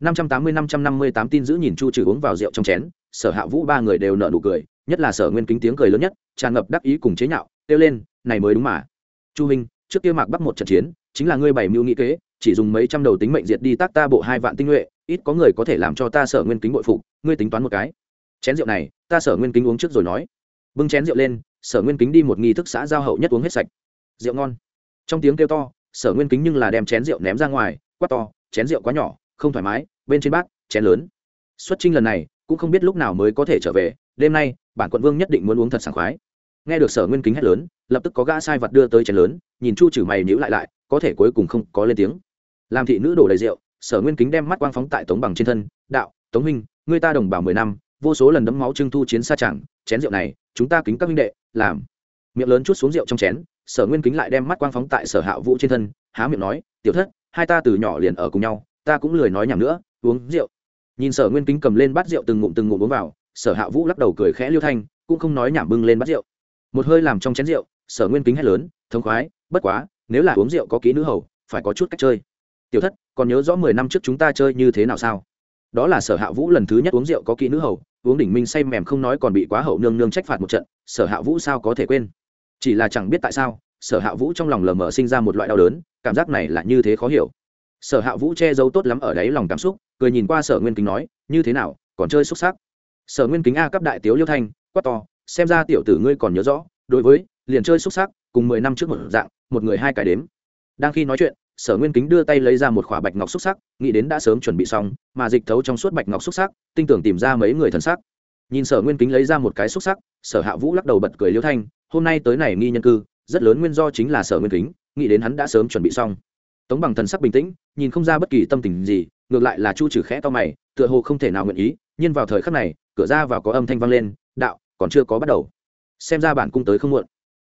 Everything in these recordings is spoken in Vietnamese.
năm trăm tám mươi năm trăm năm mươi tám tin giữ nhìn chu trừ uống vào rượu trong chén, sở hạ vũ ba người đều nợ nụ cười, nhất là sở nguyên kính tiếng cười lớn nhất, tràn ngập đắc ý cùng chế nhạo, kêu lên, này mới đúng mà. Chu minh, trước kia mạc bắc một trận chiến, chính là ngươi bảy mưu nghĩ kế, chỉ dùng mấy trăm đầu tính mệnh diệt đi tác ta bộ hai vạn tinh nhuệ, ít có người có thể làm cho ta sở nguyên kính bội phục, ngươi tính toán một cái. Chén rượu này, ta sở nguyên kính uống trước rồi nói. Bưng chén rượu lên, sở nguyên kính đi một nghi thức xã giao hậu nhất uống hết sạch. Rượu ngon. Trong tiếng kêu to, sở nguyên kính nhưng là đem chén rượu ném ra ngoài, quát to, chén rượu quá nhỏ không thoải mái, bên trên bát chén lớn. Xuất trinh lần này, cũng không biết lúc nào mới có thể trở về, đêm nay, bản quận vương nhất định muốn uống thật sảng khoái. Nghe được sở nguyên kính hét lớn, lập tức có gã sai vật đưa tới chén lớn, nhìn chu trừ mày nhữ lại lại, có thể cuối cùng không có lên tiếng. Làm thị nữ đổ đầy rượu, sở nguyên kính đem mắt quang phóng tại tống bằng trên thân, đạo, tống huynh người ta đồng bào mười năm, vô số lần đấm máu trưng thu chiến xa chẳng, chén rượu này, chúng ta kính các huynh đệ, làm. Miệng lớn chút xuống rượu trong chén, sở nguyên kính lại đem mắt quang phóng tại sở hạ vũ trên thân, há miệng nói, tiểu thất, hai ta từ nhỏ liền ở cùng nhau ta cũng lười nói nhảm nữa, uống rượu. Nhìn sở nguyên kính cầm lên bát rượu từng ngụm từng ngụm uống vào, sở hạ vũ lắc đầu cười khẽ liêu thanh, cũng không nói nhảm bưng lên bát rượu. Một hơi làm trong chén rượu, sở nguyên kính hét lớn, thống khoái, bất quá, nếu là uống rượu có kỹ nữ hầu, phải có chút cách chơi. Tiểu thất, còn nhớ rõ mười năm trước chúng ta chơi như thế nào sao? Đó là sở hạ vũ lần thứ nhất uống rượu có kỹ nữ hầu, uống đỉnh minh say mềm không nói còn bị quá hậu nương nương trách phạt một trận, sở hạ vũ sao có thể quên? Chỉ là chẳng biết tại sao, sở hạ vũ trong lòng lờ mờ sinh ra một loại đau đớn, cảm giác này là như thế khó hiểu sở hạ vũ che giấu tốt lắm ở đáy lòng cảm xúc, cười nhìn qua sở nguyên kính nói, như thế nào, còn chơi xúc xác sở nguyên kính a cấp đại tiếu liêu thanh, quát to, xem ra tiểu tử ngươi còn nhớ rõ, đối với, liền chơi xúc xác cùng mười năm trước một dạng, một người hai cái đếm. Đang khi nói chuyện, sở nguyên kính đưa tay lấy ra một khỏa bạch ngọc xúc sắc, nghĩ đến đã sớm chuẩn bị xong, mà dịch thấu trong suốt bạch ngọc xúc sắc, tinh tưởng tìm ra mấy người thần sắc. Nhìn sở nguyên kính lấy ra một cái xúc sắc, sở hạ vũ lắc đầu bật cười liêu thanh, hôm nay tới này nghi nhân cư, rất lớn nguyên do chính là sở nguyên kính, nghĩ đến hắn đã sớm chuẩn bị xong tống bằng thần sắc bình tĩnh, nhìn không ra bất kỳ tâm tình gì, ngược lại là chu trừ khẽ to mày, tựa hồ không thể nào nguyện ý, nhưng vào thời khắc này, cửa ra vào có âm thanh vang lên, đạo, còn chưa có bắt đầu. Xem ra bản cung tới không muộn.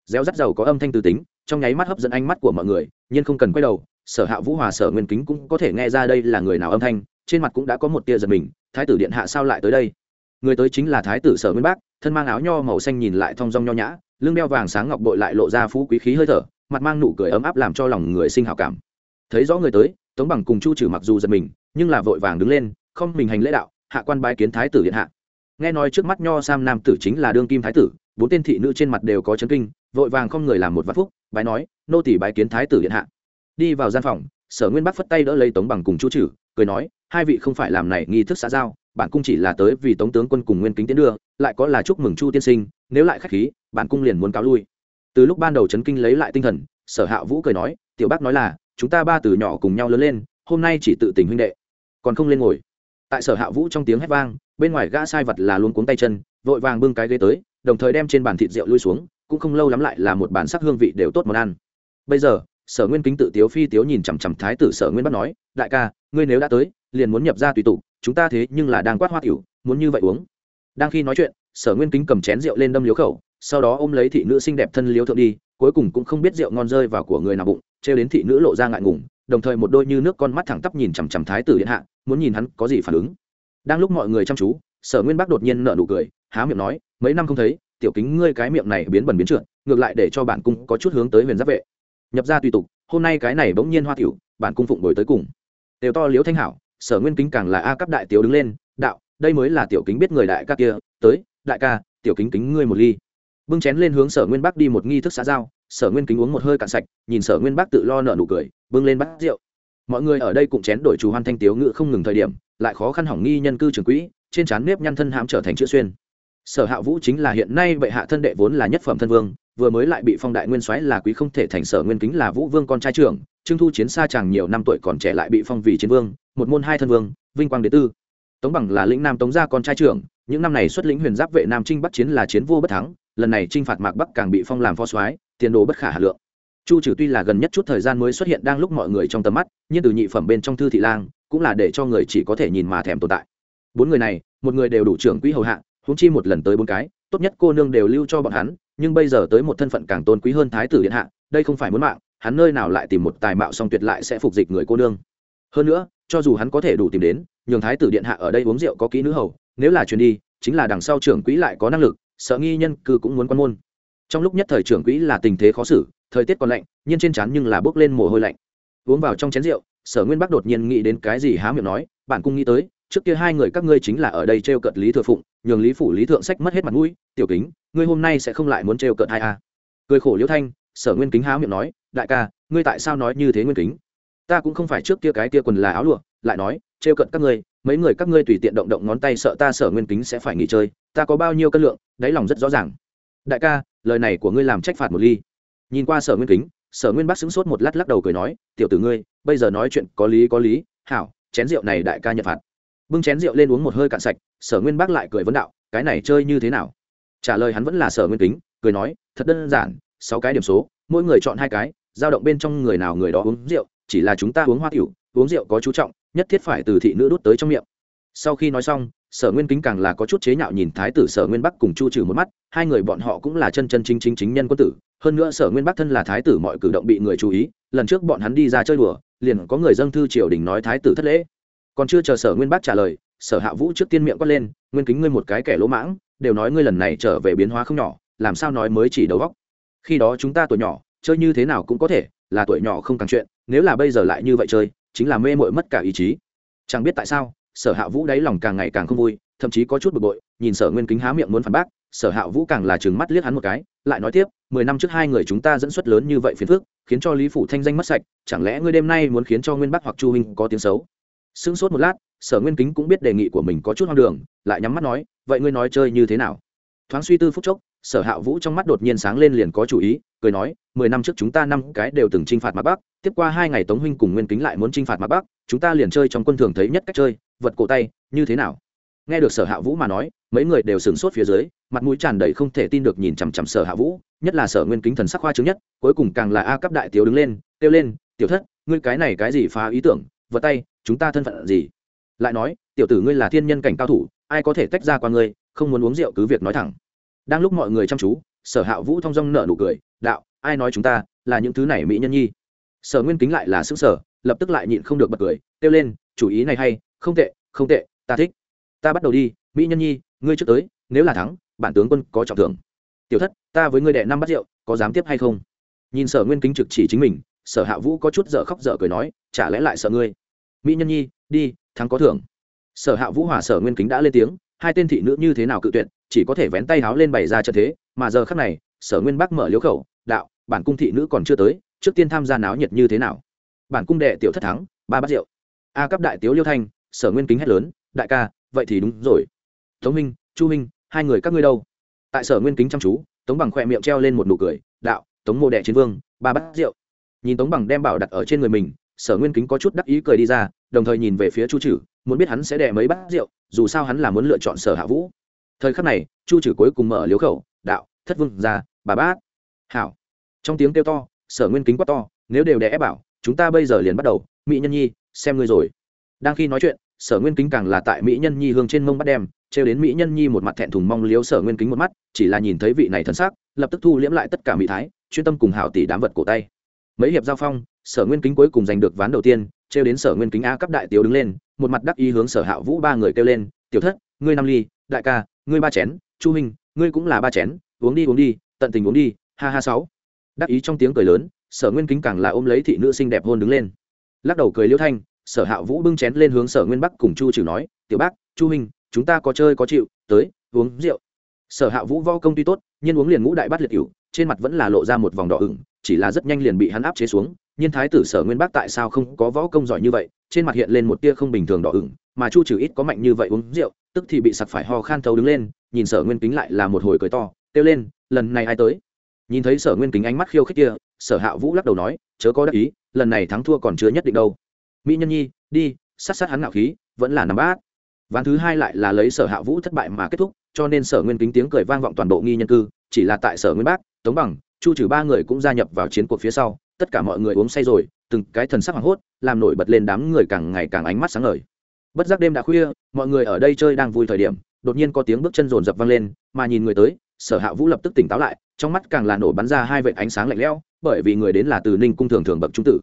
Réo rắt dầu có âm thanh từ tính, trong nháy mắt hấp dẫn ánh mắt của mọi người, nhưng không cần quay đầu, sở hạ vũ hòa, sở nguyên kính cũng có thể nghe ra đây là người nào âm thanh, trên mặt cũng đã có một tia giật mình, thái tử điện hạ sao lại tới đây? Người tới chính là thái tử sở nguyên bác, thân mang áo nho màu xanh nhìn lại thong dong nho nhã, lưng đeo vàng sáng ngọc bội lại lộ ra phú quý khí hơi thở, mặt mang nụ cười ấm áp làm cho lòng người sinh hào cảm thấy rõ người tới, tống bằng cùng chu trừ mặc dù giật mình, nhưng là vội vàng đứng lên, không mình hành lễ đạo, hạ quan bái kiến thái tử điện hạ. Nghe nói trước mắt nho sam nam tử chính là đương kim thái tử, bốn tên thị nữ trên mặt đều có chấn kinh, vội vàng không người làm một vạn phúc, bái nói, nô tỷ bái kiến thái tử điện hạ. Đi vào gian phòng, sở nguyên bắc phất tay đỡ lấy tống bằng cùng chu trừ, cười nói, hai vị không phải làm này nghi thức xã giao, bản cung chỉ là tới vì tống tướng quân cùng nguyên kính tiến đưa, lại có là chúc mừng chu tiên sinh, nếu lại khách khí, bản cung liền muốn cáo lui. Từ lúc ban đầu chấn kinh lấy lại tinh thần, sở hạ vũ cười nói, tiểu bác nói là chúng ta ba từ nhỏ cùng nhau lớn lên, hôm nay chỉ tự tình huynh đệ. Còn không lên ngồi. Tại sở hạ vũ trong tiếng hét vang, bên ngoài gã sai vật là luôn cuống tay chân, vội vàng bưng cái ghế tới, đồng thời đem trên bàn thịt rượu lui xuống, cũng không lâu lắm lại là một bản sắc hương vị đều tốt món ăn. Bây giờ, sở nguyên kính tự tiếu phi tiếu nhìn chằm chằm thái tử sở nguyên bắt nói, đại ca, ngươi nếu đã tới, liền muốn nhập ra tùy tụ, chúng ta thế nhưng là đang quát hoa tiểu, muốn như vậy uống. Đang khi nói chuyện, sở nguyên kính cầm chén rượu lên đâm liếu khẩu, sau đó ôm lấy thị nữ xinh đẹp thân liếu thượng đi, cuối cùng cũng không biết rượu ngon rơi vào của người nào bụng trêu đến thị nữ lộ ra ngại ngùng, đồng thời một đôi như nước con mắt thẳng tắp nhìn chằm chằm thái tử điện hạ, muốn nhìn hắn có gì phản ứng. Đang lúc mọi người chăm chú, sở nguyên bắc đột nhiên nở nụ cười, há miệng nói, mấy năm không thấy, tiểu kính ngươi cái miệng này biến bẩn biến trượt, ngược lại để cho bản cung có chút hướng tới huyền giáp vệ. Nhập ra tùy tục, hôm nay cái này bỗng nhiên hoa tiểu, bản cung phụng đổi tới cùng. Đều to liếu thanh hảo, sở nguyên kính càng là a cấp đại tiểu đứng lên, đạo, đây mới là tiểu kính biết người đại ca kia, tới, đại ca, tiểu kính kính ngươi một ly. Bưng chén lên hướng sở nguyên bắc đi một nghi thức xã giao sở nguyên kính uống một hơi cạn sạch, nhìn sở nguyên bác tự lo nợ nụ cười, bưng lên bắt rượu. Mọi người ở đây cũng chén đổi chủ hoan thanh tiếu ngự không ngừng thời điểm, lại khó khăn hỏng nghi nhân cư trường quỹ, trên trán nếp nhăn thân hãm trở thành chữ xuyên. Sở hạ vũ chính là hiện nay bệ hạ thân đệ vốn là nhất phẩm thân vương, vừa mới lại bị phong đại nguyên soái là quý không thể thành sở nguyên kính là vũ vương con trai trưởng trưng thu chiến xa chàng nhiều năm tuổi còn trẻ lại bị phong vì chiến vương, một môn hai thân vương, vinh quang đế tư. Tống bằng là lĩnh nam tống gia con trai trưởng, những năm này xuất lĩnh huyền giáp vệ nam trinh bắc chiến là chiến vô bất thắng, lần này trinh phạt mạc bắc càng bị phong làm phó soái tiền đồ bất khả hà lượng. Chu trừ tuy là gần nhất chút thời gian mới xuất hiện đang lúc mọi người trong tầm mắt, nhưng từ nhị phẩm bên trong thư thị lang, cũng là để cho người chỉ có thể nhìn mà thèm tồn tại. Bốn người này, một người đều đủ trưởng quỹ hầu hạ, huống chi một lần tới bốn cái, tốt nhất cô nương đều lưu cho bọn hắn, nhưng bây giờ tới một thân phận càng tôn quý hơn thái tử điện hạ, đây không phải muốn mạng, hắn nơi nào lại tìm một tài mạo song tuyệt lại sẽ phục dịch người cô nương. Hơn nữa, cho dù hắn có thể đủ tìm đến, nhường thái tử điện hạ ở đây uống rượu có kỹ nữ hầu, nếu là chuyến đi, chính là đằng sau trưởng quỹ lại có năng lực, sợ nghi nhân cư cũng muốn quan môn trong lúc nhất thời trưởng quỹ là tình thế khó xử, thời tiết còn lạnh nhưng trên trán nhưng là bước lên mồ hôi lạnh. Uống vào trong chén rượu, sở nguyên bắc đột nhiên nghĩ đến cái gì há miệng nói, bạn cung nghĩ tới, trước kia hai người các ngươi chính là ở đây t r e o cợt lý thừa phụng, nhường lý phủ, lý thượng sách mất hết mặt mũi, tiểu kính, ngươi hôm nay sẽ không lại muốn t r e o cợt hai a à? cười khổ liễu thanh, sở nguyên kính há miệng nói, đại ca, ngươi tại sao nói như thế nguyên kính? Ta cũng không phải trước kia cái kia quần là áo lụa, lại nói t r e o cợt các ngươi, mấy người các ngươi tùy tiện động động ngón tay sợ ta sở nguyên kính sẽ phải nghỉ chơi, ta có bao nhiêu cân lượng, đáy lòng rất rõ ràng đại ca, lời này của ngươi làm trách phạt một ly. Nhìn qua sở nguyên kính, sở nguyên bắc sững sốt một lát lắc đầu cười nói, tiểu tử ngươi, bây giờ nói chuyện có lý có lý. Hảo, chén rượu này đại ca nhận phạt. Bưng chén rượu lên uống một hơi cạn sạch, sở nguyên bắc lại cười vấn đạo, cái này chơi như thế nào? Trả lời hắn vẫn là sở nguyên kính, cười nói, thật đơn giản, sáu cái điểm số, mỗi người chọn hai cái dao động bên trong người nào người đó uống rượu, chỉ là chúng ta uống hoa tiểu, uống rượu có chú trọng, nhất thiết phải từ thị nữ đút tới trong miệng. Sau khi nói xong sở nguyên kính càng là có chút chế nhạo nhìn thái tử sở nguyên bắc cùng chu trừ một mắt, hai người bọn họ cũng là chân chân chính chính chính nhân quân tử. Hơn nữa sở nguyên bắc thân là thái tử mọi cử động bị người chú ý, lần trước bọn hắn đi ra chơi đùa, liền có người dâng thư triều đình nói thái tử thất lễ. Còn chưa chờ sở nguyên bắc trả lời, sở hạ vũ trước tiên miệng quát lên, nguyên kính ngươi một cái kẻ lỗ mãng, đều nói ngươi lần này trở về biến hóa không nhỏ, làm sao nói mới chỉ đầu góc khi đó chúng ta tuổi nhỏ, chơi như thế nào cũng có thể, là tuổi nhỏ không càng chuyện, nếu là bây giờ lại như vậy chơi, chính là mê mội mất cả ý chí. Chẳng biết tại sao sở hạ vũ đáy lòng càng ngày càng không vui, thậm chí có chút bực bội, nhìn sở nguyên kính há miệng muốn phản bác, sở hạ vũ càng là chừng mắt liếc hắn một cái, lại nói tiếp, mười năm trước hai người chúng ta dẫn xuất lớn như vậy phiền phước khiến cho lý phủ thanh danh mất sạch, chẳng lẽ ngươi đêm nay muốn khiến cho nguyên bắc hoặc chu huynh có tiếng xấu? Sững sốt một lát, sở nguyên kính cũng biết đề nghị của mình có chút hoang đường, lại nhắm mắt nói, vậy ngươi nói chơi như thế nào? Thoáng suy tư phút chốc sở hạ vũ trong mắt đột nhiên sáng lên liền có chủ ý, cười nói, mười năm trước chúng ta năm cái đều từng t r i n h phạt mặt bắc, tiếp qua hai ngày tống huynh cùng nguyên kính lại muốn t r i n h phạt mặt bắc, chúng ta liền chơi trong quân thường thấy nhất cách chơi, vật cổ tay, như thế nào? Nghe được sở hạ vũ mà nói, mấy người đều sửng sốt phía dưới, mặt mũi tràn đầy không thể tin được nhìn chằm chằm sở hạ vũ, nhất là sở nguyên kính thần sắc khoa chứng nhất, cuối cùng càng là a cấp đại tiếu đứng lên, kêu lên, tiểu thất, ngươi cái này cái gì phá ý tưởng, vật tay, chúng ta thân phận gì? Lại nói, tiểu tử ngươi là thiên nhân cảnh cao thủ, ai có thể tách ra qua ngươi, không muốn uống rượu cứ việc nói thẳng đang lúc mọi người chăm chú, sở hạ vũ thong dong nở nụ cười, đạo, ai nói chúng ta là những thứ này mỹ nhân nhi? Sở nguyên kính lại là xứ sở lập tức lại nhịn không được bật cười, kêu lên, chủ ý này hay, không tệ không tệ, ta thích. Ta bắt đầu đi, mỹ nhân nhi, ngươi trước tới, nếu là thắng, bản tướng quân có trọng thưởng. Tiểu thất, ta với ngươi đệ năm bắt rượu, có dám tiếp hay không? Nhìn sở nguyên kính trực chỉ chính mình, sở hạ vũ có chút dở khóc dở cười nói, chả lẽ lại sợ ngươi? Mỹ nhân nhi, đi, thắng có thưởng. Sở hạ vũ hòa sở nguyên kính đã lên tiếng, hai tên thị nữ như thế nào cự tuyệt chỉ có thể vén tay háo lên bày ra trận thế, mà giờ khắc này, sở nguyên bắc mở liếu khẩu, đạo, bản cung thị nữ còn chưa tới, trước tiên tham gia náo nhiệt như thế nào? Bản cung đệ tiểu thất thắng, ba bát rượu. A cấp đại tiếu liêu thanh, sở nguyên kính hét lớn, đại ca, vậy thì đúng rồi. Tống minh, chu minh, hai người các ngươi đâu? Tại sở nguyên kính chăm chú, tống bằng khỏe miệng treo lên một nụ cười, đạo, tống mô đệ chiến vương, ba bát rượu. Nhìn tống bằng đem bảo đặt ở trên người mình, sở nguyên kính có chút đắc ý cười đi ra, đồng thời nhìn về phía chu trừ muốn biết hắn sẽ đẻ mấy bát rượu, dù sao hắn là muốn lựa chọn sở hạ vũ thời khắc này, chu trừ cuối cùng mở liếu khẩu, đạo, thất vương ra bà bát hảo. Trong tiếng kêu to, sở nguyên kính quát to, nếu đều đè ép bảo, chúng ta bây giờ liền bắt đầu, mỹ nhân nhi, xem ngươi rồi. Đang khi nói chuyện, sở nguyên kính càng là tại mỹ nhân nhi hương trên mông bắt đem, trêu đến mỹ nhân nhi một mặt thẹn thùng mong liếu sở nguyên kính một mắt, chỉ là nhìn thấy vị này thân xác lập tức thu liễm lại tất cả mỹ thái, chuyên tâm cùng hảo tỷ đám vật cổ tay. Mấy hiệp giao phong, sở nguyên kính cuối cùng giành được ván đầu tiên, trêu đến sở nguyên kính a cấp đại tiểu đứng lên, một mặt đắc ý hướng sở hạ vũ ba người kêu lên, tiểu thất, ngươi năm ly, đại ca ngươi ba chén, chu hình ngươi cũng là ba chén, uống đi uống đi, tận tình uống đi, ha ha sáu. Đắc ý trong tiếng cười lớn, sở nguyên kính càng là ôm lấy thị nữ xinh đẹp hôn đứng lên. Lắc đầu cười liêu thanh, sở hạ vũ bưng chén lên hướng sở nguyên bắc cùng chu trừ nói, tiểu bác, chu hình chúng ta có chơi có chịu, tới, uống rượu. Sở hạ vũ vo công tuy tốt, nhưng uống liền ngũ đại bát liệt cựu trên mặt vẫn là lộ ra một vòng đỏ ửng, chỉ là rất nhanh liền bị hắn áp chế xuống. Nhưng thái tử sở nguyên bắc tại sao không có võ công giỏi như vậy, trên mặt hiện lên một tia không bình thường đỏ ửng, mà chu trừ ít có mạnh như vậy uống rượu tức thì bị sặc phải ho khan thấu đứng lên, nhìn sở nguyên kính lại là một hồi cười to, kêu lên, lần này ai tới? Nhìn thấy sở nguyên kính ánh mắt khiêu khích kia, sở hạ vũ lắc đầu nói, chớ có đắc ý, lần này thắng thua còn chưa nhất định đâu. Mỹ nhân nhi, đi, sát sát hắn ngạo khí, vẫn là nắm bát. Ván thứ hai lại là lấy sở hạ vũ thất bại mà kết thúc, cho nên sở nguyên kính tiếng cười vang vọng toàn bộ nghi nhân cư, chỉ là tại sở nguyên bác, tống bằng, chu trừ ba người cũng gia nhập vào chiến cuộc phía sau, tất cả mọi người uống say rồi, từng cái thần sắc hoảng hốt, làm nổi bật lên đám người càng ngày càng ánh mắt sáng ngời bất giác đêm đã khuya, mọi người ở đây chơi đang vui thời điểm, đột nhiên có tiếng bước chân rồn rập vang lên, mà nhìn người tới, sở hạ vũ lập tức tỉnh táo lại, trong mắt càng là nổ bắn ra hai vệt ánh sáng lạnh lẽo, bởi vì người đến là từ ninh cung thường thường bậc trung tử.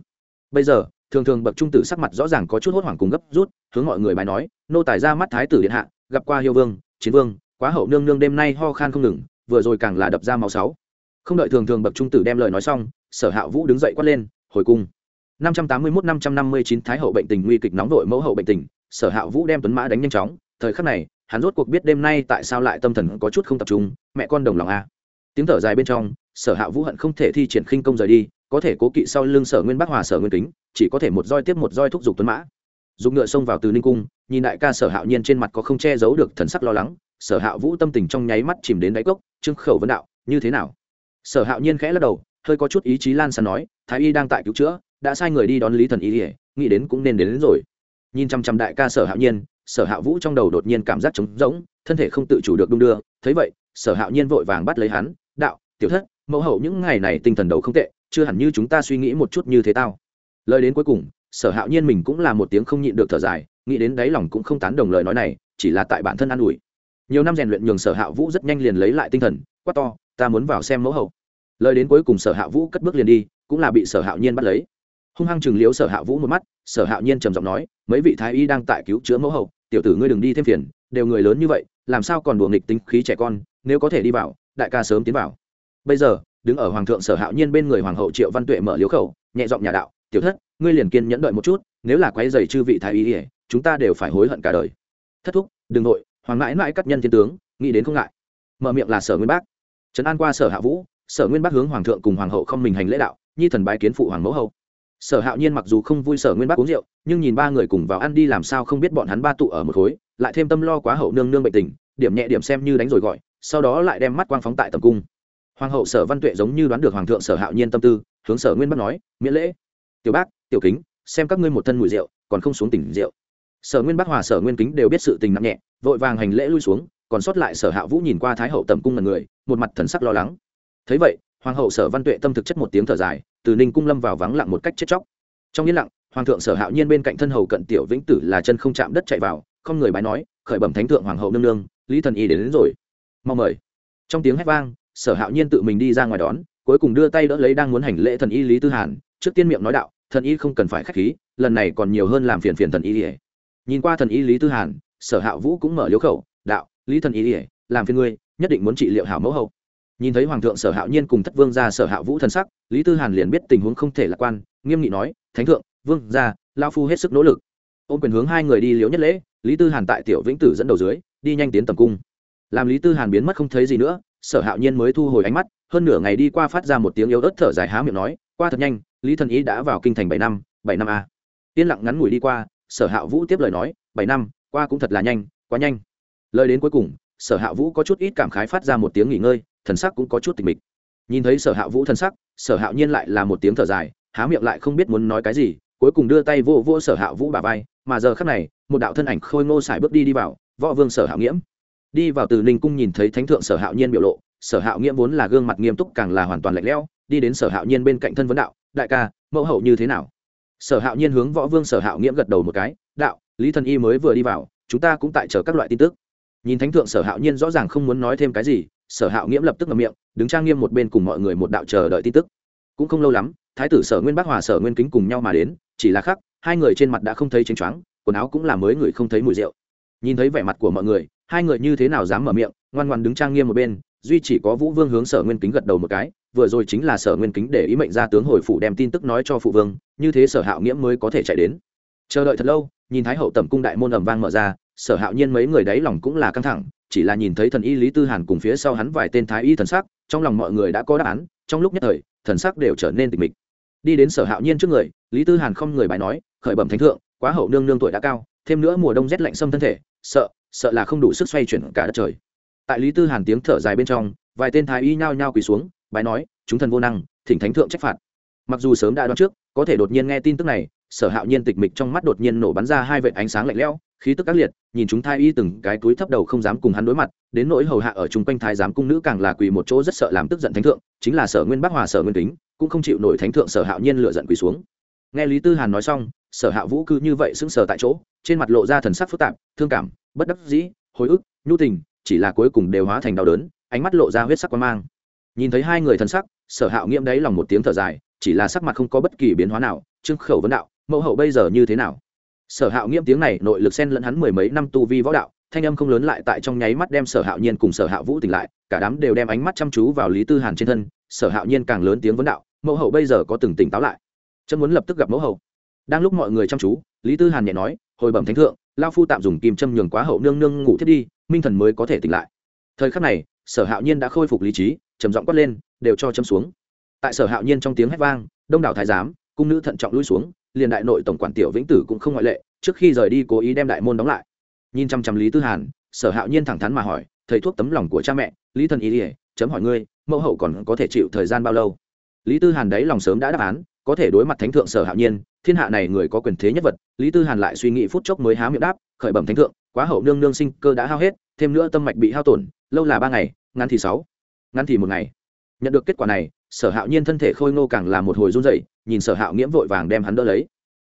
Bây giờ, thường thường bậc trung tử sắc mặt rõ ràng có chút hốt hoảng cùng gấp rút, hướng mọi người bài nói, nô tài ra mắt thái tử điện hạ, gặp qua hiêu vương, chiến vương, quá hậu nương nương đêm nay ho khan không ngừng, vừa rồi càng là đập ra máu sáu. Không đợi thường thường bậc trung tử đem lời nói xong, sở hạ vũ đứng dậy quát lên, hồi cung. năm trăm tám mươi mốt, năm trăm năm mươi chín, thái hậu bệnh tình nguy kịch nóng đội mẫu hậu bệnh tình sở hạ vũ đem tuấn mã đánh nhanh chóng thời khắc này hắn rốt cuộc biết đêm nay tại sao lại tâm thần có chút không tập trung mẹ con đồng lòng a. Tiếng thở dài bên trong sở hạ vũ hận không thể thi triển khinh công rời đi có thể cố kỵ sau lưng sở nguyên bắc hòa sở nguyên kính chỉ có thể một roi tiếp một roi thúc giục tuấn mã. Dùng ngựa xông vào từ ninh cung nhìn đại ca sở hạo nhiên trên mặt có không che giấu được thần sắc lo lắng sở hạ vũ tâm tình trong nháy mắt chìm đến đáy cốc trương khẩu vấn đạo như thế nào? Sở hạo nhiên khẽ lắc đầu hơi có chút ý chí lan sàn nói thái y đang tại cứu chữa đã sai người đi đón lý thần y nghĩ đến cũng nên đến, đến rồi nhìn chăm chăm đại ca sở hạo nhiên, sở hạ vũ trong đầu đột nhiên cảm giác trống rỗng, thân thể không tự chủ được đung đưa. Thấy vậy, sở hạo nhiên vội vàng bắt lấy hắn, đạo, tiểu thất, mẫu hậu những ngày này tinh thần đầu không tệ, chưa hẳn như chúng ta suy nghĩ một chút như thế tao. Lời đến cuối cùng, sở hạo nhiên mình cũng là một tiếng không nhịn được thở dài, nghĩ đến đáy lòng cũng không tán đồng lời nói này, chỉ là tại bản thân an ủi. Nhiều năm rèn luyện nhường sở hạ vũ rất nhanh liền lấy lại tinh thần, quát to, ta muốn vào xem mẫu hậu. Lời đến cuối cùng sở hạ vũ cất bước liền đi, cũng là bị sở hạo nhiên bắt lấy hung hăng chừng liếu sở hạ vũ một mắt, sở hạ nhiên trầm giọng nói, mấy vị thái y đang tại cứu chữa mẫu hậu, tiểu tử ngươi đừng đi thêm phiền, đều người lớn như vậy, làm sao còn đùa nghịch tính khí trẻ con, nếu có thể đi vào, đại ca sớm tiến vào. Bây giờ, đứng ở hoàng thượng sở hạo nhiên bên người hoàng hậu triệu văn tuệ mở liếu khẩu, nhẹ giọng nhà đạo, tiểu thất, ngươi liền kiên nhẫn đợi một chút, nếu là quái dày chư vị thái y ỉa chúng ta đều phải hối hận cả đời. Thất thúc, đừng nội, hoàng mãi mãi cắt nhân thiên tướng, nghĩ đến không ngại. Mở miệng là sở nguyên bác. Trấn an qua sở hạ vũ, sở nguyên bác hướng hoàng thượng cùng hoàng hậu không mình hành lễ đạo, nhi thần bái kiến phụ hoàng mẫu hậu sở hạo nhiên mặc dù không vui sở nguyên bắc uống rượu, nhưng nhìn ba người cùng vào ăn đi làm sao không biết bọn hắn ba tụ ở một khối, lại thêm tâm lo quá hậu nương nương bệnh tình, điểm nhẹ điểm xem như đánh rồi gọi, sau đó lại đem mắt quang phóng tại tầm cung. Hoàng hậu sở văn tuệ giống như đoán được hoàng thượng sở hạo nhiên tâm tư, hướng sở nguyên bắc nói, miễn lễ. Tiểu bác, tiểu kính, xem các ngươi một thân mùi rượu, còn không xuống tỉnh rượu. Sở nguyên bắc hòa sở nguyên kính đều biết sự tình nặng nhẹ, vội vàng hành lễ lui xuống, còn sót lại sở hạ vũ nhìn qua thái hậu tầm cung là người, một mặt thần sắc lo lắng. Thấy vậy, hoàng hậu sở văn tuệ tâm thực chất một tiếng thở dài từ ninh cung lâm vào vắng lặng một cách chết chóc. Trong yên lặng hoàng thượng sở hạo nhiên bên cạnh thân hầu cận tiểu vĩnh tử là chân không chạm đất chạy vào không người bái nói khởi bẩm thánh thượng hoàng hậu nương nương lý thần y đến, đến rồi. Mong mời. Trong tiếng hét vang sở hạo nhiên tự mình đi ra ngoài đón cuối cùng đưa tay đỡ lấy đang muốn hành lễ thần y lý tư hàn trước tiên miệng nói đạo thần y không cần phải k h á c h khí lần này còn nhiều hơn làm phiền phiền thần y ỉa nhìn qua thần y lý tư hàn sở hạ vũ cũng mở liếu khẩu đạo lý thần y ỉa làm phiền ngươi nhất định muốn trị liệu hảo mẫu hậu nhìn thấy hoàng thượng sở hạo nhiên cùng thất vương ra sở hạ vũ thần sắc, lý tư hàn liền biết tình huống không thể lạc quan, nghiêm nghị nói, thánh thượng, vương ra lao phu hết sức nỗ lực. Ôm quyền hướng hai người đi liễu nhất lễ, lý tư hàn tại tiểu vĩnh tử dẫn đầu dưới, đi nhanh tiến tầm cung. Làm lý tư hàn biến mất không thấy gì nữa, sở hạo nhiên mới thu hồi ánh mắt, hơn nửa ngày đi qua phát ra một tiếng yếu ớt thở dài há miệng nói, qua thật nhanh, lý thần ý đã vào kinh thành bảy năm bảy năm a. Yên lặng ngắn ngủi đi qua, sở hạ vũ tiếp lời nói, bảy năm, qua cũng thật là nhanh, quá nhanh. Lời đến cuối cùng, sở hạ vũ có chút ít cảm khái phát ra một tiếng nghỉ ngơi thần sắc cũng có chút tịch mịch nhìn thấy sở hạ vũ thần sắc sở Hạo nhiên lại là một tiếng thở dài há miệng lại không biết muốn nói cái gì cuối cùng đưa tay vô vô sở hạ vũ bà vai mà giờ khắc này một đạo thân ảnh khôi ngô xài bước đi đi vào võ vương sở hạ nghiễm đi vào từ ninh cung nhìn thấy thánh thượng sở hạ nhiên biểu lộ sở hạ nghiễm vốn là gương mặt nghiêm túc càng là hoàn toàn lạnh lẽo đi đến sở hạ nhiên bên cạnh thân vấn đạo đại ca mẫu hậu như thế nào sở hạo nhiên hướng võ vương sở hạo nghiễm gật đầu một cái đạo lý thần y mới vừa đi vào chúng ta cũng tại chờ các loại tin tức nhìn thánh thượng sở hạo nhiên rõ ràng không muốn nói thêm cái gì sở hạo nghiễm lập tức ngậm miệng, đứng trang nghiêm một bên cùng mọi người một đạo chờ đợi tin tức. Cũng không lâu lắm, thái tử sở nguyên bắc hòa sở nguyên kính cùng nhau mà đến, chỉ là khác hai người trên mặt đã không thấy chênh choáng, quần áo cũng là mới người không thấy mùi rượu. Nhìn thấy vẻ mặt của mọi người, hai người như thế nào dám mở miệng, ngoan ngoan đứng trang nghiêm một bên, duy chỉ có vũ vương hướng sở nguyên kính gật đầu một cái, vừa rồi chính là sở nguyên kính để ý mệnh ra tướng hồi phủ đem tin tức nói cho phụ vương, như thế sở hạo nghiễm mới có thể chạy đến. Chờ đợi thật lâu, nhìn thái hậu tẩm cung đại môn ẩm vang mở ra, sở hạo nhiên mấy người đáy lòng cũng là căng thẳng chỉ là nhìn thấy thần y lý tư hàn cùng phía sau hắn vài tên thái y thần sắc, trong lòng mọi người đã có đáp án, trong lúc nhất thời, thần sắc đều trở nên tịch mịch. Đi đến sở hạo nhiên trước người, lý tư hàn không người bài nói, khởi bẩm thánh thượng, quá hậu nương nương tuổi đã cao, thêm nữa mùa đông rét lạnh xâm thân thể, sợ sợ là không đủ sức xoay chuyển cả đất trời. Tại lý tư hàn tiếng thở dài bên trong, vài tên thái y nhao nhao quỳ xuống bài nói, chúng thần vô năng, thỉnh thánh thượng trách phạt. Mặc dù sớm đã đoán trước, có thể đột nhiên nghe tin tức này sở hạo nhiên tịch mịch trong mắt đột nhiên nổ bắn ra hai vệt ánh sáng lạnh lẽo, khí tức ác liệt, nhìn chúng thái y từng cái túi thấp đầu không dám cùng hắn đối mặt, đến nỗi hầu hạ ở chung quanh thái giám cung nữ càng là quỳ một chỗ rất sợ làm tức giận thánh thượng, chính là sở nguyên bắc hòa sở nguyên tính cũng không chịu nổi thánh thượng sở hạo nhiên lựa giận quỳ xuống. Nghe lý tư hàn nói xong, sở hạ vũ cứ như vậy sững sờ tại chỗ, trên mặt lộ ra thần sắc phức tạp, thương cảm, bất đắc dĩ, hồi ức, nhu tình, chỉ là cuối cùng đều hóa thành đau đớn, ánh mắt lộ ra huyết sắc quan mang. Nhìn thấy hai người thần sắc, sở hạo nghiễm đấy lòng một tiếng thở dài, chỉ là sắc mặt không có bất kỳ biến hóa nào, trương khẩu vấn đạo mẫu hậu bây giờ như thế nào? Sở hạo nghiễm tiếng này, nội lực xen lẫn hắn mười mấy năm tu vi võ đạo, thanh âm không lớn lại tại trong nháy mắt đem sở hạo nhiên cùng sở hạo vũ tỉnh lại, cả đám đều đem ánh mắt chăm chú vào lý tư hàn trên thân, sở hạo nhiên càng lớn tiếng vấn đạo, mẫu hậu bây giờ có từng tỉnh táo lại? Chân muốn lập tức gặp mẫu hậu. Đang lúc mọi người chăm chú, lý tư hàn nhẹ nói, hồi bẩm thánh thượng lao phu tạm dùng kim châm nhường quá hậu nương nương ngủ thiết đi, minh thần mới có thể tỉnh lại. Thời khắc này, sở hạo nhiên đã khôi phục lý trí, trầm giọng quát lên, đều cho châm xuống. Tại sở hạo nhiên trong tiếng hét vang, đông đảo thái giám, cung nữ thận trọng lui xuống liền đại nội tổng quản tiểu vĩnh tử cũng không ngoại lệ, trước khi rời đi cố ý đem đại môn đóng lại. Nhìn chăm chăm lý tư hàn, sở hạo nhiên thẳng thắn mà hỏi, thầy thuốc tấm lòng của cha mẹ, lý thần ý ỉa chấm hỏi ngươi, mẫu hậu còn có thể chịu thời gian bao lâu? Lý tư hàn đấy lòng sớm đã đáp án, có thể đối mặt thánh thượng sở hạo nhiên, thiên hạ này người có quyền thế nhất vật, lý tư hàn lại suy nghĩ phút chốc mới há miệng đáp, khởi bẩm thánh thượng, quá hậu nương nương sinh cơ đã hao hết, thêm nữa tâm mạch bị hao tổn, lâu là ba ngày, ngắn thì sáu, ngắn thì một ngày. Nhận được kết quả này sở hạo nhiên thân thể khôi ngô càng là một hồi run dậy nhìn sở hạo nghiễm vội vàng đem hắn đỡ lấy.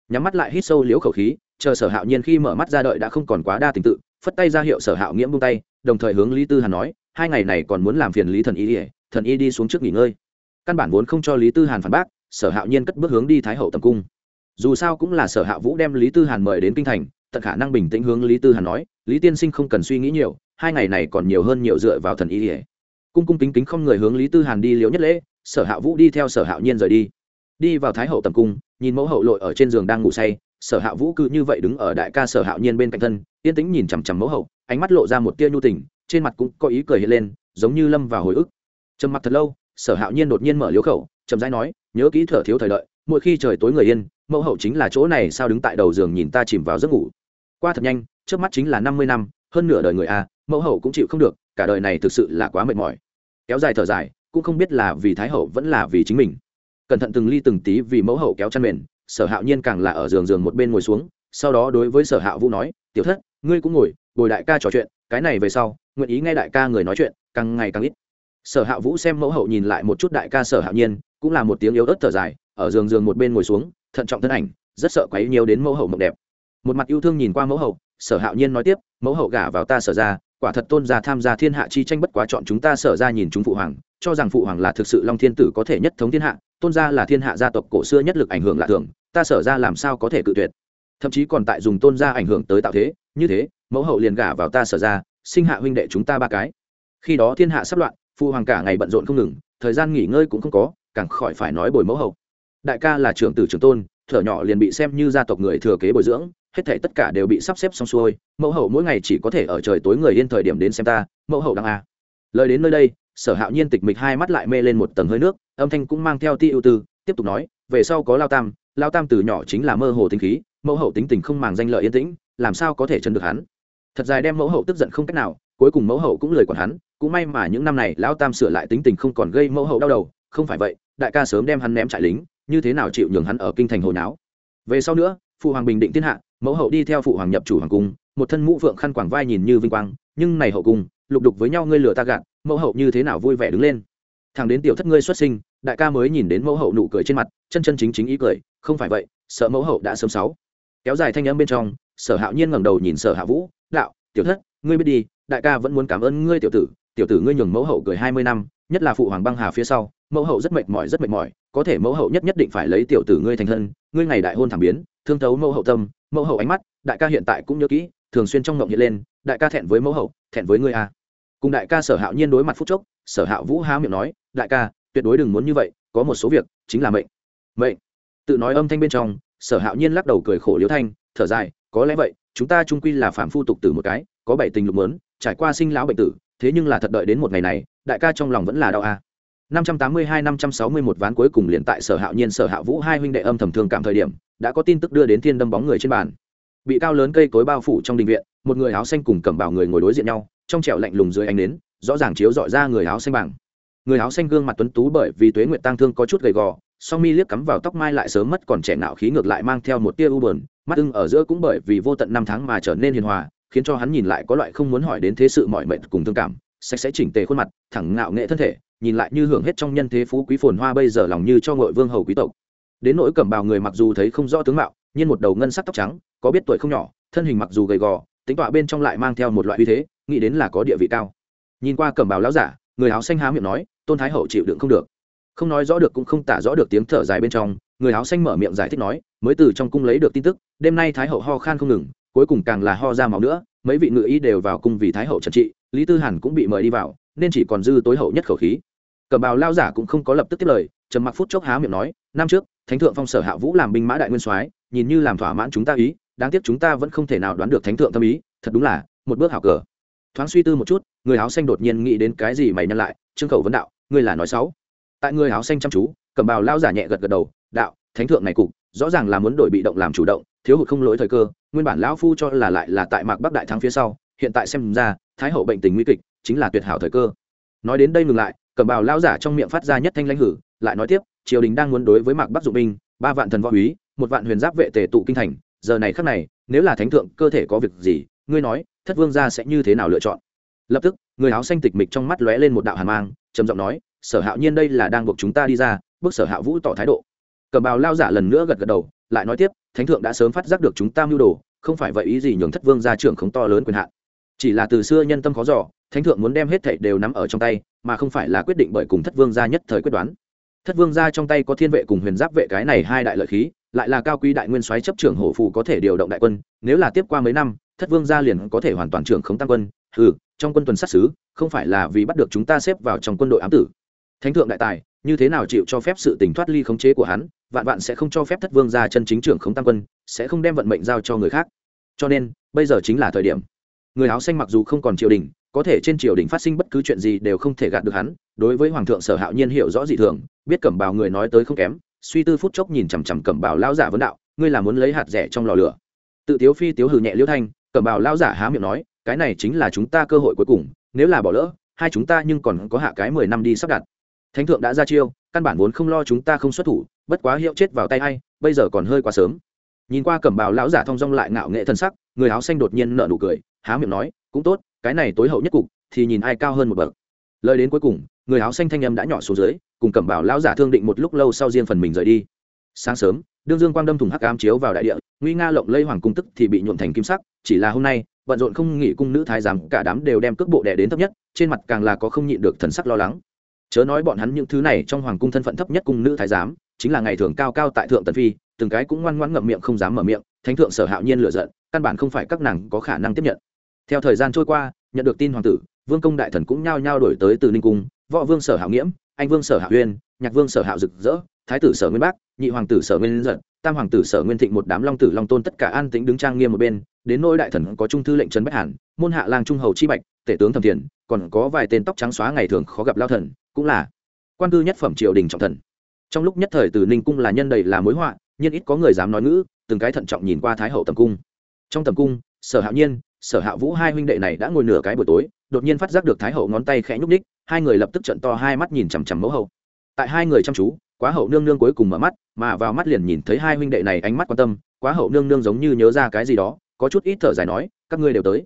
Nhắm mắt lại hít sâu liếu khẩu khí, chờ sở hạo nhiên khi mở mắt ra đợi đã không còn quá đa tình tự, phất tay ra hiệu sở hạo nghiễm buông tay, đồng thời hướng lý tư hàn nói, hai ngày này còn muốn làm phiền lý thần y ỉa thần y đi xuống trước nghỉ ngơi. Căn bản vốn không cho lý tư hàn phản bác, sở hạo nhiên cất bước hướng đi thái hậu tầm cung. Dù sao cũng là sở hạ vũ đem lý tư hàn mời đến kinh thành, tận khả năng bình tĩnh hướng lý tư hàn nói, lý tiên sinh không cần suy nghĩ nhiều, hai ngày này còn nhiều hơn nhiều dựa vào thần y ỉa cung cung kính kính không người hướng lý tư hàn đi liễu nhất lễ sở hạ vũ đi theo sở hạo nhiên rời đi. Đi vào thái hậu tầm cung, nhìn mẫu hậu lội ở trên giường đang ngủ say, sở hạ vũ cứ như vậy đứng ở đại ca sở hạo nhiên bên cạnh thân, yên tĩnh nhìn chằm chằm mẫu hậu, ánh mắt lộ ra một tia nhu tình, trên mặt cũng có ý cười hiện lên, giống như lâm vào hồi ức. Trầm mặt thật lâu, sở hạo nhiên đột nhiên mở liếu khẩu, chậm rãi nói, nhớ kỹ thở thiếu thời đợi, mỗi khi trời tối người yên, mẫu hậu chính là chỗ này, sao đứng tại đầu giường nhìn ta chìm vào giấc ngủ? Qua thật nhanh trước mắt chính là năm mươi năm, hơn nửa đời người a, mẫu hậu cũng chịu không được, cả đời này thực sự là quá mệt mỏi. Kéo dài thở dài cũng không biết là vì thái hậu vẫn là vì chính mình. Cẩn thận từng ly từng tí vì mẫu hậu kéo chăn mền, sở hạo nhiên càng là ở giường giường một bên ngồi xuống, sau đó đối với sở hạo vũ nói, tiểu thất, ngươi cũng ngồi, bồi đại ca trò chuyện, cái này về sau, nguyện ý nghe đại ca người nói chuyện, càng ngày càng ít. Sở hạ vũ xem mẫu hậu nhìn lại một chút đại ca sở hạo nhiên, cũng là một tiếng yếu ớt thở dài, ở giường giường một bên ngồi xuống, thận trọng thân ảnh, rất sợ quấy nhiều đến mẫu hậu mộng đẹp. Một mặt yêu thương nhìn qua mẫu hậu, sở hạo nhiên nói tiếp, mẫu hậu gả vào ta sở ra quả thật tôn gia tham gia thiên hạ chi tranh bất quá chọn chúng ta sở ra nhìn chúng phụ hoàng cho rằng phụ hoàng là thực sự long thiên tử có thể nhất thống thiên hạ, tôn gia là thiên hạ gia tộc cổ xưa nhất lực ảnh hưởng lạ thường, ta sở ra làm sao có thể cự tuyệt. Thậm chí còn tại dùng tôn gia ảnh hưởng tới tạo thế, như thế, mẫu hậu liền gả vào ta sở ra, sinh hạ huynh đệ chúng ta ba cái. Khi đó thiên hạ sắp loạn, phụ hoàng cả ngày bận rộn không ngừng, thời gian nghỉ ngơi cũng không có, càng khỏi phải nói bồi mẫu hậu. Đại ca là trưởng tử trưởng tôn, thở nhỏ liền bị xem như gia tộc người thừa kế bồi dưỡng, hết thể tất cả đều bị sắp xếp xong xuôi, mẫu hậu mỗi ngày chỉ có thể ở trời tối người yên thời điểm đến xem ta, mẫu hậu đang a à. lời đến nơi đây sở hạo nhiên tịch mịch hai mắt lại mê lên một tầng hơi nước, âm thanh cũng mang theo ti ưu tư, tiếp tục nói, về sau có lao tam lao tam từ nhỏ chính là mơ hồ tính khí, mẫu hậu tính tình không màng danh lợi yên tĩnh, làm sao có thể chân được hắn? Thật dài đem mẫu hậu tức giận không cách nào, cuối cùng mẫu hậu cũng lời còn hắn, cũng may mà những năm này lão tam sửa lại tính tình không còn gây mẫu hậu đau đầu, không phải vậy, đại ca sớm đem hắn ném trại lính, như thế nào chịu nhường hắn ở kinh thành hồi náo? Về sau nữa, phụ hoàng bình định thiên hạ, mẫu hậu đi theo phụ hoàng nhập chủ hoàng cung, một thân mũ phượng khăn quảng vai nhìn như vinh quang, nhưng này hậu cung, lục đục với nhau ngươi lừa ta gạt mẫu hậu như thế nào vui vẻ đứng lên. Thằng đến tiểu thất ngươi xuất sinh, đại ca mới nhìn đến mẫu hậu nụ cười trên mặt, chân chân chính chính ý cười, không phải vậy, sợ mẫu hậu đã sớm sáu. Kéo dài thanh âm bên trong, sở hạo nhiên ngẩng đầu nhìn sở hạ vũ, đạo, tiểu thất, ngươi biết đi, đại ca vẫn muốn cảm ơn ngươi tiểu tử tiểu tử ngươi nhường mẫu hậu cười hai mươi năm, nhất là phụ hoàng băng hà phía sau, mẫu hậu rất mệt mỏi, rất mệt mỏi, có thể mẫu hậu nhất nhất định phải lấy tiểu tử ngươi thành thân, ngươi ngày đại hôn thảm biến, thương thấu mẫu hậu tâm, mẫu hậu ánh mắt, đại ca hiện tại cũng nhớ kỹ, thường xuyên trong ngộng hiện lên, đại ca thẹn với mẫu hậu, thẹn với ngươi a cùng đại ca sở hạo nhiên đối mặt phút chốc, sở hạo vũ há miệng nói, đại ca, tuyệt đối đừng muốn như vậy, có một số việc chính là mệnh. Mệnh? Tự nói âm thanh bên trong, sở hạo nhiên lắc đầu cười khổ liếu thanh, thở dài, có lẽ vậy, chúng ta trung quy là phạm phu tục tử một cái, có bảy tình lục mớn trải qua sinh lão bệnh tử, thế nhưng là thật đợi đến một ngày này, đại ca trong lòng vẫn là đau a. Năm trăm tám mươi hai, năm trăm sáu mươi một ván cuối cùng liền tại sở hạo nhiên, sở hạ vũ hai huynh đệ âm thầm thương cảm thời điểm, đã có tin tức đưa đến thiên đâm bóng người trên bàn. Bị cao lớn cây cối bao phủ trong đình viện, một người áo xanh cùng cẩm bảo người ngồi đối diện nhau trong trẻo lạnh lùng dưới ánh nến, rõ ràng chiếu dọi ra người áo xanh bằng người áo xanh gương mặt tuấn tú bởi vì tuế nguyện tăng thương có chút gầy gò, song mi liếc cắm vào tóc mai lại sớm mất còn trẻ nạo khí ngược lại mang theo một tia u bờn mắt ưng ở giữa cũng bởi vì vô tận năm tháng mà trở nên hiền hòa, khiến cho hắn nhìn lại có loại không muốn hỏi đến thế sự mọi mệnh cùng thương cảm, sạch sẽ chỉnh tề khuôn mặt, thẳng ngạo nghệ thân thể, nhìn lại như hưởng hết trong nhân thế phú quý phồn hoa bây giờ lòng như cho ngội vương hầu quý tộc. Đến nỗi cẩm bào người mặc dù thấy không rõ tướng mạo, nhưng một đầu ngân sắc tóc trắng, có biết tuổi không nhỏ, thân hình mặc dù gầy gò, tính tọa bên trong lại mang theo một loại uy thế nghĩ đến là có địa vị cao. Nhìn qua cẩm bào lão giả, người áo xanh há miệng nói, tôn thái hậu chịu đựng không được. Không nói rõ được cũng không tả rõ được tiếng thở dài bên trong, người áo xanh mở miệng giải thích nói, mới từ trong cung lấy được tin tức, đêm nay thái hậu ho khan không ngừng, cuối cùng càng là ho ra máu nữa, mấy vị ngự y đều vào cung vì thái hậu trần trị, lý tư hàn cũng bị mời đi vào, nên chỉ còn dư tối hậu nhất khẩu khí. Cẩm bào lao giả cũng không có lập tức tiếp lời, trầm mặc phút chốc há miệng nói, năm trước, thánh thượng phong sở hạ vũ làm binh mã đại nguyên soái, nhìn như làm thỏa mãn chúng ta ý, đáng tiếc chúng ta vẫn không thể nào đoán được thánh thượng tâm ý, thật đúng là một bước hảo cờ thoáng suy tư một chút, người áo xanh đột nhiên nghĩ đến cái gì mày nhăn lại, trương khẩu vấn đạo, ngươi là nói xấu. Tại người áo xanh chăm chú cầm bào lao giả nhẹ gật gật đầu, đạo, thánh thượng này cục, rõ ràng là muốn đổi bị động làm chủ động, thiếu hụt không lỗi thời cơ, nguyên bản lão phu cho là lại là tại mạc bắc đại thắng phía sau, hiện tại xem ra, thái hậu bệnh tình nguy kịch, chính là tuyệt hảo thời cơ. Nói đến đây ngừng lại cầm bào lao giả trong miệng phát ra nhất thanh lãnh hử, lại nói tiếp, triều đình đang muốn đối với mạc bắc dụng binh, ba vạn thần võ úy, một vạn huyền giáp vệ tề tụ kinh thành, giờ này khắc này, nếu là thánh thượng cơ thể có việc gì, ngươi nói thất vương gia sẽ như thế nào lựa chọn? Lập tức, người áo xanh tịch mịch trong mắt lóe lên một đạo hàn mang, trầm giọng nói, sở hạo nhiên đây là đang buộc chúng ta đi ra, bước sở hạ vũ tỏ thái độ. Cầm bào lao giả lần nữa gật gật đầu, lại nói tiếp, thánh thượng đã sớm phát giác được chúng ta mưu đồ, không phải vậy ý gì nhường thất vương ra trưởng không to lớn quyền hạn. Chỉ là từ xưa nhân tâm khó giỏ thánh thượng muốn đem hết thảy đều nắm ở trong tay, mà không phải là quyết định bởi cùng thất vương gia nhất thời quyết đoán. Thất vương gia trong tay có thiên vệ cùng huyền giáp vệ cái này hai đại lợi khí, lại là cao quý đại nguyên soái chấp trưởng hổ phù có thể điều động đại quân, nếu là tiếp qua mấy năm thất vương gia liền có thể hoàn toàn trưởng khống tăng quân. Ừ trong quân tuần sát xứ, không phải là vì bắt được chúng ta xếp vào trong quân đội ám tử. Thánh thượng đại tài, như thế nào chịu cho phép sự tình thoát ly khống chế của hắn, vạn vạn sẽ không cho phép thất vương gia chân chính trưởng khống tăng quân, sẽ không đem vận mệnh giao cho người khác. Cho nên, bây giờ chính là thời điểm. Người áo xanh mặc dù không còn triều đình, có thể trên triều đình phát sinh bất cứ chuyện gì đều không thể gạt được hắn, đối với hoàng thượng sở hạo nhiên hiểu rõ dị thường, biết cẩm bào người nói tới không kém, suy tư phút chốc nhìn chằm chằm cẩm bào lao giả vấn đạo, ngươi là muốn lấy hạt rẻ trong lò lửa? Tự tiếu phi tiếu hử nhẹ liễu thanh cẩm bào lao giả há miệng nói, cái này chính là chúng ta cơ hội cuối cùng, nếu là bỏ lỡ, hai chúng ta nhưng còn có hạ cái mười năm đi sắp đặt. Thánh thượng đã ra chiêu, căn bản vốn không lo chúng ta không xuất thủ, bất quá hiệu chết vào tay hay bây giờ còn hơi quá sớm. Nhìn qua cẩm bào lão giả thong dong lại ngạo nghệ thân sắc, người áo xanh đột nhiên nở nụ cười, há miệng nói, cũng tốt, cái này tối hậu nhất cục, thì nhìn ai cao hơn một bậc. Lời đến cuối cùng, người áo xanh thanh âm đã nhỏ xuống dưới, cùng cẩm bào lão giả thương định một lúc lâu sau riêng phần mình rời đi. Sáng sớm đương dương quang đâm thùng hắc ám chiếu vào đại địa, nguy nga lộng lây hoàng cung tức thì bị nhuộn thành kim sắc, chỉ là hôm nay bận rộn không nghỉ cung nữ thái giám, cả đám đều đem cước bộ đẻ đến thấp nhất, trên mặt càng là có không nhịn được thần sắc lo lắng. Chớ nói bọn hắn những thứ này trong hoàng cung thân phận thấp nhất cung nữ thái giám, chính là ngày thường cao cao tại thượng tần phi, từng cái cũng ngoan ngoãn ngậm miệng không dám mở miệng, thánh thượng sở hạo nhiên lựa giận, căn bản không phải các nàng có khả năng tiếp nhận. Theo thời gian trôi qua, nhận được tin hoàng tử, vương công đại thần cũng nhao nhao đổi tới từ ninh cung, võ vương sở hạo nghiễm, anh vương sở hạo huyên nhạc vương sở hạo rực rỡ, thái tử sở nguyên bác nhị hoàng tử sở nguyên giận tam hoàng tử sở nguyên thịnh một đám long tử long tôn tất cả an tĩnh đứng trang nghiêm một bên, đến nỗi đại thần có trung thư lệnh trấn bách hàn, môn hạ lang trung hầu chi bạch, tể tướng thẩm thiền, còn có vài tên tóc trắng xóa ngày thường khó gặp lao thần, cũng là quan cư nhất phẩm triều đình trọng thần. Trong lúc nhất thời từ ninh cung là nhân đầy là mối họa nhưng ít có người dám nói ngữ, từng cái thận trọng nhìn qua thái hậu tầm cung. Trong tầm cung, sở hạo nhiên, sở hạ vũ hai huynh đệ này đã ngồi nửa cái buổi tối, đột nhiên phát giác được thái hậu ngón tay khẽ nhúc ních hai người lập tức trận to hai mắt nhìn chằm chằm mẫu hậu. Tại hai người chăm chú quá hậu nương nương cuối cùng mở mắt, mà vào mắt liền nhìn thấy hai huynh đệ này ánh mắt quan tâm, quá hậu nương nương giống như nhớ ra cái gì đó, có chút ít thở dài nói, các ngươi đều tới.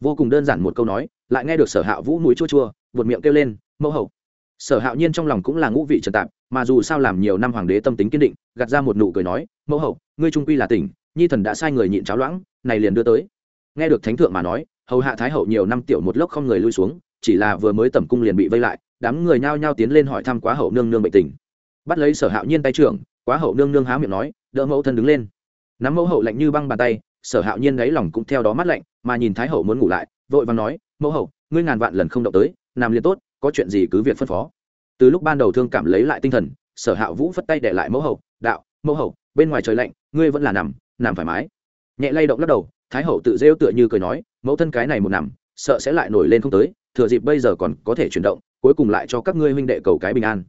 Vô cùng đơn giản một câu nói, lại nghe được sở hạ vũ mũi chua chua, buột miệng kêu lên, mẫu hậu. Sở hạo nhiên trong lòng cũng là ngũ vị trần tạp, mà dù sao làm nhiều năm hoàng đế tâm tính kiên định, gạt ra một nụ cười nói, mẫu hậu, ngươi trung quy là tỉnh, nhi thần đã sai người nhịn cháo loãng, này liền đưa tới. Nghe được thánh thượng mà nói, hầu hạ thái hậu nhiều năm tiểu một lốc không người lui xuống, chỉ là vừa mới tẩm cung liền bị vây lại, đám người nhao nhao tiến lên hỏi thăm quá hậu nương nương bệnh tình bắt lấy sở hạo nhiên tay trưởng, quá hậu nương nương há miệng nói, đỡ mẫu thân đứng lên. Nắm mẫu hậu lạnh như băng bàn tay, sở hạo nhiên đáy lòng cũng theo đó mắt lạnh, mà nhìn thái hậu muốn ngủ lại, vội vàng nói, mẫu hậu, ngươi ngàn vạn lần không động tới, làm liền tốt, có chuyện gì cứ việc phân phó. Từ lúc ban đầu thương cảm lấy lại tinh thần, sở hạ vũ phất tay để lại mẫu hậu, đạo, mẫu hậu, bên ngoài trời lạnh, ngươi vẫn là nằm nằm thoải mái. Nhẹ lay động lắc đầu, thái hậu tự rêu tựa như cười nói, mẫu thân cái này một nằm, sợ sẽ lại nổi lên không tới, thừa dịp bây giờ còn có thể chuyển động, cuối cùng lại cho các ngươi huynh đệ cầu cái bình an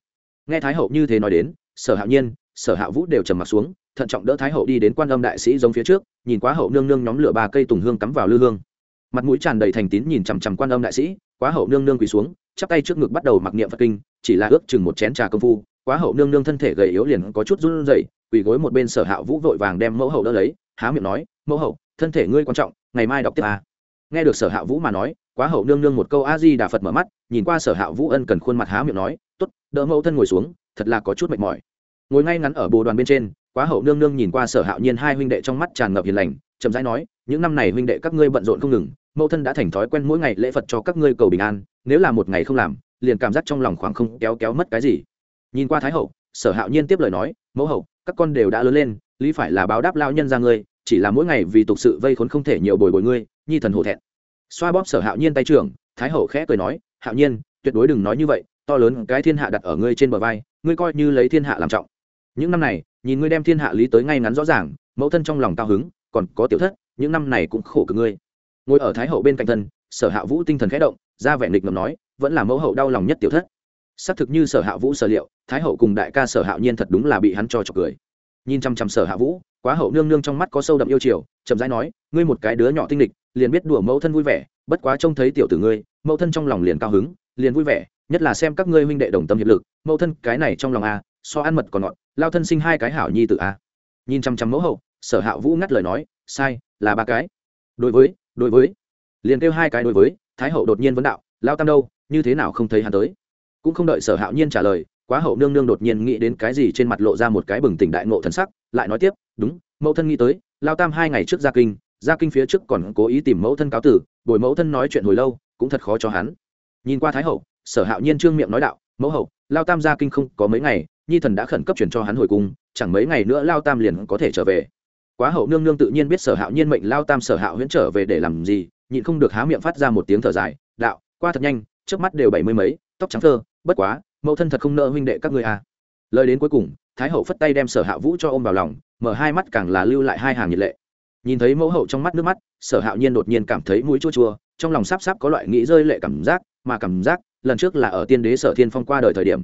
nghe thái hậu như thế nói đến, sở hạo nhiên, sở hạ vũ đều trầm mặt xuống, thận trọng đỡ thái hậu đi đến quan âm đại sĩ giống phía trước, nhìn quá hậu nương nương nhóm lửa ba cây tùng hương cắm vào lư hương mặt mũi tràn đầy thành tín nhìn chằm chằm quan âm đại sĩ, quá hậu nương nương quỳ xuống, chắp tay trước ngực bắt đầu mặc niệm phật kinh, chỉ là ước chừng một chén trà công phu, quá hậu nương nương thân thể gầy yếu liền có chút run rẩy, quỳ gối một bên sở hạ vũ vội vàng đem mẫu hậu đỡ lấy, há miệng nói, mẫu hậu, thân thể ngươi quan trọng, ngày mai đọc tiếp à. nghe được sở hạ vũ mà nói quá hậu nương nương một câu a di đà phật mở mắt, nhìn qua sở hạ vũ ân cần khuôn mặt há miệng nói t ố t đỡ mẫu thân ngồi xuống, thật là có chút mệt mỏi. Ngồi ngay ngắn ở bồ đoàn bên trên, quá hậu nương nương nhìn qua sở hạo nhiên hai huynh đệ trong mắt tràn ngập hiền lành, chậm rãi nói, những năm này huynh đệ các ngươi bận rộn không ngừng, mẫu thân đã thành thói quen mỗi ngày lễ phật cho các ngươi cầu bình an, nếu là một ngày không làm, liền cảm giác trong lòng khoảng không kéo kéo mất cái gì. Nhìn qua thái hậu, sở hạo nhiên tiếp lời nói, mẫu hậu, các con đều đã lớn lên, lý phải là báo đáp lao nhân ra ngươi, chỉ là mỗi ngày vì tục sự vây khốn không thể nhiều bồi bồi ngươi, nhi thần hổ thẹn xoa bóp sở hạo nhiên tay trưởng, thái hậu khẽ cười nói, hạo nhiên, tuyệt đối đừng nói như vậy, to lớn cái thiên hạ đặt ở ngươi trên bờ vai, ngươi coi như lấy thiên hạ làm trọng. Những năm này, nhìn ngươi đem thiên hạ lý tới ngay ngắn rõ ràng, mẫu thân trong lòng cao hứng, còn có tiểu thất, những năm này cũng khổ cực ngươi. Ngồi ở thái hậu bên cạnh thân, sở hạ vũ tinh thần khẽ động, ra vẻ nghịch ngầm nói, vẫn là mẫu hậu đau lòng nhất tiểu thất. Xác thực như sở hạ vũ sở liệu, thái hậu cùng đại ca sở hạo nhiên thật đúng là bị hắn cho chọc cười. Nhìn chăm chăm sở hạ vũ, quá hậu nương nương trong mắt có sâu đậm yêu chiều, chậm rãi nói, ngươi một cái đứa nhỏ tinh lịch liền biết đùa mẫu thân vui vẻ, bất quá trông thấy tiểu tử ngươi, mẫu thân trong lòng liền cao hứng, liền vui vẻ, nhất là xem các ngươi huynh đệ đồng tâm hiệp lực, mẫu thân cái này trong lòng a, so ăn mật còn ngọt, lao thân sinh hai cái hảo nhi tử a. Nhìn chăm chăm mẫu hậu, sở hạ vũ ngắt lời nói, sai, là ba cái. Đối với đối với. Liền kêu hai cái đối với, thái hậu đột nhiên vấn đạo, lao tam đâu, như thế nào không thấy hắn tới? Cũng không đợi sở hạo nhiên trả lời, quá hậu nương nương đột nhiên nghĩ đến cái gì trên mặt lộ ra một cái bừng tỉnh đại ngộ thần sắc, lại nói tiếp, đúng, mẫu thân nghĩ tới, lao tam hai ngày trước gia kinh gia kinh phía trước còn cố ý tìm mẫu thân cáo tử, bồi mẫu thân nói chuyện hồi lâu, cũng thật khó cho hắn. Nhìn qua thái hậu, sở hạo nhiên trương miệng nói đạo, mẫu hậu, lao tam gia kinh không có mấy ngày, nhi thần đã khẩn cấp chuyển cho hắn hồi cung, chẳng mấy ngày nữa lao tam liền có thể trở về. Quá hậu nương nương tự nhiên biết sở hạo nhiên mệnh lao tam sở hạo huyễn trở về để làm gì, nhịn không được há miệng phát ra một tiếng thở dài, đạo, qua thật nhanh, trước mắt đều bảy mươi mấy, tóc trắng thơ, bất quá, mẫu thân thật không nợ huynh đệ các ngươi à. lời đến cuối cùng, thái hậu phất tay đem sở hạ vũ cho ôm vào lòng, mở hai mắt càng là lưu lại hai hàng nhiệt lệ nhìn thấy mẫu hậu trong mắt nước mắt, sở hạo nhiên đột nhiên cảm thấy mũi chua chua, trong lòng sắp sắp có loại nghĩ rơi lệ cảm giác, mà cảm giác, lần trước là ở tiên đế sở thiên phong qua đời thời điểm.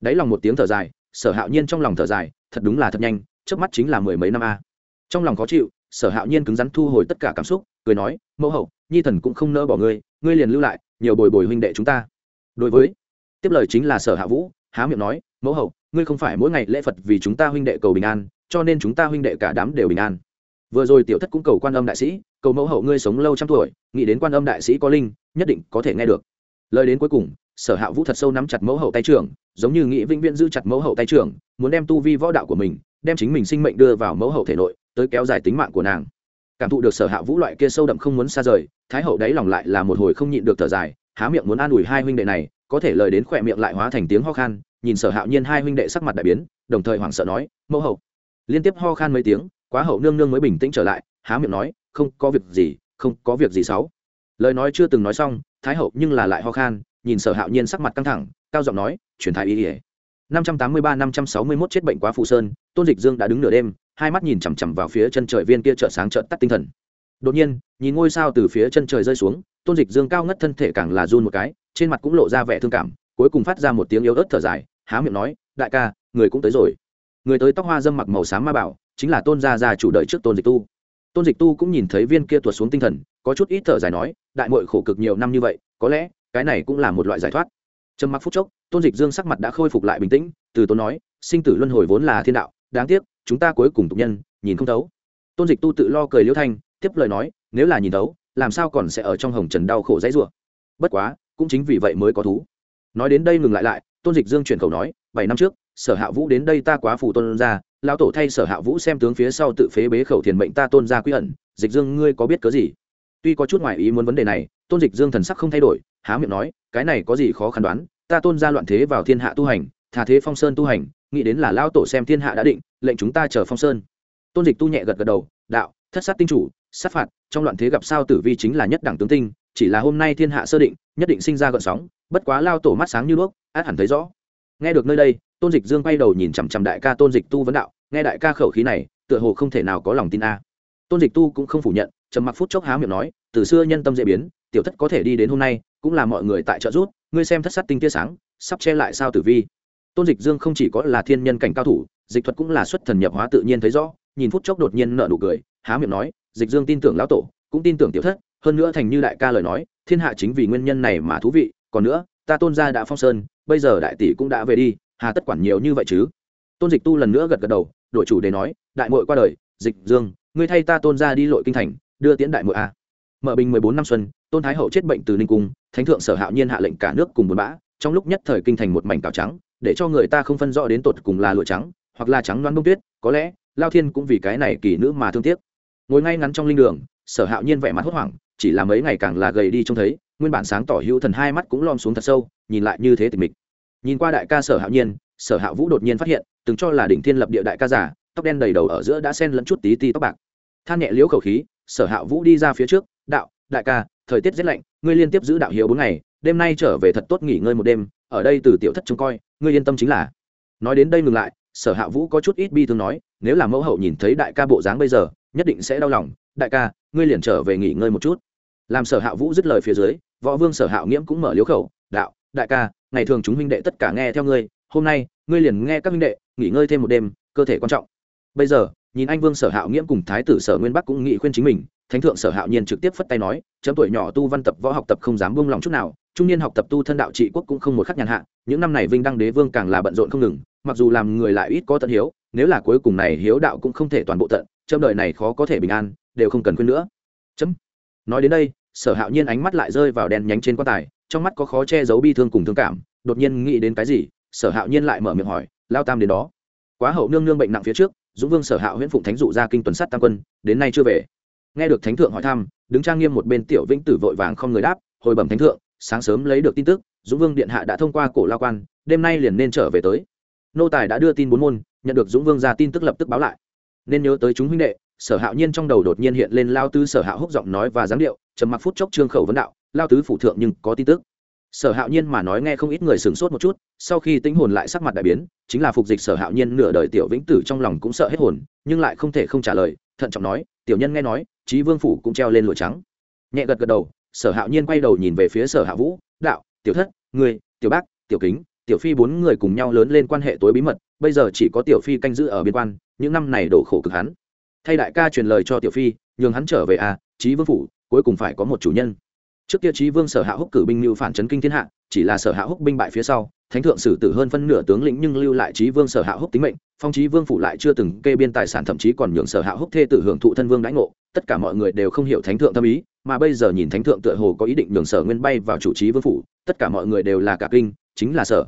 Đáy lòng một tiếng thở dài, sở hạo nhiên trong lòng thở dài, thật đúng là thật nhanh, trước mắt chính là mười mấy năm a. Trong lòng khó chịu, sở hạo nhiên cứng rắn thu hồi tất cả cảm xúc, cười nói, mẫu hậu, nhi thần cũng không nỡ bỏ ngươi ngươi liền lưu lại, nhiều bồi bồi huynh đệ chúng ta. Đối với, tiếp lời chính là sở hạ vũ, há miệng nói, mẫu hậu, ngươi không phải mỗi ngày lễ phật vì chúng ta huynh đệ cầu bình an, cho nên chúng ta huynh đệ cả đám đều bình an vừa rồi tiểu thất cũng cầu quan âm đại sĩ, cầu mẫu hậu ngươi sống lâu trăm tuổi, nghĩ đến quan âm đại sĩ có linh, nhất định có thể nghe được. Lời đến cuối cùng, sở hạ vũ thật sâu nắm chặt mẫu hậu tay trưởng, giống như nghĩ vĩnh viễn giữ chặt mẫu hậu tay trưởng, muốn đem tu vi võ đạo của mình, đem chính mình sinh mệnh đưa vào mẫu hậu thể nội, tới kéo dài tính mạng của nàng. Cảm thụ được sở hạ vũ loại kia sâu đậm không muốn xa rời, thái hậu đáy lòng lại là một hồi không nhịn được thở dài, há miệng muốn an ủi hai huynh đệ này, có thể lời đến khỏe miệng lại hóa thành tiếng ho khan, nhìn sở hạo nhiên hai huynh đệ sắc mặt đại biến, đồng thời hoảng sợ nói, mẫu hậu. Liên tiếp ho khan mấy tiếng quá hậu nương nương mới bình tĩnh trở lại, há miệng nói, không có việc gì, không có việc gì xấu lời nói chưa từng nói xong, thái hậu nhưng là lại ho khan, nhìn sở hạo nhiên sắc mặt căng thẳng, cao giọng nói, truyền thái ý ỉa năm trăm tám mươi ba, năm trăm sáu mươi mốt chết bệnh quá phù sơn, tôn dịch dương đã đứng nửa đêm, hai mắt nhìn chằm chằm vào phía chân trời viên kia chợ sáng trợn tắt tinh thần. Đột nhiên, nhìn ngôi sao từ phía chân trời rơi xuống, tôn dịch dương cao ngất thân thể càng là run một cái, trên mặt cũng lộ ra vẻ thương cảm, cuối cùng phát ra một tiếng yếu ớt thở dài, há miệng nói, đại ca, người cũng tới rồi. Người tới tóc hoa dâm mặc màu xám ma bảo chính là tôn gia gia chủ đợi trước tôn dịch tu. Tôn dịch tu cũng nhìn thấy viên kia tuột xuống tinh thần, có chút ít thở dài nói, đại mội khổ cực nhiều năm như vậy, có lẽ cái này cũng là một loại giải thoát. Trầm mặc phút chốc, tôn dịch dương sắc mặt đã khôi phục lại bình tĩnh, từ tôn nói, sinh tử luân hồi vốn là thiên đạo, đáng tiếc, chúng ta cuối cùng tục nhân, nhìn không thấu. Tôn dịch tu tự lo cười liễu thanh, tiếp lời nói, nếu là nhìn thấu, làm sao còn sẽ ở trong hồng trần đau khổ dãy rủa? Bất quá, cũng chính vì vậy mới có thú. Nói đến đây ngừng lại lại, tôn dịch dương chuyển khẩu nói, bảy năm trước sở hạ vũ đến đây ta quá phủ tôn ra, lão tổ thay sở hạ vũ xem tướng phía sau tự phế bế khẩu thiền mệnh ta tôn ra quy ẩn, dịch dương ngươi có biết cớ gì? Tuy có chút ngoại ý muốn vấn đề này, tôn dịch dương thần sắc không thay đổi, há miệng nói, cái này có gì khó khăn đoán, ta tôn ra loạn thế vào thiên hạ tu hành thà thế phong sơn tu hành, nghĩ đến là lao tổ xem thiên hạ đã định, lệnh chúng ta chờ phong sơn. Tôn dịch tu nhẹ gật gật đầu, đạo, thất sát tinh chủ, sát phạt, trong loạn thế gặp sao tử vi chính là nhất đẳng tướng tinh, chỉ là hôm nay thiên hạ sơ định, nhất định sinh ra gợn sóng, bất quá lao tổ mắt sáng như đuốc, át hẳn thấy rõ nghe được nơi đây, tôn dịch dương quay đầu nhìn chằm chằm đại ca tôn dịch tu vấn đạo, nghe đại ca khẩu khí này, tựa hồ không thể nào có lòng tin a. Tôn dịch tu cũng không phủ nhận, trầm mặc phút chốc há miệng nói, từ xưa nhân tâm dễ biến, tiểu thất có thể đi đến hôm nay, cũng là mọi người tại trợ rút ngươi xem thất sát tinh tia sáng, sắp che lại sao tử vi. Tôn dịch dương không chỉ có là thiên nhân cảnh cao thủ, dịch thuật cũng là xuất thần nhập hóa tự nhiên thấy rõ, nhìn phút chốc đột nhiên nợ nụ cười, há miệng nói, dịch dương tin tưởng lão tổ, cũng tin tưởng tiểu thất, hơn nữa thành như đại ca lời nói, thiên hạ chính vì nguyên nhân này mà thú vị, còn nữa ta tôn gia đã phong sơn, bây giờ đại tỷ cũng đã về đi, hà tất quản nhiều như vậy chứ? Tôn dịch tu lần nữa gật gật đầu, đội chủ để nói, đại mội qua đời, dịch dương, ngươi thay ta tôn gia đi lội kinh thành, đưa tiễn đại mội a. Mở bình mười bốn năm xuân, tôn thái hậu chết bệnh từ ninh cung, thánh thượng sở hạo nhiên hạ lệnh cả nước cùng buồn bã, trong lúc nhất thời kinh thành một mảnh cào trắng, để cho người ta không phân rõ đến tột cùng là lụa trắng, hoặc là trắng đoán bông tuyết, có lẽ, lao thiên cũng vì cái này kỳ nữ mà thương tiếc. Ngồi ngay ngắn trong linh đường, sở hạo nhiên vẻ mặt hốt hoảng chỉ là mấy ngày càng là gầy đi trông thấy, nguyên bản sáng tỏ hữu thần hai mắt cũng lom xuống thật sâu, nhìn lại như thế tịch mịch. Nhìn qua đại ca sở hạo nhiên, sở hạ vũ đột nhiên phát hiện, từng cho là đỉnh thiên lập địa đại ca giả tóc đen đầy đầu ở giữa đã sen lẫn chút tí ti tóc bạc. Than nhẹ liễu khẩu khí, sở hạ vũ đi ra phía trước, đạo, đại ca, thời tiết rét lạnh, ngươi liên tiếp giữ đạo hiếu bốn ngày, đêm nay trở về thật tốt nghỉ ngơi một đêm, ở đây từ tiểu thất trông coi, ngươi yên tâm chính là. Nói đến đây ngừng lại, sở hạ vũ có chút ít bi thương nói, nếu là mẫu hậu nhìn thấy đại ca bộ dáng bây giờ, nhất định sẽ đau lòng, đại ca, ngươi liền trở về nghỉ ngơi một chút làm sở hạ vũ dứt lời phía dưới, võ vương sở hạ nghiễm cũng mở liếu khẩu, đạo, đại ca, ngày thường chúng huynh đệ tất cả nghe theo ngươi, hôm nay, ngươi liền nghe các huynh đệ, nghỉ ngơi thêm một đêm, cơ thể quan trọng. Bây giờ, nhìn anh vương sở hạo nghiễm cùng thái tử sở nguyên bắc cũng nghị khuyên chính mình, thánh thượng sở hạo nhiên trực tiếp phất tay nói, chấm tuổi nhỏ tu văn tập võ học tập không dám buông lòng chút nào, trung niên học tập tu thân đạo trị quốc cũng không một khắc nhàn hạ, những năm này vinh đăng đế vương càng là bận rộn không ngừng, mặc dù làm người lại ít có tận hiếu, nếu là cuối cùng này hiếu đạo cũng không thể toàn bộ tận, chấm đời này khó có thể bình an, đều không cần khuyên nữa. Chấm, nói đến đây sở hạo nhiên ánh mắt lại rơi vào đèn nhánh trên quan tài, trong mắt có khó che giấu bi thương cùng thương cảm, đột nhiên nghĩ đến cái gì, sở hạo nhiên lại mở miệng hỏi, lao tam đến đó. Quá hậu nương nương bệnh nặng phía trước, dũng vương sở hạo huyễn phụng thánh dụ ra kinh tuần sát tam quân, đến nay chưa về. Nghe được thánh thượng hỏi thăm, đứng trang nghiêm một bên tiểu vĩnh tử vội vàng không người đáp, hồi bẩm thánh thượng, sáng sớm lấy được tin tức, dũng vương điện hạ đã thông qua cổ lao quan, đêm nay liền nên trở về tới. Nô tài đã đưa tin bốn môn, nhận được dũng vương ra tin tức lập tức báo lại. Nên nhớ tới chúng huynh đệ, sở hạo nhiên trong đầu đột nhiên hiện lên lao Tư sở hạo húc giọng nói và dáng điệu trầm mặc phút chốc trương khẩu vấn đạo, lao tứ phủ thượng nhưng có tin tức. Sở hạo nhiên mà nói nghe không ít người sửng sốt một chút, sau khi tính hồn lại sắc mặt đại biến, chính là phục dịch sở hạo nhiên nửa đời tiểu vĩnh tử trong lòng cũng sợ hết hồn, nhưng lại không thể không trả lời, thận trọng nói, tiểu nhân nghe nói trí vương phủ cũng treo lên lụa trắng. Nhẹ gật gật đầu, sở hạo nhiên quay đầu nhìn về phía sở hạ vũ, đạo, tiểu thất người tiểu bác, tiểu kính, tiểu phi bốn người cùng nhau lớn lên quan hệ tối bí mật, bây giờ chỉ có tiểu phi canh giữ ở biên quan, những năm này đổ khổ cực hắn. Thay đại ca truyền lời cho tiểu phi, nhường hắn trở về à trí vương phủ cuối cùng phải có một chủ nhân. Trước kia trí vương sở hạ húc cử binh mưu phản chấn kinh thiên hạ, chỉ là sở hạ húc binh bại phía sau, thánh thượng xử tử hơn phân nửa tướng lĩnh nhưng lưu lại trí vương sở hạ húc tính mệnh, phong trí vương phủ lại chưa từng kê biên tài sản, thậm chí còn nhường sở hạ húc thê tử hưởng thụ thân vương đãi ngộ, tất cả mọi người đều không hiểu thánh thượng tâm ý, mà bây giờ nhìn thánh thượng tựa hồ có ý định nhường sở nguyên bay vào chủ trí vương phủ, tất cả mọi người đều là cả kinh, chính là sở.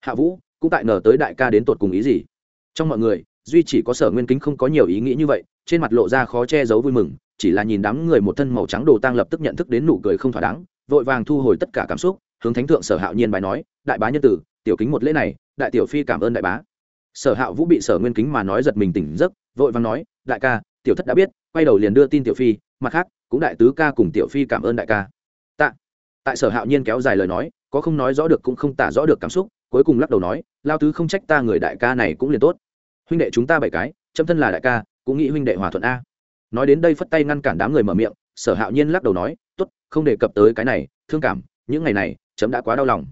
Hạ vũ, cũng tại nở tới đại ca đến tột cùng ý gì? Trong mọi người duy chỉ có sở nguyên kính không có nhiều ý nghĩ như vậy, trên mặt lộ ra khó che giấu vui mừng, chỉ là nhìn đám người một thân màu trắng đồ tang lập tức nhận thức đến nụ cười không thỏa đáng, vội vàng thu hồi tất cả cảm xúc, hướng thánh thượng sở hạo nhiên bài nói, đại bá nhân tử, tiểu kính một lễ này, đại tiểu phi cảm ơn đại bá. Sở hạo vũ bị sở nguyên kính mà nói giật mình tỉnh giấc, vội vàng nói, đại ca, tiểu thất đã biết, quay đầu liền đưa tin tiểu phi, mặt khác, cũng đại tứ ca cùng tiểu phi cảm ơn đại ca. Tạ. Tại sở hạo nhiên kéo dài lời nói, có không nói rõ được cũng không tả rõ được cảm xúc, cuối cùng lắc đầu nói, lao tứ không trách ta người đại ca này cũng liền tốt huynh đệ chúng ta bảy cái châm thân là đại ca, cũng nghĩ huynh đệ hòa thuận a. Nói đến đây phất tay ngăn cản đám người mở miệng, sở hạo nhiên lắc đầu nói t ố t không đề cập tới cái này, thương cảm, những ngày này, chấm đã quá đau lòng.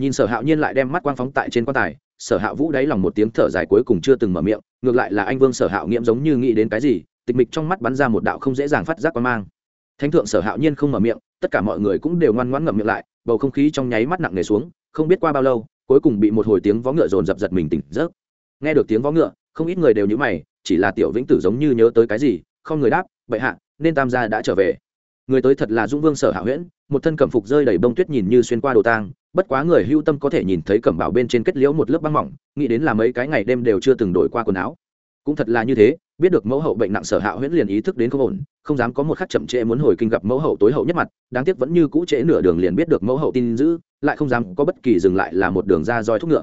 Nhìn sở hạo nhiên lại đem mắt quang phóng tại trên quan tài, sở hạ vũ đáy lòng một tiếng thở dài cuối cùng chưa từng mở miệng, ngược lại là anh vương sở hạo nghiễm giống như nghĩ đến cái gì, tịch mịch trong mắt bắn ra một đạo không dễ dàng phát giác quan mang. Thánh thượng sở hạo nhiên không mở miệng, tất cả mọi người cũng đều ngoan ngoãn ngậm miệng lại, bầu không khí trong nháy mắt nặng nề xuống, không biết qua bao lâu, cuối cùng bị một hồi tiếng vó ngựa dồn dập giật mình tỉnh rớt nghe được tiếng vó ngựa, không ít người đều nhữ mày, chỉ là tiểu vĩnh tử giống như nhớ tới cái gì, không người đáp, bệ hạ, nên tam gia đã trở về. Người tới thật là dũng vương sở hạ huyễn, một thân cẩm phục rơi đầy bông tuyết nhìn như xuyên qua đồ tang, bất quá người hưu tâm có thể nhìn thấy cẩm bảo bên trên kết liễu một lớp băng mỏng, nghĩ đến là mấy cái ngày đêm đều chưa từng đổi qua quần áo. Cũng thật là như thế, biết được mẫu hậu bệnh nặng sở hạ huyễn liền ý thức đến không ổn, không dám có một khắc chậm trễ muốn hồi kinh gặp mẫu hậu tối hậu nhất mặt, đáng tiếc vẫn như cũ trễ nửa đường liền biết được mẫu hậu tin giữ, lại không dám có bất kỳ dừng lại là một đường ra roi thúc ngựa.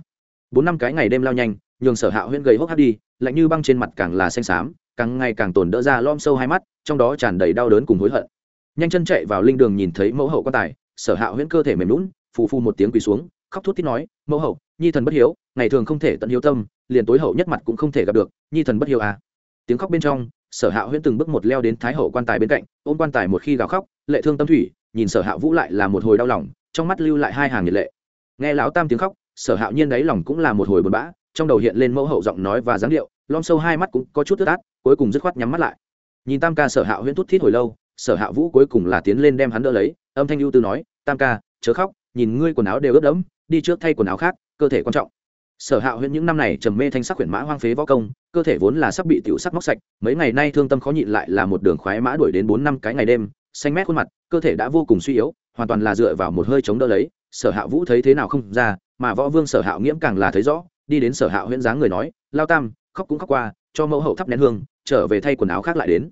Bốn năm cái ngày đêm lao nhanh nhường sở hạ huyễn gầy hốc hắt đi, lạnh như băng trên mặt càng là xanh xám, càng ngày càng tồn đỡ ra lom sâu hai mắt, trong đó tràn đầy đau đớn cùng hối hận. Nhanh chân chạy vào linh đường nhìn thấy mẫu hậu quan tài, sở hạ huyễn cơ thể mềm lún phù phu một tiếng quỳ xuống, khóc thút thít nói, mẫu hậu, nhi thần bất hiếu, ngày thường không thể tận hiếu tâm, liền tối hậu nhất mặt cũng không thể gặp được, nhi thần bất hiếu à. Tiếng khóc bên trong, sở hạ huyễn từng bước một leo đến thái hậu quan tài bên cạnh, ôm quan tài một khi gào khóc, lệ thương tâm thủy, nhìn sở hạ vũ lại là một hồi đau lòng, trong mắt lưu lại hai hàng nhiệt lệ. Nghe lão tam tiếng khóc, sở hạ nhiên đáy lòng cũng là một hồi buồn bã trong đầu hiện lên mẫu hậu giọng nói và dáng điệu, lom sâu hai mắt cũng có chút tức át, cuối cùng dứt khoát nhắm mắt lại. Nhìn tam ca sở hạ huyễn thút thít hồi lâu, sở hạ vũ cuối cùng là tiến lên đem hắn đỡ lấy, âm thanh ưu tư nói, tam ca, chớ khóc, nhìn ngươi quần áo đều ướt đẫm, đi trước thay quần áo khác, cơ thể quan trọng. Sở hạ huyễn những năm này trầm mê thanh sắc huyền mã hoang phế võ công, cơ thể vốn là sắp bị tiểu sắc móc sạch, mấy ngày nay thương tâm khó nhịn lại là một đường khoái mã đuổi đến bốn năm cái ngày đêm, xanh mét khuôn mặt, cơ thể đã vô cùng suy yếu, hoàn toàn là dựa vào một hơi chống đỡ lấy. Sở hạ vũ thấy thế nào không ra, mà võ vương sở hạ nghiễm càng là thấy rõ đi đến sở hạ huyễn dáng người nói, lao tam, khóc cũng khóc qua, cho mẫu hậu thắp nén hương, trở về thay quần áo khác lại đến.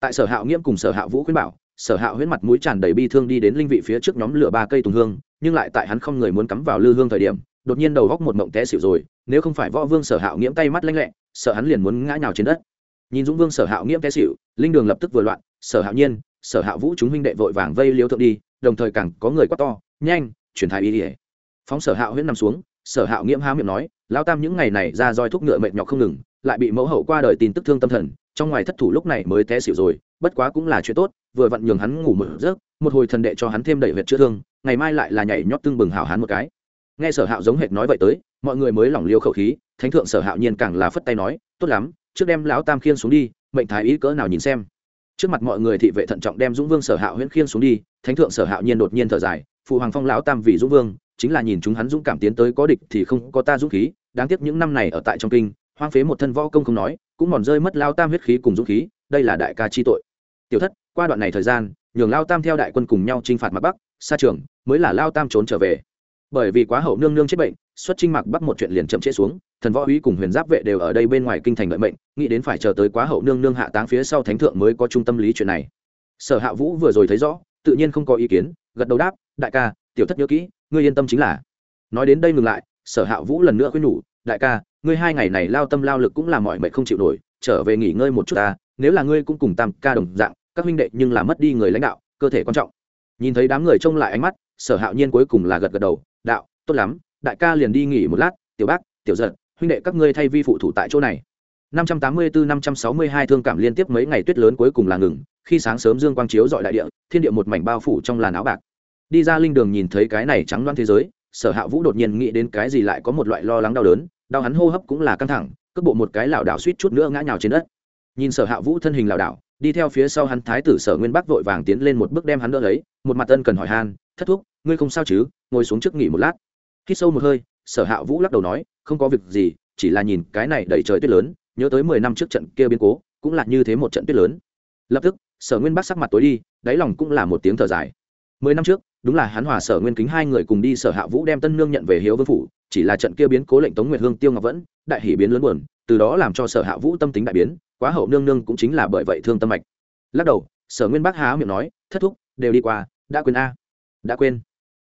Tại sở hạ nghiễm cùng sở hạ vũ khuyên bảo, sở hạ huyễn mặt mũi tràn đầy bi thương đi đến linh vị phía trước nhóm lửa ba cây tùng hương, nhưng lại tại hắn không người muốn cắm vào lư hương thời điểm, đột nhiên đầu góc một mộng té xỉu rồi, nếu không phải võ vương sở hạ nghiễm tay mắt lanh lẹ, sợ hắn liền muốn ngã nhào trên đất. Nhìn dũng vương sở hạ nghiễm té xỉu, linh đường lập tức vừa loạn, sở hạ nhiên, sở hạ vũ chúng huynh đệ vội vàng vây liêu thượng đi, đồng thời càng có người quát to, nhanh, chuyển thái y ỉa phóng sở hạ huyễn nằm xuống sở hạo nghiễm há miệng nói lao tam, những ngày này ra roi thuốc ngựa mệt nhọc không ngừng, lại bị mẫu hậu qua đời tin tức thương tâm thần, trong ngoài thất thủ lúc này mới té xỉu rồi, bất quá cũng là chuyện tốt, vừa vặn nhường hắn ngủ một giấc, một hồi thần đệ cho hắn thêm đẩy huyệt chữa thương, ngày mai lại là nhảy nhót tưng bừng hào hắn một cái. Nghe sở hạo giống hệt nói vậy tới, mọi người mới lỏng liêu khẩu khí, thánh thượng sở hạo nhiên càng là phất tay nói, tốt lắm, trước đem lão tam khiên xuống đi, mệnh thái ý cỡ nào nhìn xem. Trước mặt mọi người thị vệ thận trọng đem dũng vương sở hạo huyễn khiên xuống đi, thánh thượng sở hạo nhiên đột nhiên thở dài, phụ hoàng phong lão tam vì dũng vương chính là nhìn chúng hắn dũng cảm tiến tới có địch thì không có ta dũng khí, đáng tiếc những năm này ở tại trong kinh, hoang phế một thân võ công không nói, cũng mòn rơi mất lao tam huyết khí cùng dũng khí, đây là đại ca chi tội. Tiểu thất, qua đoạn này thời gian, nhường lao tam theo đại quân cùng nhau t r i n h phạt mặt bắc, xa trường, mới là lao tam trốn trở về. Bởi vì quá hậu nương nương chết bệnh, xuất trinh mạc bắc một chuyện liền chậm trễ xuống, thần võ uý cùng huyền giáp vệ đều ở đây bên ngoài kinh thành đợi mệnh, nghĩ đến phải chờ tới quá hậu nương nương hạ táng phía sau thánh thượng mới có trung tâm lý chuyện này. Sở hạ vũ vừa rồi thấy rõ, tự nhiên không có ý kiến, gật đầu đáp, đại ca, tiểu thất nhớ kỹ ngươi yên tâm chính là. Nói đến đây ngừng lại, sở hạ vũ lần nữa khuyên nhủ, đại ca, ngươi hai ngày này lao tâm lao lực cũng là mọi mệnh không chịu nổi, trở về nghỉ ngơi một chút ta, nếu là ngươi cũng cùng tam ca đồng dạng, các huynh đệ nhưng là mất đi người lãnh đạo, cơ thể quan trọng. Nhìn thấy đám người trông lại ánh mắt, sở hạo nhiên cuối cùng là gật gật đầu, đạo, tốt lắm, đại ca liền đi nghỉ một lát, tiểu bác, tiểu giật, huynh đệ các ngươi thay vi phụ thủ tại chỗ này. 584-562 thương cảm liên tiếp mấy ngày tuyết lớn cuối cùng là ngừng, khi sáng sớm dương quang chiếu dọi đại địa, thiên địa một mảnh bao phủ trong làn áo bạc đi ra linh đường nhìn thấy cái này trắng loan thế giới, sở hạ vũ đột nhiên nghĩ đến cái gì lại có một loại lo lắng đau đớn, đau hắn hô hấp cũng là căng thẳng, cước bộ một cái lảo đảo suýt chút nữa ngã nhào trên đất. Nhìn sở hạ vũ thân hình lảo đảo, đi theo phía sau hắn thái tử sở nguyên bắc vội vàng tiến lên một bước đem hắn đỡ lấy, một mặt ân cần hỏi han, thất thúc, ngươi không sao chứ? Ngồi xuống trước nghỉ một lát. Khi sâu một hơi, sở hạ vũ lắc đầu nói, không có việc gì, chỉ là nhìn cái này đầy trời tuyết lớn, nhớ tới mười năm trước trận kia biến cố, cũng là như thế một trận tuyết lớn. Lập tức, sở nguyên bắc sắc mặt tối đi, đáy lòng cũng là một tiếng thở dài. Mười năm trước đúng là hắn hòa sở nguyên kính hai người cùng đi sở hạ vũ đem tân nương nhận về hiếu vương phủ, chỉ là trận kia biến cố lệnh tống nguyệt hương tiêu ngọc vẫn, đại hỷ biến lớn buồn, từ đó làm cho sở hạ vũ tâm tính đại biến, quá hậu nương nương cũng chính là bởi vậy thương tâm mạch. Lắc đầu, sở nguyên bác há miệng nói, thất thúc, đều đi qua, đã quên a. Đã quên?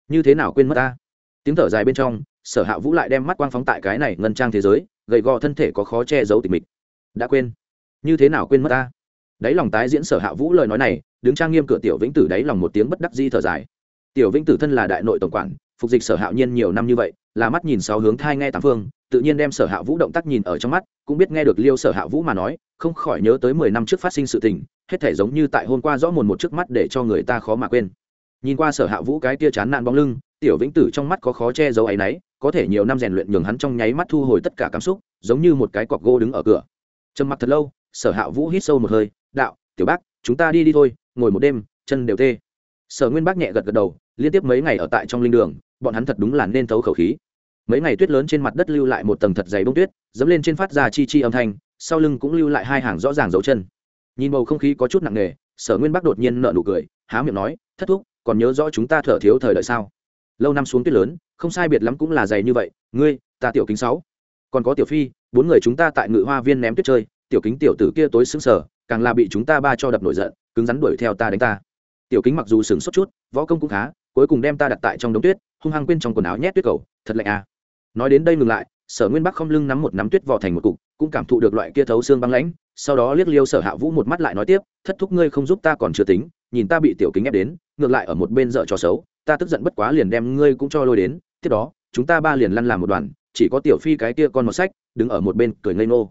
Như thế nào quên mất ta? Tiếng thở dài bên trong, sở hạ vũ lại đem mắt quang phóng tại cái này ngân trang thế giới, gầy gò thân thể có khó che giấu tình mịch. Đã quên? Như thế nào quên mất ta? Đáy lòng tái diễn sở hạ vũ lời nói này, đứng trang nghiêm cửa tiểu vĩnh tử đáy lòng một tiếng bất đắc di thở dài tiểu vĩnh tử thân là đại nội tổng quản, phục dịch sở hạo nhiên nhiều năm như vậy, là mắt nhìn sáu hướng thai nghe tám phương, tự nhiên đem sở hạ vũ động tác nhìn ở trong mắt, cũng biết nghe được liêu sở hạ vũ mà nói, không khỏi nhớ tới mười năm trước phát sinh sự tình, hết thể giống như tại hôm qua rõ mồn một trước mắt để cho người ta khó mà quên. Nhìn qua sở hạ vũ cái tia chán nạn bóng lưng, tiểu vĩnh tử trong mắt có khó che giấu áy náy, có thể nhiều năm rèn luyện nhường hắn trong nháy mắt thu hồi tất cả cảm xúc, giống như một cái cọc gỗ đứng ở cửa. Trầm mặt thật lâu, sở hạ vũ hít sâu một hơi, đạo, tiểu bác, chúng ta đi đi thôi, ngồi một đêm, chân đều tê sở nguyên bác nhẹ gật gật đầu, liên tiếp mấy ngày ở tại trong linh đường, bọn hắn thật đúng là nên thấu khẩu khí. Mấy ngày tuyết lớn trên mặt đất lưu lại một tầng thật dày bông tuyết, dẫm lên trên phát ra chi chi âm thanh, sau lưng cũng lưu lại hai hàng rõ ràng dấu chân. Nhìn bầu không khí có chút nặng nề, sở nguyên bắc đột nhiên nợ nụ cười, há miệng nói, thất thúc, còn nhớ rõ chúng ta thở thiếu thời đợi sao? Lâu năm xuống tuyết lớn, không sai biệt lắm cũng là dày như vậy, ngươi, ta tiểu kính sáu. Còn có tiểu phi, bốn người chúng ta tại ngự hoa viên ném tuyết chơi, tiểu kính tiểu tử kia tối xứng sở càng là bị chúng ta ba cho đập nổi giận, cứng rắn đuổi theo ta đánh ta tiểu kính mặc dù sừng sốt chút, võ công cũng khá, cuối cùng đem ta đặt tại trong đống tuyết, hung hăng quên trong quần áo nhét tuyết cầu, thật lạnh à. Nói đến đây ngừng lại, sở nguyên bắc không lưng nắm một nắm tuyết vỏ thành một cục, cũng cảm thụ được loại kia thấu xương băng lãnh, sau đó liếc liêu sở hạ vũ một mắt lại nói tiếp, thất thúc ngươi không giúp ta còn chưa tính, nhìn ta bị tiểu kính ép đến, ngược lại ở một bên dợ trò xấu, ta tức giận bất quá liền đem ngươi cũng cho lôi đến, tiếp đó, chúng ta ba liền lăn làm một đoàn, chỉ có tiểu phi cái kia con một sách, đứng ở một bên cười ngây ngô.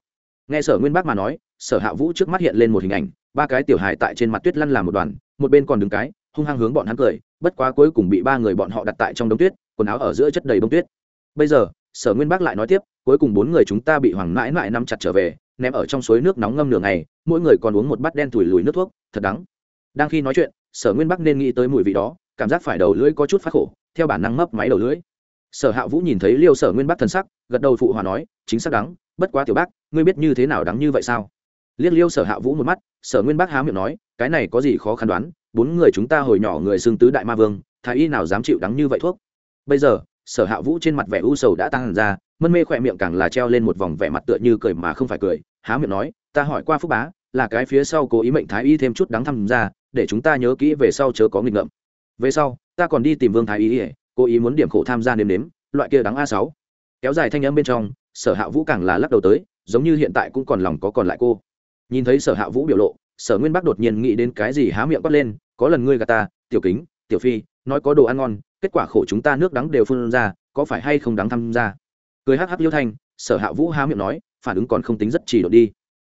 Nghe sở nguyên bác mà nói, sở hạ vũ trước mắt hiện lên một hình ảnh, ba cái tiểu hài tại trên mặt tuyết lăn làm một đoàn một bên còn đứng cái, hung hăng hướng bọn hắn cười, bất quá cuối cùng bị ba người bọn họ đặt tại trong đống tuyết, quần áo ở giữa chất đầy bông tuyết. Bây giờ, sở nguyên bác lại nói tiếp, cuối cùng bốn người chúng ta bị hoàng mãi mãi nắm chặt trở về, ném ở trong suối nước nóng ngâm nửa ngày, mỗi người còn uống một bát đen thủi lùi nước thuốc, thật đắng. Đang khi nói chuyện, sở nguyên bắc nên nghĩ tới mùi vị đó, cảm giác phải đầu lưỡi có chút phát khổ, theo bản năng mấp máy đầu lưỡi. Sở hạ vũ nhìn thấy liêu sở nguyên bắc thần sắc, gật đầu phụ hòa nói, chính xác đắng, bất quá tiểu bác, ngươi biết như thế nào đắng như vậy sao? Liếc liêu sở hạ vũ một mắt, sở nguyên bắc há miệng nói cái này có gì khó khăn đoán, bốn người chúng ta hồi nhỏ người xưng tứ đại ma vương, thái y nào dám chịu đắng như vậy thuốc? Bây giờ, sở hạ vũ trên mặt vẻ u sầu đã tăng hẳn ra, mân mê khỏe miệng càng là treo lên một vòng vẻ mặt tựa như cười mà không phải cười, há miệng nói, ta hỏi qua phúc bá, là cái phía sau cố ý mệnh thái y thêm chút đáng thăm ra, để chúng ta nhớ kỹ về sau chớ có nghịch ngợm. Về sau, ta còn đi tìm vương thái y ỉa cố ý muốn điểm khổ tham gia nếm nếm, loại kia đáng a sáu. Kéo dài thanh âm bên trong, sở hạ vũ càng là lắc đầu tới, giống như hiện tại cũng còn lòng có còn lại cô. Nhìn thấy sở hạ vũ biểu lộ sở nguyên bắc đột nhiên nghĩ đến cái gì há miệng quát lên, có lần ngươi gà ta, tiểu kính, tiểu phi, nói có đồ ăn ngon, kết quả khổ chúng ta nước đắng đều phun ra, có phải hay không đáng tham gia cười hắc hắc liêu thanh, sở hạ vũ há miệng nói, phản ứng còn không tính rất chỉ đột đi.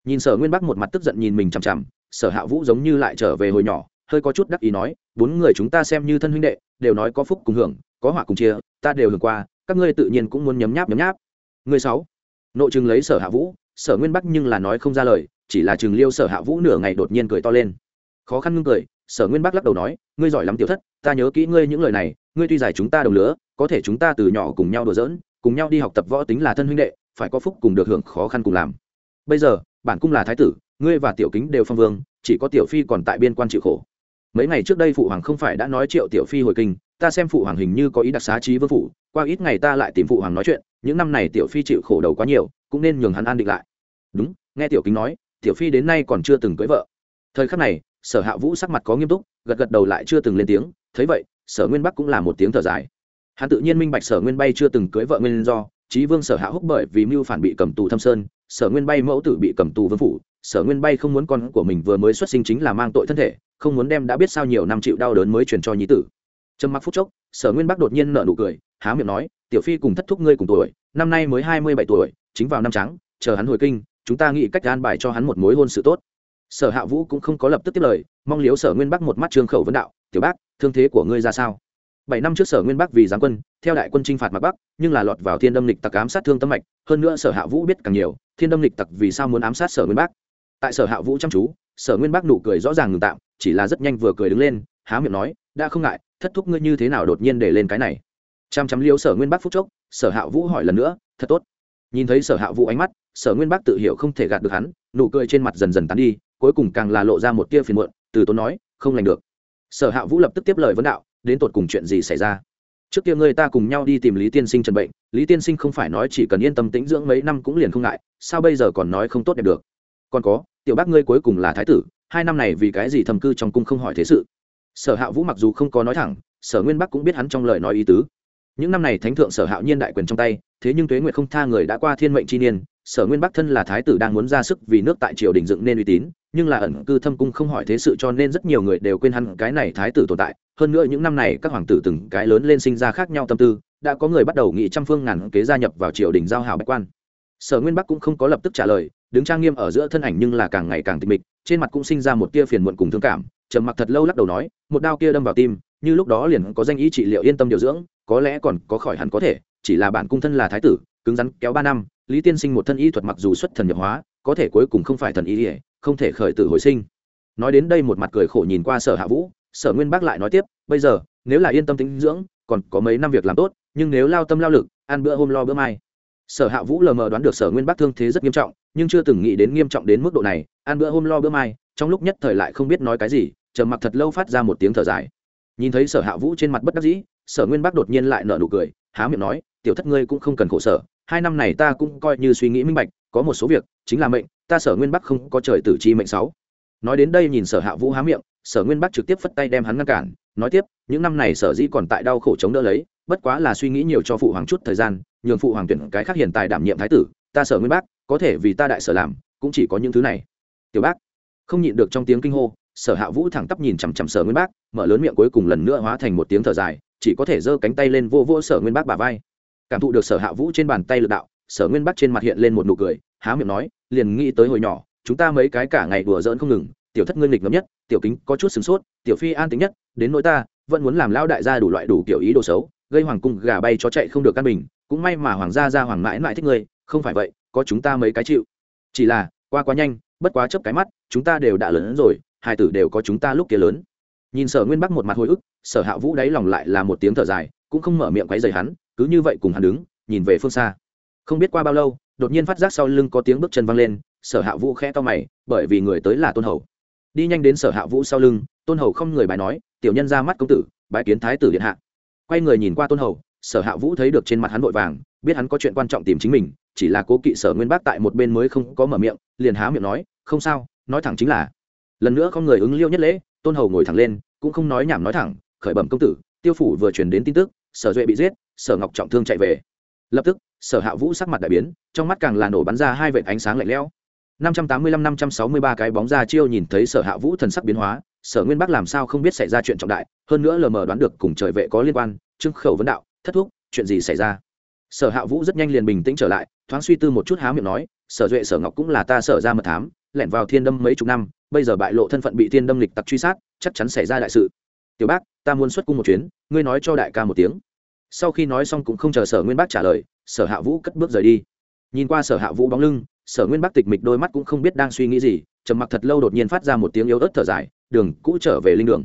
Nhìn sở nguyên bắc một mặt tức giận nhìn mình chằm chằm, sở hạ vũ giống như lại trở về hồi nhỏ, hơi có chút đắc ý nói, bốn người chúng ta xem như thân huynh đệ, đều nói có phúc cùng hưởng, có họa cùng chia, ta đều hưởng qua, các ngươi tự nhiên cũng muốn nhấm nháp nhấm nháp. Người sáu, nội chừng lấy sở hạ vũ sở nguyên bắc nhưng là nói không ra lời, chỉ là chừng liêu sở hạ vũ nửa ngày đột nhiên cười to lên. Khó khăn ngưng cười, sở nguyên bắc lắc đầu nói, ngươi giỏi lắm tiểu thất, ta nhớ kỹ ngươi những lời này, ngươi tuy giải chúng ta đồng lứa, có thể chúng ta từ nhỏ cùng nhau đùa giỡn, cùng nhau đi học tập võ tính là thân huynh đệ, phải có phúc cùng được hưởng khó khăn cùng làm. Bây giờ, bản cung là thái tử, ngươi và tiểu kính đều phong vương, chỉ có tiểu phi còn tại biên quan chịu khổ. Mấy ngày trước đây phụ hoàng không phải đã nói triệu tiểu phi hồi kinh ta xem phụ hoàng hình như có ý đặc xá trí vương phủ, qua ít ngày ta lại tìm phụ hoàng nói chuyện, những năm này tiểu phi chịu khổ đầu quá nhiều, cũng nên nhường hắn an định lại. Đúng, nghe tiểu kính nói, tiểu phi đến nay còn chưa từng cưới vợ. Thời khắc này, sở hạ vũ sắc mặt có nghiêm túc, gật gật đầu lại chưa từng lên tiếng, thấy vậy, sở nguyên bắc cũng là một tiếng thở dài. Hắn tự nhiên minh bạch sở nguyên bay chưa từng cưới vợ nguyên do, trí vương sở hạ húc bởi vì mưu phản bị cầm tù thâm sơn, sở nguyên bay mẫu tử bị cầm tù vương phủ, sở nguyên bay không muốn con của mình vừa mới xuất sinh chính là mang tội thân thể, không muốn đem đã biết sao nhiều năm chịu đau đớn mới truyền cho nhí tử trầm mặc phút chốc, sở nguyên bắc đột nhiên nở nụ cười, há miệng nói, tiểu phi cùng thất thúc ngươi cùng tuổi, năm nay mới hai mươi bảy tuổi, chính vào năm trắng, chờ hắn hồi kinh, chúng ta nghĩ cách an bài cho hắn một mối hôn sự tốt. Sở hạ vũ cũng không có lập tức tiếp lời, mong liếu sở nguyên bắc một mắt trương khẩu vấn đạo, tiểu bác, thương thế của ngươi ra sao? Bảy năm trước sở nguyên bắc vì giáng quân, theo đại quân chinh phạt mặt bắc, nhưng là lọt vào thiên đâm lịch tặc ám sát thương tâm mạch, hơn nữa sở hạ vũ biết càng nhiều, thiên đâm lịch tặc vì sao muốn ám sát sở nguyên bắc? Tại sở hạ vũ chăm chú, sở nguyên bắc nụ cười rõ ràng ngừng tạm, chỉ là rất nhanh vừa cười đứng lên, há miệng nói, đã không ngại thất thúc ngươi như thế nào đột nhiên để lên cái này? Chăm chăm liêu sở nguyên bắc phúc chốc, sở hạ vũ hỏi lần nữa, thật tốt. Nhìn thấy sở hạ vũ ánh mắt, sở nguyên bắc tự hiểu không thể gạt được hắn, nụ cười trên mặt dần dần tán đi, cuối cùng càng là lộ ra một tia phiền muộn, từ tốn nói, không lành được. Sở hạ vũ lập tức tiếp lời vấn đạo, đến tột cùng chuyện gì xảy ra? Trước kia người ta cùng nhau đi tìm lý tiên sinh trần bệnh, lý tiên sinh không phải nói chỉ cần yên tâm tĩnh dưỡng mấy năm cũng liền không ngại, sao bây giờ còn nói không tốt đẹp được? Còn có, tiểu bác ngươi cuối cùng là thái tử, hai năm này vì cái gì thầm cư trong cung không hỏi thế sự? Sở hạ vũ mặc dù không có nói thẳng, sở nguyên bắc cũng biết hắn trong lời nói ý tứ. Những năm này thánh thượng sở hạo nhiên đại quyền trong tay, thế nhưng tuế nguyệt không tha người đã qua thiên mệnh chi niên, sở nguyên bắc thân là thái tử đang muốn ra sức vì nước tại triều đình dựng nên uy tín, nhưng là ẩn cư thâm cung không hỏi thế sự cho nên rất nhiều người đều quên hắn cái này thái tử tồn tại. Hơn nữa những năm này các hoàng tử từng cái lớn lên sinh ra khác nhau tâm tư, đã có người bắt đầu nghị trăm phương ngàn kế gia nhập vào triều đình giao hảo bách quan. Sở nguyên bắc cũng không có lập tức trả lời đứng trang nghiêm ở giữa thân ảnh nhưng là càng ngày càng tịch mịch, trên mặt cũng sinh ra một tia phiền muộn cùng thương cảm, trầm mặc thật lâu lắc đầu nói, một đao kia đâm vào tim, như lúc đó liền có danh ý trị liệu yên tâm điều dưỡng, có lẽ còn có khỏi hẳn có thể, chỉ là bản cung thân là thái tử, cứng rắn kéo ba năm, lý tiên sinh một thân y thuật mặc dù xuất thần nhập hóa, có thể cuối cùng không phải thần y ỉa không thể khởi tử hồi sinh. Nói đến đây một mặt cười khổ nhìn qua sở hạ vũ, sở nguyên bác lại nói tiếp, bây giờ, nếu là yên tâm tính dưỡng, còn có mấy năm việc làm tốt, nhưng nếu lao tâm lao lực, ăn bữa hôm lo bữa mai sở hạ vũ lờ mờ đoán được sở nguyên Bắc thương thế rất nghiêm trọng, nhưng chưa từng nghĩ đến nghiêm trọng đến mức độ này, ăn bữa hôm lo bữa mai, trong lúc nhất thời lại không biết nói cái gì chờ mặc thật lâu phát ra một tiếng thở dài. Nhìn thấy sở hạ vũ trên mặt bất đắc dĩ, sở nguyên Bắc đột nhiên lại nở nụ cười, há miệng nói, tiểu thất ngươi cũng không cần khổ sở, hai năm này ta cũng coi như suy nghĩ minh bạch, có một số việc, chính là mệnh, ta sở nguyên bắc không có trời tử chi mệnh sáu. Nói đến đây nhìn sở hạ vũ há miệng, sở nguyên bắc trực tiếp phất tay đem hắn ngăn cản, nói tiếp, những năm này sở dĩ còn tại đau khổ chống đỡ lấy, bất quá là suy nghĩ nhiều cho phụ hoàng chút thời gian nhường phụ hoàng tuyển cái khác hiện tại đảm nhiệm thái tử, ta sở nguyên bác, có thể vì ta đại sở làm, cũng chỉ có những thứ này. Tiểu bác, không nhịn được trong tiếng kinh hô, sở hạ vũ thẳng tắp nhìn chằm chằm sở nguyên bác, mở lớn miệng cuối cùng lần nữa hóa thành một tiếng thở dài, chỉ có thể giơ cánh tay lên vô vô sở nguyên bác bà vai. Cảm thụ được sở hạ vũ trên bàn tay lực đạo, sở nguyên bác trên mặt hiện lên một nụ cười, há miệng nói, liền nghĩ tới hồi nhỏ, chúng ta mấy cái cả ngày đùa giỡn không ngừng, tiểu thất ngươi nghịch ngấm nhất, tiểu kính có chút sửng sốt, tiểu phi an tính nhất, đến nỗi ta, vẫn muốn làm lao đại gia đủ loại đủ kiểu ý đồ xấu, gây hoàng cung gà bay cho chạy không được căn bình cũng may mà hoàng gia ra hoàng mãi mãi thích ngươi, không phải vậy, có chúng ta mấy cái chịu. Chỉ là, qua quá nhanh, bất quá chớp cái mắt, chúng ta đều đã lớn hơn rồi, hai tử đều có chúng ta lúc kia lớn. Nhìn sở nguyên bắc một mặt hồi ức, sở hạ vũ đáy lòng lại là một tiếng thở dài, cũng không mở miệng quấy dày hắn, cứ như vậy cùng hắn đứng, nhìn về phương xa. Không biết qua bao lâu, đột nhiên phát giác sau lưng có tiếng bước chân văng lên, sở hạ vũ khẽ to mày, bởi vì người tới là tôn hầu. Đi nhanh đến sở hạ vũ sau lưng, tôn hầu không người bài nói, tiểu nhân ra mắt công tử bãi kiến thái tử điện hạ. Quay người nhìn qua tôn hầu sở hạ vũ thấy được trên mặt hắn vội vàng, biết hắn có chuyện quan trọng tìm chính mình, chỉ là cố kỵ sở nguyên bác tại một bên mới không có mở miệng, liền há miệng nói, không sao, nói thẳng chính là. Lần nữa không người ứng liêu nhất lễ, tôn hầu ngồi thẳng lên, cũng không nói nhảm nói thẳng, khởi bẩm công tử, tiêu phủ vừa truyền đến tin tức, sở duệ bị giết, sở ngọc trọng thương chạy về. Lập tức, sở hạ vũ sắc mặt đại biến, trong mắt càng là nổ bắn ra hai vệt ánh sáng lạnh lẽo. năm trăm tám mươi lăm, năm trăm sáu mươi ba cái bóng ra chiêu nhìn thấy sở hạ vũ thần sắc biến hóa, sở nguyên bắc làm sao không biết xảy ra chuyện trọng đại, hơn nữa lờ mờ đoán được cùng trời vệ có liên quan trưng khẩu vấn đạo thất thúc, chuyện gì xảy ra? Sở hạ vũ rất nhanh liền bình tĩnh trở lại, thoáng suy tư một chút há miệng nói, sở duệ, sở ngọc cũng là ta sở ra mật thám, lẻn vào thiên đâm mấy chục năm, bây giờ bại lộ thân phận bị thiên đâm lịch tặc truy sát, chắc chắn xảy ra đại sự. Tiểu bác, ta muốn xuất cung một chuyến, ngươi nói cho đại ca một tiếng. Sau khi nói xong cũng không chờ sở nguyên bác trả lời, sở hạ vũ cất bước rời đi. Nhìn qua sở hạ vũ bóng lưng, sở nguyên bác tịch mịch đôi mắt cũng không biết đang suy nghĩ gì, trầm mặc thật lâu đột nhiên phát ra một tiếng yếu ớt thở dài, đường cũ trở về linh đường.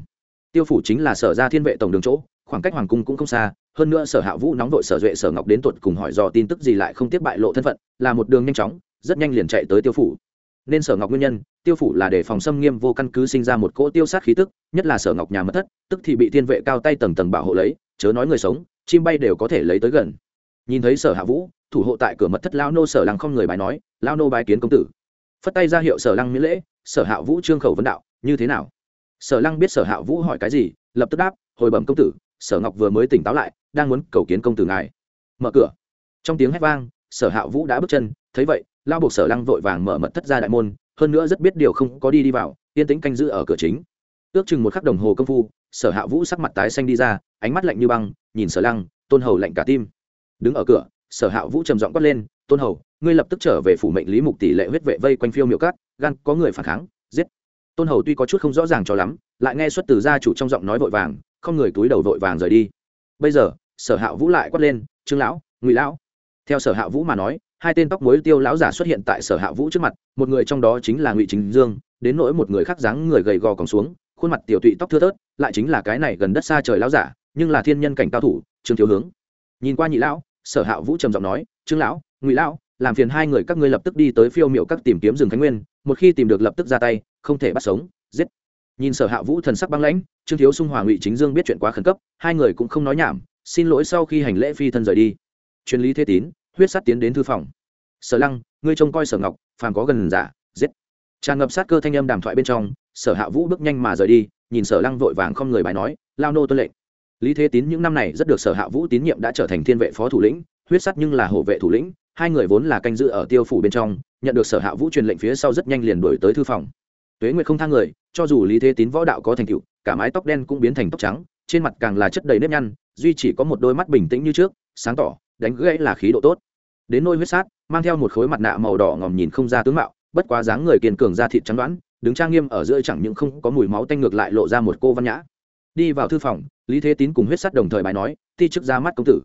Tiêu phủ chính là sở ra thiên vệ tổng đường chỗ, khoảng cách hoàng cung cũng không xa hơn nữa sở hạ vũ nóng vội sở duệ sở ngọc đến tuột cùng hỏi do tin tức gì lại không tiếp bại lộ thân phận, là một đường nhanh chóng, rất nhanh liền chạy tới tiêu phủ. Nên sở ngọc nguyên nhân, tiêu phủ là để phòng xâm nghiêm vô căn cứ sinh ra một cỗ tiêu sát khí tức, nhất là sở ngọc nhà mất thất, tức thì bị thiên vệ cao tay tầng tầng bảo hộ lấy, chớ nói người sống, chim bay đều có thể lấy tới gần. Nhìn thấy sở hạ vũ, thủ hộ tại cửa mật thất lao nô sở lăng không người bài nói lao nô bài kiến công tử. Phất tay ra hiệu sở lăng miễn lễ, sở hạ vũ trương khẩu vấn đạo, như thế nào? Sở lăng biết sở hạ vũ hỏi cái gì lập tức đáp, hồi bẩm công tử, sở ngọc vừa mới tỉnh táo lại, đang muốn cầu kiến công tử ngài. Mở cửa. Trong tiếng hét vang, sở hạ vũ đã bước chân, thấy vậy, lao buộc sở lăng vội vàng mở mật thất ra đại môn, hơn nữa rất biết điều không có đi đi vào, yên tĩnh canh giữ ở cửa chính. Ước chừng một khắc đồng hồ công phu, sở hạ vũ sắc mặt tái xanh đi ra, ánh mắt lạnh như băng, nhìn sở lăng, tôn hầu lạnh cả tim. Đứng ở cửa, sở hạ vũ trầm giọng quát lên, tôn hầu, ngươi lập tức trở về phủ mệnh lý mục tỷ lệ huyết vệ vây quanh phiêu miệu cát gan có người phản kháng, giết. Tôn hầu tuy có chút không rõ ràng cho lắm lại nghe xuất từ gia chủ trong giọng nói vội vàng, không người túi đầu vội vàng rời đi. Bây giờ, sở hạ vũ lại quát lên, trương lão, ngụy lão. Theo sở hạ vũ mà nói, hai tên tóc mối tiêu lão giả xuất hiện tại sở hạ vũ trước mặt, một người trong đó chính là ngụy chính dương, đến nỗi một người khác dáng người gầy gò còn xuống, khuôn mặt tiểu tụy tóc thưa thớt, lại chính là cái này gần đất xa trời lão giả, nhưng là thiên nhân cảnh cao thủ, trương thiếu hướng. Nhìn qua nhị lão, sở hạ vũ trầm giọng nói, trương lão, ngụy lão, làm phiền hai người các ngươi lập tức đi tới phiêu miệu các tìm kiếm rừng khánh nguyên, một khi tìm được lập tức ra tay, không thể bắt sống, giết nhìn sở hạ vũ thần sắc băng lãnh, trương thiếu sung hòa ngụy chính dương biết chuyện quá khẩn cấp, hai người cũng không nói nhảm, xin lỗi sau khi hành lễ phi thân rời đi. Truyền lý thế tín, huyết sắt tiến đến thư phòng. Sở lăng, ngươi trông coi sở ngọc, phàm có gần giả, giết. Tràn ngập sát cơ thanh âm đàm thoại bên trong, sở hạ vũ bước nhanh mà rời đi, nhìn sở lăng vội vàng không người bài nói, lao nô tuân lệnh. Lý thế tín những năm này rất được sở hạ vũ tín nhiệm đã trở thành thiên vệ phó thủ lĩnh, huyết sắt nhưng là hộ vệ thủ lĩnh, hai người vốn là canh giữ ở tiêu phủ bên trong, nhận được sở hạ vũ truyền lệnh phía sau rất nhanh liền đổi tới thư phòng tuế nguyệt không thang người, cho dù lý thế tín võ đạo có thành tựu, cả mái tóc đen cũng biến thành tóc trắng, trên mặt càng là chất đầy nếp nhăn, duy chỉ có một đôi mắt bình tĩnh như trước, sáng tỏ, đánh gãy là khí độ tốt. Đến nôi huyết sát, mang theo một khối mặt nạ màu đỏ ngòm nhìn không ra tướng mạo, bất quá dáng người kiên cường da thịt trắng đoán, đứng trang nghiêm ở giữa chẳng những không có mùi máu tanh ngược lại lộ ra một cô văn nhã. Đi vào thư phòng, lý thế tín cùng huyết sát đồng thời bài nói, ti chức ra mắt công tử.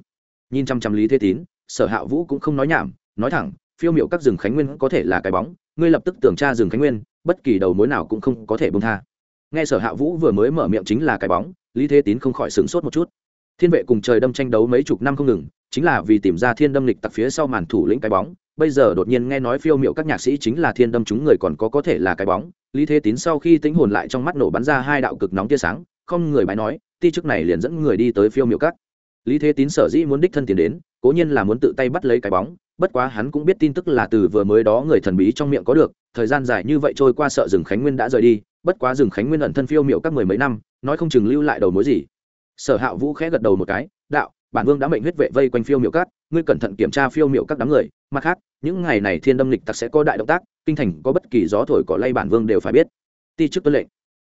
Nhìn chăm chăm lý thế tín, sở hạ vũ cũng không nói nhảm, nói thẳng, phiêu miệu các rừng khánh nguyên có thể là cái bóng, ngươi lập tức tưởng tra rừng khánh nguyên bất kỳ đầu mối nào cũng không có thể bông tha. Nghe sở hạ vũ vừa mới mở miệng chính là cái bóng, lý thế tín không khỏi sửng sốt một chút. Thiên vệ cùng trời đâm tranh đấu mấy chục năm không ngừng, chính là vì tìm ra thiên đâm lịch tặc phía sau màn thủ lĩnh cái bóng. Bây giờ đột nhiên nghe nói phiêu miệu các nhạc sĩ chính là thiên đâm chúng người còn có có thể là cái bóng. Lý thế tín sau khi tính hồn lại trong mắt nổ bắn ra hai đạo cực nóng tia sáng, không người bái nói, ti chức này liền dẫn người đi tới phiêu miệu các. Lý thế tín sở dĩ muốn đích thân tiến đến, cố nhiên là muốn tự tay bắt lấy cái bóng bất quá hắn cũng biết tin tức là từ vừa mới đó người thần bí trong miệng có được, thời gian dài như vậy trôi qua sợ rừng khánh nguyên đã rời đi, bất quá rừng khánh nguyên ẩn thân phiêu miệu các mười mấy năm, nói không chừng lưu lại đầu mối gì. Sở hạ vũ khẽ gật đầu một cái, đạo, bản vương đã mệnh huyết vệ vây quanh phiêu miệu các, ngươi cẩn thận kiểm tra phiêu miệu các đám người, mặt khác, những ngày này thiên đâm lịch tặc sẽ có đại động tác, kinh thành có bất kỳ gió thổi cỏ lay bản vương đều phải biết. Ti chức tuân lệnh.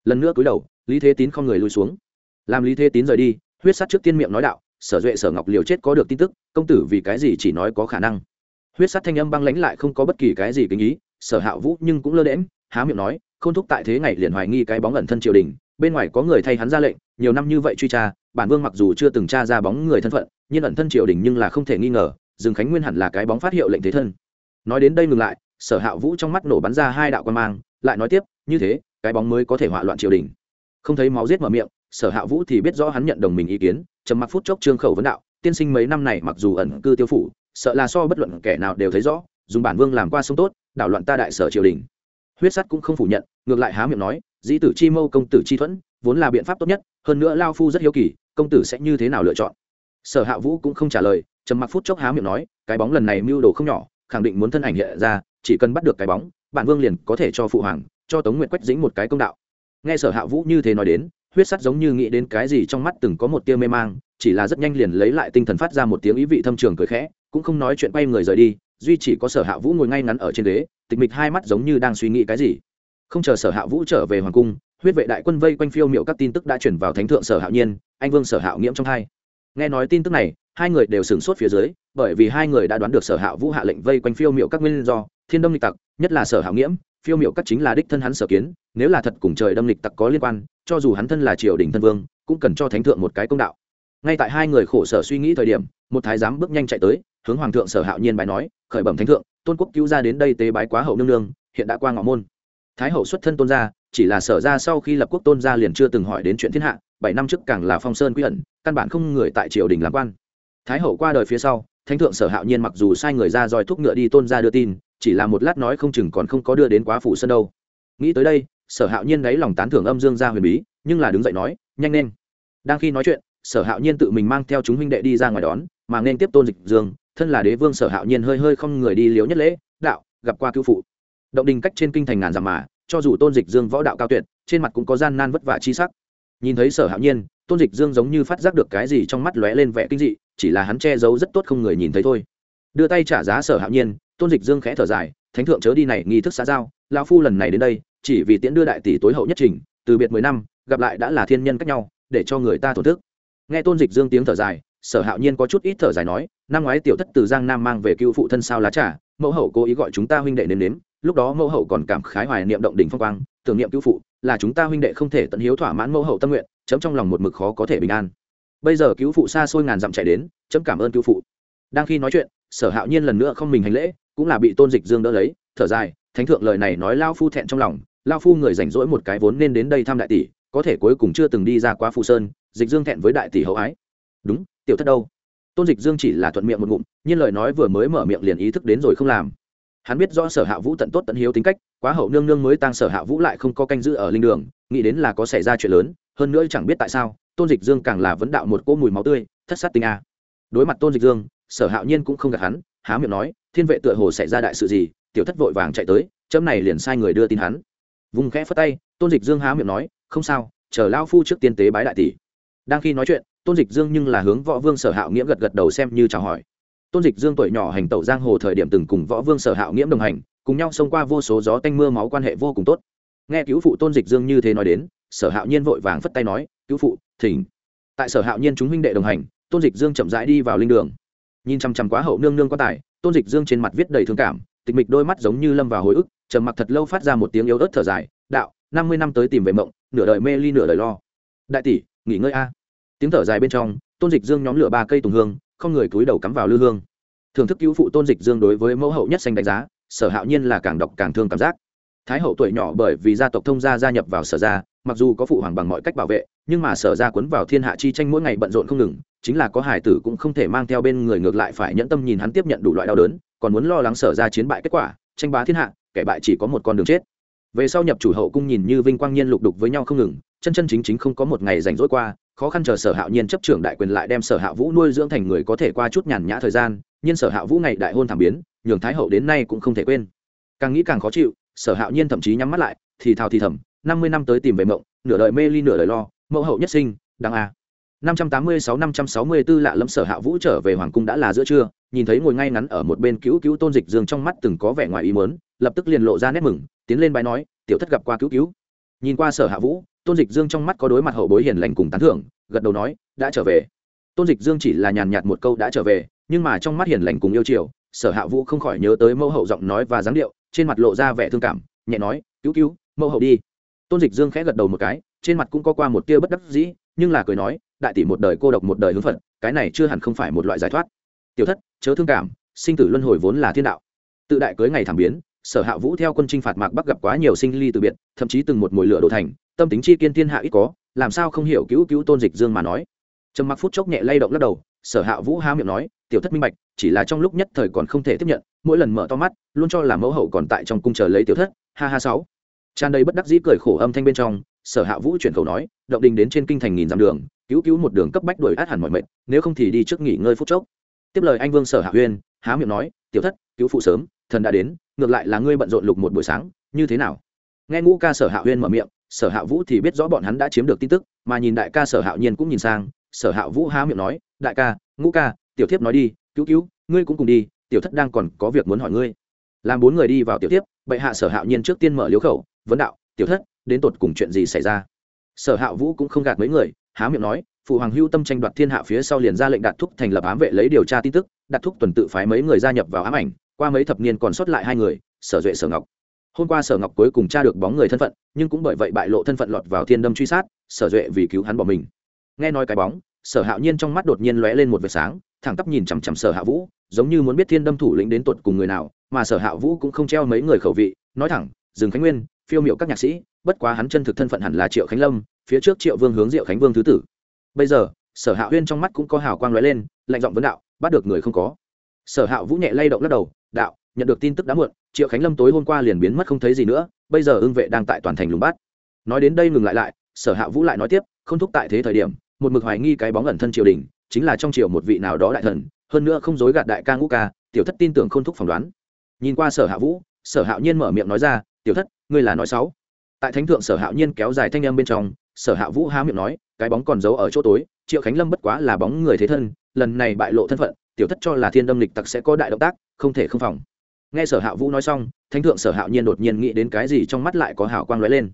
Lần nữa cúi đầu, lý thế tín không người lùi xuống. Làm lý thế tín rời đi, huyết sát trước tiên miệng nói đạo, sở duệ, sở ngọc liều chết có được tin tức, công tử vì cái gì chỉ nói có khả năng? Huyết sát thanh âm băng lãnh lại không có bất kỳ cái gì kính ý, sở hạ vũ nhưng cũng lơ đễm há miệng nói không thúc tại thế ngày liền hoài nghi cái bóng ẩn thân triều đình, bên ngoài có người thay hắn ra lệnh, nhiều năm như vậy truy tra, bản vương mặc dù chưa từng tra ra bóng người thân phận, nhưng ẩn thân triều đình nhưng là không thể nghi ngờ, dương khánh nguyên hẳn là cái bóng phát hiệu lệnh thế thân. Nói đến đây ngừng lại, sở hạ vũ trong mắt nổ bắn ra hai đạo quan mang, lại nói tiếp, như thế, cái bóng mới có thể hỏa loạn triều đình. Không thấy máu giết mở miệng, sở hạ vũ thì biết rõ hắn nhận đồng mình ý kiến, trầm mặc phút chốc trương khẩu vấn đạo, tiên sinh mấy năm này mặc dù ẩn cư tiêu phủ sợ là so bất luận kẻ nào đều thấy rõ, dùng bản vương làm qua sông tốt, đảo loạn ta đại sở triều đình. Huyết sắt cũng không phủ nhận, ngược lại há miệng nói, dĩ tử chi mâu, công tử chi thuẫn, vốn là biện pháp tốt nhất, hơn nữa lao phu rất hiếu kỳ, công tử sẽ như thế nào lựa chọn? Sở hạ vũ cũng không trả lời, trầm mặc phút chốc há miệng nói, cái bóng lần này mưu đồ không nhỏ, khẳng định muốn thân ảnh hiện ra, chỉ cần bắt được cái bóng, bản vương liền có thể cho phụ hoàng, cho tống nguyệt quách dính một cái công đạo. Nghe sở hạ vũ như thế nói đến, huyết sắt giống như nghĩ đến cái gì trong mắt từng có một tia mê mang, chỉ là rất nhanh liền lấy lại tinh thần phát ra một tiếng ý vị thâm trường cười khẽ cũng không nói chuyện quay người rời đi, duy chỉ có sở hạ vũ ngồi ngay ngắn ở trên ghế, tịch mịch hai mắt giống như đang suy nghĩ cái gì. Không chờ sở hạ vũ trở về hoàng cung, huyết vệ đại quân vây quanh phiêu miệu các tin tức đã chuyển vào thánh thượng sở hạo nhiên, anh vương sở hạo nghiễm trong hai. Nghe nói tin tức này, hai người đều sửng sốt phía dưới, bởi vì hai người đã đoán được sở hạ vũ hạ lệnh vây quanh phiêu miệu các nguyên do, thiên đông lịch tặc, nhất là sở hạ nghiễm, phiêu miệu các chính là đích thân hắn sở kiến, nếu là thật cùng trời đâm lịch tặc có liên quan, cho dù hắn thân là triều đình thân vương, cũng cần cho thánh thượng một cái công đạo. Ngay tại hai người khổ sở suy nghĩ thời điểm, một thái giám bước nhanh chạy tới hướng hoàng thượng sở hạo nhiên bài nói, khởi bẩm thánh thượng, tôn quốc cứu ra đến đây tế bái quá hậu nương nương, hiện đã qua ngọ môn. Thái hậu xuất thân tôn gia, chỉ là sở ra sau khi lập quốc tôn gia liền chưa từng hỏi đến chuyện thiên hạ, bảy năm trước càng là phong sơn quy ẩn, căn bản không người tại triều đình làm quan. Thái hậu qua đời phía sau, thánh thượng sở hạo nhiên mặc dù sai người ra dòi thúc ngựa đi tôn gia đưa tin, chỉ là một lát nói không chừng còn không có đưa đến quá phủ sân đâu. Nghĩ tới đây, sở hạo nhiên đáy lòng tán thưởng âm dương gia huyền bí, nhưng là đứng dậy nói, nhanh lên. Đang khi nói chuyện, sở hạo nhiên tự mình mang theo chúng huynh đệ đi ra ngoài đón, mà nên tiếp tôn dịch dương thân là đế vương sở hạo nhiên hơi hơi không người đi liếu nhất lễ, đạo, gặp qua cứu phụ. Động đình cách trên kinh thành ngàn dặm mà, cho dù tôn dịch dương võ đạo cao tuyệt, trên mặt cũng có gian nan vất vả chi sắc. Nhìn thấy sở hạo nhiên, tôn dịch dương giống như phát giác được cái gì trong mắt lóe lên vẻ kinh dị, chỉ là hắn che giấu rất tốt không người nhìn thấy thôi. Đưa tay trả giá sở hạo nhiên, tôn dịch dương khẽ thở dài, thánh thượng chớ đi này, nghi thức xã giao lao phu lần này đến đây, chỉ vì tiễn đưa đại tỷ tối hậu nhất trình, từ biệt mười năm, gặp lại đã là thiên nhân cách nhau, để cho người ta thổ thức. Nghe tôn dịch dương tiếng thở dài sở hạo nhiên có chút ít thở dài nói, năm ngoái tiểu thất từ giang nam mang về cựu phụ thân sao lá trà, mẫu hậu cố ý gọi chúng ta huynh đệ nếm nếm, lúc đó mẫu hậu còn cảm khái hoài niệm động đỉnh phong quang, tưởng niệm cứu phụ, là chúng ta huynh đệ không thể tận hiếu thỏa mãn mẫu hậu tâm nguyện, chấm trong lòng một mực khó có thể bình an. Bây giờ cứu phụ xa xôi ngàn dặm chạy đến, chấm cảm ơn cứu phụ. Đang khi nói chuyện, sở hạo nhiên lần nữa không mình hành lễ, cũng là bị tôn dịch dương đỡ lấy, thở dài, thánh thượng lời này nói lao phu thẹn trong lòng, lao phu người rảnh rỗi một cái vốn nên đến đây thăm đại tỷ, có thể cuối cùng chưa từng đi ra quá phù sơn, dịch dương thẹn với đại tỷ hậu ái. Đúng tiểu thất đâu? Tôn dịch dương chỉ là thuận miệng một ngụm, nhưng lời nói vừa mới mở miệng liền ý thức đến rồi không làm. Hắn biết rõ sở hạ vũ tận tốt tận hiếu tính cách, quá hậu nương nương mới tăng sở hạ vũ lại không có canh giữ ở linh đường, nghĩ đến là có xảy ra chuyện lớn, hơn nữa chẳng biết tại sao, tôn dịch dương càng là vấn đạo một cỗ mùi máu tươi, thất sát tinh a. Đối mặt tôn dịch dương, sở hạo nhiên cũng không gạt hắn, há miệng nói, thiên vệ tựa hồ xảy ra đại sự gì? Tiểu thất vội vàng chạy tới, chấm này liền sai người đưa tin hắn. Vùng khẽ phất tay, tôn dịch dương há miệng nói, không sao, chờ lao phu trước tiên tế bái đại tỷ. Đang khi nói chuyện tôn dịch dương nhưng là hướng võ vương sở hạo nghĩa gật gật đầu xem như chào hỏi. Tôn dịch dương tuổi nhỏ hành tẩu giang hồ thời điểm từng cùng võ vương sở hạo nghĩa đồng hành, cùng nhau xông qua vô số gió tanh mưa máu quan hệ vô cùng tốt. Nghe cứu phụ tôn dịch dương như thế nói đến, sở hạo nhiên vội vàng phất tay nói, cứu phụ, thỉnh. Tại sở hạo nhiên chúng huynh đệ đồng hành, tôn dịch dương chậm rãi đi vào linh đường. Nhìn chằm chằm quá hậu nương nương quan tài, tôn dịch dương trên mặt viết đầy thương cảm, tịch mịch đôi mắt giống như lâm vào hồi ức, trầm mặc thật lâu phát ra một tiếng yếu ớt thở dài, đạo, năm mươi năm tới tìm về mộng, nửa đời mê ly nửa đời lo. Đại tỷ, nghỉ ngơi a tiếng thở dài bên trong, tôn dịch dương nhóm lửa ba cây tùng hương, không người cúi đầu cắm vào lư hương. Thưởng thức cứu phụ tôn dịch dương đối với mẫu hậu nhất xanh đánh giá, sở hạo nhiên là càng đọc càng thương cảm giác. Thái hậu tuổi nhỏ bởi vì gia tộc thông gia gia nhập vào sở gia, mặc dù có phụ hoàng bằng mọi cách bảo vệ, nhưng mà sở gia cuốn vào thiên hạ chi tranh mỗi ngày bận rộn không ngừng, chính là có hải tử cũng không thể mang theo bên người ngược lại phải nhẫn tâm nhìn hắn tiếp nhận đủ loại đau đớn, còn muốn lo lắng sở gia chiến bại kết quả, tranh bá thiên hạ, kẻ bại chỉ có một con đường chết về sau nhập chủ hậu cung nhìn như vinh quang nhiên lục đục với nhau không ngừng, chân chân chính chính không có một ngày rảnh rỗi qua, khó khăn chờ sở hạo nhiên chấp trưởng đại quyền lại đem sở hạ vũ nuôi dưỡng thành người có thể qua chút nhàn nhã thời gian, nhưng sở hạ vũ ngày đại hôn thảm biến, nhường thái hậu đến nay cũng không thể quên càng nghĩ càng khó chịu, sở hạo nhiên thậm chí nhắm mắt lại, thì thào thì thầm, năm mươi năm tới tìm về mộng, nửa đời mê ly nửa đời lo, mẫu hậu nhất sinh, đăng a. 586-564 lạ lẫm sở hạ vũ trở về hoàng cung đã là giữa trưa, nhìn thấy ngồi ngay ngắn ở một bên cứu cứu tôn dịch dương trong mắt từng có vẻ ngoài ý muốn, lập tức liền lộ ra nét mừng, tiến lên bài nói, tiểu thất gặp qua cứu cứu. Nhìn qua sở hạ vũ, tôn dịch dương trong mắt có đối mặt hậu bối hiền lành cùng tán thưởng, gật đầu nói, đã trở về. Tôn dịch dương chỉ là nhàn nhạt một câu đã trở về nhưng mà trong mắt hiền lành cùng yêu chiều, sở hạ vũ không khỏi nhớ tới mâu hậu giọng nói và dáng điệu, trên mặt lộ ra vẻ thương cảm, nhẹ nói, cứu cứu mâu hậu đi. Tôn dịch dương khẽ gật đầu một cái, trên mặt cũng có qua một tia bất đắc dĩ, nhưng là cười nói đại tỷ một đời cô độc một đời hướng phận cái này chưa hẳn không phải một loại giải thoát. Tiểu thất, chớ thương cảm, sinh tử luân hồi vốn là thiên đạo. Tự đại cưới ngày thảm biến, sở hạ vũ theo quân chinh phạt mạc bắc gặp quá nhiều sinh ly từ biệt, thậm chí từng một mồi lửa đổ thành, tâm tính chi kiên thiên hạ ít có, làm sao không hiểu cứu cứu tôn dịch dương mà nói. Trầm mặc phút chốc nhẹ lay động lắc đầu, sở hạ vũ há miệng nói, tiểu thất minh bạch, chỉ là trong lúc nhất thời còn không thể tiếp nhận, mỗi lần mở to mắt, luôn cho là mẫu hậu còn tại trong cung chờ lấy tiểu thất. Ha ha sáu. Tràn đầy bất đắc dĩ cười khổ âm thanh bên trong, sở hạ vũ chuyển khẩu nói, động đình đến trên kinh thành nghìn dặm đường cứu cứu một đường cấp bách đuổi át hẳn mọi mệnh, nếu không thì đi trước nghỉ ngơi phút chốc. Tiếp lời anh vương sở hạ huyên, há miệng nói, tiểu thất, cứu phụ sớm, thần đã đến, ngược lại là ngươi bận rộn lục một buổi sáng, như thế nào? Nghe ngũ ca sở hạ huyên mở miệng, sở hạ vũ thì biết rõ bọn hắn đã chiếm được tin tức, mà nhìn đại ca sở hạ nhiên cũng nhìn sang, sở hạ vũ há miệng nói, đại ca, ngũ ca, tiểu thiếp nói đi, cứu cứu, ngươi cũng cùng đi, tiểu thất đang còn có việc muốn hỏi ngươi. Làm bốn người đi vào tiểu thiếp, bệ hạ sở hạ nhiên trước tiên mở liếu khẩu, vấn đạo, tiểu thất, đến tột cùng chuyện gì xảy ra? Sở hạ vũ cũng không gạt mấy người há miệng nói, phụ hoàng hưu tâm tranh đoạt thiên hạ phía sau liền ra lệnh đạt thúc thành lập ám vệ lấy điều tra tin tức đặt thúc tuần tự phái mấy người gia nhập vào ám ảnh, qua mấy thập niên còn sót lại hai người, sở duệ, sở ngọc. Hôm qua sở ngọc cuối cùng tra được bóng người thân phận, nhưng cũng bởi vậy bại lộ thân phận lọt vào thiên đâm truy sát, sở duệ vì cứu hắn bỏ mình. Nghe nói cái bóng, sở hạo nhiên trong mắt đột nhiên lóe lên một vệt sáng, thẳng tắp nhìn chằm chằm sở hạ vũ, giống như muốn biết thiên đâm thủ lĩnh đến tột cùng người nào, mà sở hạ vũ cũng không treo mấy người khẩu vị, nói thẳng, Dừng khánh nguyên, phiêu miệu các nhạc sĩ, bất quá hắn chân thực thân phận hẳn là triệu khánh lâm phía trước triệu vương hướng diệu khánh vương thứ tử. Bây giờ, sở hạ huyên trong mắt cũng có hào quang lóe lên, lạnh giọng vấn đạo, bắt được người không có? Sở hạ vũ nhẹ lay động lắc đầu, đạo, nhận được tin tức đã muộn, triệu khánh lâm tối hôm qua liền biến mất không thấy gì nữa, bây giờ ưng vệ đang tại toàn thành lùng bát. Nói đến đây ngừng lại lại, sở hạ vũ lại nói tiếp, không thúc tại thế thời điểm, một mực hoài nghi cái bóng ẩn thân triều đình, chính là trong triều một vị nào đó đại thần, hơn nữa không dối gạt đại ca ngũ ca, tiểu thất tin tưởng không thúc phỏng đoán. Nhìn qua sở hạ vũ, sở hạo nhiên mở miệng nói ra, tiểu thất, ngươi là nói sáu tại thánh thượng sở hạo nhiên kéo dài thanh em bên trong sở hạ vũ há miệng nói, cái bóng còn giấu ở chỗ tối, triệu khánh lâm bất quá là bóng người thế thân, lần này bại lộ thân phận, tiểu thất cho là thiên đâm lịch tặc sẽ có đại động tác, không thể không phòng. Nghe sở hạ vũ nói xong, thánh thượng sở hạo nhiên đột nhiên nghĩ đến cái gì trong mắt lại có hào quang lóe lên.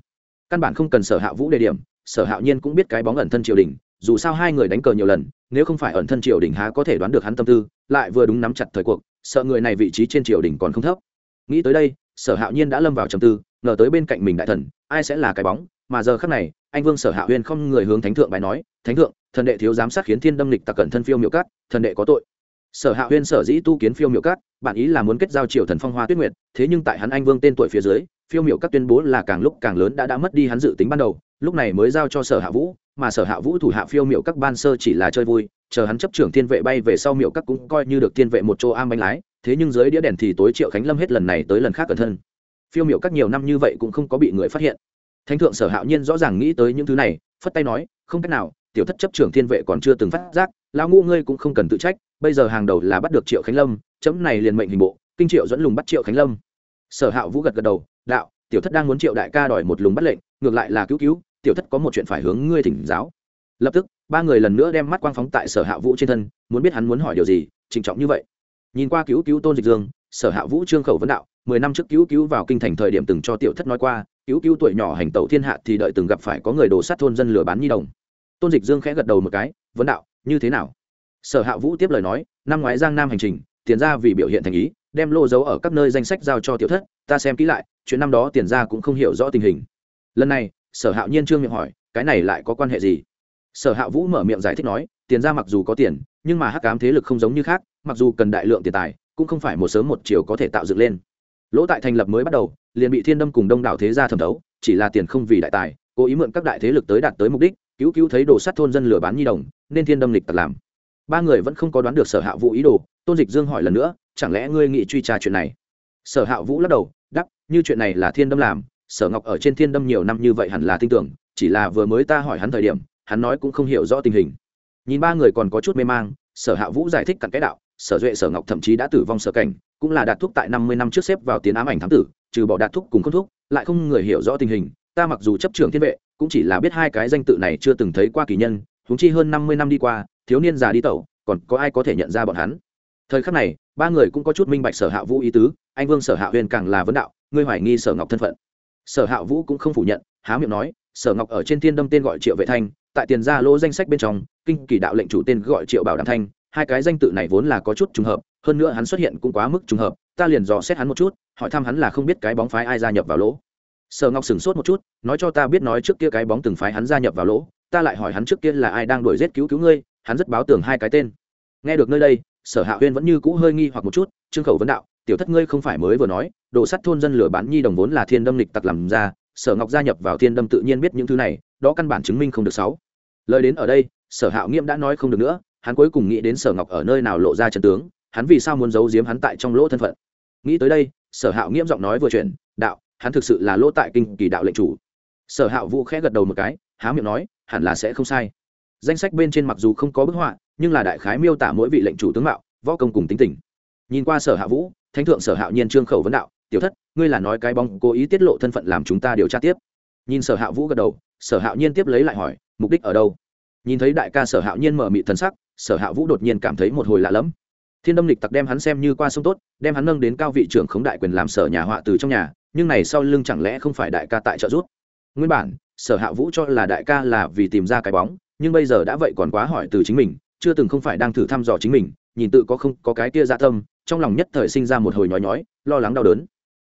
Căn bản không cần sở hạ vũ đề điểm, sở hạo nhiên cũng biết cái bóng ẩn thân triều đình, dù sao hai người đánh cờ nhiều lần, nếu không phải ẩn thân triều đình há có thể đoán được hắn tâm tư, lại vừa đúng nắm chặt thời cuộc, sợ người này vị trí trên triều đình còn không thấp. Nghĩ tới đây, sở hạo nhiên đã lâm vào trầm tư, ngờ tới bên cạnh mình đại thần, ai sẽ là cái bóng, mà giờ khắc này anh vương sở hạ huyên không người hướng thánh thượng bài nói, thánh thượng, thần đệ thiếu giám sát khiến thiên đâm lịch tặc cẩn thân phiêu miệu cát, thần đệ có tội. Sở hạ huyên sở dĩ tu kiến phiêu miệu cát, bản ý là muốn kết giao triều thần phong hoa tuyết nguyệt, thế nhưng tại hắn anh vương tên tuổi phía dưới, phiêu miệu cát tuyên bố là càng lúc càng lớn đã đã mất đi hắn dự tính ban đầu, lúc này mới giao cho sở hạ vũ, mà sở hạ vũ thủ hạ phiêu miệu các ban sơ chỉ là chơi vui, chờ hắn chấp trưởng thiên vệ bay về sau miệu các cũng coi như được thiên vệ một chỗ am bánh lái, thế nhưng dưới đĩa đèn thì tối triệu khánh lâm hết lần này tới lần khác cẩn thân. Phiêu miệu các nhiều năm như vậy cũng không có bị người phát hiện thánh thượng sở hạo nhiên rõ ràng nghĩ tới những thứ này, phất tay nói, không cách nào, tiểu thất chấp trưởng thiên vệ còn chưa từng phát giác, lão ngũ ngươi cũng không cần tự trách, bây giờ hàng đầu là bắt được triệu khánh lâm, chấm này liền mệnh hình bộ, kinh triệu dẫn lùng bắt triệu khánh lâm. Sở hạo vũ gật gật đầu, đạo, tiểu thất đang muốn triệu đại ca đòi một lùng bắt lệnh, ngược lại là cứu cứu, tiểu thất có một chuyện phải hướng ngươi thỉnh giáo. Lập tức, ba người lần nữa đem mắt quang phóng tại sở hạ vũ trên thân, muốn biết hắn muốn hỏi điều gì trịnh trọng như vậy. Nhìn qua cứu cứu tôn dịch dương, sở hạ vũ trương khẩu vấn đạo, mười năm trước cứu cứu vào kinh thành thời điểm từng cho tiểu thất nói qua cứu cứu tuổi nhỏ hành tẩu thiên hạ thì đợi từng gặp phải có người đổ sát thôn dân lừa bán nhi đồng. Tôn dịch dương khẽ gật đầu một cái, vấn đạo, như thế nào? Sở hạ vũ tiếp lời nói, năm ngoái giang nam hành trình, tiền ra vì biểu hiện thành ý, đem lô dấu ở các nơi danh sách giao cho tiểu thất, ta xem kỹ lại, chuyện năm đó tiền ra cũng không hiểu rõ tình hình. Lần này, sở hạo nhiên trương miệng hỏi, cái này lại có quan hệ gì? Sở hạ vũ mở miệng giải thích nói, tiền ra mặc dù có tiền, nhưng mà hắc cám thế lực không giống như khác, mặc dù cần đại lượng tiền tài, cũng không phải một sớm một chiều có thể tạo dựng lên lỗ tại thành lập mới bắt đầu, liền bị thiên đâm cùng đông đảo thế gia thẩm thấu, chỉ là tiền không vì đại tài, cố ý mượn các đại thế lực tới đạt tới mục đích, cứu cứu thấy đồ sắt thôn dân lừa bán nhi đồng, nên thiên đâm lịch tật làm. Ba người vẫn không có đoán được sở hạ vũ ý đồ, tôn dịch dương hỏi lần nữa, chẳng lẽ ngươi nghị truy tra chuyện này? Sở hạ vũ lắc đầu đắp như chuyện này là thiên đâm làm, sở ngọc ở trên thiên đâm nhiều năm như vậy hẳn là tin tưởng, chỉ là vừa mới ta hỏi hắn thời điểm, hắn nói cũng không hiểu rõ tình hình. Nhìn ba người còn có chút mê mang, sở hạ vũ giải thích cặn cái đạo, sở duệ, sở ngọc thậm chí đã tử vong sở cảnh cũng là đạt thúc tại năm mươi năm trước xếp vào tiến ám ảnh thám tử, trừ bỏ đạt thúc cùng không thúc, lại không người hiểu rõ tình hình, ta mặc dù chấp trưởng thiên vệ, cũng chỉ là biết hai cái danh tự này chưa từng thấy qua kỳ nhân, huống chi hơn năm mươi năm đi qua, thiếu niên già đi tẩu, còn có ai có thể nhận ra bọn hắn? Thời khắc này, ba người cũng có chút minh bạch sở hạ vũ ý tứ, anh vương sở hạ huyền càng là vấn đạo, ngươi hoài nghi sở ngọc thân phận. Sở hạ vũ cũng không phủ nhận, há miệng nói, sở ngọc ở trên thiên đâm tên gọi triệu vệ thanh, tại tiền gia lỗ danh sách bên trong, kinh kỳ đạo lệnh chủ tên gọi triệu bảo đảm thanh hai cái danh tự này vốn là có chút trùng hợp, hơn nữa hắn xuất hiện cũng quá mức trùng hợp, ta liền dò xét hắn một chút, hỏi thăm hắn là không biết cái bóng phái ai gia nhập vào lỗ. Sở ngọc sửng sốt một chút, nói cho ta biết nói trước kia cái bóng từng phái hắn gia nhập vào lỗ, ta lại hỏi hắn trước kia là ai đang đuổi giết cứu cứu ngươi, hắn rất báo tưởng hai cái tên. Nghe được nơi đây, sở hạ huyên vẫn như cũ hơi nghi hoặc một chút, trương khẩu vấn đạo, tiểu thất ngươi không phải mới vừa nói, đồ sắt thôn dân lửa bán nhi đồng vốn là thiên đâm lịch tặc làm ra, sở ngọc gia nhập vào thiên đâm tự nhiên biết những thứ này, đó căn bản chứng minh không được sáu. Lời đến ở đây, sở hạo nghiêm đã nói không được nữa hắn cuối cùng nghĩ đến sở ngọc ở nơi nào lộ ra trận tướng, hắn vì sao muốn giấu giếm hắn tại trong lỗ thân phận. Nghĩ tới đây, sở hạo nghiêm giọng nói vừa chuyển, đạo, hắn thực sự là lỗ tại kinh kỳ đạo lệnh chủ. Sở hạo vũ khẽ gật đầu một cái, há miệng nói, hẳn là sẽ không sai. Danh sách bên trên mặc dù không có bức họa, nhưng là đại khái miêu tả mỗi vị lệnh chủ tướng mạo, võ công cùng tính tình. Nhìn qua sở hạ vũ, thánh thượng sở hạo nhiên trương khẩu vấn đạo, tiểu thất, ngươi là nói cái bóng cố ý tiết lộ thân phận làm chúng ta điều tra tiếp. Nhìn sở hạ vũ gật đầu, sở hạo nhiên tiếp lấy lại hỏi, mục đích ở đâu? Nhìn thấy đại ca sở hạo nhiên mở mị thần sắc sở hạ vũ đột nhiên cảm thấy một hồi lạ lẫm. Thiên đâm lịch tặc đem hắn xem như qua sông tốt, đem hắn nâng đến cao vị trưởng khống đại quyền làm sở nhà họa từ trong nhà, nhưng này sau lưng chẳng lẽ không phải đại ca tại trợ giúp? Nguyên bản, sở hạ vũ cho là đại ca là vì tìm ra cái bóng, nhưng bây giờ đã vậy còn quá hỏi từ chính mình, chưa từng không phải đang thử thăm dò chính mình, nhìn tự có không có cái kia dạ tâm, trong lòng nhất thời sinh ra một hồi nhói nhói, lo lắng đau đớn.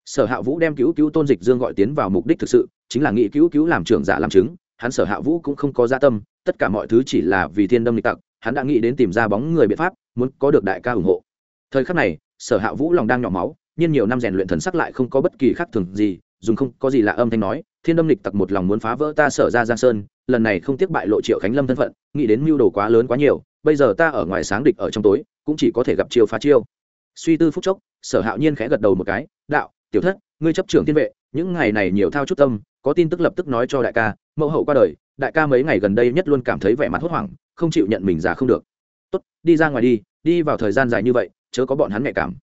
Sở hạ vũ đem cứu cứu tôn dịch dương gọi tiến vào mục đích thực sự, chính là nghị cứu cứu làm trưởng giả làm chứng, hắn sở hạ vũ cũng không có dạ tâm, tất cả mọi thứ chỉ là vì thiên đâm lịch tặc hắn đã nghĩ đến tìm ra bóng người biện pháp, muốn có được đại ca ủng hộ. Thời khắc này, sở hạ vũ lòng đang nhỏ máu, nhưng nhiều năm rèn luyện thần sắc lại không có bất kỳ khác thường gì, dùng không có gì lạ âm thanh nói, thiên đâm lịch tặc một lòng muốn phá vỡ ta sở ra giang sơn, lần này không tiếc bại lộ triệu khánh lâm thân phận, nghĩ đến mưu đồ quá lớn quá nhiều, bây giờ ta ở ngoài sáng địch ở trong tối, cũng chỉ có thể gặp chiêu phá chiêu. Suy tư phúc chốc, sở hạo nhiên khẽ gật đầu một cái, đạo, tiểu thất, ngươi chấp trưởng thiên vệ, những ngày này nhiều thao chút tâm, có tin tức lập tức nói cho đại ca, mẫu hậu qua đời, đại ca mấy ngày gần đây nhất luôn cảm thấy vẻ mặt hốt hoảng không chịu nhận mình già không được. Tốt, đi ra ngoài đi đi vào thời gian dài như vậy, chớ có bọn hắn nhạy cảm.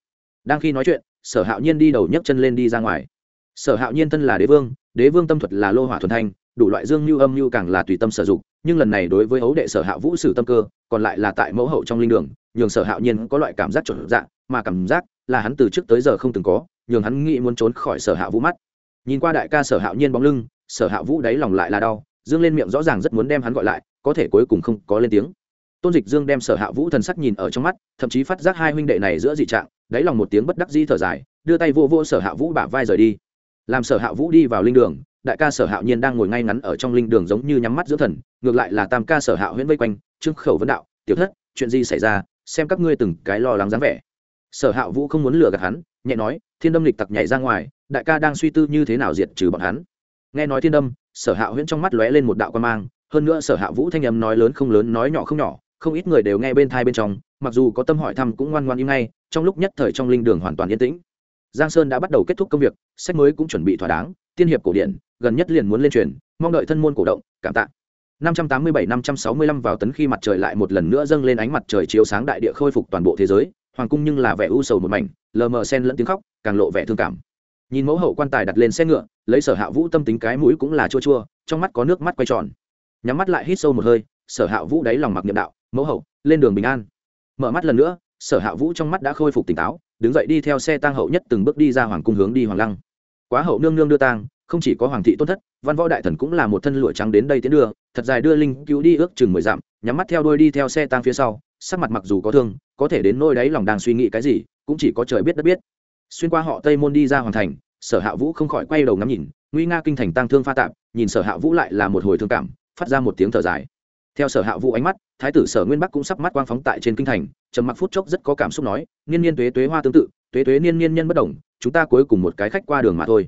Đang khi nói chuyện, sở hạo nhiên đi đầu nhấc chân lên đi ra ngoài. Sở hạo nhiên thân là đế vương đế vương tâm thuật là lô hỏa thuần thanh, đủ loại dương mưu âm mưu càng là tùy tâm sử dụng, nhưng lần này đối với hấu đệ sở hạ vũ sử tâm cơ, còn lại là tại mẫu hậu trong linh đường, nhường sở hạo nhiên có loại cảm giác trộn dạng mà cảm giác là hắn từ trước tới giờ không từng có, nhường hắn nghĩ muốn trốn khỏi sở hạ vũ mắt. Nhìn qua đại ca sở hạo nhiên bóng lưng, sở hạ vũ đáy lòng lại là đau dương lên miệng rõ ràng rất muốn đem hắn gọi lại, có thể cuối cùng không có lên tiếng. Tôn dịch dương đem sở hạ vũ thần sắc nhìn ở trong mắt, thậm chí phát giác hai huynh đệ này giữa dị trạng, đáy lòng một tiếng bất đắc di thở dài, đưa tay vô vô sở hạ vũ bả vai rời đi. Làm sở hạ vũ đi vào linh đường, đại ca sở hạo nhiên đang ngồi ngay ngắn ở trong linh đường giống như nhắm mắt giữa thần, ngược lại là tam ca sở hạo huyễn vây quanh, trương khẩu vấn đạo, tiểu thất, chuyện gì xảy ra? Xem các ngươi từng cái lo lắng dáng vẻ. Sở Hạo vũ không muốn lừa gạt hắn, nhẹ nói, thiên đâm lịch tặc nhảy ra ngoài, đại ca đang suy tư như thế nào diệt trừ bọn hắn nghe nói thiên đâm, sở hạ huyễn trong mắt lóe lên một đạo quan mang, hơn nữa sở hạ vũ thanh âm nói lớn không lớn, nói nhỏ không nhỏ, không ít người đều nghe bên thai bên trong, mặc dù có tâm hỏi thăm cũng ngoan ngoan im ngay, trong lúc nhất thời trong linh đường hoàn toàn yên tĩnh. Giang sơn đã bắt đầu kết thúc công việc, sách mới cũng chuẩn bị thỏa đáng, tiên hiệp cổ điển, gần nhất liền muốn lên truyền, mong đợi thân môn cổ động, cảm tạ. 587-565 vào tấn khi mặt trời lại một lần nữa dâng lên ánh mặt trời chiếu sáng đại địa khôi phục toàn bộ thế giới, hoàng cung nhưng là vẻ u sầu một mảnh, lờ mờ sen lẫn tiếng khóc, càng lộ vẻ thương cảm nhìn mẫu hậu quan tài đặt lên xe ngựa, lấy sở hạ vũ tâm tính cái mũi cũng là chua chua, trong mắt có nước mắt quay tròn. Nhắm mắt lại hít sâu một hơi, sở hạ vũ đáy lòng mặc niệm đạo, mẫu hậu, lên đường bình an. Mở mắt lần nữa, sở hạ vũ trong mắt đã khôi phục tỉnh táo, đứng dậy đi theo xe tang hậu nhất từng bước đi ra hoàng cung hướng đi hoàng lăng. Quá hậu nương nương đưa tang, không chỉ có hoàng thị tôn thất, văn võ đại thần cũng là một thân lụa trắng đến đây tiến đưa, thật dài đưa linh cứu đi ước chừng mười dặm, nhắm mắt theo đôi đi theo xe tang phía sau, sắc mặt mặc dù có thương, có thể đến nôi đáy lòng đang suy nghĩ cái gì, cũng chỉ có trời biết đất biết xuyên qua họ tây môn đi ra hoàng thành, sở hạ vũ không khỏi quay đầu ngắm nhìn, nguy nga kinh thành tăng thương pha tạm nhìn sở hạ vũ lại là một hồi thương cảm, phát ra một tiếng thở dài. Theo sở hạ vũ ánh mắt, thái tử sở nguyên bắc cũng sắp mắt quang phóng tại trên kinh thành, trầm mặc phút chốc rất có cảm xúc nói, niên niên tuế tuế hoa tương tự, tuế tuế niên niên nhân bất đồng, chúng ta cuối cùng một cái khách qua đường mà thôi.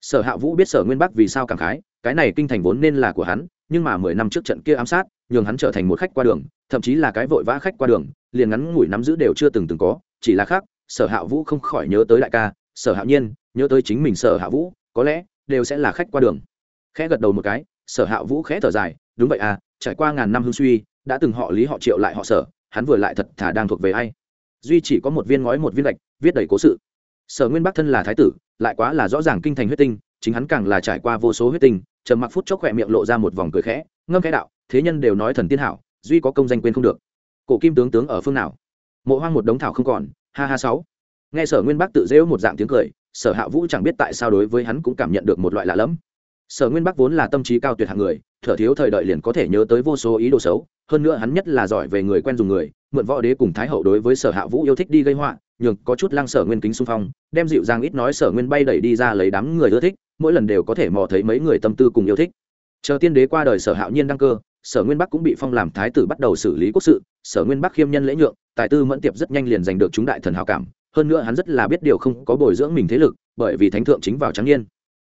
Sở hạ vũ biết sở nguyên bắc vì sao cảm khái, cái này kinh thành vốn nên là của hắn, nhưng mà mười năm trước trận kia ám sát, nhường hắn trở thành một khách qua đường, thậm chí là cái vội vã khách qua đường, liền ngắn ngủi nắm giữ đều chưa từng từng có, chỉ là khác sở hạ vũ không khỏi nhớ tới đại ca, sở hạ nhiên, nhớ tới chính mình sở hạ vũ, có lẽ đều sẽ là khách qua đường. Khẽ gật đầu một cái, sở hạ vũ khẽ thở dài, đúng vậy à trải qua ngàn năm hương suy, đã từng họ lý họ triệu lại họ sở, hắn vừa lại thật thà đang thuộc về ai? Duy chỉ có một viên ngói một viên gạch viết đầy cố sự. Sở nguyên bắc thân là thái tử, lại quá là rõ ràng kinh thành huyết tinh, chính hắn càng là trải qua vô số huyết tinh, trầm mặc phút chốc khỏe miệng lộ ra một vòng cười khẽ, ngâm khẽ đạo, thế nhân đều nói thần tiên hảo, duy có công danh quên không được. Cổ kim tướng tướng ở phương nào? Mộ hoang một đống thảo không còn ha ha sáu. Nghe sở nguyên bắc tự dễ một dạng tiếng cười, sở hạ vũ chẳng biết tại sao đối với hắn cũng cảm nhận được một loại lạ lẫm. Sở nguyên bắc vốn là tâm trí cao tuyệt hạng người, thở thiếu thời đợi liền có thể nhớ tới vô số ý đồ xấu, hơn nữa hắn nhất là giỏi về người quen dùng người, mượn võ đế cùng thái hậu đối với sở hạ vũ yêu thích đi gây họa, nhường có chút lăng sở nguyên kính xung phong, đem dịu dàng ít nói sở nguyên bay đẩy đi ra lấy đám người ưa thích, mỗi lần đều có thể mò thấy mấy người tâm tư cùng yêu thích. Chờ tiên đế qua đời sở hạo nhiên đăng cơ sở nguyên bắc cũng bị phong làm thái tử bắt đầu xử lý quốc sự, sở nguyên bắc khiêm nhân lễ nhượng, tài tư mẫn tiệp rất nhanh liền giành được chúng đại thần hào cảm, hơn nữa hắn rất là biết điều không có bồi dưỡng mình thế lực, bởi vì thánh thượng chính vào trắng niên.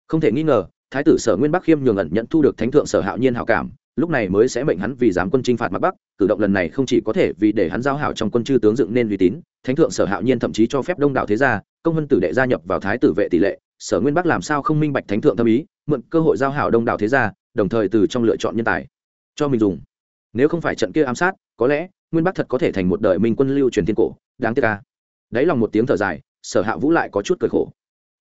Không thể nghi ngờ, thái tử sở nguyên bắc khiêm nhường ẩn nhận thu được thánh thượng sở hạo nhiên hào cảm, lúc này mới sẽ mệnh hắn vì dám quân chinh phạt mặt bắc, cử động lần này không chỉ có thể vì để hắn giao hảo trong quân chư tướng dựng nên uy tín, thánh thượng sở hạo nhiên thậm chí cho phép đông đảo thế gia, công vân tử đệ gia nhập vào thái tử vệ tỷ lệ, sở nguyên bắc làm sao không minh bạch thánh thượng tâm ý, mượn cơ hội giao hảo đông đảo thế gia, đồng thời từ trong lựa chọn nhân tài cho mình dùng. Nếu không phải trận kia ám sát, có lẽ nguyên bắc thật có thể thành một đời minh quân lưu truyền thiên cổ, đáng tiếc ca đáy lòng một tiếng thở dài, sở hạ vũ lại có chút cười khổ.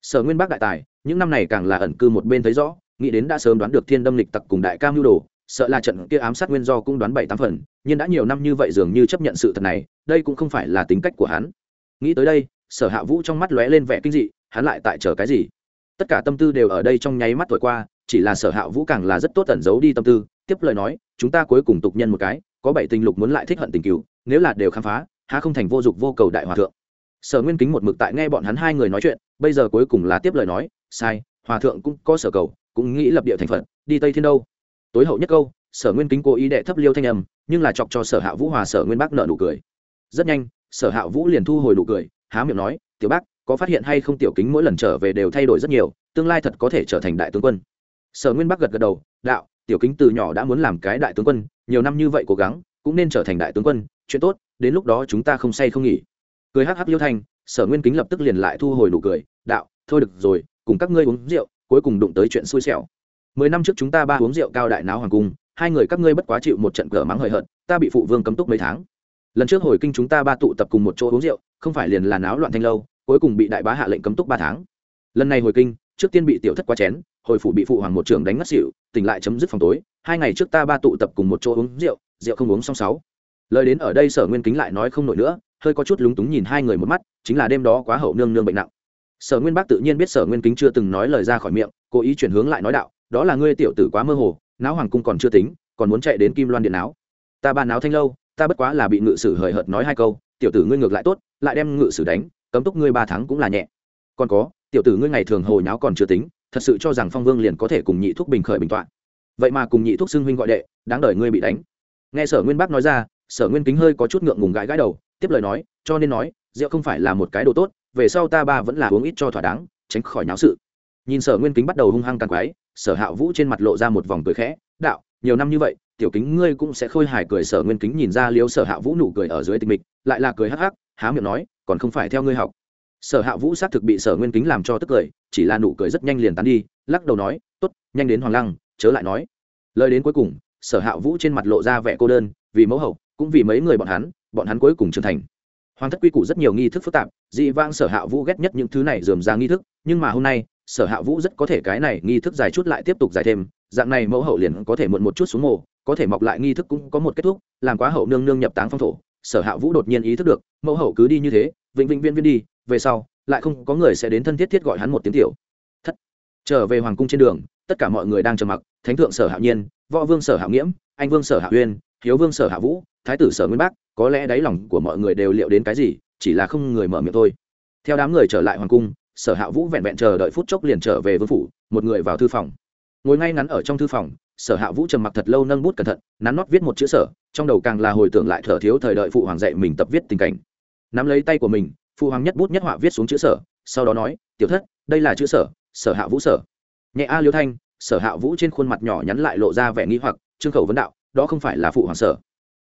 Sở nguyên bắc đại tài, những năm này càng là ẩn cư một bên thấy rõ, nghĩ đến đã sớm đoán được thiên đâm lịch tặc cùng đại cam nhu đồ, sợ là trận kia ám sát nguyên do cũng đoán bảy tám phần, nhưng đã nhiều năm như vậy dường như chấp nhận sự thật này, đây cũng không phải là tính cách của hắn. Nghĩ tới đây, sở hạ vũ trong mắt lóe lên vẻ kinh dị, hắn lại tại chờ cái gì? Tất cả tâm tư đều ở đây trong nháy mắt thổi qua, chỉ là sở hạ vũ càng là rất tốt tẩn giấu đi tâm tư, tiếp lời nói chúng ta cuối cùng tục nhân một cái, có bảy tình lục muốn lại thích hận tình cựu nếu là đều khám phá, há không thành vô dụng vô cầu đại hòa thượng. Sở nguyên kính một mực tại nghe bọn hắn hai người nói chuyện, bây giờ cuối cùng là tiếp lời nói, sai, hòa thượng cũng có sở cầu, cũng nghĩ lập địa thành phật, đi tây thiên đâu. Tối hậu nhất câu, sở nguyên kính cố ý đệ thấp liêu thanh âm, nhưng là chọc cho sở hạ vũ hòa sở nguyên bác nợ nụ cười. Rất nhanh, sở hạ vũ liền thu hồi nụ cười, há miệng nói, tiểu bác, có phát hiện hay không tiểu kính mỗi lần trở về đều thay đổi rất nhiều, tương lai thật có thể trở thành đại tướng quân. Sở nguyên bắc gật gật đầu, đạo tiểu kính từ nhỏ đã muốn làm cái đại tướng quân, nhiều năm như vậy cố gắng, cũng nên trở thành đại tướng quân, chuyện tốt, đến lúc đó chúng ta không say không nghỉ. Cười hắc hắc liêu thanh sở nguyên kính lập tức liền lại thu hồi nụ cười, đạo, thôi được rồi, cùng các ngươi uống rượu, cuối cùng đụng tới chuyện xui xẻo. Mười năm trước chúng ta ba uống rượu cao đại náo hoàng cung, hai người các ngươi bất quá chịu một trận cờ mắng hời hợt, ta bị phụ vương cấm túc mấy tháng. Lần trước hồi kinh chúng ta ba tụ tập cùng một chỗ uống rượu, không phải liền là náo loạn thanh lâu, cuối cùng bị đại bá hạ lệnh cấm túc ba tháng. Lần này hồi kinh, trước tiên bị tiểu thất quá chén hồi phủ bị phụ hoàng một trưởng đánh ngất xỉu, tỉnh lại chấm dứt phòng tối, hai ngày trước ta ba tụ tập cùng một chỗ uống rượu rượu không uống xong sáu. Lời đến ở đây sở nguyên kính lại nói không nổi nữa, hơi có chút lúng túng nhìn hai người một mắt, chính là đêm đó quá hậu nương nương bệnh nặng. Sở nguyên bác tự nhiên biết sở nguyên kính chưa từng nói lời ra khỏi miệng, cố ý chuyển hướng lại nói đạo, đó là ngươi tiểu tử quá mơ hồ, não hoàng cung còn chưa tính, còn muốn chạy đến kim loan điện não. Ta bàn náo thanh lâu, ta bất quá là bị ngự sử hời hợt nói hai câu, tiểu tử ngươi ngược lại tốt, lại đem ngự sử đánh, cấm túc ngươi ba tháng cũng là nhẹ. Còn có, tiểu tử ngươi ngày thường hồ nháo còn chưa tính thật sự cho rằng phong vương liền có thể cùng nhị thuốc bình khởi bình t vậy mà cùng nhị thuốc xưng huynh gọi đệ, đáng đời ngươi bị đánh. Nghe sở nguyên bác nói ra, sở nguyên kính hơi có chút ngượng ngùng gãi gãi đầu, tiếp lời nói, cho nên nói, rượu không phải là một cái đồ tốt, về sau ta ba vẫn là uống ít cho thỏa đáng, tránh khỏi nháo sự. Nhìn sở nguyên kính bắt đầu hung hăng càng quái, sở hạ vũ trên mặt lộ ra một vòng cười khẽ, đạo, nhiều năm như vậy, tiểu kính ngươi cũng sẽ khôi hài cười. Sở nguyên kính nhìn ra liếu sở hạ vũ nụ cười ở dưới tình mịch, lại là cười hắc hắc, há miệng nói, còn không phải theo ngươi học sở hạ vũ xác thực bị sở nguyên kính làm cho tức cười, chỉ là nụ cười rất nhanh liền tán đi, lắc đầu nói t ố t nhanh đến hoàng lăng, chớ lại nói. Lời đến cuối cùng, sở hạ vũ trên mặt lộ ra vẻ cô đơn, vì mẫu hậu, cũng vì mấy người bọn hắn bọn hắn cuối cùng trưởng thành. Hoàng thất quy củ rất nhiều nghi thức phức tạp, dị vang sở hạ vũ ghét nhất những thứ này dườm ra nghi thức, nhưng mà hôm nay, sở hạ vũ rất có thể cái này nghi thức dài chút lại tiếp tục dài thêm, dạng này mẫu hậu liền có thể muộn một chút xuống mồ, có thể mọc lại nghi thức cũng có một kết thúc, làm quá hậu nương nương nhập táng phong thổ, sở hạ vũ đột nhiên ý thức được, mẫu hậu cứ đi như thế, vĩnh vĩnh viên viên đi về sau, lại không có người sẽ đến thân thiết thiết gọi hắn một tiếng tiểu. Thất. Trở về hoàng cung trên đường, tất cả mọi người đang trầm mặc, thánh thượng sở hạ nhiên, võ vương sở hạ nghiễm, anh vương sở hạ uyên, hiếu vương sở hạ vũ, thái tử sở nguyên bắc có lẽ đáy lòng của mọi người đều liệu đến cái gì, chỉ là không người mở miệng thôi. Theo đám người trở lại hoàng cung, sở hạ vũ vẹn vẹn chờ đợi phút chốc liền trở về vương phủ, một người vào thư phòng. Ngồi ngay ngắn ở trong thư phòng, sở hạ vũ trầm mặc thật lâu nâng bút cẩn thận, nắn nót viết một chữ sở, trong đầu càng là hồi tưởng lại thở thiếu thời đợi phụ hoàng dạy mình tập viết tình cảnh. Nắm lấy tay của mình phụ hoàng nhất bút nhất họa viết xuống chữ sở, sau đó nói, tiểu thất, đây là chữ sở sở hạ vũ sở. Nhẹ a liêu thanh, sở hạ vũ trên khuôn mặt nhỏ nhắn lại lộ ra vẻ nghi hoặc, trương khẩu vấn đạo, đó không phải là phụ hoàng sở.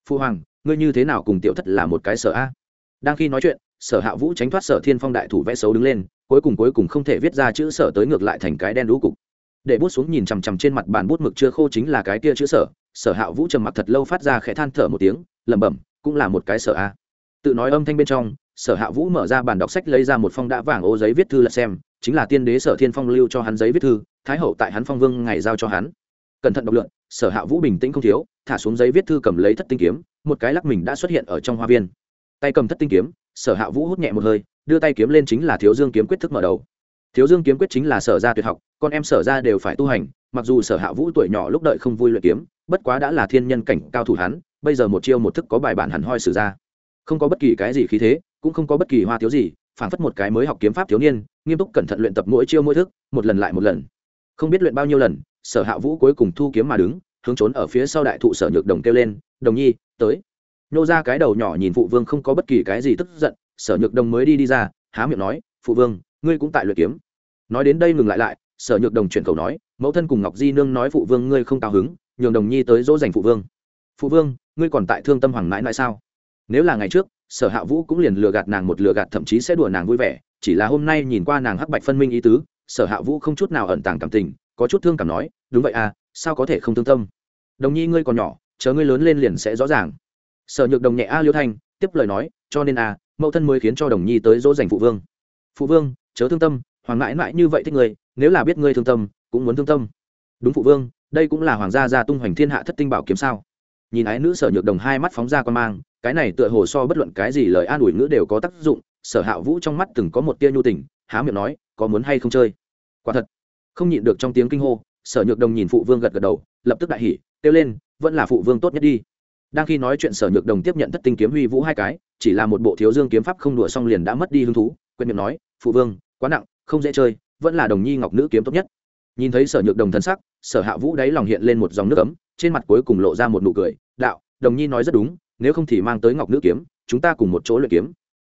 Phụ hoàng, ngươi như thế nào cùng tiểu thất là một cái sở a? Đang khi nói chuyện, sở hạ vũ tránh thoát sở thiên phong đại thủ vẽ xấu đứng lên, cuối cùng cuối cùng không thể viết ra chữ sở tới ngược lại thành cái đen đũ cục. Để bút xuống nhìn chằm chằm trên mặt bàn bút mực chưa khô chính là cái kia chữ sở sở hạ vũ trầm mặc thật lâu phát ra khẽ than thở một tiếng, lẩm bẩm, cũng là một cái sở a. Tự nói âm thanh bên trong sở hạ vũ mở ra bàn đọc sách lấy ra một phong đã vàng ô giấy viết thư là xem, chính là tiên đế sở thiên phong lưu cho hắn giấy viết thư, thái hậu tại hắn phong vương ngày giao cho hắn. Cẩn thận đọc lượn, sở hạ vũ bình tĩnh không thiếu, thả xuống giấy viết thư cầm lấy thất tinh kiếm, một cái lắc mình đã xuất hiện ở trong hoa viên. Tay cầm thất tinh kiếm, sở hạ vũ hút nhẹ một hơi, đưa tay kiếm lên chính là thiếu dương kiếm quyết thức mở đầu. Thiếu dương kiếm quyết chính là sở ra tuyệt học, con em sở ra đều phải tu hành, mặc dù sở hạ vũ tuổi nhỏ lúc đợi không vui luyện kiếm, bất quá đã là thiên nhân cảnh cao thủ hắn, bây giờ một chiêu một thức có bài bản hẳn hoi sử ra. Không có bất kỳ cái gì khí thế cũng không có bất kỳ hoa thiếu gì, phảng phất một cái mới học kiếm pháp thiếu niên, nghiêm túc cẩn thận luyện tập mỗi chiêu mỗi thức, một lần lại một lần. Không biết luyện bao nhiêu lần, sở hạ vũ cuối cùng thu kiếm mà đứng, hướng trốn ở phía sau đại thụ sở nhược đồng kêu lên, đồng nhi, tới. Nhô ra cái đầu nhỏ nhìn phụ vương không có bất kỳ cái gì tức giận, sở nhược đồng mới đi đi ra, há miệng nói, phụ vương, ngươi cũng tại luyện kiếm. Nói đến đây ngừng lại lại, sở nhược đồng chuyển khẩu nói, mẫu thân cùng ngọc di nương nói phụ vương ngươi không cao hứng, nhường đồng nhi tới dỗ dành phụ vương. Phụ vương, ngươi còn tại thương tâm hoàng mãi mãi sao? Nếu là ngày trước sở hạ vũ cũng liền lừa gạt nàng một lừa gạt thậm chí sẽ đùa nàng vui vẻ. Chỉ là hôm nay nhìn qua nàng hắc bạch phân minh ý tứ sở hạ vũ không chút nào ẩn tàng cảm tình có chút thương cảm nói đúng vậy à sao có thể không thương tâm? Đồng nhi ngươi còn nhỏ chờ ngươi lớn lên liền sẽ rõ ràng. Sở nhược đồng nhẹ a liêu thanh tiếp lời nói cho nên à, mẫu thân mới khiến cho đồng nhi tới dỗ dành phụ vương. Phụ vương chớ thương tâm hoàng mãi mãi như vậy thích ngươi nếu là biết ngươi thương tâm cũng muốn thương tâm. Đúng phụ vương đây cũng là hoàng gia gia tung hoành thiên hạ thất tinh bảo kiếm sao? Nhìn ái nữ sở nhược đồng hai mắt phóng ra quan mang, cái này tựa hồ so bất luận cái gì lời an ủi ngữ đều có tác dụng, sở hạ vũ trong mắt từng có một tia nhu tình, há miệng nói, có muốn hay không chơi? Quả thật, không nhịn được trong tiếng kinh hô, sở nhược đồng nhìn phụ vương gật gật đầu, lập tức đại hỉ, kêu lên, vẫn là phụ vương tốt nhất đi. Đang khi nói chuyện sở nhược đồng tiếp nhận thất tinh kiếm huy vũ hai cái, chỉ là một bộ thiếu dương kiếm pháp không đùa xong liền đã mất đi hứng thú, quên miệng nói, phụ vương, quá nặng, không dễ chơi, vẫn là đồng nhi ngọc nữ kiếm tốt nhất. Nhìn thấy sở nhược đồng thân sắc, sở hạ vũ đáy lòng hiện lên một dòng nước ấm, trên mặt cuối cùng lộ ra một nụ cười đạo, đồng nhi nói rất đúng, nếu không thì mang tới ngọc nữ kiếm, chúng ta cùng một chỗ luyện kiếm.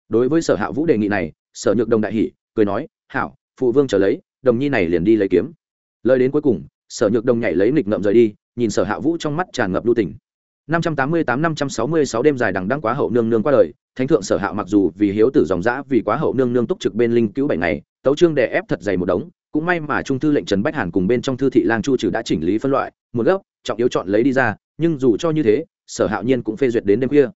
Đối với sở hạ vũ đề nghị này, sở nhược đồng đại hỷ cười nói, hảo, phụ vương trở lấy, đồng nhi này liền đi lấy kiếm. Lời đến cuối cùng, sở nhược đồng nhảy lấy nghịch ngậm rời đi, nhìn sở hạ vũ trong mắt tràn ngập lưu tình. Năm trăm tám mươi tám, năm trăm sáu mươi sáu đêm dài đằng đăng quá hậu nương nương qua đời, thánh thượng sở hạ mặc dù vì hiếu tử dòng dã vì quá hậu nương nương túc trực bên linh cứu bảy ngày, tấu trương đè ép thật dày một đống, cũng may mà trung thư lệnh trần bách hàn cùng bên trong thư thị lang chu trừ đã chỉnh lý phân loại, một gốc trọng yếu chọn lấy đi ra, nhưng dù cho như thế, sở hạo nhiên cũng phê duyệt đến đêm khuya.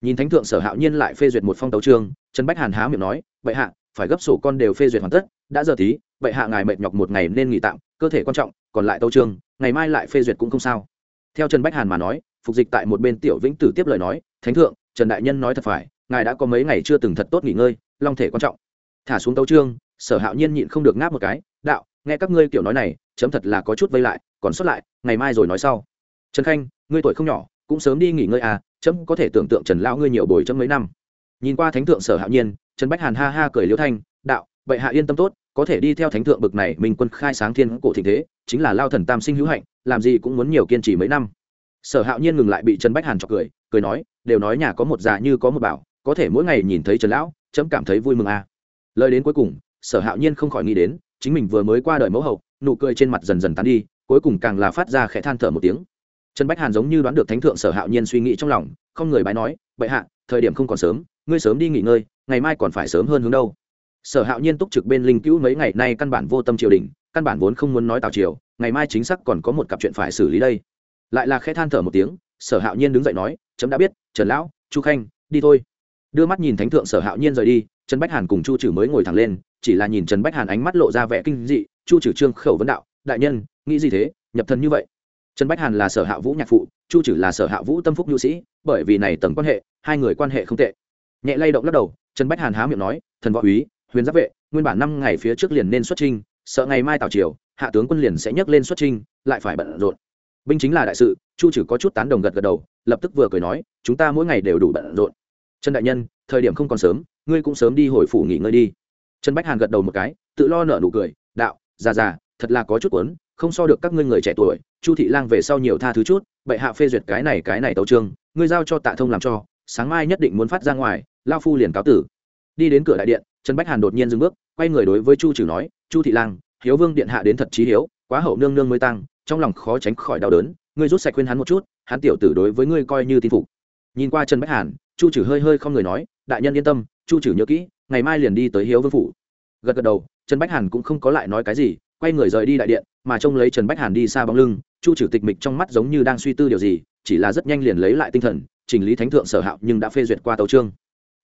Nhìn thánh thượng sở hạo nhiên lại phê duyệt một phong tấu trương trần bách hàn há miệng nói vậy hạ, phải gấp sổ con đều phê duyệt hoàn tất, đã giờ tí vậy hạ ngài mệt nhọc một ngày nên nghỉ tạm, cơ thể quan trọng, còn lại tấu trương ngày mai lại phê duyệt cũng không sao. Theo trần bách hàn mà nói, phục dịch tại một bên tiểu vĩnh tử tiếp lời nói, thánh thượng, trần đại nhân nói thật phải, ngài đã có mấy ngày chưa từng thật tốt nghỉ ngơi, long thể quan trọng. Thả xuống tấu trương sở hạo nhiên nhịn không được ngáp một cái, đạo, nghe các ngươi kiểu nói này chấm thật là có chút vây lại, còn xuất lại, ngày mai rồi nói sau. Trần khanh, ngươi tuổi không nhỏ, cũng sớm đi nghỉ ngơi à chấm có thể tưởng tượng trần lão ngươi nhiều bồi chấm mấy năm. Nhìn qua thánh thượng sở hạo nhiên, trần bách hàn ha ha cười liễu thanh, đạo vậy hạ yên tâm tốt, có thể đi theo thánh thượng bực này, mình quân khai sáng thiên cổ thịnh thế, chính là lao thần tam sinh hữu hạnh, làm gì cũng muốn nhiều kiên trì mấy năm. Sở hạo nhiên ngừng lại bị trần bách hàn chọc cười cười nói, đều nói nhà có một già như có một bảo, có thể mỗi ngày nhìn thấy trần lão, chấm cảm thấy vui mừng à. lời đến cuối cùng, sở hạo nhiên không khỏi nghĩ đến, chính mình vừa mới qua đời mẫu hậu nụ cười trên mặt dần dần tán đi, cuối cùng càng là phát ra khẽ than thở một tiếng. Trần bách hàn giống như đoán được thánh thượng sở hạo nhiên suy nghĩ trong lòng, không người bái nói, bệ hạ, thời điểm không còn sớm, ngươi sớm đi nghỉ ngơi, ngày mai còn phải sớm hơn hướng đâu? Sở hạo nhiên túc trực bên linh cữu mấy ngày nay căn bản vô tâm triều đình, căn bản vốn không muốn nói tào triều, ngày mai chính xác còn có một cặp chuyện phải xử lý đây. Lại là khẽ than thở một tiếng, sở hạo nhiên đứng dậy nói, chấm đã biết, trần lão, chu khanh, đi thôi. Đưa mắt nhìn thánh thượng sở hạo nhiên rời đi, trần bách hàn cùng chu trừ mới ngồi thẳng lên, chỉ là nhìn trần bách hàn ánh mắt lộ ra vẻ kinh dị chu trừ trương khẩu vấn đạo, đại nhân, nghĩ gì thế? Nhập thần như vậy? Trần bách hàn là sở hạ vũ nhạc phụ, chu trừ là sở hạ vũ tâm phúc nhu sĩ, bởi vì này tầng quan hệ, hai người quan hệ không tệ. Nhẹ lay động lắc đầu, trần bách hàn há miệng nói, thần võ úy, huyền giáp vệ, nguyên bản năm ngày phía trước liền nên xuất trinh sợ ngày mai tào triều, hạ tướng quân liền sẽ nhấc lên xuất trinh lại phải bận rộn. Binh chính là đại sự, chu trừ có chút tán đồng gật gật đầu, lập tức vừa cười nói, chúng ta mỗi ngày đều đủ bận rộn. Trần đại nhân, thời điểm không còn sớm, ngươi cũng sớm đi hồi phủ nghỉ ngơi đi. Trần bách hàn gật đầu một cái, tự lo nợ nụ cười, đạo già già thật là có chút cuốn, không so được các ngươi người trẻ tuổi chu thị lang về sau nhiều tha thứ chút bệ hạ phê duyệt cái này cái này tấu trương ngươi giao cho tạ thông làm cho sáng mai nhất định muốn phát ra ngoài lao phu liền cáo tử. Đi đến cửa đại điện trần bách hàn đột nhiên dừng bước quay người đối với chu trừ nói chu thị lang hiếu vương điện hạ đến thật trí hiếu quá hậu nương nương mới tăng trong lòng khó tránh khỏi đau đớn ngươi rút sạch khuyên hắn một chút hắn tiểu tử đối với ngươi coi như tin phục. Nhìn qua trần bách hàn chu trừ hơi hơi không người nói đại nhân yên tâm chu trừ nhớ kỹ ngày mai liền đi tới hiếu vương phủ gật gật đầu, trần bách hàn cũng không có lại nói cái gì, quay người rời đi đại điện, mà trông lấy trần bách hàn đi xa bóng lưng, chu trừ tịch mịch trong mắt giống như đang suy tư điều gì, chỉ là rất nhanh liền lấy lại tinh thần, chỉnh lý thánh thượng sở hạo nhưng đã phê duyệt qua tấu trương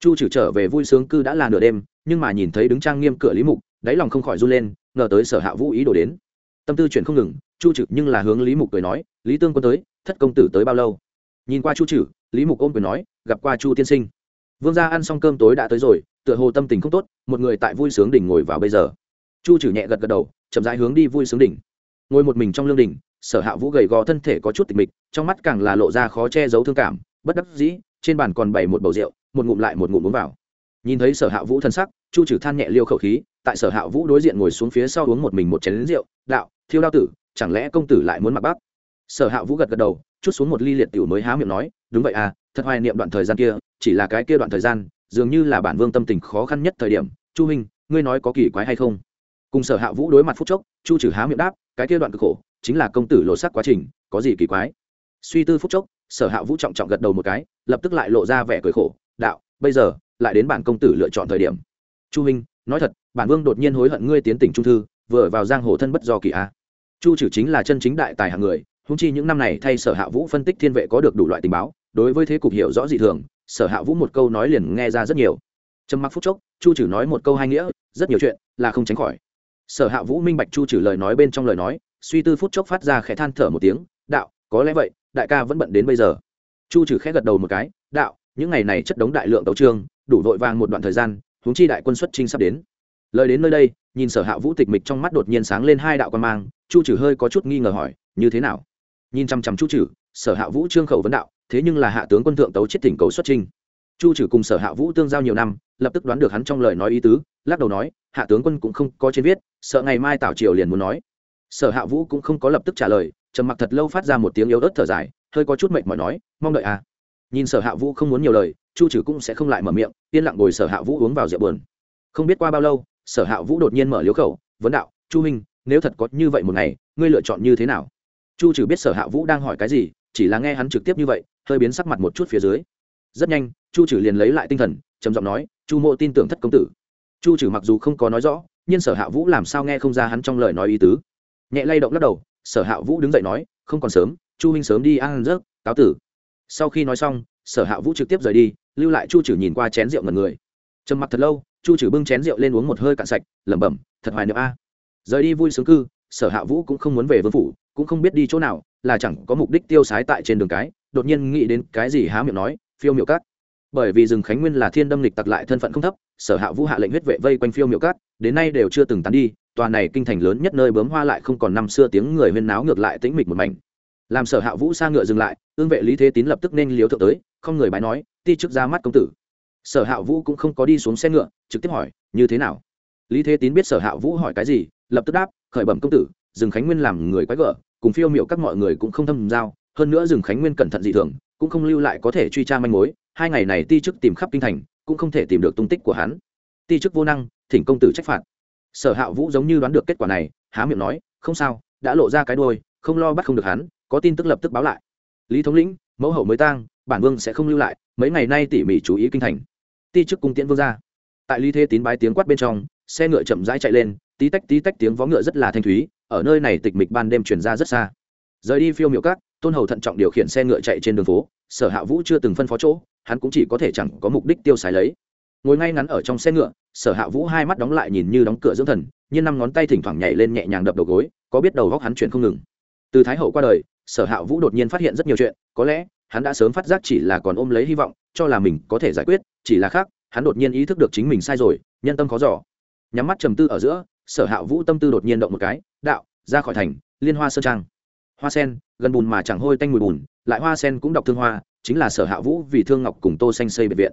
chu trừ trở về vui sướng cư đã là nửa đêm, nhưng mà nhìn thấy đứng trang nghiêm cửa lý mục, đáy lòng không khỏi run lên, ngờ tới sở hạ vũ ý đổ đến. Tâm tư chuyển không ngừng, chu trừ nhưng là hướng lý mục cười nói, lý tương quân tới, thất công tử tới bao lâu? Nhìn qua chu trừ, lý mục ôm cười nói, gặp qua chu tiên sinh. Vương gia ăn xong cơm tối đã tới rồi tựa hồ tâm tình không tốt, một người tại vui sướng đỉnh ngồi vào bây giờ. Chu trừ nhẹ gật gật đầu, chậm rãi hướng đi vui sướng đỉnh. Ngồi một mình trong lương đỉnh, sở hạ vũ gầy gò thân thể có chút tịch mịch, trong mắt càng là lộ ra khó che giấu thương cảm, bất đắc dĩ, trên bàn còn bày một bầu rượu, một ngụm lại một ngụm uống vào. Nhìn thấy sở hạ vũ thân sắc, chu trừ than nhẹ liêu khẩu khí, tại sở hạ vũ đối diện ngồi xuống phía sau uống một mình một chén rượu, đạo, thiêu đao tử, chẳng lẽ công tử lại muốn mặc bác? Sở hạ vũ gật gật đầu, chút xuống một ly liệt tiểu mới há miệng nói, đúng vậy à thật hoài niệm đoạn thời gian kia, chỉ là cái kia đoạn thời gian dường như là bản vương tâm tình khó khăn nhất thời điểm, chu huynh, ngươi nói có kỳ quái hay không? Cùng sở hạ vũ đối mặt phút chốc, chu trừ há miệng đáp, cái kia đoạn cực khổ, chính là công tử lộ sắc quá trình, có gì kỳ quái? Suy tư phút chốc, sở hạ vũ trọng trọng gật đầu một cái, lập tức lại lộ ra vẻ cười khổ, đạo, bây giờ, lại đến bản công tử lựa chọn thời điểm. Chu huynh, nói thật, bản vương đột nhiên hối hận ngươi tiến tỉnh trung thư, vừa vào giang hồ thân bất do kỳ a. Chu trừ chính là chân chính đại tài hạng người húng chi những năm này thay sở hạ vũ phân tích thiên vệ có được đủ loại tình báo đối với thế cục hiểu rõ dị thường, sở hạ vũ một câu nói liền nghe ra rất nhiều. Trầm mặc phút chốc, chu trừ nói một câu hai nghĩa, rất nhiều chuyện là không tránh khỏi. Sở hạ vũ minh bạch chu trừ lời nói bên trong lời nói, suy tư phút chốc phát ra khẽ than thở một tiếng, đạo, có lẽ vậy, đại ca vẫn bận đến bây giờ. Chu trừ khẽ gật đầu một cái, đạo, những ngày này chất đống đại lượng tấu trương đủ vội vàng một đoạn thời gian, huống chi đại quân xuất trinh sắp đến. Lời đến nơi đây, nhìn sở hạ vũ tịch mịch trong mắt đột nhiên sáng lên hai đạo quan mang, chu trừ hơi có chút nghi ngờ hỏi, như thế nào? Nhìn chăm chăm chu trừ sở hạ vũ trương khẩu vấn đạo thế nhưng là hạ tướng quân thượng tấu chết tỉnh cầu xuất trình chu trừ cùng sở hạ vũ tương giao nhiều năm, lập tức đoán được hắn trong lời nói ý tứ, lắc đầu nói, hạ tướng quân cũng không có trên viết, sợ ngày mai tảo triều liền muốn nói. Sở hạ vũ cũng không có lập tức trả lời, trầm mặc thật lâu phát ra một tiếng yếu ớt thở dài, hơi có chút mệt mỏi nói, mong đợi à. Nhìn sở hạ vũ không muốn nhiều lời, chu trừ cũng sẽ không lại mở miệng, yên lặng ngồi sở hạ vũ uống vào rượu buồn. Không biết qua bao lâu, sở hạ vũ đột nhiên mở liếu khẩu, vấn đạo, chu minh nếu thật có như vậy một ngày, ngươi lựa chọn như thế nào? Chu trừ biết sở hạ vũ đang hỏi cái gì, chỉ là nghe hắn trực tiếp như vậy hơi biến sắc mặt một chút phía dưới. Rất nhanh, chu trừ liền lấy lại tinh thần, trầm giọng nói, chu mộ tin tưởng thất công tử. Chu trừ mặc dù không có nói rõ, nhưng sở hạ vũ làm sao nghe không ra hắn trong lời nói ý tứ. Nhẹ lay động lắc đầu, sở hạ vũ đứng dậy nói, không còn sớm, chu minh sớm đi ăn rớt cáo tử. Sau khi nói xong, sở hạ vũ trực tiếp rời đi, lưu lại chu trừ nhìn qua chén rượu ngần người. Trầm mặt thật lâu, chu trừ bưng chén rượu lên uống một hơi cạn sạch, lẩm bẩm, thật hoài niệm a. Rời đi vui sướng cư, sở hạ vũ cũng không muốn về vương phủ, cũng không biết đi chỗ nào, là chẳng có mục đích tiêu sái tại trên đường cái đột nhiên nghĩ đến cái gì há miệng nói, phiêu miệu cát. Bởi vì rừng khánh nguyên là thiên đâm lịch tặc lại thân phận không thấp, sở hạ vũ hạ lệnh huyết vệ vây quanh phiêu miệu cát, đến nay đều chưa từng tán đi, tòa này kinh thành lớn nhất nơi bướm hoa lại không còn năm xưa tiếng người huyên náo ngược lại tĩnh mịch một mảnh. Làm sở hạ vũ xa ngựa dừng lại, ương vệ lý thế tín lập tức nên liếu thượng tới, không người bái nói, ti trước ra mắt công tử. Sở hạ vũ cũng không có đi xuống xe ngựa, trực tiếp hỏi, như thế nào? Lý thế tín biết sở hạ vũ hỏi cái gì, lập tức đáp, khởi bẩm công tử, rừng khánh nguyên làm người quái gở, cùng phiêu miệu các mọi người cũng không thâm giao hơn nữa rừng khánh nguyên cẩn thận dị thường, cũng không lưu lại có thể truy tra manh mối, hai ngày này ti chức tìm khắp kinh thành, cũng không thể tìm được tung tích của hắn. Ti chức vô năng, thỉnh công tử trách phạt. Sở hạ vũ giống như đoán được kết quả này, há miệng nói, không sao, đã lộ ra cái đôi không lo bắt không được hắn, có tin tức lập tức báo lại. Lý thống lĩnh, mẫu hậu mới tang, bản vương sẽ không lưu lại, mấy ngày nay tỉ mỉ chú ý kinh thành. Ti chức cung tiễn vương ra. Tại lý thế tín bái tiếng quát bên trong, xe ngựa chậm rãi chạy lên, tí tách tí tách tiếng vó ngựa rất là thanh thúy, ở nơi này tịch mịch ban đêm chuyển ra rất xa. Rời đi phiêu miệu cát tôn hầu thận trọng điều khiển xe ngựa chạy trên đường phố, sở hạ vũ chưa từng phân phó chỗ, hắn cũng chỉ có thể chẳng có mục đích tiêu xài lấy. Ngồi ngay ngắn ở trong xe ngựa, sở hạ vũ hai mắt đóng lại nhìn như đóng cửa dưỡng thần, nhưng năm ngón tay thỉnh thoảng nhảy lên nhẹ nhàng đập đầu gối, có biết đầu góc hắn chuyển không ngừng. Từ thái hậu qua đời, sở hạ vũ đột nhiên phát hiện rất nhiều chuyện, có lẽ, hắn đã sớm phát giác chỉ là còn ôm lấy hy vọng, cho là mình có thể giải quyết, chỉ là khác, hắn đột nhiên ý thức được chính mình sai rồi, nhân tâm khó giỏ nhắm mắt trầm tư ở giữa, sở hạ vũ tâm tư đột nhiên động một cái, đạo, ra khỏi thành, liên hoa sơn trang. Hoa sen gần bùn mà chẳng hôi tanh mùi bùn, lại hoa sen cũng đọc thương hoa, chính là sở hạ vũ vì thương ngọc cùng tô xanh xây biệt viện.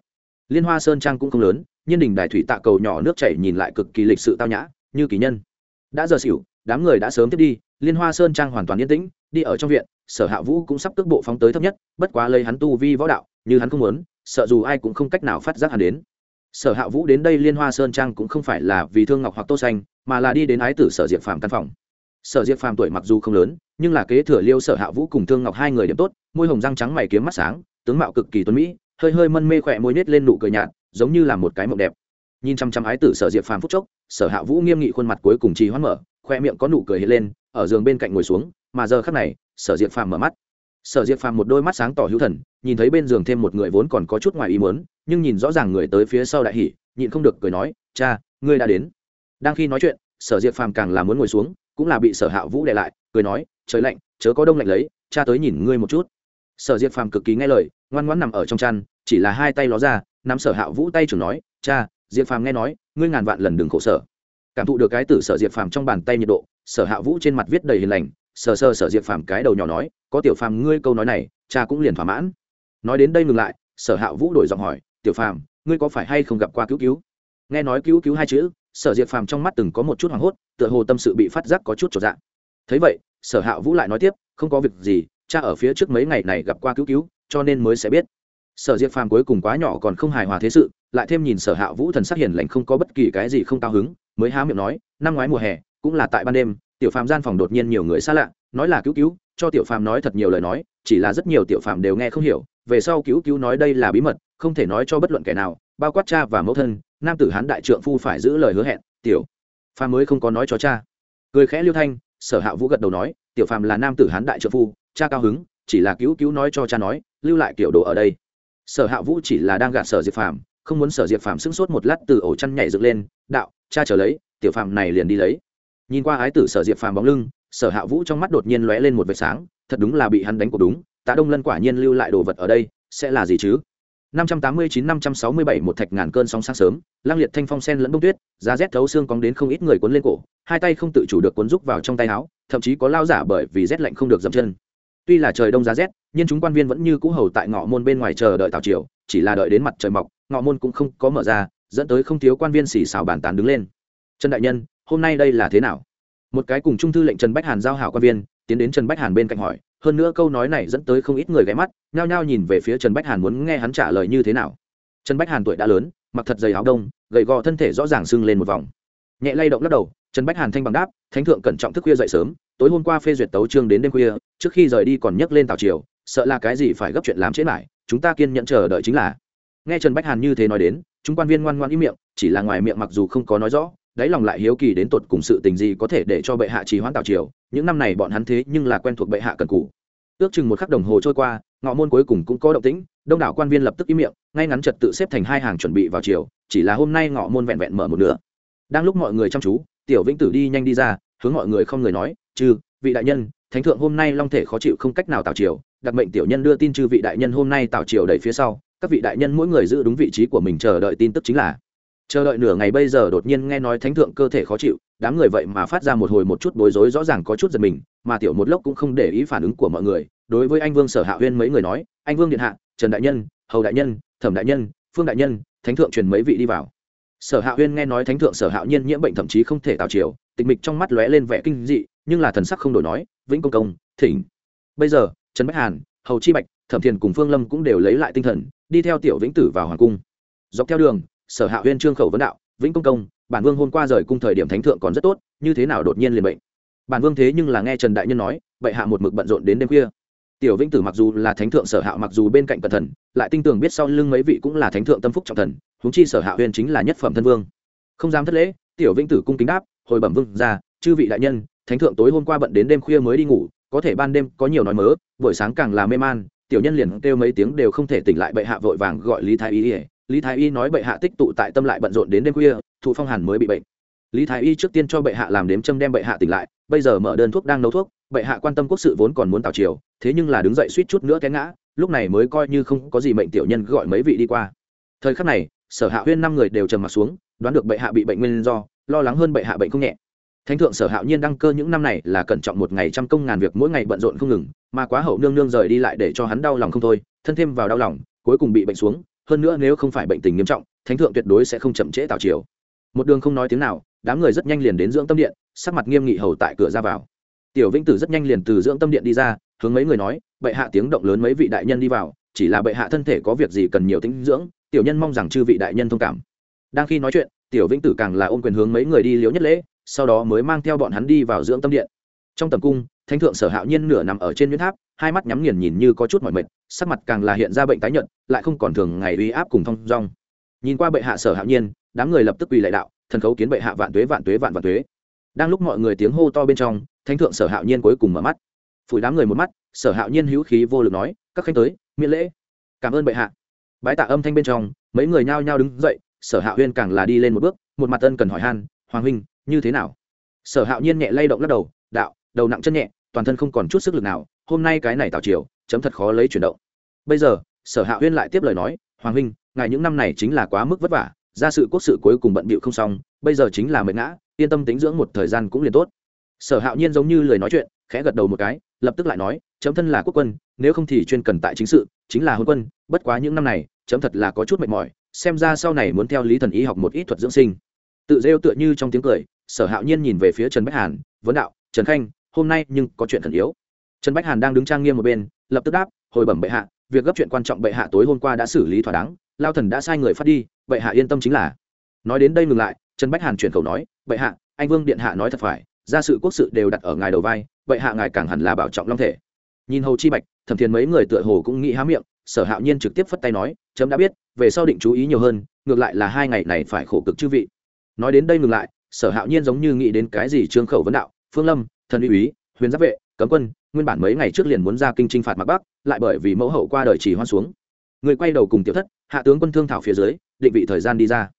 Liên hoa sơn trang cũng không lớn, nhiên đình đại thủy tạ cầu nhỏ nước chảy nhìn lại cực kỳ lịch sự tao nhã, như kỳ nhân. Đã giờ xỉu, đám người đã sớm tiếp đi, liên hoa sơn trang hoàn toàn yên tĩnh, đi ở trong viện, sở hạ vũ cũng sắp cước bộ phóng tới thấp nhất, bất quá lấy hắn tu vi võ đạo, như hắn không muốn, sợ dù ai cũng không cách nào phát giác hắn đến. Sở hạ vũ đến đây liên hoa sơn trang cũng không phải là vì thương ngọc hoặc tô xanh, mà là đi đến ái tử sở diệp phàm căn phòng. Sở diệp phàm tuổi mặc dù không lớn nhưng là kế thừa liêu sở hạ vũ cùng thương ngọc hai người điểm tốt, môi hồng răng trắng mày kiếm mắt sáng, tướng mạo cực kỳ tuấn mỹ, hơi hơi mân mê khỏe môi nết lên nụ cười nhạt, giống như là một cái mộng đẹp. Nhìn chăm chăm ái tử sở diệp phàm phúc chốc, sở hạ vũ nghiêm nghị khuôn mặt cuối cùng trì hoãn mở khoe miệng có nụ cười hiện lên, ở giường bên cạnh ngồi xuống, mà giờ khắc này, sở diệp phàm mở mắt. Sở diệp phàm một đôi mắt sáng tỏ hữu thần, nhìn thấy bên giường thêm một người vốn còn có chút ngoài ý muốn, nhưng nhìn rõ ràng người tới phía sau đại hỉ, nhịn không được cười nói, cha, ngươi đã đến. Đang khi nói chuyện, sở diệp phàm càng là muốn ngồi xuống, cũng là bị sở hạ vũ để lại, cười nói trời lạnh, chớ có đông lạnh lấy, cha tới nhìn ngươi một chút. Sở diệp phàm cực kỳ nghe lời, ngoan ngoãn nằm ở trong chăn, chỉ là hai tay ló ra, nắm sở hạ vũ tay chủ nói, cha, diệp phàm nghe nói, ngươi ngàn vạn lần đừng khổ sở. Cảm thụ được cái tử sở diệp phàm trong bàn tay nhiệt độ, sở hạ vũ trên mặt viết đầy hiền lành, sờ sờ sở diệp phàm cái đầu nhỏ nói, có tiểu phàm ngươi câu nói này, cha cũng liền thỏa mãn. Nói đến đây ngừng lại, sở hạ vũ đổi giọng hỏi, tiểu phàm, ngươi có phải hay không gặp qua cứu cứu? Nghe nói cứu cứu hai chữ, sở diệp phàm trong mắt từng có một chút hoảng hốt, tựa hồ tâm sự bị phát giác có chút trọn dạng thấy vậy sở hạ vũ lại nói tiếp, không có việc gì, cha ở phía trước mấy ngày này gặp qua cứu cứu, cho nên mới sẽ biết. Sở diệp phàm cuối cùng quá nhỏ còn không hài hòa thế sự, lại thêm nhìn sở hạ vũ thần sắc hiền lành không có bất kỳ cái gì không cao hứng, mới há miệng nói, năm ngoái mùa hè, cũng là tại ban đêm, tiểu phàm gian phòng đột nhiên nhiều người xa lạ, nói là cứu cứu, cho tiểu phàm nói thật nhiều lời nói, chỉ là rất nhiều tiểu phàm đều nghe không hiểu, về sau cứu cứu nói đây là bí mật, không thể nói cho bất luận kẻ nào, bao quát cha và mẫu thân, nam tử hán đại trượng phu phải giữ lời hứa hẹn, tiểu phàm mới không có nói cho cha. Cười khẽ liêu thanh sở hạ vũ gật đầu nói, tiểu phàm là nam tử hán đại trợ phu, cha cao hứng, chỉ là cứu cứu nói cho cha nói, lưu lại kiểu đồ ở đây. Sở hạ vũ chỉ là đang gạt sở diệp phàm, không muốn sở diệp phàm sững sốt một lát từ ổ chăn nhảy dựng lên, đạo, cha trở lấy, tiểu phàm này liền đi lấy. Nhìn qua ái tử sở diệp phàm bóng lưng, sở hạ vũ trong mắt đột nhiên lóe lên một vệt sáng, thật đúng là bị hắn đánh cuộc đúng, tạ đông lân quả nhiên lưu lại đồ vật ở đây, sẽ là gì chứ? 589-567 một thạch ngàn cơn sóng sáng sớm, lang liệt thanh phong sen lẫn bông tuyết, giá rét thấu xương cóng đến không ít người cuốn lên cổ, hai tay không tự chủ được cuốn rúc vào trong tay áo, thậm chí có lao giả bởi vì rét lạnh không được dậm chân. tuy là trời đông giá rét nhưng chúng quan viên vẫn như cũ hầu tại ngọ môn bên ngoài chờ đợi tào triều chỉ là đợi đến mặt trời mọc ngọ môn cũng không có mở ra dẫn tới không thiếu quan viên xì xào bàn tán đứng lên trần đại nhân hôm nay đây là thế nào một cái cùng trung thư lệnh trần bách hàn giao hảo quan viên tiến đến trần bách hàn bên cạnh hỏi hơn nữa câu nói này dẫn tới không ít người ghé mắt, nhao nhao nhìn về phía trần bách hàn muốn nghe hắn trả lời như thế nào. Trần bách hàn tuổi đã lớn, mặc thật dày áo đông, gầy gò thân thể rõ ràng sưng lên một vòng. Nhẹ lay động lắc đầu, trần bách hàn thanh bằng đáp, thánh thượng cẩn trọng thức khuya dậy sớm, tối hôm qua phê duyệt tấu trương đến đêm khuya, trước khi rời đi còn nhấc lên tào triều, sợ là cái gì phải gấp chuyện làm chết lại chúng ta kiên nhẫn chờ đợi chính là. Nghe trần bách hàn như thế nói đến, chúng quan viên ngoan ngoan ý miệng, chỉ là ngoài miệng mặc dù không có nói rõ đáy lòng lại hiếu kỳ đến tột cùng sự tình gì có thể để cho bệ hạ trì hoãn tào triều, những năm này bọn hắn thế nhưng là quen thuộc bệ hạ cần cũ ước chừng một khắc đồng hồ trôi qua, ngọ môn cuối cùng cũng có động tĩnh, đông đảo quan viên lập tức im miệng, ngay ngắn trật tự xếp thành hai hàng chuẩn bị vào chiều chỉ là hôm nay ngọ môn vẹn vẹn mở một nửa. Đang lúc mọi người chăm chú, tiểu vĩnh tử đi nhanh đi ra, hướng mọi người không người nói, chư, vị đại nhân, thánh thượng hôm nay long thể khó chịu không cách nào tạo triều, đặc mệnh tiểu nhân đưa tin chư vị đại nhân hôm nay tạo triều đẩy phía sau, các vị đại nhân mỗi người giữ đúng vị trí của mình chờ đợi tin tức chính là chờ đợi nửa ngày bây giờ đột nhiên nghe nói thánh thượng cơ thể khó chịu, đám người vậy mà phát ra một hồi một chút bối rối rõ ràng có chút giật mình, mà tiểu một lốc cũng không để ý phản ứng của mọi người. Đối với anh vương sở hạ huyên mấy người nói, anh vương điện hạ, trần đại nhân, hầu đại nhân, thẩm đại nhân, phương đại nhân, thánh thượng truyền mấy vị đi vào. Sở hạ huyên nghe nói thánh thượng sở hạo nhiên nhiễm bệnh thậm chí không thể tào chiều, tịch mịch trong mắt lóe lên vẻ kinh dị, nhưng là thần sắc không đổi nói, vĩnh công công, thỉnh. Bây giờ, trần bách hàn, hầu chi bạch, thẩm thiền cùng phương lâm cũng đều lấy lại tinh thần, đi theo tiểu vĩnh tử vào hoàng cung. Dọc theo đường sở hạ huyên trương khẩu vấn đạo, vĩnh công công, bản vương hôm qua rời cung thời điểm thánh thượng còn rất tốt, như thế nào đột nhiên liền bệnh? Bản vương thế nhưng là nghe trần đại nhân nói, bệ hạ một mực bận rộn đến đêm khuya. Tiểu vĩnh tử mặc dù là thánh thượng sở hạ mặc dù bên cạnh cẩn thần lại tin tưởng biết sau lưng mấy vị cũng là thánh thượng tâm phúc trọng thần, huống chi sở hạ huyên chính là nhất phẩm thân vương. Không dám thất lễ, tiểu vĩnh tử cung kính đáp, hồi bẩm vương ra chư vị đại nhân, thánh thượng tối hôm qua bận đến đêm khuya mới đi ngủ, có thể ban đêm có nhiều nói mớ, buổi sáng càng là mê man, tiểu nhân liền kêu mấy tiếng đều không thể tỉnh lại, bệ hạ vội vàng gọi lý thái y lý thái y nói bệ hạ tích tụ tại tâm lại bận rộn đến đêm khuya, thụ phong hàn mới bị bệnh. Lý thái y trước tiên cho bệ hạ làm đếm châm đem bệ hạ tỉnh lại, bây giờ mở đơn thuốc đang nấu thuốc, bệ hạ quan tâm quốc sự vốn còn muốn tào chiều thế nhưng là đứng dậy suýt chút nữa té ngã, lúc này mới coi như không có gì mệnh tiểu nhân gọi mấy vị đi qua. Thời khắc này, sở hạ huyên năm người đều trầm mặt xuống, đoán được bệ hạ bị bệnh nguyên do, lo lắng hơn bệ hạ bệnh không nhẹ. Thánh thượng sở hạo nhiên đăng cơ những năm này là cẩn trọng một ngày trăm công ngàn việc mỗi ngày bận rộn không ngừng, mà quá hậu nương nương rời đi lại để cho hắn đau lòng không thôi, thân thêm vào đau lòng, cuối cùng bị bệnh xuống hơn nữa nếu không phải bệnh tình nghiêm trọng, thánh thượng tuyệt đối sẽ không chậm trễ tào triều. Một đường không nói tiếng nào, đám người rất nhanh liền đến dưỡng tâm điện, sắc mặt nghiêm nghị hầu tại cửa ra vào. Tiểu vĩnh tử rất nhanh liền từ dưỡng tâm điện đi ra, hướng mấy người nói, bệ hạ tiếng động lớn mấy vị đại nhân đi vào, chỉ là bệ hạ thân thể có việc gì cần nhiều tính dưỡng, tiểu nhân mong rằng chư vị đại nhân thông cảm. Đang khi nói chuyện, tiểu vĩnh tử càng là ôm quyền hướng mấy người đi liễu nhất lễ, sau đó mới mang theo bọn hắn đi vào dưỡng tâm điện. Trong tầm cung thánh thượng sở hạo nhiên nửa nằm ở trên nguyên tháp, hai mắt nhắm nghiền nhìn như có chút mỏi mệt, sắc mặt càng là hiện ra bệnh tái nhợt, lại không còn thường ngày uy áp cùng thong dong. Nhìn qua bệ hạ sở hạo nhiên, đám người lập tức quỳ lại đạo, thần khấu kiến bệ hạ vạn tuế vạn tuế, vạn vạn tuế. Đang lúc mọi người tiếng hô to bên trong, thánh thượng sở hạo nhiên cuối cùng mở mắt. Phủi đám người một mắt, sở hạo nhiên hữu khí vô lực nói, các khanh tới, miễn lễ. Cảm ơn bệ hạ. Bái tạ âm thanh bên trong, mấy người nhao nhao đứng dậy, sở hạo huyên càng là đi lên một bước, một mặt ân cần hỏi han, hoàng huynh, như thế nào? Sở hạo nhiên nhẹ lay động lắc đầu, đạo, đầu nặng chân nhẹ toàn thân không còn chút sức lực nào, hôm nay cái này tạo chiều chấm thật khó lấy chuyển động. Bây giờ, sở hạ huyên lại tiếp lời nói, hoàng huynh, ngài những năm này chính là quá mức vất vả, ra sự quốc sự cuối cùng bận bịu không xong, bây giờ chính là mệt ngã, yên tâm tính dưỡng một thời gian cũng liền tốt. Sở hạo nhiên giống như lời nói chuyện, khẽ gật đầu một cái, lập tức lại nói, chấm thân là quốc quân, nếu không thì chuyên cần tại chính sự, chính là hôn quân, bất quá những năm này, chấm thật là có chút mệt mỏi, xem ra sau này muốn theo lý thần y học một ít thuật dưỡng sinh. Tự rêu tựa như trong tiếng cười, sở hạo nhiên nhìn về phía trần bách hàn, vấn đạo, trần khanh hôm nay nhưng có chuyện thần yếu. Trần bách hàn đang đứng trang nghiêm một bên, lập tức đáp, hồi bẩm bệ hạ, việc gấp chuyện quan trọng bệ hạ tối hôm qua đã xử lý thỏa đáng, lao thần đã sai người phát đi, bệ hạ yên tâm chính là. Nói đến đây ngừng lại, trần bách hàn chuyển khẩu nói, bệ hạ, anh vương điện hạ nói thật phải ra sự quốc sự đều đặt ở ngài đầu vai, bệ hạ ngài càng hẳn là bảo trọng long thể. Nhìn hầu chi bạch, thẩm thiền mấy người tựa hồ cũng nghĩ há miệng, sở hạo nhiên trực tiếp phất tay nói, chấm đã biết, về sau định chú ý nhiều hơn, ngược lại là hai ngày này phải khổ cực chư vị. Nói đến đây ngừng lại, sở hạo nhiên giống như nghĩ đến cái gì trương khẩu vấn đạo, phương lâm thần uy úy, huyền giáp vệ, cấm quân, nguyên bản mấy ngày trước liền muốn ra kinh trinh phạt mặc bắc, lại bởi vì mẫu hậu qua đời chỉ hoan xuống. Người quay đầu cùng tiểu thất, hạ tướng quân thương thảo phía dưới, định vị thời gian đi ra.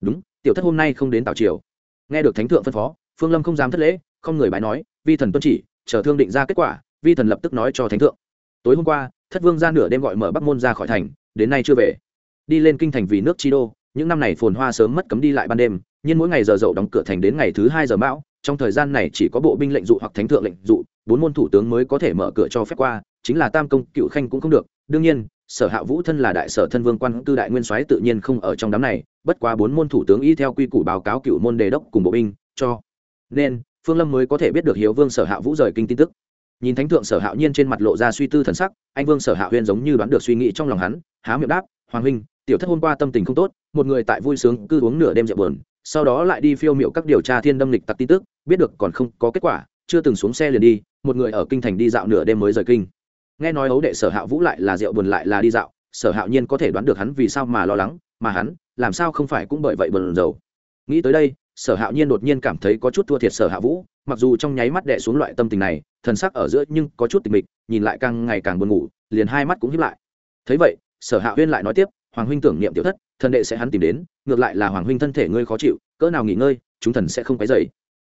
Đúng, tiểu thất hôm nay không đến tảo triều. Nghe được thánh thượng phân phó, phương lâm không dám thất lễ, không người bái nói, vi thần tuân chỉ, chờ thương định ra kết quả, vi thần lập tức nói cho thánh thượng. Tối hôm qua, thất vương ra nửa đêm gọi mở bắc môn ra khỏi thành, đến nay chưa về. Đi lên kinh thành vì nước chi đô, những năm này phồn hoa sớm mất cấm đi lại ban đêm, nhưng mỗi ngày giờ dậu đóng cửa thành đến ngày thứ hai giờ mão trong thời gian này chỉ có bộ binh lệnh dụ hoặc thánh thượng lệnh dụ, bốn môn thủ tướng mới có thể mở cửa cho phép qua, chính là tam công, cựu khanh cũng không được. Đương nhiên, sở hạ vũ thân là đại sở thân vương quan tư đại nguyên soái tự nhiên không ở trong đám này, bất quá bốn môn thủ tướng y theo quy củ báo cáo cựu môn đề đốc cùng bộ binh, cho nên, phương lâm mới có thể biết được hiếu vương sở hạ vũ rời kinh tin tức. Nhìn thánh thượng sở hạo nhiên trên mặt lộ ra suy tư thần sắc, anh vương sở hạ huyên giống như đoán được suy nghĩ trong lòng hắn, há miệng đáp, hoàng huynh, tiểu thất hôm qua tâm tình không tốt, một người tại vui sướng cư uống nửa đêm rượu buồn, sau đó lại đi phiêu miệu các điều tra thiên đâm lịch tặc tin tức biết được còn không có kết quả, chưa từng xuống xe liền đi, một người ở kinh thành đi dạo nửa đêm mới rời kinh. Nghe nói ấu đệ sở hạ vũ lại là rượu buồn lại là đi dạo, sở hạo nhiên có thể đoán được hắn vì sao mà lo lắng, mà hắn, làm sao không phải cũng bởi vậy buồn rầu. Nghĩ tới đây, sở hạo nhiên đột nhiên cảm thấy có chút thua thiệt sở hạ vũ, mặc dù trong nháy mắt đệ xuống loại tâm tình này, thần sắc ở giữa nhưng có chút tình mịch, nhìn lại càng ngày càng buồn ngủ, liền hai mắt cũng hiếp lại. Thấy vậy, sở hạ huyên lại nói tiếp, hoàng huynh tưởng niệm tiểu thất, thần đệ sẽ hắn tìm đến, ngược lại là hoàng huynh thân thể ngươi khó chịu, cỡ nào nghỉ ngơi, chúng thần sẽ không cái dày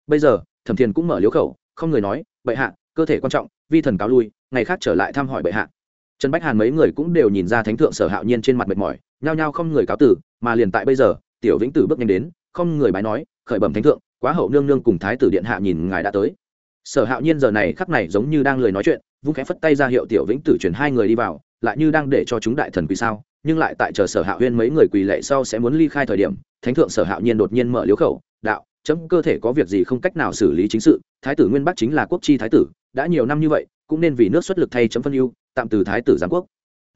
bây giờ, thẩm thiền cũng mở liếu khẩu, không người nói, bệ hạ, cơ thể quan trọng, vi thần cáo lui, ngày khác trở lại thăm hỏi bệ hạ. Trần bách hàn mấy người cũng đều nhìn ra thánh thượng sở hạo nhiên trên mặt mệt mỏi, nhao nhao không người cáo tử mà liền tại bây giờ, tiểu vĩnh tử bước nhanh đến, không người bái nói, khởi bẩm thánh thượng, quá hậu nương nương cùng thái tử điện hạ nhìn ngài đã tới. Sở hạo nhiên giờ này khắc này giống như đang lời nói chuyện, vung khẽ phất tay ra hiệu tiểu vĩnh tử chuyển hai người đi vào, lại như đang để cho chúng đại thần quỳ sao, nhưng lại tại chờ sở hạo huyên mấy người quỳ lệ sau sẽ muốn ly khai thời điểm, thánh thượng sở hạo nhiên đột nhiên mở liếu khẩu, đạo chấm cơ thể có việc gì không cách nào xử lý chính sự, thái tử nguyên bắc chính là quốc chi thái tử, đã nhiều năm như vậy, cũng nên vì nước xuất lực thay chấm phân ưu, tạm từ thái tử giám quốc.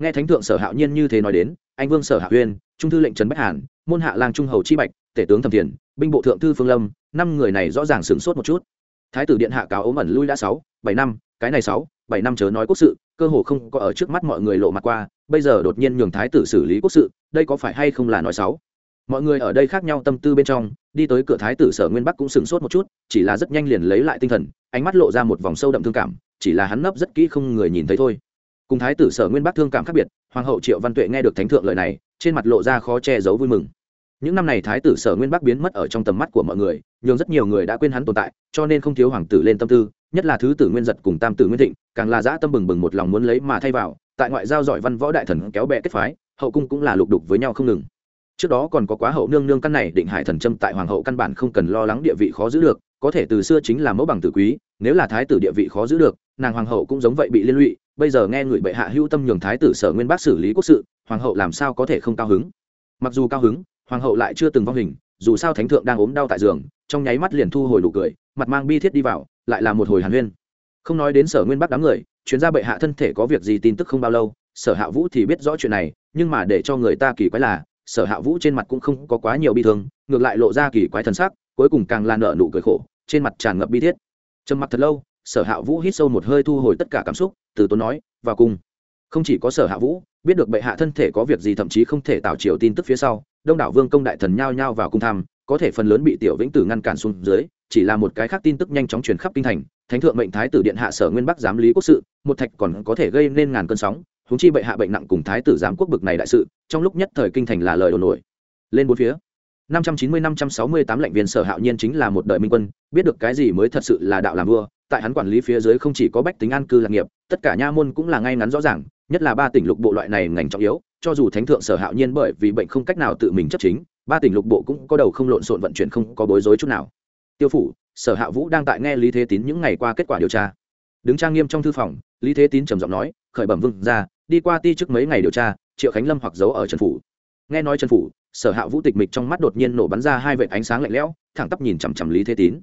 Nghe thánh thượng sở hạo nhiên như thế nói đến, anh vương sở hạ huyên trung thư lệnh trần bách hàn, môn hạ lang trung hầu chi bạch, tể tướng thẩm thiền, binh bộ thượng thư phương lâm, năm người này rõ ràng sửng sốt một chút. Thái tử điện hạ cáo ốm ẩn lui đã sáu, bảy năm, cái này sáu, bảy năm chớ nói quốc sự, cơ hồ không có ở trước mắt mọi người lộ mặt qua, bây giờ đột nhiên nhường thái tử xử lý quốc sự, đây có phải hay không là nói sáu? Mọi người ở đây khác nhau tâm tư bên trong, đi tới cửa thái tử sở nguyên bắc cũng sửng sốt một chút, chỉ là rất nhanh liền lấy lại tinh thần, ánh mắt lộ ra một vòng sâu đậm thương cảm, chỉ là hắn nấp rất kỹ không người nhìn thấy thôi. Cùng thái tử sở nguyên bắc thương cảm khác biệt, hoàng hậu triệu văn tuệ nghe được thánh thượng lời này, trên mặt lộ ra khó che giấu vui mừng. Những năm này thái tử sở nguyên bắc biến mất ở trong tầm mắt của mọi người nhưng rất nhiều người đã quên hắn tồn tại, cho nên không thiếu hoàng tử lên tâm tư, nhất là thứ tử nguyên giật cùng tam tử nguyên thịnh, càng là dã tâm bừng bừng một lòng muốn lấy mà thay vào, tại ngoại giao giỏi văn võ đại thần kéo bè kết phái, hậu cung cũng là lục đục với nhau không ngừng trước đó còn có quá hậu nương nương căn này, định hải thần trâm tại hoàng hậu căn bản không cần lo lắng địa vị khó giữ được, có thể từ xưa chính là mẫu bằng tử quý, nếu là thái tử địa vị khó giữ được, nàng hoàng hậu cũng giống vậy bị liên lụy, bây giờ nghe người bệ hạ hữu tâm nhường thái tử sở nguyên bác xử lý quốc sự, hoàng hậu làm sao có thể không cao hứng? Mặc dù cao hứng, hoàng hậu lại chưa từng vong hình, dù sao thánh thượng đang ốm đau tại giường, trong nháy mắt liền thu hồi nụ cười, mặt mang bi thiết đi vào, lại là một hồi hàn huyên. Không nói đến sở nguyên bắc đám người, chuyên gia bệ hạ thân thể có việc gì tin tức không bao lâu, sở hạ vũ thì biết rõ chuyện này, nhưng mà để cho người ta kỳ quái là sở hạ vũ trên mặt cũng không có quá nhiều bi thương ngược lại lộ ra kỳ quái thần sắc cuối cùng càng lan nợ nụ cười khổ trên mặt tràn ngập bi thiết. Trầm mặt thật lâu sở hạ vũ hít sâu một hơi thu hồi tất cả cảm xúc từ tốn nói vào cùng. Không chỉ có sở hạ vũ biết được bệ hạ thân thể có việc gì thậm chí không thể tạo chiều tin tức phía sau đông đảo vương công đại thần nhao nhao vào cung tham, có thể phần lớn bị tiểu vĩnh tử ngăn cản xuống dưới chỉ là một cái khác tin tức nhanh chóng truyền khắp kinh thành thánh thượng mệnh thái tử điện hạ sở nguyên bắc giám lý quốc sự một thạch còn có thể gây nên ngàn cơn sóng huống chi bệ hạ bệnh nặng cùng thái tử giám quốc bực này đại sự, trong lúc nhất thời kinh thành là lời đồn nổi. Lên bốn phía 590-568 lệnh viên sở hạo nhiên chính là một đời minh quân, biết được cái gì mới thật sự là đạo làm vua, tại hắn quản lý phía dưới không chỉ có bách tính an cư lạc nghiệp, tất cả nha môn cũng là ngay ngắn rõ ràng, nhất là ba tỉnh lục bộ loại này ngành trọng yếu, cho dù thánh thượng sở hạo nhiên bởi vì bệnh không cách nào tự mình chấp chính, ba tỉnh lục bộ cũng có đầu không lộn xộn vận chuyển không có bối rối chút nào. Tiêu phủ, sở hạ vũ đang tại nghe lý thế tín những ngày qua kết quả điều tra. Đứng trang nghiêm trong thư phòng, lý thế tín trầm giọng nói, khởi bẩm vương ra đi qua ti trước mấy ngày điều tra, triệu khánh lâm hoặc giấu ở trần phủ. Nghe nói trần phủ, sở hạ vũ tịch mịch trong mắt đột nhiên nổ bắn ra hai vệt ánh sáng lạnh lẽo, thẳng tắp nhìn chằm chằm lý thế tín.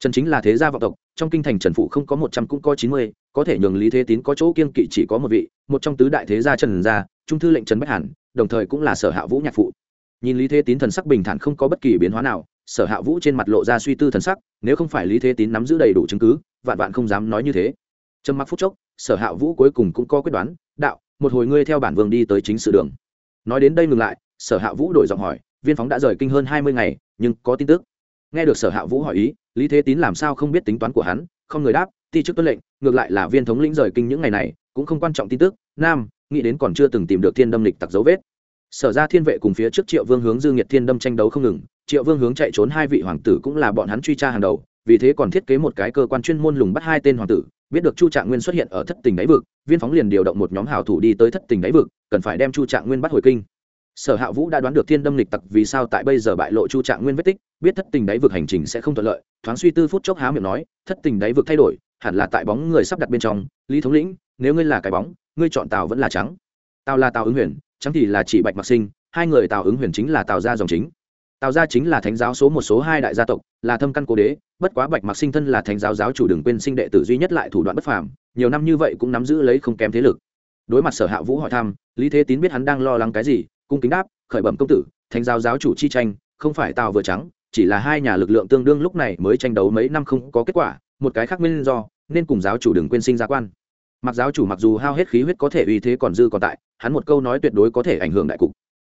Trần chính là thế gia vọng tộc, trong kinh thành trần phụ không có một trăm cũng có chín mươi, có thể nhường lý thế tín có chỗ kiên kỵ chỉ có một vị, một trong tứ đại thế gia trần gia, trung thư lệnh trần bách hàn, đồng thời cũng là sở hạ vũ nhạc phụ. Nhìn lý thế tín thần sắc bình thản không có bất kỳ biến hóa nào, sở hạ vũ trên mặt lộ ra suy tư thần sắc, nếu không phải lý thế tín nắm giữ đầy đủ chứng cứ, vạn vạn không dám nói như thế. Trầm mặc phút chốc, sở hạ vũ cuối cùng cũng có quyết đoán, đạo một hồi ngươi theo bản vương đi tới chính sự đường. Nói đến đây ngừng lại, sở hạ vũ đổi giọng hỏi, viên phóng đã rời kinh hơn hai mươi ngày, nhưng có tin tức. Nghe được sở hạ vũ hỏi ý, lý thế tín làm sao không biết tính toán của hắn, không người đáp, ti chức tuân lệnh, ngược lại là viên thống lĩnh rời kinh những ngày này, cũng không quan trọng tin tức, nam, nghĩ đến còn chưa từng tìm được thiên đâm lịch tặc dấu vết. Sở ra thiên vệ cùng phía trước triệu vương hướng dương nhiệt thiên đâm tranh đấu không ngừng, triệu vương hướng chạy trốn hai vị hoàng tử cũng là bọn hắn truy tra hàng đầu, vì thế còn thiết kế một cái cơ quan chuyên môn lùng bắt hai tên hoàng tử biết được chu trạng nguyên xuất hiện ở thất tình đáy vực, viên phóng liền điều động một nhóm hảo thủ đi tới thất tình đáy vực, cần phải đem chu trạng nguyên bắt hồi kinh. Sở hạ vũ đã đoán được thiên đâm lịch tặc vì sao tại bây giờ bại lộ chu trạng nguyên vết tích, biết thất tình đáy vực hành trình sẽ không thuận lợi, thoáng suy tư phút chốc há miệng nói, thất tình đáy vực thay đổi, hẳn là tại bóng người sắp đặt bên trong, lý thống lĩnh, nếu ngươi là cái bóng, ngươi chọn tào vẫn là trắng. Tào là tào ứng huyền, trắng thì là chỉ bạch mặc sinh, hai người tào ứng huyền chính là tào gia dòng chính tào gia chính là thánh giáo số một số hai đại gia tộc, là thâm căn cố đế, bất quá bạch mặc sinh thân là thánh giáo giáo chủ đừng quên sinh đệ tử duy nhất lại thủ đoạn bất phàm, nhiều năm như vậy cũng nắm giữ lấy không kém thế lực. Đối mặt sở hạ vũ hỏi thăm, lý thế tín biết hắn đang lo lắng cái gì, cung kính đáp, khởi bẩm công tử, thánh giáo giáo chủ chi tranh, không phải tào vừa trắng, chỉ là hai nhà lực lượng tương đương lúc này mới tranh đấu mấy năm không có kết quả, một cái khác nguyên do, nên cùng giáo chủ đừng quên sinh gia quan. Mặc giáo chủ mặc dù hao hết khí huyết có thể uy thế còn dư còn tại, hắn một câu nói tuyệt đối có thể ảnh hưởng đại cục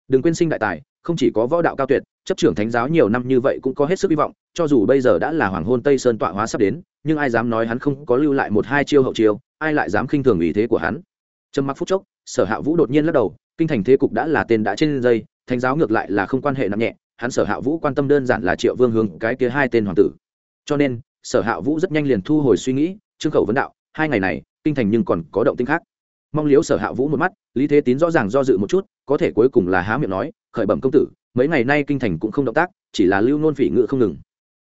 đừng quên sinh đại tài, không chỉ có võ đạo cao tuyệt, chấp trưởng thánh giáo nhiều năm như vậy cũng có hết sức hy vọng, cho dù bây giờ đã là hoàng hôn tây sơn tọa hóa sắp đến, nhưng ai dám nói hắn không có lưu lại một hai chiêu hậu chiêu, ai lại dám khinh thường ý thế của hắn? Trầm mặc phút chốc, sở hạ vũ đột nhiên lắc đầu, kinh thành thế cục đã là tên đã trên dây, thánh giáo ngược lại là không quan hệ nặng nhẹ, hắn sở hạ vũ quan tâm đơn giản là triệu vương hướng cái kia hai tên hoàng tử. Cho nên, sở hạ vũ rất nhanh liền thu hồi suy nghĩ, trương khẩu vấn đạo, hai ngày này, kinh thành nhưng còn có động tinh khác mong liếu sở hạ vũ một mắt, lý thế tín rõ ràng do dự một chút, có thể cuối cùng là há miệng nói, khởi bẩm công tử, mấy ngày nay kinh thành cũng không động tác, chỉ là lưu nôn phỉ ngự không ngừng.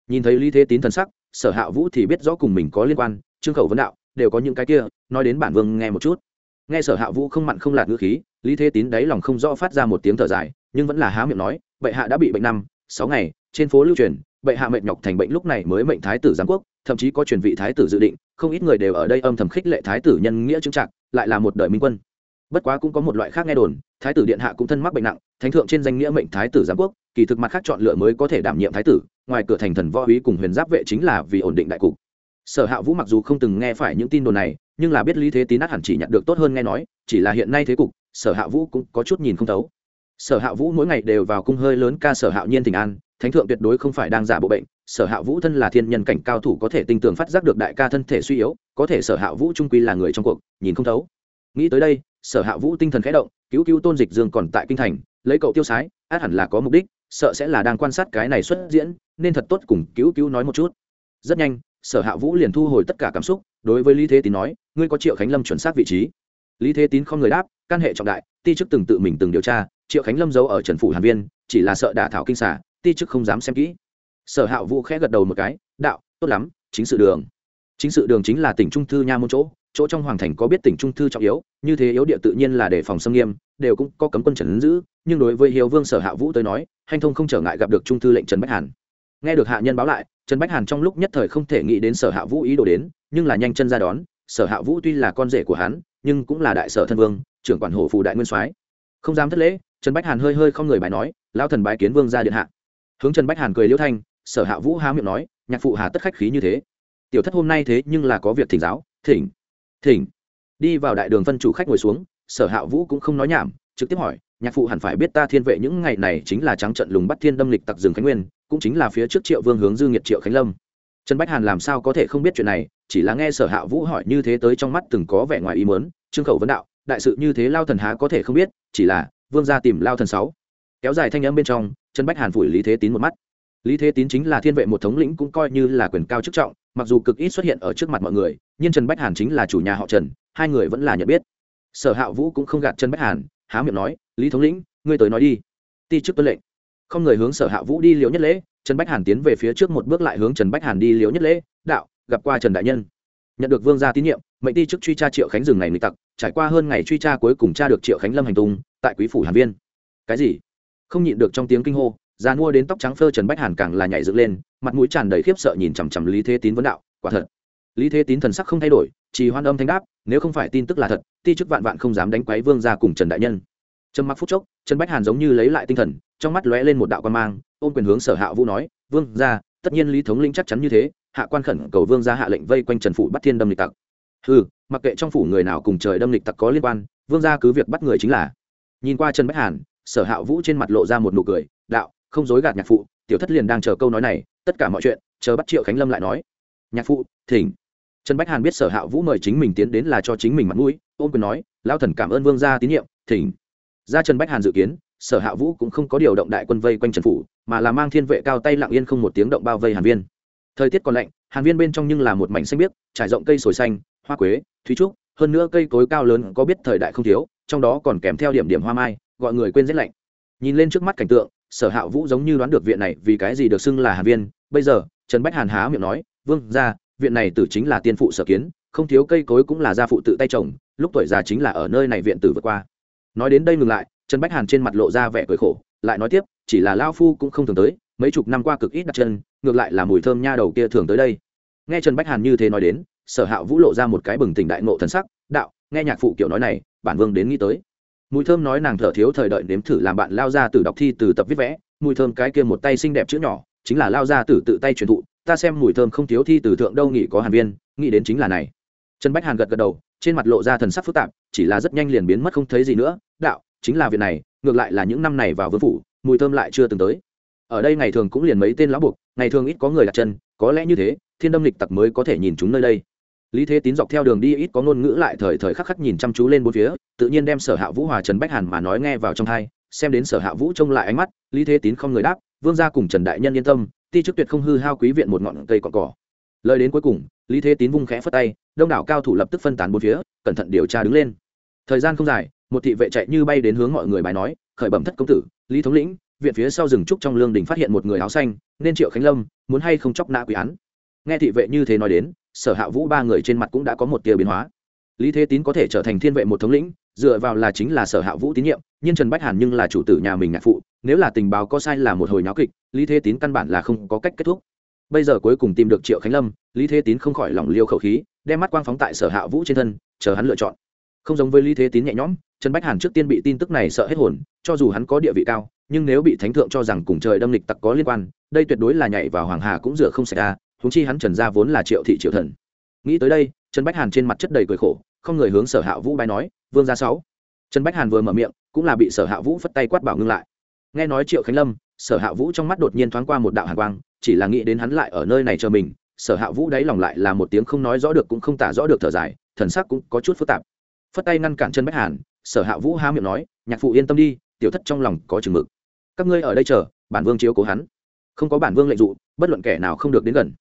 Nhìn thấy lý thế tín thần sắc, sở hạ vũ thì biết rõ cùng mình có liên quan, trương khẩu vấn đạo, đều có những cái kia, nói đến bản vương nghe một chút. Nghe sở hạ vũ không mặn không lạt ngữ khí, lý thế tín đáy lòng không rõ phát ra một tiếng thở dài, nhưng vẫn là há miệng nói, bệ hạ đã bị bệnh năm, sáu ngày, trên phố lưu truyền bệ hạ mệnh nhọc thành bệnh lúc này mới mệnh thái tử giám quốc, thậm chí có truyền vị thái tử dự định, không ít người đều ở đây âm thầm khích lệ thái tử nhân nghĩa chứng trạng lại là một đời minh quân. Bất quá cũng có một loại khác nghe đồn, thái tử điện hạ cũng thân mắc bệnh nặng, thánh thượng trên danh nghĩa mệnh thái tử giám quốc, kỳ thực mặt khác chọn lựa mới có thể đảm nhiệm thái tử, ngoài cửa thành thần võ úy cùng huyền giáp vệ chính là vì ổn định đại cục. Sở hạ vũ mặc dù không từng nghe phải những tin đồn này, nhưng là biết lý thế tín át hẳn chỉ nhận được tốt hơn nghe nói, chỉ là hiện nay thế cục, sở hạ vũ cũng có chút nhìn không thấu. Sở hạ vũ mỗi ngày đều vào cung hơi lớn ca sở hạo nhiên tình an thánh thượng tuyệt đối không phải đang giả bộ bệnh, sở hạ vũ thân là thiên nhân cảnh cao thủ có thể tinh tường phát giác được đại ca thân thể suy yếu, có thể sở hạ vũ trung quy là người trong cuộc, nhìn không thấu. Nghĩ tới đây, sở hạ vũ tinh thần khẽ động, cứu cứu tôn dịch dương còn tại kinh thành, lấy cậu tiêu sái, át hẳn là có mục đích, sợ sẽ là đang quan sát cái này xuất diễn, nên thật tốt cùng cứu cứu nói một chút. Rất nhanh, sở hạ vũ liền thu hồi tất cả cảm xúc, đối với lý thế tín nói, ngươi có triệu khánh lâm chuẩn xác vị trí. Lý thế tín không người đáp căn hệ trọng đại, ti chức từng tự mình từng điều tra, triệu khánh lâm giấu ở trần phủ hàn viên, chỉ là sợ đả thảo kinh xả ti chức không dám xem kỹ. Sở hạ vũ khẽ gật đầu một cái, đạo, tốt lắm, chính sự đường. Chính sự đường chính là tỉnh trung thư nha môn chỗ chỗ trong hoàng thành có biết tỉnh trung thư trọng yếu, như thế yếu địa tự nhiên là để phòng xâm nghiêm, đều cũng có cấm quân trần giữ, nhưng đối với hiếu vương sở hạ vũ tới nói, hành thông không trở ngại gặp được trung thư lệnh trần bách hàn. Nghe được hạ nhân báo lại, trần bách hàn trong lúc nhất thời không thể nghĩ đến sở hạ vũ ý đồ đến, nhưng là nhanh chân ra đón, sở hạ vũ tuy là con rể của hắn, nhưng cũng là đại sở thân vương, trưởng quản hổ phù đại nguyên soái. Không dám thất lễ, trần bách hàn hơi hơi không người bài nói lao thần bái kiến vương ra điện hạ hướng trần bách hàn cười liễu thanh, sở hạ vũ há miệng nói, nhạc phụ hà tất khách khí như thế. Tiểu thất hôm nay thế nhưng là có việc thỉnh giáo, thỉnh thỉnh. Đi vào đại đường phân chủ khách ngồi xuống, sở hạ vũ cũng không nói nhảm, trực tiếp hỏi, nhạc phụ hẳn phải biết ta thiên vệ những ngày này chính là trắng trận lùng bắt thiên đâm lịch tặc rừng khánh nguyên, cũng chính là phía trước triệu vương hướng dư nghiệt triệu khánh lâm. Trần bách hàn làm sao có thể không biết chuyện này, chỉ là nghe sở hạ vũ hỏi như thế tới trong mắt từng có vẻ ngoài ý mớn trương khẩu vấn đạo, đại sự như thế lao thần há có thể không biết, chỉ là vương gia tìm lao thần sáu. Kéo dài thanh âm bên trong trần bách hàn phủi lý thế tín một mắt. Lý thế tín chính là thiên vệ một thống lĩnh cũng coi như là quyền cao chức trọng, mặc dù cực ít xuất hiện ở trước mặt mọi người, nhưng trần bách hàn chính là chủ nhà họ trần, hai người vẫn là nhận biết. Sở hạ vũ cũng không gạt trần bách hàn, há miệng nói, lý thống lĩnh, ngươi tới nói đi. Ti chức tuân lệnh. Không người hướng sở hạ vũ đi liễu nhất lễ, trần bách hàn tiến về phía trước một bước lại hướng trần bách hàn đi liễu nhất lễ, đạo, gặp qua trần đại nhân. Nhận được vương gia tín nhiệm, mệnh ti chức truy tra triệu khánh rừng này nghịch tặc, trải qua hơn ngày truy tra cuối cùng tra được triệu khánh lâm hành tung, tại quý phủ hàn viên. Cái gì? Không nhịn được trong tiếng kinh hô, già mua đến tóc trắng phơ trần bách hàn càng là nhảy dựng lên, mặt mũi tràn đầy khiếp sợ nhìn chằm chằm lý thế tín vấn đạo, quả thật. Lý thế tín thần sắc không thay đổi chỉ hoan âm thanh đáp, nếu không phải tin tức là thật, ti chức vạn vạn không dám đánh quấy vương ra cùng trần đại nhân. Trầm mặc phút chốc, trần bách hàn giống như lấy lại tinh thần, trong mắt lóe lên một đạo quan mang, ôm quyền hướng sở hạ vũ nói, vương ra tất nhiên lý thống lĩnh chắc chắn như thế, hạ quan khẩn cầu vương ra hạ lệnh vây quanh trần phủ bắt thiên đâm lịch tặc. Ừ mặc kệ trong phủ người nào cùng trời đâm lịch tặc có liên quan, vương ra cứ việc bắt người chính là. Nhìn qua trần bách hàn sở hạ vũ trên mặt lộ ra một nụ cười, đạo, không dối gạt nhạc phụ, tiểu thất liền đang chờ câu nói này, tất cả mọi chuyện, chờ bắt triệu khánh lâm lại nói. Nhạc phụ, thỉnh. Trần bách hàn biết sở hạ vũ mời chính mình tiến đến là cho chính mình mặt mũi, ôm quyền nói lao thần cảm ơn vương gia tín nhiệm, thỉnh. Ra trần bách hàn dự kiến, sở hạ vũ cũng không có điều động đại quân vây quanh trần phủ, mà là mang thiên vệ cao tay lặng yên không một tiếng động bao vây hàn viên. Thời tiết còn lạnh, hàn viên bên trong nhưng là một mảnh xanh biếc, trải rộng cây sồi xanh, hoa quế, thúy trúc, hơn nữa cây cối cao lớn có biết thời đại không thiếu, trong đó còn kèm theo điểm điểm hoa mai gọi người quên rét lạnh. Nhìn lên trước mắt cảnh tượng, sở hạ vũ giống như đoán được viện này vì cái gì được xưng là hàn viên. Bây giờ, trần bách hàn há miệng nói, vương ra viện này tử chính là tiên phụ sở kiến, không thiếu cây cối cũng là gia phụ tự tay trồng, lúc tuổi già chính là ở nơi này viện tử vượt qua. Nói đến đây ngừng lại, trần bách hàn trên mặt lộ ra vẻ cười khổ, lại nói tiếp, chỉ là lao phu cũng không thường tới, mấy chục năm qua cực ít đặt chân, ngược lại là mùi thơm nha đầu kia thường tới đây. Nghe trần bách hàn như thế nói đến, sở hạ vũ lộ ra một cái bừng tỉnh đại ngộ thần sắc, đạo, nghe nhạc phụ kiểu nói này, bản vương đến nghĩ tới mùi thơm nói nàng thở thiếu thời đợi nếm thử làm bạn lao ra từ đọc thi từ tập viết vẽ. Mùi thơm cái kia một tay xinh đẹp chữ nhỏ, chính là lao ra từ tự tay truyền thụ. Ta xem mùi thơm không thiếu thi từ thượng đâu nghĩ có hàn viên, nghĩ đến chính là này. Trần bách hàn gật gật đầu, trên mặt lộ ra thần sắc phức tạp, chỉ là rất nhanh liền biến mất không thấy gì nữa. Đạo, chính là việc này, ngược lại là những năm này vào vương phủ, mùi thơm lại chưa từng tới. Ở đây ngày thường cũng liền mấy tên lão buộc, ngày thường ít có người đặt chân, có lẽ như thế, thiên đâm lịch tặc mới có thể nhìn chúng nơi đây lý thế tín dọc theo đường đi ít có ngôn ngữ lại thời thời khắc khắc nhìn chăm chú lên bốn phía, tự nhiên đem sở hạ vũ hòa trần bách hàn mà nói nghe vào trong hai, xem đến sở hạ vũ trông lại ánh mắt, lý thế tín không người đáp, vương gia cùng trần đại nhân yên tâm, ti chức tuyệt không hư hao quý viện một ngọn cây cọn cỏ. Lời đến cuối cùng, lý thế tín vung khẽ phất tay, đông đảo cao thủ lập tức phân tán bốn phía, cẩn thận điều tra đứng lên. Thời gian không dài, một thị vệ chạy như bay đến hướng mọi người bài nói, khởi bẩm thất công tử, lý thống lĩnh, viện phía sau rừng trúc trong lương đình phát hiện một người áo xanh, nên triệu khánh lâm, muốn hay không chóc nã quỷ án nghe thị vệ như thế nói đến, sở hạ vũ ba người trên mặt cũng đã có một tia biến hóa. Lý thế tín có thể trở thành thiên vệ một thống lĩnh, dựa vào là chính là sở hạ vũ tín nhiệm, nhưng trần bách hàn nhưng là chủ tử nhà mình ngạc phụ, nếu là tình báo có sai là một hồi nháo kịch, lý thế tín căn bản là không có cách kết thúc. Bây giờ cuối cùng tìm được triệu khánh lâm, lý thế tín không khỏi lòng liêu khẩu khí, đem mắt quang phóng tại sở hạ vũ trên thân, chờ hắn lựa chọn. Không giống với lý thế tín nhẹ nhõm, trần bách hàn trước tiên bị tin tức này sợ hết hồn, cho dù hắn có địa vị cao, nhưng nếu bị thánh thượng cho rằng cùng trời đâm lịch tặc có liên quan, đây tuyệt đối là nhảy vào hoàng hà cũng dựa không xảy ra huống chi hắn trần gia vốn là triệu thị triệu thần. Nghĩ tới đây, trần bách hàn trên mặt chất đầy cười khổ, không người hướng sở hạ vũ bài nói, vương gia sáu. Trần bách hàn vừa mở miệng, cũng là bị sở hạ vũ phất tay quát bảo ngưng lại. Nghe nói triệu khánh lâm, sở hạ vũ trong mắt đột nhiên thoáng qua một đạo hàn quang, chỉ là nghĩ đến hắn lại ở nơi này chờ mình, sở hạ vũ đáy lòng lại là một tiếng không nói rõ được cũng không tả rõ được thở dài, thần sắc cũng có chút phức tạp. Phất tay ngăn cản chân bách hàn, sở hạ vũ há miệng nói, nhạc phụ yên tâm đi, tiểu thất trong lòng có chừng mực. Các ngươi ở đây chờ, bản vương chiếu cố hắn. Không có bản vương lệnh dụ, bất luận kẻ nào không được đến gần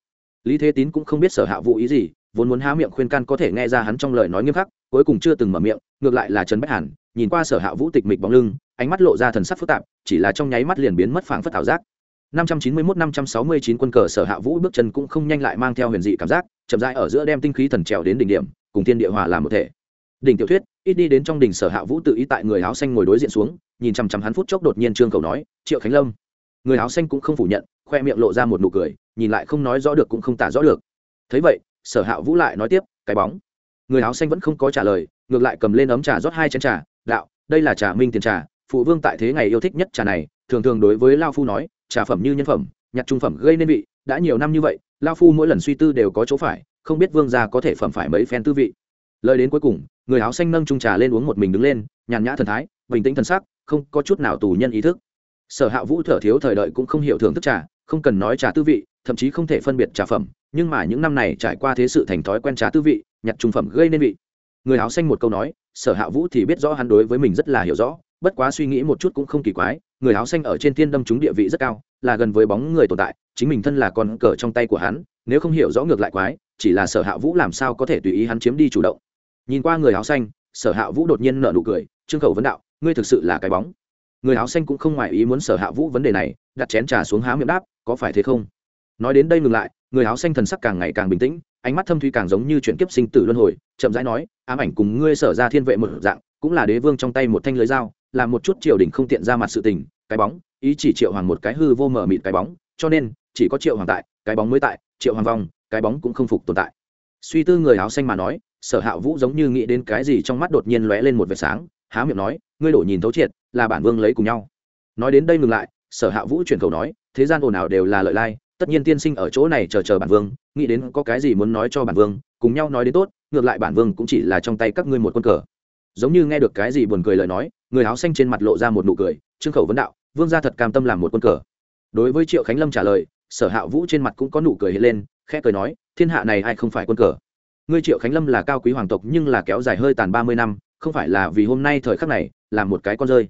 lý thế tín cũng không biết sở hạ vũ ý gì, vốn muốn há miệng khuyên can có thể nghe ra hắn trong lời nói nghiêm khắc, cuối cùng chưa từng mở miệng, ngược lại là trần bách hàn, nhìn qua sở hạ vũ tịch mịch bóng lưng, ánh mắt lộ ra thần sắc phức tạp, chỉ là trong nháy mắt liền biến mất phảng phất ảo giác. 591-569 quân cờ sở hạ vũ bước chân cũng không nhanh lại mang theo huyền dị cảm giác, chậm rãi ở giữa đem tinh khí thần trèo đến đỉnh điểm, cùng thiên địa hòa làm một thể. Đỉnh tiểu thuyết, ít đi đến trong đỉnh sở hạ vũ tự ý tại người áo xanh ngồi đối diện xuống, nhìn chằm chằm hắn phút chốc đột nhiên trương cầu nói, triệu khánh lâm người áo xanh cũng không phủ nhận, khoe miệng lộ ra một nụ cười, nhìn lại không nói rõ được cũng không tả rõ được. Thấy vậy, sở hạ vũ lại nói tiếp, cái bóng. Người áo xanh vẫn không có trả lời, ngược lại cầm lên ấm trà rót hai chén trà, đạo, đây là trà minh tiền trà, phụ vương tại thế ngày yêu thích nhất trà này, thường thường đối với lao phu nói, trà phẩm như nhân phẩm, nhặt trung phẩm gây nên vị, đã nhiều năm như vậy, lao phu mỗi lần suy tư đều có chỗ phải, không biết vương gia có thể phẩm phải mấy phen tư vị. Lời đến cuối cùng, người áo xanh nâng trung trà lên uống một mình đứng lên, nhàn nhã thần thái, bình tĩnh thần sắc, không có chút nào tù nhân ý thức sở hạ vũ thở thiếu thời đợi cũng không hiểu thưởng thức trà, không cần nói trà tư vị, thậm chí không thể phân biệt trà phẩm, nhưng mà những năm này trải qua thế sự thành thói quen trà tư vị, nhặt trung phẩm gây nên vị. Người áo xanh một câu nói, sở hạ vũ thì biết rõ hắn đối với mình rất là hiểu rõ, bất quá suy nghĩ một chút cũng không kỳ quái, người áo xanh ở trên thiên đâm chúng địa vị rất cao, là gần với bóng người tồn tại, chính mình thân là con cờ trong tay của hắn, nếu không hiểu rõ ngược lại quái, chỉ là sở hạ vũ làm sao có thể tùy ý hắn chiếm đi chủ động. Nhìn qua người áo xanh, sở hạ vũ đột nhiên nở nụ cười, trương khẩu vấn đạo, ngươi thực sự là cái bóng người áo xanh cũng không ngoài ý muốn sở hạ vũ vấn đề này, đặt chén trà xuống há miệng đáp, có phải thế không? Nói đến đây ngừng lại, người áo xanh thần sắc càng ngày càng bình tĩnh, ánh mắt thâm thuy càng giống như chuyển kiếp sinh tử luân hồi, chậm rãi nói, ám ảnh cùng ngươi sở ra thiên vệ một dạng, cũng là đế vương trong tay một thanh lưới dao, làm một chút triều đình không tiện ra mặt sự tình, cái bóng, ý chỉ triệu hoàng một cái hư vô mở mịt cái bóng, cho nên, chỉ có triệu hoàng tại, cái bóng mới tại, triệu hoàng vong, cái bóng cũng không phục tồn tại. Suy tư người áo xanh mà nói, sở hạ vũ giống như nghĩ đến cái gì trong mắt đột nhiên lóe lên một vệt sáng, há miệng nói, ngươi đổ nhìn thấu triệt là bản vương lấy cùng nhau. Nói đến đây ngừng lại, sở hạ vũ chuyển cầu nói, thế gian ồn ào đều là lợi lai, tất nhiên tiên sinh ở chỗ này chờ chờ bản vương, nghĩ đến có cái gì muốn nói cho bản vương, cùng nhau nói đến tốt, ngược lại bản vương cũng chỉ là trong tay các ngươi một quân cờ. Giống như nghe được cái gì buồn cười lời nói, người áo xanh trên mặt lộ ra một nụ cười, trương khẩu vấn đạo, vương gia thật cam tâm làm một quân cờ. Đối với triệu khánh lâm trả lời, sở hạ vũ trên mặt cũng có nụ cười hiện lên, khẽ cười nói, thiên hạ này ai không phải quân cờ? Ngươi triệu khánh lâm là cao quý hoàng tộc nhưng là kéo dài hơi tàn ba mươi năm, không phải là vì hôm nay thời khắc này, là một cái con rơi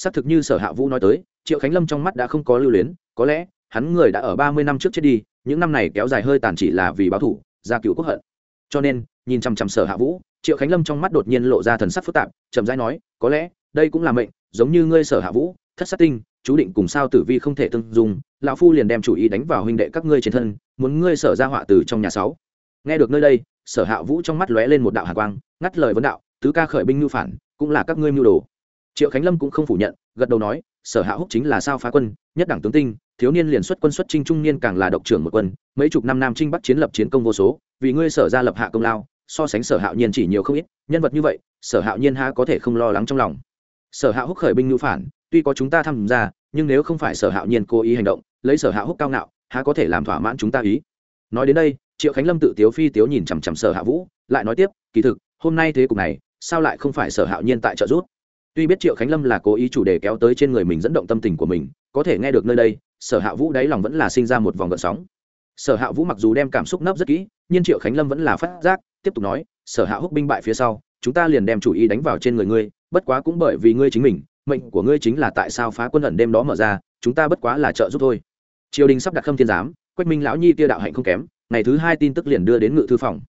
xác thực như sở hạ vũ nói tới, triệu khánh lâm trong mắt đã không có lưu luyến, có lẽ, hắn người đã ở ba mươi năm trước chết đi, những năm này kéo dài hơi tàn chỉ là vì báo thủ, gia cựu quốc hận. Cho nên, nhìn chằm chằm sở hạ vũ, triệu khánh lâm trong mắt đột nhiên lộ ra thần sắc phức tạp, chậm rãi nói, có lẽ, đây cũng là mệnh, giống như ngươi sở hạ vũ, thất sát tinh, chú định cùng sao tử vi không thể tương dung, lão phu liền đem chủ ý đánh vào huynh đệ các ngươi trên thân, muốn ngươi sở ra họa từ trong nhà sáu. Nghe được nơi đây, sở hạ vũ trong mắt lóe lên một đạo hạ quang, ngắt lời vấn đạo, tứ ca khởi binh mưu phản, cũng là các ngươi mưu đồ triệu khánh lâm cũng không phủ nhận gật đầu nói sở hạ húc chính là sao phá quân nhất đẳng tướng tinh thiếu niên liền xuất quân xuất trinh trung niên càng là độc trưởng một quân mấy chục năm nam trinh bắc chiến lập chiến công vô số vì ngươi sở ra lập hạ công lao so sánh sở hạo nhiên chỉ nhiều không ít nhân vật như vậy sở hạo nhiên ha có thể không lo lắng trong lòng sở hạ húc khởi binh ngữ phản tuy có chúng ta tham gia nhưng nếu không phải sở hạo nhiên cố ý hành động lấy sở hạ húc cao ngạo há có thể làm thỏa mãn chúng ta ý nói đến đây triệu khánh lâm tự tiếu phi tiếu nhìn chằm chằm sở hạ vũ lại nói tiếp kỳ thực hôm nay thế cục này sao lại không phải sở hạo nhiên tại trợ giúp tuy biết triệu khánh lâm là cố ý chủ đề kéo tới trên người mình dẫn động tâm tình của mình, có thể nghe được nơi đây, sở hạ vũ đáy lòng vẫn là sinh ra một vòng gợn sóng. Sở hạ vũ mặc dù đem cảm xúc nấp rất kỹ, nhưng triệu khánh lâm vẫn là phát giác, tiếp tục nói, sở hạ húc binh bại phía sau, chúng ta liền đem chủ ý đánh vào trên người ngươi, bất quá cũng bởi vì ngươi chính mình, mệnh của ngươi chính là tại sao phá quân ẩn đêm đó mở ra, chúng ta bất quá là trợ giúp thôi. Triều đình sắp đặt khâm thiên giám, quách minh lão nhi tia đạo hạnh không kém, ngày thứ hai tin tức liền đưa đến ngự thư phòng.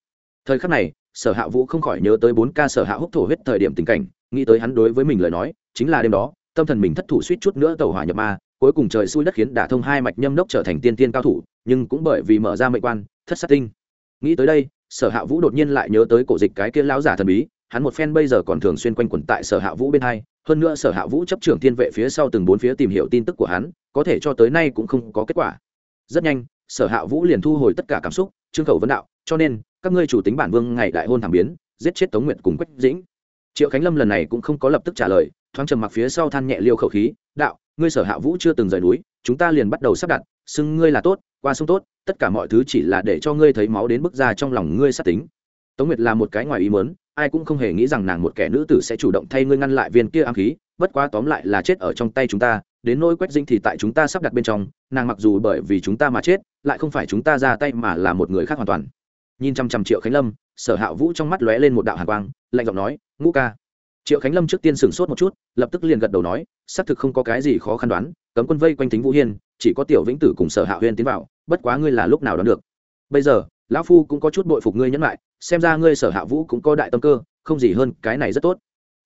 Thời khắc này, sở hạ vũ không khỏi nhớ tới bốn ca sở hạ húc thổ huyết thời điểm tình cảnh nghĩ tới hắn đối với mình lời nói, chính là đêm đó, tâm thần mình thất thủ suýt chút nữa tàu hỏa nhập ma, cuối cùng trời xui đất khiến đả thông hai mạch nhâm đốc trở thành tiên tiên cao thủ, nhưng cũng bởi vì mở ra mệnh quan, thất sát tinh. Nghĩ tới đây, sở hạ vũ đột nhiên lại nhớ tới cổ dịch cái kia lão giả thần bí, hắn một phen bây giờ còn thường xuyên quanh quẩn tại sở hạ vũ bên hai, hơn nữa sở hạ vũ chấp trưởng tiên vệ phía sau từng bốn phía tìm hiểu tin tức của hắn, có thể cho tới nay cũng không có kết quả. Rất nhanh, sở hạ vũ liền thu hồi tất cả cảm xúc, trương khẩu vấn đạo, cho nên, các ngươi chủ tính bản vương ngày đại hôn thảm biến, giết chết tống nguyệt cùng quách dĩnh triệu khánh lâm lần này cũng không có lập tức trả lời, thoáng trầm mặc phía sau than nhẹ liêu khẩu khí, đạo, ngươi sở hạ vũ chưa từng rời núi, chúng ta liền bắt đầu sắp đặt, xưng ngươi là tốt, qua sông tốt, tất cả mọi thứ chỉ là để cho ngươi thấy máu đến bức ra trong lòng ngươi sát tính. Tống nguyệt là một cái ngoài ý mớn ai cũng không hề nghĩ rằng nàng một kẻ nữ tử sẽ chủ động thay ngươi ngăn lại viên kia ám khí, bất quá tóm lại là chết ở trong tay chúng ta, đến nỗi quách dinh thì tại chúng ta sắp đặt bên trong, nàng mặc dù bởi vì chúng ta mà chết, lại không phải chúng ta ra tay mà là một người khác hoàn toàn nhìn trăm trăm triệu khánh lâm, sở hạ vũ trong mắt lóe lên một đạo hàn quang, lạnh giọng nói, ngũ ca. Triệu khánh lâm trước tiên sửng sốt một chút, lập tức liền gật đầu nói, xác thực không có cái gì khó khăn đoán, cấm quân vây quanh tính vũ hiên, chỉ có tiểu vĩnh tử cùng sở hạ huyên tiến vào, bất quá ngươi là lúc nào đoán được? Bây giờ, lão phu cũng có chút bội phục ngươi nhẫn lại, xem ra ngươi sở hạ vũ cũng có đại tâm cơ, không gì hơn, cái này rất tốt.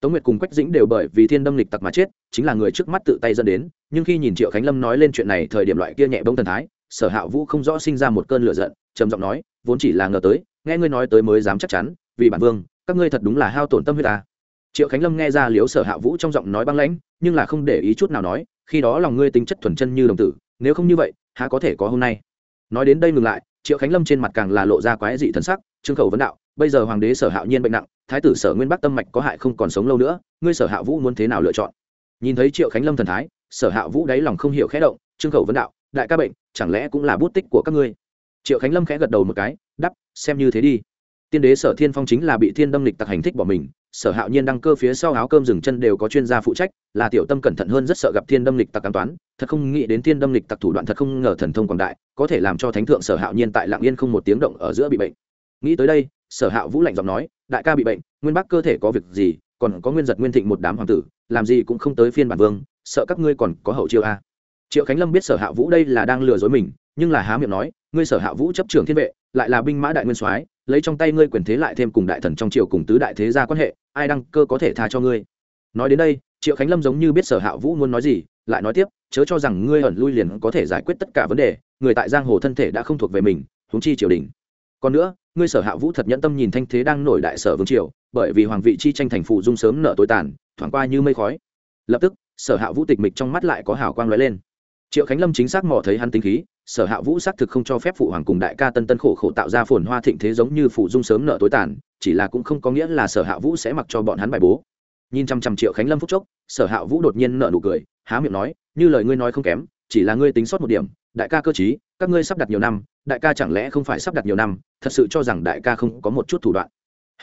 Tống nguyệt cùng quách dĩnh đều bởi vì thiên đâm lịch tặc mà chết, chính là người trước mắt tự tay dẫn đến, nhưng khi nhìn triệu khánh lâm nói lên chuyện này, thời điểm loại kia nhẹ bông thần thái, sở hạ vũ không rõ sinh ra một cơn lửa giận trầm giọng nói, vốn chỉ là ngờ tới, nghe ngươi nói tới mới dám chắc chắn, vì bản vương, các ngươi thật đúng là hao tổn tâm huyết ta. Triệu khánh lâm nghe ra liếu sở hạ vũ trong giọng nói băng lãnh, nhưng là không để ý chút nào nói, khi đó lòng ngươi tính chất thuần chân như đồng tử, nếu không như vậy, há có thể có hôm nay? Nói đến đây ngừng lại, triệu khánh lâm trên mặt càng là lộ ra quái dị thân sắc, trương khẩu vấn đạo, bây giờ hoàng đế sở hạo nhiên bệnh nặng, thái tử sở nguyên bắc tâm mạch có hại không còn sống lâu nữa, ngươi sở hạ vũ muốn thế nào lựa chọn? Nhìn thấy triệu khánh lâm thần thái, sở hạ vũ đáy lòng không hiểu khẽ động, trương khẩu vấn đạo, đại ca bệnh, chẳng lẽ cũng là bút tích của các ngươi? Triệu khánh lâm khẽ gật đầu một cái đắp xem như thế đi. Tiên đế sở thiên phong chính là bị thiên đâm lịch tặc hành thích bỏ mình, sở hạo nhiên đăng cơ phía sau áo cơm dừng chân đều có chuyên gia phụ trách, là tiểu tâm cẩn thận hơn rất sợ gặp thiên đâm lịch tặc an toán, thật không nghĩ đến thiên đâm lịch tặc thủ đoạn thật không ngờ thần thông quảng đại, có thể làm cho thánh thượng sở hạo nhiên tại lạng yên không một tiếng động ở giữa bị bệnh. Nghĩ tới đây, sở hạo vũ lạnh giọng nói, đại ca bị bệnh, nguyên bắc cơ thể có việc gì, còn có nguyên giật nguyên thịnh một đám hoàng tử, làm gì cũng không tới phiên bản vương, sợ các ngươi còn có hậu chiêu a. Triệu khánh lâm biết sở hạ vũ đây là đang lừa dối mình, nhưng là há miệng nói ngươi sở hạ vũ chấp trưởng thiên vệ, lại là binh mã đại nguyên soái, lấy trong tay ngươi quyền thế lại thêm cùng đại thần trong triều cùng tứ đại thế gia quan hệ, ai đăng cơ có thể tha cho ngươi? Nói đến đây, triệu khánh lâm giống như biết sở hạ vũ muốn nói gì, lại nói tiếp, chớ cho rằng ngươi ẩn lui liền có thể giải quyết tất cả vấn đề, người tại giang hồ thân thể đã không thuộc về mình, huống chi triều đình. Còn nữa, ngươi sở hạ vũ thật nhẫn tâm nhìn thanh thế đang nổi đại sở vương triều, bởi vì hoàng vị chi tranh thành phụ dung sớm nợ tối tàn, thoảng qua như mây khói. Lập tức, sở hạ vũ tịch mịch trong mắt lại có hào quang lóe lên. Triệu khánh lâm chính xác mò thấy hắn tính khí sở hạ vũ xác thực không cho phép phụ hoàng cùng đại ca tân tân khổ khổ tạo ra phồn hoa thịnh thế giống như phụ dung sớm nợ tối tàn, chỉ là cũng không có nghĩa là sở hạ vũ sẽ mặc cho bọn hắn bài bố. Nhìn trăm trăm triệu khánh lâm phúc chốc, sở hạ vũ đột nhiên nợ nụ cười, há miệng nói, như lời ngươi nói không kém, chỉ là ngươi tính sót một điểm, đại ca cơ chí các ngươi sắp đặt nhiều năm, đại ca chẳng lẽ không phải sắp đặt nhiều năm, thật sự cho rằng đại ca không có một chút thủ đoạn.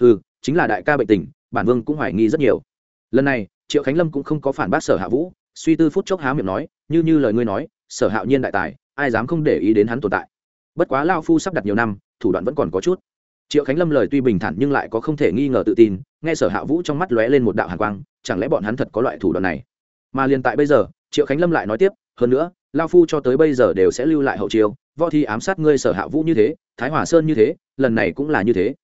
Ừ chính là đại ca bệnh tình, bản vương cũng hoài nghi rất nhiều. Lần này, triệu khánh lâm cũng không có phản bác sở hạ vũ, suy tư phút chốc há miệng nói, như như lời ngươi nói, sở hạo nhiên đại tài ai dám không để ý đến hắn tồn tại. Bất quá lao phu sắp đặt nhiều năm, thủ đoạn vẫn còn có chút. Triệu khánh lâm lời tuy bình thản nhưng lại có không thể nghi ngờ tự tin, nghe sở hạ vũ trong mắt lóe lên một đạo hàn quang, chẳng lẽ bọn hắn thật có loại thủ đoạn này? Mà liền tại bây giờ, triệu khánh lâm lại nói tiếp, hơn nữa, lao phu cho tới bây giờ đều sẽ lưu lại hậu chiêu, võ thi ám sát ngươi sở hạ vũ như thế, thái Hòa sơn như thế, lần này cũng là như thế.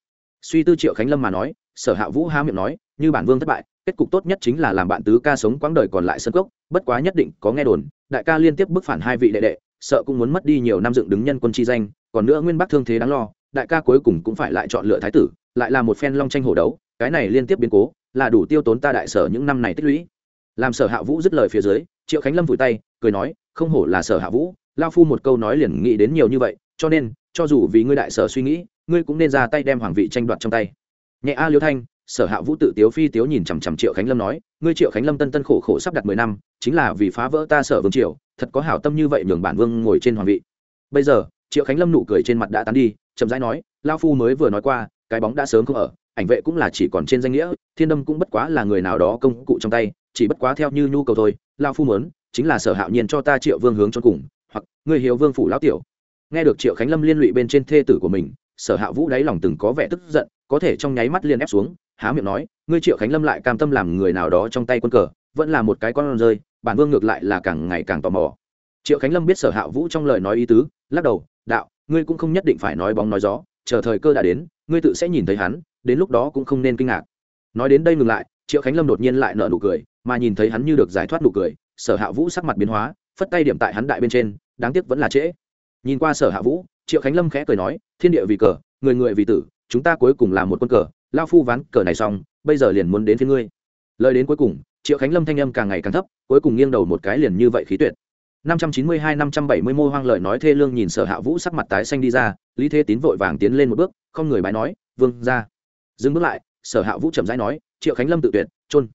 Suy tư triệu khánh lâm mà nói, sở hạ vũ há miệng nói, như bản vương thất bại, kết cục tốt nhất chính là làm bạn tứ ca sống quãng đời còn lại sân cốc, bất quá nhất định có nghe đồn, đại ca liên tiếp bức phản hai vị đệ đệ sợ cũng muốn mất đi nhiều năm dựng đứng nhân quân chi danh, còn nữa nguyên bắc thương thế đáng lo, đại ca cuối cùng cũng phải lại chọn lựa thái tử, lại là một phen long tranh hổ đấu, cái này liên tiếp biến cố, là đủ tiêu tốn ta đại sở những năm này tích lũy. Làm sở hạ vũ dứt lời phía dưới, triệu khánh lâm vùi tay, cười nói, không hổ là sở hạ vũ, lao phu một câu nói liền nghĩ đến nhiều như vậy, cho nên, cho dù vì ngươi đại sở suy nghĩ, ngươi cũng nên ra tay đem hoàng vị tranh đoạt trong tay. Nhẹ a liêu thanh sở hạ vũ tự tiếu phi tiếu nhìn chằm chằm triệu khánh lâm nói, ngươi triệu khánh lâm tân tân khổ khổ sắp đặt mười năm, chính là vì phá vỡ ta sở vương triều, thật có hảo tâm như vậy nhường bản vương ngồi trên hoàng vị. Bây giờ, triệu khánh lâm nụ cười trên mặt đã tán đi, chậm rãi nói lao phu mới vừa nói qua, cái bóng đã sớm không ở, ảnh vệ cũng là chỉ còn trên danh nghĩa, thiên đâm cũng bất quá là người nào đó công cụ trong tay, chỉ bất quá theo như nhu cầu thôi lao phu mớn chính là sở hạo nhiên cho ta triệu vương hướng cho cùng, hoặc người hiếu vương phủ lão tiểu. Nghe được triệu khánh lâm liên lụy bên trên thê tử của mình, sở hạ vũ đáy lòng từng có vẻ tức giận, có thể trong nháy mắt liên ép xuống há miệng nói, ngươi triệu khánh lâm lại cam tâm làm người nào đó trong tay quân cờ, vẫn là một cái con rơi, bản vương ngược lại là càng ngày càng tò mò. Triệu khánh lâm biết sở hạ vũ trong lời nói ý tứ, lắc đầu, đạo, ngươi cũng không nhất định phải nói bóng nói gió, chờ thời cơ đã đến, ngươi tự sẽ nhìn thấy hắn, đến lúc đó cũng không nên kinh ngạc. Nói đến đây ngừng lại, triệu khánh lâm đột nhiên lại nở nụ cười, mà nhìn thấy hắn như được giải thoát nụ cười, sở hạ vũ sắc mặt biến hóa, phất tay điểm tại hắn đại bên trên, đáng tiếc vẫn là trễ. Nhìn qua sở hạ vũ, triệu khánh lâm khẽ cười nói, thiên địa vì cờ, người người vì tử, chúng ta cuối cùng là một quân cờ lao phu ván cờ này xong, bây giờ liền muốn đến phía ngươi. Lời đến cuối cùng, triệu khánh lâm thanh âm càng ngày càng thấp, cuối cùng nghiêng đầu một cái liền như vậy khí tuyệt. năm trăm chín mươi hai năm trăm bảy mươi mô hoang lời nói thê lương nhìn sở hạ vũ sắc mặt tái xanh đi ra, lý thế tín vội vàng tiến lên một bước, không người bái nói, vương ra. Dừng bước lại, sở hạ vũ chậm rãi nói, triệu khánh lâm tự tuyệt trôn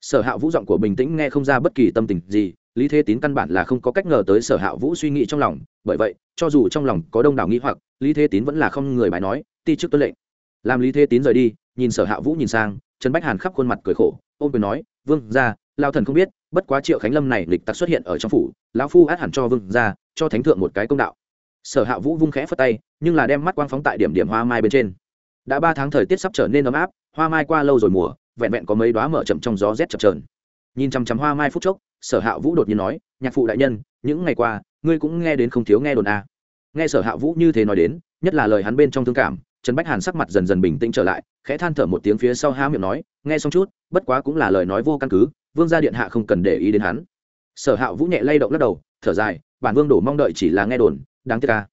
sở hạ vũ giọng của bình tĩnh nghe không ra bất kỳ tâm tình gì, lý thế tín căn bản là không có cách ngờ tới sở hạ vũ suy nghĩ trong lòng, bởi vậy, cho dù trong lòng có đông đảo nghĩ hoặc, lý thế tín vẫn là không người bài nói, ti chức tuân lệnh làm lý thế tín rời đi, nhìn sở hạ vũ nhìn sang, trần bách hàn khắp khuôn mặt cười khổ, ôm quyền nói, vương ra lao thần không biết, bất quá triệu khánh lâm này lịch tặc xuất hiện ở trong phủ, lão phu át hẳn cho vương ra cho thánh thượng một cái công đạo. Sở hạ vũ vung khẽ phất tay, nhưng là đem mắt quang phóng tại điểm điểm hoa mai bên trên. Đã ba tháng thời tiết sắp trở nên ấm áp, hoa mai qua lâu rồi mùa, vẹn vẹn có mấy đoá mở chậm trong gió rét chập trờn nhìn chăm chăm hoa mai phút chốc, sở hạ vũ đột nhiên nói, nhạc phụ đại nhân, những ngày qua, ngươi cũng nghe đến không thiếu nghe đồn a à. nghe sở hạ vũ như thế nói đến, nhất là lời hắn bên trong thương cảm trần bách hàn sắc mặt dần dần bình tĩnh trở lại, khẽ than thở một tiếng phía sau há miệng nói, nghe xong chút, bất quá cũng là lời nói vô căn cứ, vương gia điện hạ không cần để ý đến hắn. Sở hạ vũ nhẹ lay động lắc đầu, thở dài, bản vương đổ mong đợi chỉ là nghe đồn, đáng tiếc ca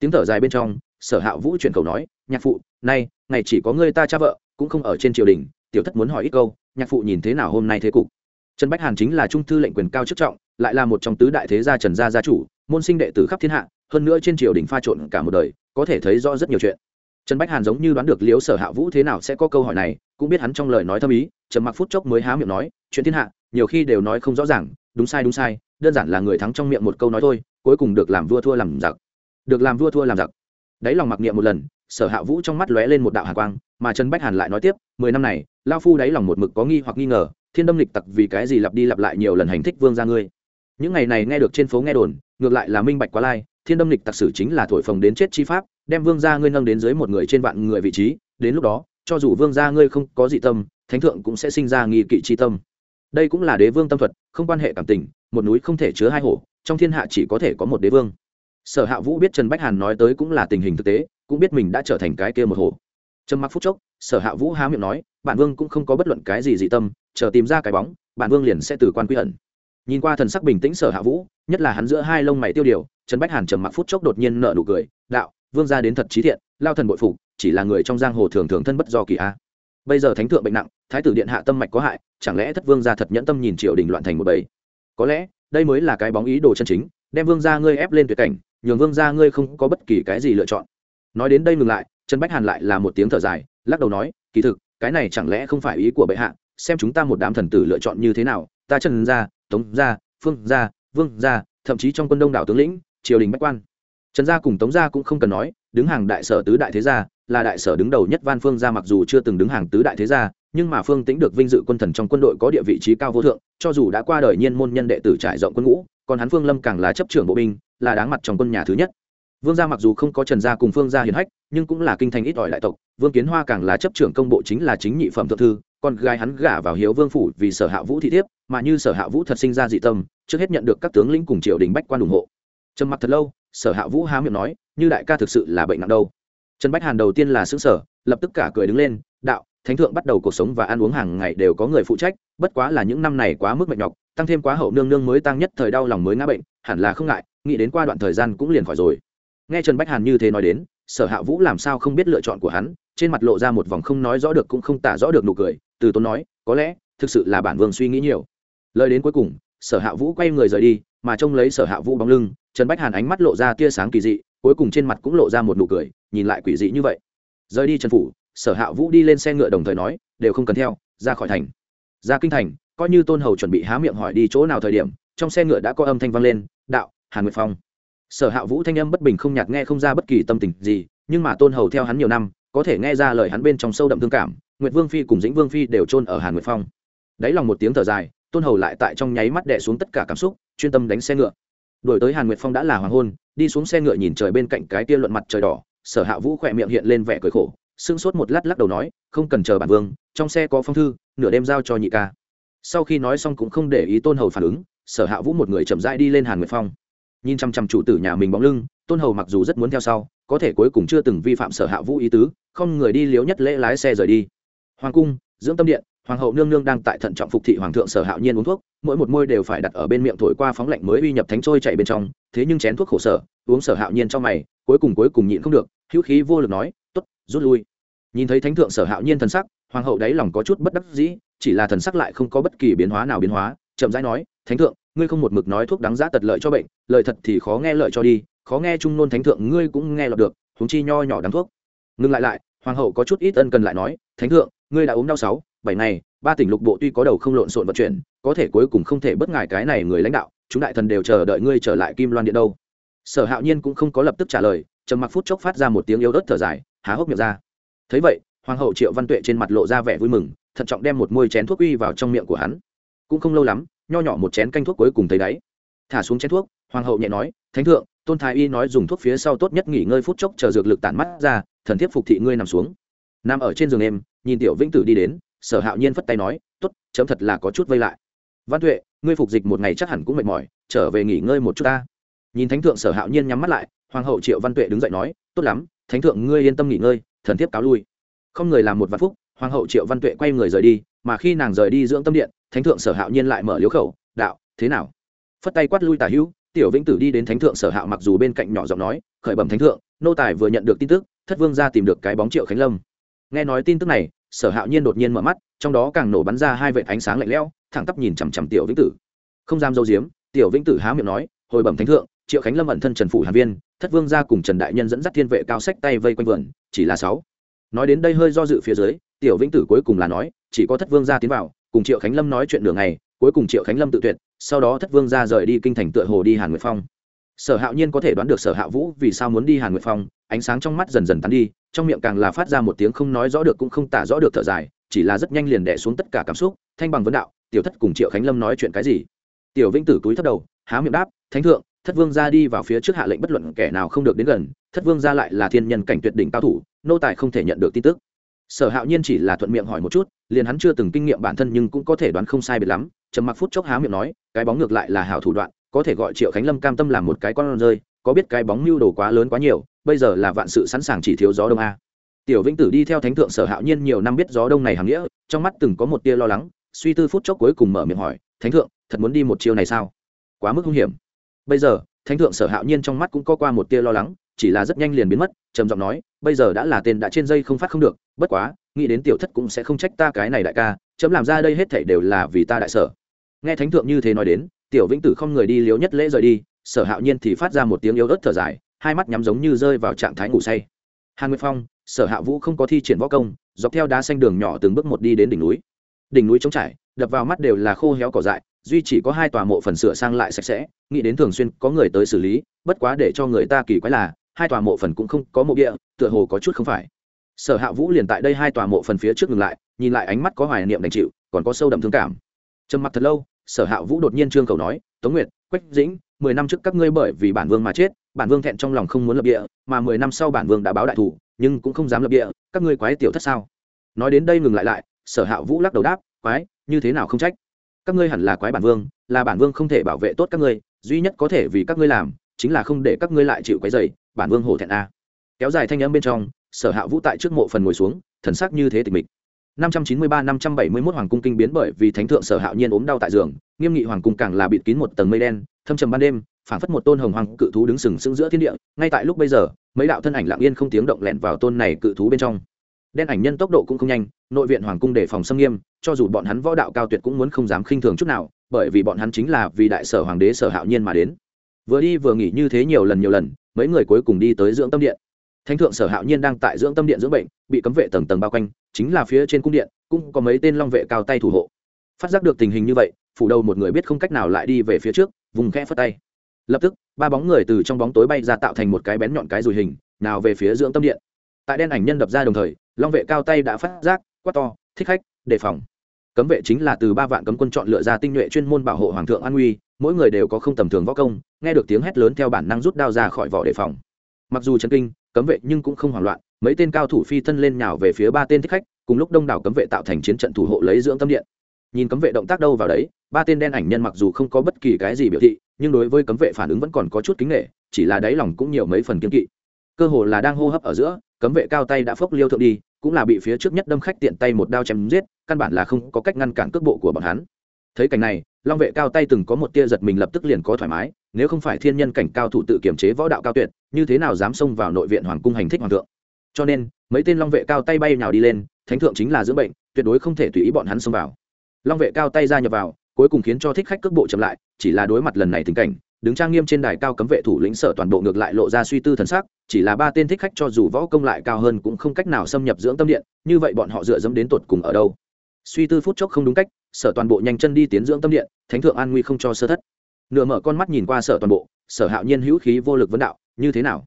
tiếng thở dài bên trong, sở hạ vũ chuyển cầu nói, nhạc phụ, nay, ngày chỉ có ngươi ta cha vợ, cũng không ở trên triều đình, tiểu thất muốn hỏi ít câu, nhạc phụ nhìn thế nào hôm nay thế cục? Trần bách hàn chính là trung thư lệnh quyền cao chức trọng, lại là một trong tứ đại thế gia trần gia gia chủ, môn sinh đệ tử khắp thiên hạ, hơn nữa trên triều đình pha trộn cả một đời, có thể thấy rõ rất nhiều chuyện trần bách hàn giống như đoán được liếu sở hạ vũ thế nào sẽ có câu hỏi này, cũng biết hắn trong lời nói thâm ý, trầm mặc phút chốc mới há miệng nói, chuyện thiên hạ, nhiều khi đều nói không rõ ràng, đúng sai đúng sai, đơn giản là người thắng trong miệng một câu nói thôi, cuối cùng được làm vua thua làm giặc. Được làm vua thua làm giặc. Đáy lòng mặc niệm một lần, sở hạ vũ trong mắt lóe lên một đạo hạ quang, mà trần bách hàn lại nói tiếp, mười năm này, lao phu đáy lòng một mực có nghi hoặc nghi ngờ, thiên đâm lịch tặc vì cái gì lặp đi lặp lại nhiều lần hành thích vương ra ngươi? Những ngày này nghe được trên phố nghe đồn, ngược lại là minh bạch quá lai, thiên đâm lịch tặc sử chính là thổi phồng đến chết chi pháp đem vương gia ngươi nâng đến dưới một người trên vạn người vị trí, đến lúc đó, cho dù vương gia ngươi không có dị tâm, thánh thượng cũng sẽ sinh ra nghi kỵ chi tâm. Đây cũng là đế vương tâm thuật, không quan hệ cảm tình, một núi không thể chứa hai hổ, trong thiên hạ chỉ có thể có một đế vương. Sở hạ vũ biết trần bách hàn nói tới cũng là tình hình thực tế, cũng biết mình đã trở thành cái kia một hổ. Trầm mặc phút chốc, sở hạ vũ há miệng nói, bản vương cũng không có bất luận cái gì dị tâm, chờ tìm ra cái bóng, bản vương liền sẽ từ quan quy ẩn. Nhìn qua thần sắc bình tĩnh sở hạ vũ, nhất là hắn giữa hai lông mày tiêu điều, trần bách hàn trầm mặc phút chốc đột nhiên nở nụ cười, đạo vương gia đến thật trí thiện, lao thần bội phục, chỉ là người trong giang hồ thường thường thân bất do kỳ a. Bây giờ thánh thượng bệnh nặng, thái tử điện hạ tâm mạch có hại, chẳng lẽ thất vương gia thật nhẫn tâm nhìn triều đình loạn thành một bầy? Có lẽ, đây mới là cái bóng ý đồ chân chính, đem vương gia ngươi ép lên tuyệt cảnh, nhường vương gia ngươi không có bất kỳ cái gì lựa chọn. Nói đến đây ngừng lại, trần bách hàn lại là một tiếng thở dài, lắc đầu nói, kỳ thực, cái này chẳng lẽ không phải ý của bệ hạ, xem chúng ta một đám thần tử lựa chọn như thế nào, ta trần gia, tống gia, phương gia, vương gia, thậm chí trong quân đông đảo tướng lĩnh, triều đình bách quan trần gia cùng tống gia cũng không cần nói, đứng hàng đại sở tứ đại thế gia, là đại sở đứng đầu nhất van phương gia mặc dù chưa từng đứng hàng tứ đại thế gia, nhưng mà phương tĩnh được vinh dự quân thần trong quân đội có địa vị trí cao vô thượng, cho dù đã qua đời nhiên môn nhân đệ tử trải rộng quân ngũ, còn hắn phương lâm càng là chấp trưởng bộ binh, là đáng mặt trong quân nhà thứ nhất. Vương gia mặc dù không có trần gia cùng phương gia hiền hách, nhưng cũng là kinh thành ít ỏi đại tộc, vương kiến hoa càng là chấp trưởng công bộ chính là chính nhị phẩm thượng thư, con gái hắn gả vào hiếu vương phủ vì sở hạ vũ thị thiếp, mà như sở hạ vũ thật sinh ra dị tâm, trước hết nhận được các tướng lĩnh cùng triều đình bách quan ủng hộ. Trầm mặc thật lâu sở hạ vũ há miệng nói, như đại ca thực sự là bệnh nặng đâu. Trần bách hàn đầu tiên là xứng sở lập tức cả cười đứng lên, đạo, thánh thượng bắt đầu cuộc sống và ăn uống hàng ngày đều có người phụ trách, bất quá là những năm này quá mức mệt nhọc, tăng thêm quá hậu nương nương mới tăng nhất thời đau lòng mới ngã bệnh, hẳn là không ngại, nghĩ đến qua đoạn thời gian cũng liền khỏi rồi. Nghe trần bách hàn như thế nói đến, sở hạ vũ làm sao không biết lựa chọn của hắn, trên mặt lộ ra một vòng không nói rõ được cũng không tả rõ được nụ cười, từ tốn nói, có lẽ thực sự là bản vương suy nghĩ nhiều. Lời đến cuối cùng, sở hạ vũ quay người rời đi mà trông lấy sở hạ vũ bóng lưng, trần bách hàn ánh mắt lộ ra tia sáng kỳ dị, cuối cùng trên mặt cũng lộ ra một nụ cười, nhìn lại quỷ dị như vậy. Rời đi trần phủ, sở hạ vũ đi lên xe ngựa đồng thời nói, đều không cần theo, ra khỏi thành. Ra kinh thành, coi như tôn hầu chuẩn bị há miệng hỏi đi chỗ nào thời điểm, trong xe ngựa đã có âm thanh vang lên, đạo, hàn nguyệt phong. Sở hạ vũ thanh âm bất bình không nhạt nghe không ra bất kỳ tâm tình gì, nhưng mà tôn hầu theo hắn nhiều năm, có thể nghe ra lời hắn bên trong sâu đậm thương cảm, nguyệt vương phi cùng dĩnh vương phi đều chôn ở hàn nguyệt phong. Đáy lòng một tiếng thở dài tôn hầu lại tại trong nháy mắt đẻ xuống tất cả cảm xúc, chuyên tâm đánh xe ngựa. Đổi tới hàn nguyệt phong đã là hoàng hôn, đi xuống xe ngựa nhìn trời bên cạnh cái tia luận mặt trời đỏ, sở hạ vũ khỏe miệng hiện lên vẻ cười khổ sưng sốt một lát lắc đầu nói, không cần chờ bản vương, trong xe có phong thư, nửa đêm giao cho nhị ca. Sau khi nói xong cũng không để ý tôn hầu phản ứng, sở hạ vũ một người chậm rãi đi lên hàn nguyệt phong. Nhìn chăm chăm chủ tử nhà mình bóng lưng, tôn hầu mặc dù rất muốn theo sau, có thể cuối cùng chưa từng vi phạm sở hạ vũ ý tứ, không người đi liếu nhất lễ lái xe rời đi. Hoàng cung, dưỡng tâm điện hoàng hậu nương nương đang tại thận trọng phục thị hoàng thượng sở hạo nhiên uống thuốc, mỗi một môi đều phải đặt ở bên miệng thổi qua phóng lạnh mới uy nhập thánh trôi chạy bên trong, thế nhưng chén thuốc khổ sở, uống sở hạo nhiên trong mày, cuối cùng cuối cùng nhịn không được, hữu khí vô lực nói t ố t rút lui. Nhìn thấy thánh thượng sở hạo nhiên thần sắc, hoàng hậu đáy lòng có chút bất đắc dĩ, chỉ là thần sắc lại không có bất kỳ biến hóa nào biến hóa, chậm rãi nói, thánh thượng, ngươi không một mực nói thuốc đáng giá tật lợi cho bệnh lợi thật thì khó nghe lợi cho đi, khó nghe trung nôn thánh thượng ngươi cũng nghe lọt được thúng chi nho nhỏ đáng thuốc. Ngừng lại lại, hoàng hậu có chút ít ân cần lại nói, thánh thượng, ngươi đã ốm đau sáu bảy ngày, ba tỉnh lục bộ tuy có đầu không lộn xộn vận chuyển, có thể cuối cùng không thể bất ngại cái này người lãnh đạo, chúng đại thần đều chờ đợi ngươi trở lại kim loan điện đâu. Sở hạo nhiên cũng không có lập tức trả lời, trầm mặc phút chốc phát ra một tiếng yếu ớt thở dài, há hốc miệng ra. Thấy vậy, hoàng hậu triệu văn tuệ trên mặt lộ ra vẻ vui mừng, thận trọng đem một môi chén thuốc uy vào trong miệng của hắn. Cũng không lâu lắm, nho nhỏ một chén canh thuốc cuối cùng thấy đáy. Thả xuống chén thuốc, hoàng hậu nhẹ nói, thánh thượng, tôn thái y nói dùng thuốc phía sau tốt nhất nghỉ ngơi phút chốc chờ dược lực tản mắt ra, thần thiếp phục thị ngươi nằm xuống. Nằm ở trên giường em, nhìn tiểu vĩnh tử đi đến sở hạo nhiên phất tay nói t ố t chấm thật là có chút vây lại. Văn tuệ, ngươi phục dịch một ngày chắc hẳn cũng mệt mỏi, trở về nghỉ ngơi một chút ta. Nhìn thánh thượng sở hạo nhiên nhắm mắt lại, hoàng hậu triệu văn tuệ đứng dậy nói, tốt lắm, thánh thượng ngươi yên tâm nghỉ ngơi, thần thiếp cáo lui. Không người làm một vạn phúc, hoàng hậu triệu văn tuệ quay người rời đi, mà khi nàng rời đi dưỡng tâm điện, thánh thượng sở hạo nhiên lại mở liếu khẩu, đạo, thế nào? Phất tay quát lui tả hữu, tiểu vĩnh tử đi đến thánh thượng sở hạo mặc dù bên cạnh nhỏ giọng nói, khởi bẩm thánh thượng, nô tài vừa nhận được tin tức, thất vương ra tìm được cái bóng triệu khánh lâm. Nghe nói tin tức này sở hạo nhiên đột nhiên mở mắt, trong đó càng nổ bắn ra hai vệt ánh sáng lạnh lẽo, thẳng tắp nhìn chằm chằm tiểu vĩnh tử. Không dám dâu diếm tiểu vĩnh tử há miệng nói, hồi bẩm thánh thượng, triệu khánh lâm ẩn thân trần phủ hàn viên, thất vương ra cùng trần đại nhân dẫn dắt thiên vệ cao sách tay vây quanh vườn, chỉ là sáu. Nói đến đây hơi do dự phía dưới, tiểu vĩnh tử cuối cùng là nói, chỉ có thất vương ra tiến vào, cùng triệu khánh lâm nói chuyện đường này cuối cùng triệu khánh lâm tự tuyệt, sau đó thất vương ra rời đi kinh thành tựa hồ đi hàn nguyệt phong. Sở hạo nhiên có thể đoán được sở hạ vũ vì sao muốn đi hàn nguyệt phong, ánh sáng trong mắt dần dần tắn đi trong miệng càng là phát ra một tiếng không nói rõ được cũng không tả rõ được thở dài, chỉ là rất nhanh liền đẻ xuống tất cả cảm xúc, thanh bằng vấn đạo, tiểu thất cùng triệu khánh lâm nói chuyện cái gì? Tiểu vĩnh tử túi thất đầu, há miệng đáp, thánh thượng, thất vương ra đi vào phía trước hạ lệnh bất luận kẻ nào không được đến gần, thất vương ra lại là thiên nhân cảnh tuyệt đỉnh cao thủ, nô tài không thể nhận được tin tức. Sở hạo nhiên chỉ là thuận miệng hỏi một chút, liền hắn chưa từng kinh nghiệm bản thân nhưng cũng có thể đoán không sai biệt lắm, trầm mặc phút chốc há miệng nói, cái bóng ngược lại là hảo thủ đoạn, có thể gọi triệu khánh lâm cam tâm làm một cái con rơi, có biết cái bóng mưu đồ quá lớn quá nhiều bây giờ là vạn sự sẵn sàng chỉ thiếu gió đông a. Tiểu vĩnh tử đi theo thánh thượng sở hạo nhiên nhiều năm biết gió đông này hàng nghĩa, trong mắt từng có một tia lo lắng, suy tư phút chốc cuối cùng mở miệng hỏi, thánh thượng, thật muốn đi một chiều này sao? Quá mức hung hiểm. Bây giờ, thánh thượng sở hạo nhiên trong mắt cũng có qua một tia lo lắng, chỉ là rất nhanh liền biến mất, trầm giọng nói, bây giờ đã là tên đã trên dây không phát không được, bất quá, nghĩ đến tiểu thất cũng sẽ không trách ta cái này đại ca, chấm làm ra đây hết thảy đều là vì ta đại sở. Nghe thánh thượng như thế nói đến, tiểu vĩnh tử không người đi liếu nhất lễ rời đi, sở hạo nhiên thì phát ra một tiếng yếu ớt thở dài hai mắt nhắm giống như rơi vào trạng thái ngủ say. Hàn nguyệt phong, sở hạ vũ không có thi triển võ công, dọc theo đá xanh đường nhỏ từng bước một đi đến đỉnh núi. Đỉnh núi trống trải, đập vào mắt đều là khô héo cỏ dại, duy chỉ có hai tòa mộ phần sửa sang lại sạch sẽ, nghĩ đến thường xuyên có người tới xử lý, bất quá để cho người ta kỳ quái là, hai tòa mộ phần cũng không có mộ địa, tựa hồ có chút không phải. Sở hạ vũ liền tại đây hai tòa mộ phần phía trước ngừng lại, nhìn lại ánh mắt có hoài niệm đành chịu, còn có sâu đậm thương cảm. Trầm mặc thật lâu, sở hạ vũ đột nhiên trương cầu nói, tống nguyệt, quách dĩnh, mười năm trước các ngươi bởi vì bản vương mà chết bản vương thẹn trong lòng không muốn lập địa, mà mười năm sau bản vương đã báo đại thủ, nhưng cũng không dám lập địa, các ngươi quái tiểu thất sao? Nói đến đây ngừng lại lại, sở hạ vũ lắc đầu đáp, quái, như thế nào không trách? Các ngươi hẳn là quái bản vương, là bản vương không thể bảo vệ tốt các ngươi, duy nhất có thể vì các ngươi làm, chính là không để các ngươi lại chịu quái dày bản vương hổ thẹn a. Kéo dài thanh âm bên trong, sở hạ vũ tại trước mộ phần ngồi xuống, thần sắc như thế tịch mịch. 593-571 hoàng cung kinh biến bởi vì thánh thượng sở hạo nhiên ốm đau tại giường, nghiêm nghị hoàng cung càng là bịt kín một tầng mây đen, thâm trầm ban đêm phảng phất một tôn hồng hoàng cự thú đứng sừng sững giữa thiên địa, ngay tại lúc bây giờ, mấy đạo thân ảnh lặng yên không tiếng động lẹn vào tôn này cự thú bên trong. Đen ảnh nhân tốc độ cũng không nhanh, nội viện hoàng cung đề phòng xâm nghiêm, cho dù bọn hắn võ đạo cao tuyệt cũng muốn không dám khinh thường chút nào, bởi vì bọn hắn chính là vì đại sở hoàng đế sở hạo nhiên mà đến. Vừa đi vừa nghỉ như thế nhiều lần nhiều lần, mấy người cuối cùng đi tới dưỡng tâm điện. Thánh thượng sở hạo nhiên đang tại dưỡng tâm điện dưỡng bệnh, bị cấm vệ tầng tầng bao quanh, chính là phía trên cung điện, cũng có mấy tên long vệ cao tay thủ hộ. Phát giác được tình hình như vậy, phủ đầu một người biết không cách nào lại đi về phía trước, vùng khe phất tay lập tức, ba bóng người từ trong bóng tối bay ra tạo thành một cái bén nhọn cái rùi hình, nào về phía dưỡng tâm điện. Tại đen ảnh nhân đập ra đồng thời, long vệ cao tay đã phát giác, quát to, thích khách, đề phòng. Cấm vệ chính là từ ba vạn cấm quân chọn lựa ra tinh nhuệ chuyên môn bảo hộ hoàng thượng an uy, mỗi người đều có không tầm thường võ công, nghe được tiếng hét lớn theo bản năng rút đao ra khỏi vỏ đề phòng. Mặc dù chấn kinh, cấm vệ nhưng cũng không hoảng loạn, mấy tên cao thủ phi thân lên nhào về phía ba tên thích khách, cùng lúc đông đảo cấm vệ tạo thành chiến trận thủ hộ lấy dưỡng tâm điện nhìn cấm vệ động tác đâu vào đấy, ba tên đen ảnh nhân mặc dù không có bất kỳ cái gì biểu thị, nhưng đối với cấm vệ phản ứng vẫn còn có chút kính nghệ chỉ là đáy lòng cũng nhiều mấy phần kiên kỵ. Cơ hồ là đang hô hấp ở giữa, cấm vệ cao tay đã phốc liêu thượng đi, cũng là bị phía trước nhất đâm khách tiện tay một đao chém giết, căn bản là không có cách ngăn cản cước bộ của bọn hắn. Thấy cảnh này, long vệ cao tay từng có một tia giật mình lập tức liền có thoải mái, nếu không phải thiên nhân cảnh cao thủ tự kiểm chế võ đạo cao tuyệt, như thế nào dám xông vào nội viện hoàng cung hành thích hoàng thượng? Cho nên, mấy tên long vệ cao tay bay nhào đi lên, thánh thượng chính là dưỡng bệnh, tuyệt đối không thể tùy ý bọn hắn xông vào long vệ cao tay ra nhập vào, cuối cùng khiến cho thích khách cước bộ chậm lại, chỉ là đối mặt lần này tình cảnh, đứng trang nghiêm trên đài cao cấm vệ thủ lĩnh sở toàn bộ ngược lại lộ ra suy tư thần sắc, chỉ là ba tên thích khách cho dù võ công lại cao hơn cũng không cách nào xâm nhập dưỡng tâm điện, như vậy bọn họ dựa dẫm đến tột cùng ở đâu? Suy tư phút chốc không đúng cách sở toàn bộ nhanh chân đi tiến dưỡng tâm điện, thánh thượng an nguy không cho sơ thất. Nửa mở con mắt nhìn qua sở toàn bộ, sở hạo nhiên hữu khí vô lực vấn đạo, như thế nào?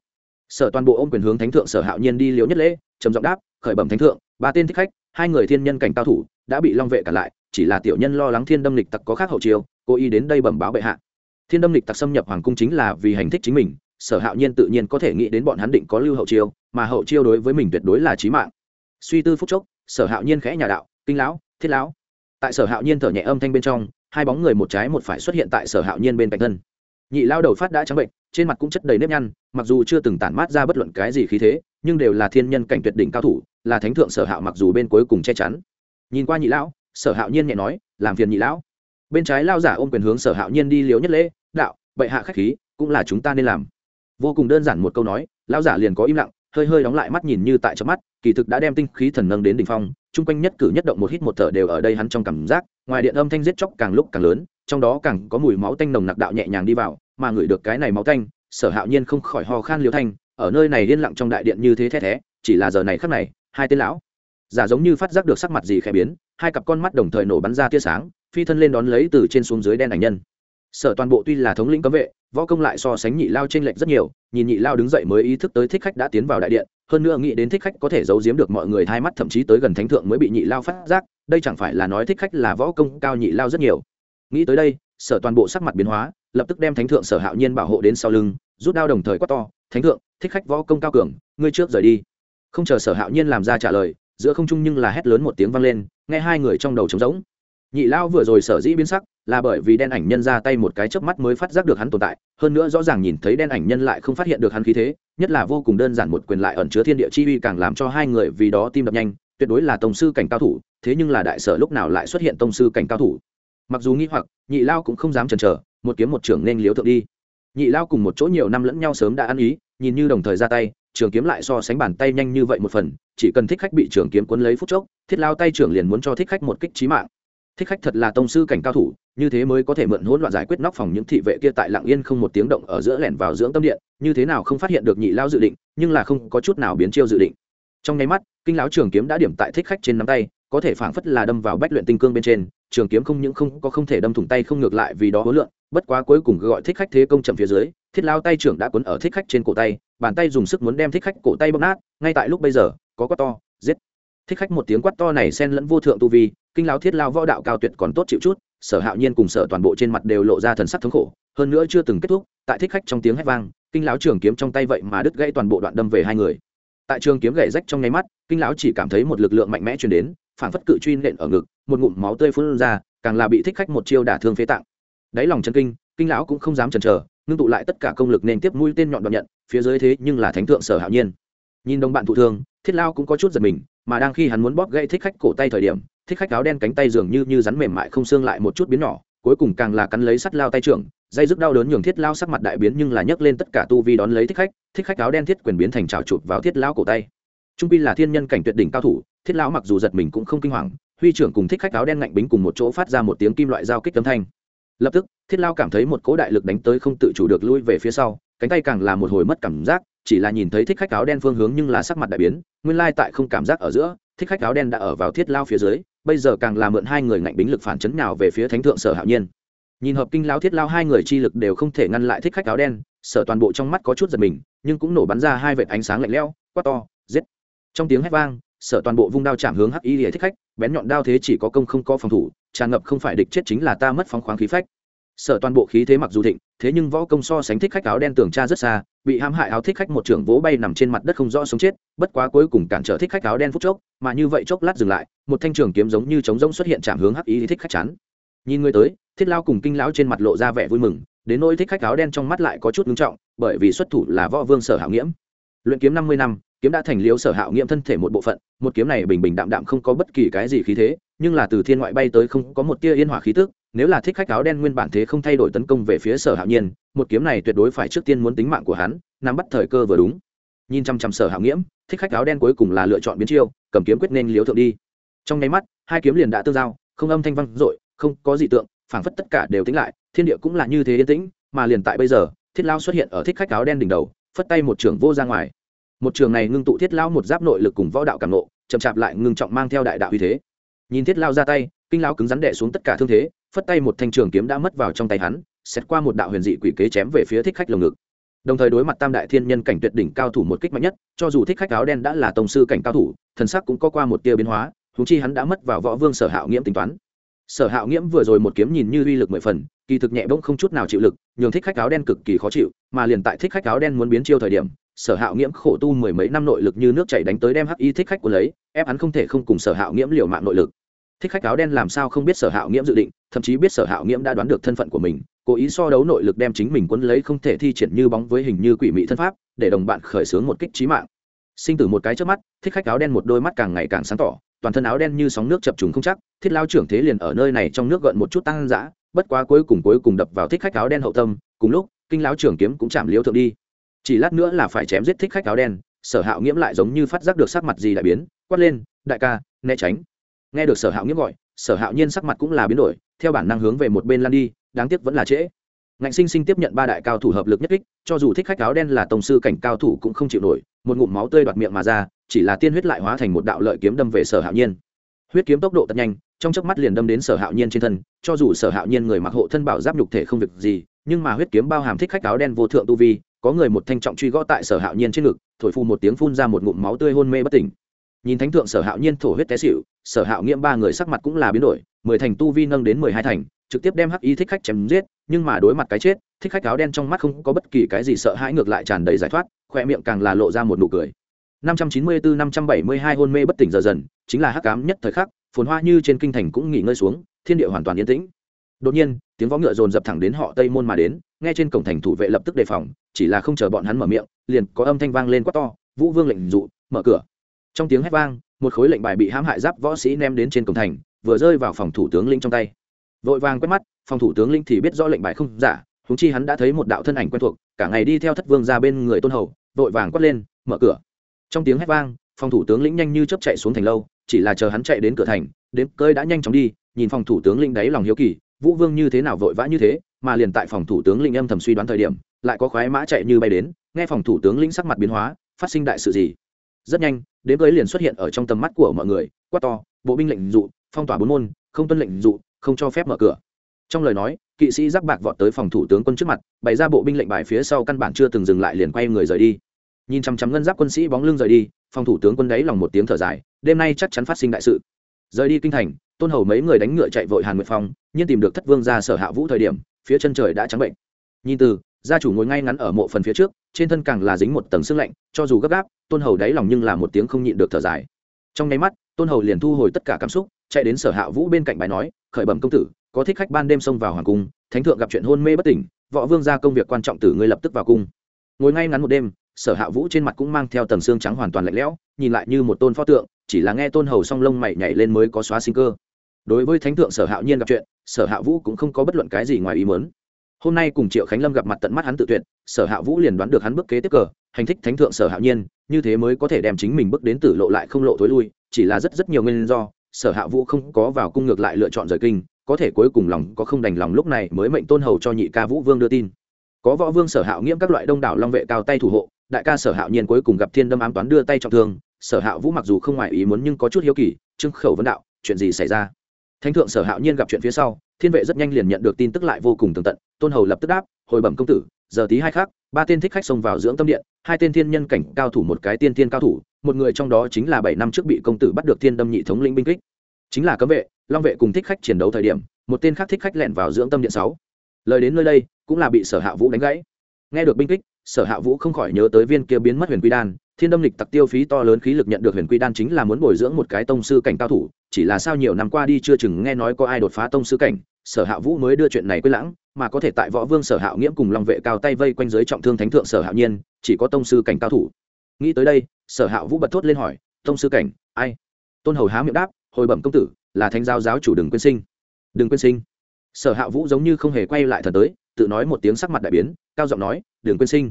Sở toàn bộ ô m quyền hướng thánh thượng sở hạo nhiên đi liễu nhất lễ, trầm giọng đáp, khởi bẩm thánh thượng, ba tên thích khách, hai người thiên nhân cảnh cao thủ, đã bị long vệ cản lại chỉ là tiểu nhân lo lắng thiên đâm lịch tặc có khác hậu chiêu, cố ý đến đây bẩm báo bệ hạ. Thiên đâm lịch tặc xâm nhập hoàng cung chính là vì hành thích chính mình, sở hạo nhiên tự nhiên có thể nghĩ đến bọn hắn định có lưu hậu chiêu, mà hậu chiêu đối với mình tuyệt đối là trí mạng. Suy tư phúc chốc, sở hạo nhiên khẽ nhà đạo, kinh lão, thiết lão. Tại sở hạo nhiên thở nhẹ âm thanh bên trong, hai bóng người một trái một phải xuất hiện tại sở hạo nhiên bên cạnh thân. Nhị lao đầu phát đã trắng bệnh, trên mặt cũng chất đầy nếp nhăn, mặc dù chưa từng tản mát ra bất luận cái gì khí thế, nhưng đều là thiên nhân cảnh tuyệt đỉnh cao thủ, là thánh thượng sở hạo mặc dù bên cuối cùng che chắn. Nhìn qua nhị lão sở hạo nhiên nhẹ nói, làm phiền nhị lão. Bên trái lao giả ôm quyền hướng sở hạo nhiên đi liếu nhất lễ, đạo, bệ hạ khách khí, cũng là chúng ta nên làm. Vô cùng đơn giản một câu nói, lao giả liền có im lặng, hơi hơi đóng lại mắt nhìn như tại chớp mắt, kỳ thực đã đem tinh khí thần nâng đến đỉnh phong, chung quanh nhất cử nhất động một hít một thở đều ở đây hắn trong cảm giác, ngoài điện âm thanh giết chóc càng lúc càng lớn, trong đó càng có mùi máu tanh nồng nặc đạo nhẹ nhàng đi vào, mà ngửi được cái này máu tanh, sở hạo nhiên không khỏi ho khan liêu thanh, ở nơi này yên lặng trong đại điện như thế thế thế chỉ là giờ này khắc này, hai tên lão. Giả giống như phát giác được sắc mặt gì khẽ biến hai cặp con mắt đồng thời nổ bắn ra tia sáng, phi thân lên đón lấy từ trên xuống dưới đen ảnh nhân. Sở toàn bộ tuy là thống lĩnh cấm vệ, võ công lại so sánh nhị lao trên lệch rất nhiều, nhìn nhị lao đứng dậy mới ý thức tới thích khách đã tiến vào đại điện, hơn nữa nghĩ đến thích khách có thể giấu giếm được mọi người hai mắt thậm chí tới gần thánh thượng mới bị nhị lao phát giác, đây chẳng phải là nói thích khách là võ công cao nhị lao rất nhiều. Nghĩ tới đây, sở toàn bộ sắc mặt biến hóa, lập tức đem thánh thượng sở hạo nhiên bảo hộ đến sau lưng, rút đao đồng thời quát to, thánh thượng, thích khách võ công cao cường, ngươi trước rời đi. Không chờ sở hạo nhiên làm ra trả lời giữa không trung nhưng là hét lớn một tiếng vang lên, nghe hai người trong đầu trống rỗng. Nhị lao vừa rồi sở dĩ biến sắc là bởi vì đen ảnh nhân ra tay một cái chớp mắt mới phát giác được hắn tồn tại, hơn nữa rõ ràng nhìn thấy đen ảnh nhân lại không phát hiện được hắn khí thế, nhất là vô cùng đơn giản một quyền lại ẩn chứa thiên địa chi uy càng làm cho hai người vì đó tim đập nhanh, tuyệt đối là tông sư cảnh cao thủ, thế nhưng là đại sở lúc nào lại xuất hiện tông sư cảnh cao thủ. Mặc dù nghĩ hoặc, nhị lao cũng không dám chần chờ, một kiếm một trưởng nên liếu thượng đi. Nhị lao cùng một chỗ nhiều năm lẫn nhau sớm đã ăn ý, nhìn như đồng thời ra tay trường kiếm lại so sánh bàn tay nhanh như vậy một phần, chỉ cần thích khách bị trường kiếm cuốn lấy phút chốc, thiết lao tay trưởng liền muốn cho thích khách một kích trí mạng. Thích khách thật là tông sư cảnh cao thủ, như thế mới có thể mượn hỗn loạn giải quyết nóc phòng những thị vệ kia tại lạng yên không một tiếng động ở giữa lẻn vào dưỡng tâm điện, như thế nào không phát hiện được nhị lao dự định, nhưng là không có chút nào biến chiêu dự định. Trong nháy mắt, kinh lão trường kiếm đã điểm tại thích khách trên nắm tay, có thể phảng phất là đâm vào bách luyện tinh cương bên trên, trường kiếm không những không có không thể đâm thủng tay không ngược lại vì đó hối lượng bất quá cuối cùng gọi thích khách thế công chậm phía dưới, thiết lao tay trưởng đã cuốn ở thích khách trên cổ tay bàn tay dùng sức muốn đem thích khách cổ tay bóp nát, ngay tại lúc bây giờ, có quát to, giết. Thích khách một tiếng quát to này xen lẫn vô thượng tu vi, kinh lao thiết lao võ đạo cao tuyệt còn tốt chịu chút, sở hạo nhiên cùng sở toàn bộ trên mặt đều lộ ra thần sắc thống khổ. Hơn nữa chưa từng kết thúc, tại thích khách trong tiếng hét vang, kinh lão trường kiếm trong tay vậy mà đứt gãy toàn bộ đoạn đâm về hai người. Tại trường kiếm gãy rách trong nháy mắt, kinh lão chỉ cảm thấy một lực lượng mạnh mẽ truyền đến, phản phất cự truy nện ở ngực, một ngụm máu tươi phun ra, càng là bị thích khách một chiêu đả thương phế tạng. Đáy lòng chân kinh kinh lão cũng không dám chần chờ ngưng tụ lại tất cả công lực nên tiếp mũi tên nhọn đoạn nhận, phía dưới thế nhưng là thánh thượng sở hạo nhiên. Nhìn đồng bạn thụ thương, thiết lao cũng có chút giật mình, mà đang khi hắn muốn bóp gãy thích khách cổ tay thời điểm, thích khách áo đen cánh tay dường như như rắn mềm mại không xương lại một chút biến nhỏ, cuối cùng càng là cắn lấy sắt lao tay trưởng, dây dứt đau đớn nhường thiết lao sắc mặt đại biến nhưng là nhấc lên tất cả tu vi đón lấy thích khách thích khách áo đen thiết quyền biến thành trào chụp vào thiết lao cổ tay. Trung pi là thiên nhân cảnh tuyệt đỉnh cao thủ, thiết lão mặc dù giật mình cũng không kinh hoàng, huy trưởng cùng thích khách áo đen ngạnh bính cùng một chỗ phát ra một tiếng kim loại giao kích âm thanh. Lập tức thiết lao cảm thấy một cỗ đại lực đánh tới không tự chủ được lui về phía sau, cánh tay càng là một hồi mất cảm giác, chỉ là nhìn thấy thích khách áo đen phương hướng nhưng là sắc mặt đại biến, nguyên lai tại không cảm giác ở giữa, thích khách áo đen đã ở vào thiết lao phía dưới, bây giờ càng là mượn hai người ngạnh bính lực phản chấn nào về phía thánh thượng sở hạo nhiên. Nhìn hợp kinh lao thiết lao hai người chi lực đều không thể ngăn lại thích khách áo đen, sở toàn bộ trong mắt có chút giật mình, nhưng cũng nổ bắn ra hai vệt ánh sáng lạnh lẽo, quát to, giết. Trong tiếng hét vang, sở toàn bộ vung đao chạm hướng hắc y để thích khách, bén nhọn đao thế chỉ có công không có phòng thủ, tràn ngập không phải địch chết chính là ta mất phóng khoáng khí phách sở toàn bộ khí thế mặc dù thịnh, thế nhưng võ công so sánh thích khách áo đen tường tra rất xa, bị hãm hại áo thích khách một trưởng vỗ bay nằm trên mặt đất không rõ sống chết, bất quá cuối cùng cản trở thích khách áo đen phút chốc, mà như vậy chốc lát dừng lại, một thanh trường kiếm giống như trống rỗng xuất hiện chạm hướng hắc ý thích khách chắn nhìn người tới, thiết lao cùng kinh lão trên mặt lộ ra vẻ vui mừng, đến nỗi thích khách áo đen trong mắt lại có chút ngưng trọng, bởi vì xuất thủ là võ vương sở hạo nghiễm. Luyện kiếm năm mươi năm, kiếm đã thành liếu sở hạo nghiễm thân thể một bộ phận, một kiếm này bình bình đạm đạm không có bất kỳ cái gì khí thế, nhưng là từ thiên ngoại bay tới không có một tia yên hỏa khí tức nếu là thích khách áo đen nguyên bản thế không thay đổi tấn công về phía sở hạo nhiên, một kiếm này tuyệt đối phải trước tiên muốn tính mạng của hắn, nắm bắt thời cơ vừa đúng. Nhìn chăm chăm sở hạo nghiễm, thích khách áo đen cuối cùng là lựa chọn biến chiêu, cầm kiếm quyết nên liếu thượng đi. Trong nháy mắt, hai kiếm liền đã tương giao, không âm thanh văng dội, không có dị tượng, phảng phất tất cả đều tính lại, thiên địa cũng là như thế yên tĩnh, mà liền tại bây giờ, thiết lao xuất hiện ở thích khách áo đen đỉnh đầu, phất tay một trường vô ra ngoài. Một trường này ngưng tụ thiết lao một giáp nội lực cùng võ đạo cảm nộ, chậm chạp lại ngưng trọng mang theo đại đạo uy thế. Nhìn thiết lao ra tay, kinh lao cứng rắn đệ xuống tất cả thương thế phất tay một thanh trường kiếm đã mất vào trong tay hắn xét qua một đạo huyền dị quỷ kế chém về phía thích khách lồng ngực. Đồng thời đối mặt tam đại thiên nhân cảnh tuyệt đỉnh cao thủ một kích mạnh nhất, cho dù thích khách áo đen đã là tổng sư cảnh cao thủ, thần sắc cũng có qua một tia biến hóa húng chi hắn đã mất vào võ vương sở hạo nghiễm tính toán. Sở hạo nghiễm vừa rồi một kiếm nhìn như uy lực mười phần, kỳ thực nhẹ bỗng không chút nào chịu lực, nhường thích khách áo đen cực kỳ khó chịu, mà liền tại thích khách áo đen muốn biến chiêu thời điểm, sở hạo nghiễm khổ tu mười mấy năm nội lực như nước chảy đánh tới đem hắc y thích khách của lấy, ép hắn không thể không cùng sở hạo nghiễm liều mạng nội lực thích khách áo đen làm sao không biết sở hạo nghiễm dự định, thậm chí biết sở hạo nghiễm đã đoán được thân phận của mình, cố ý so đấu nội lực đem chính mình quấn lấy không thể thi triển như bóng với hình như quỷ mị thân pháp, để đồng bạn khởi xướng một kích trí mạng. Sinh tử một cái trước mắt, thích khách áo đen một đôi mắt càng ngày càng sáng tỏ, toàn thân áo đen như sóng nước chập trùng không chắc, thiết lao trưởng thế liền ở nơi này trong nước gợn một chút tăng dã, bất quá cuối cùng cuối cùng đập vào thích khách áo đen hậu tâm, cùng lúc, kinh lão trưởng kiếm cũng chạm liêu thượng đi. Chỉ lát nữa là phải chém giết thích khách áo đen, sở hạo nghiễm lại giống như phát giác được sắc mặt gì đại biến, quát lên, đại ca, né tránh nghe được sở hạo nghiễm gọi, sở hạo nhiên sắc mặt cũng là biến đổi, theo bản năng hướng về một bên lan đi, đáng tiếc vẫn là trễ. Ngạnh sinh sinh tiếp nhận ba đại cao thủ hợp lực nhất kích, cho dù thích khách áo đen là tổng sư cảnh cao thủ cũng không chịu nổi, một ngụm máu tươi đoạt miệng mà ra, chỉ là tiên huyết lại hóa thành một đạo lợi kiếm đâm về sở hạo nhiên. Huyết kiếm tốc độ thật nhanh, trong chớp mắt liền đâm đến sở hạo nhiên trên thân, cho dù sở hạo nhiên người mặc hộ thân bảo giáp nhục thể không việc gì, nhưng mà huyết kiếm bao hàm thích khách áo đen vô thượng tu vi, có người một thanh trọng truy gõ tại sở hạo nhiên trên ngực, thổi phu một tiếng phun ra một ngụm máu tươi hôn mê bất tỉnh nhìn thánh thượng sở hạo nhiên thổ huyết té xịu sở hạo nghiễm ba người sắc mặt cũng là biến đổi, mười thành tu vi nâng đến mười hai thành, trực tiếp đem hắc y thích khách chém giết, nhưng mà đối mặt cái chết, thích khách áo đen trong mắt không có bất kỳ cái gì sợ hãi ngược lại tràn đầy giải thoát khoe miệng càng là lộ ra một nụ cười. 594-572 hôn mê bất tỉnh giờ dần, chính là hắc cám nhất thời khắc, phồn hoa như trên kinh thành cũng nghỉ ngơi xuống, thiên địa hoàn toàn yên tĩnh. Đột nhiên, tiếng võ ngựa dồn dập thẳng đến họ tây môn mà đến, nghe trên cổng thành thủ vệ lập tức đề phòng, chỉ là không chờ bọn hắn mở miệng, liền có âm thanh vang lên quát to, vũ vương lệnh dụ, mở cửa trong tiếng hét vang, một khối lệnh bài bị hãm hại giáp võ sĩ ném đến trên cổng thành, vừa rơi vào phòng thủ tướng linh trong tay. Vội vàng quét mắt, phòng thủ tướng linh thì biết rõ lệnh bài không giả húng chi hắn đã thấy một đạo thân ảnh quen thuộc, cả ngày đi theo thất vương ra bên người tôn hầu, vội vàng quát lên, mở cửa. Trong tiếng hét vang, phòng thủ tướng lĩnh nhanh như chớp chạy xuống thành lâu, chỉ là chờ hắn chạy đến cửa thành đến cơi đã nhanh chóng đi, nhìn phòng thủ tướng lĩnh đáy lòng hiếu kỳ, vũ vương như thế nào vội vã như thế, mà liền tại phòng thủ tướng lĩnh âm thầm suy đoán thời điểm, lại có khoái mã chạy như bay đến, nghe phòng thủ tướng lĩnh sắc mặt biến hóa, phát sinh đại sự gì? Rất nhanh đến cưới liền xuất hiện ở trong tầm mắt của mọi người, quát to, bộ binh lệnh dụ, phong tỏa bốn môn, không tuân lệnh dụ, không cho phép mở cửa. Trong lời nói, kỵ sĩ giáp bạc vọt tới phòng thủ tướng quân trước mặt, bày ra bộ binh lệnh bài phía sau căn bản chưa từng dừng lại liền quay người rời đi. Nhìn chăm chăm ngân giáp quân sĩ bóng lưng rời đi, phòng thủ tướng quân đấy lòng một tiếng thở dài, đêm nay chắc chắn phát sinh đại sự. Rời đi kinh thành, tôn hầu mấy người đánh ngựa chạy vội hàn nguyệt phong, nhưng tìm được thất vương ra sở hạ vũ thời điểm, phía chân trời đã trắng bệnh. Nhìn từ gia chủ ngồi ngay ngắn ở mộ phần phía trước, trên thân càng là dính một tầng xương lạnh, cho dù gấp gáp, tôn hầu đáy lòng nhưng là một tiếng không nhịn được thở dài. Trong nháy mắt, tôn hầu liền thu hồi tất cả cảm xúc, chạy đến sở hạ vũ bên cạnh bài nói, khởi bẩm công tử, có thích khách ban đêm xông vào hoàng cung, thánh thượng gặp chuyện hôn mê bất tỉnh, võ vương ra công việc quan trọng tử ngươi lập tức vào cung. Ngồi ngay ngắn một đêm, sở hạ vũ trên mặt cũng mang theo tầng xương trắng hoàn toàn lạnh lẽo, nhìn lại như một tôn pho tượng, chỉ là nghe tôn hầu song lông mày nhảy lên mới có xóa sinh cơ. Đối với thánh thượng sở hạo nhiên gặp chuyện, sở hạ vũ cũng không có bất luận cái gì ngoài ý mớn hôm nay cùng triệu khánh lâm gặp mặt tận mắt hắn tự tuyệt, sở hạ vũ liền đoán được hắn bước kế tiếp cờ, hành thích thánh thượng sở hạo nhiên, như thế mới có thể đem chính mình bước đến tử lộ lại không lộ thối lui, chỉ là rất rất nhiều nguyên do, sở hạ vũ không có vào cung ngược lại lựa chọn rời kinh, có thể cuối cùng lòng có không đành lòng lúc này mới mệnh tôn hầu cho nhị ca vũ vương đưa tin. Có võ vương sở hạo nghiễm các loại đông đảo long vệ cao tay thủ hộ, đại ca sở hạo nhiên cuối cùng gặp thiên đâm ám toán đưa tay trọng thương, sở hạo vũ mặc dù không ngoài ý muốn nhưng có chút hiếu kỳ trưng khẩu vấn đạo, chuyện gì xảy ra? Thánh thượng sở hạo nhiên gặp chuyện phía sau, thiên vệ rất nhanh liền nhận được tin tức lại vô cùng tường tận, tôn hầu lập tức đáp, hồi bẩm công tử, giờ tí hai khác ba tên thích khách xông vào dưỡng tâm điện, hai tên thiên nhân cảnh cao thủ một cái tiên tiên cao thủ, một người trong đó chính là bảy năm trước bị công tử bắt được thiên đâm nhị thống lĩnh binh kích. Chính là cấm vệ, long vệ cùng thích khách chiến đấu thời điểm, một tên khác thích khách lẹn vào dưỡng tâm điện sáu. Lời đến nơi đây, cũng là bị sở hạ vũ đánh gãy. Nghe được binh kích, sở hạ vũ không khỏi nhớ tới viên kia biến mất huyền quy đan thiên đâm lịch tặc tiêu phí to lớn khí lực nhận được huyền quy đan chính là muốn bồi dưỡng một cái tông sư cảnh cao thủ, chỉ là sao nhiều năm qua đi chưa chừng nghe nói có ai đột phá tông sư cảnh, sở hạ vũ mới đưa chuyện này quên lãng, mà có thể tại võ vương sở hạo nghiễm cùng long vệ cao tay vây quanh giới trọng thương thánh thượng sở hạo nhiên, chỉ có tông sư cảnh cao thủ. Nghĩ tới đây, sở hạ vũ bật thốt lên hỏi, tông sư cảnh, ai? Tôn hầu há miệng đáp, hồi bẩm công tử, là thánh giáo giáo chủ đừng quên sinh. Đừng quên sinh? Sở hạ vũ giống như không hề quay lại thần tới, tự nói một tiếng sắc mặt đại biến, cao giọng nói đừng quên sinh.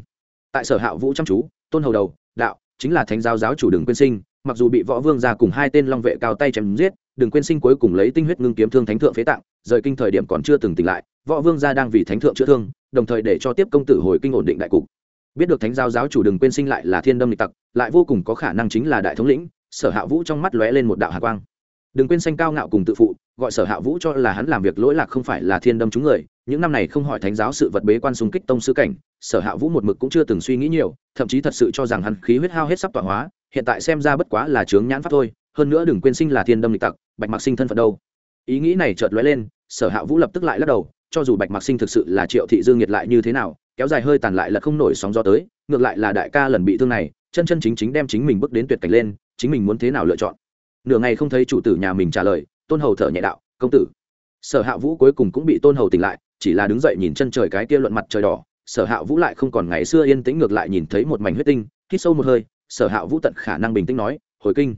Tại sở hạ vũ chăm chú, tôn hầu đầu đạo, chính là thánh giáo giáo chủ đừng quên sinh, mặc dù bị võ vương ra cùng hai tên long vệ cao tay chém giết đừng quên sinh cuối cùng lấy tinh huyết ngưng kiếm thương thánh thượng phế tạng, rời kinh thời điểm còn chưa từng tỉnh lại, võ vương gia đang vì thánh thượng chữa thương, đồng thời để cho tiếp công tử hồi kinh ổn định đại cục. Biết được thánh giáo giáo chủ đừng quên sinh lại là thiên đâm lịch tặc, lại vô cùng có khả năng chính là đại thống lĩnh, sở hạ vũ trong mắt lóe lên một đạo hạ quang đừng quên xanh cao ngạo cùng tự phụ, gọi sở hạ vũ cho là hắn làm việc lỗi lạc không phải là thiên đâm chúng người. Những năm này không hỏi thánh giáo sự vật bế quan xung kích tông sư cảnh, sở hạ vũ một mực cũng chưa từng suy nghĩ nhiều, thậm chí thật sự cho rằng hắn khí huyết hao hết sắp tọa hóa, hiện tại xem ra bất quá là chướng nhãn pháp thôi, hơn nữa đừng quên sinh là thiên đâm lịch tặc, bạch mặc sinh thân phận đâu. Ý nghĩ này chợt lóe lên, sở hạ vũ lập tức lại lắc đầu, cho dù bạch mặc sinh thực sự là triệu thị dương nhiệt lại như thế nào, kéo dài hơi tàn lại là không nổi sóng gió tới, ngược lại là đại ca lần bị thương này, chân chân chính chính đem chính mình bước đến tuyệt cảnh lên, chính mình muốn thế nào lựa chọn? Nửa ngày không thấy chủ tử nhà mình trả lời, tôn hầu thở nhẹ đạo, công tử. Sở hạ vũ cuối cùng cũng bị tôn hầu tỉnh lại, chỉ là đứng dậy nhìn chân trời cái kia luận mặt trời đỏ, sở hạ vũ lại không còn ngày xưa yên tĩnh ngược lại nhìn thấy một mảnh huyết tinh, hít sâu một hơi, sở hạ vũ tận khả năng bình tĩnh nói, hồi kinh.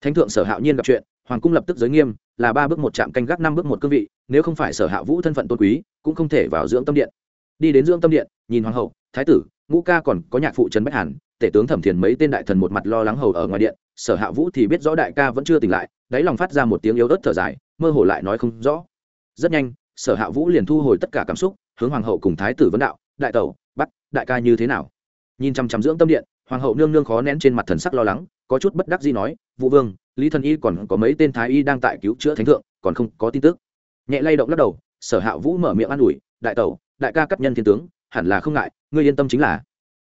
Thánh thượng sở hạ nhiên gặp chuyện, hoàng cung lập tức giới nghiêm, là ba bước một trạm canh gác năm bước một cương vị, nếu không phải sở hạ vũ thân phận tôn quý, cũng không thể vào dưỡng tâm điện. Đi đến dưỡng tâm điện, nhìn hoàng hậu, thái tử, ngũ ca còn có nhạc phụ trần bách hàn tể tướng thẩm thiền mấy tên đại thần một mặt lo lắng hầu ở ngoài điện, sở hạ vũ thì biết rõ đại ca vẫn chưa tỉnh lại, đáy lòng phát ra một tiếng yếu ớt thở dài, mơ hồ lại nói không rõ. Rất nhanh, sở hạ vũ liền thu hồi tất cả cảm xúc, hướng hoàng hậu cùng thái tử vấn đạo, đại tẩu, bắt, đại ca như thế nào? Nhìn chăm chăm dưỡng tâm điện, hoàng hậu nương nương khó nén trên mặt thần sắc lo lắng, có chút bất đắc gì nói, vũ vương, lý thần y còn có mấy tên thái y đang tại cứu chữa thánh thượng, còn không có tin tức. Nhẹ lay động lắc đầu, sở hạ vũ mở miệng an ủi, đại tẩu, đại ca cấp nhân thiên tướng, hẳn là không ngại, ngươi yên tâm chính là.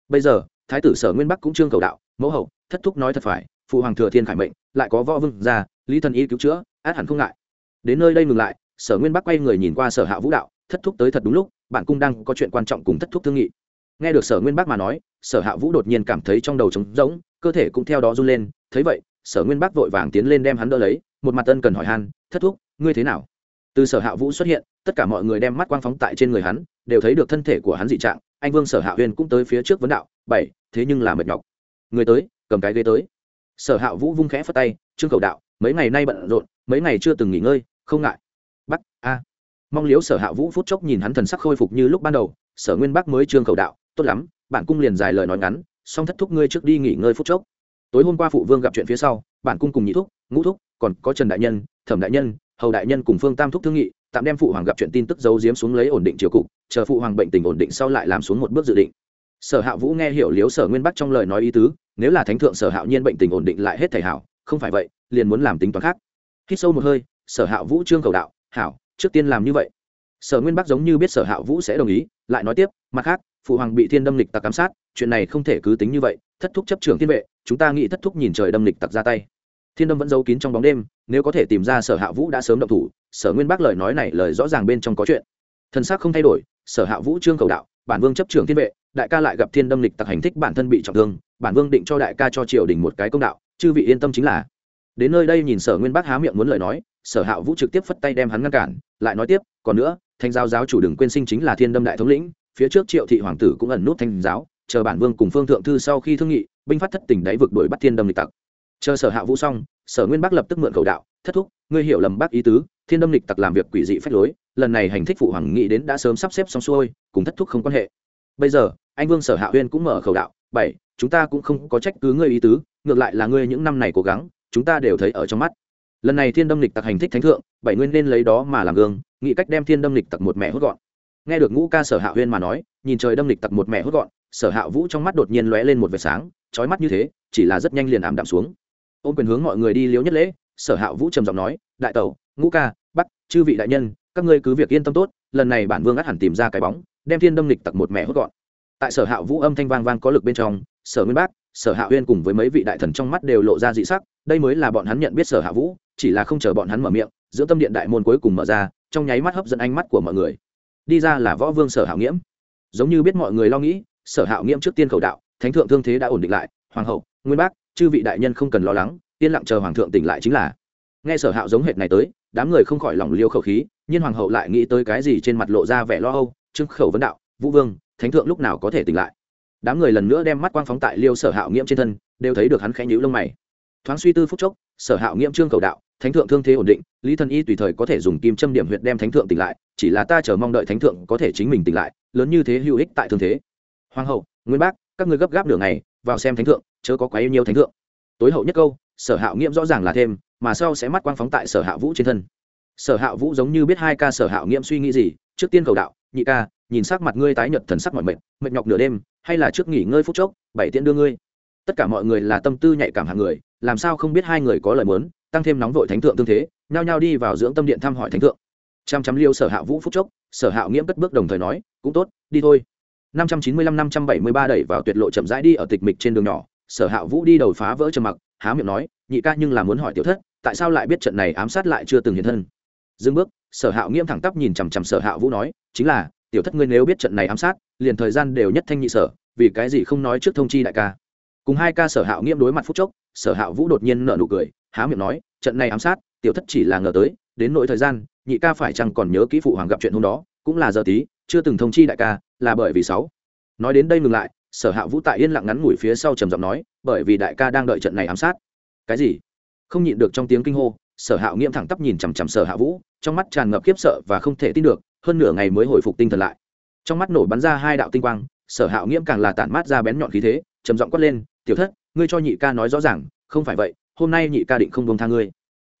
Bây giờ thái tử sở nguyên bắc cũng trương cầu đạo, mẫu hậu, thất thúc nói thật phải, phụ hoàng thừa thiên khải mệnh, lại có võ vương ra, lý thần y cứu chữa, át hẳn không ngại. Đến nơi đây ngừng lại, sở nguyên bắc quay người nhìn qua sở hạ vũ đạo, thất thúc tới thật đúng lúc, bạn cung đang có chuyện quan trọng cùng thất thúc thương nghị. Nghe được sở nguyên bắc mà nói, sở hạ vũ đột nhiên cảm thấy trong đầu trống rỗng, cơ thể cũng theo đó run lên, thấy vậy, sở nguyên bắc vội vàng tiến lên đem hắn đỡ lấy, một mặt ân cần hỏi han, thất thúc, ngươi thế nào? Từ sở hạ vũ xuất hiện, tất cả mọi người đem mắt quang phóng tại trên người hắn, đều thấy được thân thể của hắn dị trạng, anh vương sở hạ huyền cũng tới phía trước vấn đạo, bảy, thế nhưng là mệt nhọc. Người tới, cầm cái ghế tới. Sở hạ vũ vung khẽ phất tay, trương cầu đạo, mấy ngày nay bận rộn, mấy ngày chưa từng nghỉ ngơi, không ngại. Bắc a. Mong liếu sở hạ vũ phút chốc nhìn hắn thần sắc khôi phục như lúc ban đầu, sở nguyên bắc mới trương cầu đạo, tốt lắm bản cung liền dài lời nói ngắn, song thất thúc ngươi trước đi nghỉ ngơi phút chốc. Tối hôm qua phụ vương gặp chuyện phía sau bản cung cùng nhị thúc, ngũ thúc, còn có trần đại nhân, thẩm đại nhân hầu đại nhân cùng phương tam thúc thương nghị, tạm đem phụ hoàng gặp chuyện tin tức giấu giếm xuống lấy ổn định triều cục, chờ phụ hoàng bệnh tình ổn định sau lại làm xuống một bước dự định. Sở hạ vũ nghe hiểu liếu sở nguyên bắc trong lời nói ý tứ, nếu là thánh thượng sở hạo nhiên bệnh tình ổn định lại hết thể hảo, không phải vậy, liền muốn làm tính toán khác. Hít sâu một hơi, sở hạ vũ trương cầu đạo, hảo, trước tiên làm như vậy. Sở nguyên bắc giống như biết sở hạ vũ sẽ đồng ý, lại nói tiếp, mặt khác, phụ hoàng bị thiên đâm lịch tặc ám sát, chuyện này không thể cứ tính như vậy, thất thúc chấp trưởng thiên vệ, chúng ta nghĩ thất thúc nhìn trời đâm lịch tặc ra tay thiên đâm vẫn giấu kín trong bóng đêm, nếu có thể tìm ra sở hạ vũ đã sớm động thủ, sở nguyên bác lời nói này lời rõ ràng bên trong có chuyện. Thân xác không thay đổi, sở hạ vũ trương cầu đạo, bản vương chấp trưởng thiên vệ, đại ca lại gặp thiên đâm lịch tặc hành thích bản thân bị trọng thương, bản vương định cho đại ca cho triều đình một cái công đạo, chư vị yên tâm chính là. Đến nơi đây nhìn sở nguyên bác há miệng muốn lời nói, sở hạ vũ trực tiếp phất tay đem hắn ngăn cản, lại nói tiếp, còn nữa, thanh giáo giáo chủ đừng quên sinh chính là thiên đâm đại thống lĩnh, phía trước triệu thị hoàng tử cũng ẩn nút thanh giáo, chờ bản vương cùng phương thượng thư sau khi thương nghị, binh phát thất tỉnh đáy vực đuổi bắt thiên đâm lịch tặc chờ sở hạ vũ xong, sở nguyên bắc lập tức mượn cầu đạo, thất thúc, ngươi hiểu lầm bác ý tứ, thiên đâm lịch tặc làm việc quỷ dị phách lối, lần này hành thích phụ hoàng nghĩ đến đã sớm sắp xếp xong xuôi, cùng thất thúc không quan hệ. Bây giờ, anh vương sở hạ huyên cũng mở khẩu đạo, bảy, chúng ta cũng không có trách cứ ngươi ý tứ, ngược lại là ngươi những năm này cố gắng, chúng ta đều thấy ở trong mắt. Lần này thiên đâm lịch tặc hành thích thánh thượng, bảy nguyên nên lấy đó mà làm gương, nghĩ cách đem thiên đâm lịch tặc một mẹ hốt gọn. Nghe được ngũ ca sở hạ huyên mà nói, nhìn trời đâm lịch tặc một mẹ hốt gọn, sở hạ vũ trong mắt đột nhiên lóe lên một vệt sáng trói mắt như thế, chỉ là rất nhanh liền ảm đạm xuống ôm quyền hướng mọi người đi liếu nhất lễ, sở hạ vũ trầm giọng nói, đại tẩu, ngũ ca, bắc, chư vị đại nhân, các ngươi cứ việc yên tâm tốt, lần này bản vương ắt hẳn tìm ra cái bóng, đem thiên đâm lịch tặc một mẹ hốt gọn. Tại sở hạ vũ âm thanh vang vang có lực bên trong, sở nguyên bác, sở hạ huyên cùng với mấy vị đại thần trong mắt đều lộ ra dị sắc, đây mới là bọn hắn nhận biết sở hạ vũ, chỉ là không chờ bọn hắn mở miệng giữa tâm điện đại môn cuối cùng mở ra, trong nháy mắt hấp dẫn ánh mắt của mọi người. Đi ra là võ vương sở hạo nghiễm. Giống như biết mọi người lo nghĩ, sở hạo nghiễm trước tiên khẩu đạo, thánh thượng thương thế đã ổn định lại, hoàng hậu, nguyên bác chư vị đại nhân không cần lo lắng, yên lặng chờ hoàng thượng tỉnh lại chính là. Nghe sở hạo giống hệt này tới, đám người không khỏi lòng liêu khẩu khí nhưng hoàng hậu lại nghĩ tới cái gì trên mặt lộ ra vẻ lo âu trưng khẩu vấn đạo, vũ vương, thánh thượng lúc nào có thể tỉnh lại? Đám người lần nữa đem mắt quang phóng tại liêu sở hạo nghiễm trên thân, đều thấy được hắn khẽ nhíu lông mày. Thoáng suy tư phút chốc, sở hạo nghiễm trương cầu đạo, thánh thượng thương thế ổn định, lý thần y tùy thời có thể dùng kim châm điểm huyệt đem thánh thượng tỉnh lại, chỉ là ta chờ mong đợi thánh thượng có thể chính mình tỉnh lại, lớn như thế hữu ích tại thương thế. Hoàng hậu, nguyên bác, các ngươi gấp gáp đường này vào xem thánh thượng chớ có quá yêu nhiều thánh thượng. Tối hậu nhất câu, sở hạo nghiễm rõ ràng là thêm, mà sau sẽ mắt quang phóng tại sở hạ vũ trên thân. Sở hạ vũ giống như biết hai ca sở hạo nghiễm suy nghĩ gì, trước tiên cầu đạo, nhị ca, nhìn sắc mặt ngươi tái nhợt thần sắc mọi mệt mệt nhọc nửa đêm, hay là trước nghỉ ngơi phút chốc, bảy tiễn đưa ngươi. Tất cả mọi người là tâm tư nhạy cảm hạng người, làm sao không biết hai người có lời muốn, tăng thêm nóng vội thánh thượng tương thế, nhao nhao đi vào dưỡng tâm điện thăm hỏi thánh thượng. Chăm chăm liêu sở hạ vũ phút chốc, sở hạ nghiễm cất bước đồng thời nói, cũng tốt, đi thôi. Năm trăm chín mươi lăm, năm trăm bảy mươi ba đẩy vào tuyệt lộ chậm rãi đi ở tịch mịch trên đường nhỏ sở hạ vũ đi đầu phá vỡ trầm mặc, há miệng nói, nhị ca nhưng là muốn hỏi tiểu thất, tại sao lại biết trận này ám sát lại chưa từng hiện thân? Dừng bước, sở hạ nghiêm thẳng tắp nhìn chằm chằm sở hạ vũ nói, chính là, tiểu thất ngươi nếu biết trận này ám sát, liền thời gian đều nhất thanh nhị sở, vì cái gì không nói trước thông chi đại ca? Cùng hai ca sở hạ nghiêm đối mặt phút chốc, sở hạ vũ đột nhiên nở nụ cười, há miệng nói, trận này ám sát, tiểu thất chỉ là ngờ tới, đến nỗi thời gian, nhị ca phải chăng còn nhớ kỹ phụ hoàng gặp chuyện hôm đó, cũng là giờ tí, chưa từng thông chi đại ca, là bởi vì sáu. Nói đến đây ngừng lại sở hạ vũ tại yên lặng ngắn ngủi phía sau trầm giọng nói, bởi vì đại ca đang đợi trận này ám sát. Cái gì? Không nhịn được trong tiếng kinh hô, sở hạ nghiêm thẳng tắp nhìn chằm chằm sở hạ vũ, trong mắt tràn ngập khiếp sợ và không thể tin được, hơn nửa ngày mới hồi phục tinh thần lại. Trong mắt nổi bắn ra hai đạo tinh quang, sở hạ nghiêm càng là tản mát ra bén nhọn khí thế, trầm giọng quát lên, tiểu thất, ngươi cho nhị ca nói rõ ràng, không phải vậy, hôm nay nhị ca định không bông tha ngươi.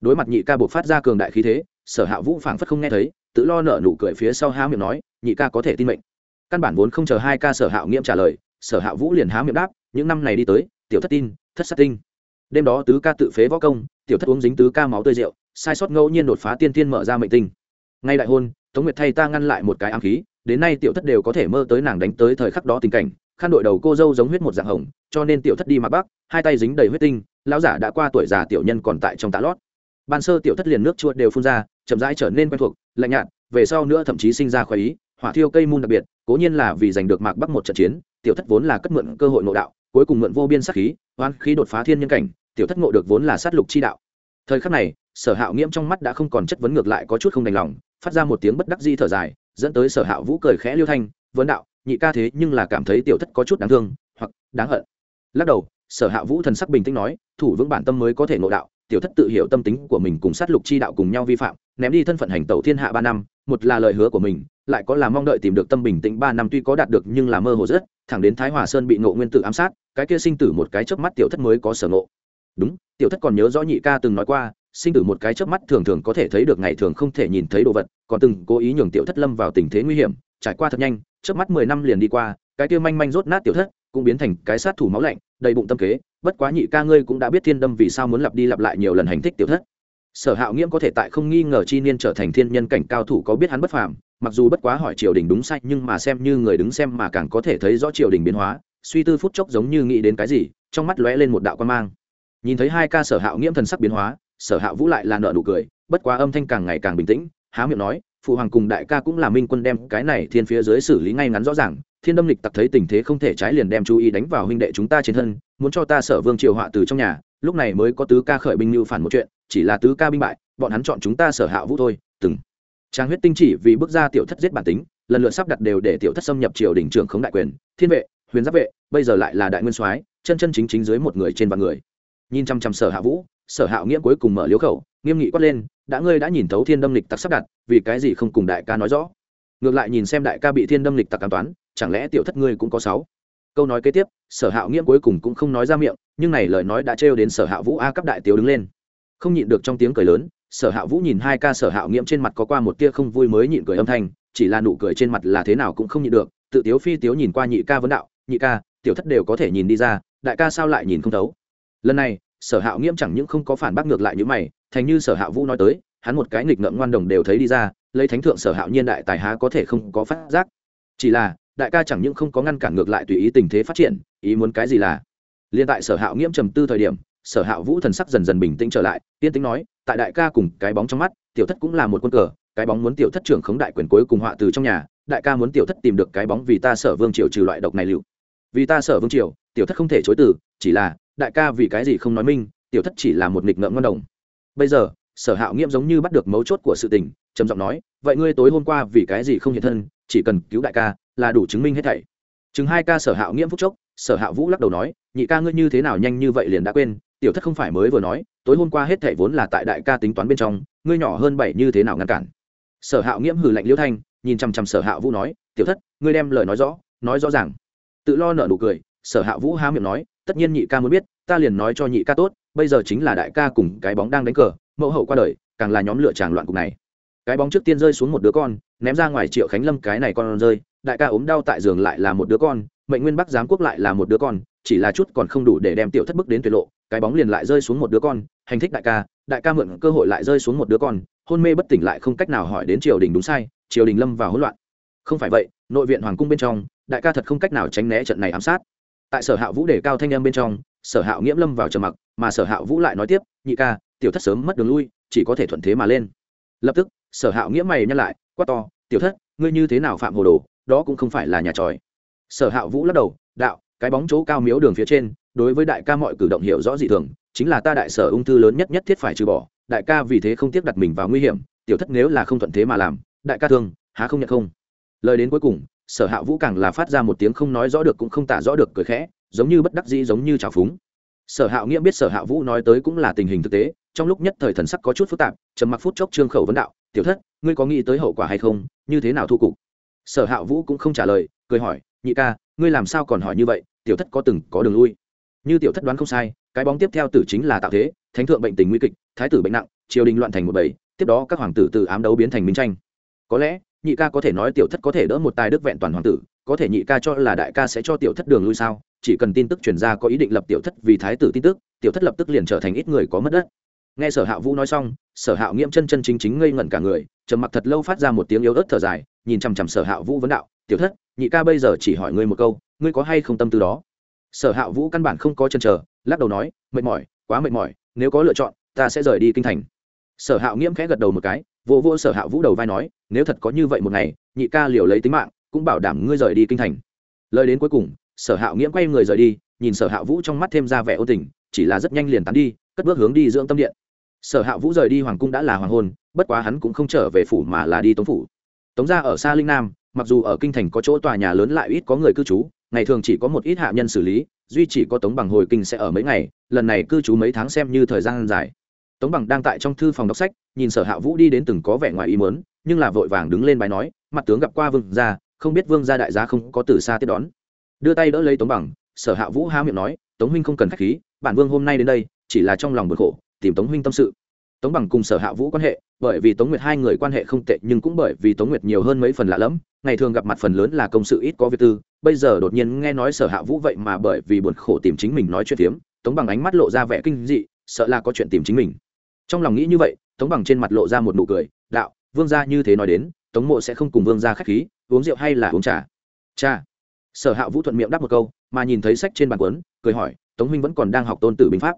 Đối mặt nhị ca buộc phát ra cường đại khí thế, sở hạ vũ phảng phất không nghe thấy, tự lo nở nụ cười phía sau há miệng nói, nhị ca có thể tin mệnh. Căn bản vốn không chờ hai ca sở hạ nghiêm trả lời sở hạ vũ liền há miệng đáp, những năm này đi tới, tiểu thất tin, thất sát tinh. Đêm đó tứ ca tự phế võ công, tiểu thất uống dính tứ ca máu tươi rượu, sai sót ngẫu nhiên đột phá tiên tiên mở ra mệnh tinh. Ngay đại hôn, tống nguyệt thay ta ngăn lại một cái ám khí, đến nay tiểu thất đều có thể mơ tới nàng đánh tới thời khắc đó tình cảnh, khăn đội đầu cô dâu giống huyết một dạng hồng, cho nên tiểu thất đi mặc bắc, hai tay dính đầy huyết tinh, lão giả đã qua tuổi già tiểu nhân còn tại trong tạ lót. Ban sơ tiểu thất liền nước chua đều phun ra, chậm rãi trở nên quen thuộc, lạnh nhạt, về sau nữa thậm chí sinh ra khoái ý, hỏa thiêu cây mun đặc biệt, cố nhiên là vì giành được mạc bắc một trận chiến tiểu thất vốn là cất mượn cơ hội ngộ đạo, cuối cùng mượn vô biên sát khí oan khí đột phá thiên nhân cảnh, tiểu thất ngộ được vốn là sát lục chi đạo. Thời khắc này, sở hạo nghiễm trong mắt đã không còn chất vấn ngược lại có chút không đành lòng, phát ra một tiếng bất đắc di thở dài, dẫn tới sở hạo vũ cười khẽ liêu thanh, vấn đạo, nhị ca thế nhưng là cảm thấy tiểu thất có chút đáng thương, hoặc đáng hận. Lắc đầu, sở hạ vũ thần sắc bình tĩnh nói, thủ vững bản tâm mới có thể ngộ đạo, tiểu thất tự hiểu tâm tính của mình cùng sát lục chi đạo cùng nhau vi phạm, ném đi thân phận hành tẩu thiên hạ ba năm một là lời hứa của mình, lại có là mong đợi tìm được tâm bình tĩnh ba năm tuy có đạt được nhưng là mơ hồ rất, thẳng đến thái hòa sơn bị ngộ nguyên tử ám sát, cái kia sinh tử một cái chớp mắt tiểu thất mới có sở ngộ. Đúng, tiểu thất còn nhớ rõ nhị ca từng nói qua, sinh tử một cái chớp mắt thường thường có thể thấy được ngày thường không thể nhìn thấy đồ vật, còn từng cố ý nhường tiểu thất lâm vào tình thế nguy hiểm, trải qua thật nhanh, chớp mắt mười năm liền đi qua, cái kia manh manh rốt nát tiểu thất, cũng biến thành cái sát thủ máu lạnh, đầy bụng tâm kế, bất quá nhị ca ngươi cũng đã biết thiên đâm vì sao muốn lặp đi lặp lại nhiều lần hành thích tiểu thất sở hạo nghiễm có thể tại không nghi ngờ chi niên trở thành thiên nhân cảnh cao thủ có biết hắn bất phàm, mặc dù bất quá hỏi triều đình đúng sai, nhưng mà xem như người đứng xem mà càng có thể thấy rõ triều đình biến hóa, suy tư phút chốc giống như nghĩ đến cái gì, trong mắt lóe lên một đạo quan mang. Nhìn thấy hai ca sở hạo nghiễm thần sắc biến hóa, sở hạo vũ lại là nợ nụ cười, bất quá âm thanh càng ngày càng bình tĩnh, há miệng nói, phụ hoàng cùng đại ca cũng là minh quân đem cái này thiên phía dưới xử lý ngay ngắn rõ ràng, thiên đâm lịch tặc thấy tình thế không thể trái liền đem chú ý đánh vào huynh đệ chúng ta trên thân, muốn cho ta sở vương triều họa từ trong nhà lúc này mới có tứ ca khởi binh lưu phản một chuyện, chỉ là tứ ca binh bại, bọn hắn chọn chúng ta sở hạ vũ thôi, từng. Trang huyết tinh chỉ vì bước ra tiểu thất giết bản tính, lần lượt sắp đặt đều để tiểu thất xâm nhập triều đình trưởng khống đại quyền, thiên vệ, huyền giáp vệ, bây giờ lại là đại nguyên soái, chân chân chính chính dưới một người trên vạn người. Nhìn chăm chăm sở hạ vũ, sở hạ nghĩa cuối cùng mở liếu khẩu, nghiêm nghị quát lên, đã ngươi đã nhìn thấu thiên đâm lịch tặc sắp đặt, vì cái gì không cùng đại ca nói rõ? Ngược lại nhìn xem đại ca bị thiên đâm lịch tặc cảm toán, chẳng lẽ tiểu thất ngươi cũng có sáu? Câu nói kế tiếp, sở hạ nghiễm cuối cùng cũng không nói ra miệng, nhưng này lời nói đã trêu đến sở hạ vũ a cấp đại tiểu đứng lên. Không nhịn được trong tiếng cười lớn, sở hạ vũ nhìn hai ca sở hạ nghiễm trên mặt có qua một tia không vui mới nhịn cười âm thanh, chỉ là nụ cười trên mặt là thế nào cũng không nhịn được, tự tiếu phi tiếu nhìn qua nhị ca vấn đạo, nhị ca, tiểu thất đều có thể nhìn đi ra, đại ca sao lại nhìn không thấu? Lần này, sở hạ nghiễm chẳng những không có phản bác ngược lại như mày, thành như sở hạ vũ nói tới, hắn một cái nghịch ngợm ngoan đồng đều thấy đi ra, lấy thánh thượng sở hạ nhiên đại tài há có thể không có phát giác. Chỉ là đại ca chẳng những không có ngăn cản ngược lại tùy ý tình thế phát triển, ý muốn cái gì là? Liên tại sở hạo nghiễm trầm tư thời điểm, sở hạo vũ thần sắc dần dần bình tĩnh trở lại tiên tính nói, tại đại ca cùng cái bóng trong mắt, tiểu thất cũng là một quân cờ, cái bóng muốn tiểu thất trưởng khống đại quyền cuối cùng họa từ trong nhà, đại ca muốn tiểu thất tìm được cái bóng vì ta sở vương triều trừ loại độc này liệu. Vì ta sở vương triều, tiểu thất không thể chối từ, chỉ là, đại ca vì cái gì không nói minh, tiểu thất chỉ là một nghịch ngợm ngon đồng. Bây giờ, sở hạo nghiễm giống như bắt được mấu chốt của sự tình, trầm giọng nói, vậy ngươi tối hôm qua vì cái gì không hiện thân, chỉ cần cứu đại ca là đủ chứng minh hết thảy. Chừng hai ca sở hạo nghiễm phúc chốc, sở hạo vũ lắc đầu nói, nhị ca ngươi như thế nào nhanh như vậy liền đã quên, tiểu thất không phải mới vừa nói, tối hôm qua hết thảy vốn là tại đại ca tính toán bên trong, ngươi nhỏ hơn bảy như thế nào ngăn cản. Sở hạo nghiễm hừ lạnh liễu thanh, nhìn chằm chằm sở hạo vũ nói, tiểu thất, ngươi đem lời nói rõ nói rõ ràng. Tự lo nợ nụ cười, sở hạo vũ há miệng nói, tất nhiên nhị ca muốn biết, ta liền nói cho nhị ca tốt, bây giờ chính là đại ca cùng cái bóng đang đánh cờ, mẫu hậu qua đời, càng là nhóm lựa tràng loạn cục này. Cái bóng trước tiên rơi xuống một đứa con, ném ra ngoài triệu khánh lâm cái này con rơi đại ca ốm đau tại giường lại là một đứa con, mệnh nguyên bắc giám quốc lại là một đứa con, chỉ là chút còn không đủ để đem tiểu thất bức đến tuyệt lộ, cái bóng liền lại rơi xuống một đứa con, hành thích đại ca đại ca mượn cơ hội lại rơi xuống một đứa con, hôn mê bất tỉnh lại không cách nào hỏi đến triều đình đúng sai, triều đình lâm vào hỗn loạn. Không phải vậy, nội viện hoàng cung bên trong, đại ca thật không cách nào tránh né trận này ám sát. Tại sở hạ vũ đề cao thanh em bên trong, sở hạ nghiễm lâm vào trầm mặc, mà sở hạ vũ lại nói tiếp, nhị ca, tiểu thất sớm mất đường lui, chỉ có thể thuận thế mà lên. Lập tức, sở hạ nghĩa mày nhắc lại, quát to, tiểu thất, ngươi như thế nào phạm hồ đồ? Đó cũng không phải là nhà tròi. Sở hạ vũ lắc đầu, đạo, cái bóng chỗ cao miếu đường phía trên, đối với đại ca mọi cử động hiểu rõ dị thường, chính là ta đại sở ung thư lớn nhất nhất thiết phải trừ bỏ, đại ca vì thế không tiếc đặt mình vào nguy hiểm, tiểu thất nếu là không thuận thế mà làm, đại ca thương, há không nhận không? Lời đến cuối cùng, sở hạ vũ càng là phát ra một tiếng không nói rõ được cũng không tả rõ được cười khẽ, giống như bất đắc dĩ giống như trào phúng. Sở hạ nghĩa biết sở hạ vũ nói tới cũng là tình hình thực tế, trong lúc nhất thời thần sắc có chút phức tạp, trầm mặc phút chốc trương khẩu vấn đạo, tiểu thất, ngươi có nghĩ tới hậu quả hay không? Như thế nào thu cục? Sở hạ vũ cũng không trả lời cười hỏi nhị ca ngươi làm sao còn hỏi như vậy? Tiểu thất có từng có đường lui. Như tiểu thất đoán không sai cái bóng tiếp theo tử chính là tạo thế thánh thượng bệnh tình nguy kịch thái tử bệnh nặng triều đình loạn thành một bảy, tiếp đó các hoàng tử từ ám đấu biến thành minh tranh. Có lẽ nhị ca có thể nói tiểu thất có thể đỡ một tài đức vẹn toàn hoàng tử có thể nhị ca cho là đại ca sẽ cho tiểu thất đường lui sao? Chỉ cần tin tức truyền ra có ý định lập tiểu thất vì thái tử tin tức tiểu thất lập tức liền trở thành ít người có mất đất nghe sở hạ vũ nói xong, sở hạ nghiễm chân chân chính chính ngây ngẩn cả người, trầm mặc thật lâu phát ra một tiếng yếu ớt thở dài, nhìn chằm chằm sở hạ vũ vấn đạo, tiểu thất, nhị ca bây giờ chỉ hỏi ngươi một câu, ngươi có hay không tâm tư đó? Sở hạ vũ căn bản không có chân chờ, lắc đầu nói, mệt mỏi, quá mệt mỏi, nếu có lựa chọn, ta sẽ rời đi kinh thành. Sở hạ nghiễm khẽ gật đầu một cái vô vô sở hạ vũ đầu vai nói, nếu thật có như vậy một ngày, nhị ca liều lấy tính mạng, cũng bảo đảm ngươi rời đi kinh thành. Lời đến cuối cùng, sở hạ nghiễm quay người rời đi, nhìn sở hạ vũ trong mắt thêm ra vẻ ô tình, chỉ là rất nhanh liền tán đi, cất bước hướng đi dưỡng tâm điện sở hạ vũ rời đi hoàng cung đã là hoàng hôn, bất quá hắn cũng không trở về phủ mà là đi tống phủ. Tống ra ở xa linh nam, mặc dù ở kinh thành có chỗ tòa nhà lớn lại ít có người cư trú, ngày thường chỉ có một ít hạ nhân xử lý, duy chỉ có tống bằng hồi kinh sẽ ở mấy ngày, lần này cư trú mấy tháng xem như thời gian dài. Tống bằng đang tại trong thư phòng đọc sách, nhìn sở hạ vũ đi đến từng có vẻ ngoài ý mớn nhưng là vội vàng đứng lên bài nói, mặt tướng gặp qua vương gia, không biết vương gia đại gia không có từ xa tiếp đón. Đưa tay đỡ lấy tống bằng, sở hạ vũ há miệng nói, tống huynh không cần khách khí, bản vương hôm nay đến đây, chỉ là trong lòng bực khổ tìm tống huynh tâm sự. Tống bằng cùng sở hạ vũ quan hệ, bởi vì tống nguyệt hai người quan hệ không tệ, nhưng cũng bởi vì tống nguyệt nhiều hơn mấy phần lạ lẫm, ngày thường gặp mặt phần lớn là công sự ít có việc tư, bây giờ đột nhiên nghe nói sở hạ vũ vậy mà bởi vì buồn khổ tìm chính mình nói chuyện tiếm tống bằng ánh mắt lộ ra vẻ kinh dị, sợ là có chuyện tìm chính mình. Trong lòng nghĩ như vậy, tống bằng trên mặt lộ ra một nụ cười, đạo, vương gia như thế nói đến, tống mộ sẽ không cùng vương gia k h á c h khí, uống rượu hay là uống trà? Cha sở hạ vũ thuận miệng đáp một câu, mà nhìn thấy sách trên bàn quấn cười hỏi, tống huynh vẫn còn đang học tôn tử binh pháp?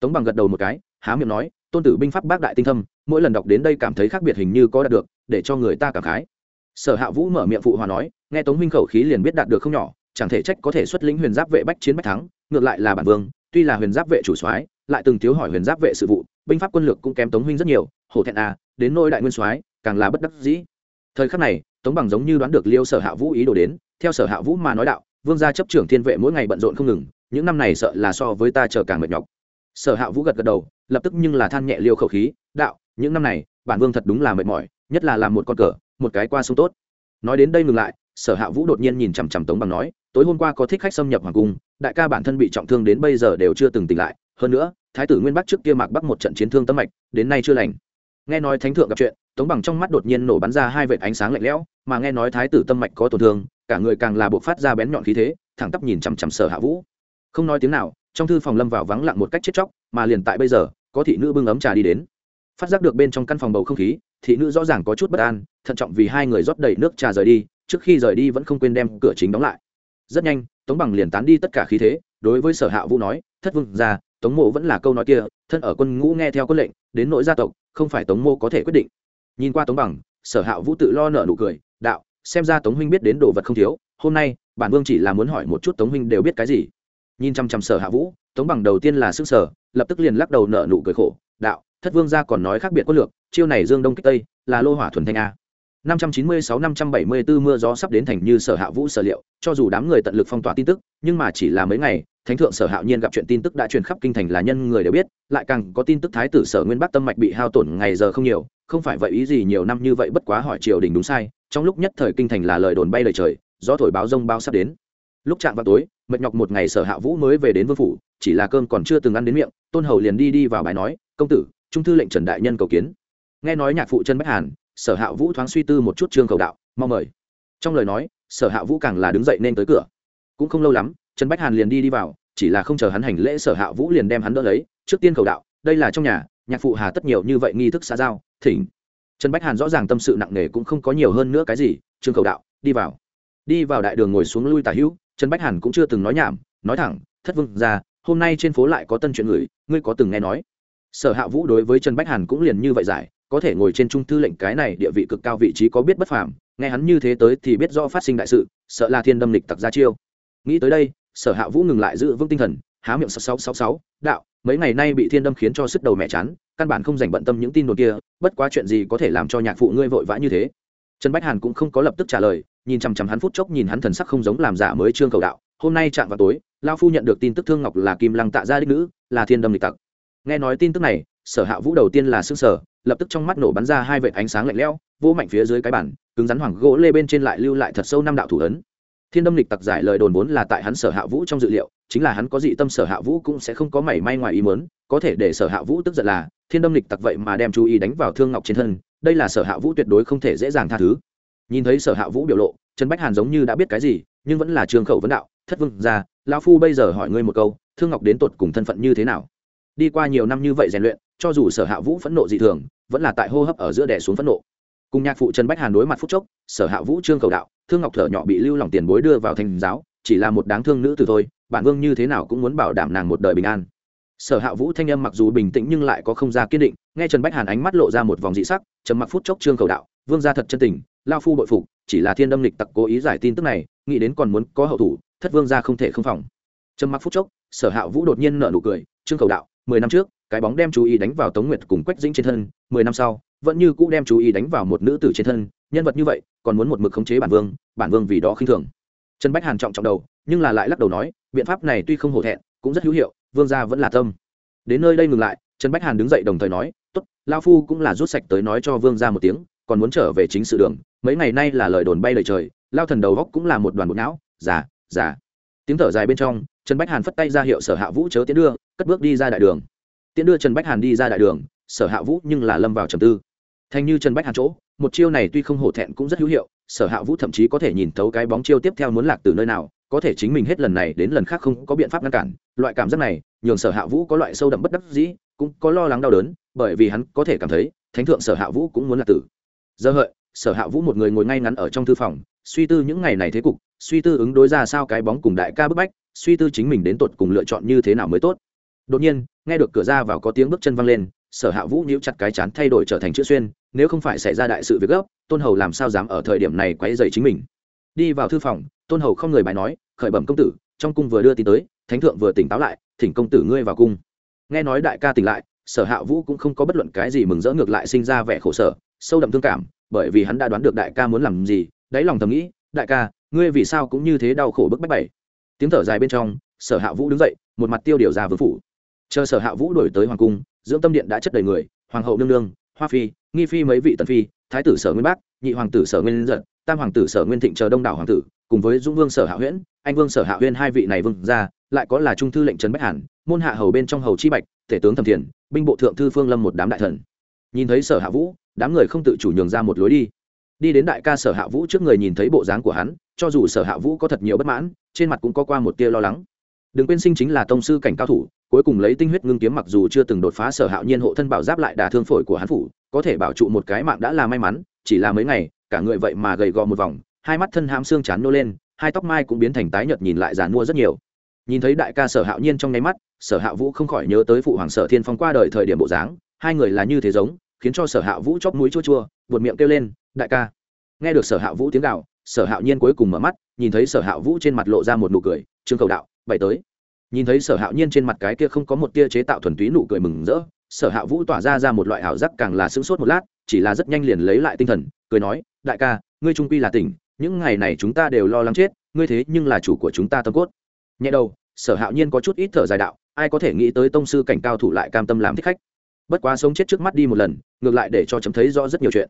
Tống bằng gật đầu một cái há miệng nói, tôn tử binh pháp bác đại tinh thâm, mỗi lần đọc đến đây cảm thấy khác biệt hình như có đạt được, để cho người ta cảm khái. Sở hạ vũ mở miệng phụ hòa nói, nghe tống huynh khẩu khí liền biết đạt được không nhỏ, chẳng thể trách có thể xuất lĩnh huyền giáp vệ bách chiến bách thắng, ngược lại là bản vương, tuy là huyền giáp vệ chủ soái, lại từng thiếu hỏi huyền giáp vệ sự vụ, binh pháp quân lược cũng kém tống huynh rất nhiều, hổ thẹn à đến nôi đại nguyên soái, càng là bất đắc dĩ. Thời khắc này, tống bằng giống như đoán được liêu sở hạ vũ ý đồ đến, theo sở hạ vũ mà nói đạo, vương gia chấp trưởng thiên vệ mỗi ngày bận rộn không ngừng, những năm này sợ là so với ta chờ càng mệt nhọc. Sở hạ vũ gật gật đầu lập tức nhưng là than nhẹ liêu khẩu khí, đạo, những năm này, bản vương thật đúng là mệt mỏi, nhất là làm một con cờ, một cái qua sông tốt. Nói đến đây ngừng lại, sở hạ vũ đột nhiên nhìn chằm chằm tống bằng nói, tối hôm qua có thích khách xâm nhập hoàng cung, đại ca bản thân bị trọng thương đến bây giờ đều chưa từng tỉnh lại. Hơn nữa, thái tử nguyên bắc trước kia mạc bắc một trận chiến thương tâm mạch, đến nay chưa lành. Nghe nói thánh thượng gặp chuyện, tống bằng trong mắt đột nhiên nổ bắn ra hai vệt ánh sáng lạnh lẽo, mà nghe nói thái tử tâm mạch có tổn thương, cả người càng là buộc phát ra bén nhọn khí thế, thẳng tắp nhìn chằm chằm sở hạ vũ. Không nói tiếng nào, trong thư phòng lâm vào vắng lặng một cách chết chóc, mà liền tại bây giờ có thị nữ bưng ấm trà đi đến. Phát giác được bên trong căn phòng bầu không khí, thị nữ rõ ràng có chút bất an, thận trọng vì hai người rót đầy nước trà rời đi, trước khi rời đi vẫn không quên đem cửa chính đóng lại. Rất nhanh, tống bằng liền tán đi tất cả khí thế, đối với sở hạ vũ nói, thất vương ra tống mộ vẫn là câu nói kia, thân ở quân ngũ nghe theo quân lệnh, đến nội gia tộc, không phải tống mô có thể quyết định. Nhìn qua tống bằng, sở hạ vũ tự lo nợ nụ cười, đạo, xem ra tống huynh biết đến đồ vật không thiếu, hôm nay, bản vương chỉ là muốn hỏi một chút tống huynh đều biết cái gì. Nhìn chăm chăm sở hạ vũ, tống bằng đầu tiên là s ư sở lập tức liền lắc đầu nở nụ cười khổ, đạo, thất vương gia còn nói khác biệt quân lược, chiêu này dương đông kích tây, là lô hỏa thuần thanh a. năm trăm chín mươi sáu năm trăm bảy mươi bốn mưa gió sắp đến thành như sở hạ vũ sở liệu, cho dù đám người tận lực phong tỏa tin tức, nhưng mà chỉ là mấy ngày, thánh thượng sở hạo nhiên gặp chuyện tin tức đã truyền khắp kinh thành là nhân người đều biết, lại càng có tin tức thái tử sở nguyên bắc tâm mạch bị hao tổn ngày giờ không nhiều, không phải vậy ý gì nhiều năm như vậy bất quá hỏi triều đình đúng sai, trong lúc nhất thời kinh thành là lời đồn bay lời trời, gió thổi báo rông bao sắp đến lúc chạm vào tối, mệt nhọc một ngày sở hạ vũ mới về đến vương phủ, chỉ là cơm còn chưa từng ăn đến miệng, tôn hầu liền đi đi vào bài nói, công tử, trung thư lệnh trần đại nhân cầu kiến. Nghe nói nhạc phụ chân bách hàn, sở hạ vũ thoáng suy tư một chút trương cầu đạo mong mời. Trong lời nói, sở hạ vũ càng là đứng dậy nên tới cửa. Cũng không lâu lắm, trần bách hàn liền đi đi vào, chỉ là không chờ hắn hành lễ sở hạ vũ liền đem hắn đỡ lấy, trước tiên cầu đạo, đây là trong nhà, nhạc phụ hà tất nhiều như vậy nghi thức xã giao, thỉnh. Trần bách hàn rõ ràng tâm sự nặng nề cũng không có nhiều hơn nữa cái gì, trương cầu đạo, đi vào đi vào đại đường ngồi xuống lui tả hữu, trần bách hàn cũng chưa từng nói nhảm, nói thẳng, thất vương ra hôm nay trên phố lại có tân chuyện người, ngươi có từng nghe nói? Sở hạ vũ đối với trần bách hàn cũng liền như vậy giải, có thể ngồi trên trung thư lệnh cái này địa vị cực cao vị trí có biết bất phàm, nghe hắn như thế tới thì biết rõ phát sinh đại sự, sợ là thiên đâm lịch tặc ra chiêu. Nghĩ tới đây, sở hạ vũ ngừng lại giữ vững tinh thần, há miệng sáu sáu sáu sáu, đạo, mấy ngày nay bị thiên đâm khiến cho sức đầu mẹ chán, căn bản không dành bận tâm những tin đồn kia, bất quá chuyện gì có thể làm cho nhạc phụ ngươi vội vã như thế? Trần bách hàn cũng không có lập tức trả lời nhìn chằm chằm hắn phút chốc nhìn hắn thần sắc không giống làm giả mới trương cầu đạo, hôm nay chạm vào tối lao phu nhận được tin tức thương ngọc là kim lăng tạ gia đích nữ, là thiên đâm lịch tặc. Nghe nói tin tức này, sở hạ vũ đầu tiên là xương sở lập tức trong mắt nổ bắn ra hai vệt ánh sáng lạnh lẽo vô mạnh phía dưới cái bản cứng rắn hoàng gỗ lê bên trên lại lưu lại thật sâu năm đạo thủ ấn. Thiên đâm lịch tặc giải lời đồn vốn là tại hắn sở hạ vũ trong dự liệu, chính là hắn có dị tâm sở hạ vũ cũng sẽ không có mảy may ngoài ý mớn có thể để sở hạ vũ tức giận là, thiên đâm lịch tặc vậy mà đem chú ý đánh vào thương ngọc trên thân, đây là sở hạ vũ tuyệt đối không thể dễ dàng tha thứ nhìn thấy sở hạ vũ biểu lộ, trần bách hàn giống như đã biết cái gì, nhưng vẫn là trường khẩu vấn đạo, thất vương ra lão phu bây giờ hỏi ngươi một câu, thương ngọc đến tột cùng thân phận như thế nào? Đi qua nhiều năm như vậy rèn luyện, cho dù sở hạ vũ phẫn nộ dị thường, vẫn là tại hô hấp ở giữa đẻ xuống phẫn nộ. Cùng nhạc phụ trần bách hàn đối mặt phúc chốc, sở hạ vũ trương cầu đạo, thương ngọc thở nhỏ bị lưu lòng tiền bối đưa vào thành giáo, chỉ là một đáng thương nữ từ thôi, bản vương như thế nào cũng muốn bảo đảm nàng một đời bình an. Sở hạ vũ thanh âm mặc dù bình tĩnh nhưng lại có không ra kiên định, nghe trần bách hàn ánh mắt lộ ra một vòng dị sắc, trầm mặc phút chốc trương cầu đạo, vương ra thật chân tình lao phu bội phục, chỉ là thiên đâm lịch tặc cố ý giải tin tức này, nghĩ đến còn muốn có hậu thủ, thất vương ra không thể không phòng. Trầm mặc phút chốc, sở hạ vũ đột nhiên nở nụ cười, trương cầu đạo, mười năm trước, cái bóng đem chú ý đánh vào tống nguyệt cùng quách dĩnh trên thân, mười năm sau, vẫn như cũ đem chú ý đánh vào một nữ tử trên thân, nhân vật như vậy, còn muốn một mực khống chế bản vương bản vương vì đó khinh thường. Trần bách hàn trọng trọng đầu, nhưng là lại lắc đầu nói, biện pháp này tuy không hổ thẹn, cũng rất hữu hiệu, vương gia vẫn là tâm. Đến nơi đây ngừng lại, trần bách hàn đứng dậy đồng thời nói, tốt, lao phu cũng là rút sạch tới nói cho vương gia một tiếng, còn muốn trở về chính sự đường mấy ngày nay là lời đồn bay lời trời lao thần đầu góc cũng là một đoàn bột não giả, giả. tiếng thở dài bên trong trần bách hàn phất tay ra hiệu sở hạ vũ chớ tiến đưa cất bước đi ra đại đường. Tiến đưa trần bách hàn đi ra đại đường sở hạ vũ nhưng là lâm vào trầm tư. Thành như trần bách hàn chỗ một chiêu này tuy không hổ thẹn cũng rất hữu hiệu sở hạ vũ thậm chí có thể nhìn thấu cái bóng chiêu tiếp theo muốn lạc từ nơi nào có thể chính mình hết lần này đến lần khác không có biện pháp ngăn cản. Loại cảm giác này nhường sở hạ vũ có loại sâu đậm bất đắc dĩ cũng có lo lắng đau đớn bởi vì hắn có thể cảm thấy thánh thượng sở hạ vũ cũng muốn lạc tử. Giờ hợi sở hạ vũ một người ngồi ngay ngắn ở trong thư phòng, suy tư những ngày này thế cục, suy tư ứng đối ra sao cái bóng cùng đại ca bức bách, suy tư chính mình đến tột cùng lựa chọn như thế nào mới tốt. Đột nhiên, nghe được cửa ra vào có tiếng bước chân văng lên, sở hạ vũ níu chặt cái chán thay đổi trở thành chữ xuyên, nếu không phải xảy ra đại sự việc gấp, tôn hầu làm sao dám ở thời điểm này quấy dày chính mình. Đi vào thư phòng, tôn hầu không người bài nói, khởi bẩm công tử, trong cung vừa đưa tin tới, thánh thượng vừa tỉnh táo lại, thỉnh công tử ngươi vào cung. Nghe nói đại ca tỉnh lại, sở hạ vũ cũng không có bất luận cái gì mừng rỡ ngược lại sinh ra vẻ khổ sở, sâu đậm thương cảm bởi vì hắn đã đoán được đại ca muốn làm gì, đáy lòng thầm nghĩ, đại ca, ngươi vì sao cũng như thế đau khổ bức bách bảy? Tiếng thở dài bên trong, sở hạ vũ đứng dậy, một mặt tiêu điều ra vương phủ. Chờ sở hạ vũ đổi tới hoàng cung, dưỡng tâm điện đã chất đầy người, hoàng hậu nương nương, hoa phi, nghi phi mấy vị tần phi, thái tử sở nguyên bắc nhị hoàng tử sở nguyên giật, tam hoàng tử sở nguyên thịnh chờ đông đảo hoàng tử, cùng với dũng vương sở hạ huyễn, anh vương sở hạ huyên hai vị này vương ra lại có là trung thư lệnh trấn bách hàn, môn hạ hầu bên trong hầu chi bạch, tể tướng thẩm thiền, binh bộ thượng thư phương lâm một đám đại thần. Nhìn thấy sở hạ vũ đám người không tự chủ nhường ra một lối đi. Đi đến đại ca sở hạ vũ trước người nhìn thấy bộ dáng của hắn, cho dù sở hạ vũ có thật nhiều bất mãn, trên mặt cũng có qua một tia lo lắng. Đừng quên sinh chính là tông sư cảnh cao thủ, cuối cùng lấy tinh huyết ngưng kiếm mặc dù chưa từng đột phá sở hạo nhiên hộ thân bảo giáp lại đả thương phổi của hắn phủ, có thể bảo trụ một cái mạng đã là may mắn, chỉ là mấy ngày, cả người vậy mà gầy gò một vòng, hai mắt thân hám xương chán nô lên, hai tóc mai cũng biến thành tái nhợt nhìn lại giàn mua rất nhiều. Nhìn thấy đại ca sở hạo nhiên trong nháy mắt, sở hạ vũ không khỏi nhớ tới phụ hoàng sở thiên phong qua đời thời điểm bộ dáng, hai người là như thế giống khiến cho sở hạ vũ chóp mũi chua chua buột miệng kêu lên đại ca. Nghe được sở hạ vũ tiếng đạo, sở hạo nhiên cuối cùng mở mắt nhìn thấy sở hạ vũ trên mặt lộ ra một nụ cười trương cầu đạo bày tới. Nhìn thấy sở hạo nhiên trên mặt cái kia không có một tia chế tạo thuần túy nụ cười mừng rỡ sở hạ vũ tỏa ra ra một loại ảo giác càng là sững sốt một lát chỉ là rất nhanh liền lấy lại tinh thần cười nói đại ca ngươi trung quy là tỉnh những ngày này chúng ta đều lo lắng chết ngươi thế nhưng là chủ của chúng ta tâm cốt. Nhẹ đầu sở hạo nhiên có chút ít thở dài đạo ai có thể nghĩ tới tông sư cảnh cao thủ lại cam tâm làm thích khách? Bất quá sống chết trước mắt đi một lần, ngược lại để cho chấm thấy rõ rất nhiều chuyện.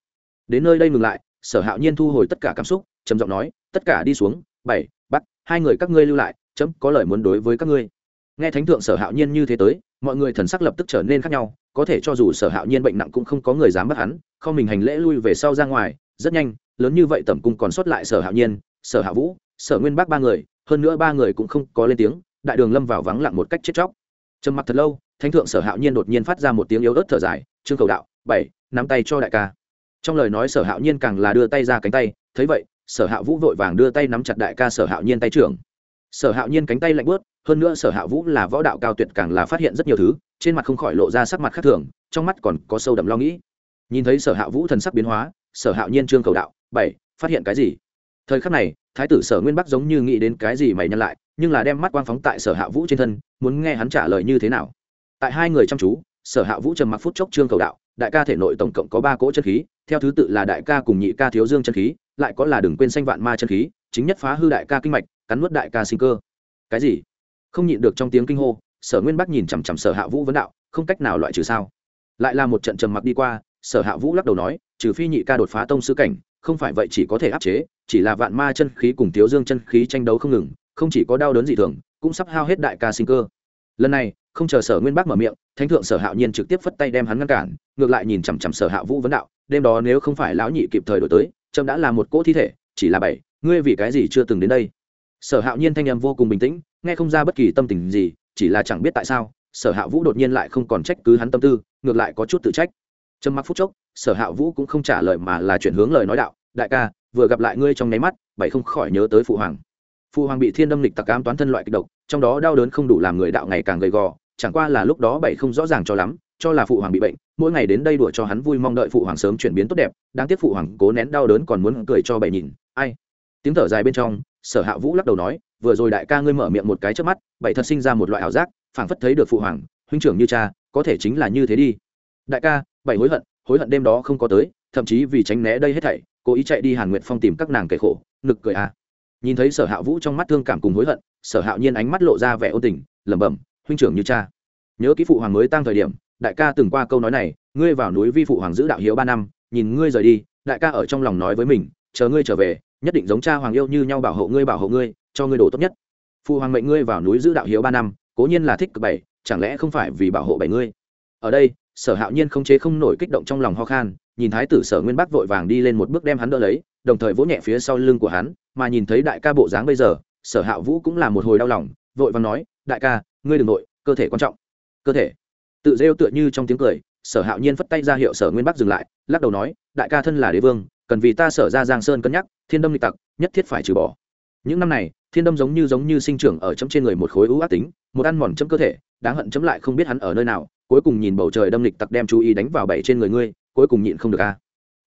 Đến nơi đây ngừng lại, sở hạo nhiên thu hồi tất cả cảm xúc, trầm giọng nói, tất cả đi xuống, bảy, bắt, hai người các ngươi lưu lại chấm có lời muốn đối với các ngươi. Nghe thánh thượng sở hạo nhiên như thế tới, mọi người thần sắc lập tức trở nên khác nhau, có thể cho dù sở hạo nhiên bệnh nặng cũng không có người dám bắt hắn, không mình hành lễ lui về sau ra ngoài, rất nhanh, lớn như vậy tẩm cung còn sót lại sở hạo nhiên, sở hạ vũ, sở nguyên bác ba người, hơn nữa ba người cũng không có lên tiếng, đại đường lâm vào vắng lặng một cách chết chóc. Trầm mặt thật lâu thánh thượng sở hạo nhiên đột nhiên phát ra một tiếng yếu ớt thở dài, trương cầu đạo, bảy, nắm tay cho đại ca. Trong lời nói sở hạo nhiên càng là đưa tay ra cánh tay, thấy vậy, sở hạ vũ vội vàng đưa tay nắm chặt đại ca sở hạo nhiên tay trưởng. Sở hạo nhiên cánh tay lạnh bớt hơn nữa sở hạ vũ là võ đạo cao tuyệt càng là phát hiện rất nhiều thứ, trên mặt không khỏi lộ ra sắc mặt khác thường, trong mắt còn có sâu đậm lo nghĩ. Nhìn thấy sở hạ vũ thần sắc biến hóa, sở hạo nhiên trương cầu đạo, bảy, phát hiện cái gì? Thời khắc này, thái tử sở nguyên bắc giống như nghĩ đến cái gì mày nhăn lại, nhưng là đem mắt quang phóng tại sở hạ vũ trên thân, muốn nghe hắn trả lời như thế nào tại hai người chăm chú, sở hạ vũ trầm mặc phút chốc trương cầu đạo, đại ca thể nội tổng cộng có ba cỗ chân khí, theo thứ tự là đại ca cùng nhị ca thiếu dương chân khí, lại có là đừng quên xanh vạn ma chân khí, chính nhất phá hư đại ca kinh mạch, cắn nuốt đại ca sinh cơ. Cái gì? Không nhịn được trong tiếng kinh hô, sở nguyên bắc nhìn chằm chằm sở hạ vũ vấn đạo, không cách nào loại trừ sao? Lại là một trận trầm mặc đi qua, sở hạ vũ lắc đầu nói, trừ phi nhị ca đột phá tông sư cảnh, không phải vậy chỉ có thể áp chế, chỉ là vạn ma chân khí cùng thiếu dương chân khí tranh đấu không ngừng, không chỉ có đau đớn dị thường, cũng sắp hao hết đại ca sinh cơ. Lần này không chờ sở nguyên bác mở miệng, thánh thượng sở hạo nhiên trực tiếp phất tay đem hắn ngăn cản, ngược lại nhìn chằm chằm sở hạ vũ vấn đạo, đêm đó nếu không phải lão nhị kịp thời đổi tới, trâm đã là một cỗ thi thể, chỉ là bảy, ngươi vì cái gì chưa từng đến đây? Sở hạo nhiên thanh em vô cùng bình tĩnh, nghe không ra bất kỳ tâm tình gì, chỉ là chẳng biết tại sao, sở hạ vũ đột nhiên lại không còn trách cứ hắn tâm tư, ngược lại có chút tự trách. Trâm mặc phút chốc, sở hạ vũ cũng không trả lời mà là chuyển hướng lời nói đạo, đại ca, vừa gặp lại ngươi trong nháy mắt, bảy không khỏi nhớ tới phụ hoàng. Phụ hoàng bị thiên đâm lịch tặc ám toán thân loại kịch độc, trong đó đau đớn không đủ làm người đạo ngày càng gầy gò chẳng qua là lúc đó bảy không rõ ràng cho lắm, cho là phụ hoàng bị bệnh, mỗi ngày đến đây đùa cho hắn vui mong đợi phụ hoàng sớm chuyển biến tốt đẹp, đáng tiếc phụ hoàng cố nén đau đớn còn muốn cười cho bảy nhìn, ai? Tiếng thở dài bên trong, sở hạ vũ lắc đầu nói, vừa rồi đại ca ngươi mở miệng một cái trước mắt, bảy thật sinh ra một loại ảo giác, phảng phất thấy được phụ hoàng, huynh trưởng như cha, có thể chính là như thế đi. Đại ca, bảy hối hận hối hận đêm đó không có tới, thậm chí vì tránh né đây hết thảy, cố ý chạy đi hàn nguyệt phong tìm các nàng kể khổ nực cười à. Nhìn thấy sở hạ vũ trong mắt thương cảm cùng hối hận, sở hạo nhiên ánh mắt lộ ra vẻ ôn tình, lẩm bẩm huynh trưởng như cha. Nhớ kỹ phụ hoàng mới tăng thời điểm, đại ca từng qua câu nói này, ngươi vào núi vi phụ hoàng giữ đạo hiếu ba năm, nhìn ngươi rời đi, đại ca ở trong lòng nói với mình, chờ ngươi trở về, nhất định giống cha hoàng yêu như nhau bảo hộ ngươi, bảo hộ ngươi, cho ngươi đồ tốt nhất. Phụ hoàng mệnh ngươi vào núi giữ đạo hiếu ba năm, cố nhiên là thích cực bảy, chẳng lẽ không phải vì bảo hộ bảy ngươi? Ở đây, sở hạo nhiên không chế không nổi kích động trong lòng ho khan, nhìn thái tử sở nguyên bắc vội vàng đi lên một bước đem hắn đỡ lấy, đồng thời vỗ nhẹ phía sau lưng của hắn, mà nhìn thấy đại ca bộ dáng bây giờ, sở hạ vũ cũng là một hồi đau lòng, vội vàng nói, đại ca ngươi đ ừ n g nội, cơ thể quan trọng. Cơ thể. Tự rêu tựa như trong tiếng cười, sở hạo nhiên phất tay ra hiệu sở nguyên bắc dừng lại, lắc đầu nói, đại ca thân là đế vương, cần vì ta sở ra giang sơn cân nhắc, thiên đâm lịch tặc, nhất thiết phải trừ bỏ. Những năm này, thiên đâm giống như giống như sinh trưởng ở chấm trên người một khối ưu ác tính, một ăn mòn chấm cơ thể, đáng hận chấm lại không biết hắn ở nơi nào, cuối cùng nhìn bầu trời đâm lịch tặc đem chú ý đánh vào bảy trên người ngươi, cuối cùng nhịn không được a.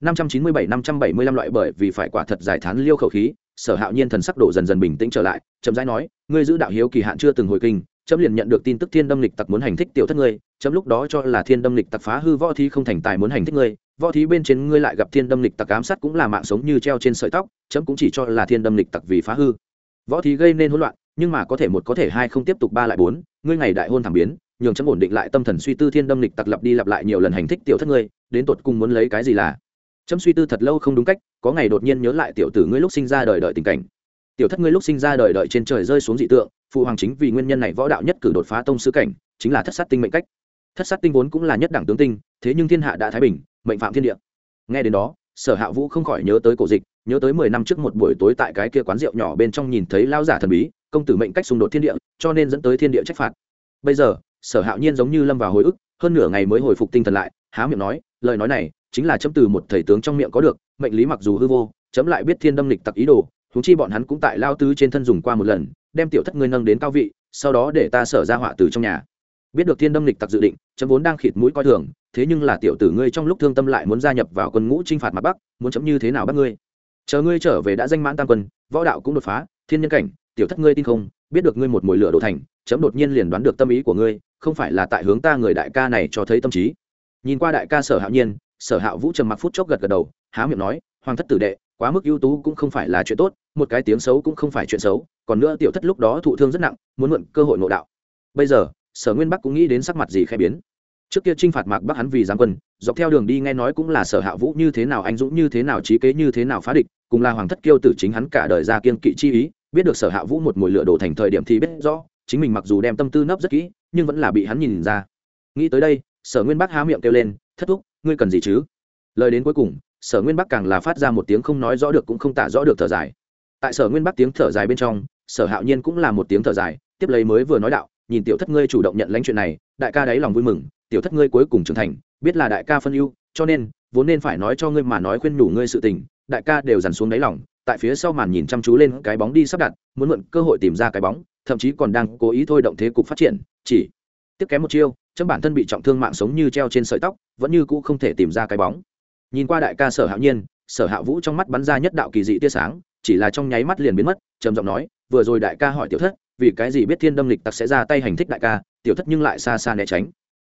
Năm trăm chín mươi bảy, năm trăm bảy mươi lăm loại bởi vì phải quả thật giải thán liêu khẩu khí, sở hạo nhiên thần sắc đổ dần dần bình tĩnh trở lại, chậm rãi nói, ngươi giữ đạo hiếu kỳ hạn chưa từng hồi kinh chấm liền nhận được tin tức thiên đâm lịch tặc muốn hành thích tiểu thất ngươi, chấm lúc đó cho là thiên đâm lịch tặc phá hư võ thí không thành tài muốn hành thích ngươi, võ thí bên trên ngươi lại gặp thiên đâm lịch tặc ám sát cũng là mạng sống như treo trên sợi tóc, chấm cũng chỉ cho là thiên đâm lịch tặc vì phá hư. Võ thí gây nên hỗn loạn, nhưng mà có thể một có thể hai không tiếp tục ba lại bốn, ngươi ngày đại hôn thảm biến, nhường chấm ổn định lại tâm thần suy tư thiên đâm lịch tặc lặp đi lặp lại nhiều lần hành thích tiểu thất ngươi, đến tột cùng muốn lấy cái gì là? Chấm suy tư thật lâu không đúng cách, có ngày đột nhiên nhớ lại tiểu tử ngươi lúc sinh ra đời đợi tình cảnh. Tiểu thất ngươi lúc sinh ra đời đợi trên trời rơi xuống dị tượng phụ hoàng chính vì nguyên nhân này võ đạo nhất cử đột phá tông sư cảnh, chính là thất sát tinh mệnh cách. Thất sát tinh vốn cũng là nhất đẳng tướng tinh, thế nhưng thiên hạ đã thái bình, mệnh phạm thiên địa. Nghe đến đó, sở hạ vũ không khỏi nhớ tới cổ dịch, nhớ tới mười năm trước một buổi tối tại cái kia quán rượu nhỏ bên trong nhìn thấy lao giả thần bí, công tử mệnh cách xung đột thiên địa, cho nên dẫn tới thiên địa trách phạt. Bây giờ, sở hạo nhiên giống như lâm vào hồi ức, hơn nửa ngày mới hồi phục tinh thần lại, há miệng nói, lời nói này chính là chấm từ một thầy tướng trong miệng có được, mệnh lý mặc dù hư vô, chấm lại biết thiên đâm lịch tặc ý đồ húng chi bọn hắn cũng tại lao tứ trên thân dùng qua một lần đem tiểu thất ngươi nâng đến cao vị, sau đó để ta sở ra họa từ trong nhà. Biết được thiên đâm lịch tặc dự định chấm vốn đang khịt mũi coi thường, thế nhưng là tiểu tử ngươi trong lúc thương tâm lại muốn gia nhập vào quân ngũ t r i n h phạt mặt bắc, muốn chấm như thế nào bắt ngươi? Chờ ngươi trở về đã danh mãn tam quân, võ đạo cũng đột phá, thiên nhân cảnh, tiểu thất ngươi tin không? Biết được ngươi một mồi lửa đổ thành, chấm đột nhiên liền đoán được tâm ý của ngươi, không phải là tại hướng ta người đại ca này cho thấy tâm trí. Nhìn qua đại ca sở hạo nhiên, sở hạo vũ trầm mặc phút chốc gật gật đầu, há miệng nói, hoàng thất tử đệ, quá mức ưu tú cũng không phải là chuyện tốt, một cái tiếng xấu cũng không phải chuyện xấu còn nữa tiểu thất lúc đó thụ thương rất nặng, muốn mượn cơ hội nội đạo. Bây giờ, sở nguyên bắc cũng nghĩ đến sắc mặt gì khai biến. Trước kia t r i n h phạt mạc bắc hắn vì giáng quân, dọc theo đường đi nghe nói cũng là sở hạ vũ như thế nào anh dũng như thế nào trí kế như thế nào phá địch, cùng là hoàng thất kiêu tử chính hắn cả đời ra kiên kỵ chi ý, biết được sở hạ vũ một mồi lửa đổ thành thời điểm thì biết rõ, chính mình mặc dù đem tâm tư nấp rất kỹ, nhưng vẫn là bị hắn nhìn ra. Nghĩ tới đây, sở nguyên bắc há miệng kêu lên, thất thúc, ngươi cần gì chứ? Lời đến cuối cùng, sở nguyên bắc càng là phát ra một tiếng không nói rõ được cũng không tả rõ được thở dài. Tại sở nguyên bắc tiếng thở dài bên trong sở hạo nhiên cũng là một tiếng thở dài, tiếp lấy mới vừa nói đạo, nhìn tiểu thất ngươi chủ động nhận lãnh chuyện này, đại ca đáy lòng vui mừng, tiểu thất ngươi cuối cùng trưởng thành, biết là đại ca phân ưu, cho nên, vốn nên phải nói cho ngươi mà nói khuyên nhủ ngươi sự tình, đại ca đều dằn xuống đáy lòng, tại phía sau màn nhìn chăm chú lên cái bóng đi sắp đặt, muốn mượn cơ hội tìm ra cái bóng, thậm chí còn đang cố ý thôi động thế cục phát triển, chỉ tiếp kém một chiêu chấm bản thân bị trọng thương mạng sống như treo trên sợi tóc, vẫn như cũ không thể tìm ra cái bóng. Nhìn qua đại ca sở hạo nhiên, sở hạ vũ trong mắt bắn ra nhất đạo kỳ dị tia sáng, chỉ là trong nháy mắt liền biến mất, trầm giọng nói vừa rồi đại ca hỏi tiểu thất, vì cái gì biết thiên đâm lịch tặc sẽ ra tay hành thích đại ca, tiểu thất nhưng lại xa xa né tránh.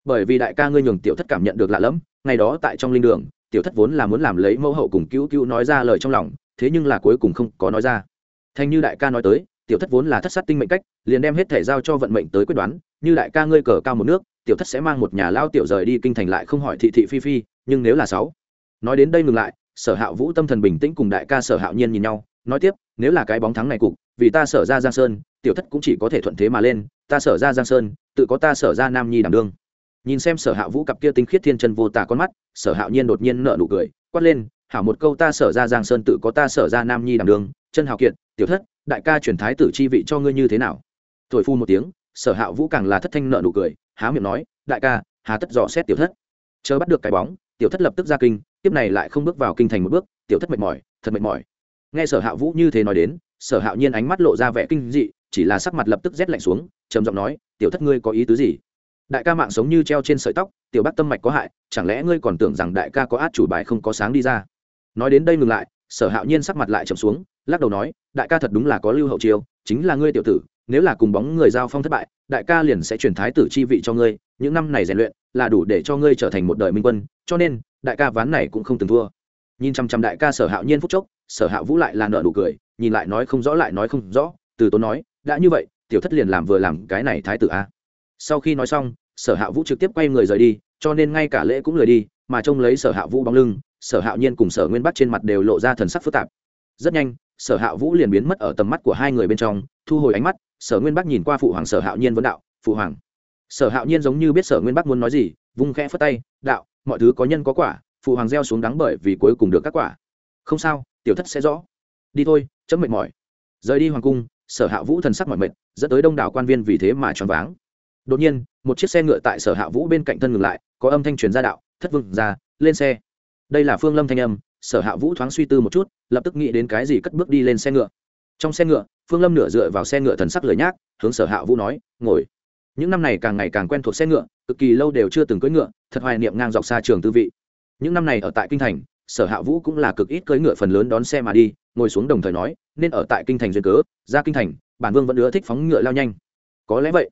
Bởi vì đại ca ngươi nhường tiểu thất cảm nhận được lạ lẫm, ngày đó tại trong linh đường, tiểu thất vốn là muốn làm lấy mẫu hậu cùng cứu cứu nói ra lời trong lòng, thế nhưng là cuối cùng không có nói ra. Thành như đại ca nói tới, tiểu thất vốn là thất sát tinh mệnh cách, liền đem hết thể giao cho vận mệnh tới quyết đoán, như đại ca ngươi cờ cao một nước, tiểu thất sẽ mang một nhà lao tiểu rời đi kinh thành lại không hỏi thị thị phi phi, nhưng nếu là sáu. Nói đến đây ngừng lại, sở hạ vũ tâm thần bình tĩnh cùng đại ca sở hạo nhiên nhìn nhau, nói tiếp, nếu là cái bóng thắng này cục vì ta sở ra giang sơn, tiểu thất cũng chỉ có thể thuận thế mà lên, ta sở ra giang sơn, tự có ta sở ra nam nhi đảm đương. Nhìn xem sở hạ vũ cặp kia tinh khiết thiên chân vô tà con mắt, sở hạo nhiên đột nhiên nợ nụ cười, quát lên, hảo một câu ta sở ra giang sơn tự có ta sở ra nam nhi đảm đương, chân hào kiệt, tiểu thất, đại ca truyền thái tử chi vị cho ngươi như thế nào? Thổi phu một tiếng, sở hạ vũ càng là thất thanh nợ nụ cười, há miệng nói, đại ca, hà tất dò xét tiểu thất. Chờ bắt được cái bóng, tiểu thất lập tức ra kinh, tiếp này lại không bước vào kinh thành một bước, tiểu thất mệt mỏi, thật mệt mỏi nghe sở hạ vũ như thế nói đến, sở hạo nhiên ánh mắt lộ ra vẻ kinh dị, chỉ là sắc mặt lập tức rét lạnh xuống, trầm giọng nói, tiểu thất ngươi có ý tứ gì? Đại ca mạng sống như treo trên sợi tóc, tiểu bác tâm mạch có hại, chẳng lẽ ngươi còn tưởng rằng đại ca có át chủ bài không có sáng đi ra? Nói đến đây ngừng lại, sở hạo nhiên sắc mặt lại trầm xuống, lắc đầu nói, đại ca thật đúng là có lưu hậu chiêu, chính là ngươi tiểu tử, nếu là cùng bóng người giao phong thất bại, đại ca liền sẽ chuyển thái tử chi vị cho ngươi, những năm này rèn luyện là đủ để cho ngươi trở thành một đời minh quân, cho nên đại ca ván này cũng không từng thua. Nhìn chăm chăm đại ca sở hạo nhiên phúc chốc sở hạ vũ lại là nợ nụ cười, nhìn lại nói không rõ lại nói không rõ, từ tốn nói, đã như vậy, tiểu thất liền làm vừa làm cái này thái tử a. Sau khi nói xong, sở hạ vũ trực tiếp quay người rời đi, cho nên ngay cả lễ cũng lười đi, mà trông lấy sở hạ vũ bóng lưng, sở hạo nhiên cùng sở nguyên bắt trên mặt đều lộ ra thần sắc phức tạp. Rất nhanh, sở hạ vũ liền biến mất ở tầm mắt của hai người bên trong, thu hồi ánh mắt, sở nguyên bắc nhìn qua phụ hoàng sở hạo nhiên vấn đạo, phụ hoàng. Sở hạo nhiên giống như biết sở nguyên bắc muốn nói gì, vung khẽ phất tay, đạo, mọi thứ có nhân có quả, phụ hoàng gieo xuống đắng bởi vì cuối cùng được các quả. Không sao tiểu thất sẽ rõ. Đi thôi, chấm mệt mỏi. Rời đi hoàng cung, sở hạ vũ thần sắc mỏi mệt, dẫn tới đông đảo quan viên vì thế mà choáng váng. Đột nhiên, một chiếc xe ngựa tại sở hạ vũ bên cạnh thân ngừng lại, có âm thanh truyền ra đạo, thất vương, ra, lên xe. Đây là phương lâm thanh âm, sở hạ vũ thoáng suy tư một chút, lập tức nghĩ đến cái gì cất bước đi lên xe ngựa. Trong xe ngựa, phương lâm nửa dựa vào xe ngựa thần sắc lời nhác, hướng sở hạ vũ nói, ngồi. Những năm này càng ngày càng quen thuộc xe ngựa, cực kỳ lâu đều chưa từng cưỡi ngựa, thật hoài niệm ngang dọc xa trường tư vị. Những năm này ở tại kinh thành sở hạ vũ cũng là cực ít cưỡi ngựa phần lớn đón xe mà đi, ngồi xuống đồng thời nói, nên ở tại kinh thành duyên cớ, ra kinh thành, bản vương vẫn ưa thích phóng ngựa lao nhanh. Có lẽ vậy.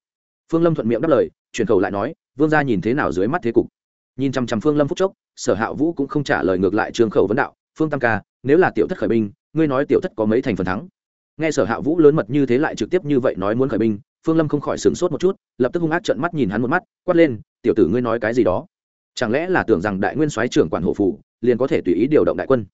Phương lâm thuận miệng đáp lời, chuyển khẩu lại nói, vương gia nhìn thế nào dưới mắt thế cục? Nhìn chằm chằm phương lâm phúc chốc, sở hạ vũ cũng không trả lời ngược lại trường khẩu vấn đạo, phương tam ca, nếu là tiểu thất khởi binh, ngươi nói tiểu thất có mấy thành phần thắng? Nghe sở hạ vũ lớn mật như thế lại trực tiếp như vậy nói muốn khởi binh, phương lâm không khỏi sửng sốt một chút, lập tức hung ác trận mắt nhìn hắn một mắt, quát lên, tiểu tử ngươi nói cái gì đó? Chẳng lẽ là tưởng rằng đại nguyên soái trưởng quản hộ phủ liền có thể tùy ý điều động đại quân.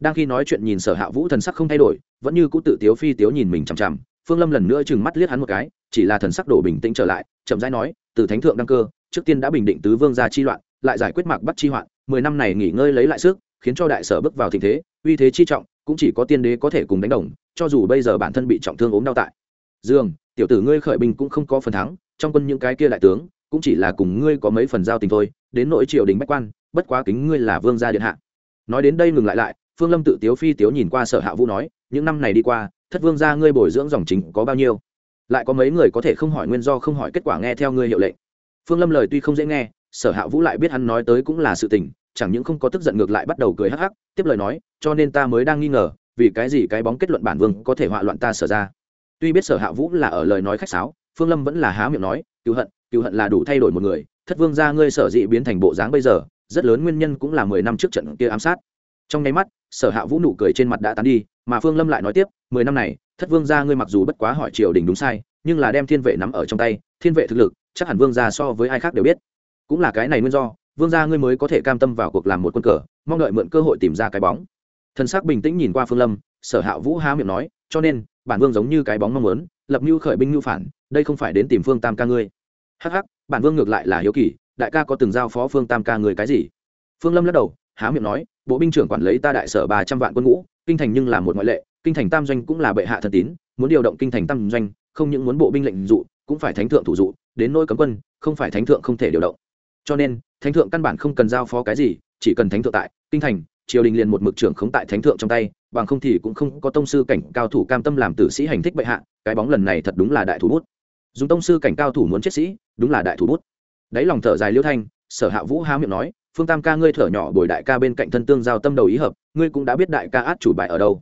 Đang khi nói chuyện nhìn sở hạ vũ thần sắc không thay đổi, vẫn như cũ tự tiếu phi tiếu nhìn mình chằm chằm, phương lâm lần nữa chừng mắt liếc hắn một cái, chỉ là thần sắc đổ bình tĩnh trở lại, chậm rãi nói, từ thánh thượng đăng cơ, trước tiên đã bình định tứ vương gia chi loạn, lại giải quyết mạc bắt chi hoạn, mười năm này nghỉ ngơi lấy lại sức, khiến cho đại sở bước vào tình thế, uy thế chi trọng, cũng chỉ có tiên đế có thể cùng đánh đồng, cho dù bây giờ bản thân bị trọng thương ốm đau tại. Dương, tiểu tử ngươi khởi binh cũng không có phần thắng, trong quân những cái kia đại tướng, cũng chỉ là cùng ngươi có mấy phần giao tình thôi, đến nỗi triều đình bách quan bất quá kính ngươi là vương gia điện hạ. Nói đến đây ngừng lại lại, phương lâm tự tiếu phi tiếu nhìn qua sở hạ vũ nói, những năm này đi qua, thất vương gia ngươi bồi dưỡng dòng chính có bao nhiêu? Lại có mấy người có thể không hỏi nguyên do, không hỏi kết quả nghe theo ngươi hiệu lệnh. Phương lâm lời tuy không dễ nghe, sở hạ vũ lại biết hắn nói tới cũng là sự tình, chẳng những không có tức giận ngược lại bắt đầu cười hắc hắc, tiếp lời nói, cho nên ta mới đang nghi ngờ, vì cái gì cái bóng kết luận bản vương có thể họa loạn ta sở ra? Tuy biết sở hạ vũ là ở lời nói khách sáo, phương lâm vẫn là há miệng nói cứu hận cứu hận là đủ thay đổi một người, thất vương gia ngươi sở dị biến thành bộ dáng bây giờ rất lớn nguyên nhân cũng là mười năm trước trận kia ám sát. Trong nháy mắt, sở hạ vũ nụ cười trên mặt đã tán đi, mà phương lâm lại nói tiếp, mười năm này, thất vương gia ngươi mặc dù bất quá hỏi triều đình đúng sai, nhưng là đem thiên vệ nắm ở trong tay, thiên vệ thực lực, chắc hẳn vương gia so với ai khác đều biết. Cũng là cái này nguyên do, vương gia ngươi mới có thể cam tâm vào cuộc làm một quân cờ, mong đợi mượn cơ hội tìm ra cái bóng. Thân xác bình tĩnh nhìn qua phương lâm, sở hạ vũ há miệng nói, cho nên, bản vương giống như cái bóng mong muốn, lập mưu khởi binh mưu phản, đây không phải đến tìm phương tam ca ngươi. Hắc hắc, bản vương ngược lại là hiếu kỳ đại ca có từng giao phó phương tam ca người cái gì? Phương lâm lắc đầu, há miệng nói, bộ binh trưởng quản lấy ta đại sở ba trăm vạn quân ngũ, kinh thành nhưng là một ngoại lệ, kinh thành tam doanh cũng là bệ hạ thần tín, muốn điều động kinh thành tam doanh, không những muốn bộ binh lệnh dụ, cũng phải thánh thượng thủ dụ, đến nôi cấm quân, không phải thánh thượng không thể điều động. Cho nên, thánh thượng căn bản không cần giao phó cái gì, chỉ cần thánh thượng tại, kinh thành, triều đình liền một mực trưởng khống tại thánh thượng trong tay, bằng không thì cũng không có tông sư cảnh cao thủ cam tâm làm tử sĩ hành thích bệ hạ, cái bóng lần này thật đúng là đại thủ bút. Dùng tông sư cảnh cao thủ muốn chết sĩ, đúng là đại thủ bút đáy lòng thở dài liêu thanh, sở hạ vũ há miệng nói, phương tam ca ngươi thở nhỏ bồi đại ca bên cạnh thân tương giao tâm đầu ý hợp, ngươi cũng đã biết đại ca át chủ bài ở đâu.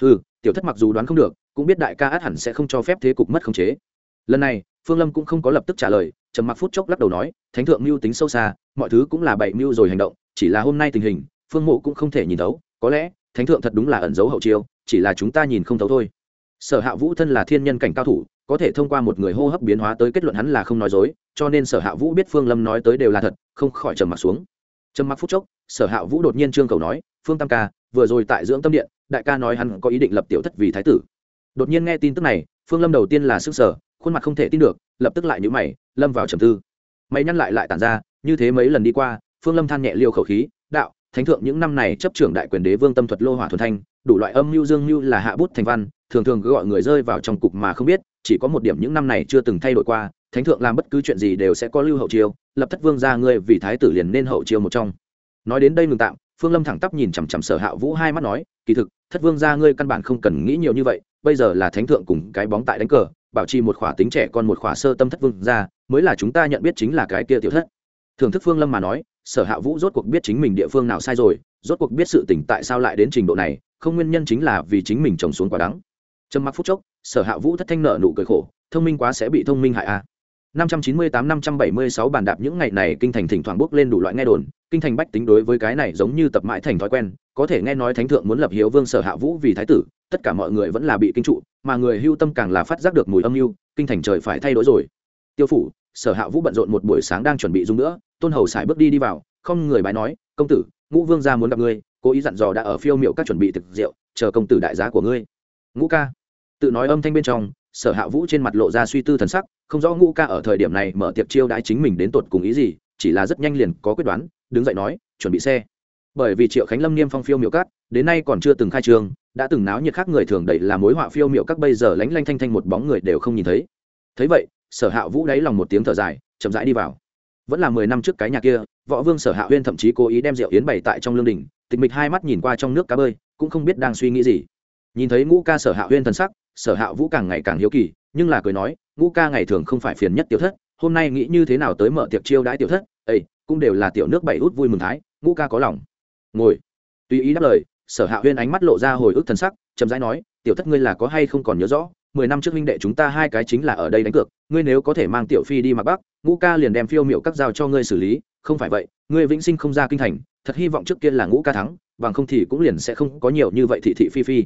Ừ tiểu thất mặc dù đoán không được, cũng biết đại ca át hẳn sẽ không cho phép thế cục mất khống chế. Lần này, phương lâm cũng không có lập tức trả lời, trầm mặc phút chốc lắc đầu nói, thánh thượng mưu tính sâu xa, mọi thứ cũng là bậy mưu rồi hành động, chỉ là hôm nay tình hình, phương mộ cũng không thể nhìn thấu, có lẽ, thánh thượng thật đúng là ẩn giấu hậu chiêu, chỉ là chúng ta nhìn không thấu thôi. Sở hạ vũ thân là thiên nhân cảnh cao thủ có thể thông qua một người hô hấp biến hóa tới kết luận hắn là không nói dối, cho nên sở hạ vũ biết phương lâm nói tới đều là thật, không khỏi trầm mặc xuống. Trầm mặc phút chốc, sở hạ vũ đột nhiên trương cầu nói, phương tam ca, vừa rồi tại dưỡng tâm điện, đại ca nói hắn có ý định lập tiểu thất vì thái tử. Đột nhiên nghe tin tức này, phương lâm đầu tiên là sức sở khuôn mặt không thể tin được, lập tức lại nhữ mày, lâm vào trầm tư. Mày nhăn lại lại tản ra, như thế mấy lần đi qua, phương lâm than nhẹ liêu khẩu khí, đạo, thánh thượng những năm này chấp trưởng đại quyền đế vương tâm thuật lô hỏa thuần thanh đủ loại âm mưu dương mưu là hạ bút thành văn, thường thường cứ gọi người rơi vào trong cục mà không biết, chỉ có một điểm những năm này chưa từng thay đổi qua, thánh thượng làm bất cứ chuyện gì đều sẽ có lưu hậu chiêu, lập thất vương ra ngươi vì thái tử liền nên hậu chiêu một trong. Nói đến đây ngừng tạm, phương lâm thẳng tắp nhìn chằm chằm sở hạ vũ hai mắt nói, kỳ thực, thất vương ra ngươi căn bản không cần nghĩ nhiều như vậy, bây giờ là thánh thượng cùng cái bóng tại đánh cờ, bảo trì một khỏa tính trẻ con một khỏa sơ tâm thất vương ra, mới là chúng ta nhận biết chính là cái kia tiểu thất. Thưởng thức phương lâm mà nói, sở hạ vũ rốt cuộc biết chính mình địa phương nào sai rồi, rốt cuộc biết sự tỉnh tại sao lại đến trình độ này không nguyên nhân chính là vì chính mình trồng xuống quả đắng trầm mặc phút chốc, sở hạ vũ thất thanh nợ nụ cười khổ, thông minh quá sẽ bị thông minh hại a à. 598-576 bàn đạp những ngày này kinh thành thỉnh thoảng bước lên đủ loại nghe đồn, kinh thành bách tính đối với cái này giống như tập mãi thành thói quen, có thể nghe nói thánh thượng muốn lập hiếu vương sở hạ vũ vì thái tử, tất cả mọi người vẫn là bị kinh trụ, mà người hưu tâm càng là phát giác được mùi âm mưu, kinh thành trời phải thay đổi rồi tiêu phủ, sở hạ vũ bận rộn một buổi sáng đang chuẩn bị dùng nữa, tôn hầu sải bước đi đi vào, không người bái nói, công tử, ngũ vương gia muốn gặp ngươi cố ý dặn dò đã ở phiêu miệu các chuẩn bị thực rượu, chờ công tử đại giá của ngươi. Ngũ ca. Tự nói âm thanh bên trong, sở hạ vũ trên mặt lộ ra suy tư thần sắc, không rõ ngũ ca ở thời điểm này mở tiệc chiêu đãi chính mình đến tột cùng ý gì, chỉ là rất nhanh liền có quyết đoán, đứng dậy nói, chuẩn bị xe. Bởi vì triệu khánh lâm niêm phong phiêu miệu cát đến nay còn chưa từng khai trường, đã từng náo nhiệt khác người thường đẩy là mối họa phiêu miệu các bây giờ lánh lanh thanh thanh một bóng người đều không nhìn thấy. Thấy vậy, sở hạ vũ đáy lòng một tiếng thở dài, chậm rãi đi vào. Vẫn là mười năm trước cái nhà kia, võ vương sở hạ huyên thậm chí cố ý đem rượu yến bày tại trong lương đình tịch mịch hai mắt nhìn qua trong nước cá bơi, cũng không biết đang suy nghĩ gì. Nhìn thấy ngũ ca sở hạ huyên thần sắc, sở hạ vũ càng ngày càng hiếu kỳ, nhưng là cười nói, ngũ ca ngày thường không phải phiền nhất tiểu thất, hôm nay nghĩ như thế nào tới mở tiệc chiêu đãi tiểu thất ây cũng đều là tiểu nước bảy út vui mừng thái, ngũ ca có lòng. Ngồi. Tùy ý đáp lời, sở hạ huyên ánh mắt lộ ra hồi ức thần sắc, chậm rãi nói, tiểu thất ngươi là có hay không còn nhớ rõ, mười năm trước huynh đệ chúng ta hai cái chính là ở đây đánh cược, ngươi nếu có thể mang tiểu phi đi mặc bắc, ngũ ca liền đem phiêu miệu các giao cho ngươi xử lý không phải vậy, ngươi vĩnh sinh không ra kinh thành, thật hy vọng trước kia là ngũ ca thắng, bằng không thì cũng liền sẽ không có nhiều như vậy thị thị phi phi.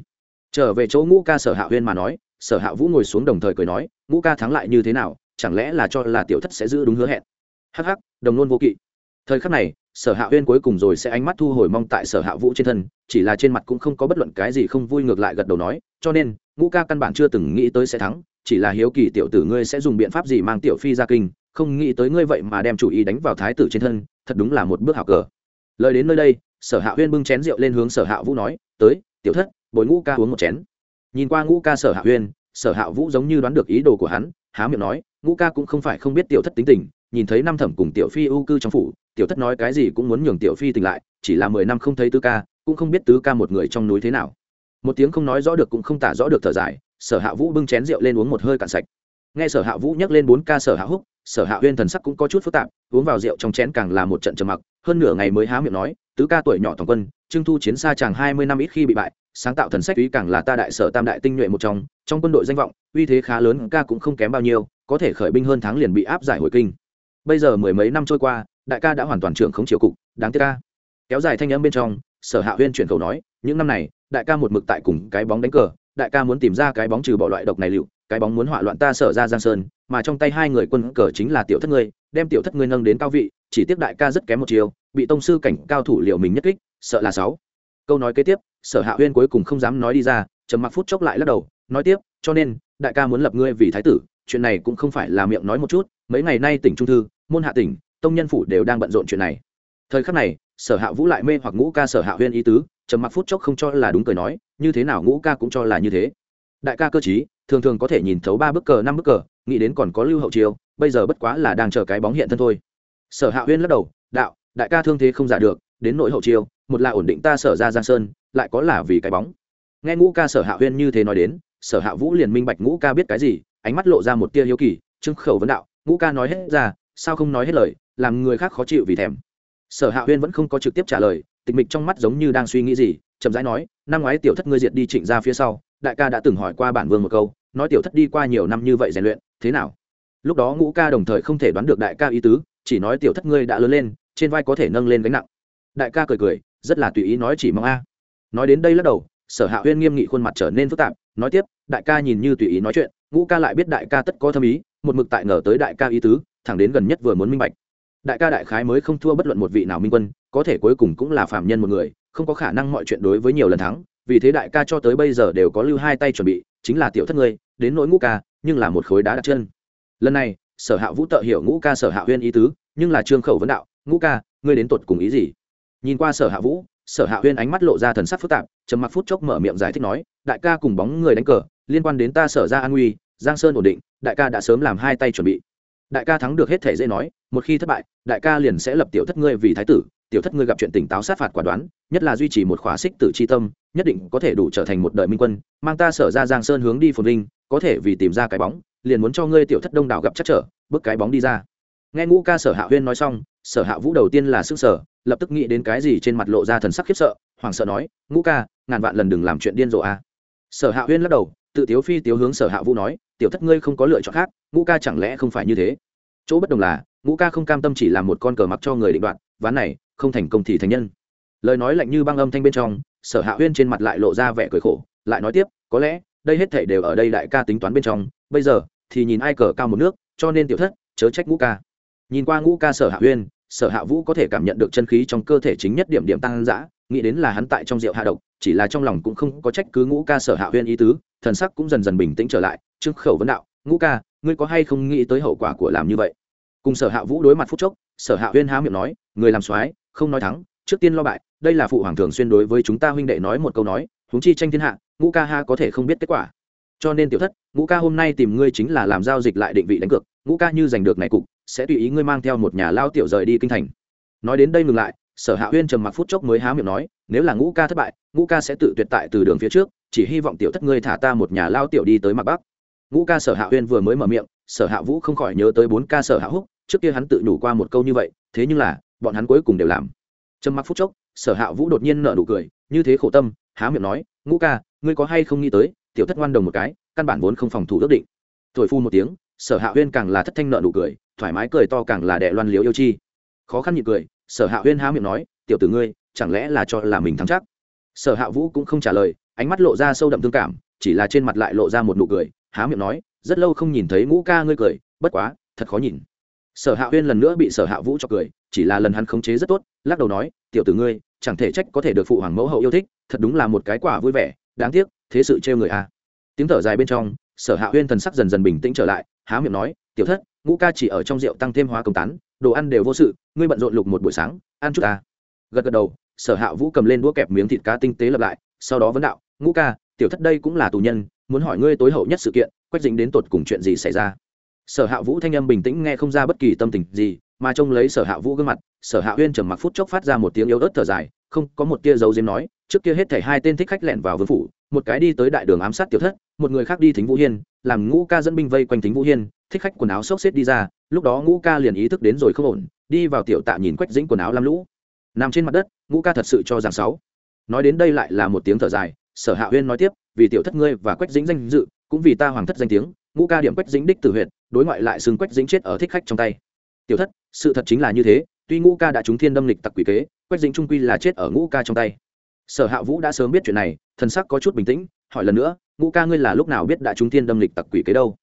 Trở về chỗ ngũ ca sở hạ huyên mà nói, sở hạ vũ ngồi xuống đồng thời cười nói, ngũ ca thắng lại như thế nào, chẳng lẽ là cho là tiểu thất sẽ giữ đúng hứa hẹn? Hắc hắc, đồng nôn vô kỵ. Thời khắc này, sở hạ huyên cuối cùng rồi sẽ ánh mắt thu hồi mong tại sở hạ vũ trên thân, chỉ là trên mặt cũng không có bất luận cái gì không vui ngược lại gật đầu nói, cho nên, ngũ ca căn bản chưa từng nghĩ tới sẽ thắng, chỉ là hiếu kỳ tiểu tử ngươi sẽ dùng biện pháp gì mang tiểu phi ra kinh không nghĩ tới ngươi vậy mà đem chủ ý đánh vào thái tử trên thân, thật đúng là một bước hảo cờ. Lời đến nơi đây, sở hạ huyên bưng chén rượu lên hướng sở hạ vũ nói, tới, tiểu thất, bồi ngũ ca uống một chén. Nhìn qua ngũ ca sở hạ huyên, sở hạ vũ giống như đoán được ý đồ của hắn, há miệng nói, ngũ ca cũng không phải không biết tiểu thất tính tình, nhìn thấy năm thẩm cùng tiểu phi ưu cư trong phủ, tiểu thất nói cái gì cũng muốn nhường tiểu phi tỉnh lại, chỉ là mười năm không thấy tứ ca, cũng không biết tứ ca một người trong núi thế nào. Một tiếng không nói rõ được cũng không tả rõ được thở dài, sở hạ vũ bưng chén rượu lên uống một hơi cạn sạch. Nghe sở hạ vũ nhắc lên bốn ca sở hạ húc sở hạ huyên thần sắc cũng có chút phức tạp, uống vào rượu trong chén càng là một trận trầm mặc, hơn nửa ngày mới há miệng nói, tứ ca tuổi nhỏ toàn quân trưng thu chiến xa chàng hai mươi năm ít khi bị bại, sáng tạo thần sách ý càng là ta đại sở tam đại tinh nhuệ một trong trong quân đội danh vọng, uy thế khá lớn, ca cũng không kém bao nhiêu, có thể khởi binh hơn tháng liền bị áp giải hồi kinh. Bây giờ mười mấy năm trôi qua, đại ca đã hoàn toàn trưởng không chiều cục, đáng tiếc ca. Kéo dài thanh âm bên trong, sở hạ huyên chuyển khẩu nói, những năm này, đại ca một mực tại cùng cái bóng đánh cờ, đại ca muốn tìm ra cái bóng trừ bỏ loại độc này liệu cái bóng muốn hỏa loạn ta sở ra giang sơn, mà trong tay hai người quân cờ chính là tiểu thất ngươi, đem tiểu thất ngươi nâng đến cao vị, chỉ tiếp đại ca rất kém một chiều, bị tông sư cảnh cao thủ liệu mình nhất kích, sợ là sáu. Câu nói kế tiếp, sở hạ huyên cuối cùng không dám nói đi ra, trầm mặc phút chốc lại lắc đầu, nói tiếp, cho nên, đại ca muốn lập ngươi vì thái tử, chuyện này cũng không phải là miệng nói một chút, mấy ngày nay tỉnh trung thư, môn hạ tỉnh, tông nhân phủ đều đang bận rộn chuyện này. Thời khắc này, sở hạ vũ lại mê hoặc ngũ ca sở hạ huyên ý tứ, trầm mặc phút chốc không cho là đúng cười nói, như thế nào ngũ ca cũng cho là như thế đại ca cơ chí thường thường có thể nhìn thấu ba bức cờ, năm bức cờ, nghĩ đến còn có lưu hậu chiêu bây giờ bất quá là đang chờ cái bóng hiện thân thôi. Sở hạ huyên lắc đầu, đạo, đại ca thương thế không giả được, đến nội hậu chiêu một là ổn định ta sở ra giang sơn, lại có là vì cái bóng. Nghe ngũ ca sở hạ huyên như thế nói đến, sở hạ vũ liền minh bạch ngũ ca biết cái gì, ánh mắt lộ ra một tia hiếu kỳ trưng khẩu vấn đạo, ngũ ca nói hết ra, sao không nói hết lời, làm người khác khó chịu vì thèm. Sở hạ huyên vẫn không có trực tiếp trả lời, tịch mịch trong mắt giống như đang suy nghĩ gì, chậm rãi nói, năm ngoái tiểu thất ngươi diệt đi trịnh ra phía sau đại ca đã từng hỏi qua bản vương một câu, nói tiểu thất đi qua nhiều năm như vậy rèn luyện, thế nào? Lúc đó ngũ ca đồng thời không thể đoán được đại ca ý tứ, chỉ nói tiểu thất ngươi đã lớn lên, trên vai có thể nâng lên gánh nặng. Đại ca cười cười, rất là tùy ý nói chỉ mong a. Nói đến đây lắc đầu, sở hạ huyên nghiêm nghị khuôn mặt trở nên phức tạp, nói tiếp, đại ca nhìn như tùy ý nói chuyện, ngũ ca lại biết đại ca tất có thâm ý, một mực tại ngờ tới đại ca ý tứ, thẳng đến gần nhất vừa muốn minh bạch. Đại ca đại khái mới không thua bất luận một vị nào minh quân, có thể cuối cùng cũng là phạm nhân một người, không có khả năng mọi chuyện đối với nhiều lần thắng vì thế đại ca cho tới bây giờ đều có lưu hai tay chuẩn bị, chính là tiểu thất ngươi, đến nỗi ngũ ca, nhưng là một khối đá đặt chân. Lần này, sở hạ vũ tự hiểu ngũ ca sở hạ huyên ý tứ, nhưng là trương khẩu vấn đạo, ngũ ca, ngươi đến tột cùng ý gì? Nhìn qua sở hạ vũ, sở hạ huyên ánh mắt lộ ra thần sắc phức tạp, trầm mặc phút chốc mở miệng giải thích nói, đại ca cùng bóng người đánh cờ, liên quan đến ta sở ra an nguy, giang sơn ổn định, đại ca đã sớm làm hai tay chuẩn bị. Đại ca thắng được hết thể dễ nói, một khi thất bại, đại ca liền sẽ lập tiểu thất ngươi vì thái tử tiểu thất ngươi gặp chuyện tỉnh táo sát phạt quả đoán nhất là duy trì một khóa xích tử c h i tâm nhất định có thể đủ trở thành một đời minh quân mang ta sở ra giang sơn hướng đi phồn vinh có thể vì tìm ra cái bóng liền muốn cho ngươi tiểu thất đông đảo gặp chắc trở bước cái bóng đi ra nghe ngũ ca sở hạ huyên nói xong sở hạ vũ đầu tiên là s ư n g sở lập tức nghĩ đến cái gì trên mặt lộ ra thần sắc khiếp sợ hoàng sợ nói ngũ ca ngàn vạn lần đừng làm chuyện điên rồ a à. sở hạ huyên lắc đầu tự tiếu phi tiếu hướng sở hạ vũ nói tiểu thất ngươi không có lựa chọn khác ngũ ca chẳng lẽ không phải như thế chỗ bất đồng là ngũ ca không cam tâm chỉ làm một con cờ mặc cho người định đoạt, ván này không thành công thì thành nhân. Lời nói lạnh như băng âm thanh bên trong, sở hạ huyên trên mặt lại lộ ra vẻ cười khổ, lại nói tiếp, có lẽ, đây hết thể đều ở đây đại ca tính toán bên trong, bây giờ thì nhìn ai cờ cao một nước, cho nên tiểu thất, chớ trách ngũ ca. Nhìn qua ngũ ca sở hạ huyên, sở hạ vũ có thể cảm nhận được chân khí trong cơ thể chính nhất điểm điểm tăng dã, nghĩ đến là hắn tại trong rượu hạ độc, chỉ là trong lòng cũng không có trách cứ ngũ ca sở hạ huyên ý tứ, thần sắc cũng dần dần bình tĩnh trở lại, trương khẩu vấn đạo, ngũ ca, ngươi có hay không nghĩ tới hậu quả của làm như vậy? Cùng sở hạ vũ đối mặt phút chốc, sở hạ huyên há miệng nói, người làm soái không nói thắng, trước tiên lo bại, đây là phụ hoàng thường xuyên đối với chúng ta huynh đệ nói một câu nói, huống chi tranh thiên hạ, ngũ ca ha có thể không biết kết quả. Cho nên tiểu thất, ngũ ca hôm nay tìm ngươi chính là làm giao dịch lại định vị đánh cược, ngũ ca như giành được này cục, sẽ tùy ý ngươi mang theo một nhà lao tiểu rời đi kinh thành. Nói đến đây ngừng lại, sở hạ huyên trầm mặc phút chốc mới há miệng nói, nếu là ngũ ca thất bại, ngũ ca sẽ tự tuyệt tại từ đường phía trước, chỉ hy vọng tiểu thất ngươi thả ta một nhà lao tiểu đi tới mặt bắc. Ngũ ca sở hạ huyên vừa mới mở miệng, sở hạ vũ không khỏi nhớ tới bốn ca sở hạ húc, trước kia hắn tự đủ qua một câu như vậy, thế nhưng là bọn hắn cuối cùng đều làm. Trầm mặc phút chốc, sở hạ vũ đột nhiên nợ nụ cười, như thế khổ tâm, há miệng nói, ngũ ca, ngươi có hay không nghĩ tới, tiểu thất ngoan đồng một cái, căn bản vốn không phòng thủ ước định. Thổi phu một tiếng, sở hạ huyên càng là thất thanh nợ nụ cười, thoải mái cười to càng là đệ loan liếu yêu chi. Khó khăn nhịn cười, sở hạ huyên há miệng nói, tiểu tử ngươi, chẳng lẽ là cho là mình thắng chắc? Sở hạ vũ cũng không trả lời, ánh mắt lộ ra sâu đậm thương cảm, chỉ là trên mặt lại lộ ra một nụ cười, há miệng nói, rất lâu không nhìn thấy ngũ ca ngươi cười, bất quá, thật khó nhìn. Sở hạ huyên lần nữa bị sở hạ vũ cho cười chỉ là lần hắn khống chế rất tốt, lắc đầu nói, tiểu tử ngươi, chẳng thể trách có thể được phụ hoàng mẫu hậu yêu thích, thật đúng là một cái quả vui vẻ, đáng tiếc, thế sự trêu người à. tiếng thở dài bên trong, sở hạ huyên thần sắc dần dần bình tĩnh trở lại, há miệng nói, tiểu thất, ngũ ca chỉ ở trong rượu tăng thêm hóa công tán, đồ ăn đều vô sự, ngươi bận rộn lục một buổi sáng, ăn chút ta gật gật đầu, sở hạ vũ cầm lên đũa kẹp miếng thịt cá tinh tế lập lại, sau đó vấn đạo, ngũ ca, tiểu thất đây cũng là tù nhân, muốn hỏi ngươi tối hậu nhất sự kiện, quách dính đến tột cùng chuyện gì xảy ra sở hạ vũ thanh âm bình tĩnh nghe không ra bất kỳ tâm tình gì mà trông lấy sở hạ vũ gương mặt, sở hạ huyên trầm mặc phút chốc phát ra một tiếng yếu ớt thở dài, không có một tia dấu diếm nói, trước kia hết thảy hai tên thích khách lẹn vào vương phủ, một cái đi tới đại đường ám sát tiểu thất, một người khác đi thính vũ hiên, làm ngũ ca dẫn binh vây quanh thính vũ hiên, thích khách quần áo xốc xếp đi ra, lúc đó ngũ ca liền ý thức đến rồi không ổn, đi vào tiểu tạ nhìn quách dĩnh quần áo lam lũ. Nằm trên mặt đất, ngũ ca thật sự cho rằng sáu nói đến đây lại là một tiếng thở dài, sở hạ huyên nói tiếp, vì tiểu thất ngươi và quách dĩnh danh dự, cũng vì ta hoàng thất danh tiếng, ngũ ca điểm quách dĩnh đích tử huyện đối ngoại lại xưng quách dĩnh chết ở thích khách trong tay tiểu thất, sự thật chính là như thế, tuy ngũ ca đã trúng thiên đâm lịch tặc quỷ kế, quách dĩnh trung quy là chết ở ngũ ca trong tay. Sở hạ vũ đã sớm biết chuyện này, thần sắc có chút bình tĩnh, hỏi lần nữa, ngũ ca ngươi là lúc nào biết đã trúng thiên đâm lịch tặc quỷ kế đâu?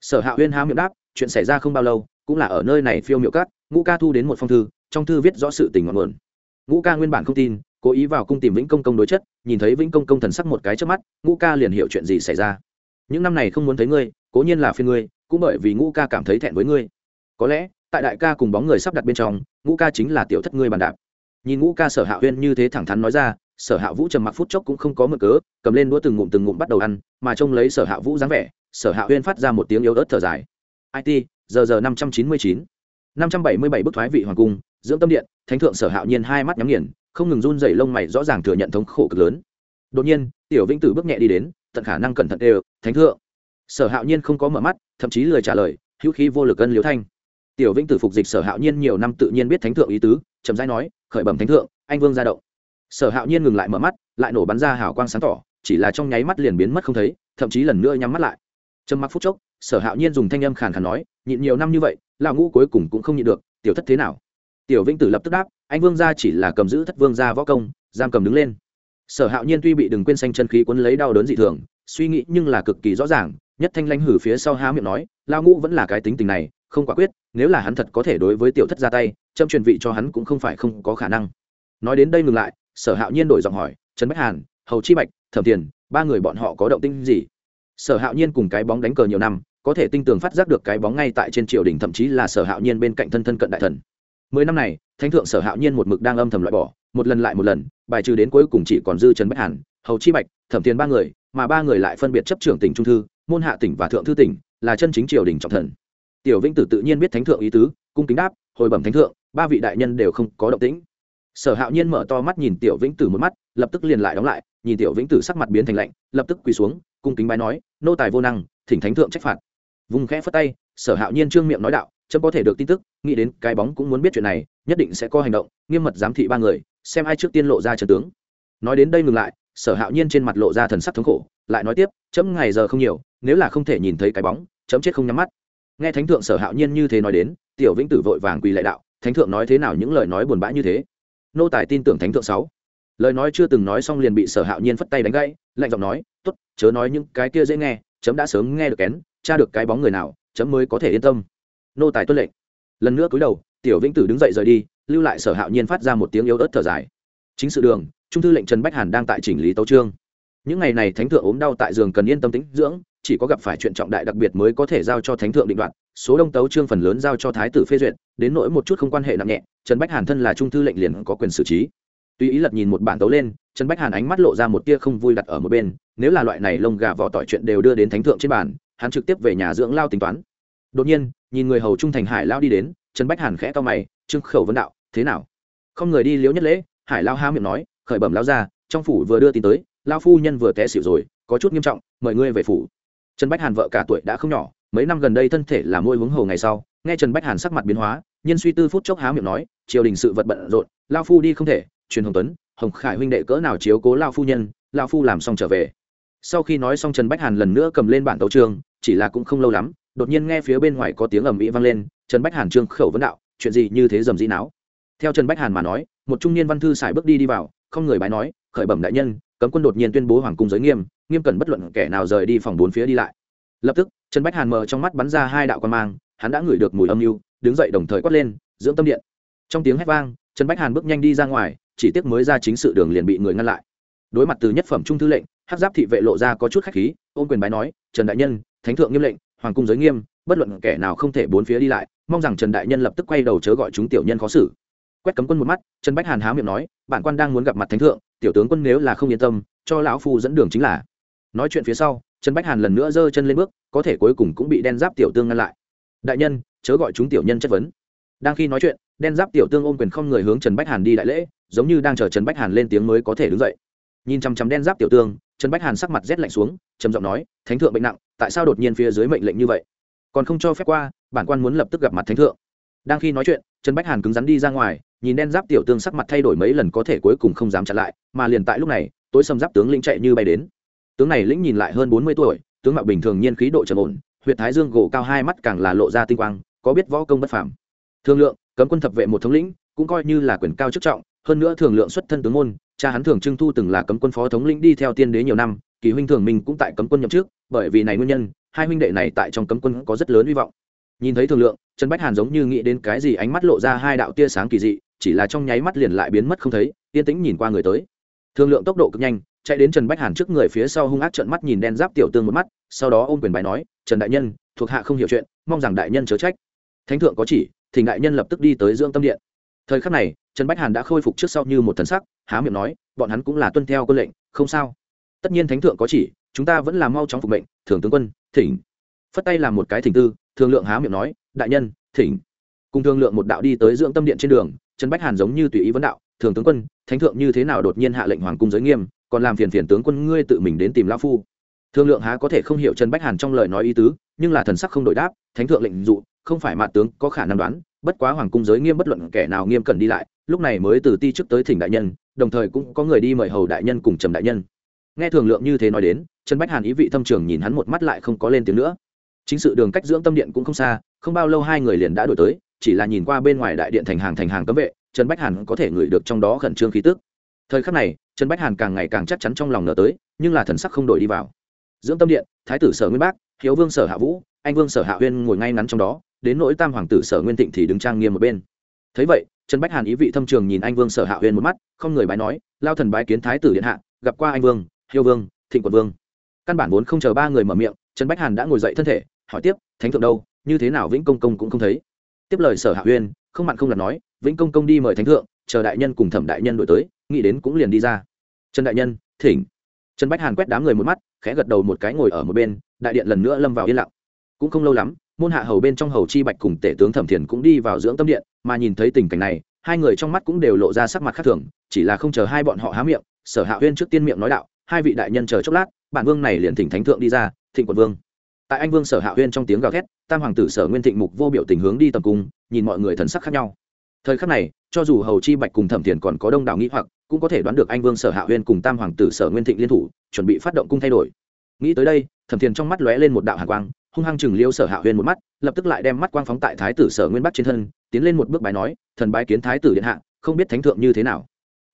Sở hạ huyên há miệng đáp, chuyện xảy ra không bao lâu, cũng là ở nơi này phiêu miệu cát, ngũ ca thu đến một phong thư, trong thư viết rõ sự tình ngọn nguồn. Ngũ ca nguyên bản không tin, cố ý vào cung tìm vĩnh công công đối chất, nhìn thấy vĩnh công công thần sắc một cái trước mắt, ngũ ca liền hiểu chuyện gì xảy ra. Những năm này không muốn thấy ngươi, cố nhiên là phiên ngươi, cũng bởi vì ngũ ca cảm thấy thẹn với ngươi. Có lẽ tại đại ca cùng bóng người sắp đặt bên trong, ngũ ca chính là tiểu thất ngươi bàn đạp. Nhìn ngũ ca sở hạ huyên như thế thẳng thắn nói ra, sở hạ vũ trầm mặc phút chốc cũng không có mực cớ, cầm lên đũa từng ngụm từng ngụm bắt đầu ăn, mà trông lấy sở hạ vũ dáng vẻ, sở hạ huyên phát ra một tiếng yếu ớt thở dài. It giờ giờ năm trăm chín mươi chín. năm trăm bảy mươi bảy bức thoái vị hoàng cung, dưỡng tâm điện, thánh thượng sở hạo nhiên hai mắt nhắm nghiền, không ngừng run dày lông mày rõ ràng thừa nhận thống khổ cực lớn. Đột nhiên, tiểu vĩnh tử bước nhẹ đi đến, tận khả năng cẩn thận đều, thánh thượng. Sở hạo nhiên không có mở mắt, thậm chí lời trả lời, hữu khí vô lực ân liếu thanh tiểu vĩnh tử phục dịch sở hạo nhiên nhiều năm tự nhiên biết thánh thượng ý tứ, chậm rãi nói, khởi bẩm thánh thượng, anh vương ra động. Sở hạo nhiên ngừng lại mở mắt, lại nổ bắn ra hào quang sáng tỏ, chỉ là trong nháy mắt liền biến mất không thấy, thậm chí lần nữa nhắm mắt lại. Trầm mặc phút chốc, sở hạo nhiên dùng thanh âm khàn khàn nói, nhịn nhiều năm như vậy, lão ngũ cuối cùng cũng không nhịn được, tiểu thất thế nào? Tiểu vĩnh tử lập tức đáp, anh vương gia chỉ là cầm giữ thất vương gia võ công, giam cầm đứng lên. Sở hạo nhiên tuy bị đừng quên xanh chân khí quấn lấy đau đớn dị thường, suy nghĩ nhưng là cực kỳ rõ ràng, nhất thanh Lanh hử phía sau há miệng nói lao ngũ vẫn là cái tính tình này không quả quyết, nếu là hắn thật có thể đối với tiểu thất ra tay, châm truyền vị cho hắn cũng không phải không có khả năng. Nói đến đây ngừng lại, sở hạo nhiên đổi giọng hỏi, trần bách hàn, hầu chi bạch, thẩm tiền, ba người bọn họ có động tinh gì? Sở hạo nhiên cùng cái bóng đánh cờ nhiều năm, có thể tinh tường phát giác được cái bóng ngay tại trên triều đình, thậm chí là sở hạo nhiên bên cạnh thân thân cận đại thần. Mười năm này, thánh thượng sở hạo nhiên một mực đang âm thầm loại bỏ, một lần lại một lần, bài trừ đến cuối cùng chỉ còn dư trần bách hàn, hầu chi bạch, thẩm tiền ba người, mà ba người lại phân biệt chấp trưởng tỉnh trung thư, môn hạ tỉnh và thượng thư tỉnh, là chân chính triều đình trọng thần tiểu vĩnh tử tự nhiên biết thánh thượng ý tứ, cung kính đáp, hồi bẩm thánh thượng, ba vị đại nhân đều không có động tĩnh. Sở hạo nhiên mở to mắt nhìn tiểu vĩnh tử một mắt, lập tức liền lại đóng lại, nhìn tiểu vĩnh tử sắc mặt biến thành lạnh, lập tức quỳ xuống, cung kính bái nói, nô tài vô năng, thỉnh thánh thượng trách phạt. Vùng khẽ phất tay, sở hạo nhiên trương miệng nói đạo, chấm có thể được tin tức, nghĩ đến cái bóng cũng muốn biết chuyện này, nhất định sẽ có hành động, nghiêm mật giám thị ba người, xem ai trước tiên lộ ra trần tướng. Nói đến đây ngừng lại, sở hạo nhiên trên mặt lộ ra thần sắc thống khổ, lại nói tiếp, chấm ngày giờ không nhiều, nếu là không thể nhìn thấy cái bóng, chấm chết không nhắm mắt nghe thánh thượng sở hạo nhiên như thế nói đến, tiểu vĩnh tử vội vàng quỳ lại đạo, thánh thượng nói thế nào những lời nói buồn bã như thế? Nô tài tin tưởng thánh thượng sáu. Lời nói chưa từng nói xong liền bị sở hạo nhiên phất tay đánh gãy, lạnh giọng nói, tốt, chớ nói những cái kia dễ nghe, chấm đã sớm nghe được kén, tra được cái bóng người nào, chấm mới có thể yên tâm. Nô tài tuân lệnh. Lần nữa cúi đầu, tiểu vĩnh tử đứng dậy rời đi, lưu lại sở hạo nhiên phát ra một tiếng yếu ớt thở dài. Chính sự đường, trung thư lệnh trần bách hàn đang tại chỉnh lý tấu trương những ngày này thánh thượng ốm đau tại giường cần yên tâm tĩnh dưỡng chỉ có gặp phải chuyện trọng đại đặc biệt mới có thể giao cho thánh thượng định đoạt. Số đông tấu trương phần lớn giao cho thái tử phê duyệt, đến nỗi một chút không quan hệ nặng nhẹ, trần bách hàn thân là trung thư lệnh liền có quyền xử trí. Tuy ý lật nhìn một bản tấu lên, trần bách hàn ánh mắt lộ ra một tia không vui đặt ở một bên, nếu là loại này lông gà vỏ tỏi chuyện đều đưa đến thánh thượng trên bàn, hắn trực tiếp về nhà dưỡng lao tính toán. Đột nhiên, nhìn người hầu trung thành hải lao đi đến, trần bách hàn khẽ to mày trưng khẩu vấn đạo, thế nào? Không người đi liếu nhất lễ, hải lao há miệng nói, khởi bẩm lao ra trong phủ vừa đưa tin tới lao phu nhân vừa té xỉu rồi, có chút nghiêm trọng, mời ngươi về phủ trần bách hàn vợ cả tuổi đã không nhỏ, mấy năm gần đây thân thể là môi hướng hồ ngày sau. Nghe trần bách hàn sắc mặt biến hóa nhân suy tư phút chốc há miệng nói, triều đình sự vật bận rộn lao phu đi không thể, truyền hồng tuấn, hồng khải huynh đệ cỡ nào chiếu cố lao phu nhân lao phu làm xong trở về. Sau khi nói xong trần bách hàn lần nữa cầm lên bản tấu trường, chỉ là cũng không lâu lắm, đột nhiên nghe phía bên ngoài có tiếng ầm ĩ vang lên, trần bách hàn trương khẩu vấn đạo, chuyện gì như thế dầm dĩ não theo trần bách hàn mà nói, một trung niên văn thư xài bước đi đi vào, không người bái nói, khởi bẩm đại nhân cấm quân đột nhiên tuyên bố hoàng cung giới nghiêm nghiêm cẩn bất luận kẻ nào rời đi phòng bốn phía đi lại. Lập tức, trần bách hàn mở trong mắt bắn ra hai đạo quan mang, hắn đã ngửi được mùi âm mưu, đứng dậy đồng thời quát lên, dưỡng tâm điện. Trong tiếng hét vang, trần bách hàn bước nhanh đi ra ngoài, chỉ tiếc mới ra chính sự đường liền bị người ngăn lại. Đối mặt từ nhất phẩm trung thư lệnh hát giáp thị vệ lộ ra có chút khách khí ôm quyền bái nói, trần đại nhân, thánh thượng nghiêm lệnh, hoàng cung giới nghiêm, bất luận kẻ nào không thể bốn phía đi lại, mong rằng trần đại nhân lập tức quay đầu chớ gọi chúng tiểu nhân khó xử. Quét cấm quân một mắt, trần bách hàn há miệng nói, bản quan đang muốn gặp mặt thánh thượng tiểu tướng quân nếu là không yên tâm, cho lão phu dẫn đường chính là. Nói chuyện phía sau, trần bách hàn lần nữa giơ chân lên bước, có thể cuối cùng cũng bị đen giáp tiểu tương ngăn lại. Đại nhân, chớ gọi chúng tiểu nhân chất vấn. Đang khi nói chuyện, đen giáp tiểu tương ôm quyền không người hướng trần bách hàn đi đại lễ, giống như đang chờ trần bách hàn lên tiếng mới có thể đứng dậy. Nhìn chằm chằm đen giáp tiểu tương, trần bách hàn sắc mặt rét lạnh xuống, trầm giọng nói, thánh thượng bệnh nặng, tại sao đột nhiên phía dưới mệnh lệnh như vậy? Còn không cho phép qua, bản quan muốn lập tức gặp mặt thánh thượng. Đang khi nói chuyện, trần bách hàn cứng rắn đi ra ngoài nhìn đen giáp tiểu tương sắc mặt thay đổi mấy lần có thể cuối cùng không dám chặn lại, mà liền tại lúc này, tối xâm giáp tướng lĩnh chạy như bay đến. Tướng này lĩnh nhìn lại hơn bốn mươi tuổi, tướng mạo bình thường nhiên khí độ trầm ổn huyện thái dương gỗ cao hai mắt càng là lộ ra tinh quang, có biết võ công bất phàm. Thương lượng, cấm quân thập vệ một thống lĩnh, cũng coi như là quyền cao chức trọng, hơn nữa thường lượng xuất thân tướng môn, cha hắn thường trưng thu từng là cấm quân phó thống lĩnh đi theo tiên đế nhiều năm, kỳ huynh thường mình cũng tại cấm quân nhậm trước bởi vì này nguyên nhân, hai huynh đệ này tại trong cấm quân có rất lớn hy vọng. Nhìn thấy thường lượng, trần bách hàn giống như nghĩ đến cái gì ánh mắt lộ ra hai đạo tia sáng kỳ dị chỉ là trong nháy mắt liền lại biến mất không thấy, yên tĩnh nhìn qua người tới. Thương lượng tốc độ cực nhanh, chạy đến trần bách hàn trước người phía sau hung ác trợn mắt nhìn đen giáp tiểu tương một mắt, sau đó ôm quyền bài nói, trần đại nhân, thuộc hạ không hiểu chuyện, mong rằng đại nhân chớ trách. Thánh thượng có chỉ thì đại nhân lập tức đi tới dưỡng tâm điện. Thời khắc này, trần bách hàn đã khôi phục trước sau như một thần sắc, há miệng nói, bọn hắn cũng là tuân theo quân lệnh, không sao. Tất nhiên thánh thượng có chỉ, chúng ta vẫn là mau chóng phục mệnh thường tướng quân, thỉnh. Phất tay làm một cái thỉnh tư, thương lượng há miệng nói, đại nhân, thỉnh cùng thương lượng một đạo đi tới dưỡng tâm điện trên đường, trần bách hàn giống như tùy ý vấn đạo, thường tướng quân, thánh thượng như thế nào đột nhiên hạ lệnh hoàng cung giới nghiêm, còn làm phiền phiền tướng quân ngươi tự mình đến tìm lão phu? Thương lượng há có thể không hiểu trần bách hàn trong lời nói ý tứ, nhưng là thần sắc không đổi đáp, thánh thượng lệnh dụ, không phải mạ tướng có khả năng đoán, bất quá hoàng cung giới nghiêm bất luận kẻ nào nghiêm cần đi lại, lúc này mới từ ti trước tới thỉnh đại nhân, đồng thời cũng có người đi mời hầu đại nhân cùng trầm đại nhân. Nghe thường lượng như thế nói đến, trần bách hàn ý vị thâm trường nhìn hắn một mắt lại không có lên tiếng nữa. Chính sự đường cách dưỡng tâm điện cũng không xa, không bao lâu hai người liền đã đổi tới chỉ là nhìn qua bên ngoài đại điện thành hàng thành hàng cấm vệ, trần bách hàn có thể ngửi được trong đó khẩn trương khí tức. Thời khắc này, trần bách hàn càng ngày càng chắc chắn trong lòng nở tới, nhưng là thần sắc không đổi đi vào. Dưỡng tâm điện, thái tử sở nguyên bác, hiếu vương sở hạ vũ, anh vương sở hạ huyên ngồi ngay ngắn trong đó, đến nỗi tam hoàng tử sở nguyên thịnh thì đứng trang nghiêm một bên. Thấy vậy, trần bách hàn ý vị thâm trường nhìn anh vương sở hạ huyên một mắt, không người bái nói, lao thần bái kiến thái tử điện hạ, gặp qua anh vương, hiếu vương, thịnh quận vương. Căn bản vốn không chờ ba người mở miệng, trần bách hàn đã ngồi dậy thân thể, hỏi tiếp, thánh thượng đâu? Như thế nào vĩnh công công cũng không thấy? Tiếp lời sở hạ huyên không mặn không lặt nói, vĩnh công công đi mời thánh thượng, chờ đại nhân cùng thẩm đại nhân đổi tới, nghĩ đến cũng liền đi ra. Trần đại nhân, thỉnh. Trần bách hàn quét đám người một mắt, khẽ gật đầu một cái ngồi ở một bên, đại điện lần nữa lâm vào yên lặng. Cũng không lâu lắm, môn hạ hầu bên trong hầu chi bạch cùng tể tướng thẩm thiền cũng đi vào dưỡng tâm điện, mà nhìn thấy tình cảnh này, hai người trong mắt cũng đều lộ ra sắc mặt khác thường, chỉ là không chờ hai bọn họ há miệng, sở hạ huyên trước tiên miệng nói đạo, hai vị đại nhân chờ chốc lát, bản vương này liền thỉnh thánh thượng đi ra, thịnh quận vương tại anh vương sở hạ huyên trong tiếng gào thét, tam hoàng tử sở nguyên thịnh mục vô biểu tình hướng đi tầm cung, nhìn mọi người thần sắc khác nhau. Thời khắc này, cho dù hầu chi bạch cùng thẩm thiền còn có đông đảo nghĩ hoặc, cũng có thể đoán được anh vương sở hạ huyên cùng tam hoàng tử sở nguyên thịnh liên thủ, chuẩn bị phát động cung thay đổi. Nghĩ tới đây, thẩm thiền trong mắt lóe lên một đạo hàn quang, hung hăng chừng liêu sở hạ huyên một mắt, lập tức lại đem mắt quang phóng tại thái tử sở nguyên bắc trên thân, tiến lên một bước bài nói, thần bái kiến thái tử điện hạ, không biết thánh thượng như thế nào.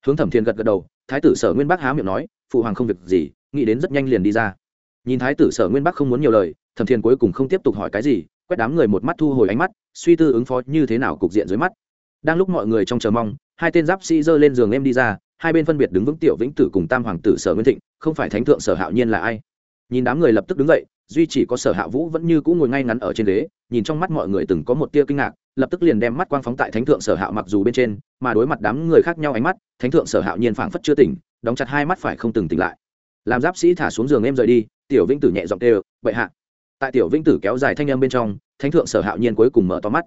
Hướng thẩm thiền gật gật đầu, thái tử sở nguyên bắc há miệng nói, phụ hoàng không việc gì, nghĩ đến rất nhanh liền đi ra. Nhìn thái tử sở nguyên bắc không muốn nhiều lời thẩm thiền cuối cùng không tiếp tục hỏi cái gì, quét đám người một mắt thu hồi ánh mắt, suy tư ứng phó như thế nào cục diện dưới mắt. Đang lúc mọi người trong chờ mong, hai tên giáp sĩ giơ lên giường em đi ra, hai bên phân biệt đứng vững tiểu vĩnh tử cùng tam hoàng tử sở nguyên thịnh, không phải thánh thượng sở hạo nhiên là ai? Nhìn đám người lập tức đứng dậy, duy chỉ có sở hạ vũ vẫn như cũ ngồi ngay ngắn ở trên ghế, nhìn trong mắt mọi người từng có một tia kinh ngạc, lập tức liền đem mắt quang phóng tại thánh thượng sở hạo mặc dù bên trên, mà đối mặt đám người khác nhau ánh mắt, thánh thượng sở hạo nhiên phảng phất chưa tỉnh, đóng chặt hai mắt phải không từng tỉnh lại. Làm giáp sĩ thả xuống giường em rời đi, tiểu vĩnh tử nhẹ giọng kêu vậy hạ tại tiểu vĩnh tử kéo dài thanh âm bên trong, thánh thượng sở hạo nhiên cuối cùng mở to mắt.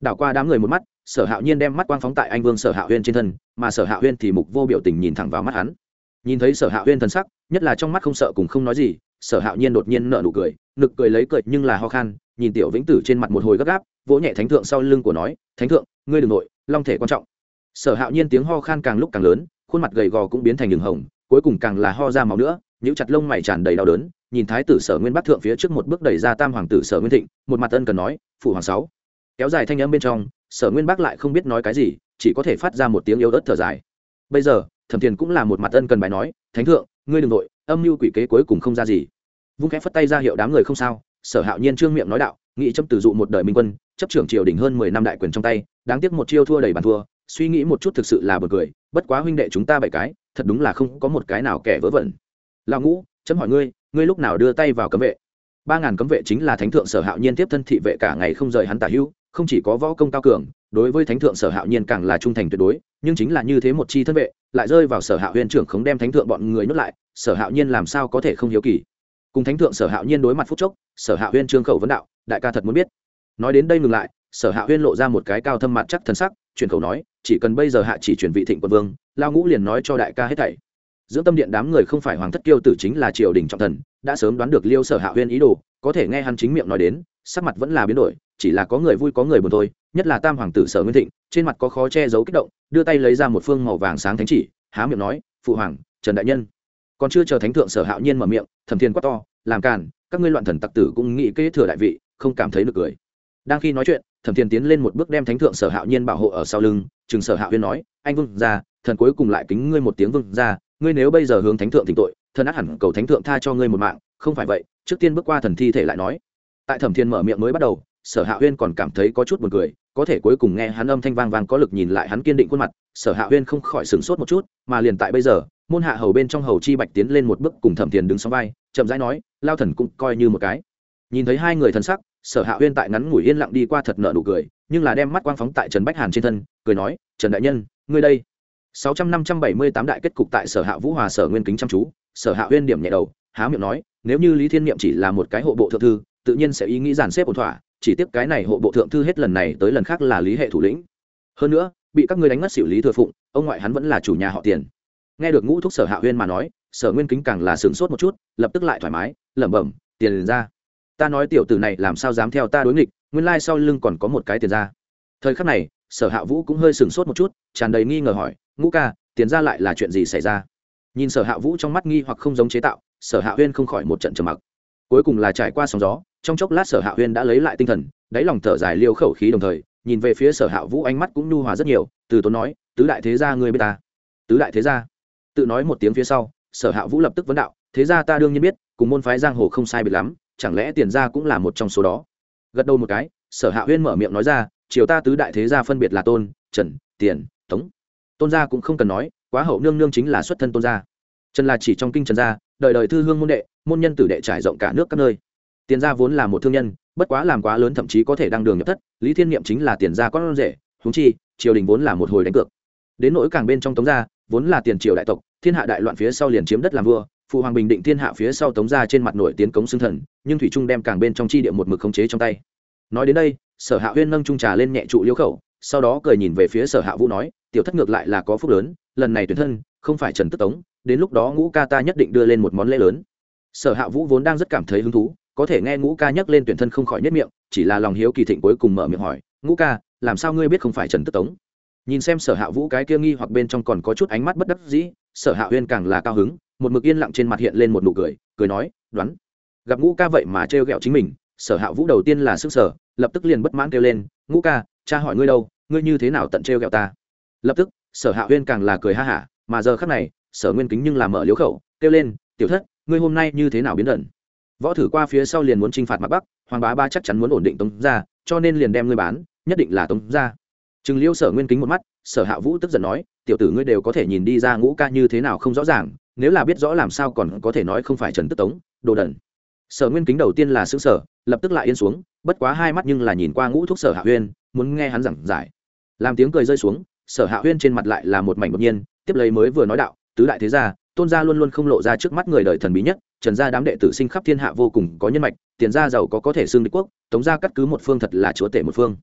Đảo qua đám người một mắt, sở hạo nhiên đem mắt quang phóng tại anh vương sở hạo huyên trên thân, mà sở hạo huyên thì mục vô biểu tình nhìn thẳng vào mắt hắn. Nhìn thấy sở hạo huyên thần sắc, nhất là trong mắt không sợ cùng không nói gì, sở hạo nhiên đột nhiên nở nụ cười, nực cười lấy cười nhưng là ho khan, nhìn tiểu vĩnh tử trên mặt một hồi gấp gáp, vỗ nhẹ thánh thượng sau lưng của nói, thánh thượng, ngươi đ ừ n g nội, long thể quan trọng. Sở hạo nhiên tiếng ho khan càng lúc càng lớn, khuôn mặt gầy gò cũng biến thành đường hồng, cuối cùng càng là ho ra máu nữa những chặt lông mày tràn đầy đau đớn nhìn thái tử sở nguyên bắc thượng phía trước một bước đẩy ra tam hoàng tử sở nguyên thịnh, một mặt ân cần nói, phụ hoàng sáu. Kéo dài thanh âm bên trong, sở nguyên bắc lại không biết nói cái gì, chỉ có thể phát ra một tiếng yếu ớt thở dài. Bây giờ, thẩm thiền cũng là một mặt ân cần bài nói, thánh thượng, ngươi đ ừ n g nội âm mưu quỷ kế cuối cùng không ra gì. Vung khẽ phất tay ra hiệu đám người không sao, sở hạo nhiên trương miệng nói đạo, nghị châm tử dụ một đời minh quân, chấp trưởng triều đình hơn mười năm đại quyền trong tay, đáng tiếc một chiêu thua đầy bàn thua, suy nghĩ một chút thực sự là bật cười, bất quá huynh đệ chúng ta bảy cái, thật đúng là không có một cái nào kẻ vớ vẩn. Lão ngũ, chấm hỏi ngươi ngươi lúc nào đưa tay vào cấm vệ? Ba ngàn cấm vệ chính là thánh thượng sở hạo nhiên tiếp thân thị vệ cả ngày không rời hắn tả hữu, không chỉ có võ công cao cường, đối với thánh thượng sở hạo nhiên càng là trung thành tuyệt đối, nhưng chính là như thế một chi thân vệ, lại rơi vào sở hạo huyên trưởng không đem thánh thượng bọn người nhốt lại, sở hạo nhiên làm sao có thể không hiếu kỳ? Cùng thánh thượng sở hạo nhiên đối mặt phút chốc, sở hạo huyên trương khẩu vấn đạo, đại ca thật muốn biết. Nói đến đây ngừng lại, sở hạo huyên lộ ra một cái cao thâm mặt chắc thân sắc truyền khẩu nói, chỉ cần bây giờ hạ chỉ chuyển vị thịnh quân vương, lao ngũ liền nói cho đại ca hết thảy dưỡng tâm điện đám người không phải hoàng thất kiêu tử chính là triều đình trọng thần, đã sớm đoán được liêu sở hạ huyên ý đồ, có thể nghe hắn chính miệng nói đến, sắc mặt vẫn là biến đổi, chỉ là có người vui có người buồn thôi, nhất là tam hoàng tử sở nguyên thịnh, trên mặt có khó che giấu kích động, đưa tay lấy ra một phương màu vàng sáng thánh chỉ, há miệng nói, phụ hoàng, trần đại nhân. Còn chưa chờ thánh thượng sở hạo nhiên mở miệng, thẩm thiên quát to, làm càn, các ngươi loạn thần tặc tử cũng nghĩ kế thừa đại vị, không cảm thấy được cười. Đang khi nói chuyện, thẩm thiên tiến lên một bước đem thánh thượng sở hạo nhiên bảo hộ ở sau lưng, chừng sở hạo huyên nói, anh vương ra thần cuối cùng lại kính ngươi một tiếng vương ra ngươi nếu bây giờ hướng thánh thượng thỉnh tội, thần át hẳn cầu thánh thượng tha cho ngươi một mạng, không phải vậy, trước tiên bước qua thần thi thể lại nói. Tại thẩm thiên mở miệng mới bắt đầu, sở hạ huyên còn cảm thấy có chút buồn cười, có thể cuối cùng nghe hắn âm thanh vang vang có lực nhìn lại hắn kiên định khuôn mặt, sở hạ huyên không khỏi sửng sốt một chút, mà liền tại bây giờ, môn hạ hầu bên trong hầu chi bạch tiến lên một bước cùng thẩm thiền đứng sóng vai, chậm rãi nói, lao thần cũng coi như một cái. Nhìn thấy hai người thân sắc, sở hạ huyên tại ngắn ngủi yên lặng đi qua thật nợ nụ cười, nhưng là đem mắt quang phóng tại trần bách hàn trên thân, cười nói, trần đại nhân, ngươi đây sáu trăm năm trăm bảy mươi tám đại kết cục tại sở hạ vũ hòa sở nguyên kính chăm chú, sở hạ huyên điểm nhẹ đầu, há miệng nói, nếu như lý thiên niệm chỉ là một cái hộ bộ thượng thư, tự nhiên sẽ ý nghĩ giàn xếp ổn thỏa, chỉ tiếp cái này hộ bộ thượng thư hết lần này tới lần khác là lý hệ thủ lĩnh. Hơn nữa, bị các ngươi đánh mất xử lý thừa phụng, ông ngoại hắn vẫn là chủ nhà họ tiền. Nghe được ngũ thúc sở hạ huyên mà nói, sở nguyên kính càng là sửng sốt một chút, lập tức lại thoải mái, lẩm bẩm, tiền ra, ta nói tiểu tử này làm sao dám theo ta đối nghịch, nguyên lai sau lưng còn có một cái tiền ra. Thời khắc này, sở hạ vũ cũng hơi sửng sốt một chút, tràn đầy nghi ngờ hỏi ngũ ca, tiền ra lại là chuyện gì xảy ra? Nhìn sở hạ vũ trong mắt nghi hoặc không giống chế tạo, sở hạ huyên không khỏi một trận trầm mặc. Cuối cùng là trải qua sóng gió, trong chốc lát sở hạ huyên đã lấy lại tinh thần, đáy lòng thở dài liêu khẩu khí đồng thời, nhìn về phía sở hạ vũ ánh mắt cũng nhu hòa rất nhiều, từ tốn nói, tứ đại thế gia ngươi b i ế ta? Tứ đại thế gia? Tự nói một tiếng phía sau, sở hạ vũ lập tức vấn đạo, thế gia ta đương nhiên biết, cùng môn phái giang hồ không sai biệt lắm, chẳng lẽ tiền gia cũng là một trong số đó? Gật đầu một cái, sở hạ huyên mở miệng nói ra chiều ta tứ đại thế gia phân biệt là tôn, trần, tiền, tống tôn gia cũng không cần nói, quá hậu nương nương chính là xuất thân tôn gia. Trần là chỉ trong kinh trần gia, đời đời thư hương môn đệ, môn nhân tử đệ trải rộng cả nước các nơi. Tiền gia vốn là một thương nhân, bất quá làm quá lớn thậm chí có thể đăng đường nhập thất, lý thiên niệm chính là tiền gia con rể húng chi, triều đình vốn là một hồi đánh cược. Đến nỗi càng bên trong tống gia, vốn là tiền triều đại tộc, thiên hạ đại loạn phía sau liền chiếm đất làm vua, phụ hoàng bình định thiên hạ phía sau tống gia trên mặt nổi tiến cống xưng thần, nhưng thủy trung đem càng bên trong chi địa một mực khống chế trong tay. Nói đến đây, sở hạ huyên nâng trung trà lên nhẹ trụ liễu khẩu, sau đó cười nhìn về phía sở hạ vũ nói tiểu thất ngược lại là có phúc lớn, lần này tuyển thân, không phải trần tức tống, đến lúc đó ngũ ca ta nhất định đưa lên một món lễ lớn. Sở hạ vũ vốn đang rất cảm thấy hứng thú, có thể nghe ngũ ca nhắc lên tuyển thân không khỏi nhất miệng, chỉ là lòng hiếu kỳ thịnh cuối cùng mở miệng hỏi, ngũ ca, làm sao ngươi biết không phải trần tức tống? Nhìn xem sở hạ vũ cái kia nghi hoặc bên trong còn có chút ánh mắt bất đắc dĩ, sở hạ huyên càng là cao hứng, một mực yên lặng trên mặt hiện lên một nụ cười cười nói, đoán, gặp ngũ ca vậy mà trêu ghẹo chính mình. Sở hạ vũ đầu tiên là sức sở, lập tức liền bất mãn kêu lên, ngũ ca, cha hỏi ngươi đâu, ngươi như thế nào tận trêu ghẹo ta? Lập tức, sở hạ huyên càng là cười ha hả, mà giờ khắc này, sở nguyên kính nhưng là mở liếu khẩu, kêu lên, tiểu thất, ngươi hôm nay như thế nào biến đần võ thử qua phía sau liền muốn t r i n h phạt mặt bắc, hoàng bá ba chắc chắn muốn ổn định tống ra cho nên liền đem ngươi bán, nhất định là tống ra chừng liêu sở nguyên kính một mắt, sở hạ vũ tức giận nói, tiểu tử ngươi đều có thể nhìn đi ra ngũ ca như thế nào không rõ ràng, nếu là biết rõ làm sao còn có thể nói không phải trần tức tống, đồ đần. Sở nguyên kính đầu tiên là xứ sở lập tức lại yên xuống, bất quá hai mắt nhưng là nhìn qua ngũ thuốc sở hạ huyên, muốn nghe hắn giảng giải. Làm tiếng cười rơi xuống sở hạ huyên trên mặt lại là một mảnh ngẫu nhiên, tiếp lấy mới vừa nói đạo, tứ đại thế gia, tôn gia luôn luôn không lộ ra trước mắt người đời thần bí nhất, trần gia đám đệ tử sinh khắp thiên hạ vô cùng có nhân mạch, tiền gia giàu có có thể xương đế quốc, tống gia cắt cứ một phương thật là chúa tể một phương.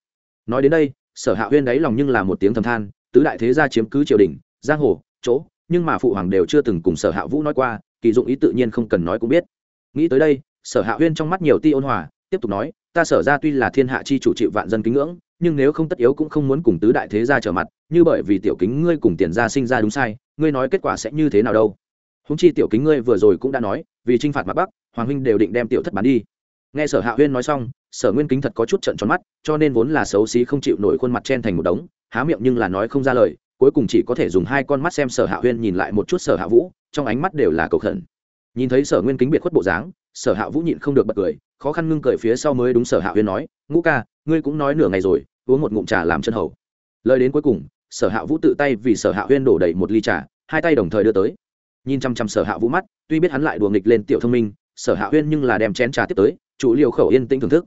Nói đến đây, sở hạ huyên đáy lòng nhưng là một tiếng thầm than, tứ đại thế gia chiếm cứ triều đình, giang hồ, chỗ, nhưng mà phụ hoàng đều chưa từng cùng sở hạ vũ nói qua, kỳ dụng ý tự nhiên không cần nói cũng biết. Nghĩ tới đây, sở hạ huyên trong mắt nhiều ti ôn hòa, tiếp tục nói, ta sở ra tuy là thiên hạ chi chủ chịu vạn dân kính ngưỡng nhưng nếu không tất yếu cũng không muốn cùng tứ đại thế gia trở mặt, như bởi vì tiểu kính ngươi cùng tiền gia sinh ra đúng sai, ngươi nói kết quả sẽ như thế nào đâu? Húng chi tiểu kính ngươi vừa rồi cũng đã nói, vì t r i n h phạt mặt bắc hoàng huynh đều định đem tiểu thất bán đi. Nghe sở hạ huyên nói xong, sở nguyên kính thật có chút trận tròn mắt, cho nên vốn là xấu xí không chịu nổi khuôn mặt chen thành một đống, há miệng nhưng là nói không ra lời, cuối cùng chỉ có thể dùng hai con mắt xem sở hạ huyên nhìn lại một chút sở hạ vũ, trong ánh mắt đều là cầu khẩn. Nhìn thấy sở nguyên kính biệt khuất bộ dáng sở hạ vũ nhịn không được bật cười, khó khăn ngưng cười phía sau mới đúng sở hạ huyên nói, ngũ ca, ngươi cũng nói nửa ngày rồi, uống một ngụm trà làm chân hầu. Lời đến cuối cùng, sở hạ vũ tự tay vì sở hạ huyên đổ đầy một ly trà, hai tay đồng thời đưa tới. Nhìn chăm chăm sở hạ vũ mắt, tuy biết hắn lại đùa nghịch lên tiểu thông minh, sở hạ huyên nhưng là đem chén trà tiếp tới, chủ liều khẩu yên tĩnh thưởng thức.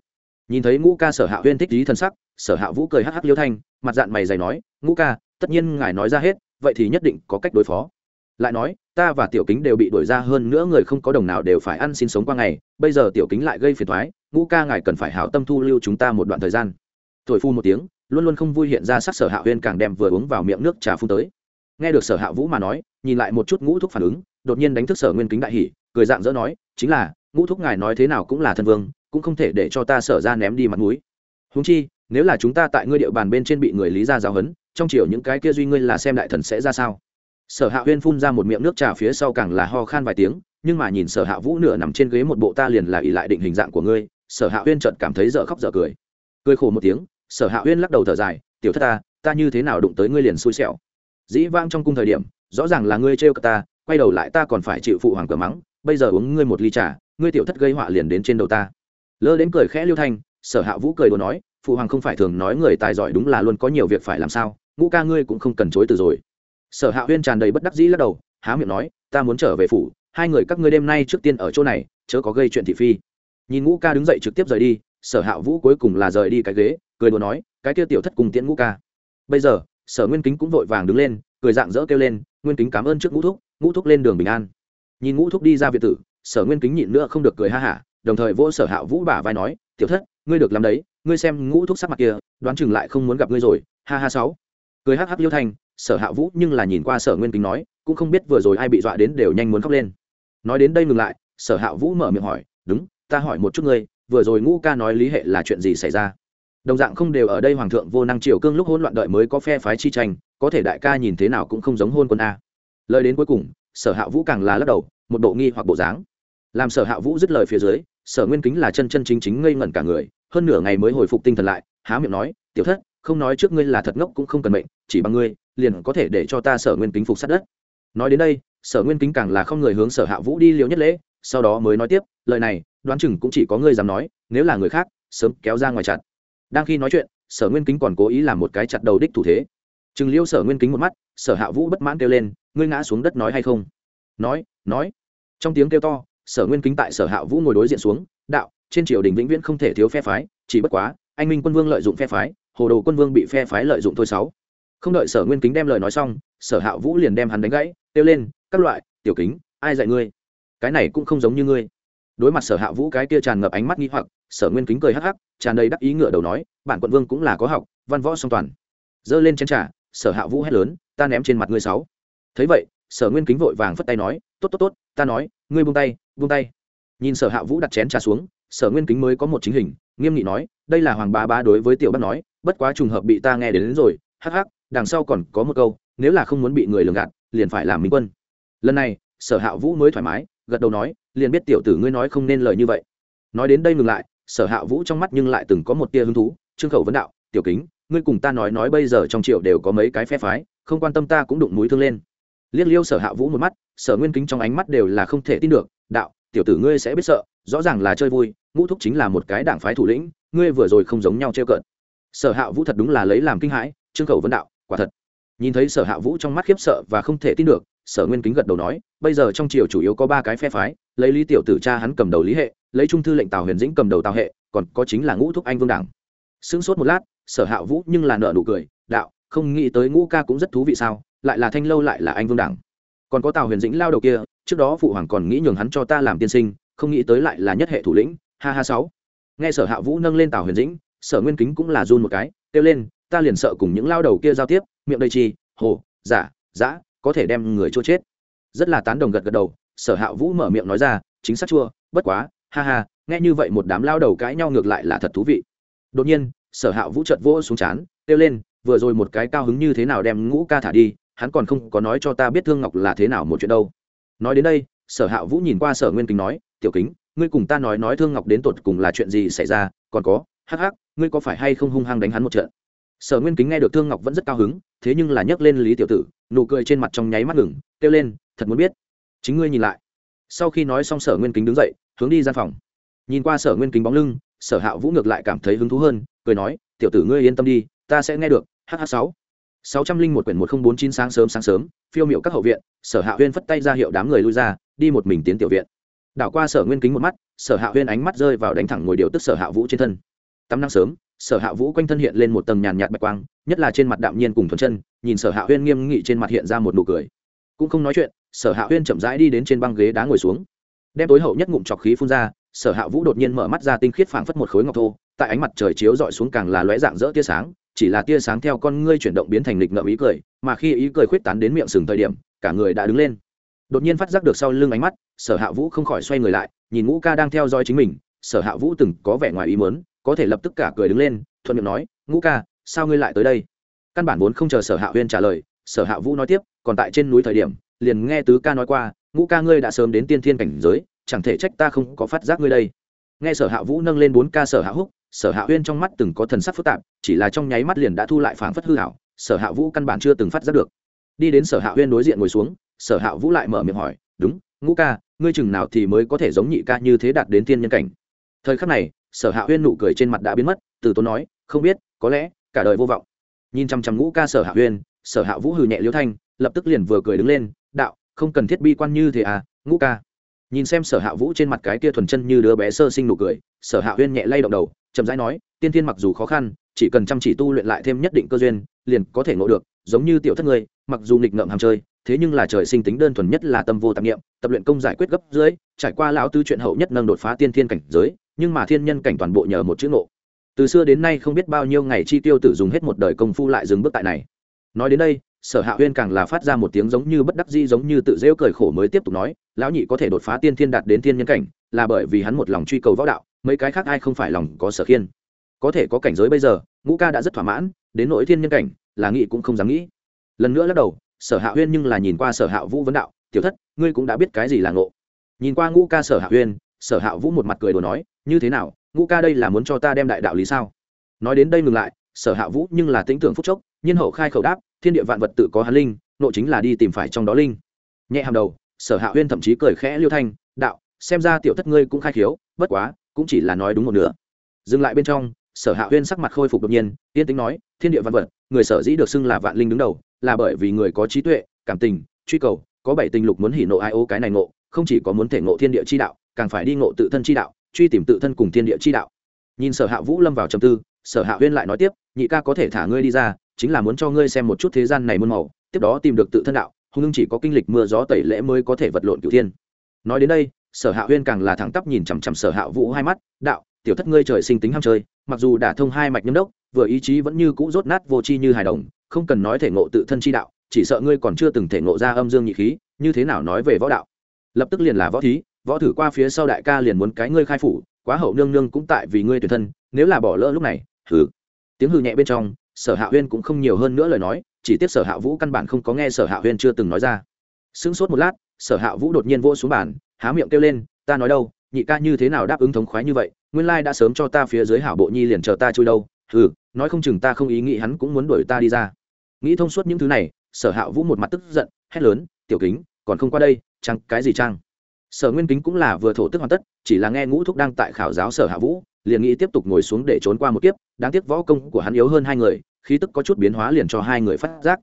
Nhìn thấy ngũ ca sở hạ huyên thích lý thân sắc, sở hạ vũ cười hắc hắc liêu thanh, mặt dạng mày dày nói, ngũ ca, tất nhiên ngài nói ra hết, vậy thì nhất định có cách đối phó lại nói, ta và tiểu kính đều bị đuổi ra hơn nữa, người không có đồng nào đều phải ăn xin sống qua ngày. Bây giờ tiểu kính lại gây phiền thoái ngũ ca ngài cần phải hảo tâm thu lưu chúng ta một đoạn thời gian. Thổi phu một tiếng, luôn luôn không vui hiện ra sắc sở hạ huyên càng đem vừa uống vào miệng nước trà phun tới. Nghe được sở hạ vũ mà nói, nhìn lại một chút ngũ thúc phản ứng, đột nhiên đánh thức sở nguyên kính đại hỉ, cười dạng dỡ nói, chính là, ngũ thúc ngài nói thế nào cũng là thân vương, cũng không thể để cho ta sở ra ném đi mặt mũi. Húng chi, nếu là chúng ta tại ngươi địa bàn bên trên bị người lý ra giáo hấn trong chiều những cái kia duy ngươi là xem đại thần sẽ ra sao? Sở hạ huyên phun ra một miệng nước trà phía sau càng là ho khan vài tiếng, nhưng mà nhìn sở hạ vũ nửa nằm trên ghế một bộ ta liền là ỉ lại định hình dạng của ngươi, sở hạ huyên trợt cảm thấy dở khóc dở cười. Cười khổ một tiếng, sở hạ huyên lắc đầu thở dài, tiểu thất ta ta như thế nào đụng tới ngươi liền xui xẻo? Dĩ vang trong cung thời điểm, rõ ràng là ngươi trêu cờ ta, quay đầu lại ta còn phải chịu phụ hoàng cờ mắng, bây giờ uống ngươi một ly trà, ngươi tiểu thất gây họa liền đến trên đầu ta. Lơ đến cười khẽ liêu thanh, sở hạ vũ cười đồ nói, phụ hoàng không phải thường nói người tài giỏi đúng là luôn có nhiều việc phải làm sao, ngũ ca ngươi cũng không cần chối từ rồi sở hạ huyên tràn đầy bất đắc dĩ lắc đầu, há miệng nói, ta muốn trở về phủ, hai người các ngươi đêm nay trước tiên ở chỗ này, chớ có gây chuyện thị phi. Nhìn ngũ ca đứng dậy trực tiếp rời đi, sở hạ vũ cuối cùng là rời đi cái ghế, cười đùa nói, cái kia tiểu thất cùng tiễn ngũ ca. Bây giờ, sở nguyên kính cũng vội vàng đứng lên, cười dạng dỡ kêu lên, nguyên kính cảm ơn trước ngũ thúc ngũ thúc lên đường bình an. Nhìn ngũ thúc đi ra việt tử, sở nguyên kính nhịn nữa không được cười ha hả, đồng thời vỗ sở hạ vũ bả vai nói, tiểu thất, ngươi được làm đấy, ngươi xem ngũ thúc sắc mặt kia, đoán chừng lại không muốn gặp ngươi rồi, ha ha sáu. Cười hắc hắc liêu thanh sở hạ vũ nhưng là nhìn qua sở nguyên kính nói, cũng không biết vừa rồi ai bị dọa đến đều nhanh muốn khóc lên. Nói đến đây ngừng lại, sở hạ vũ mở miệng hỏi, đúng, ta hỏi một chút ngươi, vừa rồi ngũ ca nói lý hệ là chuyện gì xảy ra? Đồng dạng không đều ở đây hoàng thượng vô năng triều cương lúc hỗn loạn đợi mới có phe phái chi tranh, có thể đại ca nhìn thế nào cũng không giống hôn quân a. Lời đến cuối cùng, sở hạ vũ càng là lắc đầu, một bộ nghi hoặc bộ dáng. Làm sở hạ vũ dứt lời phía dưới, sở nguyên kính là chân chân chính chính ngây ngẩn cả người, hơn nửa ngày mới hồi phục tinh thần lại, há miệng nói, tiểu thất không nói trước ngươi là thật ngốc cũng không cần mệnh, chỉ bằng ngươi, liền có thể để cho ta sở nguyên kính phục sát đất. Nói đến đây, sở nguyên kính càng là không người hướng sở hạ vũ đi liều nhất lễ, sau đó mới nói tiếp, lời này, đoán chừng cũng chỉ có ngươi dám nói, nếu là người khác, sớm kéo ra ngoài chặt. Đang khi nói chuyện, sở nguyên kính còn cố ý làm một cái chặt đầu đích thủ thế. Chừng liêu sở nguyên kính một mắt, sở hạ vũ bất mãn kêu lên, ngươi ngã xuống đất nói hay không? Nói nói. Trong tiếng kêu to, sở nguyên kính tại sở hạ vũ ngồi đối diện xuống, đạo, trên triều đình vĩnh viễn không thể thiếu phe phái, chỉ bất quá, anh minh quân vương lợi dụng phe phái hồ đồ quân vương bị phe phái lợi dụng thôi sáu. Không đợi sở nguyên kính đem lời nói xong, sở hạ vũ liền đem hắn đánh gãy, kêu lên, các loại, tiểu kính, ai dạy ngươi? Cái này cũng không giống như ngươi. Đối mặt sở hạ vũ cái kia tràn ngập ánh mắt nghi hoặc, sở nguyên kính cười hắc hắc, tràn đầy đắc ý ngựa đầu nói, bản quận vương cũng là có học, văn võ song toàn. Giơ lên chén trà, sở hạ vũ hét lớn, ta ném trên mặt ngươi sáu. Thấy vậy, sở nguyên kính vội vàng phất tay nói, tốt tốt tốt, ta nói, ngươi buông tay buông tay. Nhìn sở hạ vũ đặt chén trà xuống, sở nguyên kính mới có một chính hình, nghiêm nghị nói, đây là hoàng ba ba đối với tiểu bác nói bất quá trùng hợp bị ta nghe đến, đến rồi hắc hắc đằng sau còn có một câu nếu là không muốn bị người lường gạt liền phải làm minh quân. Lần này sở hạ vũ mới thoải mái gật đầu nói liền biết tiểu tử ngươi nói không nên lời như vậy. Nói đến đây ngừng lại sở hạ vũ trong mắt nhưng lại từng có một tia hứng thú trương khẩu vấn đạo tiểu kính ngươi cùng ta nói nói bây giờ trong triệu đều có mấy cái phe phái không quan tâm ta cũng đụng mũi thương lên. Liếc liêu sở hạ vũ một mắt sở nguyên kính trong ánh mắt đều là không thể tin được đạo tiểu tử ngươi sẽ biết sợ rõ ràng là chơi vui ngũ thúc chính là một cái đảng phái thủ lĩnh ngươi vừa rồi không giống nhau trêu cợt sở hạ vũ thật đúng là lấy làm kinh hãi, trương khẩu vấn đạo, quả thật. Nhìn thấy sở hạ vũ trong mắt khiếp sợ và không thể tin được, sở nguyên kính gật đầu nói, bây giờ trong triều chủ yếu có ba cái phe phái, lấy lý tiểu tử cha hắn cầm đầu lý hệ, lấy trung thư lệnh tào huyền dĩnh cầm đầu tào hệ, còn có chính là ngũ thúc anh vương đảng. Sững sốt một lát, sở hạ vũ nhưng là nợ nụ cười, đạo, không nghĩ tới ngũ ca cũng rất thú vị sao, lại là thanh lâu lại là anh vương đảng. Còn có tào huyền dĩnh lao đầu kia, trước đó phụ hoàng còn nghĩ nhường hắn cho ta làm tiên sinh, không nghĩ tới lại là nhất hệ thủ lĩnh, ha ha sáu. Nghe sở hạ vũ nâng lên tào huyền dĩnh sở nguyên kính cũng là run một cái, kêu lên, ta liền sợ cùng những lao đầu kia giao tiếp, miệng đầy chi, hồ, giả, giã, có thể đem người chua chết. Rất là tán đồng gật gật đầu, sở hạ vũ mở miệng nói ra, chính xác chua, bất quá, ha ha, nghe như vậy một đám lao đầu cãi nhau ngược lại là thật thú vị. Đột nhiên, sở hạ vũ chợt vỗ xuống chán, kêu lên, vừa rồi một cái cao hứng như thế nào đem ngũ ca thả đi, hắn còn không có nói cho ta biết thương ngọc là thế nào một chuyện đâu. Nói đến đây, sở hạ vũ nhìn qua sở nguyên kính nói, tiểu kính, ngươi cùng ta nói nói thương ngọc đến tột cùng là chuyện gì xảy ra, còn có hắc hắc, ngươi có phải hay không hung hăng đánh hắn một trận? Sở nguyên kính nghe được thương ngọc vẫn rất cao hứng, thế nhưng là nhấc lên lý tiểu tử, nụ cười trên mặt trong nháy mắt ngừng, kêu lên, thật muốn biết, chính ngươi nhìn lại. Sau khi nói xong sở nguyên kính đứng dậy, hướng đi gian phòng. Nhìn qua sở nguyên kính bóng lưng, sở hạ vũ ngược lại cảm thấy hứng thú hơn, cười nói, tiểu tử ngươi yên tâm đi, ta sẽ nghe được hh sáu. Sáu trăm linh một quyển một nghìn bốn chín sáng sớm sáng sớm, phiêu miệu các hậu viện, sở hạ huyên phất tay ra hiệu đám người lui ra, đi một mình tiến tiểu viện. Đảo qua sở nguyên kính một mắt, sở hạ huyên ánh mắt rơi vào đánh thẳng ngồi điều tức sở hạ vũ trên thân tắm năng sớm, sở hạ vũ quanh thân hiện lên một tầng nhàn nhạt bạch quang, nhất là trên mặt đạm nhiên cùng thuần chân, nhìn sở hạ huyên nghiêm nghị trên mặt hiện ra một nụ cười. Cũng không nói chuyện, sở hạ huyên chậm rãi đi đến trên băng ghế đá ngồi xuống. Đem tối hậu nhất ngụm trọc khí phun ra, sở hạ vũ đột nhiên mở mắt ra tinh khiết phảng phất một khối ngọc thô, tại ánh mặt trời chiếu dọi xuống càng là lóe dạng rỡ tia sáng, chỉ là tia sáng theo con ngươi chuyển động biến thành lịch ngợm ý cười, mà khi ý cười khuyết tán đến miệng sừng thời điểm, cả người đã đứng lên. Đột nhiên phát giác được sau lưng ánh mắt, sở hạ vũ không khỏi xoay người lại, nhìn ngũ ca đang theo dõi chính mình, sở hạ vũ từng có vẻ ngoài ý mớn có thể lập tức cả cười đứng lên, thuận miệng nói, ngũ ca, sao ngươi lại tới đây? Căn bản vốn không chờ sở hạ huyên trả lời, sở hạ vũ nói tiếp, còn tại trên núi thời điểm, liền nghe tứ ca nói qua, ngũ ca ngươi đã sớm đến tiên thiên cảnh giới, chẳng thể trách ta không có phát giác ngươi đây. Nghe sở hạ vũ nâng lên bốn ca sở hạ húc, sở hạ huyên trong mắt từng có thần sắc phức tạp, chỉ là trong nháy mắt liền đã thu lại phảng phất hư hảo sở hạ vũ căn bản chưa từng phát giác được. Đi đến sở hạ huyên đối diện ngồi xuống, sở hạ vũ lại mở miệng hỏi, đúng, ngũ ca, ngươi chừng nào thì mới có thể giống nhị ca như thế đạt đến tiên nhân cảnh? Thời khắc này sở hạ huyên nụ cười trên mặt đã biến mất, từ tốn nói, không biết, có lẽ, cả đời vô vọng. Nhìn chăm chăm ngũ ca sở hạ huyên, sở hạ vũ hừ nhẹ liễu thanh, lập tức liền vừa cười đứng lên, đạo, không cần thiết bi quan như thế à ngũ ca. Nhìn xem sở hạ vũ trên mặt cái kia thuần chân như đứa bé sơ sinh nụ cười, sở hạ huyên nhẹ lay động đầu, chậm rãi nói, tiên thiên mặc dù khó khăn, chỉ cần chăm chỉ tu luyện lại thêm nhất định cơ duyên, liền có thể ngộ được, giống như tiểu thất người mặc dù nghịch ngợm ham chơi, thế nhưng là trời sinh tính đơn thuần nhất là tâm vô tạp nghiệm tập luyện công giải quyết gấp dưới, trải qua lão tư chuyện hậu nhất nâng đột phá tiên thiên cảnh giới nhưng mà thiên nhân cảnh toàn bộ nhờ một chữ ngộ. Từ xưa đến nay không biết bao nhiêu ngày chi tiêu tử dùng hết một đời công phu lại dừng bước tại này. Nói đến đây, sở hạ huyên càng là phát ra một tiếng giống như bất đắc di giống như tự rêu cười khổ mới tiếp tục nói, lão nhị có thể đột phá tiên thiên đạt đến thiên nhân cảnh, là bởi vì hắn một lòng truy cầu võ đạo, mấy cái khác ai không phải lòng có sở khiên. Có thể có cảnh giới bây giờ, ngũ ca đã rất thỏa mãn, đến nỗi thiên nhân cảnh, là nghị cũng không dám nghĩ. Lần nữa lắc đầu, sở hạ huyên nhưng là nhìn qua sở hạ vũ vấn đạo, tiểu thất, ngươi cũng đã biết cái gì là ngộ. Nhìn qua ngũ ca sở hạ huyên, sở hạ vũ một mặt cười đồ nói như thế nào, ngũ ca đây là muốn cho ta đem đại đạo lý sao? Nói đến đây ngừng lại, sở hạ vũ nhưng là tính tưởng phúc chốc, nhiên hậu khai khẩu đáp, thiên địa vạn vật tự có hắn linh nộ chính là đi tìm phải trong đó linh. Nhẹ hàng đầu, sở hạ huyên thậm chí cười khẽ liêu thanh, đạo, xem ra tiểu thất ngươi cũng khai khiếu, bất quá, cũng chỉ là nói đúng một nửa. Dừng lại bên trong, sở hạ huyên sắc mặt khôi phục đột nhiên, yên tính nói, thiên địa vạn vật, người sở dĩ được xưng là vạn linh đứng đầu, là bởi vì người có trí tuệ, cảm tình, truy cầu, có bảy tình lục muốn hỉ nộ ai ô cái này ngộ, không chỉ có muốn thể ngộ thiên địa chi đạo, càng phải đi ngộ tự thân chi đạo truy tìm tự thân cùng thiên địa chi đạo. Nhìn sở hạ vũ lâm vào trầm tư, sở hạ huyên lại nói tiếp, nhị ca có thể thả ngươi đi ra, chính là muốn cho ngươi xem một chút thế gian này muôn màu, tiếp đó tìm được tự thân đạo hùng ưng chỉ có kinh lịch mưa gió tẩy lễ mới có thể vật lộn cửu thiên. Nói đến đây, sở hạ huyên càng là thẳng tắp nhìn chằm chằm sở hạ vũ hai mắt, đạo, tiểu thất ngươi trời sinh tính ham chơi, mặc dù đã thông hai mạch nhâm đốc, vừa ý chí vẫn như cũ rốt nát vô chi như hài đồng, không cần nói thể ngộ tự thân chi đạo, chỉ sợ ngươi còn chưa từng thể ngộ ra âm dương nhị khí, như thế nào nói về võ đạo? Lập tức liền là võ thí võ thử qua phía sau đại ca liền muốn cái ngươi khai phủ, quá hậu nương nương cũng tại vì ngươi tuyển thân, nếu là bỏ lỡ lúc này, hừ. Tiếng hừ nhẹ bên trong, sở hạ huyên cũng không nhiều hơn nữa lời nói, chỉ tiếc sở hạ vũ căn bản không có nghe sở hạ huyên chưa từng nói ra. Sững sốt một lát, sở hạ vũ đột nhiên vô xuống bàn, há miệng kêu lên, ta nói đâu, nhị ca như thế nào đáp ứng thống khoái như vậy, nguyên lai đã sớm cho ta phía dưới hảo bộ nhi liền chờ ta chui đâu, hừ, nói không chừng ta không ý nghĩ hắn cũng muốn đuổi ta đi ra. Nghĩ thông suốt những thứ này, sở hạ vũ một mặt tức giận, hét lớn, tiểu kính, còn không qua đây, chăng, cái gì chăng? Sở nguyên kính cũng là vừa thổ tức hoàn tất, chỉ là nghe ngũ thúc đang tại khảo giáo sở hạ vũ, liền nghĩ tiếp tục ngồi xuống để trốn qua một kiếp, đáng tiếc võ công của hắn yếu hơn hai người, khí tức có chút biến hóa liền cho hai người phát giác.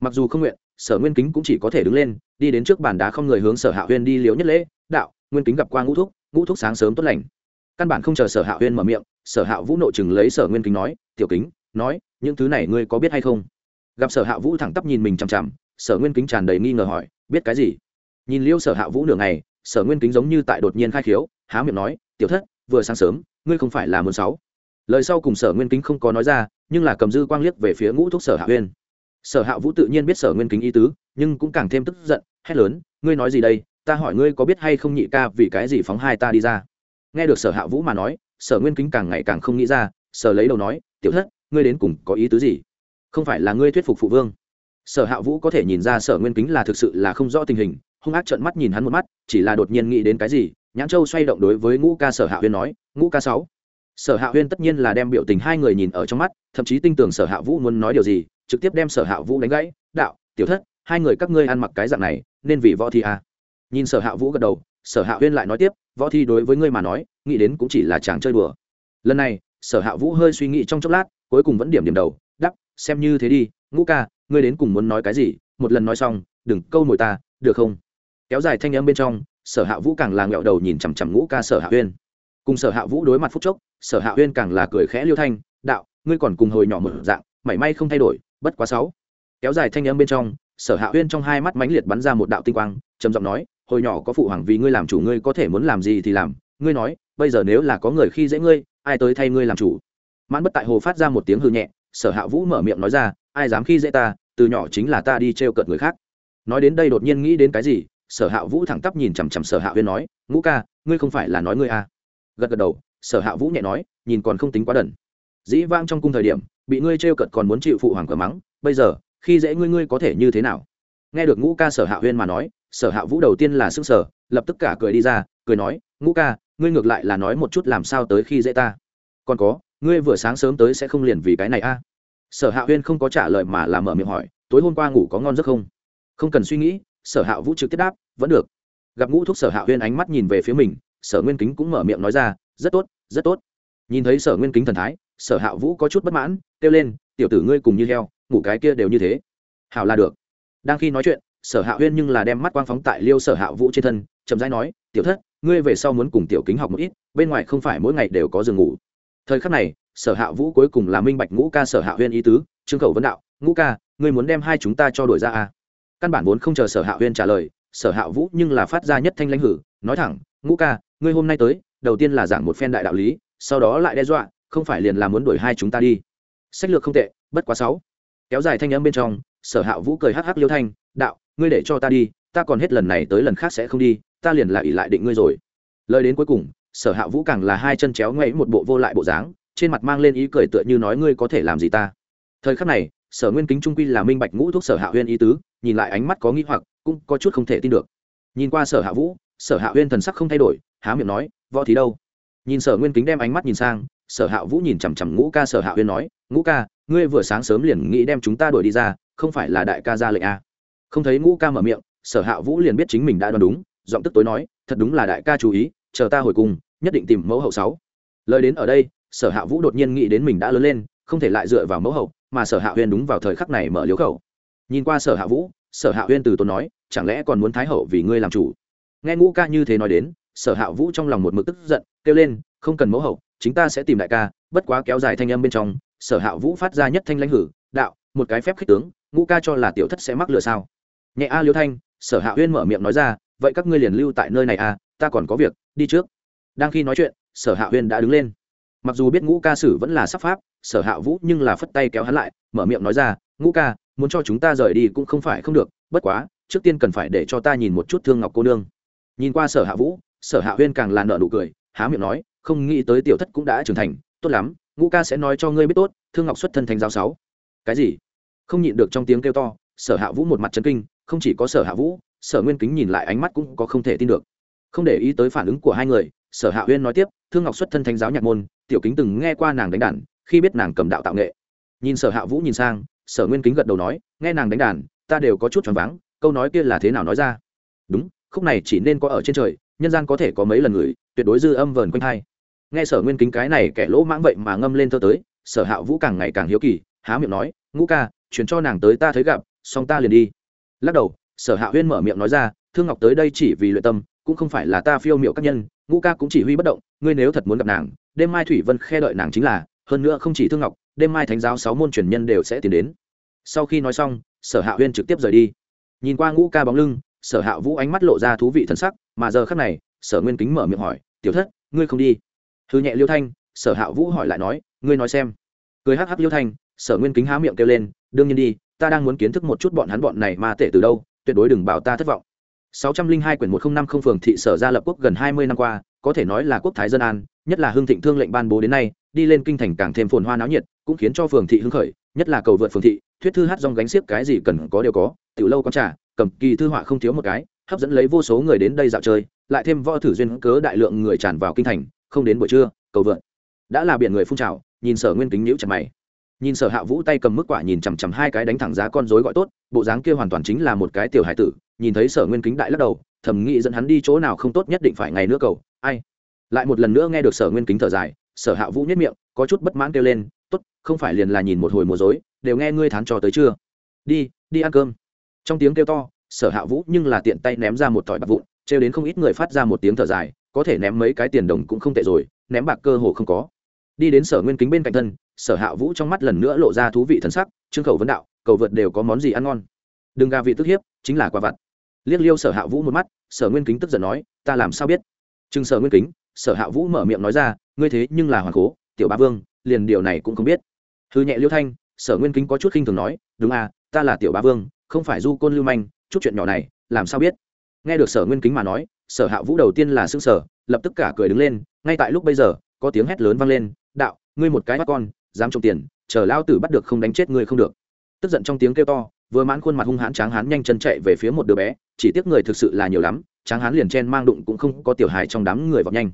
Mặc dù không nguyện, sở nguyên kính cũng chỉ có thể đứng lên, đi đến trước bàn đá không người hướng sở hạ huyên đi liếu nhất lễ, đạo, nguyên kính gặp qua ngũ thúc ngũ thúc sáng sớm tốt lành. Căn bản không chờ sở hạ huyên mở miệng, sở hạ vũ nội chừng lấy sở nguyên kính nói, tiểu kính, nói, những thứ này ngươi có biết hay không? Gặp sở hạ vũ thẳng tắp nhìn mình chằm chằm, sở nguyên kính tràn đầy nghi ngờ hỏi, biết cái gì? Nhìn liêu sở hạ vũ nửa ngày sở nguyên kính giống như tại đột nhiên khai khiếu, há miệng nói, tiểu thất, vừa sáng sớm, ngươi không phải là muốn sáu. Lời sau cùng sở nguyên kính không có nói ra, nhưng là cầm dư quang liếc về phía ngũ thúc sở hạ huyên sở hạ vũ tự nhiên biết sở nguyên kính ý tứ, nhưng cũng càng thêm tức giận, hét lớn, ngươi nói gì đây? Ta hỏi ngươi có biết hay không nhị ca vì cái gì phóng hai ta đi ra? Nghe được sở hạ vũ mà nói, sở nguyên kính càng ngày càng không nghĩ ra, sở lấy đầu nói, tiểu thất, ngươi đến cùng có ý tứ gì? Không phải là ngươi thuyết phục phụ vương. Sở hạ vũ có thể nhìn ra sở nguyên kính là thực sự là không rõ tình hình hung ác trợn mắt nhìn hắn một mắt, chỉ là đột nhiên nghĩ đến cái gì, nhãn châu xoay động đối với ngũ ca sở hạ huyên nói, ngũ ca sáu. Sở hạ huyên tất nhiên là đem biểu tình hai người nhìn ở trong mắt, thậm chí tin tưởng sở hạ vũ muốn nói điều gì, trực tiếp đem sở hạ vũ đánh gãy, đạo, tiểu thất, hai người các ngươi ăn mặc cái dạng này, nên vì võ thi à. nhìn sở hạ vũ gật đầu, sở hạ huyên lại nói tiếp, võ thi đối với ngươi mà nói, nghĩ đến cũng chỉ là chàng chơi đùa. Lần này, sở hạ vũ hơi suy nghĩ trong chốc lát, cuối cùng vẫn điểm điểm đầu đắp xem như thế đi, ngũ ca, ngươi đến cùng muốn nói cái gì? Một lần nói xong, đừng câu mồi ta, được không? Kéo dài thanh âm bên trong, sở hạ vũ càng là nghẹo đầu nhìn chằm chằm ngũ ca sở hạ huyên cùng sở hạ vũ đối mặt phúc chốc, sở hạ huyên càng là cười khẽ liêu thanh, đạo, ngươi còn cùng hồi nhỏ một dạng, mảy may không thay đổi, bất quá sáu. Kéo dài thanh âm bên trong, sở hạ huyên trong hai mắt mãnh liệt bắn ra một đạo tinh quang, trầm giọng nói, hồi nhỏ có phụ hoàng vì ngươi làm chủ, ngươi có thể muốn làm gì thì làm. Ngươi nói, bây giờ nếu là có người khi dễ ngươi, ai tới thay ngươi làm chủ? Mãn bất tại hồ phát ra một tiếng hư nhẹ, sở hạ vũ mở miệng nói ra, ai dám khi dễ ta, từ nhỏ chính là ta đi t r cợt người khác. Nói đến đây đột nhiên nghĩ đến cái gì sở hạ vũ thẳng tắp nhìn chằm chằm sở hạ huyên nói, ngũ ca, ngươi không phải là nói ngươi à. gật gật đầu, sở hạ vũ nhẹ nói, nhìn còn không tính quá đần. Dĩ vang trong cung thời điểm, bị ngươi t r e o cợt còn muốn chịu phụ hoàng cờ mắng, bây giờ, khi dễ ngươi ngươi có thể như thế nào? Nghe được ngũ ca sở hạ huyên mà nói, sở hạ vũ đầu tiên là s ư n g sở lập tức cả cười đi ra, cười nói, ngũ ca, ngươi ngược lại là nói một chút làm sao tới khi dễ ta. Còn có, ngươi vừa sáng sớm tới sẽ không liền vì cái này a sở hạ huyên không có trả lời mà làm mở miệng hỏi, tối hôm qua ngủ có ngon giấc không? Không cần suy nghĩ sở hạ vũ trực tiếp đáp, vẫn được. Gặp ngũ thúc sở hạ huyên ánh mắt nhìn về phía mình, sở nguyên kính cũng mở miệng nói ra, rất tốt rất tốt. Nhìn thấy sở nguyên kính thần thái, sở hạ vũ có chút bất mãn, kêu lên, tiểu tử ngươi cùng như heo, ngủ cái kia đều như thế. Hảo là được. Đang khi nói chuyện, sở hạ huyên nhưng là đem mắt quang phóng tại liêu sở hạ vũ trên thân, chậm rãi nói, tiểu thất, ngươi về sau muốn cùng tiểu kính học một ít, bên ngoài không phải mỗi ngày đều có giường ngủ. Thời khắc này, sở hạ vũ cuối cùng là minh bạch ngũ ca sở hạ huyên ý tứ, trương khẩu vấn đạo, ngũ ca, ngươi muốn đem hai chúng ta cho đổi ra à? Căn bản vốn không chờ sở hạ huyên trả lời, sở hạ vũ nhưng là phát ra nhất thanh lãnh hử, nói thẳng, ngũ ca, ngươi hôm nay tới, đầu tiên là giảng một phen đại đạo lý, sau đó lại đe dọa, không phải liền là muốn đuổi hai chúng ta đi. Sách lược không tệ, bất quá sáu. Kéo dài thanh âm bên trong, sở hạ vũ cười hắc hắc liêu thanh, đạo, ngươi để cho ta đi, ta còn hết lần này tới lần khác sẽ không đi, ta liền lại ỉ lại định ngươi rồi. Lời đến cuối cùng, sở hạ vũ càng là hai chân chéo ngoáy một bộ vô lại bộ dáng, trên mặt mang lên ý cười tựa như nói, ngươi có thể làm gì ta? Thời khắc này, sở nguyên kính trung quy là minh bạch ngũ thuốc sở hạ huyên ý tứ nhìn lại ánh mắt có nghĩ hoặc, cũng có chút không thể tin được. Nhìn qua sở hạ vũ, sở hạ huyên thần sắc không thay đổi, há miệng nói, võ thì đâu? Nhìn sở nguyên kính đem ánh mắt nhìn sang, sở hạ vũ nhìn chằm chằm ngũ ca, sở hạ huyên nói, ngũ ca, ngươi vừa sáng sớm liền nghĩ đem chúng ta đuổi đi ra, không phải là đại ca ra lệnh a à. không thấy ngũ ca mở miệng, sở hạ vũ liền biết chính mình đã đoán đúng, giọng tức tối nói, thật đúng là đại ca chú ý, chờ ta hồi cùng, nhất định tìm mẫu hậu sáu. Lời đến ở đây, sở hạ vũ đột nhiên nghĩ đến mình đã lớn lên, không thể lại dựa vào mẫu hậu, mà sở hạ huyên đúng vào thời khắc này mở liếu khẩu nhìn qua sở hạ vũ, sở hạ huyên từ tốn nói, chẳng lẽ còn muốn thái hậu vì ngươi làm chủ? Nghe ngũ ca như thế nói đến, sở hạ vũ trong lòng một mực tức giận, kêu lên, không cần mẫu hậu, chính ta sẽ tìm đại ca, bất quá kéo dài thanh âm bên trong, sở hạ vũ phát ra nhất thanh lãnh hử, đạo, một cái phép khích tướng, ngũ ca cho là tiểu thất sẽ mắc lừa sao? Nhẹ a liêu thanh, sở hạ huyên mở miệng nói ra, vậy các ngươi liền lưu tại nơi này a ta còn có việc, đi trước. Đang khi nói chuyện, sở hạ huyên đã đứng lên. Mặc dù biết ngũ ca sử vẫn là sắc pháp, sở hạ vũ nhưng là phất tay kéo hắn lại, mở miệng nói ra, ngũ ca muốn cho chúng ta rời đi cũng không phải không được, bất quá, trước tiên cần phải để cho ta nhìn một chút thương ngọc cô nương. Nhìn qua sở hạ vũ, sở hạ huyên càng là nợ nụ cười, há miệng nói, không nghĩ tới tiểu thất cũng đã trưởng thành, tốt lắm, ngũ ca sẽ nói cho ngươi biết tốt, thương ngọc xuất thân thành giáo sáu. Cái gì? Không nhịn được trong tiếng kêu to, sở hạ vũ một mặt chân kinh, không chỉ có sở hạ vũ, sở nguyên kính nhìn lại ánh mắt cũng có không thể tin được. Không để ý tới phản ứng của hai người, sở hạ huyên nói tiếp, thương ngọc xuất thân thánh giáo nhạc môn, tiểu kính từng nghe qua nàng đánh đàn, khi biết nàng cầm đạo tạo nghệ. Nhìn sở hạ vũ nhìn sang sở nguyên kính gật đầu nói, nghe nàng đánh đàn, ta đều có chút choáng váng, câu nói kia là thế nào nói ra? Đúng, khúc này chỉ nên có ở trên trời, nhân gian có thể có mấy lần người, tuyệt đối dư âm vờn quanh hai. Nghe sở nguyên kính cái này kẻ lỗ mãng vậy mà ngâm lên thơ tới, sở hạ vũ càng ngày càng hiếu kỳ, há miệng nói, ngũ ca, chuyển cho nàng tới ta thấy gặp, xong ta liền đi. Lắc đầu, sở hạ huyên mở miệng nói ra, thương ngọc tới đây chỉ vì luyện tâm, cũng không phải là ta phiêu miệu các nhân, ngũ ca cũng chỉ huy bất động, ngươi nếu thật muốn gặp nàng, đêm mai thủy vân khe đợi nàng chính là, hơn nữa không chỉ thương ngọc đêm mai thánh giáo sáu môn truyền nhân đều sẽ tiến đến. Sau khi nói xong sở hạ huyên trực tiếp rời đi. Nhìn qua ngũ ca bóng lưng sở hạ vũ ánh mắt lộ ra thú vị thân sắc mà giờ khắc này sở nguyên kính mở miệng hỏi tiểu thất ngươi không đi? Hư nhẹ liêu thanh sở hạ vũ hỏi lại nói ngươi nói xem. Cười hắc hắc liêu thanh sở nguyên kính há miệng kêu lên đương nhiên đi ta đang muốn kiến thức một chút bọn hắn bọn này mà tệ từ đâu tuyệt đối đừng bảo ta thất vọng. 602 quyển 1050 phường thị sở gia lập quốc gần 20 năm qua, có thể nói là quốc thái dân an, nhất là Hương thịnh thương lệnh ban bố đến nay, đi lên kinh thành càng thêm phồn hoa náo nhiệt, cũng khiến cho phường thị hưng khởi, nhất là cầu vượt phường thị, thuyết thư hát dòng gánh xiếc cái gì cần có đều có, tiểu lâu có trà, cầm kỳ thư họa không thiếu một cái, hấp dẫn lấy vô số người đến đây dạo chơi, lại thêm võ thử duyên cớ đại lượng người tràn vào kinh thành, không đến buổi trưa, cầu vượt đã là biển người phun trào, nhìn Sở Nguyên kính nhíu chặt mày. Nhìn Sở Hạ Vũ tay cầm mức quả nhìn chằm chằm hai cái đánh thẳng giá con rối gọi tốt, bộ dáng kia hoàn toàn chính là một cái tiểu hải tử, nhìn thấy sở nguyên kính đại lắc đầu thẩm nghĩ dẫn hắn đi chỗ nào không tốt nhất định phải ngày nữa cầu ai lại một lần nữa nghe được sở nguyên kính thở dài sở hạ vũ nhất miệng có chút bất mãn kêu lên không phải liền là nhìn một hồi mùa dối đều nghe ngươi thán trò tới chưa đi đi ăn cơm. Trong tiếng kêu to, sở hạ vũ nhưng là tiện tay ném ra một tỏi bạc vụn, trêu đến không ít người phát ra một tiếng thở dài, có thể ném mấy cái tiền đồng cũng không tệ rồi, ném bạc cơ hồ không có. Đi đến sở nguyên kính bên cạnh thân, sở hạ vũ trong mắt lần nữa lộ ra thú vị thân sắc, trương khẩu vấn đạo, cầu vượt đều có món gì ăn ngon? Đừng gà vị tức hiếp, chính là quả vặt. Liếc liêu sở hạ vũ một mắt, sở nguyên kính tức giận nói, ta làm sao biết? Chừng sở nguyên kính, sở hạ vũ mở miệng nói ra, ngươi thế nhưng là hoàng cố, tiểu ba vương, liền điều này cũng không biết hư nhẹ liêu thanh, sở nguyên kính có chút khinh thường nói, đúng à ta là tiểu bá vương, không phải du côn lưu manh, chút chuyện nhỏ này, làm sao biết? Nghe được sở nguyên kính mà nói, sở hạ vũ đầu tiên là xương sở lập tức cả cười đứng lên, ngay tại lúc bây giờ, có tiếng hét lớn vang lên, đạo, ngươi một cái bắt con, dám trộm tiền, chờ lao tử bắt được không đánh chết ngươi không được. Tức giận trong tiếng kêu to, vừa mãn khuôn mặt hung hãn tráng hán nhanh chân chạy về phía một đứa bé, chỉ tiếc người thực sự là nhiều lắm, tráng hán liền chen mang đụng cũng không có tiểu hài trong đám người vọt nhanh.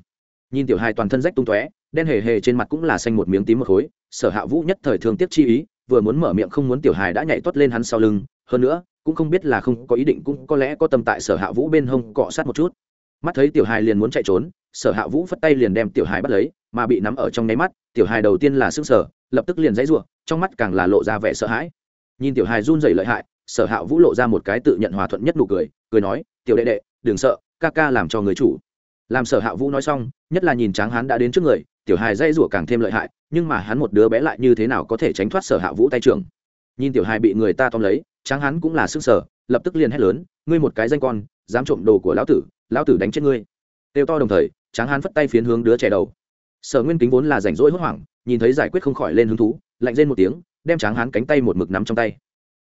Nhìn tiểu hài toàn thân rách tung tóe đen hề hề trên mặt cũng là xanh một miếng tím một khối, sở hạ vũ nhất thời thương tiếc chi ý, vừa muốn mở miệng không muốn tiểu hài đã nhảy tuất lên hắn sau lưng, hơn nữa, cũng không biết là không có ý định cũng có lẽ có tâm tại sở hạ vũ bên hông cọ sát một chút. Mắt thấy tiểu hài liền muốn chạy trốn, sở hạ vũ phất tay liền đem tiểu hài bắt lấy, mà bị nắm ở trong nháy mắt, tiểu hài đầu tiên là s ư n g sở lập tức liền dãy r u ộ trong mắt càng là lộ ra vẻ sợ hãi. Nhìn tiểu hài run dày lợi hại, sở hạ vũ lộ ra một cái tự nhận hòa thuận nhất nụ cười cười nói, tiểu đệ đệ, đừng sợ, ca ca làm cho người chủ làm sở hạ vũ nói xong, nhất là nhìn tráng hán đã đến trước người, tiểu hài dây rủa càng thêm lợi hại, nhưng mà hắn một đứa bé lại như thế nào có thể tránh thoát sở hạ vũ tay trưởng? Nhìn tiểu hài bị người ta tóm lấy, tráng hán cũng là sức sở, lập tức liền hét lớn, ngươi một cái danh con, dám trộm đồ của lão tử lão tử đánh chết ngươi. Têu to đồng thời, tráng hán phất tay phiến hướng đứa trẻ đầu. Sở nguyên kính vốn là rảnh rỗi hốt hoảng, nhìn thấy giải quyết không khỏi lên hứng thú, lạnh lên một tiếng, đem tráng hán cánh tay một mực nắm trong tay.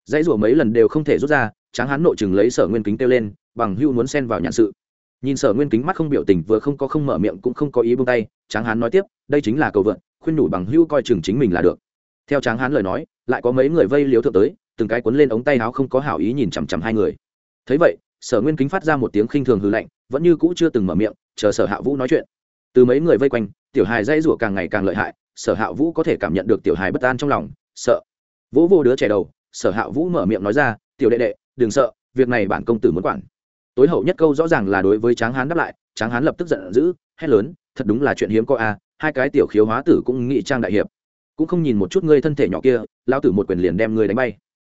Dãy rủa mấy lần đều không thể rút ra, tráng hán nội chừng lấy sở nguyên kính kêu lên, bằng hưu muốn xen vào nhãn sự nhìn sở nguyên kính mắt không biểu tình vừa không có không mở miệng cũng không có ý buông tay, tráng hán nói tiếp, đây chính là cầu vượn, khuyên nhủ bằng hữu coi chừng chính mình là được. Theo tráng hán lời nói, lại có mấy người vây liếu thượng tới, từng cái cuốn lên ống tay áo không có hảo ý nhìn chằm chằm hai người. Thấy vậy, sở nguyên kính phát ra một tiếng khinh thường hư lạnh, vẫn như cũ chưa từng mở miệng, chờ sở hạ vũ nói chuyện. Từ mấy người vây quanh, tiểu hài dây rủa càng ngày càng lợi hại, sở hạ vũ có thể cảm nhận được tiểu hài bất an trong lòng, sợ. Vũ vô đứa trẻ đầu, sở hạ vũ mở miệng nói ra, tiểu đệ đệ, đừng sợ, việc này bản công tử muốn quản tối hậu nhất câu rõ ràng là đối với tráng hán đáp lại, tráng hán lập tức giận dữ, hét lớn, thật đúng là chuyện hiếm có a, hai cái tiểu khiếu hóa tử cũng nghị trang đại hiệp. Cũng không nhìn một chút ngươi thân thể nhỏ kia lao tử một quyền liền đem ngươi đánh bay.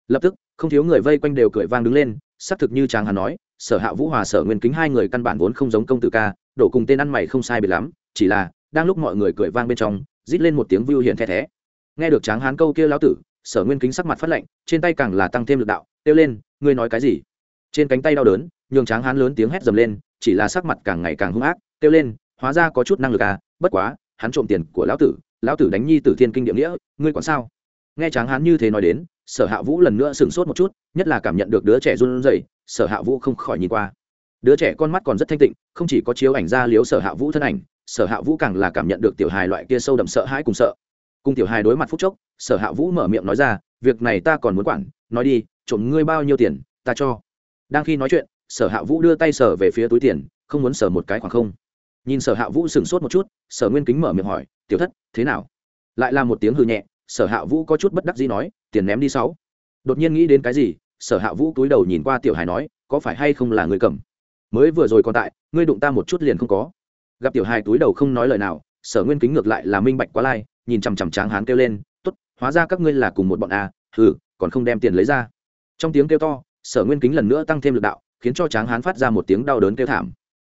Lập tức, không thiếu người vây quanh đều cười vang đứng lên, xác thực như tráng hán nói, sở hạ vũ hòa sở nguyên kính hai người căn bản vốn không giống công tử ca, đổ cùng tên ăn mày không sai biệt lắm, chỉ là, đang lúc mọi người cười vang bên trong, rít lên một tiếng vưu hiện the thé. Nghe được tráng hán câu kia lão tử, sở nguyên kính sắc mặt phát lạnh, trên tay càng là tăng thêm lực đạo, kêu lên, ngươi nói cái gì? Trên cánh tay đau đớn nhường tráng hán lớn tiếng hét dầm lên, chỉ là sắc mặt càng ngày càng hung ác, kêu lên, hóa ra có chút năng lực à bất quá, hắn trộm tiền của lão tử lão tử đánh nhi tử thiên kinh địa nghĩa, ngươi còn sao? Nghe tráng hán như thế nói đến, sở hạ vũ lần nữa sửng sốt một chút, nhất là cảm nhận được đứa trẻ run rẩy, sở hạ vũ không khỏi nhìn qua. Đứa trẻ con mắt còn rất thanh tịnh, không chỉ có chiếu ảnh ra liếu sở hạ vũ thân ảnh, sở hạ vũ càng là cảm nhận được tiểu hài loại kia sâu đậm sợ hãi cùng sợ. Cùng tiểu hài đối mặt phúc chốc, sở hạ vũ mở miệng nói ra, việc này ta còn muốn quản, nói đi, trộm ngươi bao nhiêu tiền, ta cho. Đang khi nói chuyện sở hạ vũ đưa tay sở về phía túi tiền không muốn sở một cái khoảng không. Nhìn sở hạ vũ sửng sốt một chút sở nguyên kính mở miệng hỏi tiểu thất thế nào? Lại là một tiếng hư nhẹ sở hạ vũ có chút bất đắc gì nói tiền ném đi sáu. Đột nhiên nghĩ đến cái gì sở hạ vũ túi đầu nhìn qua tiểu hài nói có phải hay không là người cầm? Mới vừa rồi còn tại ngươi đụng ta một chút liền không có. Gặp tiểu hài túi đầu không nói lời nào sở nguyên kính ngược lại là minh bạch quá lai nhìn chằm chằm tráng hán kêu lên t ố t hóa ra các ngươi là cùng một bọn a à, ừ còn không đem tiền lấy ra. Trong tiếng kêu to sở nguyên kính lần nữa tăng thêm lực đạo khiến cho tráng hán phát ra một tiếng đau đớn kêu thảm.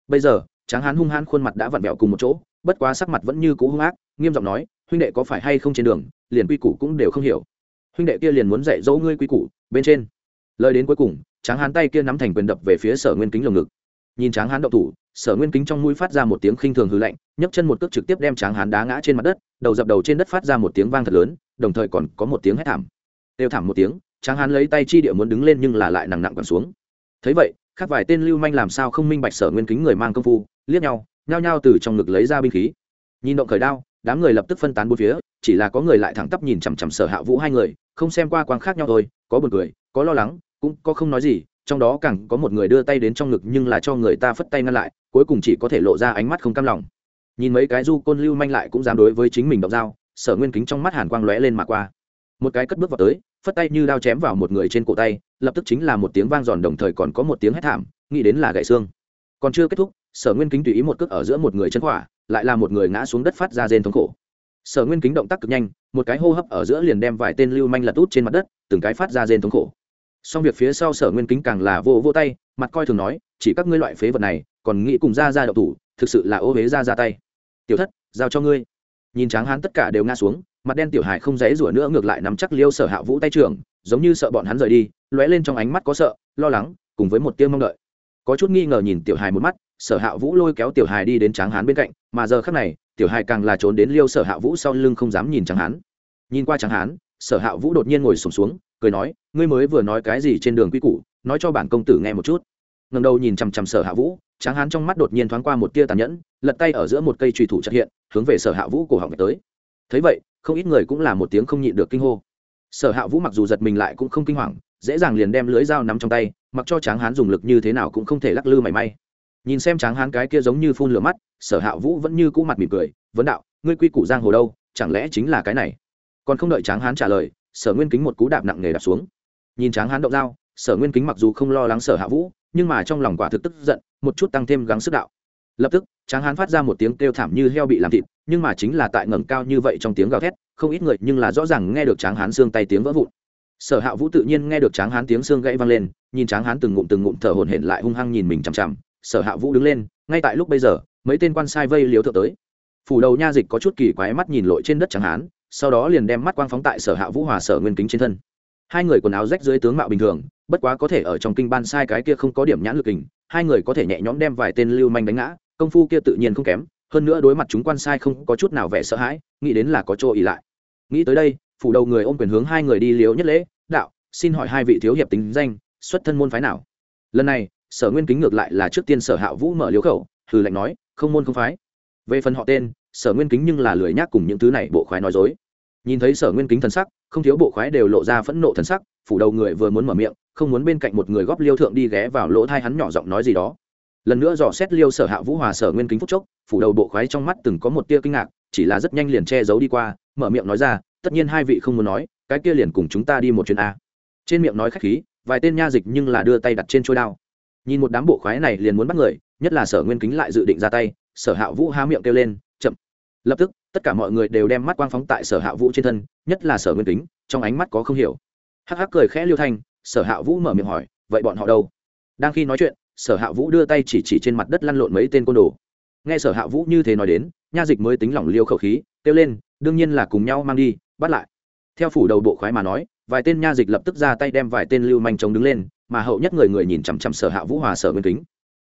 Bây giờ, tráng hán hung hãn khuôn mặt đã vặn vẹo cùng một chỗ, bất quá sắc mặt vẫn như cũ hung ác, nghiêm giọng nói, huynh đệ có phải hay không trên đường, liền quy củ cũng đều không hiểu. Huynh đệ kia liền muốn dạy dỗ ngươi quy củ, bên trên. Lời đến cuối cùng, tráng hán tay kia nắm thành quyền đập về phía sở nguyên kính lồng ngực. Nhìn tráng hán động thủ, sở nguyên kính trong mũi phát ra một tiếng khinh thường hư lạnh, nhấc chân một cước trực tiếp đem tráng hán đá ngã trên mặt đất, đầu dập đầu trên đất phát ra một tiếng vang thật lớn, đồng thời còn có một tiếng hét thảm. Đều thảm một tiếng, tráng hán lấy tay chi địa muốn đứng lên nhưng là lại nặng nặng còn xuống thấy vậy khác vài tên lưu manh làm sao không minh bạch sở nguyên kính người mang công phu, liếc nhau, nhao nhao từ trong ngực lấy ra binh khí. Nhìn động khởi đao, đám người lập tức phân tán bốn phía, chỉ là có người lại thẳng tắp nhìn chằm chằm sở hạ vũ hai người, không xem qua quang khác nhau thôi, có buồn cười, có lo lắng, cũng có không nói gì, trong đó càng có một người đưa tay đến trong ngực nhưng là cho người ta phất tay ngăn lại, cuối cùng chỉ có thể lộ ra ánh mắt không cam lòng. Nhìn mấy cái du côn lưu manh lại cũng dám đối với chính mình động dao, sở nguyên kính trong mắt hàn quang lóe lên mà qua. Một cái cất bước vào tới phất tay như đao chém vào một người trên cổ tay, lập tức chính là một tiếng vang giòn đồng thời còn có một tiếng hét thảm, nghĩ đến là gãy xương. Còn chưa kết thúc, sở nguyên kính tùy ý một cước ở giữa một người chân khỏa, lại là một người ngã xuống đất phát ra rên thống khổ. Sở nguyên kính động tác cực nhanh, một cái hô hấp ở giữa liền đem vài tên lưu manh lật út trên mặt đất, từng cái phát ra rên thống khổ. Xong việc phía sau sở nguyên kính càng là vô vô tay, mặt coi thường nói, chỉ các ngươi loại phế vật này, còn nghĩ cùng ra ra đậu thủ, thực sự là ô huế ra ra tay. Tiểu thất, giao cho ngươi. Nhìn tráng hán tất cả đều ngã xuống mặt đen tiểu hải không dãy rủa nữa ngược lại nắm chắc liêu sở hạ vũ tay trưởng giống như sợ bọn hắn rời đi lóe lên trong ánh mắt có sợ lo lắng cùng với một tiêu mong đợi. Có chút nghi ngờ nhìn tiểu hài một mắt sở hạ vũ lôi kéo tiểu hài đi đến tráng hán bên cạnh mà giờ khắc này tiểu hài càng là trốn đến liêu sở hạ vũ sau lưng không dám nhìn tráng hán. Nhìn qua tráng hán sở hạ vũ đột nhiên ngồi sùng xuống, xuống cười nói ngươi mới vừa nói cái gì trên đường quy củ nói cho bản công tử nghe một chút. Ngầm đầu nhìn chằm chằm sở hạ vũ tráng hán trong mắt đột nhiên thoáng qua một tia tàn nhẫn lật tay ở giữa một cây trùy thủ trật hiện hướng về sở hạ vũ cổ họng tới. Thấy vậy không ít người cũng là một tiếng không nhịn được kinh hô. Sở hạ vũ mặc dù giật mình lại cũng không kinh hoàng, dễ dàng liền đem lưới dao nắm trong tay, mặc cho tráng hán dùng lực như thế nào cũng không thể lắc lư mảy may. Nhìn xem tráng hán cái kia giống như phun lửa mắt, sở hạ vũ vẫn như cũ mặt mỉm cười, vấn đạo, ngươi quy củ giang hồ đâu, chẳng lẽ chính là cái này? Còn không đợi tráng hán trả lời, sở nguyên kính một cú đạp nặng nề đạp xuống. Nhìn tráng hán động dao, sở nguyên kính mặc dù không lo lắng sở hạ vũ, nhưng mà trong lòng quả thực tức giận, một chút tăng thêm gắng sức đạo. Lập tức, tráng hán phát ra một tiếng kêu thảm như heo bị làm thịt nhưng mà chính là tại ngẩng cao như vậy trong tiếng gào thét, không ít người nhưng là rõ ràng nghe được tráng hán xương tay tiếng vỡ vụn. Sở hạ vũ tự nhiên nghe được tráng hán tiếng xương gãy vang lên, nhìn tráng hán từng ngụm từng ngụm thở hổn hển lại hung hăng nhìn mình chằm chằm. Sở hạ vũ đứng lên, ngay tại lúc bây giờ, mấy tên quan sai vây liếu thượng tới. Phủ đầu nha dịch có chút kỳ quái mắt nhìn lội trên đất tráng hán, sau đó liền đem mắt quang phóng tại sở hạ vũ hòa sở nguyên kính trên thân. Hai người quần áo rách dưới tướng mạo bình thường, bất quá có thể ở trong kinh ban sai cái kia không có điểm nhãn lực hình, hai người có thể nhẹ nhõm đem vài tên lưu manh đánh ngã, công phu kia tự nhiên không kém hơn nữa đối mặt chúng quan sai không có chút nào vẻ sợ hãi, nghĩ đến là có chỗ ỉ lại. Nghĩ tới đây, phủ đầu người ôm quyền hướng hai người đi liếu nhất lễ, đạo, xin hỏi hai vị thiếu hiệp tính danh, xuất thân môn phái nào? Lần này, sở nguyên kính ngược lại là trước tiên sở hạ vũ mở liếu khẩu, hừ lạnh nói, không môn không phái. Về phần họ tên, sở nguyên kính nhưng là lười nhác cùng những thứ này bộ khoái nói dối. Nhìn thấy sở nguyên kính thần sắc, không thiếu bộ khoái đều lộ ra phẫn nộ thần sắc, phủ đầu người vừa muốn mở miệng, không muốn bên cạnh một người góp liêu thượng đi ghé vào lỗ thai hắn nhỏ giọng nói gì đó lần nữa dò xét liêu sở hạ vũ hòa sở nguyên kính phúc chốc, phủ đầu bộ khoái trong mắt từng có một tia kinh ngạc, chỉ là rất nhanh liền che giấu đi qua, mở miệng nói ra, tất nhiên hai vị không muốn nói, cái kia liền cùng chúng ta đi một chuyến a. Trên miệng nói khách khí, vài tên nha dịch nhưng là đưa tay đặt trên trôi đao. Nhìn một đám bộ khoái này liền muốn bắt người, nhất là sở nguyên kính lại dự định ra tay, sở hạ vũ há miệng kêu lên, chậm. Lập tức, tất cả mọi người đều đem mắt quang phóng tại sở hạ vũ trên thân, nhất là sở nguyên kính, trong ánh mắt có không hiểu. Hắc hắc cười khẽ liêu thanh, sở hạ vũ mở miệng hỏi, vậy bọn họ đâu? Đang khi nói chuyện sở hạ vũ đưa tay chỉ chỉ trên mặt đất lăn lộn mấy tên côn đồ. Nghe sở hạ vũ như thế nói đến, nha dịch mới tính lỏng liêu khẩu khí, kêu lên, đương nhiên là cùng nhau mang đi, bắt lại. Theo phủ đầu bộ khoái mà nói, vài tên nha dịch lập tức ra tay đem vài tên lưu manh chống đứng lên, mà hậu nhất người người nhìn chằm chằm sở hạ vũ hòa sở nguyên kính.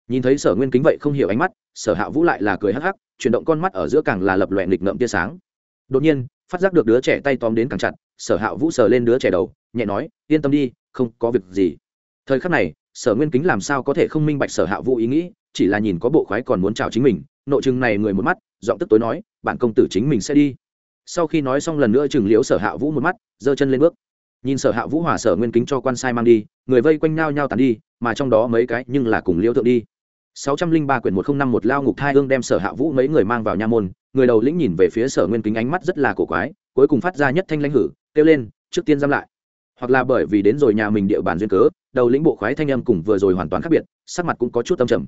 Nhìn thấy sở nguyên kính vậy không hiểu ánh mắt, sở hạ vũ lại là cười hắc hắc, chuyển động con mắt ở giữa càng là lập loẹ nghịch ngợm tia sáng. Đột nhiên, phát giác được đứa trẻ tay tóm đến càng chặt, sở hạ vũ sờ lên đứa trẻ đầu, nhẹ nói, yên tâm đi, không có việc gì. Thời khắc này sở nguyên kính làm sao có thể không minh bạch sở hạ vũ ý nghĩ, chỉ là nhìn có bộ khoái còn muốn chào chính mình, nội chừng này người một mắt, giọng tức tối nói, bản công tử chính mình sẽ đi. Sau khi nói xong lần nữa chừng liễu sở hạ vũ một mắt, giơ chân lên bước. Nhìn sở hạ vũ hòa sở nguyên kính cho quan sai mang đi, người vây quanh nhau nhau tàn đi, mà trong đó mấy cái nhưng là cùng liễu thượng đi. Sáu trăm linh ba quyển một nghìn năm một lao ngục thai hương đem sở hạ vũ mấy người mang vào nha môn, người đầu lĩnh nhìn về phía sở nguyên kính ánh mắt rất là cổ quái, cuối cùng phát ra nhất thanh lãnh hử, kêu lên, trước tiên giam lại hoặc là bởi vì đến rồi nhà mình địa bàn duyên cớ, đầu lĩnh bộ khoái thanh âm cùng vừa rồi hoàn toàn khác biệt, sắc mặt cũng có chút âm trầm.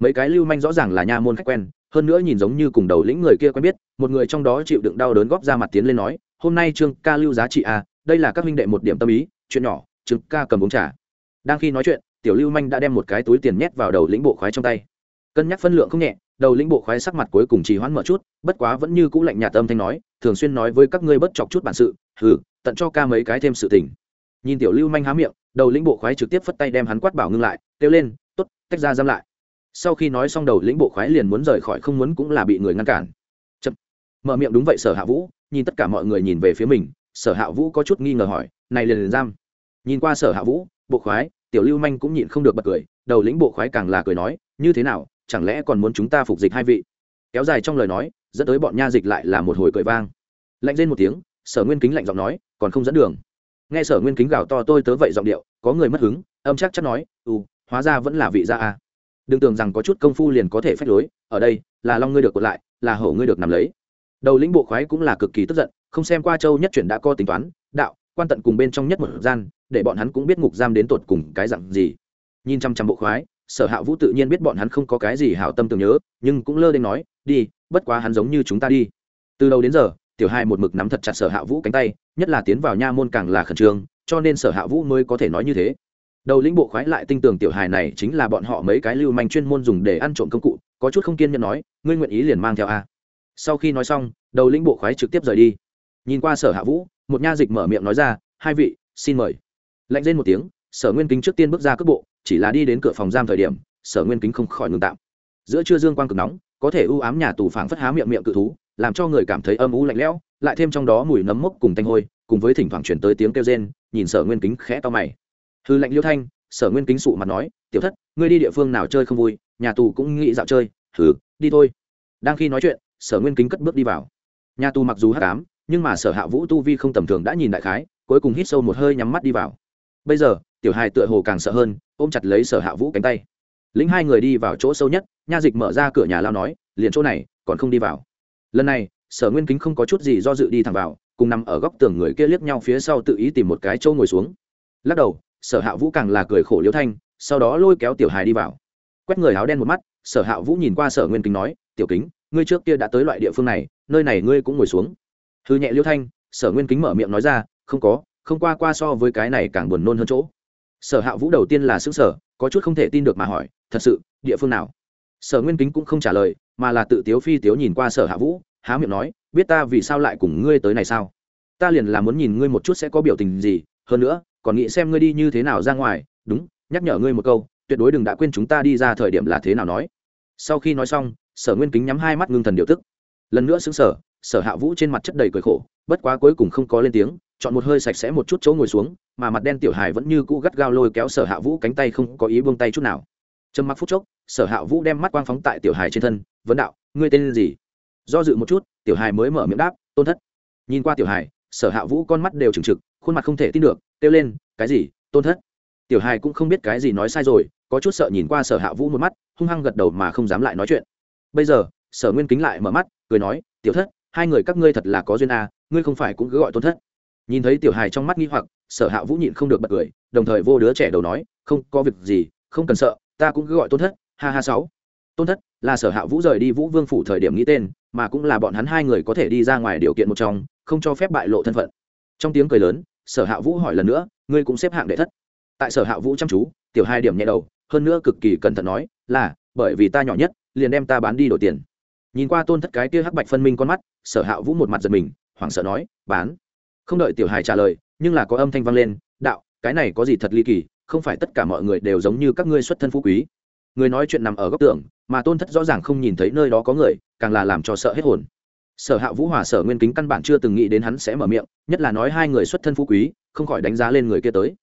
Mấy cái lưu manh rõ ràng là nha môn khách quen, hơn nữa nhìn giống như cùng đầu lĩnh người kia quen biết, một người trong đó chịu đựng đau đớn góp ra mặt tiến lên nói, hôm nay trương ca lưu giá trị à đây là các minh đệ một điểm tâm ý, chuyện nhỏ, trương ca cầm uống trà. Đang khi nói chuyện, tiểu lưu manh đã đem một cái túi tiền nhét vào đầu lĩnh bộ khoái trong tay. Cân nhắc phân lượng không nhẹ, đầu lĩnh bộ khoái sắc mặt cuối cùng trì hoãn mở chút, bất quá vẫn như cũ lạnh nhạt âm thanh nói, thường xuyên nói với các ngươi bất chọc chút bản sự, hừ, tận cho ca mấy cái thêm sự tình nhìn tiểu lưu manh há miệng, đầu lĩnh bộ khoái trực tiếp phất tay đem hắn quát bảo ngưng lại, kêu lên t ố t tách ra giam lại. Sau khi nói xong đầu lĩnh bộ khoái liền muốn rời khỏi, không muốn cũng là bị người ngăn cản. Chậm. mở miệng đúng vậy, sở hạ vũ, nhìn tất cả mọi người nhìn về phía mình, sở hạ vũ có chút nghi ngờ hỏi, này liền liền giam. Nhìn qua sở hạ vũ, bộ khoái, tiểu lưu manh cũng nhịn không được bật cười, đầu lĩnh bộ khoái càng là cười nói, như thế nào, chẳng lẽ còn muốn chúng ta phục dịch hai vị? Kéo dài trong lời nói, dẫn tới bọn nha dịch lại là một hồi cười vang. Lạnh lên một tiếng, sở nguyên kính lạnh giọng nói, còn không dẫn đường nghe sở nguyên kính gào to tôi tớ vậy giọng điệu, có người mất hứng, âm chắc chắc nói ừ hóa ra vẫn là vị gia a. Đừng tưởng rằng có chút công phu liền có thể phách lối, ở đây, là long ngươi được cột lại, là hổ ngươi được nằm lấy. Đầu lĩnh bộ khoái cũng là cực kỳ tức giận, không xem qua châu nhất chuyển đã co tính toán, đạo, quan tận cùng bên trong nhất một gian, để bọn hắn cũng biết ngục giam đến tột cùng cái dặn gì. Nhìn chăm chăm bộ khoái, sở hạ vũ tự nhiên biết bọn hắn không có cái gì hảo tâm tưởng nhớ, nhưng cũng lơ đến nói, đi, bất quá hắn giống như chúng ta đi. Từ đầu đến giờ tiểu hai một mực nắm thật chặt sở hạ vũ cánh tay, nhất là tiến vào nha môn càng là khẩn trương, cho nên sở hạ vũ mới có thể nói như thế. Đầu lĩnh bộ khoái lại tinh tường tiểu hài này chính là bọn họ mấy cái lưu manh chuyên môn dùng để ăn trộm công cụ, có chút không kiên nhẫn nói, ngươi nguyện ý liền mang theo a. Sau khi nói xong, đầu lĩnh bộ khoái trực tiếp rời đi. Nhìn qua sở hạ vũ, một nha dịch mở miệng nói ra, hai vị, xin mời. Lạnh lên một tiếng, sở nguyên kính trước tiên bước ra cước bộ, chỉ là đi đến cửa phòng giam thời điểm, sở nguyên kính không khỏi ngừng tạm. Giữa trưa dương quang cực nóng, có thể ưu ám nhà tù phảng phất há miệng miệng cự thú làm cho người cảm thấy âm u lạnh lẽo, lại thêm trong đó mùi nấm mốc cùng tanh hôi, cùng với thỉnh thoảng chuyển tới tiếng kêu rên, nhìn sở nguyên kính khẽ to mày. Hư lạnh liêu thanh, sở nguyên kính sụ mặt nói, tiểu thất, ngươi đi địa phương nào chơi không vui, nhà tù cũng nghĩ dạo chơi thử đi thôi. Đang khi nói chuyện, sở nguyên kính cất bước đi vào. Nhà tù mặc dù hắc ám, nhưng mà sở hạ vũ tu vi không tầm thường đã nhìn đại khái, cuối cùng hít sâu một hơi nhắm mắt đi vào. Bây giờ, tiểu hài tựa hồ càng sợ hơn, ôm chặt lấy sở hạ vũ cánh tay. Lính hai người đi vào chỗ sâu nhất, nha dịch mở ra cửa nhà lao nói, liền chỗ này, còn không đi vào lần này, sở nguyên kính không có chút gì do dự đi thẳng vào, cùng nằm ở góc tường người kia liếc nhau phía sau tự ý tìm một cái chỗ ngồi xuống. Lắc đầu, sở hạ vũ càng là cười khổ liễu thanh, sau đó lôi kéo tiểu hài đi vào. Quét người áo đen một mắt, sở hạ vũ nhìn qua sở nguyên kính nói, tiểu kính, ngươi trước kia đã tới loại địa phương này, nơi này ngươi cũng ngồi xuống. Hư nhẹ liễu thanh, sở nguyên kính mở miệng nói ra, không có, không qua qua so với cái này càng buồn nôn hơn chỗ. Sở hạ vũ đầu tiên là xứ sở có chút không thể tin được mà hỏi, thật sự, địa phương nào? Sở nguyên kính cũng không trả lời, mà là tự tiếu phi tiếu nhìn qua sở hạ vũ, há miệng nói, biết ta vì sao lại cùng ngươi tới này sao? Ta liền là muốn nhìn ngươi một chút sẽ có biểu tình gì, hơn nữa, còn nghĩ xem ngươi đi như thế nào ra ngoài, đúng, nhắc nhở ngươi một câu, tuyệt đối đừng đã quên chúng ta đi ra thời điểm là thế nào nói. Sau khi nói xong, sở nguyên kính nhắm hai mắt ngưng thần điều tức. Lần nữa xứng sở sở hạ vũ trên mặt chất đầy cười khổ, bất quá cuối cùng không có lên tiếng, chọn một hơi sạch sẽ một chút chỗ ngồi xuống, mà mặt đen tiểu hài vẫn như cũ gắt gao lôi kéo sở hạ vũ cánh tay không có ý buông tay chút nào trầm mặc phút chốc sở hạ vũ đem mắt quang phóng tại tiểu hài trên thân vấn đạo ngươi tên gì? Do dự một chút tiểu hài mới mở miệng đáp tôn thất. Nhìn qua tiểu hài sở hạ vũ con mắt đều trừng trực khuôn mặt không thể tin được kêu lên cái gì? Tôn thất? Tiểu hài cũng không biết cái gì nói sai rồi có chút sợ nhìn qua sở hạ vũ một mắt hung hăng gật đầu mà không dám lại nói chuyện. Bây giờ sở nguyên kính lại mở mắt cười nói tiểu thất hai người các ngươi thật là có duyên à, ngươi không phải cũng cứ gọi tôn thất. Nhìn thấy tiểu hài trong mắt nghi hoặc sở hạ vũ nhịn không được bật cười đồng thời vô đứa trẻ đầu nói không có việc gì không cần sợ ta cũng cứ gọi tôn thất, ha ha sáu. Tôn thất là sở hạ vũ rời đi vũ vương phủ thời điểm nghĩ tên, mà cũng là bọn hắn hai người có thể đi ra ngoài điều kiện một trong, không cho phép bại lộ thân phận. Trong tiếng cười lớn, sở hạ vũ hỏi lần nữa, ngươi cũng xếp hạng đệ thất. Tại sở hạ vũ chăm chú, tiểu hai điểm nhẹ đầu, hơn nữa cực kỳ cẩn thận nói, là, bởi vì ta nhỏ nhất, liền đem ta bán đi đổi tiền. Nhìn qua tôn thất cái kia hắc bạch phân minh con mắt, sở hạ vũ một mặt giật mình, hoảng sợ nói, bán? Không đợi tiểu hài trả lời, nhưng là có âm thanh vang lên, đạo, cái này có gì thật ly kỳ không phải tất cả mọi người đều giống như các ngươi xuất thân phú quý. Người nói chuyện nằm ở góc tường, mà tôn thất rõ ràng không nhìn thấy nơi đó có người, càng là làm cho sợ hết hồn. Sở hạ vũ hòa sở nguyên kính căn bản chưa từng nghĩ đến hắn sẽ mở miệng, nhất là nói hai người xuất thân phú quý, không khỏi đánh giá lên người kia tới.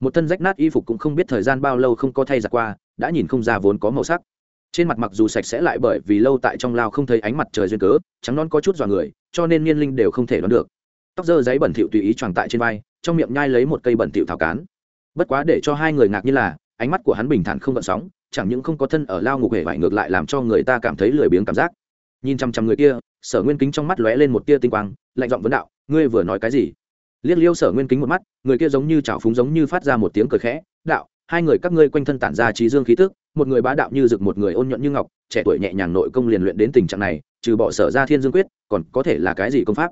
Một thân rách nát y phục cũng không biết thời gian bao lâu không có thay giặt qua, đã nhìn không ra vốn có màu sắc. Trên mặt mặc dù sạch sẽ lại bởi vì lâu tại trong lao không thấy ánh mặt trời duyên cớ, trắng non có chút dọa người, cho nên niên linh đều không thể đoán được. Tóc dơ giấy bẩn thỉu tùy ý tròn tại trên vai, trong miệng nhai lấy một cây bẩn thỉu thảo cán bất quá để cho hai người ngạc như là, ánh mắt của hắn bình thản không gợn sóng, chẳng những không có thân ở lao ngục hề vải ngược lại làm cho người ta cảm thấy lười biếng cảm giác. Nhìn chăm chăm người kia, sở nguyên kính trong mắt lóe lên một tia tinh quang, lạnh giọng vấn đạo, ngươi vừa nói cái gì? Liếc liêu sở nguyên kính một mắt, người kia giống như chảo phúng giống như phát ra một tiếng cười khẽ, đạo, hai người các ngươi quanh thân tản ra trí dương khí tức, một người bá đạo như rực một người ôn nhuận như ngọc, trẻ tuổi nhẹ nhàng nội công liền luyện đến tình trạng này, trừ bỏ sở ra thiên dương quyết, còn có thể là cái gì công pháp?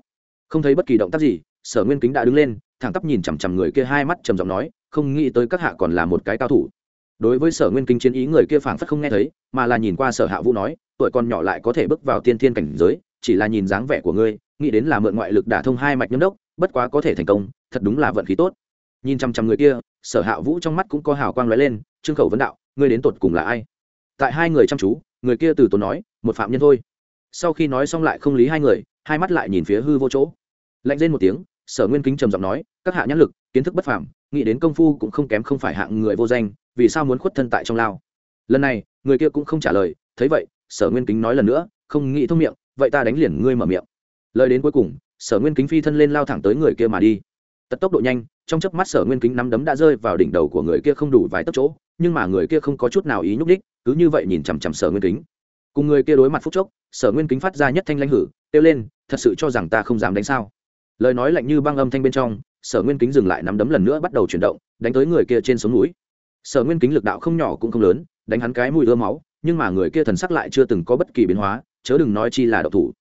Không thấy bất kỳ động tác gì, sở nguyên kính đã đứng lên, thẳng tắp nhìn chằm chằm người kia, hai mắt trầm giọng nói không nghĩ tới các hạ còn là một cái cao thủ. Đối với sở nguyên kinh chiến ý người kia phảng phất không nghe thấy, mà là nhìn qua sở hạ vũ nói, tuổi con nhỏ lại có thể bước vào tiên thiên cảnh giới, chỉ là nhìn dáng vẻ của ngươi, nghĩ đến là mượn ngoại lực đả thông hai mạch nhâm đốc, bất quá có thể thành công, thật đúng là vận khí tốt. Nhìn chăm chăm người kia, sở hạ vũ trong mắt cũng có hào quang lóe lên, trương khẩu vấn đạo, ngươi đến tột cùng là ai? Tại hai người chăm chú, người kia từ tốn nói, một phạm nhân thôi. Sau khi nói xong lại không lý hai người, hai mắt lại nhìn phía hư vô chỗ. Lạnh lên một tiếng sở nguyên kính trầm giọng nói, các hạ nhãn lực, kiến thức bất phàm, nghĩ đến công phu cũng không kém không phải hạng người vô danh, vì sao muốn khuất thân tại trong lao? Lần này, người kia cũng không trả lời, thấy vậy, sở nguyên kính nói lần nữa, không nghĩ thông miệng, vậy ta đánh liền ngươi mở miệng. Lời đến cuối cùng, sở nguyên kính phi thân lên lao thẳng tới người kia mà đi. Tật tốc độ nhanh, trong chớp mắt sở nguyên kính nắm đấm đã rơi vào đỉnh đầu của người kia không đủ vài tấc chỗ, nhưng mà người kia không có chút nào ý nhúc đích cứ như vậy nhìn chằm chằm sở nguyên kính. Cùng người kia đối mặt phút chốc, sở nguyên kính phát ra nhất thanh lãnh hử, kêu lên, thật sự cho rằng ta không dám đánh sao? Lời nói lạnh như băng âm thanh bên trong, sở nguyên kính dừng lại nắm đấm lần nữa bắt đầu chuyển động, đánh tới người kia trên sống núi. Sở nguyên kính lực đạo không nhỏ cũng không lớn, đánh hắn cái mùi ưa máu, nhưng mà người kia thần sắc lại chưa từng có bất kỳ biến hóa, chớ đừng nói chi là độc thủ.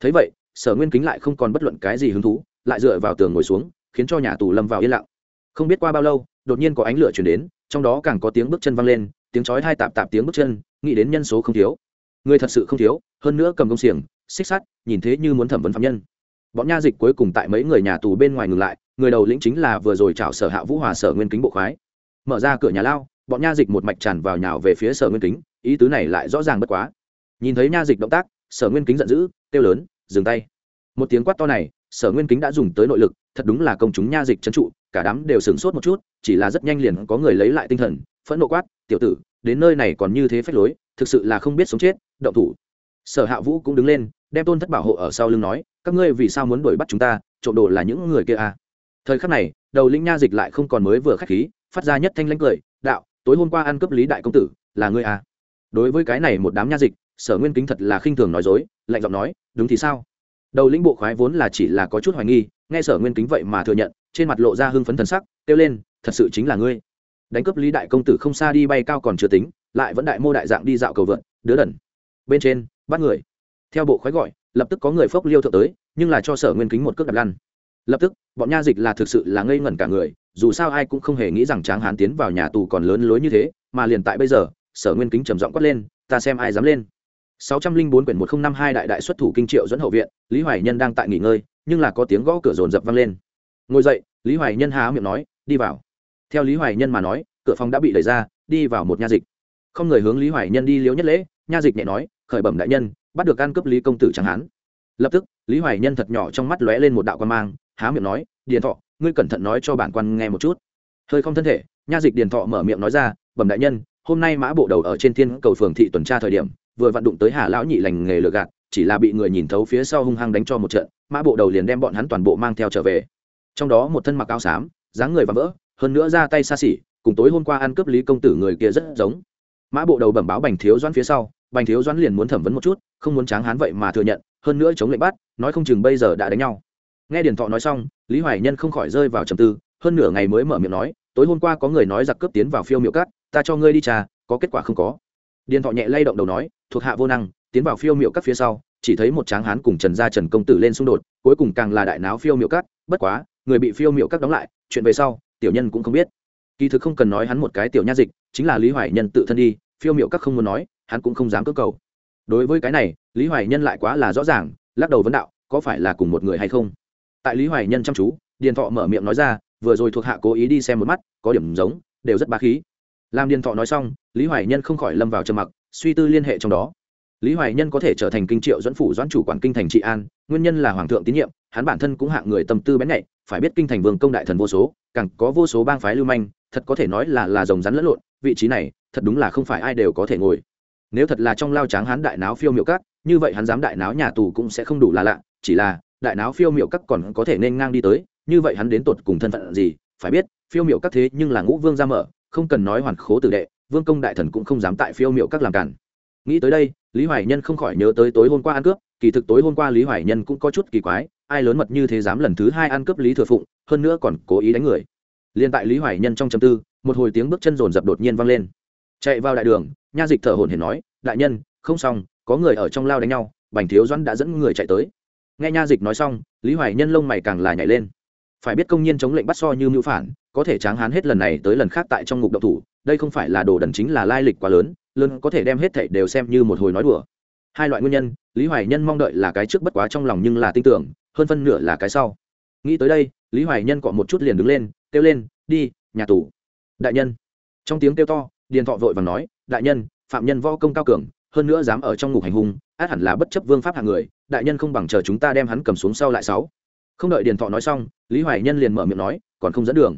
Thấy vậy, sở nguyên kính lại không còn bất luận cái gì hứng thú, lại dựa vào tường ngồi xuống, khiến cho nhà tù lâm vào yên lặng. Không biết qua bao lâu, đột nhiên có ánh lửa chuyển đến, trong đó càng có tiếng bước chân văng lên, tiếng chói hai tạp tạp tiếng bước chân, nghĩ đến nhân số không thiếu. Người thật sự không thiếu, hơn nữa cầm công xiềng, xích sắt, nhìn thế như muốn thẩm vấn phạm nhân bọn nha dịch cuối cùng tại mấy người nhà tù bên ngoài ngừng lại, người đầu lĩnh chính là vừa rồi chào sở hạ vũ hòa sở nguyên kính bộ khoái. Mở ra cửa nhà lao, bọn nha dịch một mạch tràn vào nhào về phía sở nguyên kính, ý tứ này lại rõ ràng bất quá. Nhìn thấy nha dịch động tác, sở nguyên kính giận dữ, kêu lớn, dừng tay. Một tiếng quát to này, sở nguyên kính đã dùng tới nội lực, thật đúng là công chúng nha dịch trấn trụ, cả đám đều sửng sốt một chút, chỉ là rất nhanh liền có người lấy lại tinh thần, phẫn nộ quát, tiểu tử, đến nơi này còn như thế phách lối, thực sự là không biết sống chết, động thủ. Sở hạ vũ cũng đứng lên đem tôn thất bảo hộ ở sau lưng nói, các ngươi vì sao muốn đuổi bắt chúng ta? Trộm đồ là những người kia à? Thời khắc này, đầu linh nha dịch lại không còn mới vừa khách khí, phát ra nhất thanh lãnh cười, đạo, tối hôm qua ăn cướp lý đại công tử, là ngươi à? Đối với cái này một đám nha dịch, sở nguyên kính thật là khinh thường nói dối, lạnh giọng nói, đúng thì sao? Đầu lĩnh bộ khoái vốn là chỉ là có chút hoài nghi, nghe sở nguyên kính vậy mà thừa nhận, trên mặt lộ ra hưng phấn thần sắc, kêu lên, thật sự chính là ngươi. Đánh cướp lý đại công tử không xa đi bay cao còn chưa tính, lại vẫn đại mô đại dạng đi dạo cầu vượn, đứa đần. Bên trên, bắt người theo bộ khoái gọi lập tức có người phốc liêu thượng tới nhưng là cho sở nguyên kính một cước đặt lăn lập tức bọn nha dịch là thực sự là ngây ngẩn cả người dù sao ai cũng không hề nghĩ rằng tráng hán tiến vào nhà tù còn lớn lối như thế mà liền tại bây giờ sở nguyên kính trầm giọng quát lên ta xem ai dám lên 604 quyển 1052 đại đại xuất thủ kinh triệu dẫn hậu viện, Lý Hoài Nhân đang tại nghỉ ngơi, nhưng là có tiếng gõ cửa rồn rập vang lên. Ngồi dậy, Lý Hoài Nhân há miệng nói, đi vào. Theo Lý Hoài Nhân mà nói, cửa phòng đã bị đẩy ra, đi vào một nha dịch. Không người hướng Lý Hoài Nhân đi liếu nhất lễ, nha dịch nhẹ nói, khởi bẩm đại nhân, bắt được ăn cướp Lý công tử chẳng hắn Lập tức, Lý Hoài Nhân thật nhỏ trong mắt lóe lên một đạo quan mang, há miệng nói, Điền Thọ, ngươi cẩn thận nói cho bản quan nghe một chút. Hơi không thân thể, nha dịch Điền Thọ mở miệng nói ra, bẩm đại nhân, hôm nay mã bộ đầu ở trên thiên cầu phường thị tuần tra thời điểm, vừa vặn đụng tới hà lão nhị lành nghề lừa gạt chỉ là bị người nhìn thấu phía sau hung hăng đánh cho một trận mã bộ đầu liền đem bọn hắn toàn bộ mang theo trở về. Trong đó một thân mặc áo xám dáng người và vỡ hơn nữa ra tay xa xỉ cùng tối hôm qua ăn cướp lý công tử người kia rất giống. Mã bộ đầu bẩm báo bành thiếu doãn phía sau bành thiếu doãn liền muốn thẩm vấn một chút không muốn tráng hán vậy mà thừa nhận hơn nữa chống lệnh bắt nói không chừng bây giờ đã đánh nhau. Nghe điền thọ nói xong lý hoài nhân không khỏi rơi vào trầm tư hơn nửa ngày mới mở miệng nói tối hôm qua có người nói giặc cướp tiến vào phiêu miệu cát ta cho ngươi đi trà có kết quả không có. Điền thọ nhẹ lay động đầu nói thuộc hạ vô năng tiến vào phiêu miệu cát phía sau chỉ thấy một tráng hán cùng trần gia trần công tử lên xung đột cuối cùng càng là đại náo phiêu miệu cát, bất quá người bị phiêu miệu cát đóng lại chuyện về sau tiểu nhân cũng không biết. Kỳ thực không cần nói hắn một cái tiểu nha dịch chính là lý hoài nhân tự thân đi phiêu miệu các không muốn nói hắn cũng không dám cơ cầu. Đối với cái này, lý hoài nhân lại quá là rõ ràng, lắc đầu vấn đạo, có phải là cùng một người hay không? Tại lý hoài nhân chăm chú, điền thọ mở miệng nói ra, vừa rồi thuộc hạ cố ý đi xem một mắt, có điểm giống, đều rất bá khí. Làm điền thọ nói xong, lý hoài nhân không khỏi lâm vào trầm mặc, suy tư liên hệ trong đó. Lý hoài nhân có thể trở thành kinh triệu dẫn phủ doãn chủ quản kinh thành trị an, nguyên nhân là hoàng thượng tín nhiệm, hắn bản thân cũng hạng người tâm tư bén nhạy, phải biết kinh thành vương công đại thần vô số, càng có vô số bang phái lưu manh, thật có thể nói là là rồng rắn lẫn lộn, vị trí này, thật đúng là không phải ai đều có thể ngồi nếu thật là trong lao tráng hắn đại náo phiêu miệu cắt như vậy hắn dám đại náo nhà tù cũng sẽ không đủ là lạ, chỉ là, đại náo phiêu miệu cắt còn có thể nên ngang đi tới, như vậy hắn đến tột cùng thân phận gì, phải biết, phiêu miệu các thế nhưng là ngũ vương ra mở, không cần nói hoàn khố tử đệ, vương công đại thần cũng không dám tại phiêu miệu các làm cản. Nghĩ tới đây, lý hoài nhân không khỏi nhớ tới tối hôm qua ăn cướp, kỳ thực tối hôm qua lý hoài nhân cũng có chút kỳ quái, ai lớn mật như thế dám lần thứ hai ăn cướp lý thừa phụng, hơn nữa còn cố ý đánh người. Liên tại lý hoài nhân trong châm tư, một hồi tiếng bước chân rồn rập đột nhiên vang lên. Chạy vào đại đường nha dịch thở hổn hển nói, đại nhân, không xong, có người ở trong lao đánh nhau, bành thiếu doãn đã dẫn người chạy tới. Nghe nha dịch nói xong, lý hoài nhân lông mày càng là nhảy lên. Phải biết công nhân chống lệnh bắt so như mưu phản, có thể tráng hán hết lần này tới lần khác tại trong ngục độc thủ, đây không phải là đồ đần chính là lai lịch quá lớn lớn có thể đem hết thảy đều xem như một hồi nói đùa. Hai loại nguyên nhân, lý hoài nhân mong đợi là cái trước bất quá trong lòng nhưng là tin tưởng, hơn phân nửa là cái sau. Nghĩ tới đây, lý hoài nhân cọ một chút liền đứng lên, kêu lên, đi, nhà tù. Đại nhân. Trong tiếng kêu to, điền thọ vội vàng nói đại nhân, phạm nhân võ công cao cường, hơn nữa dám ở trong ngục hành hung, át hẳn là bất chấp vương pháp hạng người, đại nhân không bằng chờ chúng ta đem hắn cầm xuống sau lại sáu. Không đợi điền thọ nói xong, lý hoài nhân liền mở miệng nói, còn không dẫn đường.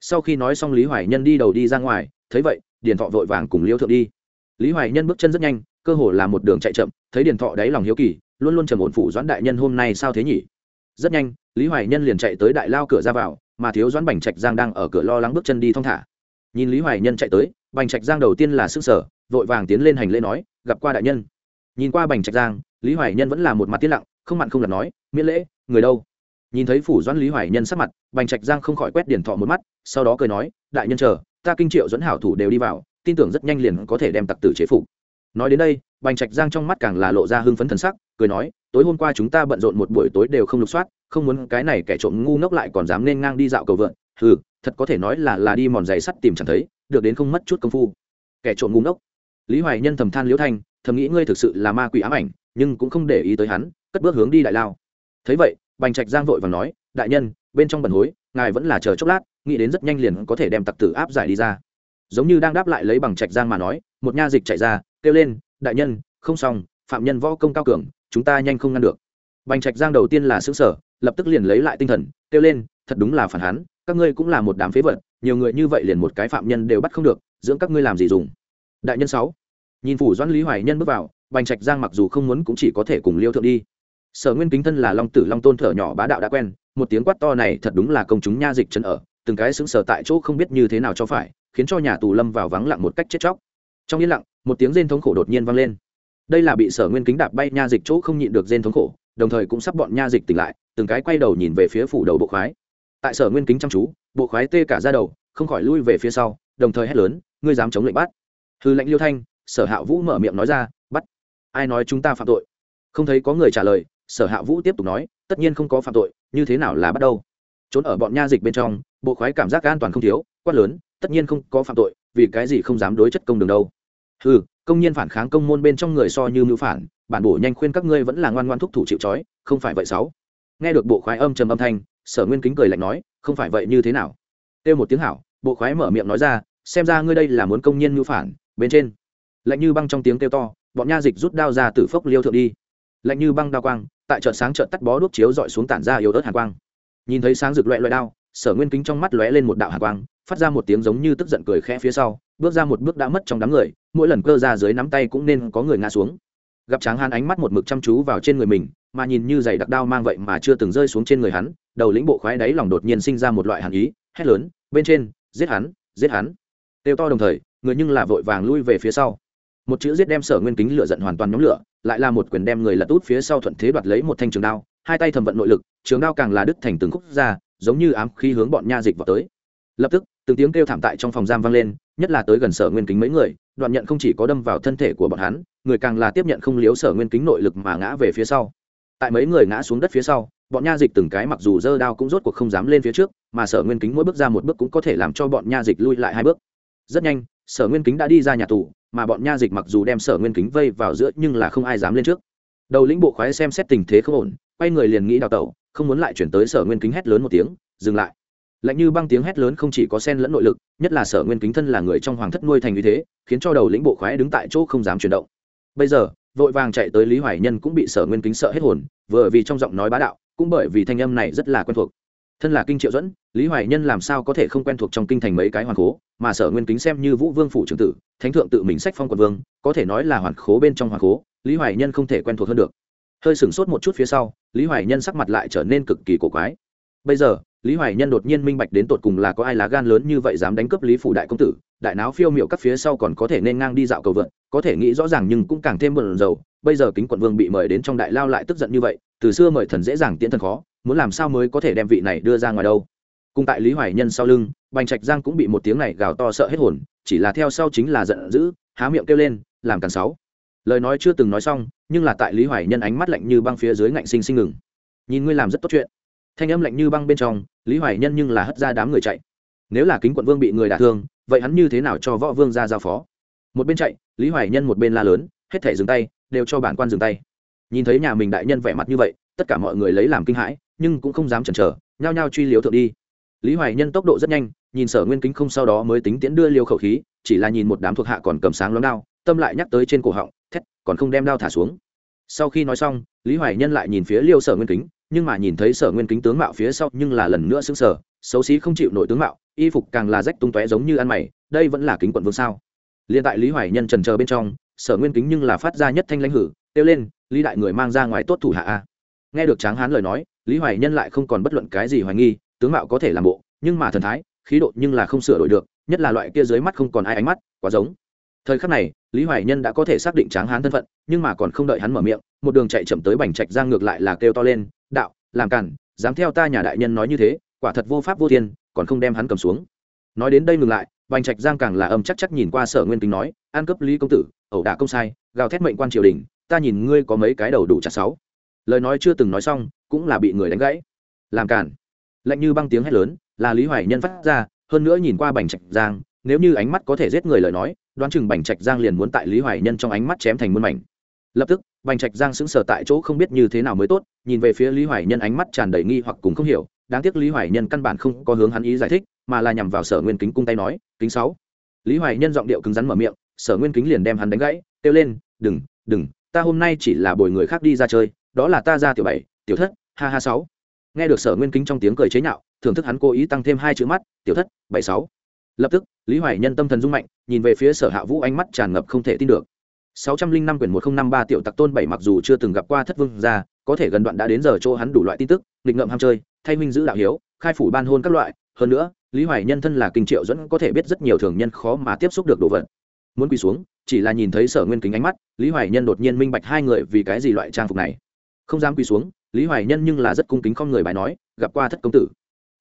Sau khi nói xong lý hoài nhân đi đầu đi ra ngoài, thấy vậy, điền thọ vội vàng cùng liêu thượng đi. Lý hoài nhân bước chân rất nhanh, cơ hồ là một đường chạy chậm, thấy điền thọ đáy lòng hiếu kỳ, luôn luôn trầm ổn phủ doãn đại nhân hôm nay sao thế nhỉ? Rất nhanh, lý hoài nhân liền chạy tới đại lao cửa ra vào, mà thiếu doãn bành trạch giang đang ở cửa lo lắng bước chân đi thong thả. Nhìn lý hoài nhân chạy tới bành trạch giang đầu tiên là sức sở, vội vàng tiến lên hành lễ nói, gặp qua đại nhân. Nhìn qua bành trạch giang, lý hoài nhân vẫn là một mặt tiết lặng, không mặn không lặt nói, miễn lễ, người đâu? Nhìn thấy phủ doãn lý hoài nhân sắc mặt, bành trạch giang không khỏi quét điển thọ một mắt, sau đó cười nói, đại nhân chờ, ta kinh triệu dẫn hảo thủ đều đi vào, tin tưởng rất nhanh liền có thể đem tặc tử chế phục. Nói đến đây, bành trạch giang trong mắt càng là lộ ra hưng phấn thần sắc, cười nói, tối hôm qua chúng ta bận rộn một buổi tối đều không lục soát, không muốn cái này kẻ trộm ngu ngốc lại còn dám nên ngang đi dạo cầu vượn. Hừ, thật có thể nói là là đi mòn giày sắt tìm chẳng thấy được đến không mất chút công phu. Kẻ trộm ngúng ốc lý hoài nhân thầm than liễu thanh, thầm nghĩ ngươi thực sự là ma quỷ ám ảnh, nhưng cũng không để ý tới hắn, cất bước hướng đi đại lao. Thấy vậy, bành trạch giang vội và nói, đại nhân, bên trong bần hối, ngài vẫn là chờ chốc lát, nghĩ đến rất nhanh liền có thể đem tặc tử áp giải đi ra. Giống như đang đáp lại lấy bằng trạch giang mà nói, một nha dịch chạy ra, kêu lên, đại nhân, không xong, phạm nhân võ công cao cường, chúng ta nhanh không ngăn được. Bành trạch giang đầu tiên là xứ sở lập tức liền lấy lại tinh thần, kêu lên, thật đúng là phản hắn, các ngươi cũng là một đám phế vật nhiều người như vậy liền một cái phạm nhân đều bắt không được, dưỡng các ngươi làm gì dùng? Đại nhân sáu, nhìn phủ doãn lý hoài nhân bước vào, bành trạch giang mặc dù không muốn cũng chỉ có thể cùng liêu thượng đi. Sở nguyên kính thân là long tử long tôn thở nhỏ bá đạo đã quen, một tiếng quát to này thật đúng là công chúng nha dịch chân ở, từng cái xứng sở tại chỗ không biết như thế nào cho phải, khiến cho nhà tù lâm vào vắng lặng một cách chết chóc. Trong yên lặng, một tiếng rên thống khổ đột nhiên vang lên. Đây là bị sở nguyên kính đạp bay nha dịch chỗ không nhịn được rên thống khổ, đồng thời cũng sắp bọn nha dịch tỉnh lại, từng cái quay đầu nhìn về phía phủ đầu bộ khoái. Tại sở nguyên kính chăm chú bộ khoái tê cả ra đầu, không khỏi lui về phía sau, đồng thời hét lớn, ngươi dám chống lệnh bắt? Hư lệnh liêu thanh, sở hạ vũ mở miệng nói ra, bắt. Ai nói chúng ta phạm tội? Không thấy có người trả lời, sở hạ vũ tiếp tục nói, tất nhiên không có phạm tội, như thế nào là bắt đầu trốn ở bọn nha dịch bên trong, bộ khoái cảm giác an toàn không thiếu, quát lớn, tất nhiên không có phạm tội, vì cái gì không dám đối chất công đường đâu? Ừ công nhân phản kháng công môn bên trong người so như mưu phản, bản bổ nhanh khuyên các ngươi vẫn là ngoan ngoan thúc thủ chịu trói, không phải vậy sáu nghe được bộ khoái âm trầm âm thanh, sở nguyên kính cười lạnh nói, không phải vậy như thế nào? Têu một tiếng hảo, bộ khoái mở miệng nói ra, xem ra ngươi đây là muốn công nhân mưu phản, bên trên. Lạnh như băng trong tiếng kêu to, bọn nha dịch rút đao ra từ phốc liêu thượng đi. Lạnh như băng đao quang, tại chợ sáng chợ tắt bó đuốc chiếu dọi xuống tản ra yếu ớt hàn quang. Nhìn thấy sáng rực loẹ loẹ đao, sở nguyên kính trong mắt lóe lên một đạo hàn quang, phát ra một tiếng giống như tức giận cười khẽ phía sau, bước ra một bước đã mất trong đám người, mỗi lần cơ ra dưới nắm tay cũng nên có người ngã xuống gặp tráng hán ánh mắt một mực chăm chú vào trên người mình, mà nhìn như giày đặc đao mang vậy mà chưa từng rơi xuống trên người hắn, đầu lĩnh bộ khoái đáy lòng đột nhiên sinh ra một loại hàn ý, hét lớn, bên trên, giết hắn giết hắn. Têu to đồng thời, người nhưng là vội vàng lui về phía sau. Một chữ giết đem sở nguyên kính lửa giận hoàn toàn nhóm lửa, lại là một quyền đem người lật út phía sau thuận thế đoạt lấy một thanh trường đao, hai tay thầm vận nội lực, trường đao càng là đứt thành từng khúc ra, giống như ám khí hướng bọn nha dịch vào tới. Lập tức, từng tiếng kêu thảm tại trong phòng giam vang lên, nhất là tới gần sở nguyên kính mấy người đoạn nhận không chỉ có đâm vào thân thể của bọn hắn, người càng là tiếp nhận không liếu sở nguyên kính nội lực mà ngã về phía sau. Tại mấy người ngã xuống đất phía sau, bọn nha dịch từng cái mặc dù dơ đao cũng rốt cuộc không dám lên phía trước, mà sở nguyên kính mỗi bước ra một bước cũng có thể làm cho bọn nha dịch lui lại hai bước. Rất nhanh, sở nguyên kính đã đi ra nhà tù, mà bọn nha dịch mặc dù đem sở nguyên kính vây vào giữa nhưng là không ai dám lên trước. Đầu lĩnh bộ khoái xem xét tình thế không ổn, quay người liền nghĩ đào tẩu, không muốn lại chuyển tới sở nguyên kính hét lớn một tiếng, dừng lại lạnh như băng tiếng hét lớn không chỉ có sen lẫn nội lực, nhất là sở nguyên kính thân là người trong hoàng thất nuôi thành như thế, khiến cho đầu lĩnh bộ khoái đứng tại chỗ không dám chuyển động. Bây giờ, vội vàng chạy tới lý hoài nhân cũng bị sở nguyên kính sợ hết hồn, vừa vì trong giọng nói bá đạo, cũng bởi vì thanh âm này rất là quen thuộc. Thân là kinh triệu dẫn lý hoài nhân làm sao có thể không quen thuộc trong kinh thành mấy cái hoàn khố, mà sở nguyên kính xem như vũ vương phủ trưởng tử, thánh thượng tự mình sách phong quận vương, có thể nói là hoàn khố bên trong hoàn khố, lý hoài nhân không thể quen thuộc hơn được. Hơi sửng sốt một chút phía sau, lý hoài nhân sắc mặt lại trở nên cực kỳ cổ quái. Bây giờ lý hoài nhân đột nhiên minh bạch đến tột cùng là có ai lá gan lớn như vậy dám đánh cướp lý phủ đại công tử, đại náo phiêu miệu các phía sau còn có thể nên ngang đi dạo cầu vượt có thể nghĩ rõ ràng nhưng cũng càng thêm bận dầu bây giờ kính quận vương bị mời đến trong đại lao lại tức giận như vậy, từ xưa mời thần dễ dàng tiễn thần khó, muốn làm sao mới có thể đem vị này đưa ra ngoài đâu. Cùng tại lý hoài nhân sau lưng, bành trạch giang cũng bị một tiếng này gào to sợ hết hồn, chỉ là theo sau chính là giận dữ, há miệng kêu lên, làm càn sáu. Lời nói chưa từng nói xong, nhưng là tại lý hoài nhân ánh mắt lạnh như băng phía dưới ngạnh sinh sinh ngừng. Nhìn ngươi làm rất tốt chuyện. Thanh âm lạnh như băng bên trong lý hoài nhân nhưng là hất ra đám người chạy. Nếu là kính quận vương bị người đả thương, vậy hắn như thế nào cho võ vương ra giao phó? Một bên chạy, lý hoài nhân một bên la lớn, hết thể dừng tay, đều cho bản quan dừng tay. Nhìn thấy nhà mình đại nhân vẻ mặt như vậy, tất cả mọi người lấy làm kinh hãi, nhưng cũng không dám chần chờ, nhao nhao truy liếu thượng đi. Lý hoài nhân tốc độ rất nhanh, nhìn sở nguyên kính không sau đó mới tính tiễn đưa liều khẩu khí, chỉ là nhìn một đám thuộc hạ còn cầm sáng lóng đao, tâm lại nhắc tới trên cổ họng, thét, còn không đem đao thả xuống. Sau khi nói xong, lý hoài nhân lại nhìn phía liêu sở nguyên kính nhưng mà nhìn thấy sở nguyên kính tướng mạo phía sau nhưng là lần nữa xứng sở xấu xí không chịu nổi tướng mạo, y phục càng là rách tung tóe giống như ăn mày, đây vẫn là kính quận vương sao? Liên tại lý hoài nhân trần chờ bên trong, sở nguyên kính nhưng là phát ra nhất thanh lãnh hử, kêu lên, lý đại người mang ra ngoài tốt thủ hạ a. Nghe được tráng hán lời nói, lý hoài nhân lại không còn bất luận cái gì hoài nghi, tướng mạo có thể làm bộ, nhưng mà thần thái, khí độ nhưng là không sửa đổi được, nhất là loại kia dưới mắt không còn ai ánh mắt, quá giống. Thời khắc này, lý hoài nhân đã có thể xác định tráng hán thân phận, nhưng mà còn không đợi hắn mở miệng, một đường chạy chậm tới bành trạch giang ngược lại là kêu to lên đạo, làm cản dám theo ta nhà đại nhân nói như thế, quả thật vô pháp vô thiên, còn không đem hắn cầm xuống. Nói đến đây ngừng lại, bành trạch giang càng là âm chắc chắc nhìn qua sở nguyên kính nói, an cấp lý công tử, ẩu đả công sai, gào thét mệnh quan triều đình, ta nhìn ngươi có mấy cái đầu đủ chặt sáu. Lời nói chưa từng nói xong, cũng là bị người đánh gãy. Làm cản lạnh như băng tiếng hét lớn, là lý hoài nhân phát ra, hơn nữa nhìn qua bành trạch giang, nếu như ánh mắt có thể giết người lời nói, đoán chừng bành trạch giang liền muốn tại lý hoài nhân trong ánh mắt chém thành muôn mảnh lập tức, bành trạch giang sững sờ tại chỗ không biết như thế nào mới tốt, nhìn về phía lý hoài nhân ánh mắt tràn đầy nghi hoặc cùng không hiểu. Đáng tiếc lý hoài nhân căn bản không có hướng hắn ý giải thích, mà là nhằm vào sở nguyên kính cung tay nói, kính sáu. Lý hoài nhân giọng điệu cứng rắn mở miệng, sở nguyên kính liền đem hắn đánh gãy, kêu lên, đừng đừng, ta hôm nay chỉ là bồi người khác đi ra chơi, đó là ta ra tiểu bảy, tiểu thất, ha ha sáu. Nghe được sở nguyên kính trong tiếng cười chế nhạo, thưởng thức hắn cố ý tăng thêm hai chữ mắt, tiểu thất, bảy sáu. Lập tức, lý hoài nhân tâm thần rung mạnh, nhìn về phía sở hạ vũ ánh mắt tràn ngập không thể tin được sáu trăm linh năm quyển một nghìn năm ba tiểu tặc tôn bảy mặc dù chưa từng gặp qua thất vương gia, có thể gần đoạn đã đến giờ chỗ hắn đủ loại tin tức, nghịch ngợm ham chơi, thay minh giữ đạo hiếu, khai phủ ban hôn các loại. Hơn nữa, lý hoài nhân thân là kinh triệu dẫn có thể biết rất nhiều thường nhân khó mà tiếp xúc được đồ vật. Muốn quỳ xuống, chỉ là nhìn thấy sở nguyên kính ánh mắt, lý hoài nhân đột nhiên minh bạch hai người vì cái gì loại trang phục này. Không dám quỳ xuống, lý hoài nhân nhưng là rất cung kính không người bài nói, gặp qua thất công tử.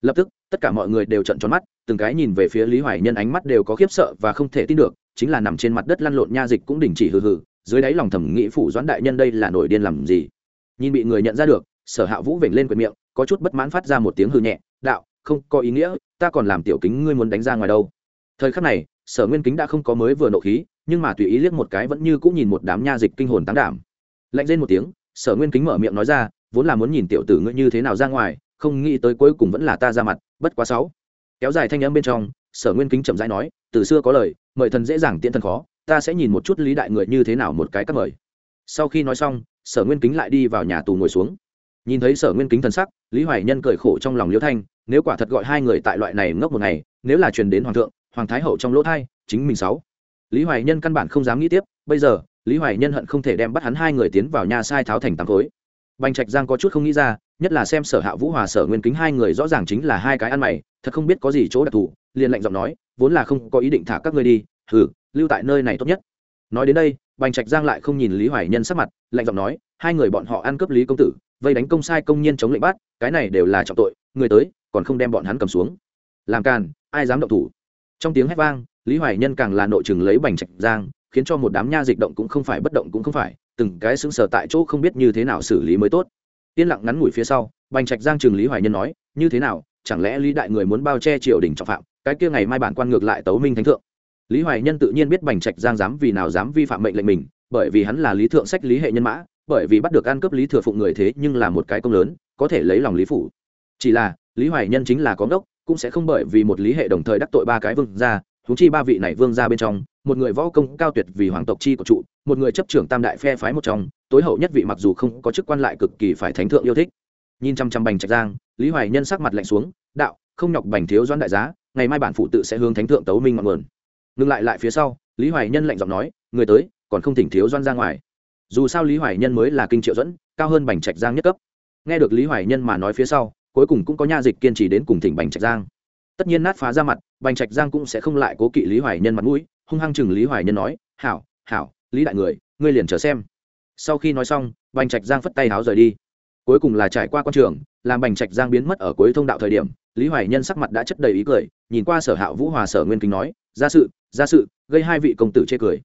Lập tức, tất cả mọi người đều trận tròn mắt, từng cái nhìn về phía lý hoài nhân ánh mắt đều có khiếp sợ và không thể tin được chính là nằm trên mặt đất lăn lộn nha dịch cũng đình chỉ hừ hừ, dưới đáy lòng thẩm nghĩ phủ doãn đại nhân đây là nổi điên làm gì. Nhìn bị người nhận ra được, sở hạ vũ vểnh lên quyệt miệng, có chút bất mãn phát ra một tiếng hư nhẹ, đạo, không có ý nghĩa, ta còn làm tiểu kính ngươi muốn đánh ra ngoài đâu. Thời khắc này, sở nguyên kính đã không có mới vừa nộ khí, nhưng mà tùy ý liếc một cái vẫn như cũng nhìn một đám nha dịch kinh hồn tán đảm. Lạnh lên một tiếng, sở nguyên kính mở miệng nói ra, vốn là muốn nhìn tiểu tử ngươi như thế nào ra ngoài, không nghĩ tới cuối cùng vẫn là ta ra mặt, bất quá sáu. Kéo dài thanh âm bên trong, sở nguyên kính chậm rãi nói, từ xưa có lời mời thần dễ dàng tiện thần khó, ta sẽ nhìn một chút lý đại người như thế nào một cái các mời. Sau khi nói xong, sở nguyên kính lại đi vào nhà tù ngồi xuống. Nhìn thấy sở nguyên kính thần sắc, lý hoài nhân cười khổ trong lòng liễu thanh, nếu quả thật gọi hai người tại loại này ngốc một ngày, nếu là truyền đến hoàng thượng, hoàng thái hậu trong lỗ thai, chính mình sáu. Lý hoài nhân căn bản không dám nghĩ tiếp, bây giờ, lý hoài nhân hận không thể đem bắt hắn hai người tiến vào nhà sai tháo thành tám khối. Bành trạch giang có chút không nghĩ ra, nhất là xem sở hạ vũ hòa, sở nguyên kính hai người rõ ràng chính là hai cái ăn mày, thật không biết có gì chỗ đặc thù liền lạnh giọng nói, vốn là không có ý định thả các ngươi đi thử lưu tại nơi này tốt nhất. Nói đến đây, bành trạch giang lại không nhìn lý hoài nhân sắc mặt, lạnh giọng nói, hai người bọn họ ăn cướp lý công tử, vây đánh công sai công nhân chống lệnh bắt, cái này đều là trọng tội, người tới, còn không đem bọn hắn cầm xuống. Làm càn, ai dám động thủ? Trong tiếng hét vang, lý hoài nhân càng là nội chừng lấy bành trạch giang, khiến cho một đám nha dịch động cũng không phải bất động cũng không phải, từng cái sững sờ tại chỗ không biết như thế nào xử lý mới tốt. Yên lặng ngắn ngủi phía sau, bành trạch giang chừng lý hoài nhân nói, như thế nào, chẳng lẽ lý đại người muốn bao che triều đình trọng phạm cái kia ngày mai bản quan ngược lại tấu minh thánh thượng. Lý hoài nhân tự nhiên biết bành trạch giang dám vì nào dám vi phạm mệnh lệnh mình, bởi vì hắn là lý thượng sách lý hệ nhân mã, bởi vì bắt được ăn cướp lý thừa phụng người thế nhưng là một cái công lớn, có thể lấy lòng lý phủ. Chỉ là, lý hoài nhân chính là có ngốc, cũng sẽ không bởi vì một lý hệ đồng thời đắc tội ba cái vương gia húng chi ba vị này vương gia bên trong, một người võ công cao tuyệt vì hoàng tộc chi của trụ, một người chấp trưởng tam đại phe phái một trong, tối hậu nhất vị mặc dù không có chức quan lại cực kỳ phải thánh thượng yêu thích. Nhìn chăm chăm bành trạch giang, lý hoài nhân sắc mặt lạnh xuống, đạo, không nhọc bành thiếu doãn đại giá ngày mai bản phụ tự sẽ hướng thánh thượng tấu minh ngọn nguồn. Ngừng lại lại phía sau, lý hoài nhân lạnh giọng nói, người tới, còn không thỉnh thiếu doan ra ngoài. Dù sao lý hoài nhân mới là kinh triệu dẫn, cao hơn bành trạch giang nhất cấp. Nghe được lý hoài nhân mà nói phía sau, cuối cùng cũng có nha dịch kiên trì đến cùng thỉnh bành trạch giang. Tất nhiên nát phá ra mặt, bành trạch giang cũng sẽ không lại cố kỵ lý hoài nhân mặt mũi, hung hăng chừng lý hoài nhân nói, hảo hảo, lý đại người, ngươi liền chờ xem. Sau khi nói xong, bành trạch giang phất tay háo rời đi. Cuối cùng là trải qua q trường, làm bành trạch giang biến mất ở cuối thông đạo thời điểm lý hoài nhân sắc mặt đã chất đầy ý cười, nhìn qua sở hạ vũ hòa sở nguyên kính nói ra sự ra sự, gây hai vị công tử chê cười.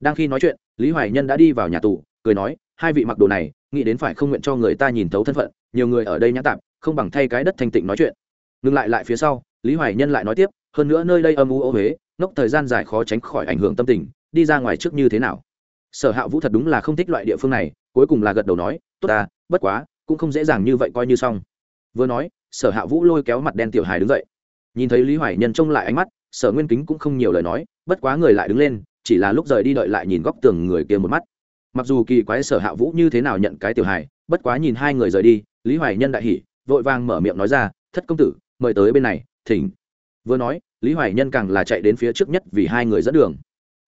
Đang khi nói chuyện, lý hoài nhân đã đi vào nhà tù, cười nói, hai vị mặc đồ này, nghĩ đến phải không nguyện cho người ta nhìn thấu thân phận, nhiều người ở đây nhã tạp, không bằng thay cái đất thanh tịnh nói chuyện. Ngừng lại lại phía sau, lý hoài nhân lại nói tiếp, hơn nữa nơi đây âm u ô huế, ngốc thời gian dài khó tránh khỏi ảnh hưởng tâm tình, đi ra ngoài trước như thế nào? Sở hạ vũ thật đúng là không thích loại địa phương này, cuối cùng là gật đầu nói, tốt ta, bất quá, cũng không dễ dàng như vậy coi như xong. Vừa nói sở hạ vũ lôi kéo mặt đen tiểu hài đứng dậy. Nhìn thấy lý hoài nhân trông lại ánh mắt, sở nguyên kính cũng không nhiều lời nói, bất quá người lại đứng lên, chỉ là lúc rời đi đợi lại nhìn góc tường người kia một mắt. Mặc dù kỳ quái sở hạ vũ như thế nào nhận cái tiểu hài, bất quá nhìn hai người rời đi, lý hoài nhân đại hỉ, vội vàng mở miệng nói ra, thất công tử, mời tới bên này, thỉnh. Vừa nói, lý hoài nhân càng là chạy đến phía trước nhất vì hai người dẫn đường.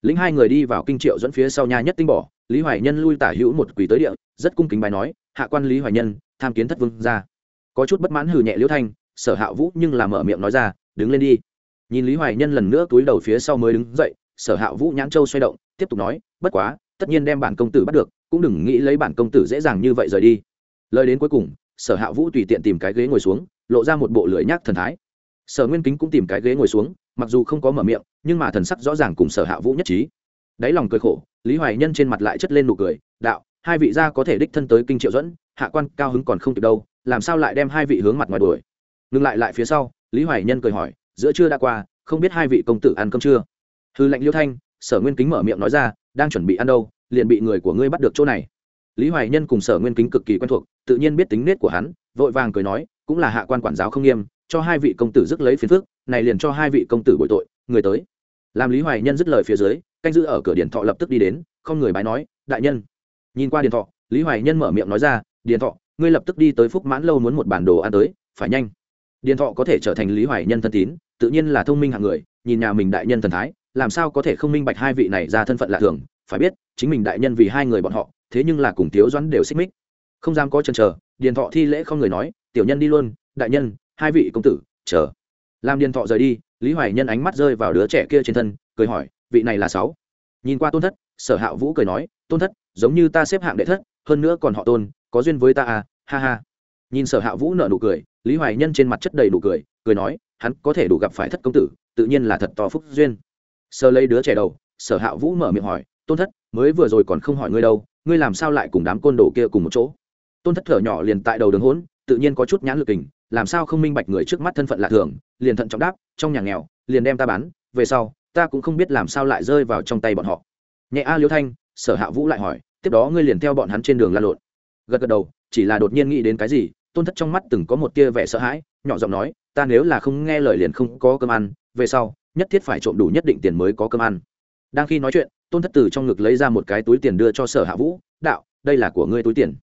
Lính hai người đi vào kinh triệu dẫn phía sau nhà nhất tinh bỏ, lý hoài nhân lui tả hữu một quỳ tới địa, rất cung kính bài nói, hạ quan lý hoài nhân, tham kiến thất vương ra có chút bất mãn hừ nhẹ liễu thanh, sở hạ vũ nhưng là mở miệng nói ra, đứng lên đi. Nhìn lý hoài nhân lần nữa túi đầu phía sau mới đứng dậy, sở hạ vũ nhãn châu xoay động, tiếp tục nói, bất quá, tất nhiên đem bản công tử bắt được, cũng đừng nghĩ lấy bản công tử dễ dàng như vậy rời đi. Lời đến cuối cùng, sở hạ vũ tùy tiện tìm cái ghế ngồi xuống, lộ ra một bộ lưỡi nhác thần thái. Sở nguyên kính cũng tìm cái ghế ngồi xuống, mặc dù không có mở miệng, nhưng mà thần sắc rõ ràng cùng sở hạ vũ nhất trí. Đáy lòng cười khổ, lý hoài nhân trên mặt lại chất lên nụ cười, đạo, hai vị gia có thể đích thân tới kinh triệu dẫn, hạ quan cao hứng còn không kịp đâu làm sao lại đem hai vị hướng mặt ngoài đuổi? Ngừng lại lại phía sau, lý hoài nhân cười hỏi, giữa trưa đã qua, không biết hai vị công tử ăn cơm chưa? Hư lệnh liêu thanh, sở nguyên kính mở miệng nói ra, đang chuẩn bị ăn đâu, liền bị người của ngươi bắt được chỗ này. Lý hoài nhân cùng sở nguyên kính cực kỳ quen thuộc, tự nhiên biết tính nết của hắn, vội vàng cười nói, cũng là hạ quan quản giáo không nghiêm, cho hai vị công tử dứt lấy phiền phước này liền cho hai vị công tử bội tội, người tới. Làm lý hoài nhân dứt lời phía dưới, canh giữ ở cửa điện thọ lập tức đi đến, không người bái nói, đại nhân. Nhìn qua điện thọ, lý hoài nhân mở miệng nói ra, điện thọ ngươi lập tức đi tới phúc mãn lâu muốn một bản đồ ăn tới, phải nhanh. Điền thọ có thể trở thành lý hoài nhân thân tín, tự nhiên là thông minh hạng người, nhìn nhà mình đại nhân thần thái, làm sao có thể không minh bạch hai vị này ra thân phận lạ thường, phải biết, chính mình đại nhân vì hai người bọn họ, thế nhưng là cùng Tiếu doãn đều xích mích. Không dám có chần chờ, điền thọ thi lễ không người nói, tiểu nhân đi luôn, đại nhân, hai vị công tử, chờ. Làm điền thọ rời đi, lý hoài nhân ánh mắt rơi vào đứa trẻ kia trên thân, cười hỏi, vị này là sáu? Nhìn qua tôn thất, sở hạ vũ cười nói, tôn thất, giống như ta xếp hạng đệ thất, hơn nữa còn họ tôn có duyên với ta à ha ha. Nhìn sở hạ vũ nợ nụ cười, lý hoài nhân trên mặt chất đầy nụ cười cười nói, hắn có thể đủ gặp phải thất công tử, tự nhiên là thật to phúc duyên. Sơ lấy đứa trẻ đầu, sở hạ vũ mở miệng hỏi, tôn thất, mới vừa rồi còn không hỏi ngươi đâu, ngươi làm sao lại cùng đám côn đồ kia cùng một chỗ? Tôn thất thở nhỏ liền tại đầu đường hỗn tự nhiên có chút nhãn lực tình làm sao không minh bạch người trước mắt thân phận lạ thường, liền thận trọng đáp, trong nhà nghèo, liền đem ta bán, về sau, ta cũng không biết làm sao lại rơi vào trong tay bọn họ. Nhẹ a liêu thanh, sở hạ vũ lại hỏi, tiếp đó ngươi liền theo bọn hắn trên đường la lộn gật gật đầu, chỉ là đột nhiên nghĩ đến cái gì, tôn thất trong mắt từng có một tia vẻ sợ hãi, nhỏ giọng nói, ta nếu là không nghe lời liền không có cơm ăn, về sau, nhất thiết phải trộm đủ nhất định tiền mới có cơm ăn. Đang khi nói chuyện, tôn thất từ trong ngực lấy ra một cái túi tiền đưa cho sở hạ vũ, đạo, đây là của ngươi túi tiền.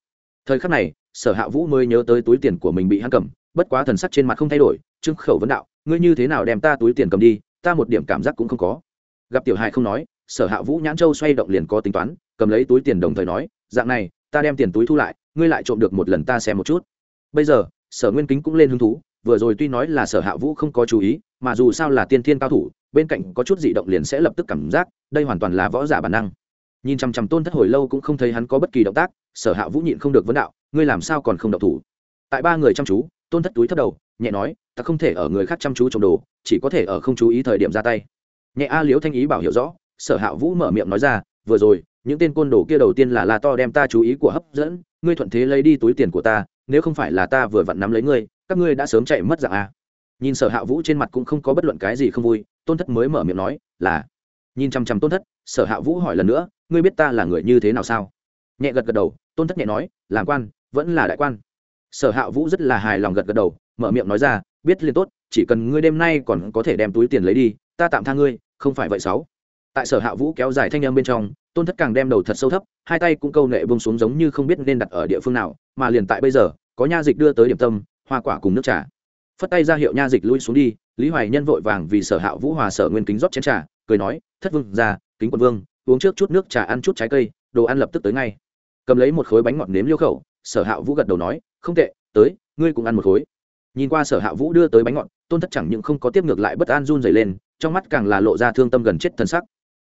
Thời khắc này, sở hạ vũ mới nhớ tới túi tiền của mình bị hắn cầm, bất quá thần sắc trên mặt không thay đổi trưng khẩu vấn đạo, ngươi như thế nào đem ta túi tiền cầm đi, ta một điểm cảm giác cũng không có. Gặp tiểu hài không nói, sở hạ vũ nhãn châu xoay động liền có tính toán, cầm lấy túi tiền đồng thời nói, dạng này ta đem tiền túi thu lại, ngươi lại trộm được một lần ta xem một chút. Bây giờ, sở nguyên kính cũng lên hứng thú, vừa rồi tuy nói là sở hạ vũ không có chú ý, mà dù sao là tiên thiên cao thủ, bên cạnh có chút dị động liền sẽ lập tức cảm giác, đây hoàn toàn là võ giả bản năng. Nhìn chằm chằm tôn thất hồi lâu cũng không thấy hắn có bất kỳ động tác, sở hạ vũ nhịn không được vấn đạo, ngươi làm sao còn không động thủ? Tại ba người chăm chú, tôn thất túi thất đầu, nhẹ nói, ta không thể ở người khác chăm chú trồng đồ, chỉ có thể ở không chú ý thời điểm ra tay. Nhẹ a liếu thanh ý bảo hiểu rõ, sở hạ vũ mở miệng nói ra vừa rồi, những tên côn đồ kia đầu tiên là la to đem ta chú ý của hấp dẫn, ngươi thuận thế lấy đi túi tiền của ta, nếu không phải là ta vừa vặn nắm lấy ngươi, các ngươi đã sớm chạy mất dạng a. Nhìn sở hạ vũ trên mặt cũng không có bất luận cái gì không vui, tôn thất mới mở miệng nói, là. Nhìn chằm chằm tôn thất, sở hạ vũ hỏi lần nữa, ngươi biết ta là người như thế nào sao? Nhẹ gật gật đầu, tôn thất nhẹ nói, làm quan, vẫn là đại quan. Sở hạ vũ rất là hài lòng gật gật đầu, mở miệng nói ra, biết liền tốt, chỉ cần ngươi đêm nay còn có thể đem túi tiền lấy đi, ta tạm tha ngươi, không phải vậy sáu tại sở hạ vũ kéo dài thanh âm bên trong, tôn thất càng đem đầu thật sâu thấp, hai tay cũng câu nệ bông xuống giống như không biết nên đặt ở địa phương nào, mà liền tại bây giờ, có nha dịch đưa tới điểm tâm, hoa quả cùng nước trà. Phất tay ra hiệu nha dịch lui xuống đi, lý hoài nhân vội vàng vì sở hạ vũ hòa sở nguyên kính rót chén trà, cười nói, thất vương ra, kính quân vương, uống trước chút nước trà ăn chút trái cây, đồ ăn lập tức tới ngay. Cầm lấy một khối bánh ngọt nếm liêu khẩu, sở hạ vũ gật đầu nói, không tệ, tới, ngươi cũng ăn một khối. Nhìn qua sở hạ vũ đưa tới bánh ngọt, tôn thất chẳng những không có tiếp ngược lại bất an run dày lên, trong mắt càng là lộ ra thương tâm gần chết thân sắc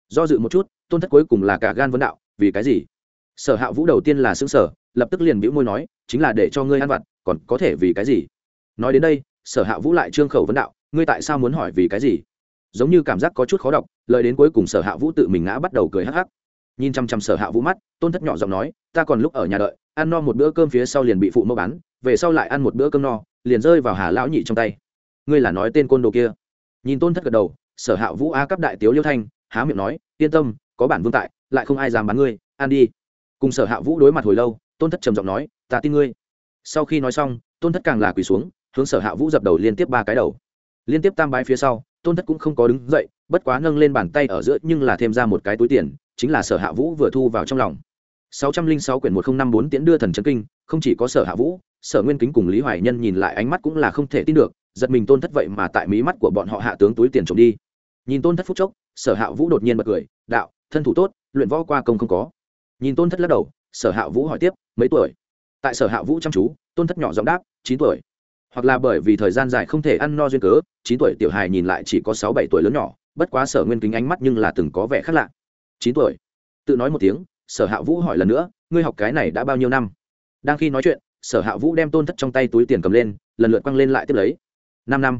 do dự một chút, tôn thất cuối cùng là cả gan vấn đạo, vì cái gì? Sở hạ vũ đầu tiên là xứng sở lập tức liền bĩu môi nói, chính là để cho ngươi ăn vặt, còn có thể vì cái gì? Nói đến đây, sở hạ vũ lại trương khẩu vấn đạo, ngươi tại sao muốn hỏi vì cái gì? Giống như cảm giác có chút khó đọc, lời đến cuối cùng sở hạ vũ tự mình ngã bắt đầu cười hắc hắc. Nhìn chăm chăm sở hạ vũ mắt, tôn thất nhỏ giọng nói, ta còn lúc ở nhà đợi, ăn no một bữa cơm phía sau liền bị phụ mẫu bán, về sau lại ăn một bữa cơm no, liền rơi vào hà lão nhị trong tay. Ngươi là nói tên côn đồ kia. Nhìn tôn thất gật đầu, sở hạ vũ a cấp đại tiếu liêu thanh há miệng nói, yên tâm, có bản vương tại, lại không ai dám bán ngươi an đi. Cùng sở hạ vũ đối mặt hồi lâu, tôn thất trầm giọng nói, ta tin ngươi. Sau khi nói xong, tôn thất càng là quỳ xuống, hướng sở hạ vũ dập đầu liên tiếp ba cái đầu. Liên tiếp tam bái phía sau, tôn thất cũng không có đứng dậy, bất quá nâng lên bàn tay ở giữa nhưng là thêm ra một cái túi tiền, chính là sở hạ vũ vừa thu vào trong lòng. Sáu trăm linh sáu quyển một nghìn năm bốn tiễn đưa thần trấn kinh, không chỉ có sở hạ vũ, sở nguyên kính cùng lý hoài nhân nhìn lại ánh mắt cũng là không thể tin được, giật mình tôn thất vậy mà tại mí mắt của bọn họ hạ tướng túi tiền trộm đi. Nhìn tôn thất phúc chốc sở hạ vũ đột nhiên bật cười, đạo, thân thủ tốt, luyện võ qua công không có. Nhìn tôn thất lắc đầu, sở hạ vũ hỏi tiếp, mấy tuổi? Tại sở hạ vũ chăm chú, tôn thất nhỏ giọng đáp, chín tuổi. Hoặc là bởi vì thời gian dài không thể ăn no duyên cớ, chín tuổi tiểu hài nhìn lại chỉ có sáu bảy tuổi lớn nhỏ, bất quá sở nguyên kính ánh mắt nhưng là từng có vẻ khác lạ. Chín tuổi? Tự nói một tiếng, sở hạ vũ hỏi lần nữa, ngươi học cái này đã bao nhiêu năm? Đang khi nói chuyện, sở hạ vũ đem tôn thất trong tay túi tiền cầm lên, lần lượt quăng lên lại tiếp lấy. Năm năm.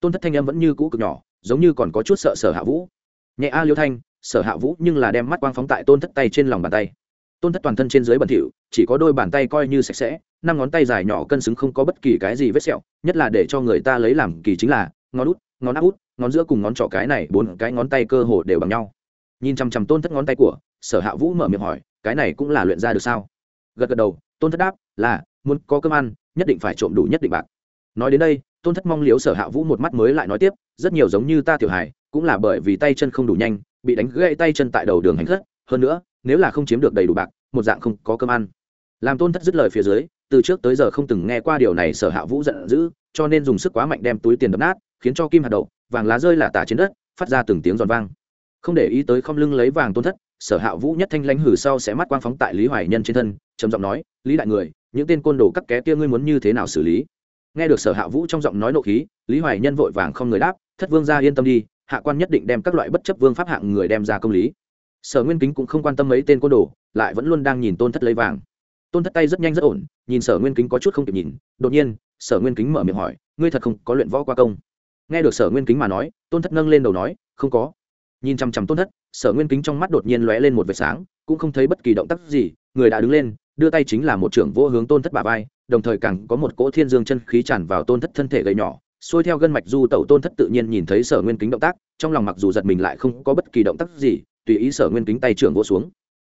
Tôn thất thanh em vẫn như cũ cực nhỏ, giống như còn có chút sợ sở hạ vũ nhẹ a liêu thanh, sở hạ vũ nhưng là đem mắt quang phóng tại tôn thất tay trên lòng bàn tay. Tôn thất toàn thân trên dưới bẩn thỉu, chỉ có đôi bàn tay coi như sạch sẽ, năm ngón tay dài nhỏ cân xứng không có bất kỳ cái gì vết sẹo, nhất là để cho người ta lấy làm kỳ chính là, ngón út, ngón áp út, ngón giữa cùng ngón trỏ cái này bốn cái ngón tay cơ hồ đều bằng nhau. Nhìn chằm chằm tôn thất ngón tay của, sở hạ vũ mở miệng hỏi, cái này cũng là luyện ra được sao? Gật gật đầu, tôn thất đáp, là, muốn có cơm ăn, nhất định phải trộm đủ nhất định bạc. Nói đến đây, tôn thất mong liếu sở hạ vũ một mắt mới lại nói tiếp, rất nhiều giống như ta tiểu hải cũng là bởi vì tay chân không đủ nhanh, bị đánh gãy tay chân tại đầu đường hành khất. Hơn nữa, nếu là không chiếm được đầy đủ bạc, một dạng không có cơm ăn. Làm tôn thất dứt lời phía dưới, từ trước tới giờ không từng nghe qua điều này sở hạ vũ giận dữ, cho nên dùng sức quá mạnh đem túi tiền đập nát, khiến cho kim hạt đậu, vàng lá rơi là tả trên đất, phát ra từng tiếng giòn vang. Không để ý tới không lưng lấy vàng tôn thất, sở hạ vũ nhất thanh lãnh hử sau sẽ mắt quang phóng tại lý hoài nhân trên thân, trầm giọng nói, lý đại người, những tên côn đồ cắt ké kia ngươi muốn như thế nào xử lý? Nghe được sở hạ vũ trong giọng nói nộ khí, lý hoài nhân vội vàng không người đáp, thất vương ra yên tâm đi hạ quan nhất định đem các loại bất chấp vương pháp hạng người đem ra công lý. Sở nguyên kính cũng không quan tâm mấy tên côn đồ, lại vẫn luôn đang nhìn tôn thất lấy vàng. Tôn thất tay rất nhanh rất ổn, nhìn sở nguyên kính có chút không kịp nhìn, đột nhiên, sở nguyên kính mở miệng hỏi, ngươi thật không có luyện võ qua công? Nghe được sở nguyên kính mà nói, tôn thất nâng lên đầu nói, không có. Nhìn chằm chằm tôn thất, sở nguyên kính trong mắt đột nhiên lóe lên một vệt sáng, cũng không thấy bất kỳ động tác gì, người đã đứng lên, đưa tay chính là một trưởng vô hướng tôn thất bà vai, đồng thời càng có một cỗ thiên dương chân khí tràn vào tôn thất thân thể gầy nhỏ xuôi theo gân mạch du tẩu tôn thất tự nhiên nhìn thấy sở nguyên kính động tác, trong lòng mặc dù giật mình lại không có bất kỳ động tác gì, tùy ý sở nguyên kính tay trưởng vỗ xuống.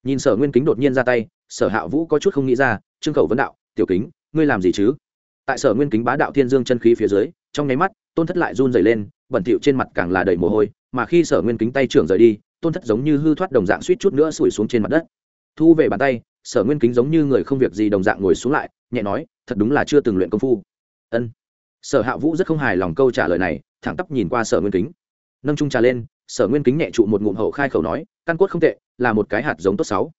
Nhìn sở nguyên kính đột nhiên ra tay, sở hạ vũ có chút không nghĩ ra, trương khẩu vấn đạo, tiểu kính, ngươi làm gì chứ? Tại sở nguyên kính bá đạo thiên dương chân khí phía dưới, trong nháy mắt, tôn thất lại run dày lên, bẩn thịu trên mặt càng là đầy mồ hôi, mà khi sở nguyên kính tay trưởng rời đi, tôn thất giống như hư thoát đồng dạng suýt chút nữa sủi xuống trên mặt đất. Thu về bàn tay, sở nguyên kính giống như người không việc gì đồng dạng ngồi xuống lại, nhẹ nói, thật đúng là chưa từng luyện công phu. Ân sở hạ vũ rất không hài lòng câu trả lời này, thẳng tắp nhìn qua sở nguyên kính. Nâng trung trà lên, sở nguyên kính nhẹ trụ một ngụm hậu khai khẩu nói, căn cốt không tệ, là một cái hạt giống tốt sáu.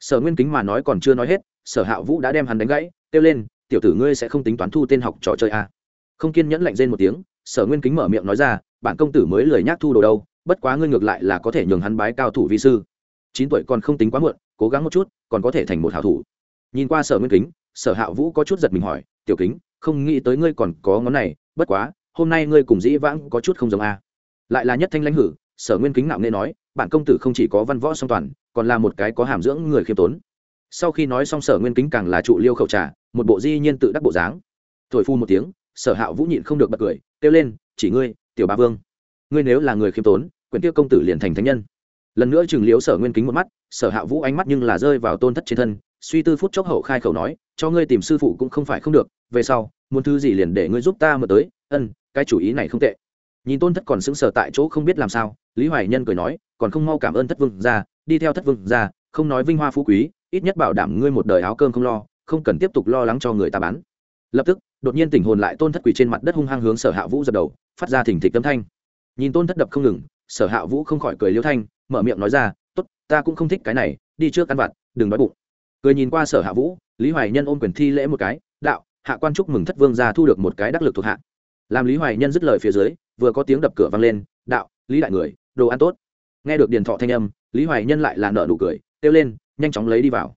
Sở nguyên kính mà nói còn chưa nói hết, sở hạ vũ đã đem hắn đánh gãy, kêu lên, tiểu tử ngươi sẽ không tính toán thu tên học trò chơi à. không kiên nhẫn lạnh rên một tiếng, sở nguyên kính mở miệng nói ra, bản công tử mới lười nhác thu đồ đâu, bất quá ngươi ngược lại là có thể nhường hắn bái cao thủ vi sư. Chín tuổi còn không tính quá muộn, cố gắng một chút, còn có thể thành một hảo thủ. Nhìn qua sở nguyên kính, sở hạ vũ có chút giật mình hỏi, tiểu kính không nghĩ tới ngươi còn có ngón này, bất quá, hôm nay ngươi cùng dĩ vãng có chút không giống a à. lại là nhất thanh lãnh hử, sở nguyên kính nạo nghe nói, bản công tử không chỉ có văn võ song toàn, còn là một cái có hàm dưỡng người khiêm tốn. Sau khi nói xong sở nguyên kính càng là trụ liêu khẩu trà, một bộ di nhiên tự đắc bộ dáng. Thổi phu một tiếng, sở hạ vũ nhịn không được bật cười, kêu lên, chỉ ngươi, tiểu ba vương, ngươi nếu là người khiêm tốn, quyền tiêu công tử liền thành thánh nhân. Lần nữa chừng liếu sở nguyên kính một mắt, sở hạ vũ ánh mắt nhưng là rơi vào tôn thất trên thân suy tư phút chốc hậu khai khẩu nói, cho ngươi tìm sư phụ cũng không phải không được, về sau, muốn thứ gì liền để ngươi giúp ta mở tới, ân, cái chủ ý này không tệ. Nhìn tôn thất còn sững sờ tại chỗ không biết làm sao, lý hoài nhân cười nói, còn không mau cảm ơn thất vương ra đi theo thất vương ra không nói vinh hoa phú quý, ít nhất bảo đảm ngươi một đời áo cơm không lo, không cần tiếp tục lo lắng cho người ta bán. Lập tức, đột nhiên tỉnh hồn lại tôn thất quỷ trên mặt đất hung hăng hướng sở hạ vũ dập đầu, phát ra thỉnh thịch tâm thanh. Nhìn tôn thất đập không ngừng, sở hạ vũ không khỏi cười liêu thanh, mở miệng nói ra, tốt, ta cũng không thích cái này, đi trước ăn vặt, đừng đói bụng cười nhìn qua sở hạ vũ, lý hoài nhân ôm quyền thi lễ một cái, đạo, hạ quan chúc mừng thất vương ra thu được một cái đắc lực thuộc hạ. Làm lý hoài nhân dứt lời phía dưới, vừa có tiếng đập cửa vang lên, đạo, lý đại người, đồ ăn tốt. Nghe được điền thọ thanh âm, lý hoài nhân lại là nợ nụ cười, kêu lên, nhanh chóng lấy đi vào.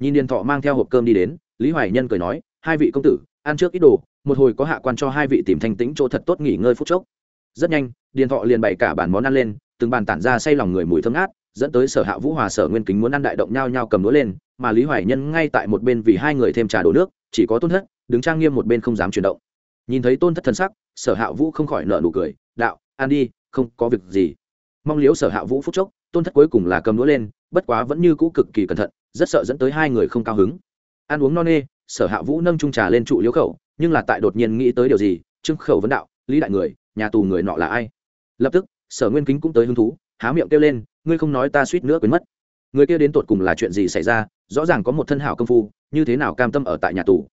Nhìn điền thọ mang theo hộp cơm đi đến, lý hoài nhân cười nói, hai vị công tử, ăn trước ít đồ, một hồi có hạ quan cho hai vị tìm thanh tĩnh chỗ thật tốt nghỉ ngơi phút chốc. Rất nhanh điền thọ liền bày cả bản món ăn lên, từng bàn tản ra say lòng người mùi thơm ngát dẫn tới sở hạ vũ hòa sở nguyên kính muốn ăn đại động nhao nhao cầm đũa lên, mà lý hoài nhân ngay tại một bên vì hai người thêm trà đổ nước, chỉ có tôn thất, đứng trang nghiêm một bên không dám chuyển động. Nhìn thấy tôn thất thân sắc, sở hạ vũ không khỏi nợ nụ cười, đạo, ăn đi, không có việc gì. Mong liếu sở hạ vũ phúc chốc, tôn thất cuối cùng là cầm đũa lên, bất quá vẫn như cũ cực kỳ cẩn thận, rất sợ dẫn tới hai người không cao hứng. Ăn uống no nê, sở hạ vũ nâng trung trà lên trụ liếu khẩu, nhưng là tại đột nhiên nghĩ tới điều gì trưng khẩu vấn đạo, lý đại người, nhà tù người nọ là ai? Lập tức, sở nguyên kính cũng tới hứng thú há miệng kêu lên, ngươi không nói ta suýt nữa quên mất. Người kia đến tột cùng là chuyện gì xảy ra, rõ ràng có một thân hảo công phu, như thế nào cam tâm ở tại nhà tù.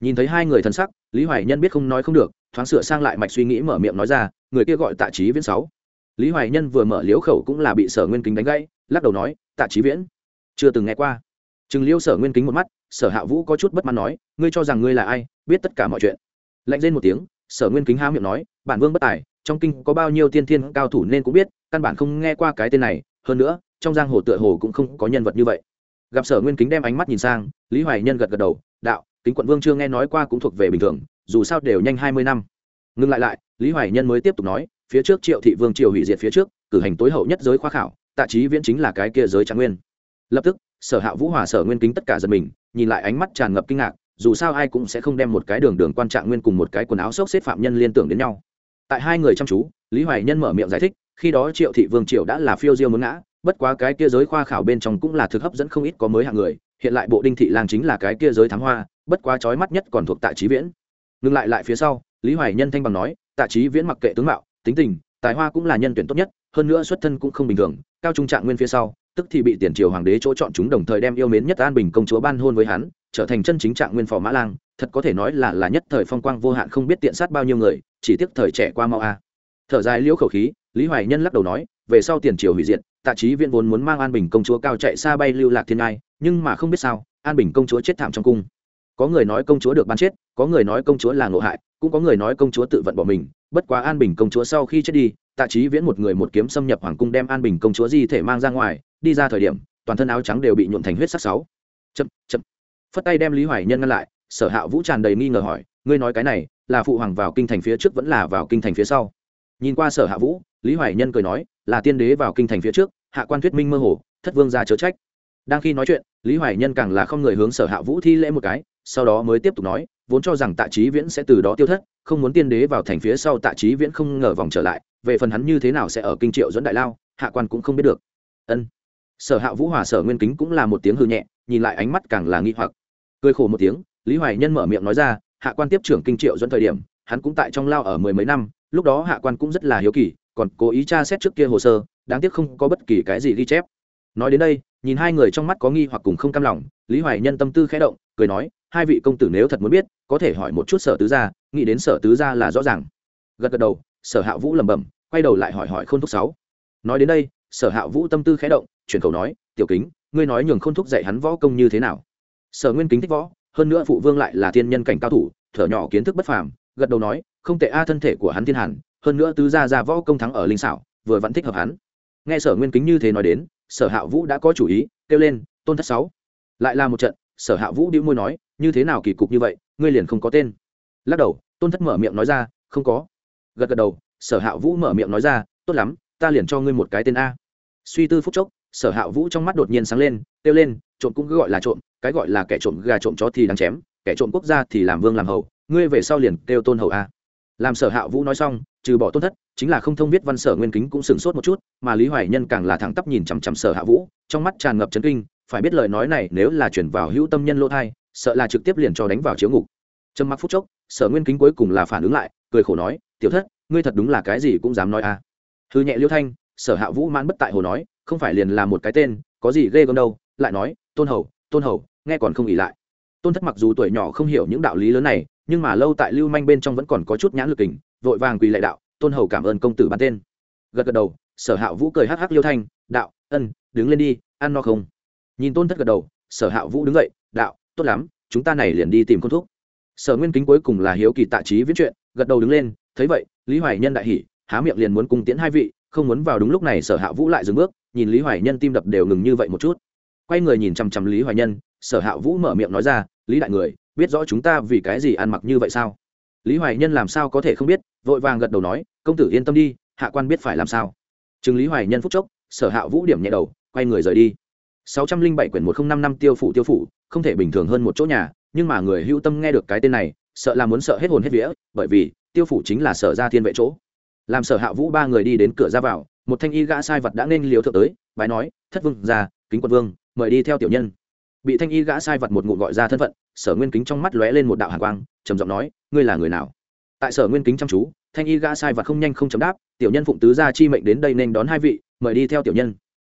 Nhìn thấy hai người thân sắc, lý hoài nhân biết không nói không được, thoáng sửa sang lại mạch suy nghĩ mở miệng nói ra, người kia gọi tạ trí viễn sáu. Lý hoài nhân vừa mở liếu khẩu cũng là bị sở nguyên kính đánh gãy, lắc đầu nói, tạ trí viễn, chưa từng nghe qua. Chừng liêu sở nguyên kính một mắt, sở hạ vũ có chút bất mãn nói, ngươi cho rằng ngươi là ai, biết tất cả mọi chuyện. Lạnh lên một tiếng, sở nguyên kính há miệng nói, bản vương bất tài trong kinh có bao nhiêu tiên thiên cao thủ nên cũng biết, căn bản không nghe qua cái tên này, hơn nữa, trong giang hồ tựa hồ cũng không có nhân vật như vậy. Gặp sở nguyên kính đem ánh mắt nhìn sang, lý hoài nhân gật gật đầu, đạo, kính quận vương chưa nghe nói qua cũng thuộc về bình thường, dù sao đều nhanh hai mươi năm. Ngừng lại lại, lý hoài nhân mới tiếp tục nói, phía trước triệu thị vương triều hủy diệt phía trước, cử hành tối hậu nhất giới khoa khảo, tạ trí viễn chính là cái kia giới trạng nguyên. Lập tức, sở hạ vũ hòa, sở nguyên kính tất cả giật mình, nhìn lại ánh mắt tràn ngập kinh ngạc, dù sao ai cũng sẽ không đem một cái đường đường quan trạng nguyên cùng một cái quần áo xốc xếp phạm nhân liên tưởng đến nhau tại hai người chăm chú, lý hoài nhân mở miệng giải thích, khi đó triệu thị vương triều đã là phiêu diêu muốn ngã, bất quá cái kia giới khoa khảo bên trong cũng là thực hấp dẫn không ít có mới hạng người, hiện lại bộ đinh thị lang chính là cái kia giới thám hoa, bất quá trói mắt nhất còn thuộc tạ trí viễn. Ngừng lại lại phía sau, lý hoài nhân thanh bằng nói, tạ trí viễn mặc kệ tướng mạo, tính tình, tài hoa cũng là nhân tuyển tốt nhất, hơn nữa xuất thân cũng không bình thường, cao trung trạng nguyên phía sau, tức thì bị tiền triều hoàng đế chỗ chọn chúng đồng thời đem yêu mến nhất an bình công chúa ban hôn với hắn, trở thành chân chính trạng nguyên phò mã lang thật có thể nói là là nhất thời phong quang vô hạn không biết tiện sát bao nhiêu người, chỉ tiếc thời trẻ qua mau a. Thở dài liễu khẩu khí, lý hoài nhân lắc đầu nói, về sau tiền triều hủy diệt, tạ trí viễn vốn muốn mang an bình công chúa cao chạy xa bay lưu lạc thiên ngai, nhưng mà không biết sao, an bình công chúa chết thảm trong cung. Có người nói công chúa được ban chết, có người nói công chúa là ngộ hại, cũng có người nói công chúa tự vận bỏ mình. Bất quá an bình công chúa sau khi chết đi, tạ trí viễn một người một kiếm xâm nhập hoàng cung đem an bình công chúa di thể mang ra ngoài, đi ra thời điểm, toàn thân áo trắng đều bị nhuộn thành huyết sắc sáu. Chậm chậm. Phất tay đem lý hoài nhân ngăn lại sở hạ vũ tràn đầy nghi ngờ hỏi, ngươi nói cái này, là phụ hoàng vào kinh thành phía trước vẫn là vào kinh thành phía sau? Nhìn qua sở hạ vũ, lý hoài nhân cười nói, là tiên đế vào kinh thành phía trước, hạ quan thuyết minh mơ hồ, thất vương ra chớ trách. Đang khi nói chuyện, lý hoài nhân càng là không người hướng sở hạ vũ thi lễ một cái, sau đó mới tiếp tục nói, vốn cho rằng tạ trí viễn sẽ từ đó tiêu thất, không muốn tiên đế vào thành phía sau tạ trí viễn không ngờ vòng trở lại, về phần hắn như thế nào sẽ ở kinh triệu dẫn đại lao, hạ quan cũng không biết được. Ân. Sở hạ vũ hòa sở nguyên kính cũng là một tiếng hư nhẹ, nhìn lại ánh mắt càng là nghi hoặc. Cười khổ một tiếng lý hoài nhân mở miệng nói ra, hạ quan tiếp trưởng kinh triệu dẫn thời điểm, hắn cũng tại trong lao ở mười mấy năm, lúc đó hạ quan cũng rất là hiếu kỳ, còn cố ý tra xét trước kia hồ sơ, đáng tiếc không có bất kỳ cái gì ghi chép. Nói đến đây, nhìn hai người trong mắt có nghi hoặc cùng không cam lòng, lý hoài nhân tâm tư khẽ động, cười nói, hai vị công tử nếu thật muốn biết, có thể hỏi một chút sở tứ gia, nghĩ đến sở tứ gia là rõ ràng. Gật gật đầu, sở hạ vũ lẩm bẩm, quay đầu lại hỏi hỏi khôn thúc sáu. Nói đến đây, sở hạ vũ tâm tư khẽ động, chuyển khẩu nói, tiểu kính, ngươi nói nhường khôn thúc dạy hắn võ công như thế nào? Sở nguyên kính thích võ hơn nữa phụ vương lại là thiên nhân cảnh cao thủ, thở nhỏ kiến thức bất phàm, gật đầu nói, không tệ a, thân thể của hắn thiên hàn, hơn nữa tứ gia ra võ công thắng ở linh xảo, vừa vẫn thích hợp hắn. Nghe sở nguyên kính như thế nói đến, sở hạ vũ đã có chủ ý, kêu lên, tôn thất sáu. Lại là một trận, sở hạ vũ đĩu môi nói, như thế nào kỳ cục như vậy, ngươi liền không có tên. Lắc đầu, tôn thất mở miệng nói ra, không có. Gật gật đầu, sở hạ vũ mở miệng nói ra, tốt lắm, ta liền cho ngươi một cái tên a. Suy tư phúc chốc, sở hạ vũ trong mắt đột nhiên sáng lên, kêu lên, trộm cũng cứ gọi là trộm cái gọi là kẻ trộm gà trộm chó thì đáng chém, kẻ trộm quốc gia thì làm vương làm hầu, ngươi về sau liền kêu tôn hầu a. Làm sở hạ vũ nói xong, trừ bỏ tôn thất, chính là không thông viết văn sở nguyên kính cũng sửng sốt một chút, mà lý hoài nhân càng là thẳng tắp nhìn chằm chằm sở hạ vũ, trong mắt tràn ngập chấn kinh, phải biết lời nói này nếu là chuyển vào hữu tâm nhân lỗ thai, sợ là trực tiếp liền cho đánh vào chiếu ngục. Trầm mặc phút chốc, sở nguyên kính cuối cùng là phản ứng lại, cười khổ nói, tiểu thất, ngươi thật đúng là cái gì cũng dám nói a. À. hư nhẹ liêu thanh, sở hạ vũ mãn bất tại hồ nói, không phải liền là một cái tên, có gì ghê gớm đâu. Lại nói, tôn hầu tôn hầu, nghe còn không ỉ lại. Tôn thất mặc dù tuổi nhỏ không hiểu những đạo lý lớn này, nhưng mà lâu tại lưu manh bên trong vẫn còn có chút nhãn lực kình, vội vàng quỳ lệ đạo, tôn hầu cảm ơn công tử bán tên. Gật gật đầu, sở hạ vũ cười hắc hắc liêu thanh, đạo, ân, đứng lên đi, ăn no không? Nhìn tôn thất gật đầu, sở hạ vũ đứng dậy, đạo, tốt lắm, chúng ta này liền đi tìm con thuốc sở nguyên kính cuối cùng là hiếu kỳ tạ trí viết chuyện, gật đầu đứng lên, thấy vậy, lý hoài nhân đại hỉ, há miệng liền muốn cung tiễn hai vị, không muốn vào đúng lúc này sở hạ vũ lại dừng bước, nhìn lý hoài nhân tim đập đều ngừng như vậy một chút quay người nhìn chằm chằm lý hoài nhân, sở hạ vũ mở miệng nói ra, lý đại người, biết rõ chúng ta vì cái gì ăn mặc như vậy sao? Lý hoài nhân làm sao có thể không biết, vội vàng gật đầu nói, công tử yên tâm đi, hạ quan biết phải làm sao. Chừng lý hoài nhân phúc chốc, sở hạ vũ điểm nhẹ đầu, quay người rời đi. sáu trăm linh bảy quyển một nghìn năm năm tiêu phủ tiêu phủ, không thể bình thường hơn một chỗ nhà, nhưng mà người hữu tâm nghe được cái tên này, sợ là muốn sợ hết hồn hết vía, bởi vì, tiêu phủ chính là sở ra thiên vệ chỗ. Làm sở hạ vũ ba người đi đến cửa ra vào, một thanh y gã sai vật đã nên liều thượng tới, bái nói, thất vương ra kính quân vương mời đi theo tiểu nhân. Bị thanh y gã sai vật một ngụm gọi ra thân phận sở nguyên kính trong mắt lóe lên một đạo hàn quang trầm giọng nói ngươi là người nào? Tại sở nguyên kính chăm chú thanh y gã sai vật không nhanh không chấm đáp tiểu nhân phụng tứ gia chi mệnh đến đây nên đón hai vị mời đi theo tiểu nhân.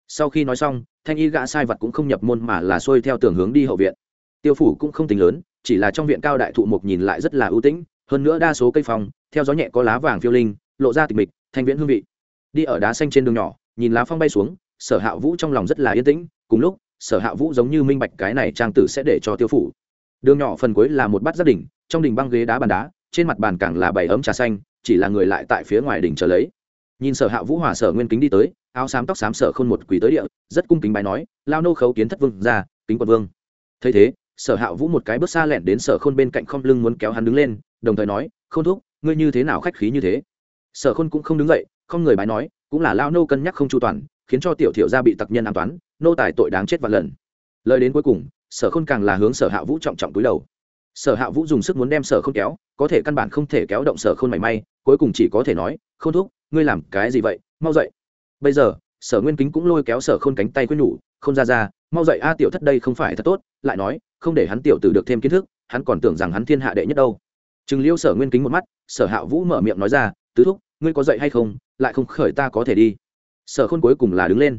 Sau khi nói xong thanh y gã sai vật cũng không nhập môn mà là xuôi theo tường hướng đi hậu viện. Tiêu phủ cũng không tính lớn chỉ là trong viện cao đại thụ mục nhìn lại rất là ưu tĩnh hơn nữa đa số cây phòng, theo gió nhẹ có lá vàng phiêu linh lộ ra tịch mịch thanh viễn hương vị. Đi ở đá xanh trên đường nhỏ nhìn lá phong bay xuống sở hạ vũ trong lòng rất là yên tĩnh cùng lúc sở hạ vũ giống như minh bạch cái này trang tử sẽ để cho tiêu phủ. Đường nhỏ phần cuối là một bát gia đình, trong đình băng ghế đá bàn đá, trên mặt bàn càng là bảy ấm trà xanh, chỉ là người lại tại phía ngoài đình chờ lấy. Nhìn sở hạ vũ hòa sở nguyên kính đi tới, áo xám tóc xám sở khôn một quỳ tới địa, rất cung kính bài nói, lao nô khấu kiến thất vương ra, kính quận vương. Thấy thế, sở hạ vũ một cái bước xa lẹn đến sở khôn bên cạnh không lưng muốn kéo hắn đứng lên, đồng thời nói không thúc, ngươi như thế nào khách khí như thế? Sở khôn cũng không đứng dậy, không người bài nói, cũng là lao nô cân nhắc không chu toàn, khiến cho tiểu thiểu gia bị tặc nhân an toán nô tài tội đáng chết vạn lần. Lời đến cuối cùng, sở khôn càng là hướng sở hạ vũ trọng trọng túi đầu. Sở hạ vũ dùng sức muốn đem sở không kéo, có thể căn bản không thể kéo động sở khôn mảy may, cuối cùng chỉ có thể nói không thúc, ngươi làm cái gì vậy? Mau dậy. Bây giờ, sở nguyên kính cũng lôi kéo sở khôn cánh tay quyết nhủ không ra ra, mau dậy a à, tiểu thất đây không phải thật tốt. Lại nói, không để hắn tiểu tử được thêm kiến thức, hắn còn tưởng rằng hắn thiên hạ đệ nhất đâu. Chừng liêu sở nguyên kính một mắt, sở hạ vũ mở miệng nói ra, tứ thúc, ngươi có dậy hay không? Lại không khởi ta có thể đi. Sở khôn cuối cùng là đứng lên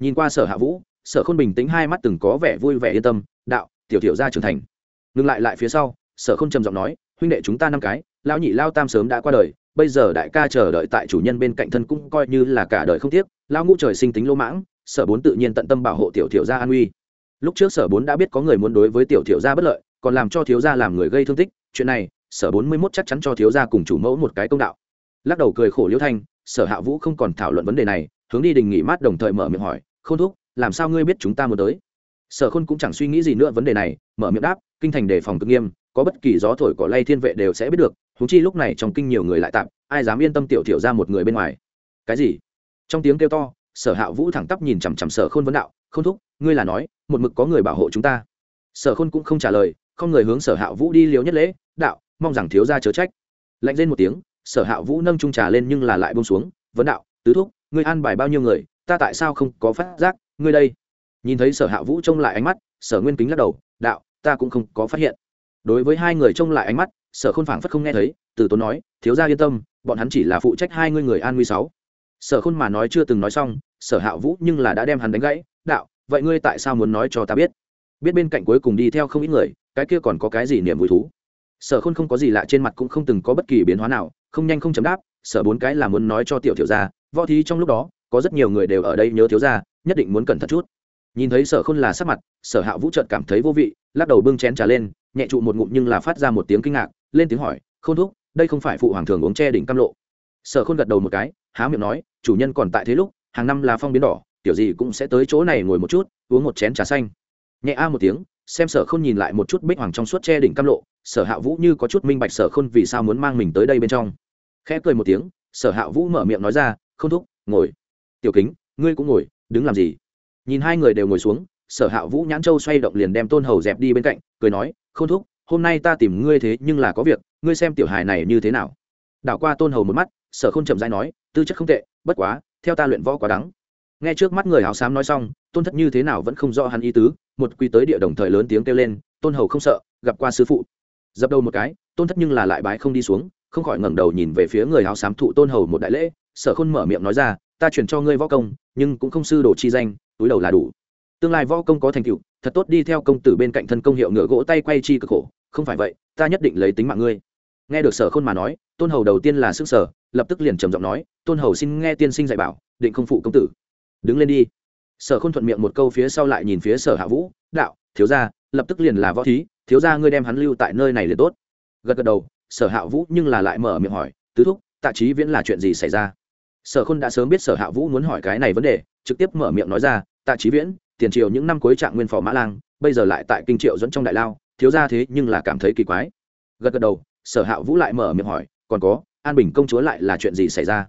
nhìn qua sở hạ vũ, sở khôn bình tĩnh hai mắt từng có vẻ vui vẻ yên tâm, đạo, tiểu tiểu ra trưởng thành. Ngừng lại lại phía sau, sở khôn trầm giọng nói, huynh đệ chúng ta năm cái, lão nhị lao tam sớm đã qua đời, bây giờ đại ca chờ đợi tại chủ nhân bên cạnh thân cũng coi như là cả đời không tiếc lao ngũ trời sinh tính lỗ mãng, sở bốn tự nhiên tận tâm bảo hộ tiểu tiểu gia an uy. Lúc trước sở bốn đã biết có người muốn đối với tiểu tiểu gia bất lợi, còn làm cho thiếu gia làm người gây thương tích, chuyện này, sở bốn mươi mốt chắc chắn cho thiếu gia cùng chủ mẫu một cái công đạo. Lắc đầu cười khổ liễu thanh, sở hạ vũ không còn thảo luận vấn đề này, hướng đi đình nghỉ mát đồng thời mở miệng hỏi khôn thúc, làm sao ngươi biết chúng ta muốn tới? Sở khôn cũng chẳng suy nghĩ gì nữa vấn đề này, mở miệng đáp, kinh thành đề phòng cực nghiêm, có bất kỳ gió thổi cỏ lay thiên vệ đều sẽ biết được húng chi lúc này trong kinh nhiều người lại tạm, ai dám yên tâm tiểu thiểu ra một người bên ngoài. Cái gì? Trong tiếng kêu to, sở hạ vũ thẳng tắp nhìn chằm chằm sở khôn vấn đạo không thúc, ngươi là nói, một mực có người bảo hộ chúng ta? Sở khôn cũng không trả lời, không người hướng sở hạ vũ đi liều nhất lễ, đạo, mong rằng thiếu ra chớ trách. Lạnh lên một tiếng, sở hạ vũ nâng trung trà lên nhưng là lại bông xuống, vấn đạo, tứ thúc, ngươi an bài bao nhiêu người ta tại sao không có phát giác, ngươi đây? Nhìn thấy sở hạ vũ trông lại ánh mắt, sở nguyên kính lắc đầu, đạo, ta cũng không có phát hiện. Đối với hai người trông lại ánh mắt, sở khôn phảng phất không nghe thấy, từ tốn nói, thiếu gia yên tâm, bọn hắn chỉ là phụ trách hai ngươi người an nguy sáu. Sở khôn mà nói chưa từng nói xong, sở hạ vũ nhưng là đã đem hắn đánh gãy, đạo, vậy ngươi tại sao muốn nói cho ta biết? Biết bên cạnh cuối cùng đi theo không ít người, cái kia còn có cái gì niềm vui thú? Sở khôn không có gì lạ trên mặt cũng không từng có bất kỳ biến hóa nào, không nhanh không chấm đáp, sở bốn cái là muốn nói cho tiểu thiếu gia, võ thí trong lúc đó có rất nhiều người đều ở đây nhớ thiếu gia, nhất định muốn cẩn thận chút. Nhìn thấy sở khôn là sắc mặt, sở hạ vũ trợt cảm thấy vô vị, lắc đầu bưng chén trà lên, nhẹ trụ một ngụm nhưng là phát ra một tiếng kinh ngạc, lên tiếng hỏi, khôn thúc, đây không phải phụ hoàng thường uống che đỉnh cam lộ? Sở khôn gật đầu một cái, há miệng nói, chủ nhân còn tại thế lúc, hàng năm là phong biến đỏ, tiểu gì cũng sẽ tới chỗ này ngồi một chút, uống một chén trà xanh. Nhẹ a một tiếng, xem sở khôn nhìn lại một chút bích hoàng trong suốt che đỉnh cam lộ, sở hạ vũ như có chút minh bạch sở khôn vì sao muốn mang mình tới đây bên trong. Khẽ cười một tiếng, sở hạ vũ mở miệng nói ra không thúc, ngồi tiểu kính, ngươi cũng ngồi, đứng làm gì? Nhìn hai người đều ngồi xuống, sở hạ vũ nhãn châu xoay động liền đem tôn hầu dẹp đi bên cạnh, cười nói không thúc, hôm nay ta tìm ngươi thế nhưng là có việc, ngươi xem tiểu hài này như thế nào? Đảo qua tôn hầu một mắt, sở không chậm dãi nói, tư chất không tệ, bất quá, theo ta luyện võ quá đắng. Nghe trước mắt người áo xám nói xong, tôn thất như thế nào vẫn không rõ hắn ý tứ, một quy tới địa đồng thời lớn tiếng kêu lên, tôn hầu không sợ, gặp qua sư phụ. Dập đầu một cái, tôn thất nhưng là lại bái không đi xuống, không khỏi ngẩng đầu nhìn về phía người áo xám thụ tôn hầu một đại lễ, sở khôn mở miệng nói ra ta chuyển cho ngươi võ công, nhưng cũng không sư đồ chi danh, túi đầu là đủ. Tương lai võ công có thành tựu, thật tốt đi theo công tử bên cạnh thân công hiệu ngựa gỗ tay quay chi cực khổ. Không phải vậy, ta nhất định lấy tính mạng ngươi. Nghe được sở khôn mà nói, tôn hầu đầu tiên là sức sở lập tức liền trầm giọng nói, tôn hầu xin nghe tiên sinh dạy bảo, định không phụ công tử. Đứng lên đi. Sở khôn thuận miệng một câu phía sau lại nhìn phía sở hạ vũ, đạo, thiếu gia, lập tức liền là võ thí, thiếu gia ngươi đem hắn lưu tại nơi này liền tốt. Gật gật đầu, sở hạ vũ nhưng là lại mở miệng hỏi, tứ thúc, tạ trí viễn là chuyện gì xảy ra? Sở khôn đã sớm biết sở hạ vũ muốn hỏi cái này vấn đề, trực tiếp mở miệng nói ra, tạ trí viễn, tiền triều những năm cuối trạng nguyên phò mã lang, bây giờ lại tại kinh triệu dẫn trong đại lao, thiếu ra thế nhưng là cảm thấy kỳ quái. Gật gật đầu, sở hạ vũ lại mở miệng hỏi, còn có, an bình công chúa lại là chuyện gì xảy ra?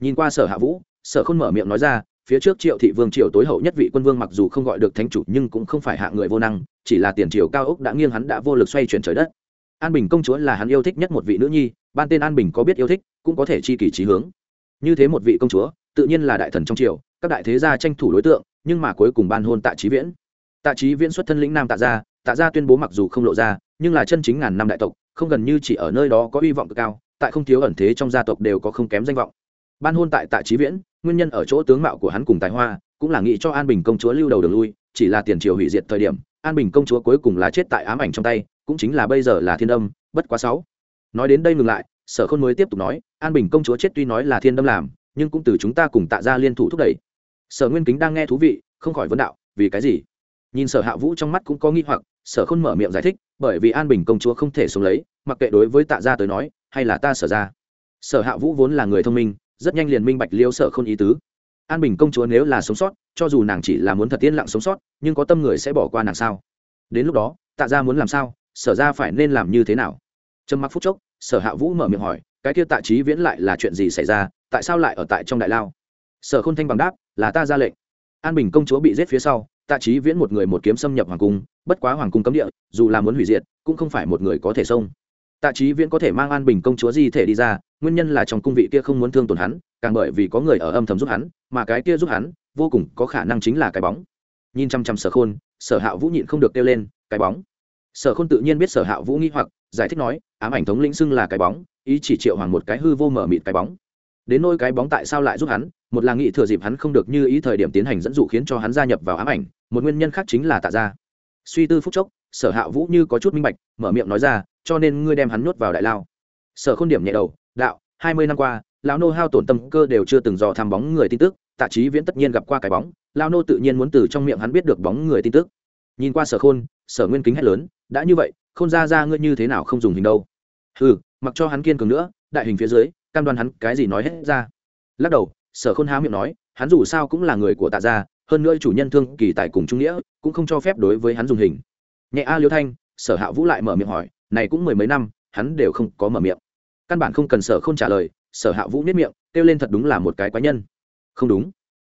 Nhìn qua sở hạ vũ, sở khôn mở miệng nói ra, phía trước triệu thị vương triều tối hậu nhất vị quân vương mặc dù không gọi được thánh chủ nhưng cũng không phải hạ người vô năng, chỉ là tiền triều cao ốc đã nghiêng hắn đã vô lực xoay chuyển trời đất. An bình công chúa là hắn yêu thích nhất một vị nữ nhi, ban tên an bình có biết yêu thích, cũng có thể chi kỳ trí hướng như thế một vị công chúa, tự nhiên là đại thần trong triều, các đại thế gia tranh thủ đối tượng, nhưng mà cuối cùng ban hôn tạ trí viễn. Tạ trí viễn xuất thân lĩnh nam tạ gia tạ gia tuyên bố mặc dù không lộ ra, nhưng là chân chính ngàn năm đại tộc, không gần như chỉ ở nơi đó có hy vọng cực cao, tại không thiếu ẩn thế trong gia tộc đều có không kém danh vọng. Ban hôn tại tạ trí viễn, nguyên nhân ở chỗ tướng mạo của hắn cùng tài hoa, cũng là nghĩ cho an bình công chúa lưu đầu đường lui, chỉ là tiền triều hủy diệt thời điểm, an bình công chúa cuối cùng là chết tại ám ảnh trong tay, cũng chính là bây giờ là thiên âm, bất quá sáu. Nói đến đây ngừng lại, sở khôn mới tiếp tục nói an bình công chúa chết tuy nói là thiên đâm làm, nhưng cũng từ chúng ta cùng tạ ra liên thủ thúc đẩy. Sở nguyên kính đang nghe thú vị, không khỏi vấn đạo, vì cái gì? Nhìn sở hạ vũ trong mắt cũng có nghi hoặc, sở khôn mở miệng giải thích, bởi vì an bình công chúa không thể sống lấy, mặc kệ đối với tạ gia tới nói, hay là ta sở ra sở hạ vũ vốn là người thông minh, rất nhanh liền minh bạch liêu sở khôn ý tứ. An bình công chúa nếu là sống sót, cho dù nàng chỉ là muốn thật yên lặng sống sót, nhưng có tâm người sẽ bỏ qua nàng sao? Đến lúc đó, tạ gia muốn làm sao? Sở ra phải nên làm như thế nào? Trầm mặc phút chốc, sở hạ vũ mở miệng hỏi cái kia tạ trí viễn lại là chuyện gì xảy ra, tại sao lại ở tại trong đại lao? Sở khôn thanh bằng đáp, là ta ra lệnh. An bình công chúa bị giết phía sau, tạ trí viễn một người một kiếm xâm nhập hoàng cung, bất quá hoàng cung cấm địa, dù là muốn hủy diệt, cũng không phải một người có thể xông. Tạ trí viễn có thể mang an bình công chúa di thể đi ra, nguyên nhân là trong cung vị kia không muốn thương tổn hắn, càng bởi vì có người ở âm thầm giúp hắn, mà cái kia giúp hắn, vô cùng có khả năng chính là cái bóng. Nhìn chăm chăm sở khôn, sở hạ vũ nhịn không được kêu lên, cái bóng. Sở khôn tự nhiên biết sở hạ vũ nghi hoặc, giải thích nói, ám ảnh thống lĩnh xưng là cái bóng ý chỉ triệu hoàng một cái hư vô mở mịt cái bóng. Đến nôi cái bóng tại sao lại giúp hắn, một là nghĩ thừa dịp hắn không được như ý thời điểm tiến hành dẫn dụ khiến cho hắn gia nhập vào ám ảnh, một nguyên nhân khác chính là tạ ra suy tư phúc chốc, sở hạ vũ như có chút minh bạch, mở miệng nói ra, cho nên ngươi đem hắn nuốt vào đại lao. Sở khôn điểm nhẹ đầu, đạo, hai mươi năm qua, lão nô hao tổn tâm cơ đều chưa từng dò tham bóng người tin tức, tạ trí viễn tất nhiên gặp qua cái bóng lao nô tự nhiên muốn từ trong miệng hắn biết được bóng người tin tức. Nhìn qua sở khôn, sở nguyên kính hét lớn, đã như vậy, khôn ra ra ngươi như thế nào không dùng hình đâu? Ừ mặc cho hắn kiên cường nữa, đại hình phía dưới, cam đoan hắn cái gì nói hết ra. Lắc đầu, sở khôn há miệng nói, hắn dù sao cũng là người của tạ gia, hơn nữa chủ nhân thương kỳ tại cùng trung nghĩa, cũng không cho phép đối với hắn dùng hình. Nhẹ a liêu thanh, sở hạ vũ lại mở miệng hỏi, này cũng mười mấy năm, hắn đều không có mở miệng. Căn bản không cần sở khôn trả lời, sở hạ vũ biết miệng, kêu lên thật đúng là một cái quái nhân. Không đúng.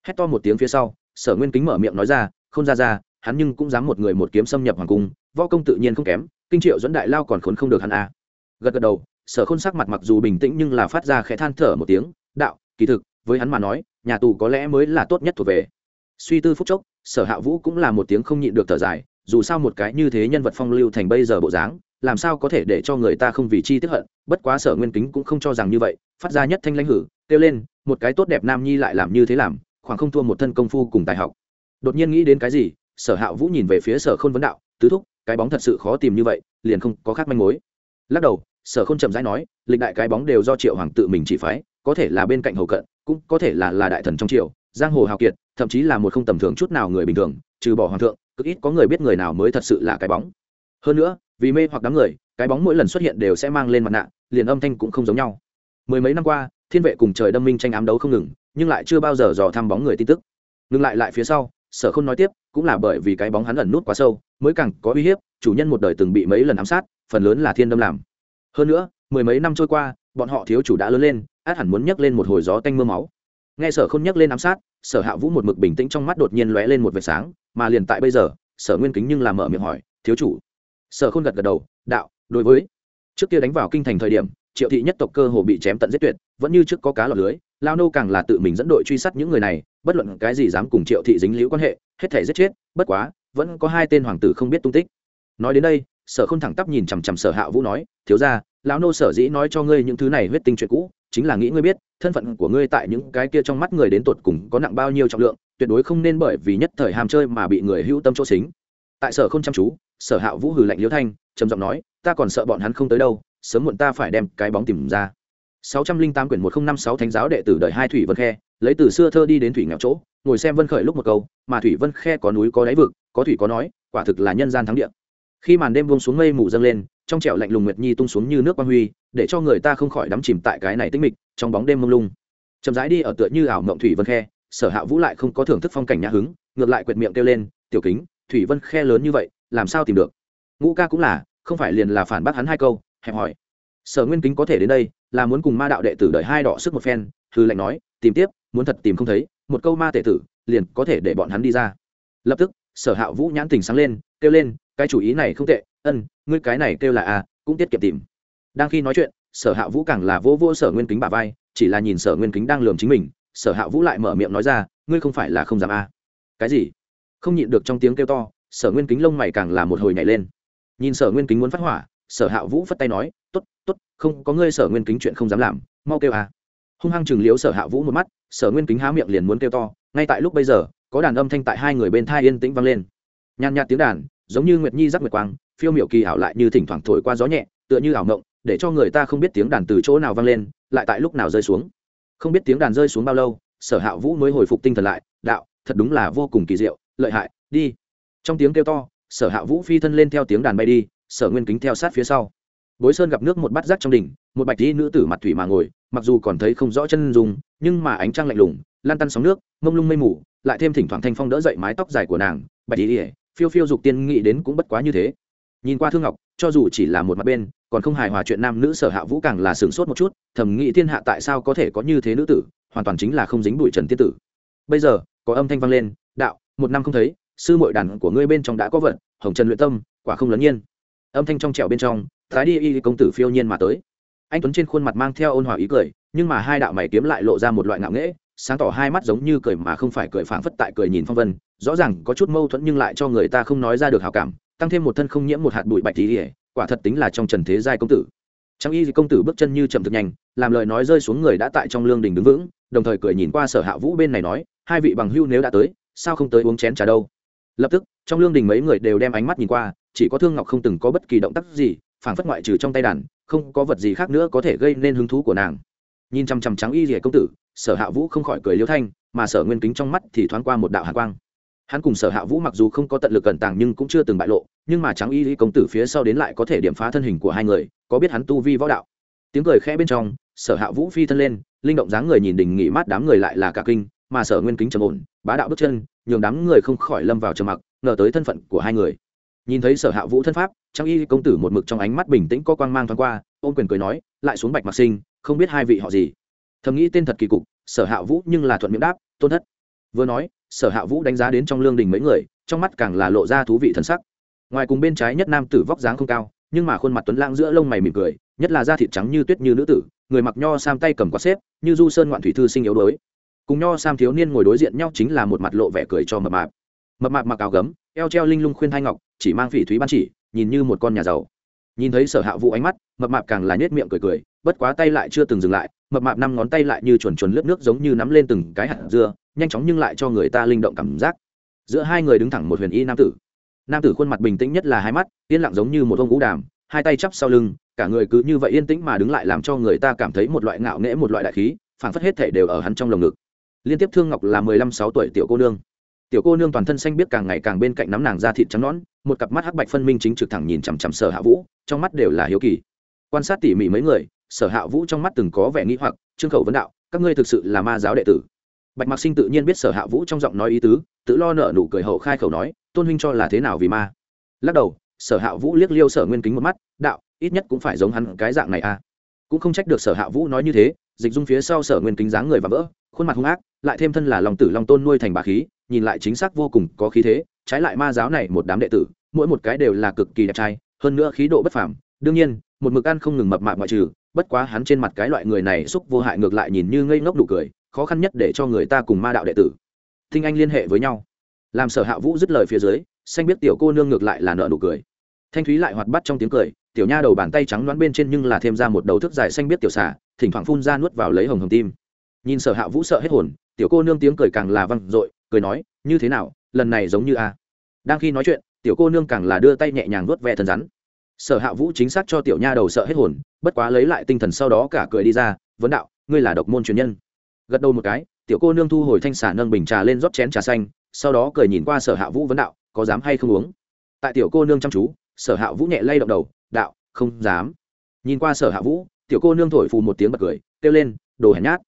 Hét to một tiếng phía sau, sở nguyên kính mở miệng nói ra không ra ra hắn nhưng cũng dám một người một kiếm xâm nhập hoàng cung, võ công tự nhiên không kém, kinh triệu dẫn đại lao còn khốn không được hắn à. gật gật đầu sở khôn sắc mặt mặc dù bình tĩnh nhưng là phát ra khẽ than thở một tiếng, đạo, kỳ thực, với hắn mà nói, nhà tù có lẽ mới là tốt nhất thuộc về. Suy tư phúc chốc, sở hạ vũ cũng là một tiếng không nhịn được thở dài, dù sao một cái như thế nhân vật phong lưu thành bây giờ bộ dáng, làm sao có thể để cho người ta không vì chi tức hận, bất quá sở nguyên kính cũng không cho rằng như vậy, phát ra nhất thanh lãnh hử, kêu lên, một cái tốt đẹp nam nhi lại làm như thế làm, khoảng không thua một thân công phu cùng tài học. Đột nhiên nghĩ đến cái gì, sở hạ vũ nhìn về phía sở khôn vấn đạo, tứ thúc, cái bóng thật sự khó tìm như vậy, liền không có khác manh mối. Lắc đầu sở khôn chậm rãi nói, lịch đại cái bóng đều do triệu hoàng tự mình chỉ phái, có thể là bên cạnh hầu cận, cũng có thể là là đại thần trong triều, giang hồ hào kiệt, thậm chí là một không tầm thường chút nào người bình thường, trừ bỏ hoàng thượng, cực ít có người biết người nào mới thật sự là cái bóng. Hơn nữa, vì mê hoặc đám người, cái bóng mỗi lần xuất hiện đều sẽ mang lên mặt nạ, liền âm thanh cũng không giống nhau. Mười mấy năm qua, thiên vệ cùng trời đâm minh tranh ám đấu không ngừng, nhưng lại chưa bao giờ dò thăm bóng người tin tức. Ngừng lại lại phía sau, sở không nói tiếp, cũng là bởi vì cái bóng hắn ẩn nút quá sâu, mới càng có uy hiếp, chủ nhân một đời từng bị mấy lần ám sát, phần lớn là thiên đâm làm hơn nữa, mười mấy năm trôi qua, bọn họ thiếu chủ đã lớn lên, át hẳn muốn nhấc lên một hồi gió tanh mưa máu. Nghe sở không nhấc lên ám sát, sở hạ vũ một mực bình tĩnh trong mắt đột nhiên lóe lên một vệt sáng, mà liền tại bây giờ, sở nguyên kính nhưng làm mở miệng hỏi, thiếu chủ? Sở khôn gật gật đầu, đạo, đối với. Trước kia đánh vào kinh thành thời điểm, triệu thị nhất tộc cơ hồ bị chém tận giết tuyệt, vẫn như trước có cá lọt lưới, lao nô càng là tự mình dẫn đội truy sát những người này, bất luận cái gì dám cùng triệu thị dính liễu quan hệ, hết thể giết chết, bất quá, vẫn có hai tên hoàng tử không biết tung tích. Nói đến đây sở k h ô n thẳng tắp nhìn chằm chằm sở hạ vũ nói thiếu ra lão nô sở dĩ nói cho ngươi những thứ này huyết tinh chuyện cũ chính là nghĩ ngươi biết thân phận của ngươi tại những cái kia trong mắt người đến tột cùng có nặng bao nhiêu trọng lượng tuyệt đối không nên bởi vì nhất thời hàm chơi mà bị người hữu tâm chỗ xính tại sở không chăm chú sở hạ vũ hừ lạnh liễu thanh trầm giọng nói ta còn sợ bọn hắn không tới đâu sớm muộn ta phải đem cái bóng tìm ra 608 quyển 1056 thánh giáo đệ tử đợi hai thủy vân khe, lấy từ xưa thơ đi đến thủy nghèo chỗ, ngồi xem vân khởi lúc một câu, mà thủy vân khe có núi có đáy vực, có thủy có nói, quả thực là nhân gian thắng địa. Khi màn đêm buông xuống mây mù dâng lên, trong trẻo lạnh lùng nguyệt nhi tung xuống như nước quang huy, để cho người ta không khỏi đắm chìm tại cái này tĩnh mịch, trong bóng đêm mông lung. Chậm rãi đi ở tựa như ảo mộng thủy vân khe, Sở Hạ Vũ lại không có thưởng thức phong cảnh nhã hứng, ngược lại quệt miệng kêu lên, "Tiểu Kính, thủy vân khe lớn như vậy, làm sao tìm được?" Ngũ ca cũng là, không phải liền là phản bác hắn hai câu, hẹp hỏi. Sở Nguyên Kính có thể đến đây, là muốn cùng ma đạo đệ tử đợi hai đọ sức một phen hư lệnh nói tìm tiếp muốn thật tìm không thấy một câu ma tể tử liền có thể để bọn hắn đi ra lập tức sở hạ vũ nhãn tình sáng lên kêu lên cái chủ ý này không tệ, ân, ngươi cái này kêu là a cũng tiết kiệm tìm. Đang khi nói chuyện, sở hạ vũ càng là vô vô sở nguyên kính bà vai, chỉ là nhìn sở nguyên kính đang lường chính mình, sở hạ vũ lại mở miệng nói ra, ngươi không phải là không dám a cái gì? Không nhịn được trong tiếng kêu to, sở nguyên kính lông mày càng là một hồi nhảy lên. Nhìn sở nguyên kính muốn phát hỏa, sở hạ vũ phất tay nói t ố t t ố t không, có ngươi sở nguyên kính chuyện không dám làm, mau kêu à. Hung hăng chừng liếu sở hạ vũ một mắt, sở nguyên kính há miệng liền muốn kêu to, ngay tại lúc bây giờ, có đàn âm thanh tại hai người bên thai yên tĩnh vang lên. Nhàn nhạt tiếng đàn giống như nguyệt nhi giác nguyệt quang, phiêu miểu kỳ ảo lại như thỉnh thoảng thổi qua gió nhẹ, tựa như ảo ngộng để cho người ta không biết tiếng đàn từ chỗ nào vang lên, lại tại lúc nào rơi xuống. Không biết tiếng đàn rơi xuống bao lâu, sở hạ vũ mới hồi phục tinh thần lại, đạo, thật đúng là vô cùng kỳ diệu, lợi hại, đi. Trong tiếng kêu to, sở hạ vũ phi thân lên theo tiếng đàn bay đi, sở nguyên kính theo sát phía sau. Bối sơn gặp nước một bát rác trong đỉnh, một bạch dĩ nữ tử mặt thủy mà ngồi, mặc dù còn thấy không rõ chân dùng nhưng mà ánh trăng lạnh lùng, lan tăn sóng nước, mông lung mây mù, lại thêm thỉnh thoảng thanh phong đỡ dậy mái tóc dài của nàng, bạch dĩ ỉa phiêu phiêu dục tiên nghĩ đến cũng bất quá như thế. Nhìn qua thương ngọc, cho dù chỉ là một mặt bên, còn không hài hòa chuyện nam nữ sở hạ vũ càng là sửng sốt một chút, thầm nghĩ thiên hạ tại sao có thể có như thế nữ tử, hoàn toàn chính là không dính bụi trần tiên tử. Bây giờ, có âm thanh vang lên, đạo, một năm không thấy, sư mội đàn của ngươi bên trong đã có vận hồng trần luyện tâm, quả không lớn nhiên. Âm thanh trong trẻo bên trong, Thái đi y công tử phiêu nhiên mà tới. Anh tuấn trên khuôn mặt mang theo ôn hòa ý cười, nhưng mà hai đạo mày kiếm lại lộ ra một loại ngạo nghễ, sáng tỏ hai mắt giống như cười mà không phải cười phảng phất tại cười nhìn phong vân rõ ràng có chút mâu thuẫn nhưng lại cho người ta không nói ra được hào cảm, tăng thêm một thân không nhiễm một hạt bụi bạch tí ỉa, quả thật tính là trong trần thế giai công tử. Trang y công tử bước chân như chậm thực nhanh, làm lời nói rơi xuống người đã tại trong lương đình đứng vững, đồng thời cười nhìn qua sở hạ vũ bên này nói, hai vị bằng hưu nếu đã tới, sao không tới uống chén trà đâu? Lập tức, trong lương đình mấy người đều đem ánh mắt nhìn qua, chỉ có thương ngọc không từng có bất kỳ động tác gì, phảng phất ngoại trừ trong tay đàn, không có vật gì khác nữa có thể gây nên hứng thú của nàng. Nhìn chằm chằm trắng y rỉa công tử, sở hạ vũ không khỏi cười liêu thanh, mà sở nguyên kính trong mắt thì thoáng qua một đạo hạ quang hắn cùng sở hạ vũ mặc dù không có tận lực cẩn tàng nhưng cũng chưa từng bại lộ, nhưng mà trắng y lý công tử phía sau đến lại có thể điểm phá thân hình của hai người, có biết hắn tu vi võ đạo. Tiếng cười khẽ bên trong, sở hạ vũ phi thân lên, linh động dáng người nhìn đỉnh nghỉ mát đám người lại là cả kinh, mà sở nguyên kính trầm ổn, bá đạo bước chân, nhường đám người không khỏi lâm vào trầm mặc, ngờ tới thân phận của hai người. Nhìn thấy sở hạ vũ thân pháp trang y công tử một mực trong ánh mắt bình tĩnh có quang mang thoáng qua, ôm quyền cười nói, lại xuống bạch mặc sinh, không biết hai vị họ gì. Thầm nghĩ tên thật kỳ cục, sở hạ vũ nhưng là thuận miệng đáp, tôn thất. Vừa nói sở hạ vũ đánh giá đến trong lương đình mấy người, trong mắt càng là lộ ra thú vị thần sắc. Ngoài cùng bên trái nhất nam tử vóc dáng không cao, nhưng mà khuôn mặt tuấn lãng giữa lông mày mỉm cười, nhất là da thịt trắng như tuyết như nữ tử, người mặc nho sam tay cầm quạt xếp, như du sơn ngoạn thủy thư sinh yếu đuối. Cùng nho sam thiếu niên ngồi đối diện nhau chính là một mặt lộ vẻ cười cho mập mạp. Mập mạp mặc áo gấm, eo treo linh lung khuyên thai ngọc, chỉ mang phỉ thúy ban chỉ, nhìn như một con nhà giàu. Nhìn thấy sở hạ vũ ánh mắt, mập mạp càng là nhếch miệng cười cười, bất quá tay lại chưa từng dừng lại mập mạp năm ngón tay lại như chuồn chuồn lướt nước giống như nắm lên từng cái hạt dưa, nhanh chóng nhưng lại cho người ta linh động cảm giác. Giữa hai người đứng thẳng một huyền y nam tử. Nam tử khuôn mặt bình tĩnh nhất là hai mắt, yên lặng giống như một ông ngũ đàm, hai tay chắp sau lưng, cả người cứ như vậy yên tĩnh mà đứng lại làm cho người ta cảm thấy một loại ngạo nghễ, một loại đại khí, phảng phất hết thể đều ở hắn trong lồng ngực. Liên tiếp thương ngọc là mười lăm sáu tuổi tiểu cô nương. Tiểu cô nương toàn thân xanh biết càng ngày càng bên cạnh nắm nàng da thịt trắng nõn, một cặp mắt hắc bạch phân minh chính trực thẳng nhìn chằm chằm sở hạ vũ, trong mắt đều là hiếu kỳ. Quan sát tỉ mỉ mấy người sở hạ vũ trong mắt từng có vẻ nghĩ hoặc, trương khẩu vấn đạo, các ngươi thực sự là ma giáo đệ tử. Bạch mạc sinh tự nhiên biết sở hạ vũ trong giọng nói ý tứ, tự lo nợ nụ cười hậu khai khẩu nói, tôn huynh cho là thế nào vì ma? Lắc đầu, sở hạ vũ liếc liêu sở nguyên kính một mắt, đạo, ít nhất cũng phải giống hắn cái dạng này à? Cũng không trách được sở hạ vũ nói như thế, dịch dung phía sau sở nguyên kính dáng người và vỡ, khuôn mặt hung ác, lại thêm thân là lòng tử long tôn nuôi thành bà khí, nhìn lại chính xác vô cùng có khí thế, trái lại ma giáo này một đám đệ tử, mỗi một cái đều là cực kỳ đẹp trai, hơn nữa khí độ bất phàm, đương nhiên, một mực ăn không ngừng mập mạp ngoại trừ bất quá hắn trên mặt cái loại người này xúc vô hại ngược lại nhìn như ngây ngốc đủ cười, khó khăn nhất để cho người ta cùng ma đạo đệ tử. Thinh anh liên hệ với nhau. Làm sở hạ vũ dứt lời phía dưới, xanh biết tiểu cô nương ngược lại là nợ nụ cười. Thanh thúy lại hoạt bắt trong tiếng cười, tiểu nha đầu bàn tay trắng đoán bên trên nhưng là thêm ra một đầu thức dài xanh biết tiểu xả thỉnh thoảng phun ra nuốt vào lấy hồng hồng tim. Nhìn sở hạ vũ sợ hết hồn, tiểu cô nương tiếng cười càng là văng r cười nói, như thế nào, lần này giống như a? Đang khi nói chuyện, tiểu cô nương càng là đưa tay nhẹ nhàng nuốt ve thần rắn sở hạ vũ chính xác cho tiểu nha đầu sợ hết hồn, bất quá lấy lại tinh thần sau đó cả cười đi ra, vấn đạo, ngươi là độc môn truyền nhân. Gật đầu một cái, tiểu cô nương thu hồi thanh xả nâng bình trà lên rót chén trà xanh, sau đó cười nhìn qua sở hạ vũ vấn đạo, có dám hay không uống? Tại tiểu cô nương chăm chú, sở hạ vũ nhẹ lay động đầu, đạo, không dám. Nhìn qua sở hạ vũ, tiểu cô nương thổi phù một tiếng bật cười, kêu lên, đồ hèn nhát.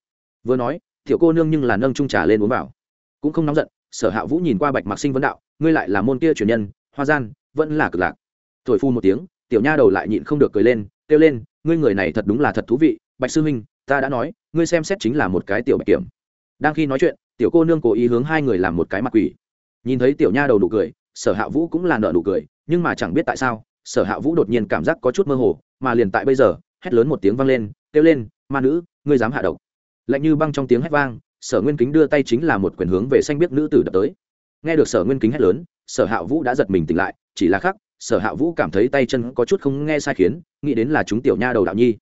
Vừa nói, tiểu cô nương nhưng là nâng trung trà lên uống vào. Cũng không nóng giận, sở hạ vũ nhìn qua bạch mạc sinh vấn đạo, ngươi lại là môn kia truyền nhân, hoa gian, vẫn là cực lạc. Thổi phu một tiếng tiểu nha đầu lại nhịn không được cười lên, kêu lên, ngươi người này thật đúng là thật thú vị, bạch sư huynh, ta đã nói, ngươi xem xét chính là một cái tiểu bạch kiểm. Đang khi nói chuyện, tiểu cô nương cố ý hướng hai người làm một cái mặt quỷ. Nhìn thấy tiểu nha đầu nụ cười, sở hạ vũ cũng là nợ nụ cười, nhưng mà chẳng biết tại sao, sở hạ vũ đột nhiên cảm giác có chút mơ hồ, mà liền tại bây giờ, hét lớn một tiếng vang lên, kêu lên, ma nữ, ngươi dám hạ độc. Lạnh như băng trong tiếng hét vang, sở nguyên kính đưa tay chính là một quyền hướng về xanh biết nữ tử đập tới. Nghe được sở nguyên kính hét lớn, sở hạ vũ đã giật mình tỉnh lại, chỉ là khác sở hạ vũ cảm thấy tay chân có chút không nghe sai khiến, nghĩ đến là chúng tiểu nha đầu đạo nhi.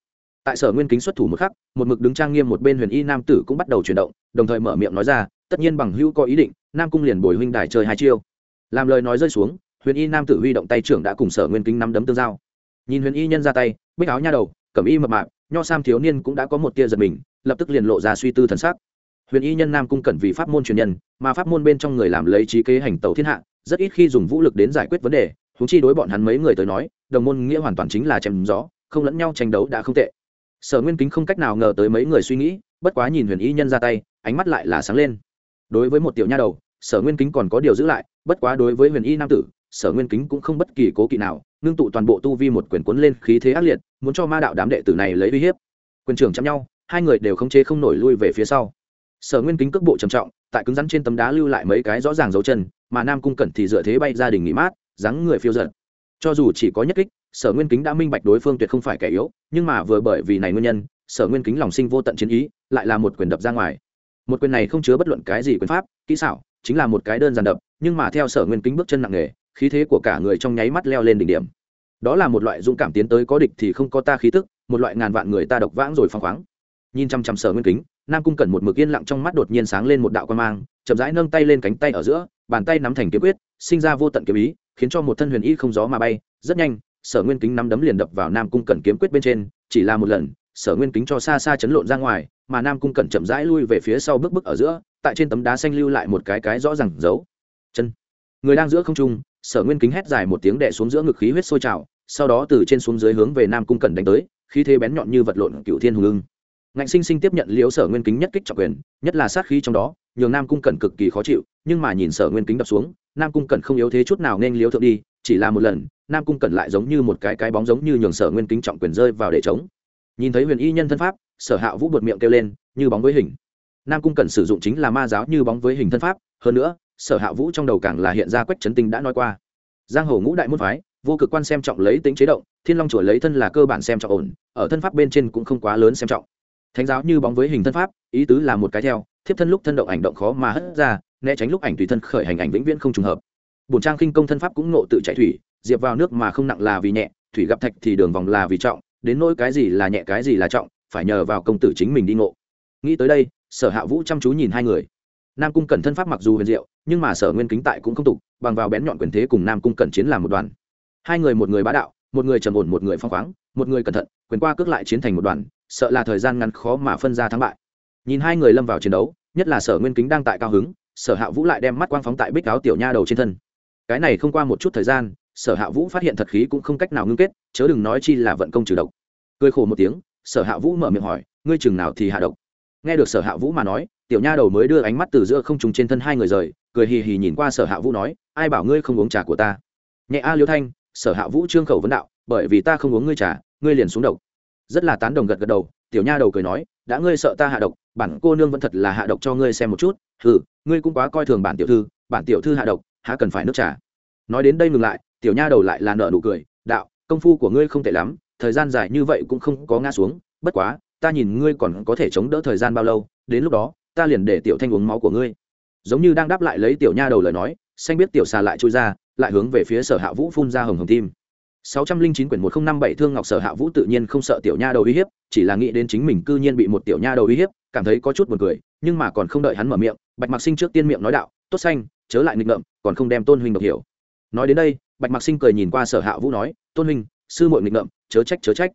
Tại sở nguyên kính xuất thủ một khắc, một mực đứng trang nghiêm một bên huyền y nam tử cũng bắt đầu chuyển động, đồng thời mở miệng nói ra, tất nhiên bằng hữu có ý định, nam cung liền bồi huynh đài chơi hai chiêu. Làm lời nói rơi xuống, huyền y nam tử huy động tay trưởng đã cùng sở nguyên kính nắm đấm tương giao. Nhìn huyền y nhân ra tay, bích áo nha đầu, cẩm y mập mạp, nho sam thiếu niên cũng đã có một tia giật mình, lập tức liền lộ ra suy tư thần sắc. Huyền y nhân nam cung cẩn vì pháp môn truyền nhân, mà pháp môn bên trong người làm lấy trí kế hành tẩu thiên hạ, rất ít khi dùng vũ lực đến giải quyết vấn đề húng chi đối bọn hắn mấy người tới nói, đồng môn nghĩa hoàn toàn chính là chém gió, không lẫn nhau tranh đấu đã không tệ. Sở nguyên kính không cách nào ngờ tới mấy người suy nghĩ, bất quá nhìn huyền y nhân ra tay, ánh mắt lại là sáng lên. Đối với một tiểu nha đầu, sở nguyên kính còn có điều giữ lại, bất quá đối với huyền y nam tử, sở nguyên kính cũng không bất kỳ cố kỵ nào, ngưng tụ toàn bộ tu vi một quyển cuốn lên khí thế ác liệt, muốn cho ma đạo đám đệ tử này lấy uy hiếp. Quyền trưởng chạm nhau, hai người đều không chế không nổi lui về phía sau. Sở nguyên kính cước bộ trầm trọng, tại cứng rắn trên tấm đá lưu lại mấy cái rõ ràng dấu chân, mà nam cung cẩn thì dựa thế bay gia đình nghỉ mát dáng người phiêu giật cho dù chỉ có nhất kích, sở nguyên kính đã minh bạch đối phương tuyệt không phải kẻ yếu, nhưng mà vừa bởi vì này nguyên nhân, sở nguyên kính lòng sinh vô tận chiến ý, lại là một quyền đập ra ngoài. Một quyền này không chứa bất luận cái gì quyền pháp, kỹ xảo, chính là một cái đơn giản đập, nhưng mà theo sở nguyên kính bước chân nặng nề, khí thế của cả người trong nháy mắt leo lên đỉnh điểm. Đó là một loại dũng cảm tiến tới có địch thì không có ta khí tức, một loại ngàn vạn người ta độc vãng rồi phăng khoáng. Nhìn chăm chăm sở nguyên kính, nam cung cẩn một mực yên lặng trong mắt đột nhiên sáng lên một đạo quan mang, chậm rãi nâng tay lên cánh tay ở giữa, bàn tay nắm thành kiếm quyết, sinh ra vô tận kiếm ý khiến cho một thân huyền y không gió mà bay, rất nhanh, sở nguyên kính nắm đấm liền đập vào nam cung cẩn kiếm quyết bên trên, chỉ là một lần, sở nguyên kính cho xa xa chấn lộn ra ngoài, mà nam cung cẩn chậm rãi lui về phía sau bước bước ở giữa, tại trên tấm đá xanh lưu lại một cái cái rõ ràng giấu chân. Người đang giữa không trung, sở nguyên kính hét dài một tiếng đè xuống giữa ngực khí huyết sôi trào, sau đó từ trên xuống dưới hướng về nam cung cẩn đánh tới, khí thế bén nhọn như vật lộn cựu thiên hùng ưng. Ngạnh sinh sinh tiếp nhận liếu sở nguyên kính nhất kích trọng quyền, nhất là sát khí trong đó, nhường nam cung cẩn cực kỳ khó chịu, nhưng mà nhìn sở nguyên kính đập xuống nam cung cẩn không yếu thế chút nào nên liếu thượng đi, chỉ là một lần, nam cung cẩn lại giống như một cái cái bóng giống như nhường sở nguyên kính trọng quyền rơi vào để chống nhìn thấy huyền y nhân thân pháp, sở hạ vũ bột miệng kêu lên, như bóng với hình. Nam cung cẩn sử dụng chính là ma giáo như bóng với hình thân pháp, hơn nữa, sở hạ vũ trong đầu càng là hiện ra quách trấn tinh đã nói qua. Giang hồ ngũ đại môn phái, vô cực quan xem trọng lấy tính chế động, thiên long chùa lấy thân là cơ bản xem trọng ổn, ở thân pháp bên trên cũng không quá lớn xem trọng. Thánh giáo như bóng với hình thân pháp, ý tứ là một cái theo, thiếp thân lúc thân động ảnh động khó mà hất ra né tránh lúc ảnh tùy thân khởi hành ảnh vĩnh viễn không trùng hợp. Bổn trang khinh công thân pháp cũng nộ tự chạy thủy, diệp vào nước mà không nặng là vì nhẹ, thủy gặp thạch thì đường vòng là vì trọng, đến nỗi cái gì là nhẹ cái gì là trọng, phải nhờ vào công tử chính mình đi ngộ. Nghĩ tới đây, sở hạ vũ chăm chú nhìn hai người. Nam cung cẩn thân pháp mặc dù huyền diệu, nhưng mà sở nguyên kính tại cũng không tục, bằng vào bén nhọn quyền thế cùng nam cung cẩn chiến làm một đoàn. Hai người một người bá đạo, một người trầm ổn, một người phong khoáng, một người cẩn thận, quyền qua cước lại chiến thành một đoàn, sợ là thời gian ngắn khó mà phân ra thắng bại. Nhìn hai người lâm vào chiến đấu, nhất là sở nguyên kính đang tại cao hứng sở hạ vũ lại đem mắt quang phóng tại bích áo tiểu nha đầu trên thân. Cái này không qua một chút thời gian, sở hạ vũ phát hiện thật khí cũng không cách nào ngưng kết, chớ đừng nói chi là vận công trừ độc. Cười khổ một tiếng, sở hạ vũ mở miệng hỏi, ngươi chừng nào thì hạ độc? Nghe được sở hạ vũ mà nói, tiểu nha đầu mới đưa ánh mắt từ giữa không trùng trên thân hai người rời, cười hì hì nhìn qua sở hạ vũ nói, ai bảo ngươi không uống trà của ta? Nhẹ a liêu thanh, sở hạ vũ trương khẩu vấn đạo, bởi vì ta không uống ngươi trà, ngươi liền xuống độc. Rất là tán đồng gật gật đầu, tiểu nha đầu cười nói, đã ngươi sợ ta hạ độc, bản cô nương vẫn thật là hạ độc cho ngươi xem một chút ừ ngươi cũng quá coi thường bản tiểu thư, bản tiểu thư hạ độc, há cần phải nước trà. Nói đến đây ngừng lại, tiểu nha đầu lại là nợ nụ cười, đạo, công phu của ngươi không tệ lắm, thời gian dài như vậy cũng không có ngã xuống, bất quá, ta nhìn ngươi còn có thể chống đỡ thời gian bao lâu, đến lúc đó, ta liền để tiểu thanh uống máu của ngươi. Giống như đang đáp lại lấy tiểu nha đầu lời nói, xanh biết tiểu xà lại trôi ra, lại hướng về phía sở hạ vũ phun ra hồng hồng tim. 609 quyển 1057 thương ngọc sở hạ vũ tự nhiên không sợ tiểu nha đầu uy hiếp, chỉ là nghĩ đến chính mình cư nhiên bị một tiểu nha đầu uy hiếp, cảm thấy có chút buồn cười, nhưng mà còn không đợi hắn mở miệng, bạch mạc sinh trước tiên miệng nói đạo, tốt xanh, chớ lại nghịch ngợm, còn không đem tôn huynh độc hiểu. Nói đến đây, bạch mạc sinh cười nhìn qua sở hạ vũ nói, tôn huynh, sư muội nghịch ngợm, chớ trách chớ trách.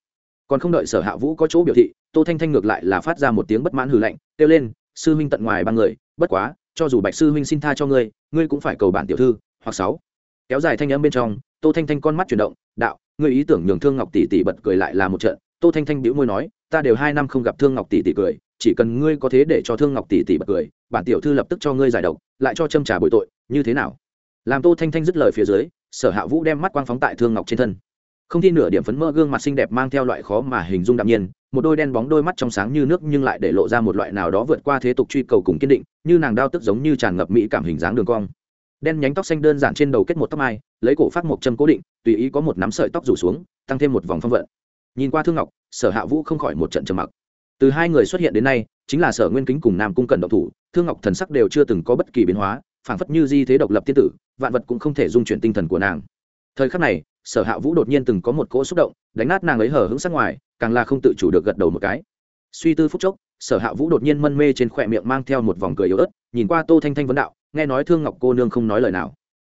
Còn không đợi sở hạ vũ có chỗ biểu thị, tô thanh thanh ngược lại là phát ra một tiếng bất mãn hừ lạnh, kêu lên, sư huynh tận ngoài ba người, bất quá, cho dù bạch sư huynh xin tha cho ngươi ngươi cũng phải cầu bản tiểu thư, hoặc sáu. Kéo dài thanh âm bên trong tô thanh thanh con mắt chuyển động, đạo, ngươi ý tưởng nhường thương ngọc tỷ tỷ bật cười lại là một trận. Tô thanh thanh bĩu môi nói, ta đều hai năm không gặp thương ngọc tỷ tỷ cười, chỉ cần ngươi có thế để cho thương ngọc tỷ tỷ bật cười, bản tiểu thư lập tức cho ngươi giải độc, lại cho châm trả bội tội, như thế nào? Làm tô thanh thanh dứt lời phía dưới, sở hạ vũ đem mắt quang phóng tại thương ngọc trên thân. Không thi nửa điểm phấn mơ gương mặt xinh đẹp mang theo loại khó mà hình dung đạm nhiên, một đôi đen bóng đôi mắt trong sáng như nước nhưng lại để lộ ra một loại nào đó vượt qua thế tục truy cầu cùng kiên định, như nàng đao tức giống như tràn ngập mỹ cảm hình dáng đường cong đen nhánh tóc xanh đơn giản trên đầu kết một tóc mai, lấy cổ phát một châm cố định, tùy ý có một nắm sợi tóc rủ xuống, tăng thêm một vòng phong vận. Nhìn qua thương ngọc, sở hạ vũ không khỏi một trận trầm mặc. Từ hai người xuất hiện đến nay, chính là sở nguyên kính cùng nam cung cận độc thủ, thương ngọc thần sắc đều chưa từng có bất kỳ biến hóa, phảng phất như di thế độc lập tiên tử, vạn vật cũng không thể dung chuyển tinh thần của nàng. Thời khắc này, sở hạ vũ đột nhiên từng có một cỗ xúc động, đánh nát nàng ấy hở hứng sắc ngoài, càng là không tự chủ được gật đầu một cái. Suy tư phúc chốc, sở hạ vũ đột nhiên mân mê trên khỏe miệng mang theo một vòng cười yếu ớt, nhìn qua tô thanh thanh vấn đạo nghe nói thương ngọc cô nương không nói lời nào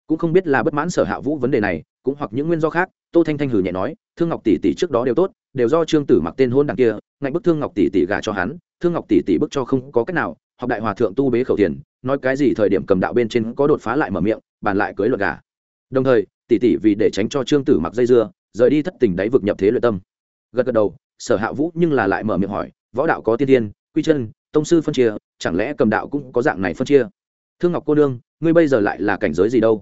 cũng không biết là bất mãn sở hạ vũ vấn đề này cũng hoặc những nguyên do khác tô thanh thanh hử nhẹ nói thương ngọc tỷ tỷ trước đó đều tốt đều do trương tử mặc tên hôn đằng kia ngạnh bức thương ngọc tỷ tỷ gả cho hắn thương ngọc tỷ tỷ bức cho không có cách nào học đại hòa thượng tu bế khẩu tiền nói cái gì thời điểm cầm đạo bên trên có đột phá lại mở miệng bàn lại cưới luật gả đồng thời tỷ tỷ vì để tránh cho trương tử mặc dây dưa rời đi thất tình đáy vực nhập thế luyện tâm gật gật đầu sở hạ vũ nhưng là lại mở miệng hỏi võ đạo có tiên tiên quy chân tông sư phân chia chẳng lẽ cầm đạo cũng có dạng này phân chia thương ngọc cô đương ngươi bây giờ lại là cảnh giới gì đâu?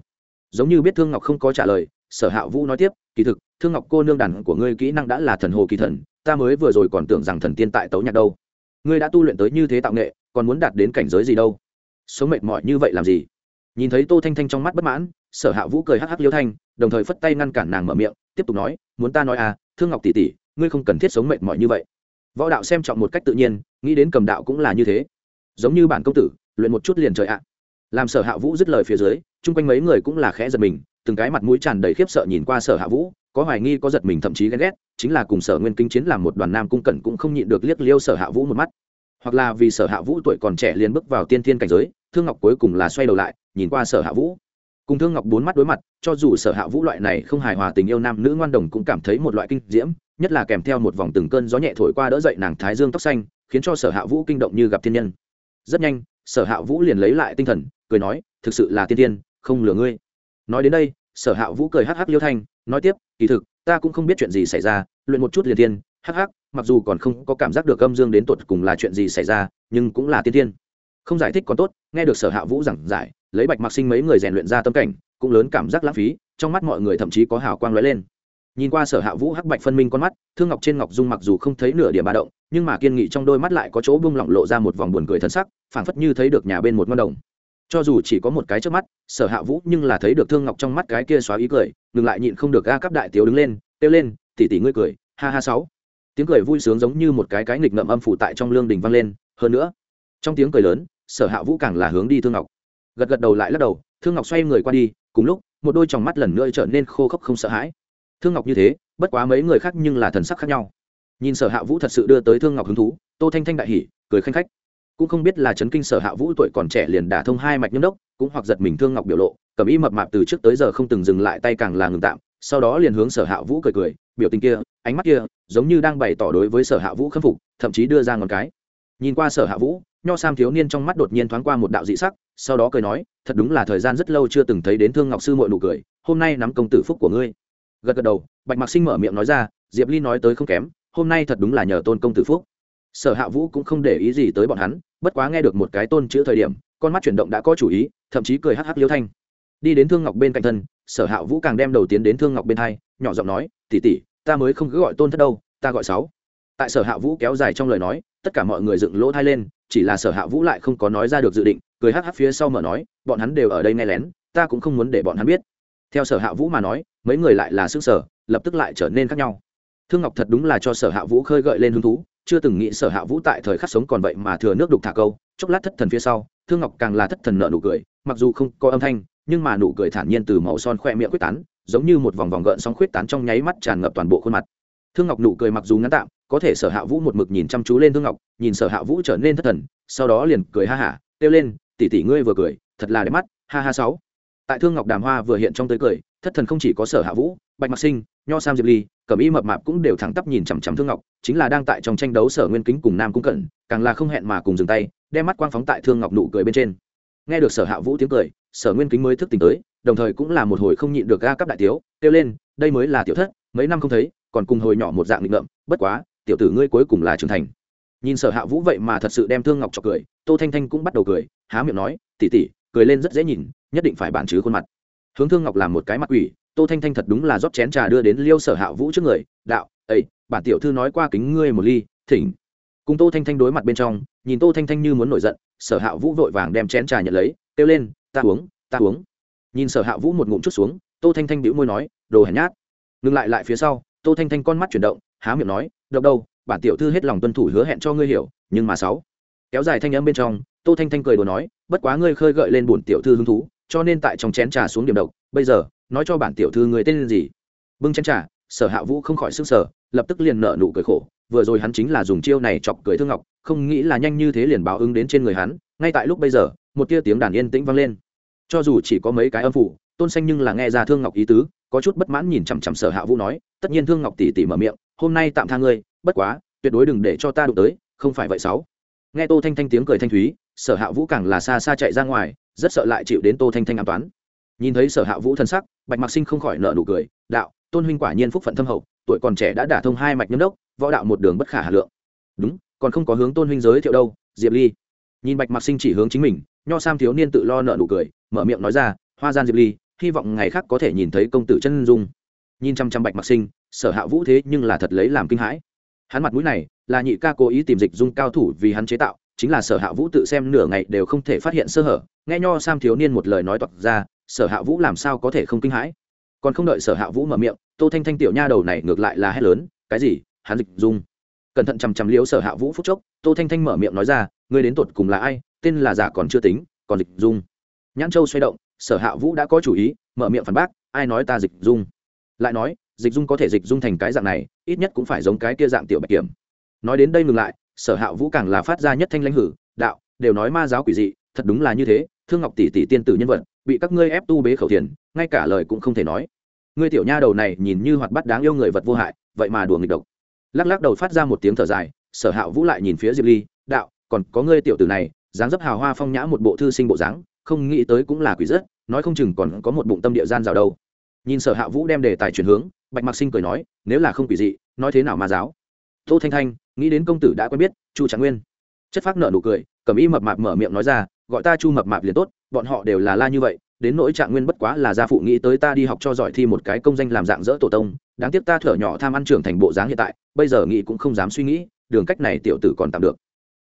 Giống như biết thương ngọc không có trả lời, sở hạ vũ nói tiếp, kỳ thực, thương ngọc cô nương đàn của ngươi kỹ năng đã là thần hồ kỳ thần, ta mới vừa rồi còn tưởng rằng thần tiên tại tấu nhạc đâu. Ngươi đã tu luyện tới như thế tạo nghệ, còn muốn đạt đến cảnh giới gì đâu? Sống mệt mỏi như vậy làm gì? Nhìn thấy tô thanh thanh trong mắt bất mãn, sở hạ vũ cười hắc hắc liêu thanh, đồng thời phất tay ngăn cản nàng mở miệng, tiếp tục nói, muốn ta nói à thương ngọc tỷ tỷ, ngươi không cần thiết sống mệt mỏi như vậy. Võ đạo xem trọng một cách tự nhiên, nghĩ đến cầm đạo cũng là như thế. Giống như bản công tử, luyện một chút liền trời ạ làm sở hạ vũ dứt lời phía dưới, chung quanh mấy người cũng là khẽ giật mình, từng cái mặt mũi tràn đầy khiếp sợ nhìn qua sở hạ vũ, có hoài nghi, có giật mình, thậm chí ghen ghét, chính là cùng sở nguyên kinh chiến làm một đoàn nam cung cẩn cũng không nhịn được liếc liêu sở hạ vũ một mắt. Hoặc là vì sở hạ vũ tuổi còn trẻ liền bước vào tiên thiên cảnh giới, thương ngọc cuối cùng là xoay đầu lại, nhìn qua sở hạ vũ. Cùng thương ngọc bốn mắt đối mặt, cho dù sở hạ vũ loại này không hài hòa tình yêu nam nữ ngoan đồng cũng cảm thấy một loại kinh diễm, nhất là kèm theo một vòng từng cơn gió nhẹ thổi qua đỡ dậy nàng thái dương tóc xanh, khiến cho sở hạ vũ kinh động như gặp thiên nhân. Rất nhanh, sở hạ vũ liền lấy lại tinh thần cười nói, thực sự là tiên tiên, không lừa ngươi. Nói đến đây, sở hạ vũ cười hắc hắc liêu thanh, nói tiếp, kỳ thực, ta cũng không biết chuyện gì xảy ra, luyện một chút liền tiên, hắc hắc, mặc dù còn không có cảm giác được âm dương đến tột cùng là chuyện gì xảy ra, nhưng cũng là tiên tiên. Không giải thích còn tốt, nghe được sở hạ vũ giảng giải, lấy bạch mặc sinh mấy người rèn luyện ra tâm cảnh, cũng lớn cảm giác lãng phí, trong mắt mọi người thậm chí có hào quang lóe lên. Nhìn qua sở hạ vũ hắc bạch phân minh con mắt, thương ngọc trên ngọc dung mặc dù không thấy nửa điểm ba động, nhưng mà kiên nghị trong đôi mắt lại có chỗ bung lỏng lộ ra một vòng buồn cười thân sắc, phảng phất như thấy được nhà bên một ngon đồng cho dù chỉ có một cái trước mắt, sở hạ vũ nhưng là thấy được thương ngọc trong mắt cái kia xóa ý cười, ngừng lại nhịn không được ga cắp đại tiếu đứng lên, kêu lên tỉ tỉ ngươi cười, ha ha sáu. Tiếng cười vui sướng giống như một cái cái nghịch ngậm âm phủ tại trong lương đình vang lên, hơn nữa, trong tiếng cười lớn, sở hạ vũ càng là hướng đi thương ngọc. Gật gật đầu lại lắc đầu, thương ngọc xoay người qua đi, cùng lúc, một đôi tròng mắt lần nữa trở nên khô khốc không sợ hãi. Thương ngọc như thế, bất quá mấy người khác nhưng là thần sắc khác nhau. Nhìn sở hạ vũ thật sự đưa tới thương ngọc hứng thú, tô thanh thanh đại hỉ, cười khanh khách cũng không biết là chấn kinh sở hạ vũ tuổi còn trẻ liền đả thông hai mạch nhâm đốc, cũng hoặc giật mình thương ngọc biểu lộ, cầm y mập mạp từ trước tới giờ không từng dừng lại tay càng là ngừng tạm, sau đó liền hướng sở hạ vũ cười cười, biểu tình kia, ánh mắt kia, giống như đang bày tỏ đối với sở hạ vũ khâm phục, thậm chí đưa ra ngón cái. Nhìn qua sở hạ vũ, nho sam thiếu niên trong mắt đột nhiên thoáng qua một đạo dị sắc, sau đó cười nói, thật đúng là thời gian rất lâu chưa từng thấy đến thương ngọc sư mội nụ cười, hôm nay nắm công tử phúc của ngươi. Gật gật đầu, bạch mạc sinh mở miệng nói ra, diệp ly nói tới không kém, hôm nay thật đúng là nhờ tôn công tử phúc. Sở hạ vũ cũng không để ý gì tới bọn hắn bất quá nghe được một cái tôn chữ thời điểm, con mắt chuyển động đã có chủ ý, thậm chí cười hắc hắc liêu thanh. Đi đến thương ngọc bên cạnh thân, sở hạ vũ càng đem đầu tiến đến thương ngọc bên hai, nhỏ giọng nói tỉ tỉ ta mới không cứ gọi tôn thất đâu, ta gọi sáu. Tại sở hạ vũ kéo dài trong lời nói, tất cả mọi người dựng lỗ thai lên, chỉ là sở hạ vũ lại không có nói ra được dự định, cười hắc hắc phía sau mở nói, bọn hắn đều ở đây nghe lén, ta cũng không muốn để bọn hắn biết. Theo sở hạ vũ mà nói, mấy người lại là sức sở, lập tức lại trở nên khác nhau. Thương ngọc thật đúng là cho sở hạ vũ khơi gợi lên hứng thú chưa từng nghĩ sở hạ vũ tại thời khắc sống còn vậy mà thừa nước đục thả câu, chốc lát thất thần phía sau, thương ngọc càng là thất thần nợ nụ cười, mặc dù không có âm thanh, nhưng mà nụ cười thản nhiên từ màu son khoe miệng quyết tán, giống như một vòng vòng gợn sóng khuyết tán trong nháy mắt tràn ngập toàn bộ khuôn mặt. Thương ngọc nụ cười mặc dù ngắn tạm, có thể sở hạ vũ một mực nhìn chăm chú lên thương ngọc, nhìn sở hạ vũ trở nên thất thần, sau đó liền cười ha hả, kêu lên tỉ tỉ ngươi vừa cười, thật là đẹp mắt, ha ha sáu. Tại thương ngọc đàm hoa vừa hiện trong tới cười, thất thần không chỉ có sở hạ vũ, bạch mặc sinh nho sam diệp ly, cẩm y mập mạp cũng đều thẳng tắp nhìn chằm chằm thương ngọc, chính là đang tại trong tranh đấu sở nguyên kính cùng nam cung cận càng là không hẹn mà cùng dừng tay, đem mắt quang phóng tại thương ngọc nụ cười bên trên. Nghe được sở hạ vũ tiếng cười, sở nguyên kính mới thức tỉnh tới, đồng thời cũng là một hồi không nhịn được ga cấp đại tiếu, kêu lên, đây mới là tiểu thất, mấy năm không thấy, còn cùng hồi nhỏ một dạng định ngậm bất quá, tiểu tử ngươi cuối cùng là trưởng thành. Nhìn sở hạ vũ vậy mà thật sự đem thương ngọc cho cười, tô thanh thanh cũng bắt đầu cười, há miệng nói tỉ tỉ cười lên rất dễ nhìn, nhất định phải bản chứ khuôn mặt. Hướng thương ngọc làm một cái mặt quỷ tô thanh thanh thật đúng là rót chén trà đưa đến liêu sở hạ vũ trước người, đạo ấy bản tiểu thư nói qua kính ngươi một ly, thỉnh. Cùng tô thanh thanh đối mặt bên trong, nhìn tô thanh thanh như muốn nổi giận, sở hạ vũ vội vàng đem chén trà nhận lấy, kêu lên, ta uống ta uống. Nhìn sở hạ vũ một ngụm chút xuống, tô thanh thanh bĩu môi nói, đồ hèn nhát. Ngừng lại lại phía sau, tô thanh thanh con mắt chuyển động, há miệng nói, độc đâu bản tiểu thư hết lòng tuân thủ hứa hẹn cho ngươi hiểu, nhưng mà sáu. Kéo dài thanh âm bên trong, tô thanh thanh cười đồ nói, bất quá ngươi khơi gợi lên bổn tiểu thư hứng thú, cho nên tại trong chén trà xuống điểm độc, bây giờ nói cho bản tiểu thư người tên gì? Bưng chén trà, sở hạ vũ không khỏi sức sở lập tức liền nợ nụ cười khổ. Vừa rồi hắn chính là dùng chiêu này chọc cười thương ngọc, không nghĩ là nhanh như thế liền báo ứng đến trên người hắn. Ngay tại lúc bây giờ, một tia tiếng đàn yên tĩnh vang lên. Cho dù chỉ có mấy cái âm phủ, tôn xanh nhưng là nghe ra thương ngọc ý tứ, có chút bất mãn nhìn chằm chằm sở hạ vũ nói, tất nhiên thương ngọc tỉ tỉ mở miệng, hôm nay tạm tha ngươi, bất quá, tuyệt đối đừng để cho ta đụng tới, không phải vậy sáu. Nghe tô thanh thanh tiếng cười thanh thúy, sở hạ vũ càng là xa xa chạy ra ngoài, rất sợ lại chịu đến tô thanh thanh an toán nhìn thấy sở hạ vũ thân sắc bạch mạc sinh không khỏi nợ nụ cười, đạo, tôn huynh quả nhiên phúc phận thâm hậu, tuổi còn trẻ đã đả thông hai mạch nhâm đốc, võ đạo một đường bất khả hà lượng. Đúng, còn không có hướng tôn huynh giới thiệu đâu, diệp ly. Nhìn bạch mạc sinh chỉ hướng chính mình, nho sam thiếu niên tự lo nợ nụ cười, mở miệng nói ra, hoa gian diệp ly, hy vọng ngày khác có thể nhìn thấy công tử chân dung. Nhìn chăm chăm bạch mạc sinh, sở hạ vũ thế nhưng là thật lấy làm kinh hãi. Hắn mặt mũi này, là nhị ca cố ý tìm dịch dung cao thủ vì hắn chế tạo, chính là sở hạ vũ tự xem nửa ngày đều không thể phát hiện sơ hở, nghe nho sam thiếu niên một lời nói toạc ra sở hạ vũ làm sao có thể không kinh hãi? Còn không đợi sở hạ vũ mở miệng, tô thanh thanh tiểu nha đầu này ngược lại là hét lớn, cái gì? Hắn dịch dung. Cẩn thận chằm chằm liếu sở hạ vũ phúc chốc, tô thanh thanh mở miệng nói ra, ngươi đến tột cùng là ai? Tên là giả còn chưa tính, còn dịch dung. Nhãn châu xoay động, sở hạ vũ đã có chủ ý, mở miệng phản bác, ai nói ta dịch dung? Lại nói, dịch dung có thể dịch dung thành cái dạng này, ít nhất cũng phải giống cái kia dạng tiểu bạch kiểm. Nói đến đây ngừng lại, sở hạ vũ càng là phát ra nhất thanh lãnh hử, đạo, đều nói ma giáo quỷ dị, thật đúng là như thế, thương ngọc tỷ tỷ tiên tử nhân vật bị các ngươi ép tu bế khẩu tiền ngay cả lời cũng không thể nói. Ngươi tiểu nha đầu này nhìn như hoạt bắt đáng yêu người vật vô hại, vậy mà đùa nghịch độc. Lắc lắc đầu phát ra một tiếng thở dài, sở hạ vũ lại nhìn phía diệp ly, đạo, còn có ngươi tiểu tử này, dáng dấp hào hoa phong nhã một bộ thư sinh bộ dáng, không nghĩ tới cũng là quỷ rất, nói không chừng còn có một bụng tâm địa gian rào đâu. Nhìn sở hạ vũ đem đề tài chuyển hướng, bạch mạc sinh cười nói, nếu là không quỷ dị, nói thế nào ma giáo? Tô thanh thanh, nghĩ đến công tử đã quen biết, chu trạng nguyên. Chất phác nợ nụ cười, cầm y mập mạp mở miệng nói ra gọi ta chu mập mạp liền tốt, bọn họ đều là la như vậy, đến nỗi trạng nguyên bất quá là gia phụ nghĩ tới ta đi học cho giỏi thi một cái công danh làm dạng dỡ tổ tông, đáng tiếc ta thở nhỏ tham ăn trưởng thành bộ dáng hiện tại, bây giờ nghĩ cũng không dám suy nghĩ, đường cách này tiểu tử còn tạm được.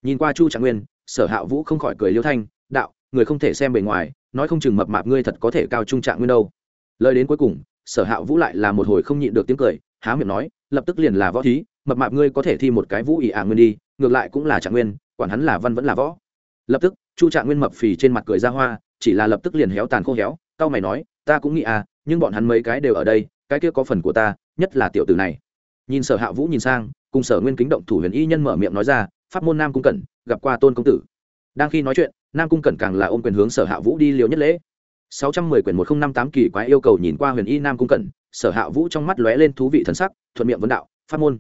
Nhìn qua chu trạng nguyên, sở hạ vũ không khỏi cười liêu thanh, đạo, người không thể xem bề ngoài, nói không chừng mập mạp ngươi thật có thể cao trung trạng nguyên đâu. Lời đến cuối cùng, sở hạ vũ lại là một hồi không nhịn được tiếng cười, há miệng nói, lập tức liền là võ thí, mập mạp ngươi có thể thi một cái vũ ỷ ả nguyên đi, ngược lại cũng là trạng nguyên, quản hắn là văn vẫn là võ. Lập tức chu trạng nguyên mập phì trên mặt cười ra hoa, chỉ là lập tức liền héo tàn khô héo, tao mày nói, ta cũng nghĩ à nhưng bọn hắn mấy cái đều ở đây, cái kia có phần của ta, nhất là tiểu tử này. Nhìn sở hạ vũ nhìn sang, cùng sở nguyên kính động thủ huyền y nhân mở miệng nói ra, pháp môn nam cung cẩn, gặp qua tôn công tử. Đang khi nói chuyện, nam cung cẩn càng là ôm quyền hướng sở hạ vũ đi liều nhất lễ. Sáu trăm mười quyển một nghìn năm tám kỳ quái yêu cầu nhìn qua huyền y nam cung cẩn, sở hạ vũ trong mắt lóe lên thú vị thần sắc, thuận miệng vấn đạo, pháp môn.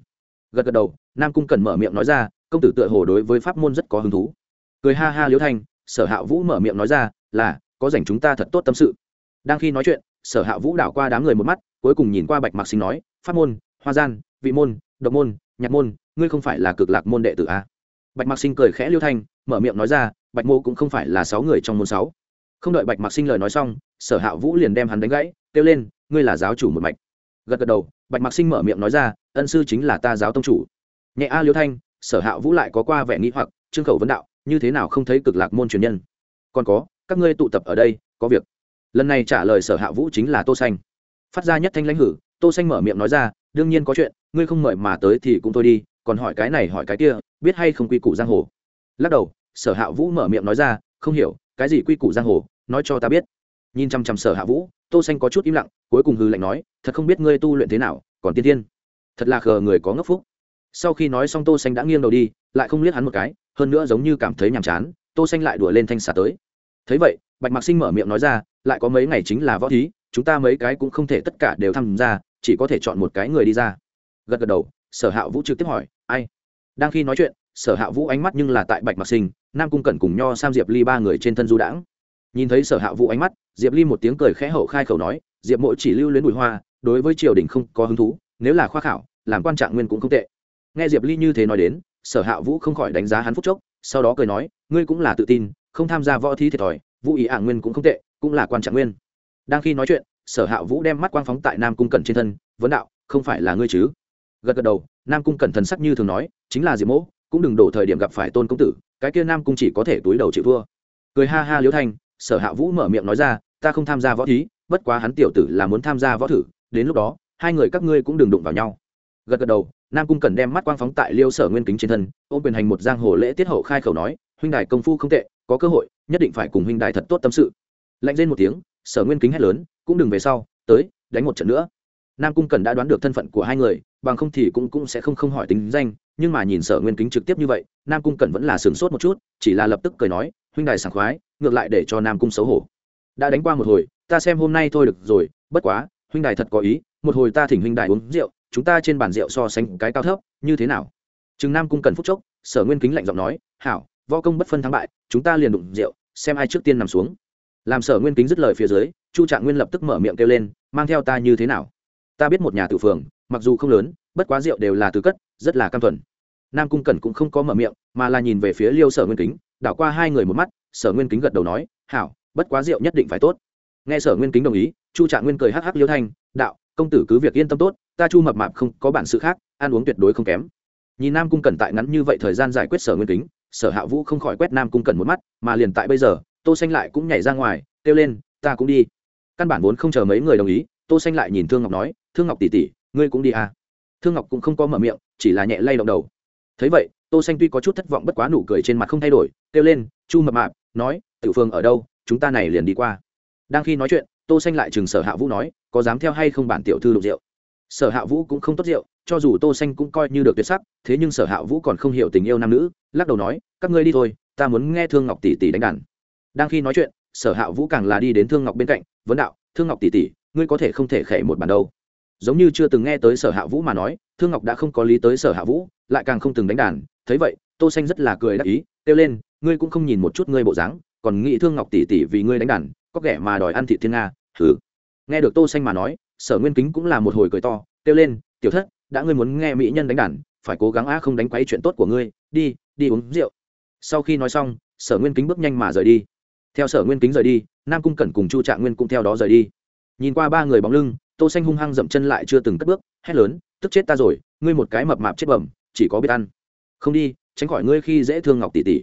Gật gật đầu, nam cung cẩn mở miệng nói ra, công tử tựa hồ đối với pháp môn rất có hứng thú cười ha ha liễu thanh, sở hạ vũ mở miệng nói ra, là, có dành chúng ta thật tốt tâm sự. Đang khi nói chuyện, sở hạ vũ đảo qua đám người một mắt, cuối cùng nhìn qua bạch mạc sinh nói, pháp môn, hoa gian, vị môn, độc môn, nhạc môn, ngươi không phải là cực lạc môn đệ tử a à? bạch mạc sinh cười khẽ liêu thanh, mở miệng nói ra, bạch mô cũng không phải là sáu người trong môn sáu. Không đợi bạch mạc sinh lời nói xong, sở hạ vũ liền đem hắn đánh gãy, kêu lên, ngươi là giáo chủ một mạch. Gật gật đầu, bạch mạc sinh mở miệng nói ra, ân sư chính là ta giáo tông chủ. Nhẹ a liêu thanh, sở hạ vũ lại có qua vẻ nghĩ hoặc, trương khẩu vấn đạo như thế nào không thấy cực lạc môn truyền nhân? Còn có, các ngươi tụ tập ở đây, có việc. Lần này trả lời sở hạ vũ chính là tô xanh. Phát ra nhất thanh lãnh hử, tô xanh mở miệng nói ra, đương nhiên có chuyện, ngươi không mời mà tới thì cũng thôi đi, còn hỏi cái này hỏi cái kia, biết hay không quy củ giang hồ? Lắc đầu, sở hạ vũ mở miệng nói ra, không hiểu, cái gì quy củ giang hồ, nói cho ta biết. Nhìn chăm chăm sở hạ vũ, tô xanh có chút im lặng, cuối cùng hừ lạnh nói, thật không biết ngươi tu luyện thế nào, còn tiên tiên. Thật là khờ người có ngốc phúc. Sau khi nói xong tô xanh đã nghiêng đầu đi, lại không liếc hắn một cái hơn nữa giống như cảm thấy nhàm chán, tô xanh lại đùa lên thanh xà tới. Thấy vậy, bạch mạc sinh mở miệng nói ra, lại có mấy ngày chính là võ thí, chúng ta mấy cái cũng không thể tất cả đều tham gia, chỉ có thể chọn một cái người đi ra. Gật gật đầu, sở hạ vũ trực tiếp hỏi, ai? Đang khi nói chuyện, sở hạ vũ ánh mắt nhưng là tại bạch mạc sinh, nam cung cẩn cùng nho sam diệp ly ba người trên thân du đãng. Nhìn thấy sở hạ vũ ánh mắt, diệp ly một tiếng cười khẽ hậu khai khẩu nói, diệp mộ chỉ lưu luyến bùi hoa, đối với triều đình không có hứng thú, nếu là khoa khảo, làm quan trạng nguyên cũng không tệ. Nghe diệp ly như thế nói đến sở hạ vũ không khỏi đánh giá hắn phúc chốc, sau đó cười nói, ngươi cũng là tự tin, không tham gia võ thi thiệt thòi, vũ ý ạng nguyên cũng không tệ, cũng là quan trạng nguyên. Đang khi nói chuyện, sở hạ vũ đem mắt quang phóng tại nam cung cẩn trên thân, vấn đạo, không phải là ngươi chứ? Gật gật đầu, nam cung cẩn thần sắc như thường nói, chính là diệp mỗ, cũng đừng đổ thời điểm gặp phải tôn công tử, cái kia nam cung chỉ có thể túi đầu chịu thua. Cười ha ha liễu thanh, sở hạ vũ mở miệng nói ra, ta không tham gia võ thí, bất quá hắn tiểu tử là muốn tham gia võ thử, đến lúc đó, hai người các ngươi cũng đừng đụng vào nhau. Gật gật đầu nam cung cần đem mắt quang phóng tại liêu sở nguyên kính trên thân, ôm quyền hành một giang hồ lễ tiết hậu khai khẩu nói, huynh đài công phu không tệ, có cơ hội, nhất định phải cùng huynh đài thật tốt tâm sự. Lạnh lên một tiếng, sở nguyên kính hét lớn, cũng đừng về sau, tới, đánh một trận nữa. Nam cung cần đã đoán được thân phận của hai người, bằng không thì cũng cũng sẽ không không hỏi tính danh, nhưng mà nhìn sở nguyên kính trực tiếp như vậy, nam cung cần vẫn là sửng sốt một chút, chỉ là lập tức cười nói, huynh đài sảng khoái, ngược lại để cho nam cung xấu hổ. Đã đánh qua một hồi, ta xem hôm nay thôi được rồi, bất quá, huynh đài thật có ý, một hồi ta thỉnh huynh đài uống rượu chúng ta trên bàn rượu so sánh cái cao thấp, như thế nào? Chừng nam cung cần phúc chốc, sở nguyên kính lạnh giọng nói, hảo, võ công bất phân thắng bại, chúng ta liền đụng rượu, xem ai trước tiên nằm xuống. Làm sở nguyên kính dứt lời phía dưới, chu trạng nguyên lập tức mở miệng kêu lên, mang theo ta như thế nào? Ta biết một nhà tử phường, mặc dù không lớn, bất quá rượu đều là từ cất, rất là cam thuần. Nam cung cẩn cũng không có mở miệng, mà là nhìn về phía liêu sở nguyên kính, đảo qua hai người một mắt, sở nguyên kính gật đầu nói, hảo, bất quá rượu nhất định phải tốt. Nghe sở nguyên kính đồng ý, chu trạng nguyên cười hắc hắc liêu thanh, đạo, công tử cứ việc yên tâm tốt ta chu mập mạp không, có bản sự khác, ăn uống tuyệt đối không kém. Nhìn nam cung cẩn tại ngắn như vậy thời gian giải quyết sở nguyên kính, sở hạ vũ không khỏi quét nam cung cẩn một mắt, mà liền tại bây giờ, tô xanh lại cũng nhảy ra ngoài, kêu lên, ta cũng đi. Căn bản vốn không chờ mấy người đồng ý, tô xanh lại nhìn thương ngọc nói, thương ngọc tỷ tỷ, ngươi cũng đi à? Thương ngọc cũng không có mở miệng, chỉ là nhẹ lay động đầu. Thấy vậy, tô xanh tuy có chút thất vọng bất quá nụ cười trên mặt không thay đổi, kêu lên, chu mập mạp, nói, tiểu phương ở đâu, chúng ta này liền đi qua. Đang khi nói chuyện, tô xanh lại chừng sở hạ vũ nói, có dám theo hay không bản tiểu thư lục rượu? Sở hạ vũ cũng không tốt rượu, cho dù tô xanh cũng coi như được tuyệt sắc, thế nhưng sở hạ vũ còn không hiểu tình yêu nam nữ, lắc đầu nói, các ngươi đi thôi, ta muốn nghe thương ngọc tỷ tỷ đánh đàn. Đang khi nói chuyện, sở hạ vũ càng là đi đến thương ngọc bên cạnh, vấn đạo, thương ngọc tỷ tỷ, ngươi có thể không thể khẽ một bản đâu. Giống như chưa từng nghe tới sở hạ vũ mà nói, thương ngọc đã không có lý tới sở hạ vũ, lại càng không từng đánh đàn. Thấy vậy, tô xanh rất là cười đắc ý, kêu lên, ngươi cũng không nhìn một chút ngươi bộ dáng, còn nghĩ thương ngọc tỷ tỷ vì ngươi đánh đàn, có kẻ mà đòi ăn thị thiên nga thử nghe được tô xanh mà nói sở nguyên kính cũng là một hồi cười to, kêu lên, tiểu thất, đã ngươi muốn nghe mỹ nhân đánh đàn, phải cố gắng a không đánh quấy chuyện tốt của ngươi, đi đi uống rượu. Sau khi nói xong, sở nguyên kính bước nhanh mà rời đi. Theo sở nguyên kính rời đi, nam cung cẩn cùng chu trạng nguyên cũng theo đó rời đi. Nhìn qua ba người bóng lưng, tô xanh hung hăng dậm chân lại chưa từng cất bước, hét lớn, tức chết ta rồi, ngươi một cái mập mạp chết bẩm, chỉ có biết ăn. Không đi, tránh khỏi ngươi khi dễ thương ngọc tỷ tỷ.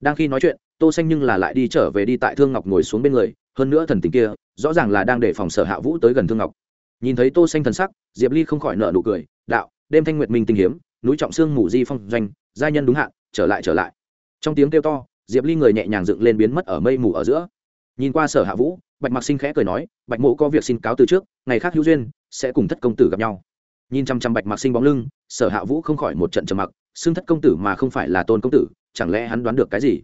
Đang khi nói chuyện, tô xanh nhưng là lại đi trở về đi tại thương ngọc ngồi xuống bên người, hơn nữa thần tình kia, rõ ràng là đang để phòng sở hạ vũ tới gần thương ngọc nhìn thấy tô xanh thần sắc, diệp ly không khỏi nở nụ cười, đạo, đêm thanh nguyệt minh tình hiếm, núi trọng xương mù di phong doanh giai nhân đúng hạn, trở lại trở lại. Trong tiếng kêu to, diệp ly người nhẹ nhàng dựng lên biến mất ở mây mù ở giữa. Nhìn qua sở hạ vũ, bạch mặc sinh khẽ cười nói, bạch mộ có việc xin cáo từ trước, ngày khác hữu duyên, sẽ cùng thất công tử gặp nhau. Nhìn chăm chăm bạch mặc sinh bóng lưng, sở hạ vũ không khỏi một trận trầm mặc, xưng thất công tử mà không phải là tôn công tử, chẳng lẽ hắn đoán được cái gì?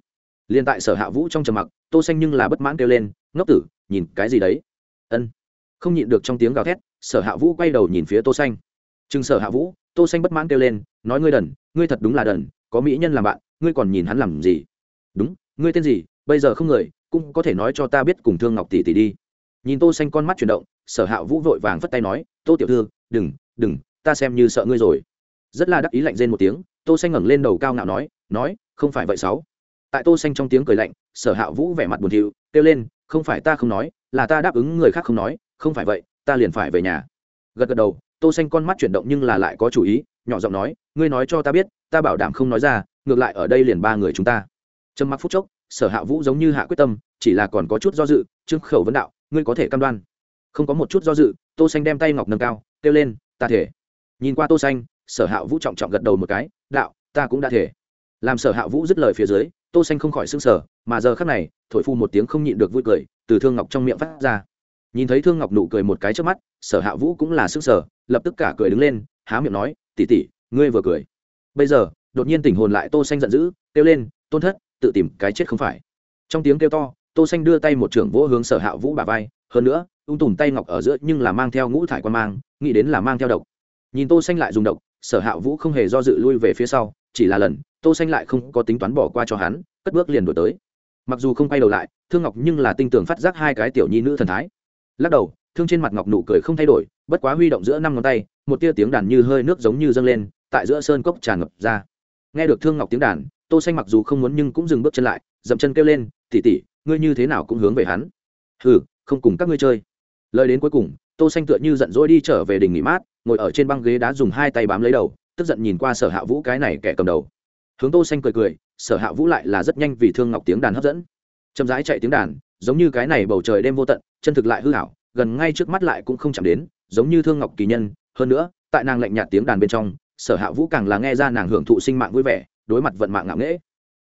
Liền tại sở hạ vũ trong trầm mặc, tô xanh nhưng là bất mãn kêu lên, ngốc tử, nhìn cái gì đấy? Ân. Không nhịn được trong tiếng gào thét sở hạ vũ quay đầu nhìn phía tô xanh. Chừng sở hạ vũ, tô xanh bất mãn kêu lên, nói ngươi đần, ngươi thật đúng là đần, có mỹ nhân làm bạn, ngươi còn nhìn hắn làm gì? Đúng, ngươi tên gì, bây giờ không người, cũng có thể nói cho ta biết cùng thương ngọc tỷ tỷ đi. Nhìn tô xanh con mắt chuyển động, sở hạ vũ vội vàng vứt tay nói, tô tiểu thư, đừng đừng, ta xem như sợ ngươi rồi. Rất là đắc ý lạnh rên một tiếng, tô xanh ngẩng lên đầu cao ngạo nói nói, không phải vậy sáu. Tại tô xanh trong tiếng cười lạnh, sở hạ vũ vẻ mặt buồn thiu, kêu lên, không phải ta không nói, là ta đáp ứng người khác không nói, không phải vậy ta liền phải về nhà. Gật gật đầu, tô xanh con mắt chuyển động nhưng là lại có chủ ý, nhỏ giọng nói, ngươi nói cho ta biết, ta bảo đảm không nói ra, ngược lại ở đây liền ba người chúng ta. Trầm mặc phút chốc, sở hạ vũ giống như hạ quyết tâm, chỉ là còn có chút do dự, trương khẩu vấn đạo, ngươi có thể cam đoan. Không có một chút do dự, tô xanh đem tay ngọc nâng cao, kêu lên, ta thể. Nhìn qua tô xanh, sở hạ vũ trọng trọng gật đầu một cái, đạo, ta cũng đã thể. Làm sở hạ vũ dứt lời phía dưới, tô xanh không khỏi sưng sở mà giờ khắc này, thổi phu một tiếng không nhịn được vui cười, từ thương ngọc trong miệng phát ra nhìn thấy thương ngọc nụ cười một cái trước mắt, sở hạ vũ cũng là sưng sở lập tức cả cười đứng lên, há miệng nói, tỷ tỷ, ngươi vừa cười. Bây giờ, đột nhiên tỉnh hồn lại tô xanh giận dữ, kêu lên, tôn thất, tự tìm cái chết không phải. Trong tiếng kêu to, tô xanh đưa tay một trưởng vỗ hướng sở hạ vũ bả vai, hơn nữa, ung tùm tay ngọc ở giữa nhưng là mang theo ngũ thải quan mang, nghĩ đến là mang theo độc. Nhìn tô xanh lại dùng độc, sở hạ vũ không hề do dự lui về phía sau, chỉ là lần, tô xanh lại không có tính toán bỏ qua cho hắn, cất bước liền đuổi tới. Mặc dù không quay đầu lại, thương ngọc nhưng là tinh tường phát giác hai cái tiểu nhi nữ thần thái lắc đầu, thương trên mặt ngọc nụ cười không thay đổi, bất quá huy động giữa năm ngón tay, một tia tiếng đàn như hơi nước giống như dâng lên, tại giữa sơn cốc tràn ngập ra. Nghe được thương ngọc tiếng đàn, tô xanh mặc dù không muốn nhưng cũng dừng bước chân lại, dậm chân kêu lên tỉ tỉ ngươi như thế nào cũng hướng về hắn. Hừ, không cùng các ngươi chơi. Lời đến cuối cùng, tô xanh tựa như giận dỗi đi trở về đình nghỉ mát, ngồi ở trên băng ghế đá dùng hai tay bám lấy đầu, tức giận nhìn qua sở hạ vũ cái này kẻ cầm đầu. Hướng tô xanh cười cười, sở hạ vũ lại là rất nhanh vì thương ngọc tiếng đàn hấp dẫn. Chậm rãi chạy tiếng đàn giống như cái này bầu trời đêm vô tận, chân thực lại hư hảo gần ngay trước mắt lại cũng không chạm đến, giống như thương ngọc kỳ nhân. Hơn nữa, tại nàng lạnh nhạt tiếng đàn bên trong, sở hạ vũ càng là nghe ra nàng hưởng thụ sinh mạng vui vẻ, đối mặt vận mạng ngạo nghễ.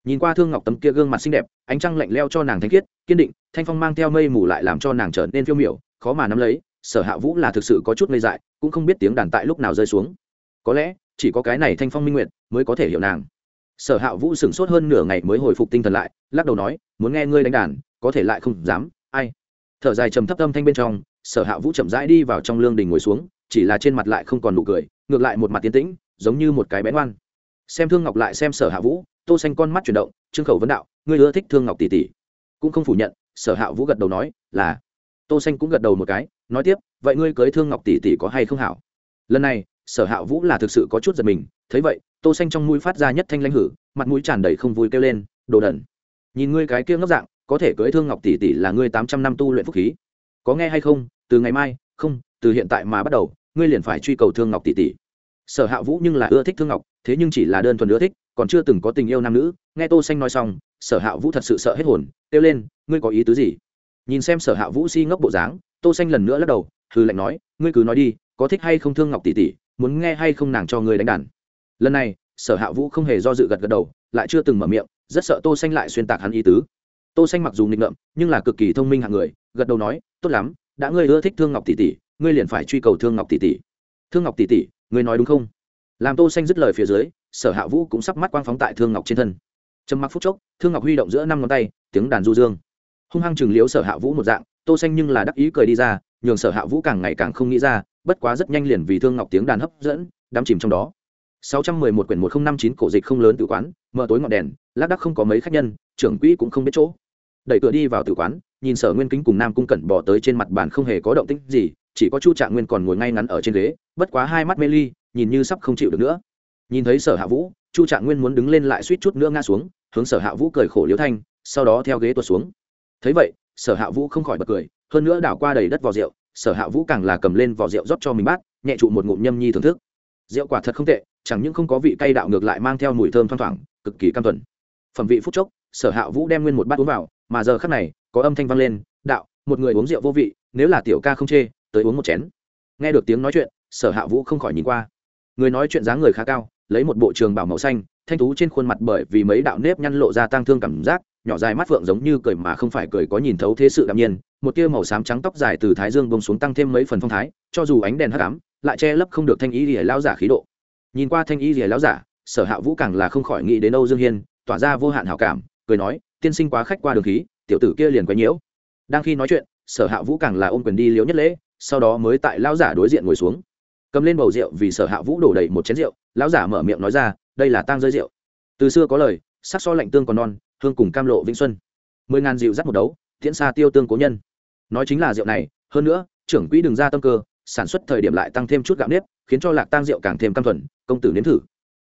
Nhìn qua thương ngọc tấm kia gương mặt xinh đẹp, ánh trăng lạnh leo cho nàng thanh khiết, kiên định, thanh phong mang theo mây mù lại làm cho nàng trở nên phiêu miểu, khó mà nắm lấy. Sở hạ vũ là thực sự có chút ngây dại, cũng không biết tiếng đàn tại lúc nào rơi xuống. Có lẽ, chỉ có cái này thanh phong minh nguyện mới có thể hiểu nàng. Sở hạ vũ sửng sốt hơn nửa ngày mới hồi phục tinh thần lại, lắc đầu nói, muốn nghe ngươi đánh đàn có thể lại không dám, ai? Thở dài trầm thấp âm thanh bên trong, sở hạ vũ chậm rãi đi vào trong lương đình ngồi xuống, chỉ là trên mặt lại không còn nụ cười, ngược lại một mặt tiến tĩnh, giống như một cái bén oan. Xem thương ngọc lại xem sở hạ vũ, tô xanh con mắt chuyển động, trương khẩu vấn đạo, ngươi ưa thích thương ngọc tỷ tỷ? Cũng không phủ nhận, sở hạ vũ gật đầu nói, là. Tô xanh cũng gật đầu một cái, nói tiếp, vậy ngươi cưới thương ngọc tỷ tỷ có hay không hảo? Lần này, sở hạ vũ là thực sự có chút giật mình, thấy vậy, tô xanh trong mũi phát ra nhất thanh lãnh hử, mặt mũi tràn đầy không vui kêu lên, đồ đần. Nhìn ngươi cái kia ngốc dạng có thể cưới thương ngọc tỷ tỷ là ngươi tám trăm năm tu luyện phúc khí. Có nghe hay không? Từ ngày mai, không, từ hiện tại mà bắt đầu, ngươi liền phải truy cầu thương ngọc tỷ tỷ. Sở hạ vũ nhưng là ưa thích thương ngọc, thế nhưng chỉ là đơn thuần ưa thích, còn chưa từng có tình yêu nam nữ. Nghe tô xanh nói xong, sở hạ vũ thật sự sợ hết hồn, kêu lên, ngươi có ý tứ gì? Nhìn xem sở hạ vũ si ngốc bộ dáng, tô xanh lần nữa lắc đầu, hừ lạnh nói, ngươi cứ nói đi, có thích hay không thương ngọc tỷ tỷ, muốn nghe hay không nàng cho ngươi đánh đàn. Lần này, sở hạ vũ không hề do dự gật gật đầu, lại chưa từng mở miệng, rất sợ tô xanh lại xuyên tạc hắn ý tứ tô xanh mặc dù nghịch ngợm, nhưng là cực kỳ thông minh hạng người, gật đầu nói, tốt lắm, đã ngươi ưa thích thương ngọc tỷ tỷ, ngươi liền phải truy cầu thương ngọc tỷ tỷ. Thương ngọc tỷ tỷ, ngươi nói đúng không? Làm tô xanh dứt lời phía dưới, sở hạ vũ cũng sắp mắt quang phóng tại thương ngọc trên thân. Trầm mặc phút chốc, thương ngọc huy động giữa năm ngón tay, tiếng đàn du dương. Hung hăng chừng liếu sở hạ vũ một dạng, tô xanh nhưng là đắc ý cười đi ra, nhường sở hạ vũ càng ngày càng không nghĩ ra, bất quá rất nhanh liền vì thương ngọc tiếng đàn hấp dẫn, đắm chìm trong đó. 611 quyển 1059 cổ dịch không lớn tử quán, mở tối ngọn đèn, lác đác không có mấy khách nhân, trưởng quỹ cũng không biết chỗ đẩy cửa đi vào tử quán, nhìn sở nguyên kính cùng nam cung cẩn bỏ tới trên mặt bàn không hề có động tĩnh gì, chỉ có chu trạng nguyên còn ngồi ngay ngắn ở trên ghế, bất quá hai mắt mê ly, nhìn như sắp không chịu được nữa. Nhìn thấy sở hạ vũ, chu trạng nguyên muốn đứng lên lại suýt chút nữa ngã xuống, hướng sở hạ vũ cười khổ liễu thanh, sau đó theo ghế tuột xuống. Thấy vậy, sở hạ vũ không khỏi bật cười, hơn nữa đảo qua đầy đất vò rượu, sở hạ vũ càng là cầm lên vò rượu rót cho mình bát, nhẹ trụ một ngụm nhâm nhi thưởng thức. Rượu quả thật không tệ, chẳng những không có vị cay đạo ngược lại mang theo mùi thơm thoang thoảng, cực kỳ cam thuần. Phẩm vị phút chốc sở hạ vũ đem nguyên một bát uống vào, mà giờ khắc này, có âm thanh vang lên, đạo, một người uống rượu vô vị, nếu là tiểu ca không chê, tới uống một chén. Nghe được tiếng nói chuyện, sở hạ vũ không khỏi nhìn qua. Người nói chuyện dáng người khá cao, lấy một bộ trường bảo màu xanh, thanh tú trên khuôn mặt bởi vì mấy đạo nếp nhăn lộ ra tang thương cảm giác, nhỏ dài mắt phượng giống như cười mà không phải cười có nhìn thấu thế sự đạm nhiên, một tia màu xám trắng tóc dài từ thái dương bông xuống tăng thêm mấy phần phong thái, cho dù ánh đèn hắc ám, lại che lấp không được thanh ý rỉa lao giả khí độ. Nhìn qua thanh ý rỉa lao giả, sở hạ vũ càng là không khỏi nghĩ đến âu dương hiên, tỏa ra vô hạn hảo cảm cười nói, tiên sinh quá khách qua đường khí, tiểu tử kia liền quấy nhiễu. Đang khi nói chuyện, sở hạ vũ càng là ôm quyền đi liếu nhất lễ, sau đó mới tại lão giả đối diện ngồi xuống. Cầm lên bầu rượu vì sở hạ vũ đổ đầy một chén rượu, lão giả mở miệng nói ra, đây là tang rơi rượu. Từ xưa có lời, sắc so lạnh tương còn non, hương cùng cam lộ vĩnh xuân. Mười ngàn rượu dắt một đấu, tiễn xa tiêu tương cố nhân. Nói chính là rượu này, hơn nữa, trưởng quỹ đừng ra tâm cơ, sản xuất thời điểm lại tăng thêm chút gạo nếp, khiến cho lạc tang rượu càng thêm cam thuần, công tử nếm thử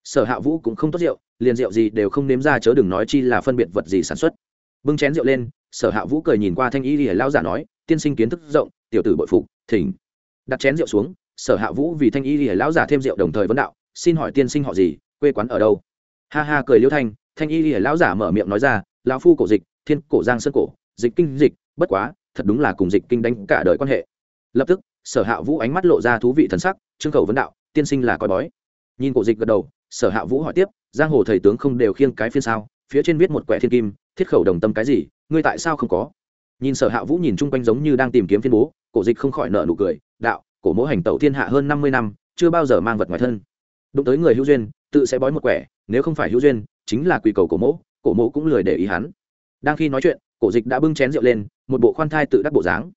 sở hạ vũ cũng không tốt rượu, liền rượu gì đều không nếm ra chớ đừng nói chi là phân biệt vật gì sản xuất. Bưng chén rượu lên, sở hạ vũ cười nhìn qua thanh y lìa lao giả nói, tiên sinh kiến thức rộng, tiểu tử bội phục, thỉnh. Đặt chén rượu xuống, sở hạ vũ vì thanh y lìa lão giả thêm rượu đồng thời vấn đạo, xin hỏi tiên sinh họ gì, quê quán ở đâu? Ha ha cười liêu thanh thanh y lìa lão giả mở miệng nói ra, lão phu cổ dịch, thiên cổ giang sơn cổ, dịch kinh dịch, bất quá, thật đúng là cùng dịch kinh đánh cả đời quan hệ. Lập tức, sở hạ vũ ánh mắt lộ ra thú vị thần sắc, trương khẩu vấn đạo, tiên sinh là coi bói. Nhìn cổ dịch gật đầu sở hạ vũ hỏi tiếp, giang hồ thầy tướng không đều khiêng cái phiên sao? Phía trên viết một quẻ thiên kim, thiết khẩu đồng tâm cái gì? Ngươi tại sao không có? Nhìn sở hạ vũ nhìn chung quanh giống như đang tìm kiếm phiên bố, cổ dịch không khỏi nợ nụ cười, đạo, cổ mỗ hành tẩu thiên hạ hơn năm mươi năm, chưa bao giờ mang vật ngoài thân. Đụng tới người hữu duyên, tự sẽ bói một quẻ, nếu không phải hữu duyên, chính là quỳ cầu cổ mỗ cổ mỗ cũng lười để ý hắn. Đang khi nói chuyện, cổ dịch đã bưng chén rượu lên, một bộ khoan thai tự đắc bộ dáng.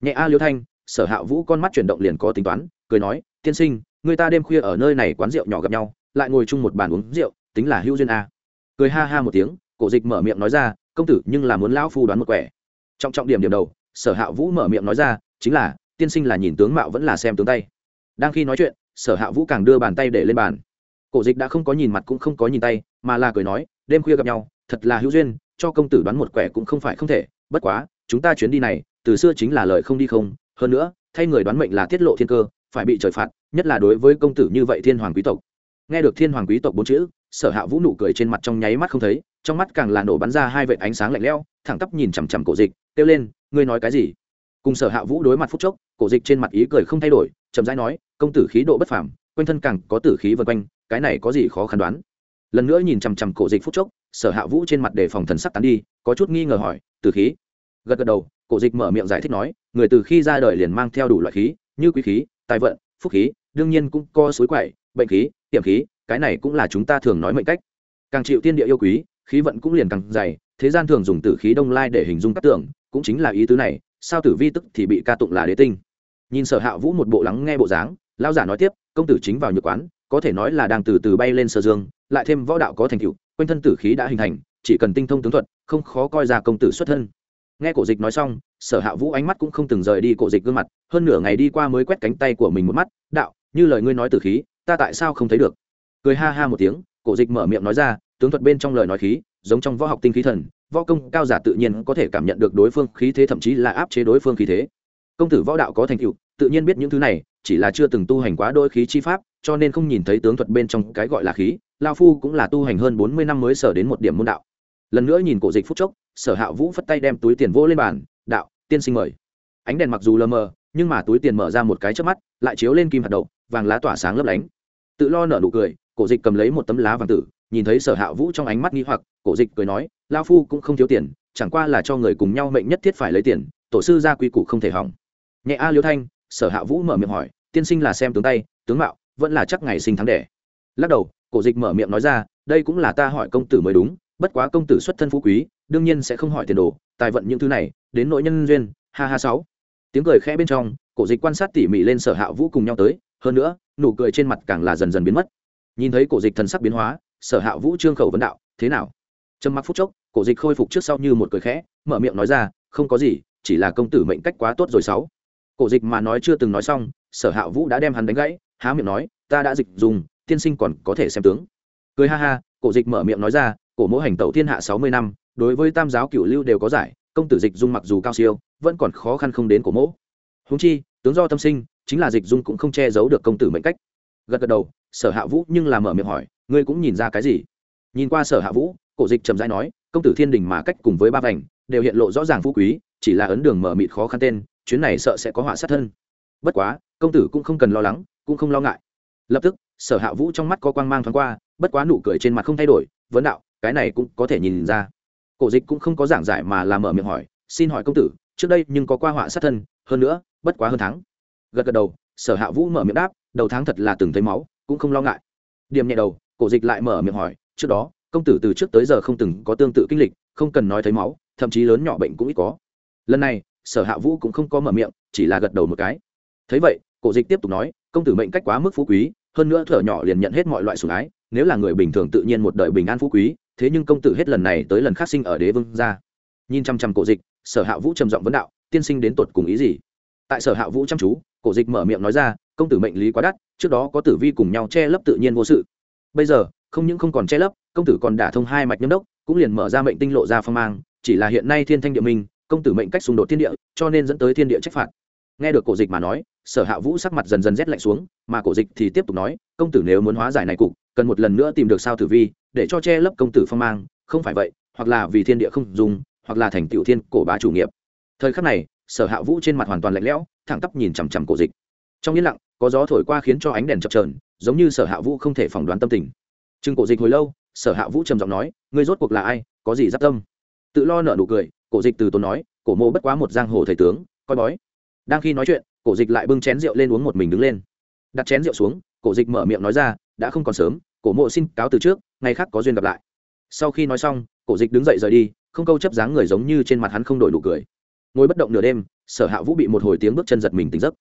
Nhẹ a liêu thanh. Sở hạ vũ con mắt chuyển động liền có tính toán, cười nói, tiên sinh, người ta đêm khuya ở nơi này quán rượu nhỏ gặp nhau lại ngồi chung một bàn uống rượu, tính là hữu duyên a. Cười ha ha một tiếng, cổ dịch mở miệng nói ra, công tử, nhưng là muốn lão phu đoán một quẻ. Trọng trọng điểm điểm đầu, sở hạ vũ mở miệng nói ra, chính là, tiên sinh là nhìn tướng mạo vẫn là xem tướng tay. Đang khi nói chuyện, sở hạ vũ càng đưa bàn tay để lên bàn. Cổ dịch đã không có nhìn mặt cũng không có nhìn tay, mà là cười nói, đêm khuya gặp nhau, thật là hữu duyên, cho công tử đoán một quẻ cũng không phải không thể, bất quá, chúng ta chuyến đi này, từ xưa chính là lời không đi không, hơn nữa, thay người đoán mệnh là tiết lộ thiên cơ, phải bị trời phạt, nhất là đối với công tử như vậy thiên hoàng quý tộc nghe được thiên hoàng quý tộc bốn chữ, sở hạ vũ nụ cười trên mặt trong nháy mắt không thấy, trong mắt càng là nổ bắn ra hai vệt ánh sáng lạnh lẽo, thẳng tắp nhìn chằm chằm cổ dịch, kêu lên, ngươi nói cái gì? Cùng sở hạ vũ đối mặt phút chốc, cổ dịch trên mặt ý cười không thay đổi, chậm rãi nói, công tử khí độ bất phàm, quanh thân càng có tử khí vân quanh, cái này có gì khó khăn đoán? Lần nữa nhìn chằm chằm cổ dịch phút chốc, sở hạ vũ trên mặt đề phòng thần sắc tán đi, có chút nghi ngờ hỏi, tử khí? Gật gật đầu, cổ dịch mở miệng giải thích nói, người từ khi ra đời liền mang theo đủ loại khí, như quý khí, tài vận, phúc khí, đương nhiên cũng có suối quậy bệnh khí tiệm khí, cái này cũng là chúng ta thường nói mệnh cách. Càng chịu tiên địa yêu quý, khí vận cũng liền càng dày, thế gian thường dùng tử khí đông lai để hình dung các tưởng, cũng chính là ý tứ này, sao tử vi tức thì bị ca tụng là đế tinh. Nhìn sở hạ vũ một bộ lắng nghe bộ dáng lao giả nói tiếp, công tử chính vào nhược quán, có thể nói là đang từ từ bay lên sơ dương, lại thêm võ đạo có thành tựu, quanh thân tử khí đã hình thành, chỉ cần tinh thông tướng thuật, không khó coi ra công tử xuất thân. Nghe cổ dịch nói xong, sở hạ vũ ánh mắt cũng không từng rời đi cổ dịch gương mặt, hơn nửa ngày đi qua mới quét cánh tay của mình một mắt, đạo, như lời ngươi nói tử khí ta tại sao không thấy được? Cười ha ha một tiếng, cổ dịch mở miệng nói ra, tướng thuật bên trong lời nói khí, giống trong võ học tinh khí thần, võ công cao giả tự nhiên có thể cảm nhận được đối phương khí thế thậm chí là áp chế đối phương khí thế. Công tử võ đạo có thành tựu, tự nhiên biết những thứ này, chỉ là chưa từng tu hành quá đôi khí chi pháp, cho nên không nhìn thấy tướng thuật bên trong cái gọi là khí lao phu cũng là tu hành hơn bốn mươi năm mới sở đến một điểm môn đạo. Lần nữa nhìn cổ dịch phúc chốc, sở hạ vũ phất tay đem túi tiền vỗ lên bàn, đạo, tiên sinh mời. Ánh đèn mặc dù lờ mờ, nhưng mà túi tiền mở ra một cái trước mắt, lại chiếu lên kim hạt đậu vàng lá tỏa sáng lấp lánh. Tự lo nở nụ cười, cổ dịch cầm lấy một tấm lá vàng tử, nhìn thấy sở hạ vũ trong ánh mắt nghi hoặc, cổ dịch cười nói lao phu cũng không thiếu tiền, chẳng qua là cho người cùng nhau mệnh nhất thiết phải lấy tiền, tổ sư gia quy củ không thể hỏng. Nhẹ a liêu thanh, sở hạ vũ mở miệng hỏi, tiên sinh là xem tướng tay, tướng mạo, vẫn là chắc ngày sinh tháng đẻ? Lắc đầu, cổ dịch mở miệng nói ra, đây cũng là ta hỏi công tử mới đúng, bất quá công tử xuất thân phú quý, đương nhiên sẽ không hỏi tiền đồ, tài vận những thứ này, đến nội nhân duyên, ha ha sáu. Tiếng cười khẽ bên trong, cổ dịch quan sát tỉ mỉ lên sở hạ vũ cùng nhau tới hơn nữa, nụ cười trên mặt càng là dần dần biến mất. Nhìn thấy cổ dịch thần sắc biến hóa, sở hạ vũ trương khẩu vấn đạo, thế nào? Trầm mặc phút chốc, cổ dịch khôi phục trước sau như một cười khẽ, mở miệng nói ra, không có gì, chỉ là công tử mệnh cách quá tốt rồi sáu. Cổ dịch mà nói chưa từng nói xong, sở hạ vũ đã đem hắn đánh gãy, há miệng nói, ta đã dịch dùng, tiên sinh còn có thể xem tướng. Cười ha ha, cổ dịch mở miệng nói ra, cổ mỗ hành tẩu thiên hạ sáu mươi năm, đối với tam giáo cửu lưu đều có giải, công tử dịch dung mặc dù cao siêu, vẫn còn khó khăn không đến cổ mỗ. Húng chi, tướng do tâm sinh chính là dịch dung cũng không che giấu được công tử mệnh cách. Gật gật đầu, sở hạ vũ nhưng là mở miệng hỏi, ngươi cũng nhìn ra cái gì? Nhìn qua sở hạ vũ, cổ dịch trầm rãi nói, công tử thiên đình mà cách cùng với ba vành, đều hiện lộ rõ ràng phú quý, chỉ là ấn đường mở mịt khó khăn tên, chuyến này sợ sẽ có họa sát thân. Bất quá, công tử cũng không cần lo lắng, cũng không lo ngại. Lập tức, sở hạ vũ trong mắt có quang mang thoáng qua, bất quá nụ cười trên mặt không thay đổi, vấn đạo, cái này cũng có thể nhìn ra. Cổ dịch cũng không có giảng giải mà làm mở miệng hỏi, xin hỏi công tử, trước đây nhưng có qua họa sát thân, hơn nữa, bất quá hơn tháng gật gật đầu, sở hạ vũ mở miệng đáp, đầu tháng thật là từng thấy máu, cũng không lo ngại. Điểm nhẹ đầu, cổ dịch lại mở miệng hỏi, trước đó, công tử từ trước tới giờ không từng có tương tự kinh lịch, không cần nói thấy máu, thậm chí lớn nhỏ bệnh cũng ít có. Lần này, sở hạ vũ cũng không có mở miệng, chỉ là gật đầu một cái. Thấy vậy, cổ dịch tiếp tục nói, công tử mệnh cách quá mức phú quý, hơn nữa thở nhỏ liền nhận hết mọi loại sủng ái, nếu là người bình thường tự nhiên một đời bình an phú quý, thế nhưng công tử hết lần này tới lần khác sinh ở đế vương gia. Nhìn chăm chăm cổ dịch, sở hạ vũ trầm giọng vấn đạo, tiên sinh đến tột cùng ý gì? Tại sở hạ vũ chăm chú, cổ dịch mở miệng nói ra, công tử mệnh lý quá đắt, trước đó có tử vi cùng nhau che lấp tự nhiên vô sự. Bây giờ, không những không còn che lấp, công tử còn đả thông hai mạch nhâm đốc, cũng liền mở ra mệnh tinh lộ ra phong mang, chỉ là hiện nay thiên thanh địa minh, công tử mệnh cách xung đột thiên địa, cho nên dẫn tới thiên địa trách phạt. Nghe được cổ dịch mà nói, sở hạ vũ sắc mặt dần dần rét lạnh xuống, mà cổ dịch thì tiếp tục nói, công tử nếu muốn hóa giải này cục, cần một lần nữa tìm được sao tử vi, để cho che lấp công tử phong mang, không phải vậy, hoặc là vì thiên địa không dùng, hoặc là thành tiểu thiên cổ bá chủ nghiệp. Thời khắc này sở hạ vũ trên mặt hoàn toàn lạnh lẽo, thẳng tắp nhìn chằm chằm cổ dịch. Trong yên lặng, có gió thổi qua khiến cho ánh đèn chập trờn giống như sở hạ vũ không thể phỏng đoán tâm tình. Chừng cổ dịch hồi lâu, sở hạ vũ trầm giọng nói, ngươi rốt cuộc là ai? Có gì giáp tâm? Tự lo nợ nụ cười, cổ dịch từ tốn nói, cổ mô bất quá một giang hồ thầy tướng, coi bói. Đang khi nói chuyện, cổ dịch lại bưng chén rượu lên uống một mình đứng lên. Đặt chén rượu xuống, cổ dịch mở miệng nói ra, đã không còn sớm, cổ mộ xin cáo từ trước, ngày khác có duyên gặp lại. Sau khi nói xong, cổ dịch đứng dậy rời đi, không câu chấp dáng người giống như trên mặt hắn không đổi nụ cười ngồi bất động nửa đêm, sở hạ vũ bị một hồi tiếng bước chân giật mình tỉnh giấc.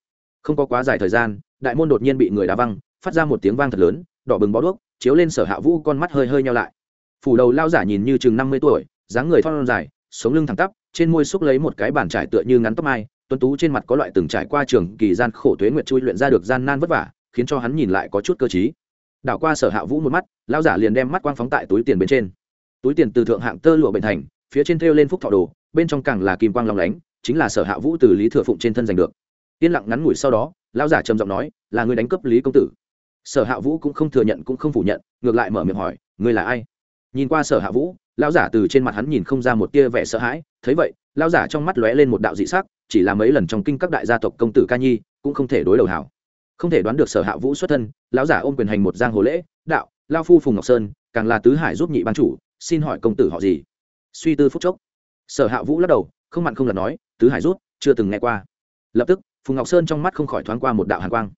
Không có quá dài thời gian, đại môn đột nhiên bị người đá văng, phát ra một tiếng vang thật lớn, đỏ bừng bó đuốc, chiếu lên sở hạ vũ con mắt hơi hơi nhau lại. Phủ đầu lao giả nhìn như chừng năm mươi tuổi, dáng người thon dài, sống lưng thẳng tắp, trên môi xúc lấy một cái bàn trải tựa như ngắn tóc mai, tuấn tú trên mặt có loại từng trải qua trường kỳ gian khổ tuế nguyệt chui luyện ra được gian nan vất vả, khiến cho hắn nhìn lại có chút cơ t đảo qua sở hạ vũ một mắt, lao giả liền đem mắt quang phóng tại túi tiền bên trên. Túi tiền từ thượng hạng tơ lụa bệnh thành, phía trên thêu lên phúc thọ đồ bên trong càng là kim quang long lánh, chính là sở hạ vũ từ lý thừa phụng trên thân giành được. Yên lặng ngắn ngủi sau đó, lão giả trầm giọng nói, là người đánh cướp lý công tử. Sở hạ vũ cũng không thừa nhận cũng không phủ nhận, ngược lại mở miệng hỏi, ngươi là ai? Nhìn qua sở hạ vũ, lão giả từ trên mặt hắn nhìn không ra một tia vẻ sợ hãi, thấy vậy, lão giả trong mắt lóe lên một đạo dị sắc, chỉ là mấy lần trong kinh các đại gia tộc công tử ca nhi cũng không thể đối đầu hảo. Không thể đoán được sở hạ vũ xuất thân, lão giả ôm quyền hành một giang hồ lễ, đạo lao phu phùng ngọc sơn, càng là tứ hải giúp nhị ban chủ, xin hỏi công tử họ gì? Suy tư phúc chốc sở hạ vũ lắc đầu không mặn không lần nói tứ hải rút chưa từng nghe qua lập tức phùng ngọc sơn trong mắt không khỏi thoáng qua một đạo hàn quang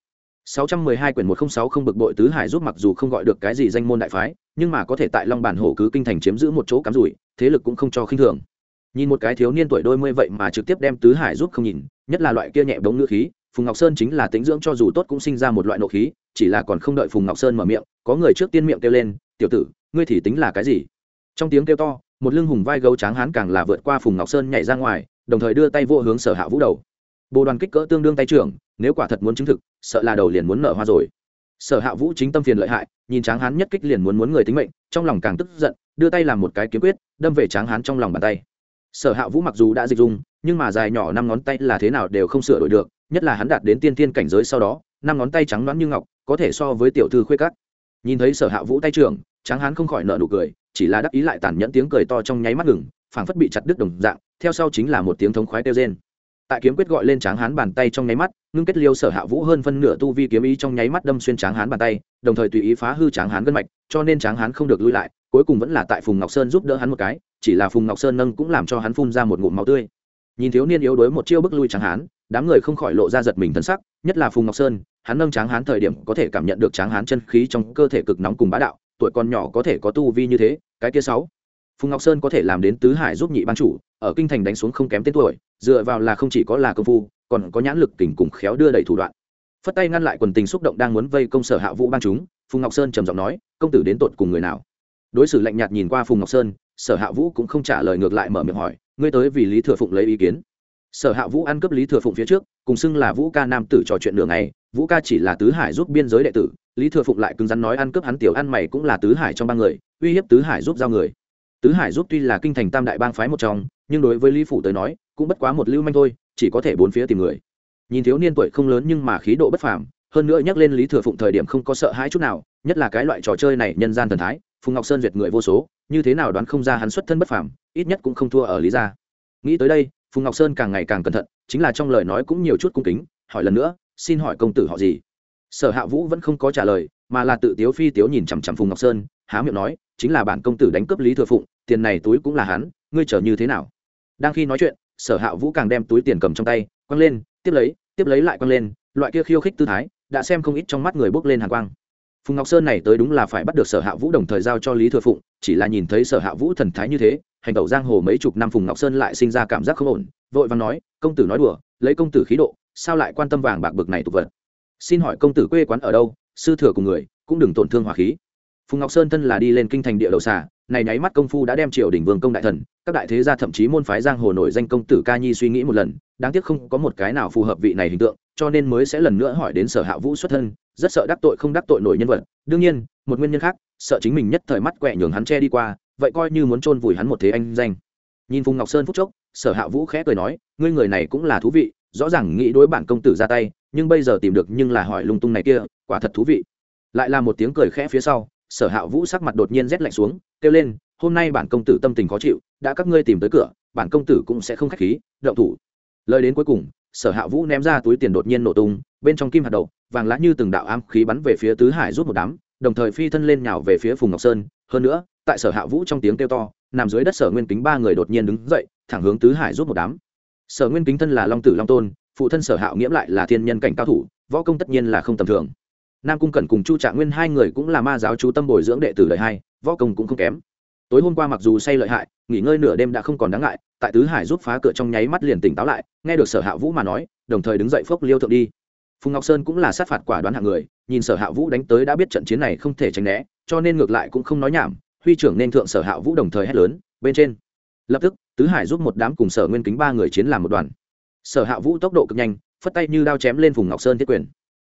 612 quyển 1060 không bực bội tứ hải giúp mặc dù không gọi được cái gì danh môn đại phái, nhưng mà có thể tại Long Bản Hổ cứ kinh thành chiếm giữ một chỗ cắm rủi, thế lực cũng không cho khinh thường. Nhìn một cái thiếu niên tuổi đôi mươi vậy mà trực tiếp đem tứ hải giúp không nhìn, nhất là loại kia nhẹ bóng ngữ khí, Phùng Ngọc Sơn chính là tính dưỡng cho dù tốt cũng sinh ra một loại nộ khí, chỉ là còn không đợi Phùng Ngọc Sơn mở miệng, có người trước tiên miệng kêu lên, "Tiểu tử, ngươi thì tính là cái gì?" Trong tiếng kêu to, một lưng hùng vai gấu trắng hán càng là vượt qua Phùng Ngọc Sơn nhảy ra ngoài, đồng thời đưa tay vô hướng Sở Hạ Vũ đầu. Bồ đoàn kích cỡ tương đương tay trưởng, nếu quả thật muốn chứng thực sợ là đầu liền muốn nở hoa rồi. Sở hạ vũ chính tâm phiền lợi hại nhìn tráng hán nhất kích liền muốn muốn người tính mệnh trong lòng càng tức giận đưa tay làm một cái kiếm quyết đâm về tráng hán trong lòng bàn tay. Sở hạ vũ mặc dù đã dịch dung nhưng mà dài nhỏ năm ngón tay là thế nào đều không sửa đổi được nhất là hắn đạt đến tiên tiên cảnh giới sau đó năm ngón tay trắng đoán như ngọc có thể so với tiểu thư khuê cắt nhìn thấy sở hạ vũ tay trưởng tráng hán không khỏi nợ nụ cười, chỉ là đắc ý lại tàn nhẫn tiếng cười to trong nháy mắt ngừng, phảng phất bị chặt đứt đồng dạng, theo sau chính là một tiếng thống khoái kêu rên. Tại kiếm quyết gọi lên tráng hán bàn tay trong nháy mắt, ngưng kết liêu sở hạ vũ hơn phân nửa tu vi kiếm ý trong nháy mắt đâm xuyên tráng hán bàn tay, đồng thời tùy ý phá hư tráng hán gân mạch, cho nên tráng hán không được lui lại, cuối cùng vẫn là tại phùng ngọc sơn giúp đỡ hắn một cái, chỉ là phùng ngọc sơn nâng cũng làm cho hắn phun ra một ngụm máu tươi. Nhìn thiếu niên yếu đuối một chiêu bức lui tráng hán, đám người không khỏi lộ ra giật mình thân sắc, nhất là phùng ngọc sơn, hắn nâng tráng hán thời điểm có thể cảm nhận được tráng hán chân khí trong cơ thể cực nóng cùng bá đạo tuổi còn nhỏ có thể có tu vi như thế, cái kia sáu. Phùng ngọc sơn có thể làm đến tứ hải giúp nhị ban chủ, ở kinh thành đánh xuống không kém tên tuổi, dựa vào là không chỉ có là công phu, còn có nhãn lực tỉnh cùng khéo đưa đẩy thủ đoạn. Phất tay ngăn lại quần tình xúc động đang muốn vây công sở hạ vũ ban chúng, phùng ngọc sơn trầm giọng nói, công tử đến tột cùng người nào? Đối xử lạnh nhạt nhìn qua phùng ngọc sơn, sở hạ vũ cũng không trả lời ngược lại mở miệng hỏi, ngươi tới vì lý thừa phụng lấy ý kiến. Sở hạ vũ ăn cướp lý thừa phụng phía trước, cùng xưng là vũ ca nam tử trò chuyện đường này vũ ca chỉ là tứ hải giúp biên giới đệ tử lý thừa phụng lại cứng rắn nói ăn cướp hắn tiểu ăn mày cũng là tứ hải trong ba người, uy hiếp tứ hải giúp giao người. Tứ hải giúp tuy là kinh thành tam đại bang phái một trong, nhưng đối với lý phủ tới nói, cũng bất quá một lưu manh thôi, chỉ có thể bốn phía tìm người. Nhìn thiếu niên tuổi không lớn nhưng mà khí độ bất phàm, hơn nữa nhắc lên lý thừa phụng thời điểm không có sợ hãi chút nào, nhất là cái loại trò chơi này nhân gian thần thái, phùng ngọc sơn duyệt người vô số, như thế nào đoán không ra hắn xuất thân bất phàm, ít nhất cũng không thua ở lý gia. Nghĩ tới đây, phùng ngọc sơn càng ngày càng cẩn thận, chính là trong lời nói cũng nhiều chút cung kính, hỏi lần nữa, xin hỏi công tử họ gì? Sở hạ vũ vẫn không có trả lời, mà là tự tiếu phi tiếu nhìn chằm chằm phùng ngọc sơn, há miệng nói, chính là bản công tử đánh cướp lý thừa phụng, tiền này túi cũng là hắn, ngươi chờ như thế nào? Đang khi nói chuyện, sở hạ vũ càng đem túi tiền cầm trong tay, quăng lên, tiếp lấy tiếp lấy lại quăng lên, loại kia khiêu khích tư thái, đã xem không ít trong mắt người bước lên hàng quang. Phùng ngọc sơn này tới đúng là phải bắt được sở hạ vũ đồng thời giao cho lý thừa phụng, chỉ là nhìn thấy sở hạ vũ thần thái như thế, hành tẩu giang hồ mấy chục năm phùng ngọc sơn lại sinh ra cảm giác không ổn, vội vàng nói, công tử nói đùa, lấy công tử khí độ, sao lại quan tâm vàng bạc bực này tục vật? Xin hỏi công tử quê quán ở đâu, sư thừa cùng người, cũng đừng tổn thương hòa khí. Phùng ngọc sơn thân là đi lên kinh thành địa đầu xà, này nháy mắt công phu đã đem triều đình vương công đại thần, các đại thế gia thậm chí môn phái giang hồ nổi danh công tử ca nhi suy nghĩ một lần, đáng tiếc không có một cái nào phù hợp vị này hình tượng, cho nên mới sẽ lần nữa hỏi đến sở hạ vũ xuất thân, rất sợ đắc tội không đắc tội nổi nhân vật. Đương nhiên, một nguyên nhân khác, sợ chính mình nhất thời mắt quẹ nhường hắn che đi qua, vậy coi như muốn chôn vùi hắn một thế anh danh. Nhìn phùng ngọc sơn phúc chốc, sở hạ vũ khẽ cười nói, ngươi người này cũng là thú vị, rõ ràng nghĩ đối bản công tử ra tay nhưng bây giờ tìm được nhưng là hỏi lung tung này kia, quả thật thú vị. Lại là một tiếng cười khẽ phía sau, sở hạ vũ sắc mặt đột nhiên rét lạnh xuống, kêu lên, hôm nay bản công tử tâm tình khó chịu, đã các ngươi tìm tới cửa, bản công tử cũng sẽ không khách khí, động thủ. Lời đến cuối cùng, sở hạ vũ ném ra túi tiền đột nhiên nổ tung, bên trong kim hạt đậu, vàng lá như từng đạo ám khí bắn về phía tứ hải rút một đám, đồng thời phi thân lên nhào về phía phùng ngọc sơn. Hơn nữa, tại sở hạ vũ trong tiếng kêu to, nằm dưới đất sở nguyên kính ba người đột nhiên đứng dậy, thẳng hướng tứ hải rút một đám. Sở nguyên kính thân là long tử long tôn phụ thân sở hạo nghiễm lại là thiên nhân cảnh cao thủ, võ công tất nhiên là không tầm thường. Nam cung cẩn cùng chu trạng nguyên hai người cũng là ma giáo chú tâm bồi dưỡng đệ tử đời hai, võ công cũng không kém. Tối hôm qua mặc dù say lợi hại, nghỉ ngơi nửa đêm đã không còn đáng ngại, tại tứ hải giúp phá cửa trong nháy mắt liền tỉnh táo lại, nghe được sở hạ vũ mà nói, đồng thời đứng dậy phốc liêu thượng đi. Phùng ngọc sơn cũng là sát phạt quả đoán hạng người, nhìn sở hạ vũ đánh tới đã biết trận chiến này không thể tránh né, cho nên ngược lại cũng không nói nhảm, huy trưởng nên thượng sở hạ vũ đồng thời hét lớn, bên trên. Lập tức, tứ hải giúp một đám cùng sở nguyên kính ba người chiến làm một đoàn sở hạ vũ tốc độ cực nhanh, phất tay như đao chém lên phùng ngọc sơn thiết quyền.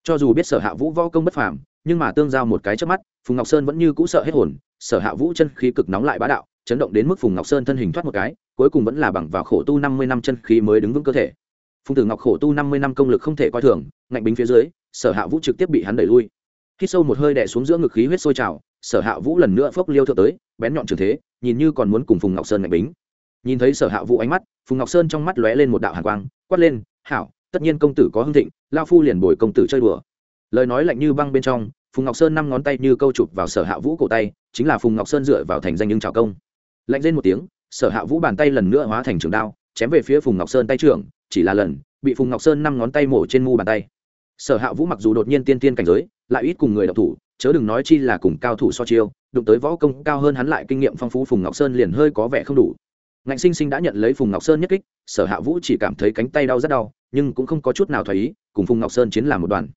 Cho dù biết sở hạ vũ võ công bất phàm, nhưng mà tương giao một cái trước mắt, phùng ngọc sơn vẫn như cũ sợ hết hồn, sở hạ vũ chân khí cực nóng lại bá đạo, chấn động đến mức phùng ngọc sơn thân hình thoát một cái, cuối cùng vẫn là bằng vào khổ tu năm mươi năm chân khí mới đứng vững cơ thể. Phùng tử ngọc khổ tu năm mươi năm công lực không thể coi thường, ngạnh bính phía dưới, sở hạ vũ trực tiếp bị hắn đẩy lui. Khi sâu một hơi đẻ xuống giữa ngực khí huyết sôi trào, sở hạ vũ lần nữa phốc liêu thượng tới, bén nhọn trường thế, nhìn như còn muốn cùng phùng ngọc sơn ngạnh bính. Nhìn thấy sở hạ vũ ánh mắt, phùng ngọc sơn trong mắt lóe lên một đạo hàn quang quát lên, hảo, tất nhiên công tử có hưng thịnh lao phu liền bồi công tử chơi đùa. Lời nói lạnh như băng bên trong, phùng ngọc sơn năm ngón tay như câu chụp vào sở hạ vũ cổ tay, chính là phùng ngọc sơn dựa vào thành danh nhưng trào công. Lạnh lên một tiếng, sở hạ vũ bàn tay lần nữa hóa thành trường đao, chém về phía phùng ngọc sơn tay trưởng, chỉ là lần, bị phùng ngọc sơn năm ngón tay mổ trên mu bàn tay. Sở hạ vũ mặc dù đột nhiên tiên tiên cảnh giới, lại ít cùng người đọc thủ, chớ đừng nói chi là cùng cao thủ so chiêu, đụng tới võ công cao hơn hắn lại kinh nghiệm phong phú phùng ngọc sơn liền hơi có vẻ không đủ. Ngạnh sinh sinh đã nhận lấy phùng ngọc sơn nhất kích sở hạ vũ chỉ cảm thấy cánh tay đau rất đau, nhưng cũng không có chút nào thoải ý, cùng phùng ngọc sơn chiến làm một đoàn.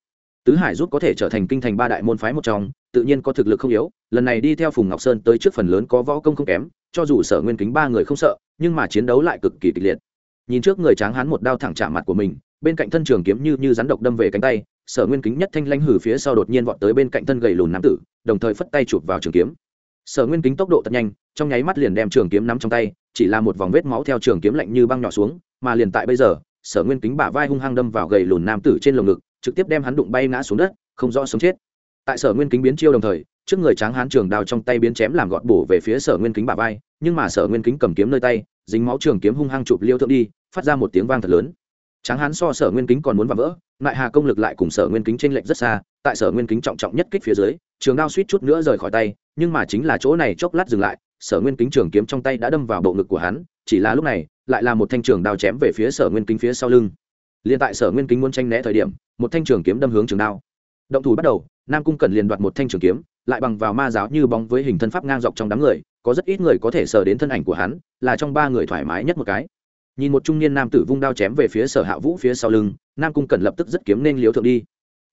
Tứ hải rút có thể trở thành kinh thành ba đại môn phái một trong, tự nhiên có thực lực không yếu, lần này đi theo phùng ngọc sơn tới trước phần lớn có võ công không kém, cho dù sở nguyên kính ba người không sợ, nhưng mà chiến đấu lại cực kỳ kịch liệt. Nhìn trước người tráng Hán một đao thẳng trả mặt của mình, bên cạnh thân trường kiếm như như rắn độc đâm về cánh tay, sở nguyên kính nhất thanh lanh hử phía sau đột nhiên vọt tới bên cạnh thân gầy lùn nam tử, đồng thời phất tay chụp vào trường kiếm. Sở nguyên kính tốc độ thật nhanh, trong nháy mắt liền đem trường kiếm nắm trong tay chỉ là một vòng vết máu theo trường kiếm lạnh như băng nhỏ xuống, mà liền tại bây giờ, sở nguyên kính bả vai hung hăng đâm vào gầy lùn nam tử trên lồng ngực, trực tiếp đem hắn đụng bay ngã xuống đất, không rõ sống chết. Tại sở nguyên kính biến chiêu đồng thời, trước người tráng hán trường đao trong tay biến chém làm gọt bổ về phía sở nguyên kính bà vai, nhưng mà sở nguyên kính cầm kiếm nơi tay, dính máu trường kiếm hung hăng chụp liêu thượng đi, phát ra một tiếng vang thật lớn. Tráng hán so sở nguyên kính còn muốn vạm vỡ lại hà công lực lại cùng sở nguyên kính t r ê n lệch rất xa, tại sở nguyên kính trọng trọng nhất kích phía dưới, trường đao suýt chút nữa rời khỏi tay, nhưng mà chính là chỗ này chốc lát dừng lại sở nguyên kính trường kiếm trong tay đã đâm vào bộ ngực của hắn, chỉ là lúc này, lại là một thanh trường đao chém về phía sở nguyên kính phía sau lưng. Liền tại sở nguyên kính muốn tranh né thời điểm, một thanh trường kiếm đâm hướng trường đao. Động thủ bắt đầu, nam cung cần liền đoạt một thanh trường kiếm, lại bằng vào ma giáo như bóng với hình thân pháp ngang dọc trong đám người, có rất ít người có thể sờ đến thân ảnh của hắn, là trong ba người thoải mái nhất một cái. Nhìn một trung niên nam tử vung đao chém về phía sở hạ vũ phía sau lưng, nam cung cẩn lập tức rất kiếm nên liếu thượng đi.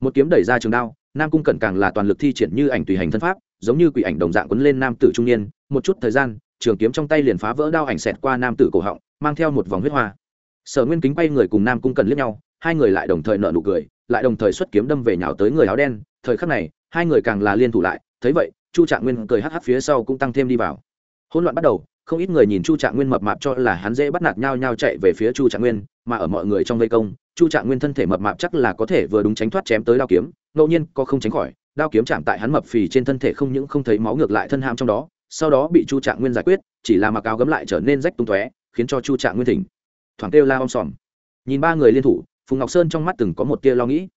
Một kiếm đẩy ra trường đao, nam cung cẩn càng là toàn lực thi triển như ảnh tùy hành thân pháp, giống như quỷ ảnh đồng dạng quấn lên nam tử trung niên một chút thời gian, trường kiếm trong tay liền phá vỡ đao ảnh xẹt qua nam tử cổ họng, mang theo một vòng huyết hoa. Sở nguyên kính bay người cùng nam cung cần liếc nhau, hai người lại đồng thời nợ nụ cười, lại đồng thời xuất kiếm đâm về nhào tới người áo đen. Thời khắc này, hai người càng là liên thủ lại, thấy vậy, chu trạng nguyên cười hắc hắc phía sau cũng tăng thêm đi vào. Hỗn loạn bắt đầu, không ít người nhìn chu trạng nguyên mập mạp cho là hắn dễ bắt nạt nhau nhau chạy về phía chu trạng nguyên, mà ở mọi người trong vây công, chu trạng nguyên thân thể mập mạp chắc là có thể vừa đúng tránh thoát chém tới đao kiếm, ngẫu nhiên có không tránh khỏi, đao kiếm chạm tại hắn mập phì trên thân thể không những không thấy máu ngược lại thân ham trong đó sau đó bị chu trạng nguyên giải quyết, chỉ là mặc áo gấm lại trở nên rách tung tóe, khiến cho chu trạng nguyên thỉnh. Thoảng kêu la om sòm. Nhìn ba người liên thủ, phùng ngọc sơn trong mắt từng có một tia lo nghĩ.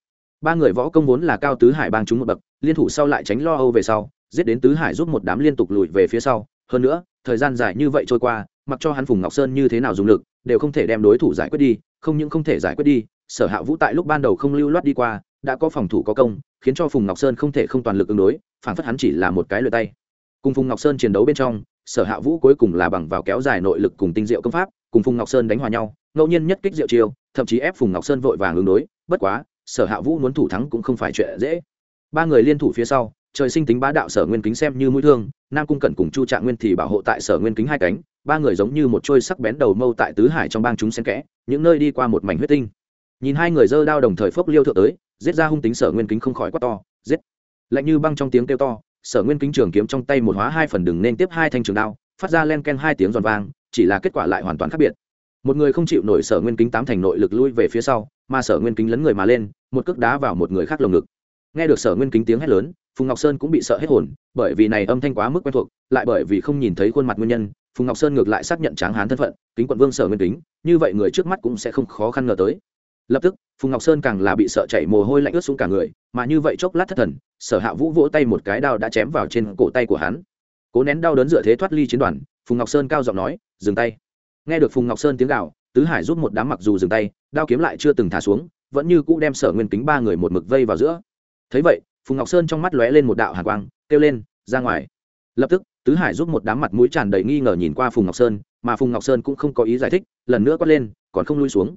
Ba người võ công vốn là cao tứ hải bang chúng một bậc, liên thủ sau lại tránh lo âu về sau, giết đến tứ hải giúp một đám liên tục lùi về phía sau. Hơn nữa, thời gian dài như vậy trôi qua, mặc cho hắn phùng ngọc sơn như thế nào dùng lực, đều không thể đem đối thủ giải quyết đi, không những không thể giải quyết đi, sở hạ vũ tại lúc ban đầu không lưu loát đi qua, đã có phòng thủ có công, khiến cho phùng ngọc sơn không thể không toàn lực ứng đối, phản phất hắn chỉ là một cái lượt tay cùng phùng ngọc sơn chiến đấu bên trong, sở hạ vũ cuối cùng là bằng vào kéo dài nội lực cùng tinh diệu công pháp, cùng phùng ngọc sơn đánh hòa nhau, ngẫu nhiên nhất kích diệu chiêu, thậm chí ép phùng ngọc sơn vội vàng ứng đối. Bất quá, sở hạ vũ muốn thủ thắng cũng không phải chuyện dễ. Ba người liên thủ phía sau, trời sinh tính bá đạo sở nguyên kính xem như mũi thương, nam cung cẩn cùng chu trạng nguyên thì bảo hộ tại sở nguyên kính hai cánh. Ba người giống như một trôi sắc bén đầu mâu tại tứ hải trong bang chúng xen kẽ, những nơi đi qua một mảnh huyết tinh. Nhìn hai người dơ đao đồng thời phốc liêu thượng tới, giết ra hung tính sở nguyên kính không khỏi quát to, giết. Lạnh như băng trong tiếng kêu to sở nguyên kính trường kiếm trong tay một hóa hai phần đừng nên tiếp hai thanh trường đao, phát ra len ken hai tiếng giòn vang, chỉ là kết quả lại hoàn toàn khác biệt. Một người không chịu nổi sở nguyên kính tám thành nội lực lui về phía sau, mà sở nguyên kính lấn người mà lên, một cước đá vào một người khác lồng ngực. Nghe được sở nguyên kính tiếng hét lớn, phùng ngọc sơn cũng bị sợ hết hồn, bởi vì này âm thanh quá mức quen thuộc, lại bởi vì không nhìn thấy khuôn mặt nguyên nhân, phùng ngọc sơn ngược lại xác nhận tráng hán thân phận, kính quận vương sở nguyên kính, như vậy người trước mắt cũng sẽ không khó khăn ngờ tới. Lập tức, phùng ngọc sơn càng là bị sợ chảy mồ hôi lạnh ướt xuống cả người, mà như vậy chốc lát thất thần sở hạ vũ vỗ tay một cái đao đã chém vào trên cổ tay của hắn. Cố nén đau đớn dựa thế thoát ly chiến đoàn, phùng ngọc sơn cao giọng nói, dừng tay. Nghe được phùng ngọc sơn tiếng gào, tứ hải giúp một đám mặc dù dừng tay, đao kiếm lại chưa từng thả xuống, vẫn như cũ đem sở nguyên kính ba người một mực vây vào giữa. Thấy vậy, phùng ngọc sơn trong mắt lóe lên một đạo hàn quang, kêu lên, ra ngoài. Lập tức, tứ hải giúp một đám mặt mũi tràn đầy nghi ngờ nhìn qua phùng ngọc sơn, mà phùng ngọc sơn cũng không có ý giải thích, lần nữa quát lên, còn không lui xuống.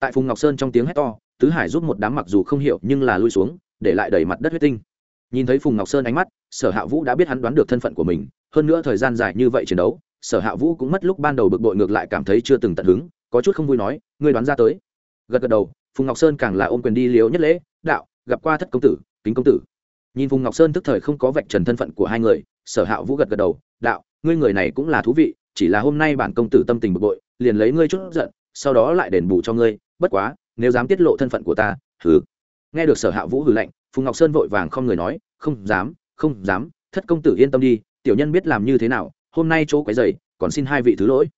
Tại phùng ngọc sơn trong tiếng hét to, tứ hải giúp một đám mặc dù không hiểu nhưng là lui xuống, để lại đầy mặt đất huyết tinh nhìn thấy phùng ngọc sơn ánh mắt, sở hạ vũ đã biết hắn đoán được thân phận của mình, hơn nữa thời gian dài như vậy chiến đấu, sở hạ vũ cũng mất lúc ban đầu bực bội ngược lại cảm thấy chưa từng tận hứng, có chút không vui nói, ngươi đoán ra tới. Gật gật đầu, phùng ngọc sơn càng là ôm quyền đi liếu nhất lễ, đạo, gặp qua thất công tử, kính công tử. Nhìn phùng ngọc sơn tức thời không có vạch trần thân phận của hai người, sở hạ vũ gật gật đầu, đạo, ngươi người này cũng là thú vị, chỉ là hôm nay bản công tử tâm tình bực bội, liền lấy ngươi chút giận, sau đó lại đền bù cho ngươi, bất quá, nếu dám tiết lộ thân phận của ta, hừ. Nghe được sở hạ vũ hừ lạnh phùng ngọc sơn vội vàng không người nói, không dám không dám, thất công tử yên tâm đi, tiểu nhân biết làm như thế nào, hôm nay chỗ quấy dày còn xin hai vị thứ lỗi.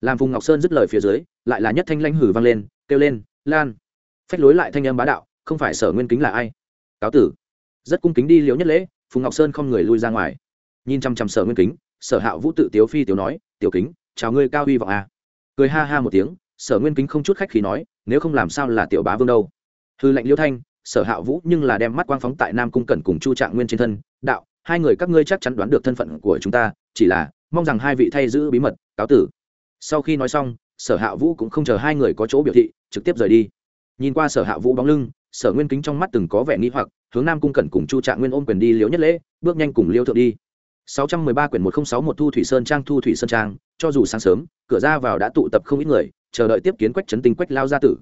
Làm phùng ngọc sơn dứt lời phía dưới, lại là nhất thanh lãnh hử vang lên, kêu lên, lan! Phách lối lại thanh âm bá đạo, không phải sở nguyên kính là ai? Cáo tử. Rất cung kính đi liễu nhất lễ, phùng ngọc sơn không người lui ra ngoài. Nhìn chăm chăm sở nguyên kính, sở hạ vũ tự tiếu phi tiểu nói, tiểu kính, chào ngươi cao hy vọng à. cười ha ha một tiếng, sở nguyên kính không chút khách khí nói, nếu không làm sao là tiểu bá vương đâu? Hư lệnh Liễu thanh sở hạ vũ nhưng là đem mắt quang phóng tại nam cung cẩn cùng chu trạng nguyên trên thân đạo hai người các ngươi chắc chắn đoán được thân phận của chúng ta chỉ là mong rằng hai vị thay giữ bí mật cáo tử. Sau khi nói xong sở hạ vũ cũng không chờ hai người có chỗ biểu thị trực tiếp rời đi. Nhìn qua sở hạ vũ bóng lưng sở nguyên kính trong mắt từng có vẻ nghi hoặc hướng nam cung cẩn cùng chu trạng nguyên ôm quyền đi liễu nhất lễ bước nhanh cùng liêu thượng đi. 613 quyển 1061 Thu Thủy Sơn Trang Thu Thủy Sơn Trang, cho dù sáng sớm, cửa ra vào đã tụ tập không ít người, chờ đợi tiếp kiến Quách Trấn Tinh Quách lao gia tử.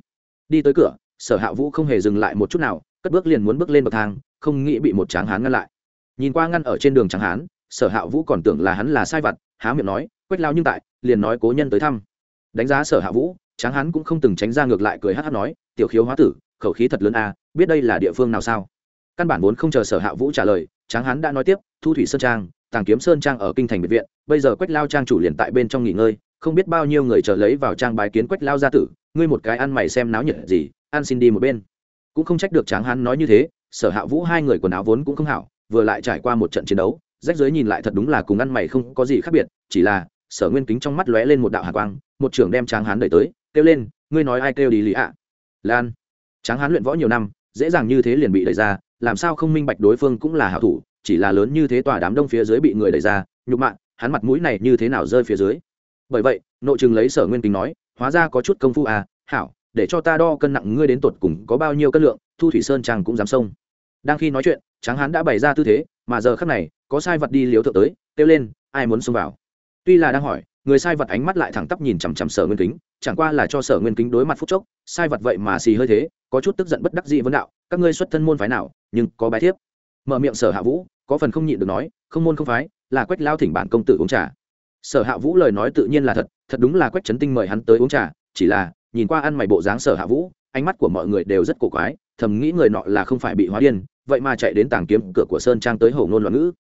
Đi tới cửa, Sở Hạ Vũ không hề dừng lại một chút nào, cất bước liền muốn bước lên bậc thang, không nghĩ bị một tráng hán ngăn lại. Nhìn qua ngăn ở trên đường tráng hán, Sở Hạ Vũ còn tưởng là hắn là sai vặt, há miệng nói, Quách lao nhưng tại, liền nói cố nhân tới thăm. Đánh giá Sở Hạ Vũ, tráng hán cũng không từng tránh ra ngược lại cười hát hát nói, tiểu khiếu hóa tử, khẩu khí thật lớn a, biết đây là địa phương nào sao? căn bản vốn không chờ sở hạ vũ trả lời tráng hán đã nói tiếp thu thủy sơn trang tàng kiếm sơn trang ở kinh thành biệt viện bây giờ quách lao trang chủ liền tại bên trong nghỉ ngơi không biết bao nhiêu người chờ lấy vào trang bài kiến quách lao gia tử ngươi một cái ăn mày xem náo nhiệt gì An xin đi một bên. Cũng không trách được tráng hán nói như thế, sở hạ vũ hai người quần áo vốn cũng không hảo, vừa lại trải qua một trận chiến đấu, rách giới nhìn lại thật đúng là cùng ăn mày không có gì khác biệt, chỉ là, sở nguyên kính trong mắt lóe lên một đạo hạ quang, một trưởng đem tráng hán đẩy tới, kêu lên, ngươi nói ai kêu đi lý ạ? Lan. Tráng hán luyện võ nhiều năm, dễ dàng như thế liền bị đẩy ra, làm sao không minh bạch đối phương cũng là hảo thủ, chỉ là lớn như thế tòa đám đông phía dưới bị người đẩy ra, nhục mạ, hắn mặt mũi này như thế nào rơi phía dưới? Bởi vậy, nội chừng lấy sở nguyên kính nói, hóa ra có chút công phu à hảo để cho ta đo cân nặng ngươi đến tột cùng có bao nhiêu cân lượng, thu thủy sơn trang cũng dám xông. Đang khi nói chuyện, tráng hán đã bày ra tư thế, mà giờ khắc này, có sai vật đi liếu thượng tới, kêu lên, ai muốn xông vào? Tuy là đang hỏi, người sai vật ánh mắt lại thẳng tắp nhìn chằm chằm sở nguyên kính, chẳng qua là cho sở nguyên kính đối mặt phúc chốc, sai vật vậy mà xì hơi thế, có chút tức giận bất đắc dĩ vấn đạo, các ngươi xuất thân môn phái nào, nhưng có bài thiếp. Mở miệng sở hạ vũ, có phần không nhịn được nói, không môn không phái, là quách lao thỉnh bản công tử uống trà. Sở hạ vũ lời nói tự nhiên là thật thật đúng là quách trấn tinh mời hắn tới uống trà, chỉ là nhìn qua ăn mày bộ dáng sở hạ vũ, ánh mắt của mọi người đều rất cổ quái, thầm nghĩ người nọ là không phải bị hóa điên, vậy mà chạy đến tàng kiếm cửa của sơn trang tới hầu ngôn loạn ngữ.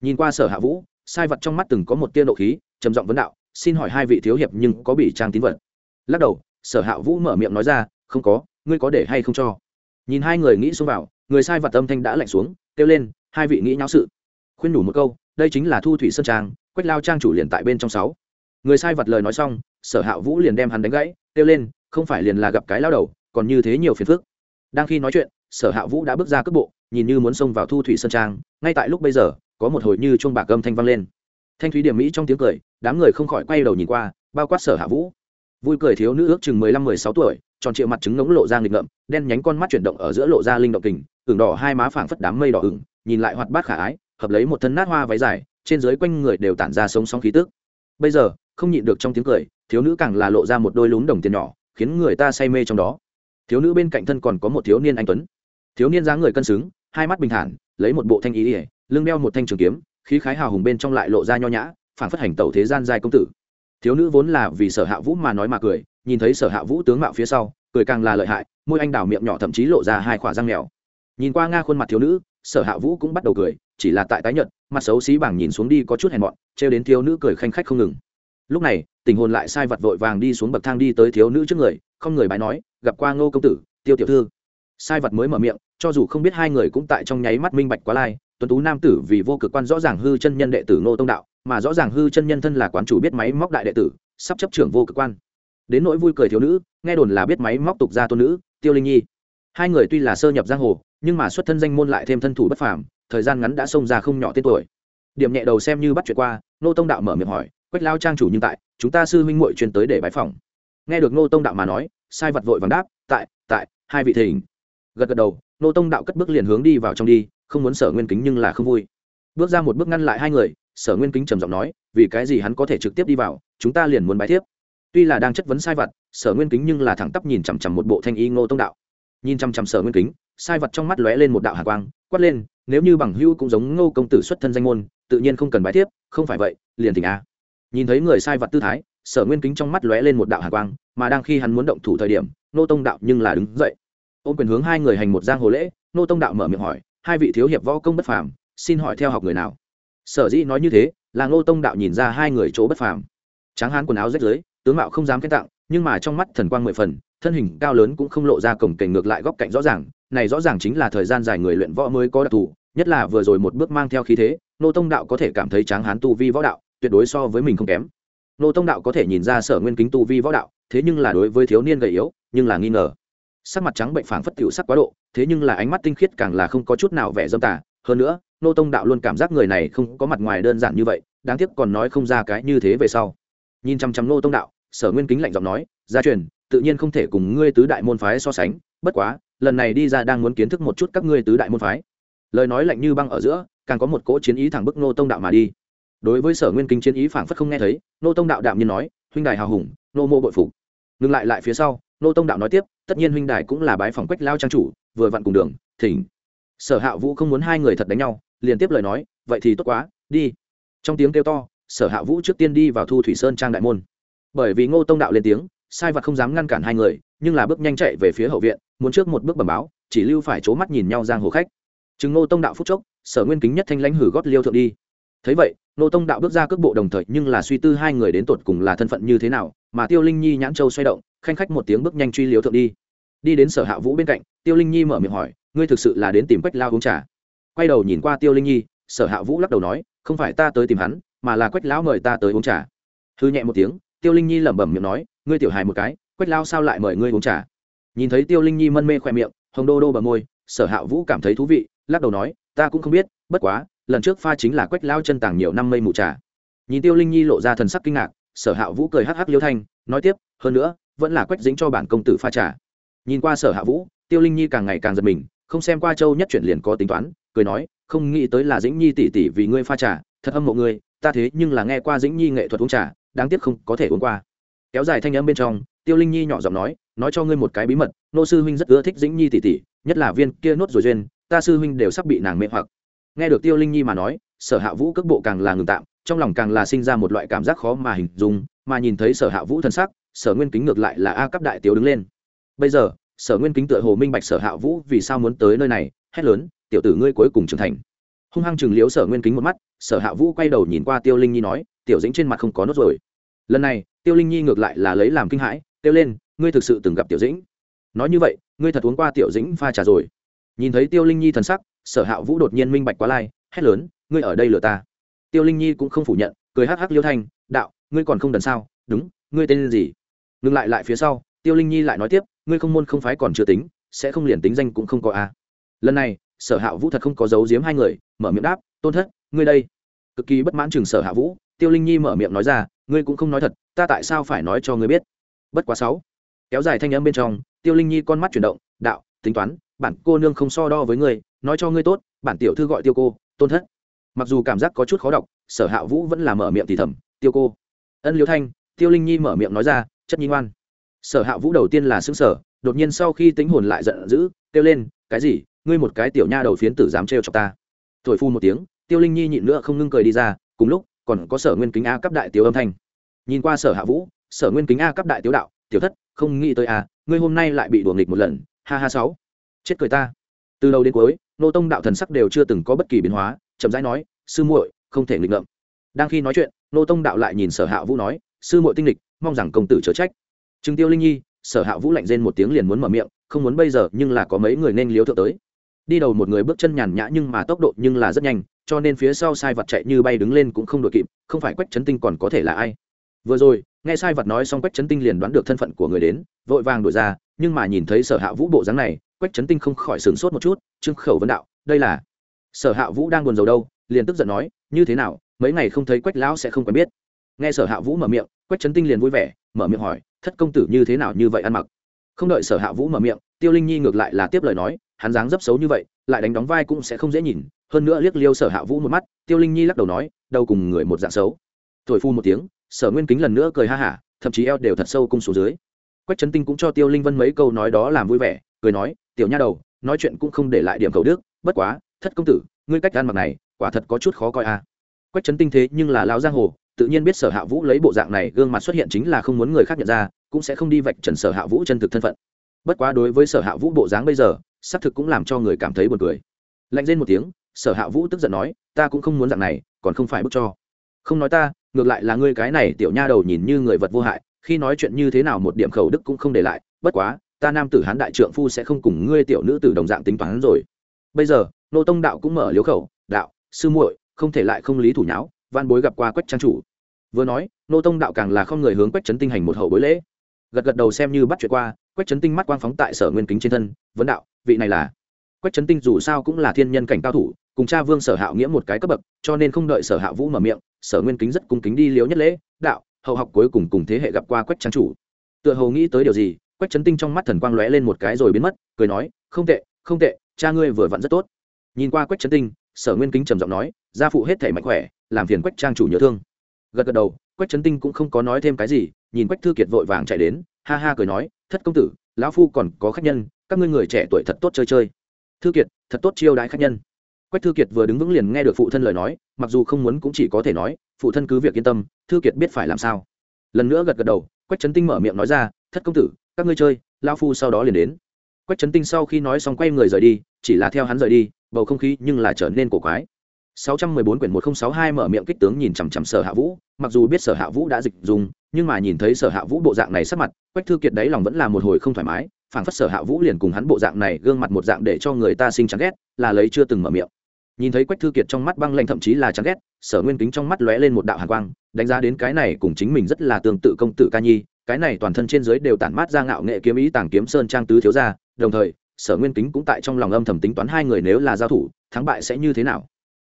Nhìn qua sở hạ vũ, sai vật trong mắt từng có một tia nộ khí, trầm giọng vấn đạo, xin hỏi hai vị thiếu hiệp nhưng có bị trang tín vật? Lắc đầu, sở hạ vũ mở miệng nói ra, không có, ngươi có để hay không cho? Nhìn hai người nghĩ xuống vào, người sai vật âm thanh đã lạnh xuống, kêu lên, hai vị nghĩ nháo sự. Khuyên đủ một câu, đây chính là thu thủy sơn trang, quách lao trang chủ liền tại bên trong sáu. Người sai vật lời nói xong, sở hạ vũ liền đem hắn đánh gãy, kêu lên không phải liền là gặp cái lao đầu, còn như thế nhiều phiền phức. Đang khi nói chuyện, sở hạ vũ đã bước ra cước bộ, nhìn như muốn xông vào thu thủy sơn trang, ngay tại lúc bây giờ, có một hồi như chuông bạc âm thanh vang lên. Thanh thúy điểm mỹ trong tiếng cười, đám người không khỏi quay đầu nhìn qua, bao quát sở hạ vũ. Vui cười thiếu nữ ước chừng mười lăm, mười sáu tuổi, tròn triệu mặt trứng ngống lộ ra nghịch ngợm, đen nhánh con mắt chuyển động ở giữa lộ ra linh động kình, ửng đỏ hai má phảng phất đám mây đỏ ửng, nhìn lại hoạt bát khả ái, hợp lấy một thân nát hoa váy dài, trên dưới quanh người đều tản ra sống sóng khí tức. Bây giờ, không nhịn được trong tiếng cười, thiếu nữ càng là lộ ra một đôi lún đồng tiền nhỏ khiến người ta say mê trong đó. Thiếu nữ bên cạnh thân còn có một thiếu niên anh tuấn. Thiếu niên dáng người cân xứng, hai mắt bình thản, lấy một bộ thanh ý ỉa lưng đeo một thanh trường kiếm, khí khái hào hùng bên trong lại lộ ra nho nhã phản phất hành tẩu thế gian giai công tử. Thiếu nữ vốn là vì sở hạ vũ mà nói mà cười, nhìn thấy sở hạ vũ tướng mạo phía sau, cười càng là lợi hại, môi anh đào miệng nhỏ thậm chí lộ ra hai khỏa răng mèo. Nhìn qua nga khuôn mặt thiếu nữ, sở hạ vũ cũng bắt đầu cười, chỉ là tại tái nhợt, mặt xấu xí bảng nhìn xuống đi có chút hèn mọn, trêu đến thiếu nữ cười khanh khách không ngừng lúc này, tình hồn lại sai vật vội vàng đi xuống bậc thang đi tới thiếu nữ trước người, không người bái nói, gặp qua ngô công tử, tiêu tiểu thư. Sai vật mới mở miệng, cho dù không biết hai người cũng tại trong nháy mắt minh bạch quá lai, tuấn tú nam tử vì vô cực quan rõ ràng hư chân nhân đệ tử ngô tông đạo, mà rõ ràng hư chân nhân thân là quán chủ biết máy móc đại đệ tử, sắp chấp trưởng vô cực quan. Đến nỗi vui cười thiếu nữ, nghe đồn là biết máy móc tục gia tôn nữ, tiêu linh nhi. Hai người tuy là sơ nhập giang hồ, nhưng mà xuất thân danh môn lại thêm thân thủ bất phàm, thời gian ngắn đã xông ra không nhỏ tên tuổi. Điểm nhẹ đầu xem như bắt chuyện qua nô tông đạo mở miệng hỏi quách lao trang chủ nhưng tại, chúng ta sư huynh muội chuyên tới để bãi phòng nghe được nô tông đạo mà nói, sai vật vội vàng đáp, tại tại, hai vị thỉnh. Gật gật đầu nô tông đạo cất bước liền hướng đi vào trong đi, không muốn sở nguyên kính nhưng là không vui. Bước ra một bước ngăn lại hai người, sở nguyên kính trầm giọng nói, vì cái gì hắn có thể trực tiếp đi vào, chúng ta liền muốn bái tiếp tuy là đang chất vấn sai vật, sở nguyên kính nhưng là thẳng tắp nhìn chằm chằm một bộ thanh y ngô tông đạo. Nhìn chằm chằm sở nguyên kính, sai vật trong mắt lóe lên một đạo hạ quang, quát lên, nếu như bằng hưu cũng giống ngô công tử xuất thân danh môn, tự nhiên không cần bái tiếp không phải vậy, liền thỉnh a nhìn thấy người sai vật tư thái, sở nguyên kính trong mắt lóe lên một đạo hạ quang, mà đang khi hắn muốn động thủ thời điểm, nô tông đạo nhưng là đứng dậy. Ôm quyền hướng hai người hành một giang hồ lễ, nô tông đạo mở miệng hỏi, hai vị thiếu hiệp võ công bất phàm, xin hỏi theo học người nào? Sở dĩ nói như thế, là nô tông đạo nhìn ra hai người chỗ bất phàm. Tráng hán quần áo rách rưới, tướng mạo không dám khen tặng, nhưng mà trong mắt thần quang mười phần, thân hình cao lớn cũng không lộ ra cổng cảnh ngược lại góc cạnh rõ ràng, này rõ ràng chính là thời gian dài người luyện võ mới có đặc thù, nhất là vừa rồi một bước mang theo khí thế, nô tông đạo có thể cảm thấy tráng hán tu vi võ đạo tuyệt đối so với mình không kém. Nô tông đạo có thể nhìn ra sở nguyên kính tu vi võ đạo, thế nhưng là đối với thiếu niên gầy yếu, nhưng là nghi ngờ. Sắc mặt trắng bệnh phảng phất tiểu sắc quá độ, thế nhưng là ánh mắt tinh khiết càng là không có chút nào vẻ dâm tà. Hơn nữa, nô tông đạo luôn cảm giác người này không có mặt ngoài đơn giản như vậy, đáng tiếc còn nói không ra cái như thế về sau. Nhìn chăm chăm nô tông đạo, sở nguyên kính lạnh giọng nói, gia truyền, tự nhiên không thể cùng ngươi tứ đại môn phái so sánh, bất quá, lần này đi ra đang muốn kiến thức một chút các ngươi tứ đại môn phái. Lời nói lạnh như băng ở giữa, càng có một cỗ chiến ý thẳng bức nô tông đạo mà đi đối với sở nguyên kính chiến ý phảng phất không nghe thấy, nô tông đạo đạm nhiên nói, huynh đài hào hùng, nô mô bội phục. Ngừng lại lại phía sau, nô tông đạo nói tiếp, tất nhiên huynh đài cũng là bái phòng quách lao trang chủ, vừa vặn cùng đường, thỉnh. Sở hạ vũ không muốn hai người thật đánh nhau, liền tiếp lời nói, vậy thì tốt quá, đi. Trong tiếng kêu to, sở hạ vũ trước tiên đi vào thu thủy sơn trang đại môn. Bởi vì ngô tông đạo lên tiếng, sai vật không dám ngăn cản hai người, nhưng là bước nhanh chạy về phía hậu viện, muốn trước một bước bẩm báo, chỉ lưu phải c mắt nhìn nhau giang hồ khách. Chứng ngô tông đạo phúc chốc, sở nguyên kính nhất thanh lãnh hử gót liêu thượng đi thấy vậy, nô tông đạo bước ra cước bộ đồng thời, nhưng là suy tư hai người đến tột cùng là thân phận như thế nào, mà tiêu linh nhi nhãn châu xoay động, khanh khách một tiếng bước nhanh truy liếu thượng đi. Đi đến sở hạ vũ bên cạnh, tiêu linh nhi mở miệng hỏi, ngươi thực sự là đến tìm quách lao uống trà? Quay đầu nhìn qua tiêu linh nhi, sở hạ vũ lắc đầu nói, không phải ta tới tìm hắn, mà là quách lão mời ta tới uống trà. Thư nhẹ một tiếng, tiêu linh nhi lẩm bẩm miệng nói, ngươi tiểu hài một cái, quách lao sao lại mời ngươi uống trà? Nhìn thấy tiêu linh nhi mân mê khoe miệng, hồng đô đô bờ môi, sở hạ vũ cảm thấy thú vị, lắc đầu nói, ta cũng không biết, bất quá lần trước pha chính là quách lao chân tàng nhiều năm mây mù trà. Nhìn tiêu linh nhi lộ ra thần sắc kinh ngạc, sở hạ vũ cười hắc hắc liêu thanh, nói tiếp, hơn nữa, vẫn là quách dính cho bản công tử pha trà. Nhìn qua sở hạ vũ, tiêu linh nhi càng ngày càng giật mình, không xem qua châu nhất chuyển liền có tính toán, cười nói, không nghĩ tới là dĩnh nhi tỷ tỷ vì ngươi pha trà, thật âm mộ ngươi, ta thế nhưng là nghe qua dĩnh nhi nghệ thuật uống trà, đáng tiếc không có thể uống qua. Kéo dài thanh âm bên trong, tiêu linh nhi nhỏ giọng nói nói cho ngươi một cái bí mật, nô sư huynh rất ưa thích dĩnh nhi tỷ tỷ, nhất là viên kia nốt rồi duyên, ta sư huynh đều sắp bị nàng mê hoặc nghe được tiêu linh nhi mà nói, sở hạ vũ cước bộ càng là ngừng tạm, trong lòng càng là sinh ra một loại cảm giác khó mà hình dung, mà nhìn thấy sở hạ vũ thân sắc, sở nguyên kính ngược lại là a cấp đại tiếu đứng lên. Bây giờ, sở nguyên kính tựa hồ minh bạch sở hạ vũ vì sao muốn tới nơi này, hét lớn, tiểu tử ngươi cuối cùng trưởng thành. Hung hăng chừng liếu sở nguyên kính một mắt, sở hạ vũ quay đầu nhìn qua tiêu linh nhi nói, tiểu dĩnh trên mặt không có nốt rồi lần này, tiêu linh nhi ngược lại là lấy làm kinh hãi tiêu lên, ngươi thực sự từng gặp tiểu dĩnh. Nói như vậy, ngươi thật uống qua tiểu dĩnh pha trà rồi. Nhìn thấy tiêu linh nhi thần sắc sở hạ vũ đột nhiên minh bạch quá lai, hét lớn, ngươi ở đây lừa ta. Tiêu linh nhi cũng không phủ nhận, cười hắc hắc liêu thanh, đạo, ngươi còn không đần sao? Đúng, ngươi tên gì? Ngừng lại lại phía sau, tiêu linh nhi lại nói tiếp, ngươi không môn không phái còn chưa tính, sẽ không liền tính danh cũng không có a. Lần này, sở hạ vũ thật không có giấu giếm hai người, mở miệng đáp, tôn thất, ngươi đây. Cực kỳ bất mãn chừng sở hạ vũ, tiêu linh nhi mở miệng nói ra, ngươi cũng không nói thật, ta tại sao phải nói cho ngươi biết? Bất quá sáu, kéo dài thanh âm bên trong, tiêu linh nhi con mắt chuyển động, đạo, tính toán, bản cô nương không so đo với ngươi nói cho ngươi tốt, bản tiểu thư gọi tiêu cô, tôn thất. Mặc dù cảm giác có chút khó đọc, sở hạ vũ vẫn là mở miệng thì thầm, tiêu cô. Ân liễu thanh, tiêu linh nhi mở miệng nói ra, chất nhi ngoan. Sở hạ vũ đầu tiên là xứng sở đột nhiên sau khi tính hồn lại giận dữ, kêu lên, cái gì? Ngươi một cái tiểu nha đầu phiến tử dám trêu chọc ta. Thổi phu một tiếng, tiêu linh nhi nhịn nữa không ngưng cười đi ra, cùng lúc, còn có sở nguyên kính a cấp đại tiểu âm thanh. Nhìn qua sở hạ vũ, sở nguyên kính a cấp đại tiểu đạo, tiểu thất, không nghĩ tới a ngươi hôm nay lại bị đuổi nghịch một lần, ha ha sáu. Chết cười ta từ đầu đến cuối, nô tông đạo thần sắc đều chưa từng có bất kỳ biến hóa, chậm rãi nói, sư muội, không thể nghịch ngợm. Đang khi nói chuyện, nô tông đạo lại nhìn sở hạ vũ nói, sư muội tinh lịch mong rằng công tử chớ trách. Trừng tiêu linh nhi, sở hạ vũ lạnh rên một tiếng liền muốn mở miệng, không muốn bây giờ, nhưng là có mấy người nên liếu thượng tới. Đi đầu một người bước chân nhàn nhã nhưng mà tốc độ nhưng là rất nhanh, cho nên phía sau sai vật chạy như bay đứng lên cũng không đội kịp, không phải quách trấn tinh còn có thể là ai. Vừa rồi, nghe sai vật nói xong quách trấn tinh liền đoán được thân phận của người đến, vội vàng đổi ra, nhưng mà nhìn thấy sở hạ vũ bộ dáng này quách Trấn tinh không khỏi sửng sốt một chút, trương khẩu vấn đạo, đây là sở hạ vũ đang buồn rầu đâu, liền tức giận nói, như thế nào, mấy ngày không thấy quách lão sẽ không quen biết. Nghe sở hạ vũ mở miệng, quách Trấn tinh liền vui vẻ, mở miệng hỏi, thất công tử như thế nào như vậy ăn mặc? Không đợi sở hạ vũ mở miệng, tiêu linh nhi ngược lại là tiếp lời nói, hắn dáng dấp xấu như vậy, lại đánh đóng vai cũng sẽ không dễ nhìn. Hơn nữa liếc liêu sở hạ vũ một mắt, tiêu linh nhi lắc đầu nói, đâu cùng người một dạng xấu. Thổi phu một tiếng, sở nguyên kính lần nữa cười ha hả, thậm chí eo đều thật sâu cung xuống dưới. Quách trấn tinh cũng cho tiêu linh vân mấy câu nói đó làm vui vẻ, cười nói tiểu nha đầu, nói chuyện cũng không để lại điểm cầu đức, bất quá, thất công tử, ngươi cách ăn mặc này, quả thật có chút khó coi a à. quách trấn tinh thế nhưng là lao giang hồ, tự nhiên biết sở hạ vũ lấy bộ dạng này gương mặt xuất hiện chính là không muốn người khác nhận ra, cũng sẽ không đi vạch trần sở hạ vũ chân thực thân phận. Bất quá đối với sở hạ vũ bộ dáng bây giờ, xác thực cũng làm cho người cảm thấy buồn cười. Lạnh lên một tiếng, sở hạ vũ tức giận nói, ta cũng không muốn dạng này, còn không phải bức cho. Không nói ta, ngược lại là ngươi cái này tiểu nha đầu nhìn như người vật vô hại, khi nói chuyện như thế nào một điểm khẩu đức cũng không để lại, bất quá ta nam tử hán đại trượng phu sẽ không cùng ngươi tiểu nữ tử đồng dạng tính toán rồi. Bây giờ, nô tông đạo cũng mở liếu khẩu, đạo, sư muội, không thể lại không lý thủ nháo van bối gặp qua quách trang chủ. Vừa nói, nô tông đạo càng là không người hướng quách trấn tinh hành một hậu bối lễ. Gật gật đầu xem như bắt chuyện qua, quách trấn tinh mắt quang phóng tại sở nguyên kính trên thân, vấn đạo, vị này là? Quách trấn tinh dù sao cũng là thiên nhân cảnh cao thủ, cùng cha vương sở hạo nghĩa một cái cấp bậc, cho nên không đợi sở hạ vũ mở miệng, sở nguyên kính rất cung kính đi liếu nhất lễ, đạo, hậu học cuối cùng cùng thế hệ gặp qua quách trang chủ. Tựa hồ nghĩ tới điều gì quách trấn tinh trong mắt thần quang lóe lên một cái rồi biến mất, cười nói, không tệ không tệ, cha ngươi vừa vặn rất tốt. Nhìn qua quách trấn tinh, sở nguyên kính trầm giọng nói, gia phụ hết thể mạnh khỏe, làm phiền quách trang chủ nhớ thương. Gật gật đầu, quách trấn tinh cũng không có nói thêm cái gì, nhìn quách thư kiệt vội vàng chạy đến, ha ha cười nói, thất công tử, lão phu còn có khách nhân, các ngươi người trẻ tuổi thật tốt chơi chơi. Thư kiệt, thật tốt chiêu đãi khách nhân. Quách thư kiệt vừa đứng vững liền nghe được phụ thân lời nói, mặc dù không muốn cũng chỉ có thể nói, phụ thân cứ việc yên tâm, thư kiệt biết phải làm sao. Lần nữa gật gật đầu, quách trấn tinh mở miệng nói ra, thất công tử các ngươi chơi lao phu sau đó liền đến quách trấn tinh sau khi nói xong quay người rời đi chỉ là theo hắn rời đi bầu không khí nhưng là trở nên cổ quái 614 quyển 1062 mở miệng kích tướng nhìn chằm chằm Sở Hạ Vũ, mặc dù biết Sở Hạ Vũ đã dịch dùng, nhưng mà nhìn thấy Sở Hạ Vũ bộ dạng này sắc mặt, Quách Thư Kiệt đấy lòng vẫn là một hồi không thoải mái, phảng phất Sở Hạ Vũ liền cùng hắn bộ dạng này, gương mặt một dạng để cho người ta sinh chán ghét, là lấy chưa từng mở miệng. Nhìn thấy Quách Thư Kiệt trong mắt băng lạnh thậm chí là chán ghét, Sở Nguyên Kính trong mắt lóe lên một đạo hàn quang, đánh giá đến cái này cùng chính mình rất là tương tự công tử ca nhi, cái này toàn thân trên dưới đều tản mát ra ngạo nghệ kiếm ý tàng kiếm sơn trang tứ thiếu gia, đồng thời, Sở Nguyên Kính cũng tại trong lòng âm thầm tính toán hai người nếu là giao thủ, thắng bại sẽ như thế nào.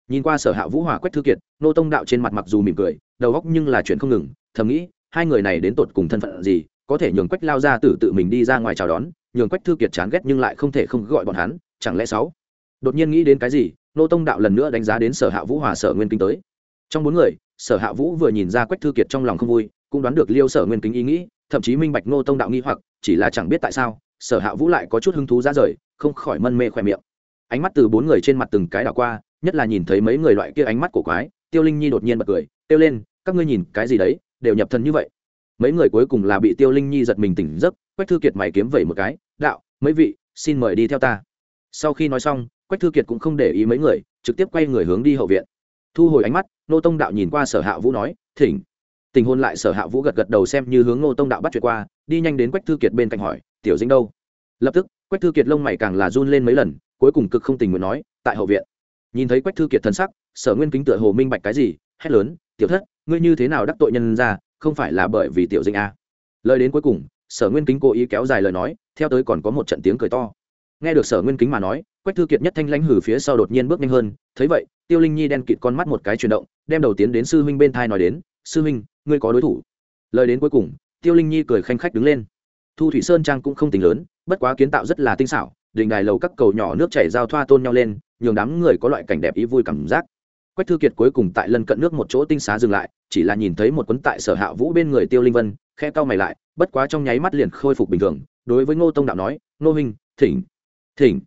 Nhìn qua sở hạ vũ hòa quách thư kiệt nô tông đạo trên mặt mặc dù mỉm cười đầu góc nhưng là chuyện không ngừng thầm nghĩ hai người này đến tột cùng thân phận gì có thể nhường quách lao ra tử tự mình đi ra ngoài chào đón nhường quách thư kiệt chán ghét nhưng lại không thể không gọi bọn hắn chẳng lẽ sáu? Đột nhiên nghĩ đến cái gì nô tông đạo lần nữa đánh giá đến sở hạ vũ hòa sở nguyên kinh tới. Trong bốn người, sở hạ vũ vừa nhìn ra quách thư kiệt trong lòng không vui, cũng đoán được liêu sở nguyên kính ý nghĩ, thậm chí minh bạch nô tông đạo nghi hoặc, chỉ là chẳng biết tại sao, sở hạ vũ lại có chút hứng thú ra rời, không khỏi mân mê khỏe miệng. Ánh mắt từ bốn người trên mặt từng cái đảo qua, nhất là nhìn thấy mấy người loại kia ánh mắt cổ quái, tiêu linh nhi đột nhiên bật cười, kêu lên, các ngươi nhìn cái gì đấy, đều nhập thân như vậy. Mấy người cuối cùng là bị tiêu linh nhi giật mình tỉnh giấc, quách thư kiệt mày kiếm vẩy một cái, đạo, mấy vị, xin mời đi theo ta. Sau khi nói xong quách thư kiệt cũng không để ý mấy người, trực tiếp quay người hướng đi hậu viện. Thu hồi ánh mắt nô tông đạo nhìn qua sở hạ vũ nói, thỉnh. Tình hôn lại sở hạ vũ gật gật đầu xem như hướng nô tông đạo bắt chuyện qua, đi nhanh đến quách thư kiệt bên cạnh hỏi, tiểu dĩnh đâu? Lập tức, quách thư kiệt lông mày càng là run lên mấy lần, cuối cùng cực không tình nguyện nói, tại hậu viện. Nhìn thấy quách thư kiệt thân sắc, sở nguyên kính tựa hồ minh bạch cái gì, hét lớn, tiểu thất, ngươi như thế nào đắc tội nhân ra, không phải là bởi vì tiểu dinh a à. lời đến cuối cùng, sở nguyên kính cố ý kéo dài lời nói, theo tới còn có một trận tiếng cười to. Nghe được sở nguyên kính mà nói quách thư kiệt nhất thanh lãnh hử phía sau đột nhiên bước nhanh hơn, thấy vậy, tiêu linh nhi đen kịt con mắt một cái chuyển động, đem đầu tiến đến sư huynh bên thai nói đến, sư huynh, ngươi có đối thủ. Lời đến cuối cùng, tiêu linh nhi cười khanh khách đứng lên. Thu thủy sơn trang cũng không tính lớn, bất quá kiến tạo rất là tinh xảo đình đài lầu các cầu nhỏ nước chảy giao thoa tôn nhau lên, nhường đám người có loại cảnh đẹp ý vui cảm giác. Quách thư kiệt cuối cùng tại lân cận nước một chỗ tinh xá dừng lại, chỉ là nhìn thấy một quấn tại sở hạ vũ bên người tiêu linh vân, khe cau mày lại, bất quá trong nháy mắt liền khôi phục bình thường, đối với ngô tông đạo nói, ngô huynh, thỉnh thỉnh.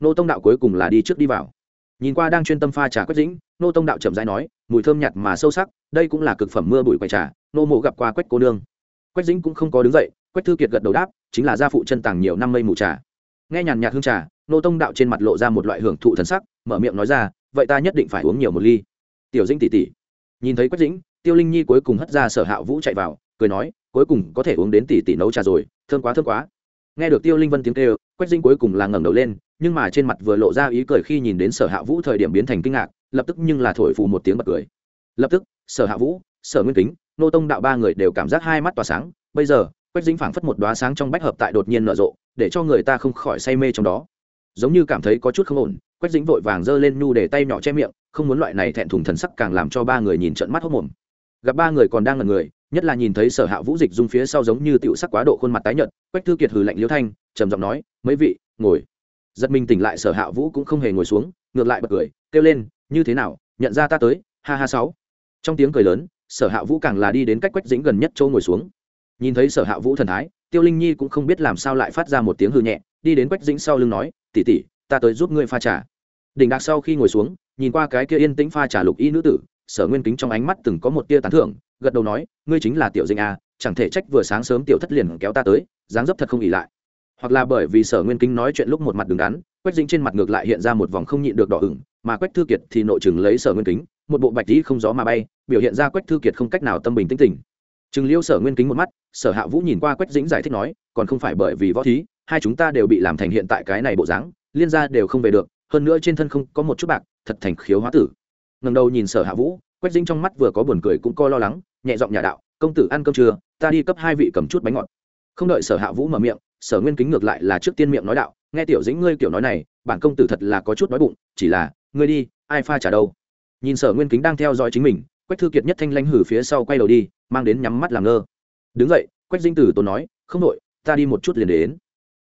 Nô tông đạo cuối cùng là đi trước đi vào. Nhìn qua đang chuyên tâm pha trà quách dĩnh, Nô tông đạo chậm rãi nói, mùi thơm nhạt mà sâu sắc, đây cũng là cực phẩm mưa bụi quầy trà, nô mộ gặp qua quách cô nương. Quách dĩnh cũng không có đứng dậy, quách thư kiệt gật đầu đáp, chính là gia phụ chân tàng nhiều năm mây mù trà. Nghe nhàn nhạt hương trà, nô tông đạo trên mặt lộ ra một loại hưởng thụ thần sắc, mở miệng nói ra, vậy ta nhất định phải uống nhiều một ly. Tiểu dĩnh tỉ tỉ. Nhìn thấy quách dĩnh, tiêu linh nhi cuối cùng hất ra sở hạ vũ chạy vào, cười nói, cuối cùng có thể uống đến tỉ tỉ nấu trà rồi, thơm quá thơm quá. Nghe được tiêu linh vân tiếng kêu, quách dĩnh cuối cùng là ngẩng đầu lên nhưng mà trên mặt vừa lộ ra ý cười khi nhìn đến sở hạ vũ thời điểm biến thành kinh ngạc, lập tức nhưng là thổi phù một tiếng bật cười. Lập tức, sở hạ vũ, sở nguyên kính, nô tông đạo ba người đều cảm giác hai mắt tỏa sáng. Bây giờ, quách dĩnh phảng phất một đoá sáng trong bách hợp tại đột nhiên nở rộ, để cho người ta không khỏi say mê trong đó. Giống như cảm thấy có chút không ổn, quách dĩnh vội vàng giơ lên nhu để tay nhỏ che miệng, không muốn loại này thẹn thùng thần sắc càng làm cho ba người nhìn trận mắt hốc mồm. Gặp ba người còn đang ngẩn người, nhất là nhìn thấy sở hạ vũ dịch dung phía sau giống như tựu sắc quá độ khuôn mặt tái nhợt, quách thư kiệt hừ lạnh liêu thanh, trầm giọng nói, mấy vị, ngồi giật mình tỉnh lại, sở hạ vũ cũng không hề ngồi xuống, ngược lại bật cười, kêu lên, như thế nào, nhận ra ta tới, ha ha sáu. Trong tiếng cười lớn, sở hạ vũ càng là đi đến cách quách dĩnh gần nhất chỗ ngồi xuống. Nhìn thấy sở hạ vũ thần thái, tiêu linh nhi cũng không biết làm sao lại phát ra một tiếng hư nhẹ, đi đến quách dĩnh sau lưng nói tỉ tỉ ta tới giúp ngươi pha trà. Đỉnh đạc sau khi ngồi xuống, nhìn qua cái kia yên tĩnh pha trà lục y nữ tử, sở nguyên kính trong ánh mắt từng có một tia tán thưởng, gật đầu nói, ngươi chính là tiểu dĩnh a chẳng thể trách vừa sáng sớm tiểu thất liền kéo ta tới, dáng dấp thật không ỉ lại hoặc là bởi vì sở nguyên kính nói chuyện lúc một mặt đứng đắn, quách dính trên mặt ngược lại hiện ra một vòng không nhịn được đỏ ửng, mà quách thư kiệt thì nội chừng lấy sở nguyên kính, một bộ bạch dĩ không gió mà bay, biểu hiện ra quách thư kiệt không cách nào tâm bình tĩnh tỉnh chừng liêu sở nguyên kính một mắt, sở hạ vũ nhìn qua quách dĩnh giải thích nói, còn không phải bởi vì võ thí, hai chúng ta đều bị làm thành hiện tại cái này bộ dáng, liên gia đều không về được, hơn nữa trên thân không có một chút bạc, thật thành khiếu hóa tử. Ngần đầu nhìn sở hạ vũ, quách dĩnh trong mắt vừa có buồn cười cũng co lo lắng, nhẹ giọng nhà đạo, công tử ăn cơm trưa, ta đi cấp hai vị cầm chút bánh ngọt. Không đợi sở hạ vũ mở miệng sở nguyên kính ngược lại là trước tiên miệng nói đạo, nghe tiểu dĩnh ngươi kiểu nói này, bản công tử thật là có chút nói bụng, chỉ là, ngươi đi, ai pha trả đâu? Nhìn sở nguyên kính đang theo dõi chính mình, quách thư kiệt nhất thanh lanh hử phía sau quay đầu đi, mang đến nhắm mắt làm ngơ. Đứng dậy, quách dinh tử tốn nói, không đội, ta đi một chút liền đến.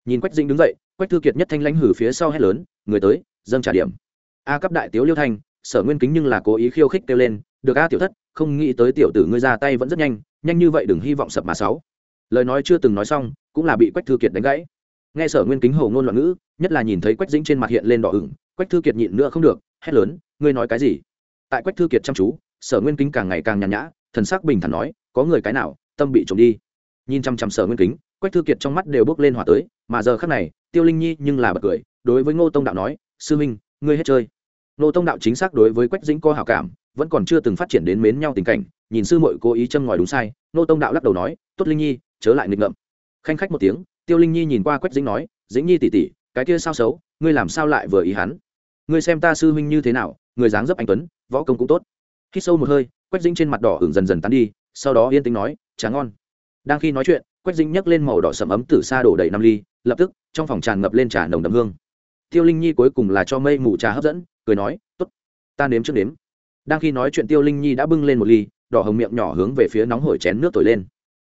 Nhìn quách dinh đứng dậy, quách thư kiệt nhất thanh lãnh hử phía sau hét lớn, người tới, dâng trả điểm. A cấp đại tiếu liêu thanh, sở nguyên kính nhưng là cố ý khiêu khích kêu lên, được a tiểu thất, không nghĩ tới tiểu tử ngươi ra tay vẫn rất nhanh nhanh như vậy đừng hy vọng sập mà sáu. Lời nói chưa từng nói xong cũng là bị quách thư kiệt đánh gãy. Nghe sở nguyên kính hầu ngôn loạn ngữ, nhất là nhìn thấy quách dĩnh trên mặt hiện lên đỏ ửng, quách thư kiệt nhịn nữa không được, hét lớn, ngươi nói cái gì? Tại quách thư kiệt chăm chú, sở nguyên kính càng ngày càng nhàn nhã, thần sắc bình thản nói, có người cái nào, tâm bị trộm đi. Nhìn chăm chăm sở nguyên kính, quách thư kiệt trong mắt đều bước lên hỏa tới, mà giờ khắc này, tiêu linh nhi nhưng là bật cười, đối với ngô tông đạo nói, sư minh, ngươi hết chơi. Ngô tông đạo chính xác đối với quách dĩnh có hảo cảm, vẫn còn chưa từng phát triển đến mến nhau tình cảnh, nhìn sư muội cố ý châm ngòi đúng sai, Ngô tông đạo lắc đầu nói, tốt linh nhi, chớ lại nghịch ngợm khanh khách một tiếng, tiêu linh nhi nhìn qua quách dĩnh nói, dĩnh nhi tỉ tỉ cái kia sao xấu? Ngươi làm sao lại vừa ý hắn? Ngươi xem ta sư huynh như thế nào, người dáng dấp anh tuấn, võ công cũng tốt. Khi sâu một hơi, quách dĩnh trên mặt đỏ hưởng dần dần tán đi, sau đó yên tĩnh nói tráng ngon. Đang khi nói chuyện, quách dĩnh nhấc lên màu đỏ sầm ấm từ xa đổ đầy năm ly, lập tức, trong phòng tràn ngập lên trà nồng đậm hương. Tiêu linh nhi cuối cùng là cho mây mù trà hấp dẫn, cười nói, tốt, ta nếm trước nếm. Đang khi nói chuyện, tiêu linh nhi đã bưng lên một ly, đỏ hồng miệng nhỏ hướng về phía nóng hổi chén nước thổi lên.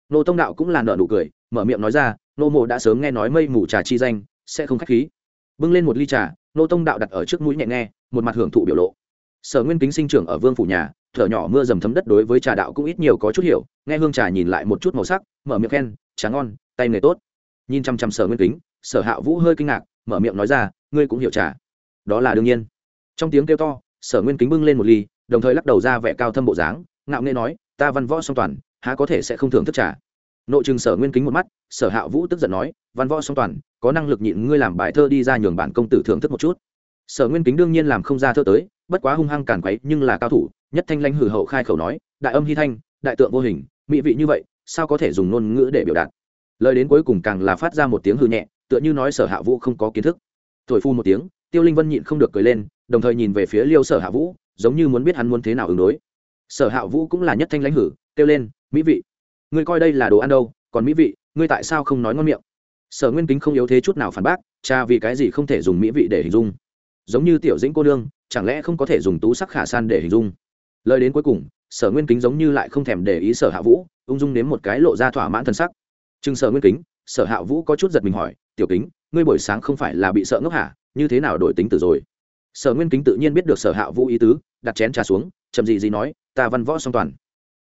Nô tông đạo cũng là nợ nụ cười mở miệng nói ra, nô mộ đã sớm nghe nói mây mù trà chi danh, sẽ không k h á c h khí. Bưng lên một ly trà, nô tông đạo đặt ở trước mũi nhẹ nghe, một mặt hưởng thụ biểu lộ. Sở nguyên kính sinh trưởng ở vương phủ nhà, thở nhỏ mưa dầm thấm đất đối với trà đạo cũng ít nhiều có chút hiểu, nghe hương trà nhìn lại một chút màu sắc, mở miệng khen, trà ngon, tay nghề tốt. Nhìn chăm chăm sở nguyên kính, sở hạ vũ hơi kinh ngạc, mở miệng nói ra, ngươi cũng hiểu trà. Đó là đương nhiên. Trong tiếng kêu to, sở nguyên kính bưng lên một ly, đồng thời lắc đầu ra vẻ cao thâm bộ dáng, ngạo nghê nói, ta văn võ song toàn, há có thể sẽ không thưởng thức trà nội trường sở nguyên kính một mắt, sở hạ vũ tức giận nói, văn võ song toàn, có năng lực nhịn ngươi làm bài thơ đi ra nhường bản công tử thưởng thức một chút. Sở nguyên kính đương nhiên làm không ra thơ tới, bất quá hung hăng càn quấy, nhưng là cao thủ, nhất thanh lãnh hử hậu khai khẩu nói, đại âm hy thanh, đại tượng vô hình, mỹ vị như vậy, sao có thể dùng ngôn ngữ để biểu đạt? Lời đến cuối cùng càng là phát ra một tiếng hư nhẹ, tựa như nói sở hạ vũ không có kiến thức. Thổi phu một tiếng, tiêu linh vân nhịn không được cười lên, đồng thời nhìn về phía liêu sở hạ vũ, giống như muốn biết hắn muốn thế nào ứng đối. Sở hạ vũ cũng là nhất thanh lãnh hử, kêu lên, mỹ vị ngươi coi đây là đồ ăn đâu, còn mỹ vị, ngươi tại sao không nói ngon miệng? Sở nguyên kính không yếu thế chút nào phản bác, cha vì cái gì không thể dùng mỹ vị để hình dung? Giống như tiểu dĩnh cô nương, chẳng lẽ không có thể dùng tú sắc khả san để hình dung? Lời đến cuối cùng, sở nguyên kính giống như lại không thèm để ý sở hạ vũ, ung dung nếm một cái lộ ra thỏa mãn thân sắc. Chừng sở nguyên kính, sở hạ vũ có chút giật mình hỏi, tiểu kính, ngươi buổi sáng không phải là bị sợ ngốc hả? Như thế nào đổi tính từ rồi? Sở nguyên kính tự nhiên biết được sở hạ vũ ý tứ, đặt chén trà xuống, chậm gì gì nói, ta văn võ song toàn.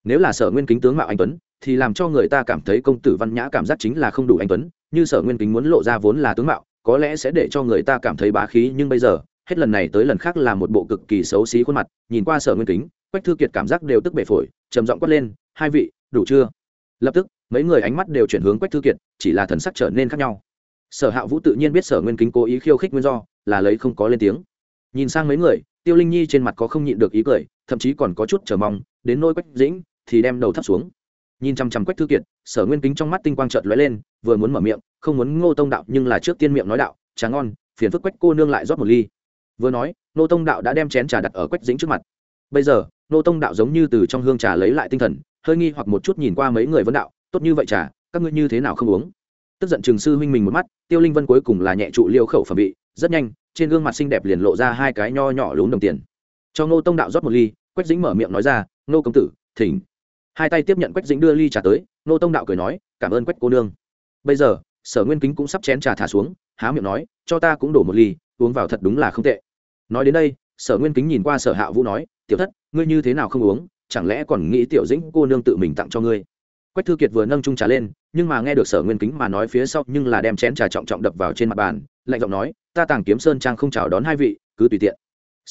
Nếu là sở nguyên kính tướng mạo anh tuấn thì làm cho người ta cảm thấy công tử văn nhã cảm giác chính là không đủ anh tuấn, như sở nguyên kính muốn lộ ra vốn là tướng mạo, có lẽ sẽ để cho người ta cảm thấy bá khí, nhưng bây giờ, hết lần này tới lần khác là một bộ cực kỳ xấu xí khuôn mặt, nhìn qua sở nguyên kính, quách thư kiệt cảm giác đều tức bể phổi, trầm giọng quát lên, hai vị, đủ chưa? Lập tức, mấy người ánh mắt đều chuyển hướng quách thư kiệt, chỉ là thần sắc trở nên khác nhau. Sở hạ vũ tự nhiên biết sở nguyên kính cố ý khiêu khích nguyên do, là lấy không có lên tiếng. Nhìn sang mấy người, tiêu linh nhi trên mặt có không nhịn được ý cười, thậm chí còn có chút chờ mong, đến nôi quách dĩnh thì đem đầu thấp xuống nhìn chằm chằm quách thư kiệt, sở nguyên kính trong mắt tinh quang trợt lóe lên, vừa muốn mở miệng, không muốn ngô tông đạo nhưng là trước tiên miệng nói đạo, trà ngon, phiền phức quách cô nương lại rót một ly. Vừa nói, Ngô tông đạo đã đem chén trà đặt ở quách dĩnh trước mặt. Bây giờ, Ngô tông đạo giống như từ trong hương trà lấy lại tinh thần, hơi nghi hoặc một chút nhìn qua mấy người vấn đạo, tốt như vậy trà, các ngươi như thế nào không uống? Tức giận trường sư huynh mình một mắt, tiêu linh vân cuối cùng là nhẹ trụ liêu khẩu phẩm vị, rất nhanh, trên gương mặt xinh đẹp liền lộ ra hai cái nho nhỏ lún đồng tiền. Cho Ngô tông đạo rót một ly, quách dĩnh mở miệng nói ra, Ngô công tử, thỉnh hai tay tiếp nhận quách dĩnh đưa ly trà tới, nô tông đạo cười nói, cảm ơn quách cô nương. Bây giờ, sở nguyên kính cũng sắp chén trà thả xuống, há miệng nói, cho ta cũng đổ một ly, uống vào thật đúng là không tệ. Nói đến đây, sở nguyên kính nhìn qua sở hạ vũ nói, tiểu thất, ngươi như thế nào không uống, chẳng lẽ còn nghĩ tiểu dĩnh cô nương tự mình tặng cho ngươi? Quách thư kiệt vừa nâng trung trà lên, nhưng mà nghe được sở nguyên kính mà nói phía sau, nhưng là đem chén trà trọng trọng đập vào trên mặt bàn, lạnh giọng nói, ta tàng kiếm sơn trang không chào đón hai vị, cứ tùy tiện.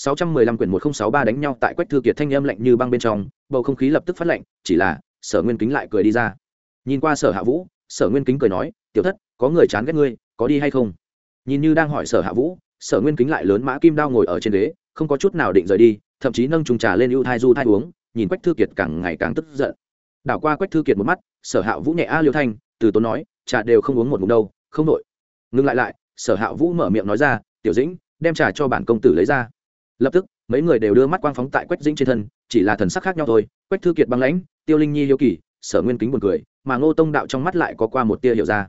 615 quyển 1063 đánh nhau tại Quách Thư Kiệt thanh âm lạnh như băng bên trong, bầu không khí lập tức phát lạnh, chỉ là, Sở Nguyên Kính lại cười đi ra. Nhìn qua Sở Hạ Vũ, Sở Nguyên Kính cười nói, "Tiểu thất, có người chán ghét ngươi, có đi hay không?" Nhìn như đang hỏi Sở Hạ Vũ, Sở Nguyên Kính lại lớn mã kim đao ngồi ở trên ghế, không có chút nào định rời đi, thậm chí nâng chung trà lên ưu thai du thai uống, nhìn Quách Thư Kiệt càng ngày càng tức giận. Đảo qua Quách Thư Kiệt một mắt, Sở Hạ Vũ nhẹ a liêu thanh, từ tốn nói, "Trà đều không uống một ngụm đâu, không nội." Ngưng lại lại, Sở Hạ Vũ mở miệng nói ra, "Tiểu Dĩnh, đem trà cho bản công tử lấy ra." Lập tức, mấy người đều đưa mắt quang phóng tại quách dĩnh trên thân, chỉ là thần sắc khác nhau thôi. Quách thư kiệt băng lãnh, tiêu linh nhi hiếu kỳ, sở nguyên kính buồn cười, mà ngô tông đạo trong mắt lại có qua một tia hiểu ra.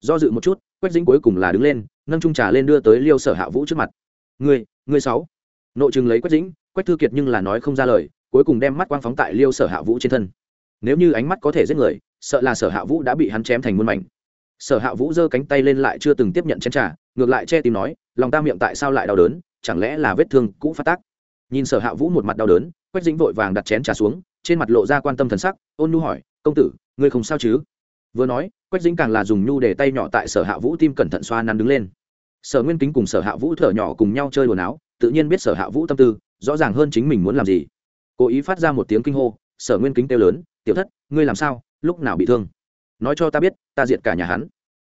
Do dự một chút, quách dĩnh cuối cùng là đứng lên, nâng trung trà lên đưa tới liêu sở hạ vũ trước mặt. Người người sáu. Nội chừng lấy quách dĩnh, quách thư kiệt nhưng là nói không ra lời, cuối cùng đem mắt quang phóng tại liêu sở hạ vũ trên thân. Nếu như ánh mắt có thể giết người, sợ là sở hạ vũ đã bị hắn chém thành muôn mảnh. Sở hạ vũ giơ cánh tay lên lại chưa từng tiếp nhận chén trà, ngược lại che tìm nói lòng ta miệng tại sao lại đau đớn, chẳng lẽ là vết thương cũ phát tác? Nhìn sở hạ vũ một mặt đau đớn, quách dĩnh vội vàng đặt chén trà xuống, trên mặt lộ ra quan tâm thần sắc, ôn nu hỏi, công tử, ngươi không sao chứ? Vừa nói, quách dĩnh càng là dùng nhu để tay nhỏ tại sở hạ vũ tim cẩn thận xoa nắn đứng lên. Sở nguyên kính cùng sở hạ vũ thở nhỏ cùng nhau chơi đùa áo tự nhiên biết sở hạ vũ tâm tư, rõ ràng hơn chính mình muốn làm gì. Cố ý phát ra một tiếng kinh hô, sở nguyên kính kêu lớn, tiểu thất, ngươi làm sao, lúc nào bị thương? Nói cho ta biết, ta diệt cả nhà hắn.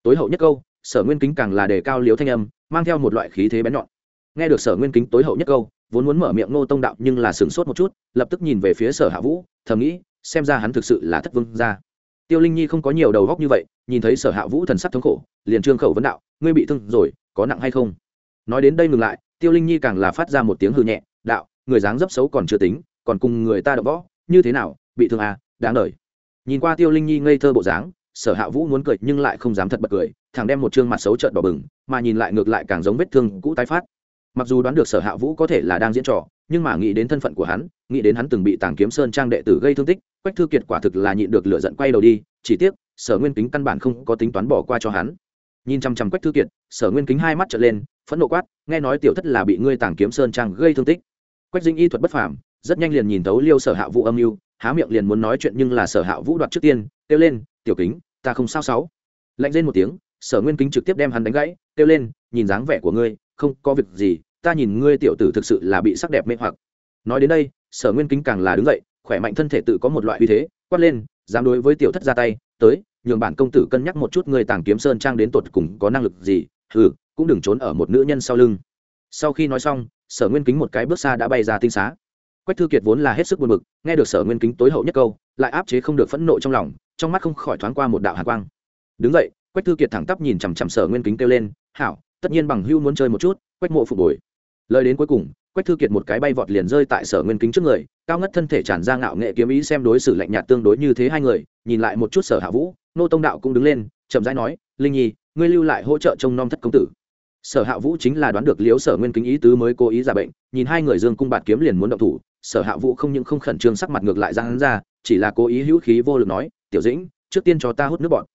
Tối hậu nhất câu, sở nguyên kính càng là đề cao liếu thanh âm mang theo một loại khí thế bén nhọn. Nghe được sở nguyên kính tối hậu nhất câu, vốn muốn mở miệng ngô tông đạo nhưng là sửng sốt một chút, lập tức nhìn về phía sở hạ vũ, thầm nghĩ, xem ra hắn thực sự là thất vương gia. Tiêu linh nhi không có nhiều đầu góc như vậy, nhìn thấy sở hạ vũ thần sắc thống khổ, liền trương khẩu vấn đạo, ngươi bị thương rồi, có nặng hay không? Nói đến đây ngừng lại, tiêu linh nhi càng là phát ra một tiếng hư nhẹ, đạo, người dáng dấp xấu còn chưa tính, còn cùng người ta đọ võ, như thế nào, bị thương à đáng đời. Nhìn qua tiêu linh nhi ngây thơ bộ dáng sở hạ vũ muốn cười nhưng lại không dám thật bật cười, thằng đem một chương mặt xấu trợn đỏ bừng, mà nhìn lại ngược lại càng giống vết thương cũ tái phát. Mặc dù đoán được sở hạ vũ có thể là đang diễn trò, nhưng mà nghĩ đến thân phận của hắn, nghĩ đến hắn từng bị tàng kiếm sơn trang đệ tử gây thương tích, quách thư kiệt quả thực là nhịn được lửa giận quay đầu đi, chỉ tiếc, sở nguyên kính căn bản không có tính toán bỏ qua cho hắn. Nhìn chăm chăm quách thư kiệt, sở nguyên kính hai mắt trở lên, phẫn nộ quát, nghe nói tiểu thất là bị ngươi tàng kiếm sơn trang gây thương tích. Quách dinh y thuật bất phàm, rất nhanh liền nhìn thấu liêu sở hạ vũ âm mưu, há miệng liền muốn nói chuyện nhưng là sở hạ vũ đoạt trước tiên, kêu lên tiểu kính, ta không sao sáu. Lạnh lên một tiếng, sở nguyên kính trực tiếp đem hắn đánh gãy, kêu lên, nhìn dáng vẻ của ngươi, không có việc gì, ta nhìn ngươi tiểu tử thực sự là bị sắc đẹp mê hoặc. Nói đến đây, sở nguyên kính càng là đứng dậy, khỏe mạnh thân thể tự có một loại uy thế, quát lên, dám đối với tiểu thất ra tay, tới, nhường bản công tử cân nhắc một chút người tàng kiếm sơn trang đến tột cùng có năng lực gì ừ cũng đừng trốn ở một nữ nhân sau lưng. Sau khi nói xong, sở nguyên kính một cái bước xa đã bay ra tinh xá. Quách thư kiệt vốn là hết sức buồn bực, nghe được sở nguyên kính tối hậu nhất câu, lại áp chế không được phẫn nộ trong lòng trong mắt không khỏi thoáng qua một đạo hạ quang. Đứng vậy quách thư kiệt thẳng tắp nhìn chằm chằm sở nguyên kính kêu lên, hảo, tất nhiên bằng hưu muốn chơi một chút, quách mộ phục hồi lời đến cuối cùng, quách thư kiệt một cái bay vọt liền rơi tại sở nguyên kính trước người, cao ngất thân thể tràn ra ngạo nghệ kiếm ý xem đối xử lạnh nhạt tương đối như thế hai người, nhìn lại một chút sở hạ vũ, nô tông đạo cũng đứng lên, chậm rãi nói, linh nhi, ngươi lưu lại hỗ trợ trông nom thất công tử. Sở hạ vũ chính là đoán được liếu sở nguyên kính ý tứ mới cố ý giả bệnh, nhìn hai người dương cung bạt kiếm liền muốn động thủ, sở hạ vũ không những không khẩn trương sắc mặt ngược lại ra hắn ra, chỉ là cố ý hữu khí vô lực nói tiểu dĩnh, trước tiên cho ta hút nước bọn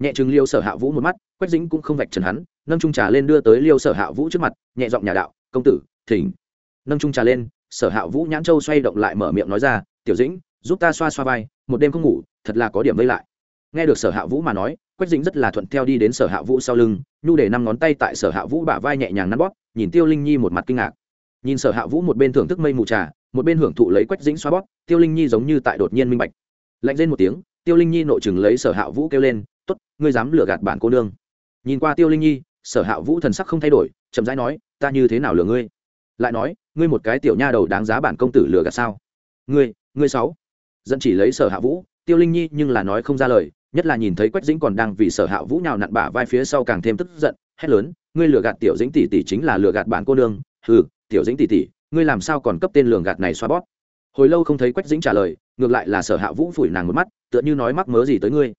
nhẹ chừng liêu sở hạ vũ một mắt, quách dĩnh cũng không vạch trần hắn, nâng trung trà lên đưa tới liêu sở hạ vũ trước mặt, nhẹ giọng nhà đạo, công tử, thỉnh. Nâng trung trà lên, sở hạ vũ nhãn châu xoay động lại mở miệng nói ra, tiểu dĩnh, giúp ta xoa xoa vai, một đêm không ngủ, thật là có điểm vây lại. Nghe được sở hạ vũ mà nói, quách dĩnh rất là thuận theo đi đến sở hạ vũ sau lưng, nhu để năm ngón tay tại sở hạ vũ bả vai nhẹ nhàng nắn bóp, nhìn tiêu linh nhi một mặt kinh ngạc. Nhìn sở hạ vũ một bên thưởng thức mây mù trà, một bên hưởng thụ lấy quách dĩnh xoa bóp, tiêu linh nhi giống như tại đột nhiên minh bạch. Lạnh lên một tiếng tiêu linh nhi nội chừng lấy sở hạ vũ kêu lên t ố t ngươi dám lừa gạt bản cô nương. Nhìn qua tiêu linh nhi, sở hạ vũ thần sắc không thay đổi, chậm rãi nói, ta như thế nào lừa ngươi? Lại nói, ngươi một cái tiểu nha đầu đáng giá bản công tử lừa gạt sao? Ngươi ngươi sáu dẫn chỉ lấy sở hạ vũ, tiêu linh nhi nhưng là nói không ra lời, nhất là nhìn thấy quách dĩnh còn đang vì sở hạ vũ nhào nặn bả vai phía sau càng thêm tức giận, hét lớn, ngươi lừa gạt tiểu dĩnh tỷ tỷ chính là lừa gạt bản cô nương. Ừ tiểu dĩnh tỷ tỷ, ngươi làm sao còn cấp tên lường gạt này xoa bót hồi lâu không thấy quách dĩnh trả lời, ngược lại là sở hạ vũ phủi nàng một mắt tựa như nói mắc mớ gì tới ngươi.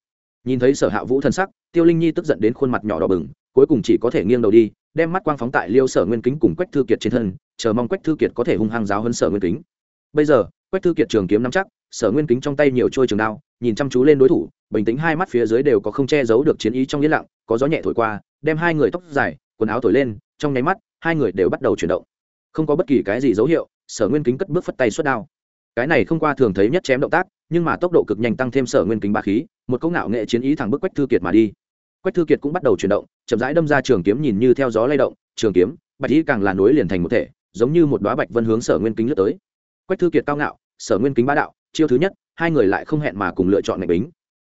Nhìn thấy sở hạ vũ thân sắc, tiêu linh nhi tức giận đến khuôn mặt nhỏ đỏ bừng, cuối cùng chỉ có thể nghiêng đầu đi, đem mắt quang phóng tại liêu sở nguyên kính cùng quách thư kiệt trên thân, chờ mong quách thư kiệt có thể hung hăng giáo hơn sở nguyên kính. Bây giờ, quách thư kiệt trường kiếm nắm chắc, sở nguyên kính trong tay nhiều trôi trường đao, nhìn chăm chú lên đối thủ, bình tĩnh hai mắt phía dưới đều có không che giấu được chiến ý trong yên lặng, có gió nhẹ thổi qua, đem hai người tóc dài, quần áo thổi lên, trong nháy mắt, hai người đều bắt đầu chuyển động. Không có bất kỳ cái gì dấu hiệu, sở nguyên kính cất bước phất tay xuất đao. Cái này không qua thường thấy nhất chém động tác nhưng mà tốc độ cực nhanh tăng thêm sở nguyên kính ba khí, một câu ngạo nghệ chiến ý thẳng bức quách thư kiệt mà đi. Quách thư kiệt cũng bắt đầu chuyển động, chậm rãi đâm ra trường kiếm nhìn như theo gió lay động, trường kiếm, bạch ý càng là nối liền thành một thể, giống như một đoá bạch vân hướng sở nguyên kính lướt tới. Quách thư kiệt cao ngạo, sở nguyên kính bá đạo, chiêu thứ nhất, hai người lại không hẹn mà cùng lựa chọn ngạch bính.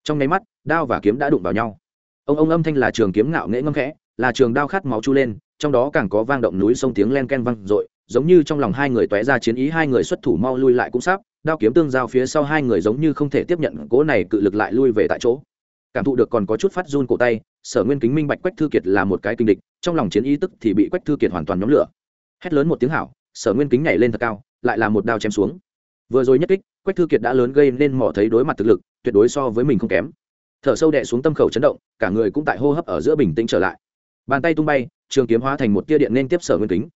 Trong nháy mắt, đao và kiếm đã đụng vào nhau. Ông ông âm thanh là trường kiếm ngạo nghễ ngâm khẽ, là trường đao khát máu chu lên, trong đó càng có vang động núi sông tiếng len ken vang dội, giống như trong lòng hai người tóe ra chiến ý hai người xuất thủ mau lui lại cũng sắp đao kiếm tương giao phía sau hai người giống như không thể tiếp nhận, cố này cự lực lại lui về tại chỗ. Cảm thụ được còn có chút phát run cổ tay, sở nguyên kính minh bạch quách thư kiệt là một cái kinh địch, trong lòng chiến ý tức thì bị quách thư kiệt hoàn toàn nhóm lửa. Hét lớn một tiếng hảo, sở nguyên kính nhảy lên thật cao, lại là một đao chém xuống. Vừa rồi nhất kích, quách thư kiệt đã lớn gây nên mỏ thấy đối mặt thực lực, tuyệt đối so với mình không kém. Thở sâu đè xuống tâm khẩu chấn động, cả người cũng tại hô hấp ở giữa bình tĩnh trở lại. Bàn tay tung bay, trường kiếm hóa thành một tia điện nên tiếp sở nguyên kính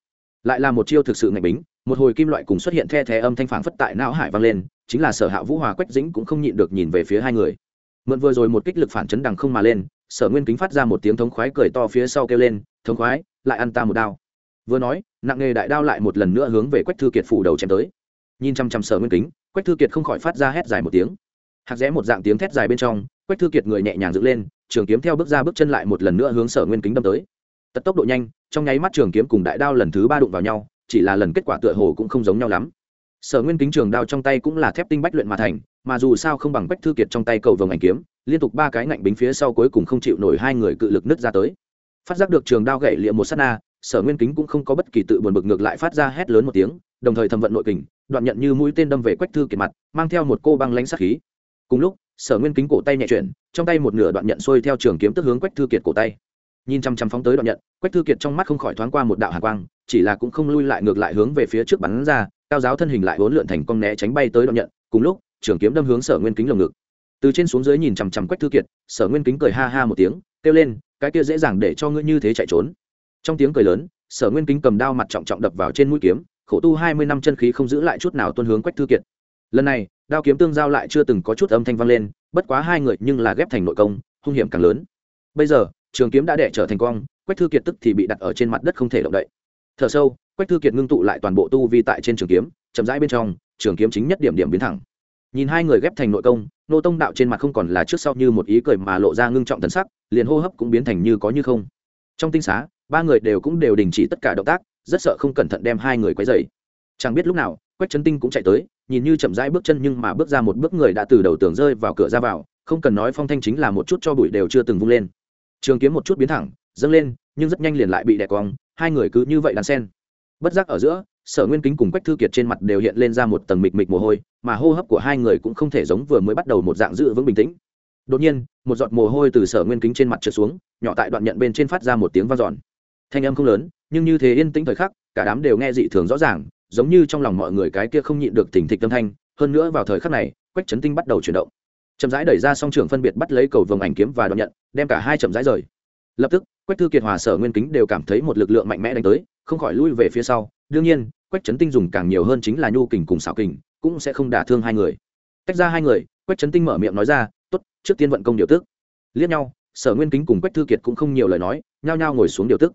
lại là một chiêu thực sự ngạch bính, một hồi kim loại cùng xuất hiện the thé âm thanh phản phất tại não hải vang lên, chính là sở hạ vũ hòa quách dĩnh cũng không nhịn được nhìn về phía hai người. Mượn vừa rồi một kích lực phản chấn đằng không mà lên, sở nguyên kính phát ra một tiếng thống khoái cười to phía sau kêu lên, thống khoái, lại ăn ta một đao. Vừa nói, nặng nghề đại đao lại một lần nữa hướng về quách thư kiệt phủ đầu chém tới. Nhìn chăm chăm sở nguyên kính, quách thư kiệt không khỏi phát ra hét dài một tiếng. Hạt rẽ một dạng tiếng thét dài bên trong, quách thư kiệt người nhẹ nhàng dựng lên, trường kiếm theo bước ra bước chân lại một lần nữa hướng sở nguyên kính đâm tới tật tốc độ nhanh, trong nháy mắt trường kiếm cùng đại đao lần thứ ba đụng vào nhau, chỉ là lần kết quả tựa hồ cũng không giống nhau lắm. Sở nguyên kính trường đao trong tay cũng là thép tinh bách luyện mà thành, mà dù sao không bằng Bách thư kiệt trong tay cầu vồng ảnh kiếm, liên tục ba cái ngạnh bính phía sau cuối cùng không chịu nổi hai người cự lực nứt ra tới. Phát giác được trường đao gậy liệm một s á t na, sở nguyên kính cũng không có bất kỳ tự buồn bực ngược lại phát ra hét lớn một tiếng, đồng thời thầm vận nội kình, đoạn nhận như mũi tên đâm về quách thư kiệt mặt, mang theo một cô băng lánh sát khí. Cùng lúc, sở nguyên kính cổ tay nhẹ chuyển, trong tay một nửa đoạn nhận xuôi theo trường kiếm tức hướng quách thư kiệt cổ tay nhìn chăm chăm phóng tới đoạn nhận, quách thư kiệt trong mắt không khỏi thoáng qua một đạo hạ quang, chỉ là cũng không lui lại ngược lại hướng về phía trước bắn ra, cao giáo thân hình lại hỗn lượn thành con né tránh bay tới đoạn nhận, cùng lúc, trường kiếm đâm hướng sở nguyên kính lồng ngực. Từ trên xuống dưới nhìn chằm chằm quách thư kiệt, sở nguyên kính cười ha ha một tiếng, kêu lên, cái kia dễ dàng để cho ngươi như thế chạy trốn. Trong tiếng cười lớn, sở nguyên kính cầm đao mặt trọng trọng đập vào trên mũi kiếm, khổ tu hai mươi năm chân khí không giữ lại chút nào tuân hướng quách thư kiệt. Lần này, đao kiếm tương giao lại chưa từng có chút âm thanh vang lên, bất quá hai người nhưng là ghép thành nội công, hung hiểm càng lớn. Bây giờ trường kiếm đã đẻ trở thành quang quách thư kiệt tức thì bị đặt ở trên mặt đất không thể động đậy. Thở sâu, quách thư kiệt ngưng tụ lại toàn bộ tu vi tại trên trường kiếm, chậm rãi bên trong, trường kiếm chính nhất điểm điểm biến thẳng. Nhìn hai người ghép thành nội công, nô tông đạo trên mặt không còn là trước sau như một ý cười mà lộ ra ngưng trọng thần sắc, liền hô hấp cũng biến thành như có như không. Trong tinh xá, ba người đều cũng đều đình chỉ tất cả động tác, rất sợ không cẩn thận đem hai người quấy dày chẳng biết lúc nào, quách trấn tinh cũng chạy tới, nhìn như chậm rãi bước chân nhưng mà bước ra một bước người đã từ đầu tường rơi vào cửa ra vào, không cần nói phong thanh chính là một chút cho bụi đều chưa từng vung lên trường kiếm một chút biến thẳng, dâng lên, nhưng rất nhanh liền lại bị đè cong, hai người cứ như vậy đàn sen. Bất giác ở giữa, sở nguyên kính cùng quách thư kiệt trên mặt đều hiện lên ra một tầng mịch mịch mồ hôi, mà hô hấp của hai người cũng không thể giống vừa mới bắt đầu một dạng giữ vững bình tĩnh. Đột nhiên, một giọt mồ hôi từ sở nguyên kính trên mặt trượt xuống, nhỏ tại đoạn nhận bên trên phát ra một tiếng vang dọn. Thanh âm không lớn, nhưng như thế yên tĩnh thời khắc, cả đám đều nghe dị thường rõ ràng, giống như trong lòng mọi người cái kia không nhịn được thỉnh thịch âm thanh. Hơn nữa vào thời khắc này, quách trấn tinh bắt đầu chuyển động chậm rãi đẩy ra song trưởng phân biệt bắt lấy cầu vồng ảnh kiếm và đoạn nhận, đem cả hai chậm rãi rời. Lập tức, quách thư kiệt hòa sở nguyên kính đều cảm thấy một lực lượng mạnh mẽ đánh tới, không khỏi lui về phía sau. Đương nhiên, quách trấn tinh dùng càng nhiều hơn chính là nhu kình cùng xảo kình, cũng sẽ không đả thương hai người. Tách ra hai người, quách trấn tinh mở miệng nói ra, tốt, trước tiên vận công điều tức. Liếc nhau, sở nguyên kính cùng quách thư kiệt cũng không nhiều lời nói, nhao nhao ngồi xuống điều tức.